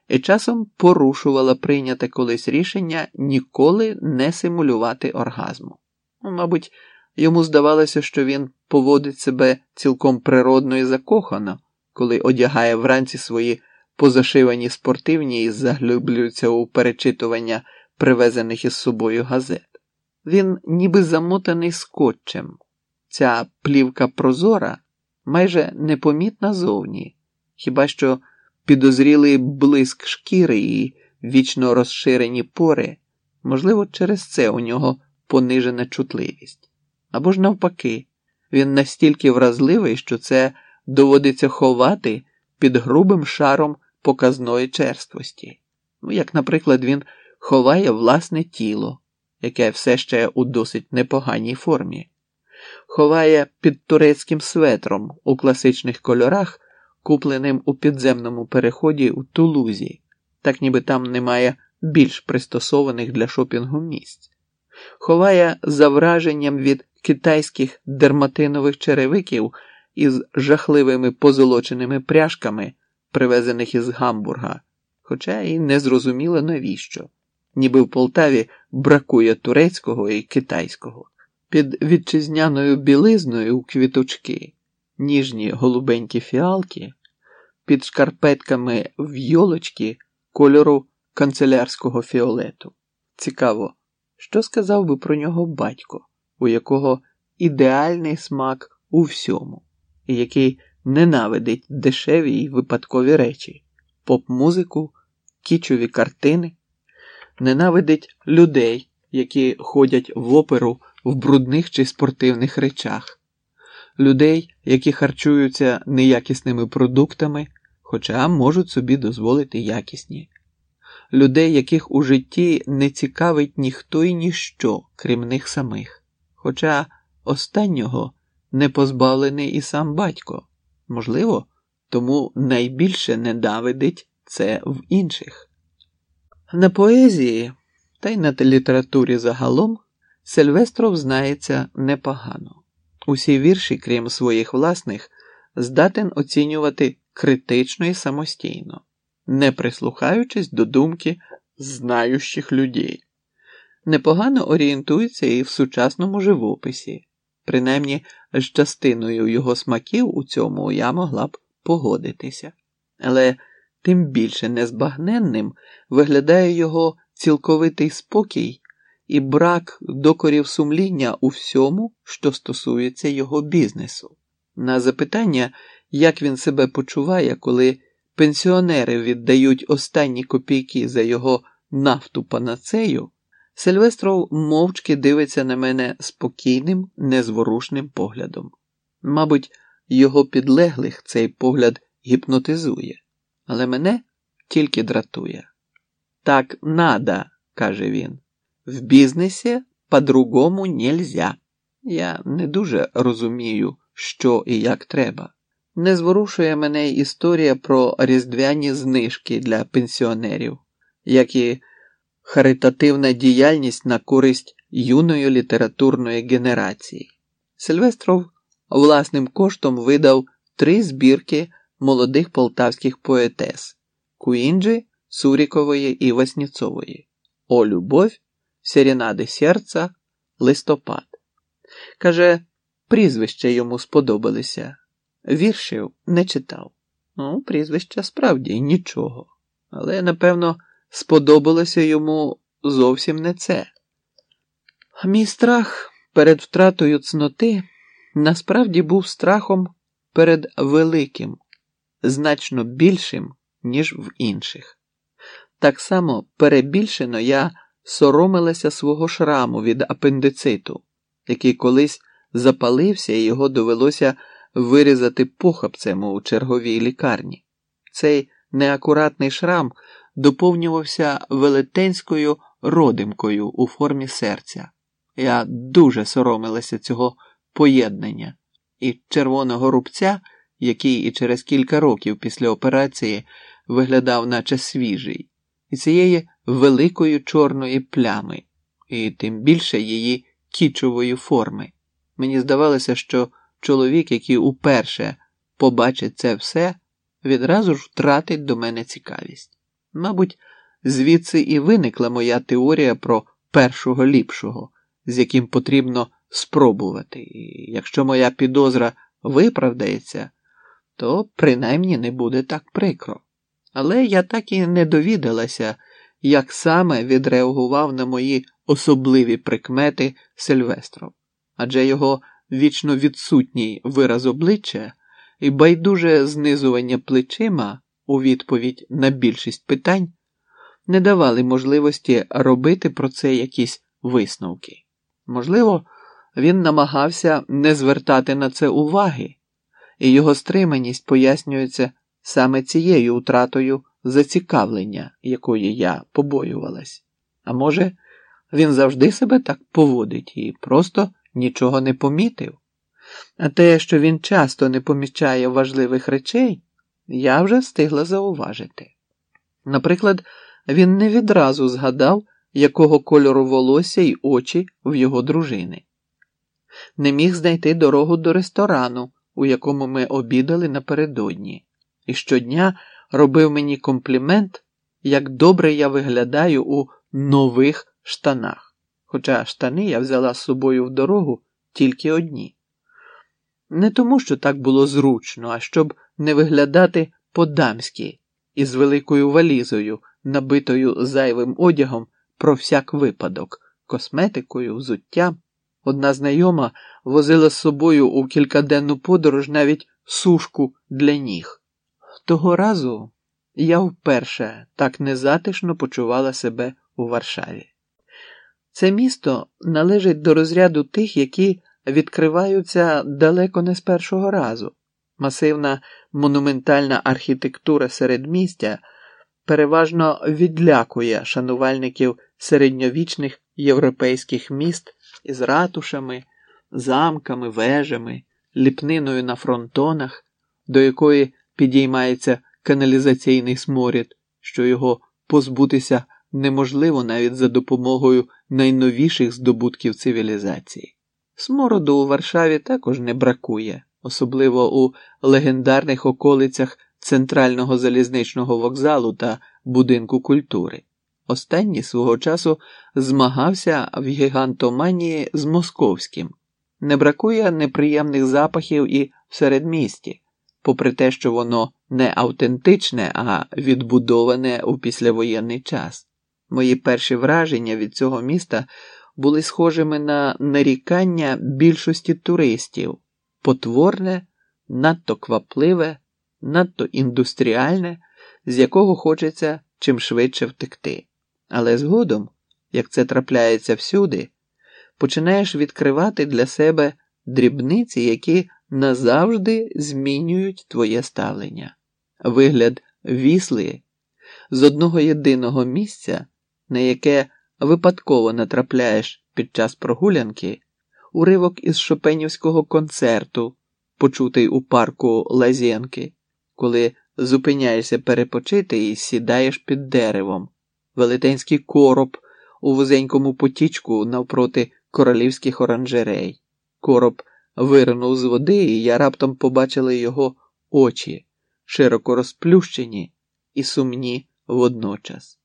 і часом порушувала прийняте колись рішення ніколи не симулювати оргазму. Ну, мабуть, йому здавалося, що він поводить себе цілком природно і закохано, коли одягає вранці свої позашивані спортивні і заглиблюється у перечитування привезених із собою газет. Він ніби замотаний скотчем. Ця плівка прозора майже непомітна зовні, хіба що підозрілий блиск шкіри і вічно розширені пори, можливо, через це у нього понижена чутливість. Або ж навпаки, він настільки вразливий, що це доводиться ховати під грубим шаром показної черствості. Ну, як, наприклад, він ховає власне тіло, яке все ще у досить непоганій формі, ховає під турецьким светром у класичних кольорах купленим у підземному переході у Тулузі, так ніби там немає більш пристосованих для шопінгу місць, ховає за враженням від китайських дерматинових черевиків із жахливими позолоченими пряжками, привезених із Гамбурга, хоча і не зрозуміло навіщо, ніби в Полтаві бракує турецького і китайського. Під вітчизняною білизною у квіточки ніжні голубенькі фіалки, під шкарпетками в'йолочки кольору канцелярського фіолету. Цікаво, що сказав би про нього батько, у якого ідеальний смак у всьому, і який ненавидить дешеві й випадкові речі, поп-музику, кічові картини, ненавидить людей, які ходять в оперу в брудних чи спортивних речах людей, які харчуються неякісними продуктами, хоча можуть собі дозволити якісні, людей, яких у житті не цікавить ніхто і ніщо, крім них самих, хоча останнього не позбавлений і сам батько, можливо, тому найбільше ненавидить це в інших. На поезії та й на літературі загалом Сильвестров знається непогано. Усі вірші, крім своїх власних, здатен оцінювати критично і самостійно, не прислухаючись до думки знаючих людей. Непогано орієнтується і в сучасному живописі, принаймні з частиною його смаків у цьому я могла б погодитися, але тим більше незбагненним виглядає його цілковитий спокій і брак докорів сумління у всьому, що стосується його бізнесу. На запитання, як він себе почуває, коли пенсіонери віддають останні копійки за його нафту панацею, Сильвестров мовчки дивиться на мене спокійним, незворушним поглядом. Мабуть, його підлеглих цей погляд гіпнотизує, але мене тільки дратує. Так надо, каже він. В бізнесі по-другому нельзя. Я не дуже розумію, що і як треба. Не зворушує мене історія про різдвяні знижки для пенсіонерів, як і харитативна діяльність на користь юної літературної генерації. Сильвестров власним коштом видав три збірки молодих полтавських поетес Куінджі, Сурікової і Васніцової О любов, Серенади серця, Листопад. Каже, прізвища йому сподобалися. Віршів не читав. Ну, прізвища справді нічого. Але, напевно, сподобалося йому зовсім не це. Мій страх перед втратою цноти насправді був страхом перед великим, значно більшим, ніж в інших. Так само перебільшено я соромилася свого шраму від апендициту, який колись запалився і його довелося вирізати похапцем у черговій лікарні. Цей неакуратний шрам доповнювався велетенською родимкою у формі серця. Я дуже соромилася цього поєднання і червоного рубця, який і через кілька років після операції виглядав, наче свіжий, і цієї великої чорної плями, і тим більше її кічової форми. Мені здавалося, що чоловік, який уперше побачить це все, відразу ж втратить до мене цікавість. Мабуть, звідси і виникла моя теорія про першого ліпшого, з яким потрібно спробувати, і якщо моя підозра виправдається, то принаймні не буде так прикро. Але я так і не довідалася, як саме відреагував на мої особливі прикмети Сильвестров, адже його вічно відсутній вираз обличчя і байдуже знизування плечима у відповідь на більшість питань не давали можливості робити про це якісь висновки. Можливо, він намагався не звертати на це уваги, і його стриманість пояснюється саме цією утратою зацікавлення, якої я побоювалась. А може, він завжди себе так поводить і просто нічого не помітив. А те, що він часто не помічає важливих речей, я вже встигла зауважити. Наприклад, він не відразу згадав, якого кольору волосся й очі в його дружини, не міг знайти дорогу до ресторану, у якому ми обідали напередодні, і щодня робив мені комплімент, як добре я виглядаю у нових штанах. Хоча штани я взяла з собою в дорогу тільки одні. Не тому, що так було зручно, а щоб не виглядати по-дамськи із великою валізою, набитою зайвим одягом про всяк випадок, косметикою, взуттям. Одна знайома возила з собою у кількаденну подорож навіть сушку для ніг. Того разу я вперше так незатишно почувала себе у Варшаві. Це місто належить до розряду тих, які відкриваються далеко не з першого разу. Масивна монументальна архітектура середмістя переважно відлякує шанувальників середньовічних європейських міст із ратушами, замками, вежами, ліпниною на фронтонах, до якої підіймається каналізаційний сморід, що його позбутися неможливо навіть за допомогою найновіших здобутків цивілізації. Смороду у Варшаві також не бракує, особливо у легендарних околицях центрального залізничного вокзалу та будинку культури. Останній свого часу змагався в гігантоманії з московським. Не бракує неприємних запахів і в середмісті, попри те, що воно не автентичне, а відбудоване у післявоєнний час. Мої перші враження від цього міста були схожими на нарікання більшості туристів, потворне, надто квапливе, надто індустріальне, з якого хочеться чим швидше втекти. Але згодом, як це трапляється всюди, починаєш відкривати для себе дрібниці, які назавжди змінюють твоє ставлення. Вигляд вісли з одного єдиного місця, на яке випадково натрапляєш під час прогулянки, уривок із шопенівського концерту, почутий у парку Лазєнки, коли зупиняєшся перепочити і сідаєш під деревом, велетенський короб у вузенькому потічку навпроти королівських оранжерей. Короб виринув з води, і я раптом побачила його очі, широко розплющені і сумні водночас.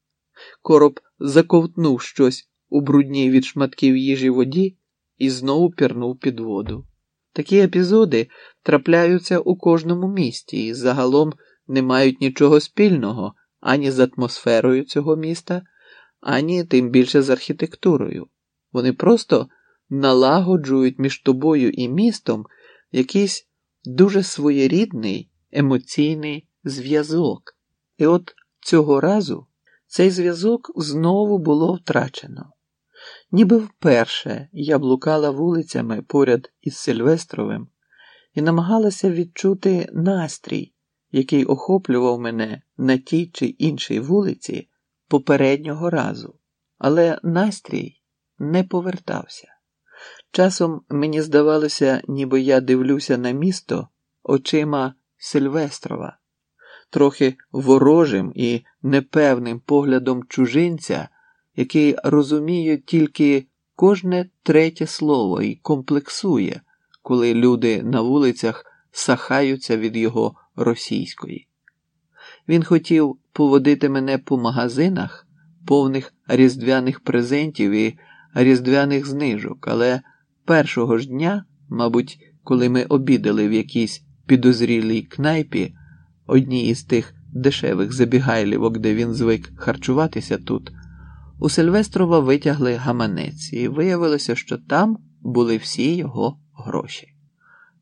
Короб заковтнув щось у брудній від шматків їжі воді і знову пірнув під воду. Такі епізоди трапляються у кожному місті і загалом не мають нічого спільного ані з атмосферою цього міста, ані тим більше з архітектурою. Вони просто налагоджують між тобою і містом якийсь дуже своєрідний емоційний зв'язок. І от цього разу цей зв'язок знову було втрачено. Ніби вперше я блукала вулицями поряд із Сильвестровим і намагалася відчути настрій, який охоплював мене на тій чи іншій вулиці попереднього разу, але настрій не повертався. Часом мені здавалося, ніби я дивлюся на місто очима Сильвестрова, трохи ворожим і непевним поглядом чужинця, який розуміє тільки кожне третє слово і комплексує, коли люди на вулицях сахаються від його російської. Він хотів поводити мене по магазинах, повних різдвяних презентів і різдвяних знижок, але першого ж дня, мабуть, коли ми обідали в якійсь підозрілій кнайпі, одній із тих дешевих забігайлівок, де він звик харчуватися тут, у Сильвестрова витягли гаманець, і виявилося, що там були всі його гроші.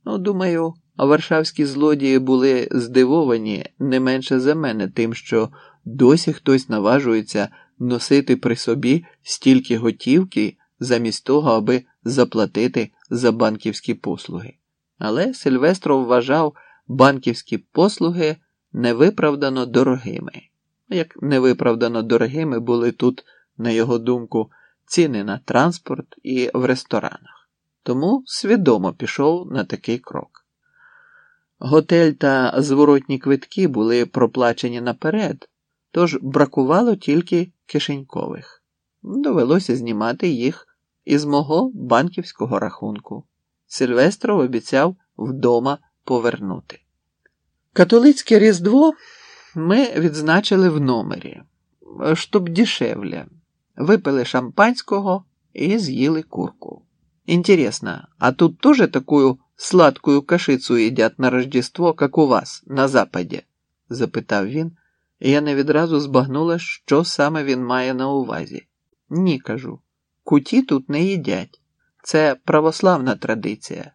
Ну, думаю, варшавські злодії були здивовані не менше за мене, тим, що досі хтось наважується носити при собі стільки готівки замість того, аби заплатити за банківські послуги. Але Сильвестров вважав банківські послуги невиправдано дорогими. Як невиправдано дорогими були тут, на його думку, ціни на транспорт і в ресторанах. Тому свідомо пішов на такий крок. Готель та зворотні квитки були проплачені наперед, тож бракувало тільки кишенькових. Довелося знімати їх із мого банківського рахунку. Сильвестров обіцяв вдома повернути. Католицьке Різдво ми відзначили в номері, щоб дешевле. Випили шампанського і з'їли курку. Інтересно, а тут тоже такую сладкую кашицу їдять на Рождество, як у вас, на Западі? запитав він, і я не відразу збагнула, що саме він має на увазі. Ні, кажу. Куті тут не їдять. Це православна традиція.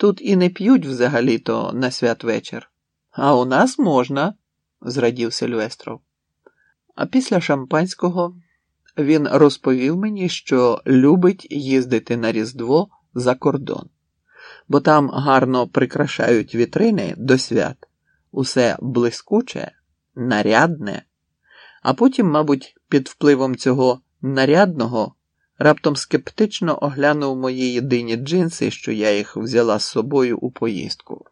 Тут і не п'ють взагалі-то на святвечір. А у нас можна, зрадів Сильвестров. А після шампанського він розповів мені, що любить їздити на Різдво за кордон, бо там гарно прикрашають вітрини до свят, усе блискуче, нарядне, а потім, мабуть, під впливом цього нарядного раптом скептично оглянув мої єдині джинси, що я їх взяла з собою у поїздку.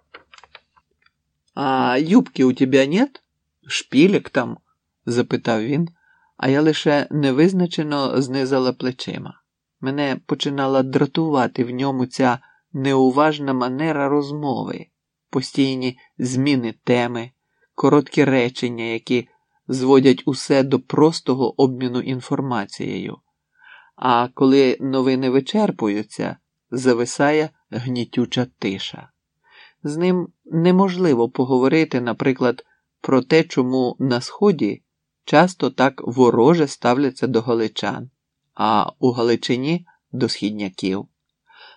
А юбки у тебе нет? Шпілік там? запитав він, а я лише невизначено знизала плечима. Мене починала дратувати в ньому ця неуважна манера розмови, постійні зміни теми, короткі речення, які зводять усе до простого обміну інформацією. А коли новини вичерпуються, зависає гнітюча тиша. З ним неможливо поговорити, наприклад, про те, чому на Сході часто так вороже ставляться до галичан, а у Галичині до східняків.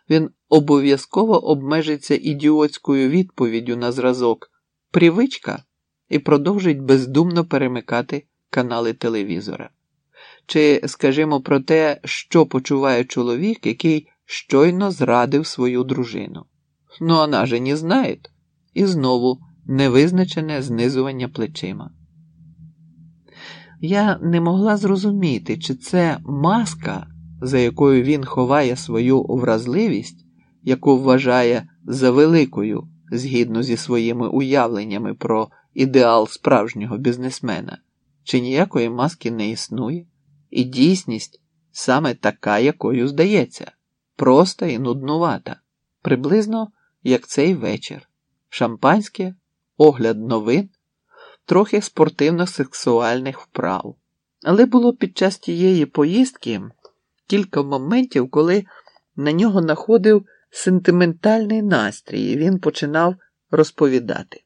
він обов'язково обмежиться ідіотською відповіддю на зразок привичка і продовжить бездумно перемикати канали телевізора. Чи, скажімо, про те, що почуває чоловік, який щойно зрадив свою дружину. Ну, вона же не знає. І знову невизначене знизування плечима. Я не могла зрозуміти, чи це маска, за якою він ховає свою вразливість, яку вважає за великою згідно зі своїми уявленнями про ідеал справжнього бізнесмена, чи ніякої маски не існує, і дійсність саме така, якою здається, проста і нуднувата, приблизно як цей вечір, шампанське, огляд новин, трохи спортивно-сексуальних вправ. Але було під час тієї поїздки кілька моментів, коли на нього находив сентиментальний настрій, і він починав розповідати.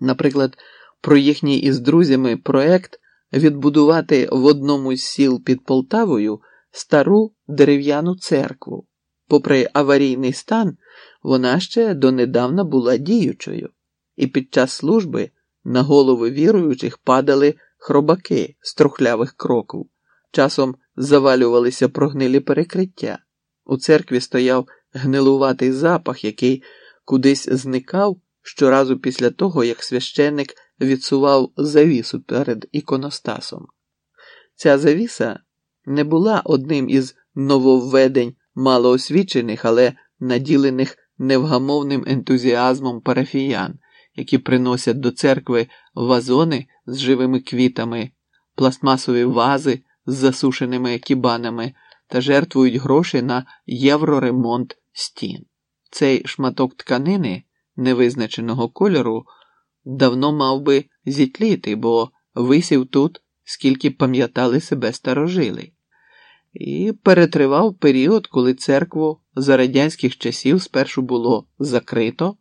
Наприклад, про їхній із друзями проект відбудувати в одному з сіл під Полтавою стару дерев'яну церкву. Попри аварійний стан, вона ще донедавна була діючою, і під час служби на голови віруючих падали хробаки з трухлявих кроків, часом завалювалися прогнилі перекриття. У церкві стояв гнилуватий запах, який кудись зникав щоразу після того, як священник відсував завісу перед іконостасом. Ця завіса не була одним із нововведень малоосвічених, але наділених невгамовним ентузіазмом парафіян, які приносять до церкви вазони з живими квітами, пластмасові вази з засушеними кібанами та жертвують гроші на євроремонт стін. Цей шматок тканини невизначеного кольору давно мав би зітліти, бо висів тут, скільки пам'ятали себе старожили, і перетривав період, коли церкву за радянських часів спершу було закрито,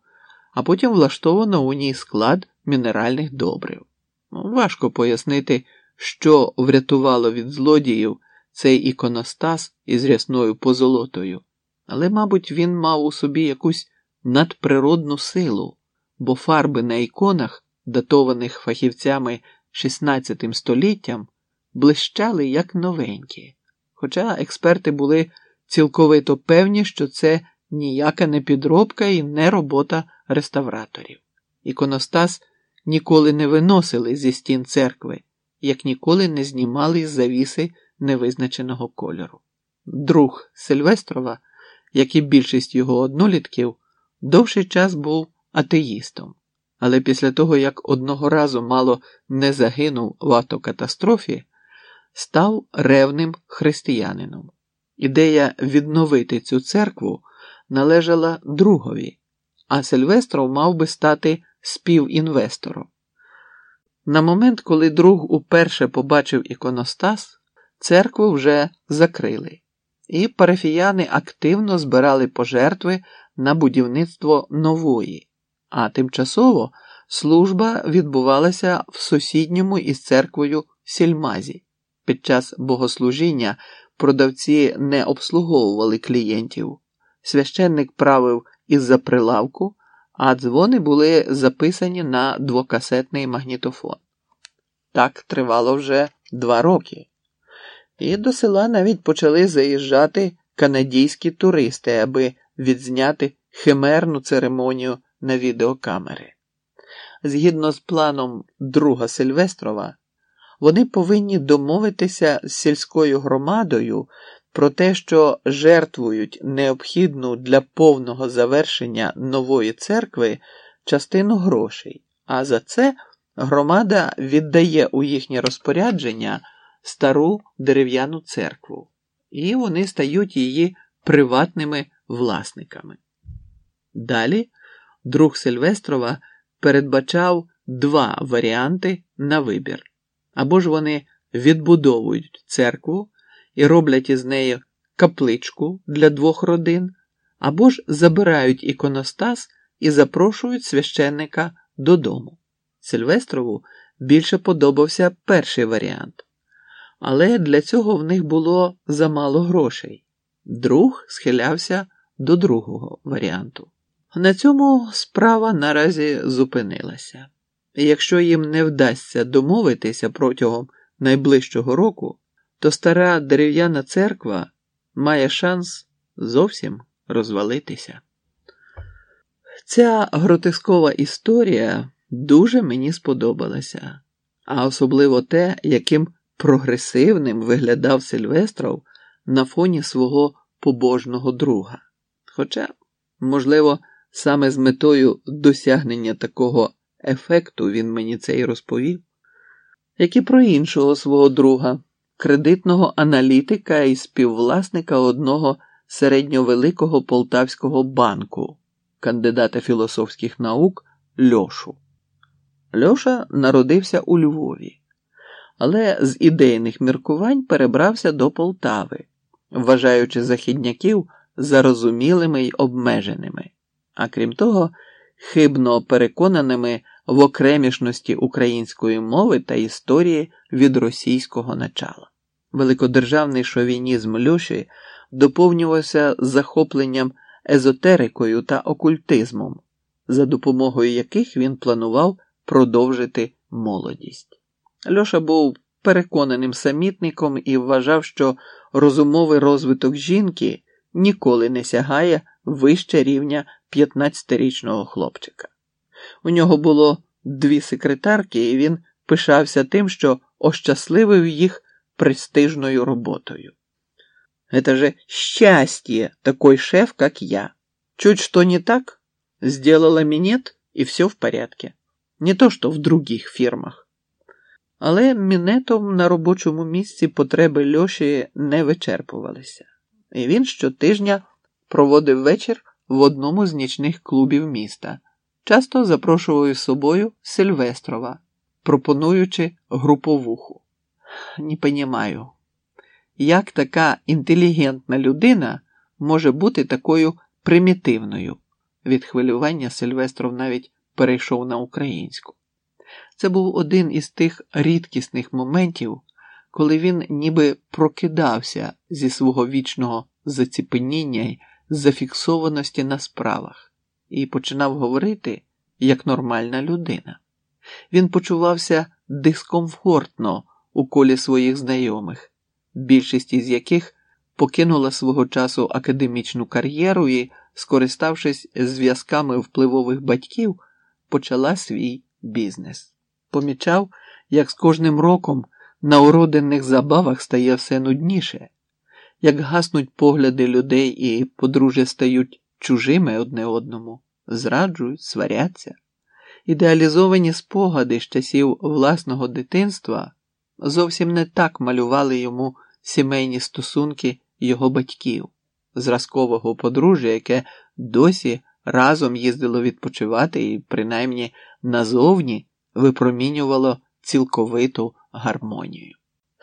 а потім влаштовано у ній склад мінеральних добрив. Ну, важко пояснити, що врятувало від злодіїв цей іконостас із рясною позолотою, але, мабуть, він мав у собі якусь надприродну силу, бо фарби на іконах, датованих фахівцями XVI століттям, блищали як новенькі. Хоча експерти були цілковито певні, що це ніяка не підробка і не робота реставраторів. Іконостас ніколи не виносили зі стін церкви, як ніколи не знімали завіси невизначеного кольору. Друг Сильвестрова, як і більшість його однолітків, довший час був атеїстом, але після того, як одного разу мало не загинув в автокатастрофі, став ревним християнином. Ідея відновити цю церкву належала другові, а Сильвестров мав би стати співінвестором. На момент, коли друг уперше побачив іконостас, церкву вже закрили, і парафіяни активно збирали пожертви на будівництво нової, а тимчасово служба відбувалася в сусідньому із церквою сільмазі. Під час богослужіння продавці не обслуговували клієнтів, священник правив із-за прилавку, а дзвони були записані на двокасетний магнітофон. Так тривало вже два роки, і до села навіть почали заїжджати канадійські туристи, аби відзняти химерну церемонію на відеокамери. Згідно з планом друга Сильвестрова, вони повинні домовитися з сільською громадою про те, що жертвують необхідну для повного завершення нової церкви частину грошей, а за це громада віддає у їхнє розпорядження стару дерев'яну церкву, і вони стають її приватними власниками. Далі друг Сильвестрова передбачав два варіанти на вибір або ж вони відбудовують церкву і роблять із неї капличку для двох родин, або ж забирають іконостас і запрошують священника додому. Сильвестрову більше подобався перший варіант, але для цього в них було замало грошей. Друг схилявся до другого варіанту. На цьому справа наразі зупинилася. Якщо їм не вдасться домовитися протягом найближчого року, то стара дерев'яна церква має шанс зовсім розвалитися. Ця гротискова історія дуже мені сподобалася, а особливо те, яким прогресивним виглядав Сильвестров на фоні свого побожного друга. Хоча, можливо, саме з метою досягнення такого ефекту він мені це й розповів, як і про іншого свого друга, кредитного аналітика і співвласника одного середньовеликого полтавського банку, кандидата філософських наук Льошу. Льоша народився у Львові, але з ідейних міркувань перебрався до Полтави, вважаючи західняків зарозумілими й обмеженими, а крім того, хибно переконаними в окремішності української мови та історії від російського начала. Великодержавний шовінізм Льоші доповнювався захопленням езотерикою та окультизмом, за допомогою яких він планував продовжити молодість. Льоша був переконаним самітником і вважав, що розумовий розвиток жінки ніколи не сягає вище рівня 15-річного хлопчика. У нього було дві секретарки, і він пишався тим, що ощасливив їх престижною роботою. Это же счастье, такой шеф, как я. Чуть что не так, сделала минет, и все в порядке. Не то, що в других фірмах. Але мінетом на робочому місці потреби Льоші не вичерпувалися, і він щотижня проводив вечір в одному з нічних клубів міста, часто запрошував з собою Сильвестрова, пропонуючи груповуху. Не понімаю, як така інтелігентна людина може бути такою примітивною. Від хвилювання Сильвестров навіть перейшов на українську. Це був один із тих рідкісних моментів, коли він ніби прокидався зі свого вічного заціпеніння зафіксованості на справах і починав говорити як нормальна людина. Він почувався дискомфортно у колі своїх знайомих, більшість із яких покинула свого часу академічну кар'єру і, скориставшись зв'язками впливових батьків, почала свій бізнес. Помічав, як з кожним роком на уродинних забавах стає все нудніше, як гаснуть погляди людей і подружжя стають чужими одне одному, зраджують, сваряться. Ідеалізовані спогади з часів власного дитинства зовсім не так малювали йому сімейні стосунки його батьків, зразкового подружжя, яке досі разом їздило відпочивати і, принаймні, назовні випромінювало цілковиту гармонію.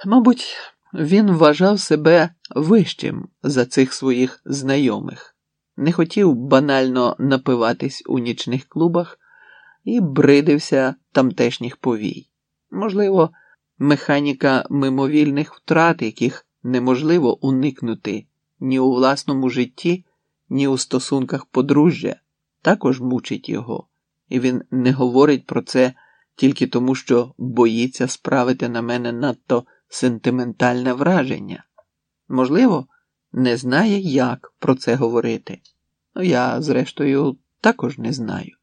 Мабуть, він вважав себе вищим за цих своїх знайомих, не хотів банально напиватись у нічних клубах і бридився тамтешніх повій. Можливо, механіка мимовільних втрат, яких неможливо уникнути ні у власному житті, ні у стосунках подружжя, також мучить його, і він не говорить про це тільки тому, що боїться справити на мене надто сентиментальне враження. Можливо, не знає, як про це говорити. Ну, я, зрештою, також не знаю.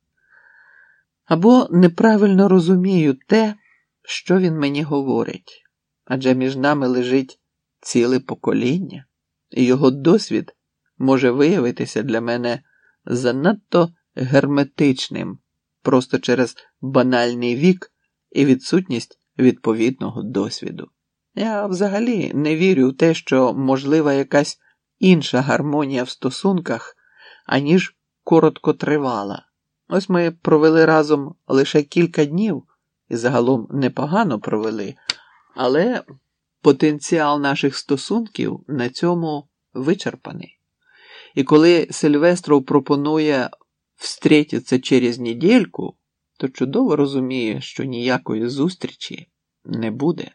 Або неправильно розумію те, що він мені говорить, адже між нами лежить ціле покоління, і його досвід може виявитися для мене занадто герметичним просто через банальний вік і відсутність відповідного досвіду. Я взагалі не вірю в те, що можлива якась інша гармонія в стосунках, аніж короткотривала. Ось ми провели разом лише кілька днів і загалом непогано провели, але потенціал наших стосунків на цьому вичерпаний. І коли Сильвестров пропонує встрітися через недільку, то чудово розуміє, що ніякої зустрічі не буде.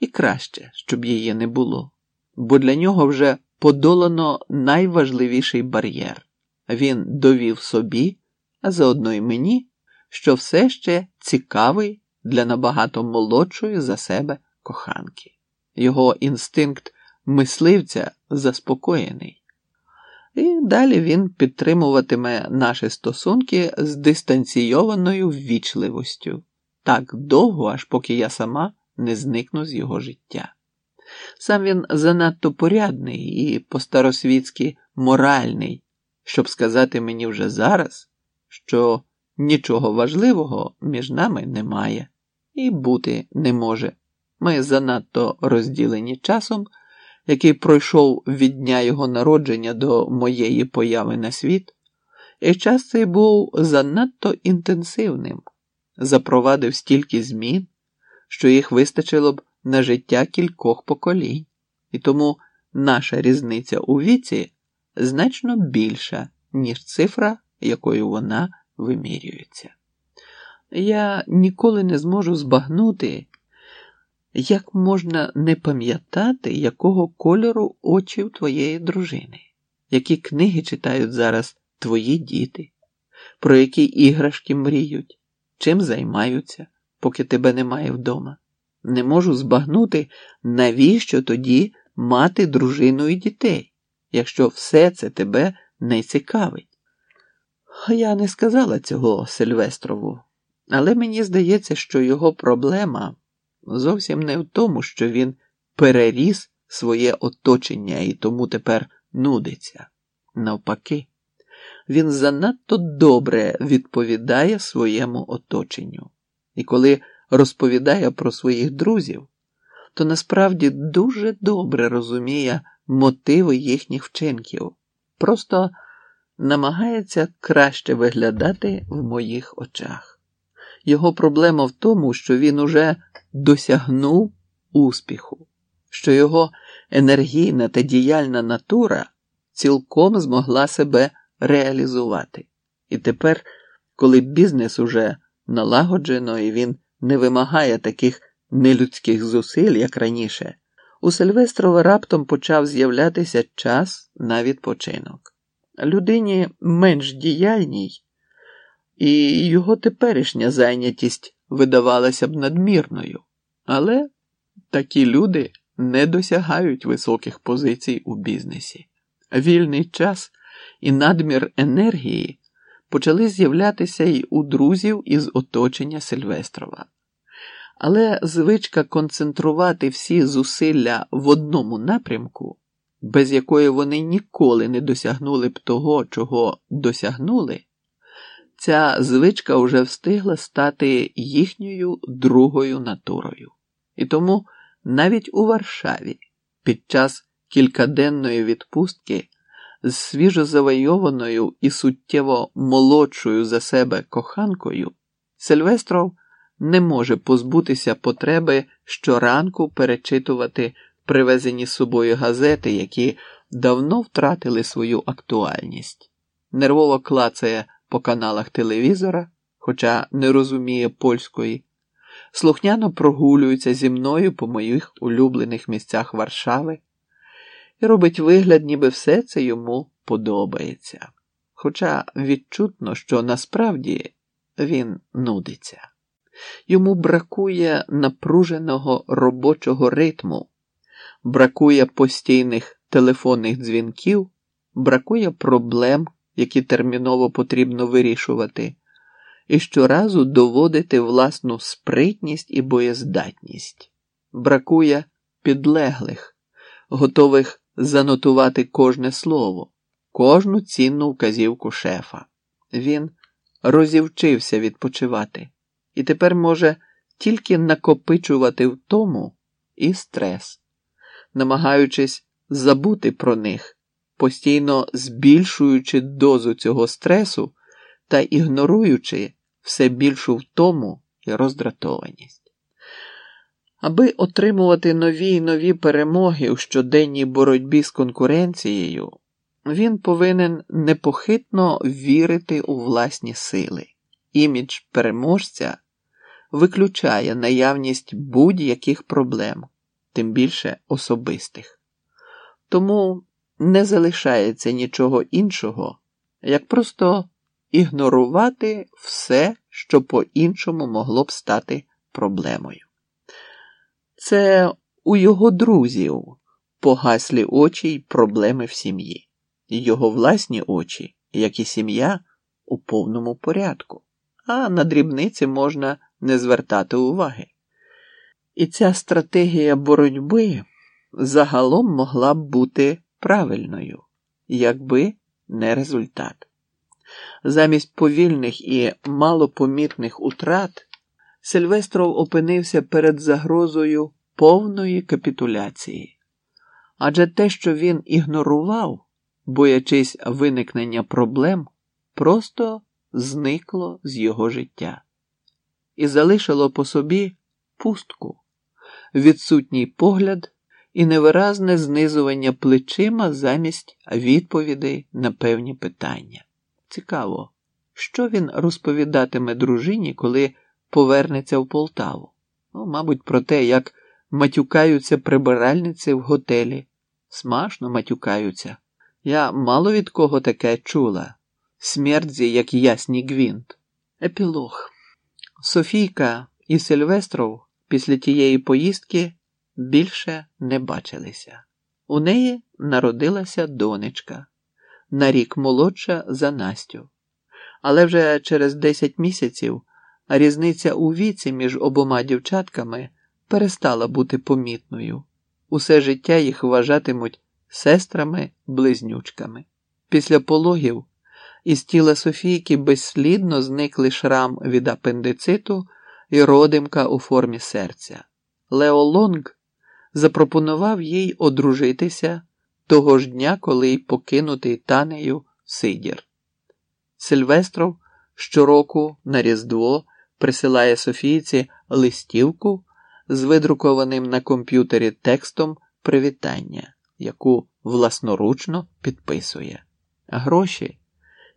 І краще, щоб її не було, бо для нього вже подолано найважливіший бар'єр. Він довів собі, а заодно й мені, що все ще цікавий для набагато молодшої за себе коханки. Його інстинкт мисливця заспокоєний. І далі він підтримуватиме наші стосунки з дистанційованою ввічливостю так довго, аж поки я сама не зникну з його життя. Сам він занадто порядний і по-старосвітськи моральний, щоб сказати мені вже зараз, що нічого важливого між нами немає і бути не може. Ми занадто розділені часом, який пройшов від дня його народження до моєї появи на світ, і час цей був занадто інтенсивним, запровадив стільки змін, що їх вистачило б на життя кількох поколінь, і тому наша різниця у віці значно більша, ніж цифра, якою вона вимірюється. Я ніколи не зможу збагнути, як можна не пам'ятати, якого кольору очі в твоєї дружини, які книги читають зараз твої діти, про які іграшки мріють, чим займаються, поки тебе немає вдома. Не можу збагнути, навіщо тоді мати дружину і дітей, якщо все це тебе не цікавить. Я не сказала цього Сильвестрову, але мені здається, що його проблема зовсім не в тому, що він переріс своє оточення і тому тепер нудиться. Навпаки, він занадто добре відповідає своєму оточенню. І коли розповідає про своїх друзів, то насправді дуже добре розуміє мотиви їхніх вчинків, просто намагається краще виглядати в моїх очах. Його проблема в тому, що він уже досягнув успіху, що його енергійна та діяльна натура цілком змогла себе реалізувати. І тепер, коли бізнес уже налагоджено і він не вимагає таких нелюдських зусиль, як раніше, у Сильвестрова раптом почав з'являтися час на відпочинок. Людині менш діяльній, і його теперішня зайнятість видавалася б надмірною, але такі люди не досягають високих позицій у бізнесі. Вільний час і надмір енергії почали з'являтися й у друзів із оточення Сильвестрова. Але звичка концентрувати всі зусилля в одному напрямку, без якої вони ніколи не досягнули б того, чого досягнули, ця звичка вже встигла стати їхньою другою натурою. І тому навіть у Варшаві під час кількаденної відпустки з свіжозавойованою і суттєво молодшою за себе коханкою, Сильвестров не може позбутися потреби щоранку перечитувати привезені з собою газети, які давно втратили свою актуальність, нервово клацає по каналах телевізора, хоча не розуміє польської, слухняно прогулюється зі мною по моїх улюблених місцях Варшави і робить вигляд, ніби все це йому подобається. Хоча відчутно, що насправді він нудиться. Йому бракує напруженого робочого ритму, бракує постійних телефонних дзвінків, бракує проблем, які терміново потрібно вирішувати, і щоразу доводити власну спритність і боєздатність. Бракує підлеглих, готових занотувати кожне слово, кожну цінну вказівку шефа. Він розівчився відпочивати і тепер може тільки накопичувати втому і стрес, намагаючись забути про них, постійно збільшуючи дозу цього стресу та ігноруючи все більшу втому і роздратованість. Аби отримувати нові й нові перемоги у щоденній боротьбі з конкуренцією, він повинен непохитно вірити у власні сили. Імідж переможця виключає наявність будь-яких проблем, тим більше особистих. Тому не залишається нічого іншого, як просто ігнорувати все, що по-іншому могло б стати проблемою. Це у його друзів погаслі очі й проблеми в сім'ї, його власні очі, як і сім'я, у повному порядку, а на дрібниці можна не звертати уваги. І ця стратегія боротьби загалом могла б бути правильною, якби не результат. Замість повільних і малопомітних утрат Сильвестров опинився перед загрозою повної капітуляції, адже те, що він ігнорував, боячись виникнення проблем, просто зникло з його життя і залишило по собі пустку, відсутній погляд і невиразне знизування плечима замість відповідей на певні питання. Цікаво, що він розповідатиме дружині, коли повернеться в Полтаву. Ну, мабуть, про те, як матюкаються прибиральниці в готелі. Смашно матюкаються. Я мало від кого таке чула. Смердзі, як ясні гвінт. Епілог. Софійка і Сильвестров після тієї поїздки більше не бачилися. У неї народилася донечка, на рік молодша за Настю. Але вже через 10 місяців різниця у віці між обома дівчатками перестала бути помітною. Усе життя їх вважатимуть сестрами-близнючками. Після пологів із тіла Софійки безслідно зникли шрам від апендициту і родимка у формі серця. Лео Лонг запропонував їй одружитися того ж дня, коли й покинутий танею Сидір. Сильвестров щороку на Різдво присилає Софійці листівку з видрукованим на комп'ютері текстом привітання, яку власноручно підписує. Гроші,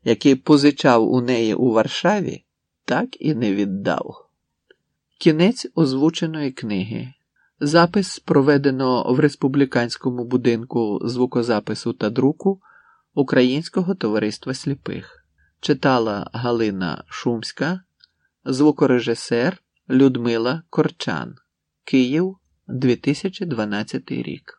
які позичав у неї у Варшаві, так і не віддав. Кінець озвученої книги. Запис проведено в республіканському будинку звукозапису та друку Українського товариства сліпих. Читала Галина Шумська, звукорежисер Людмила Корчан. Київ 2012 рік.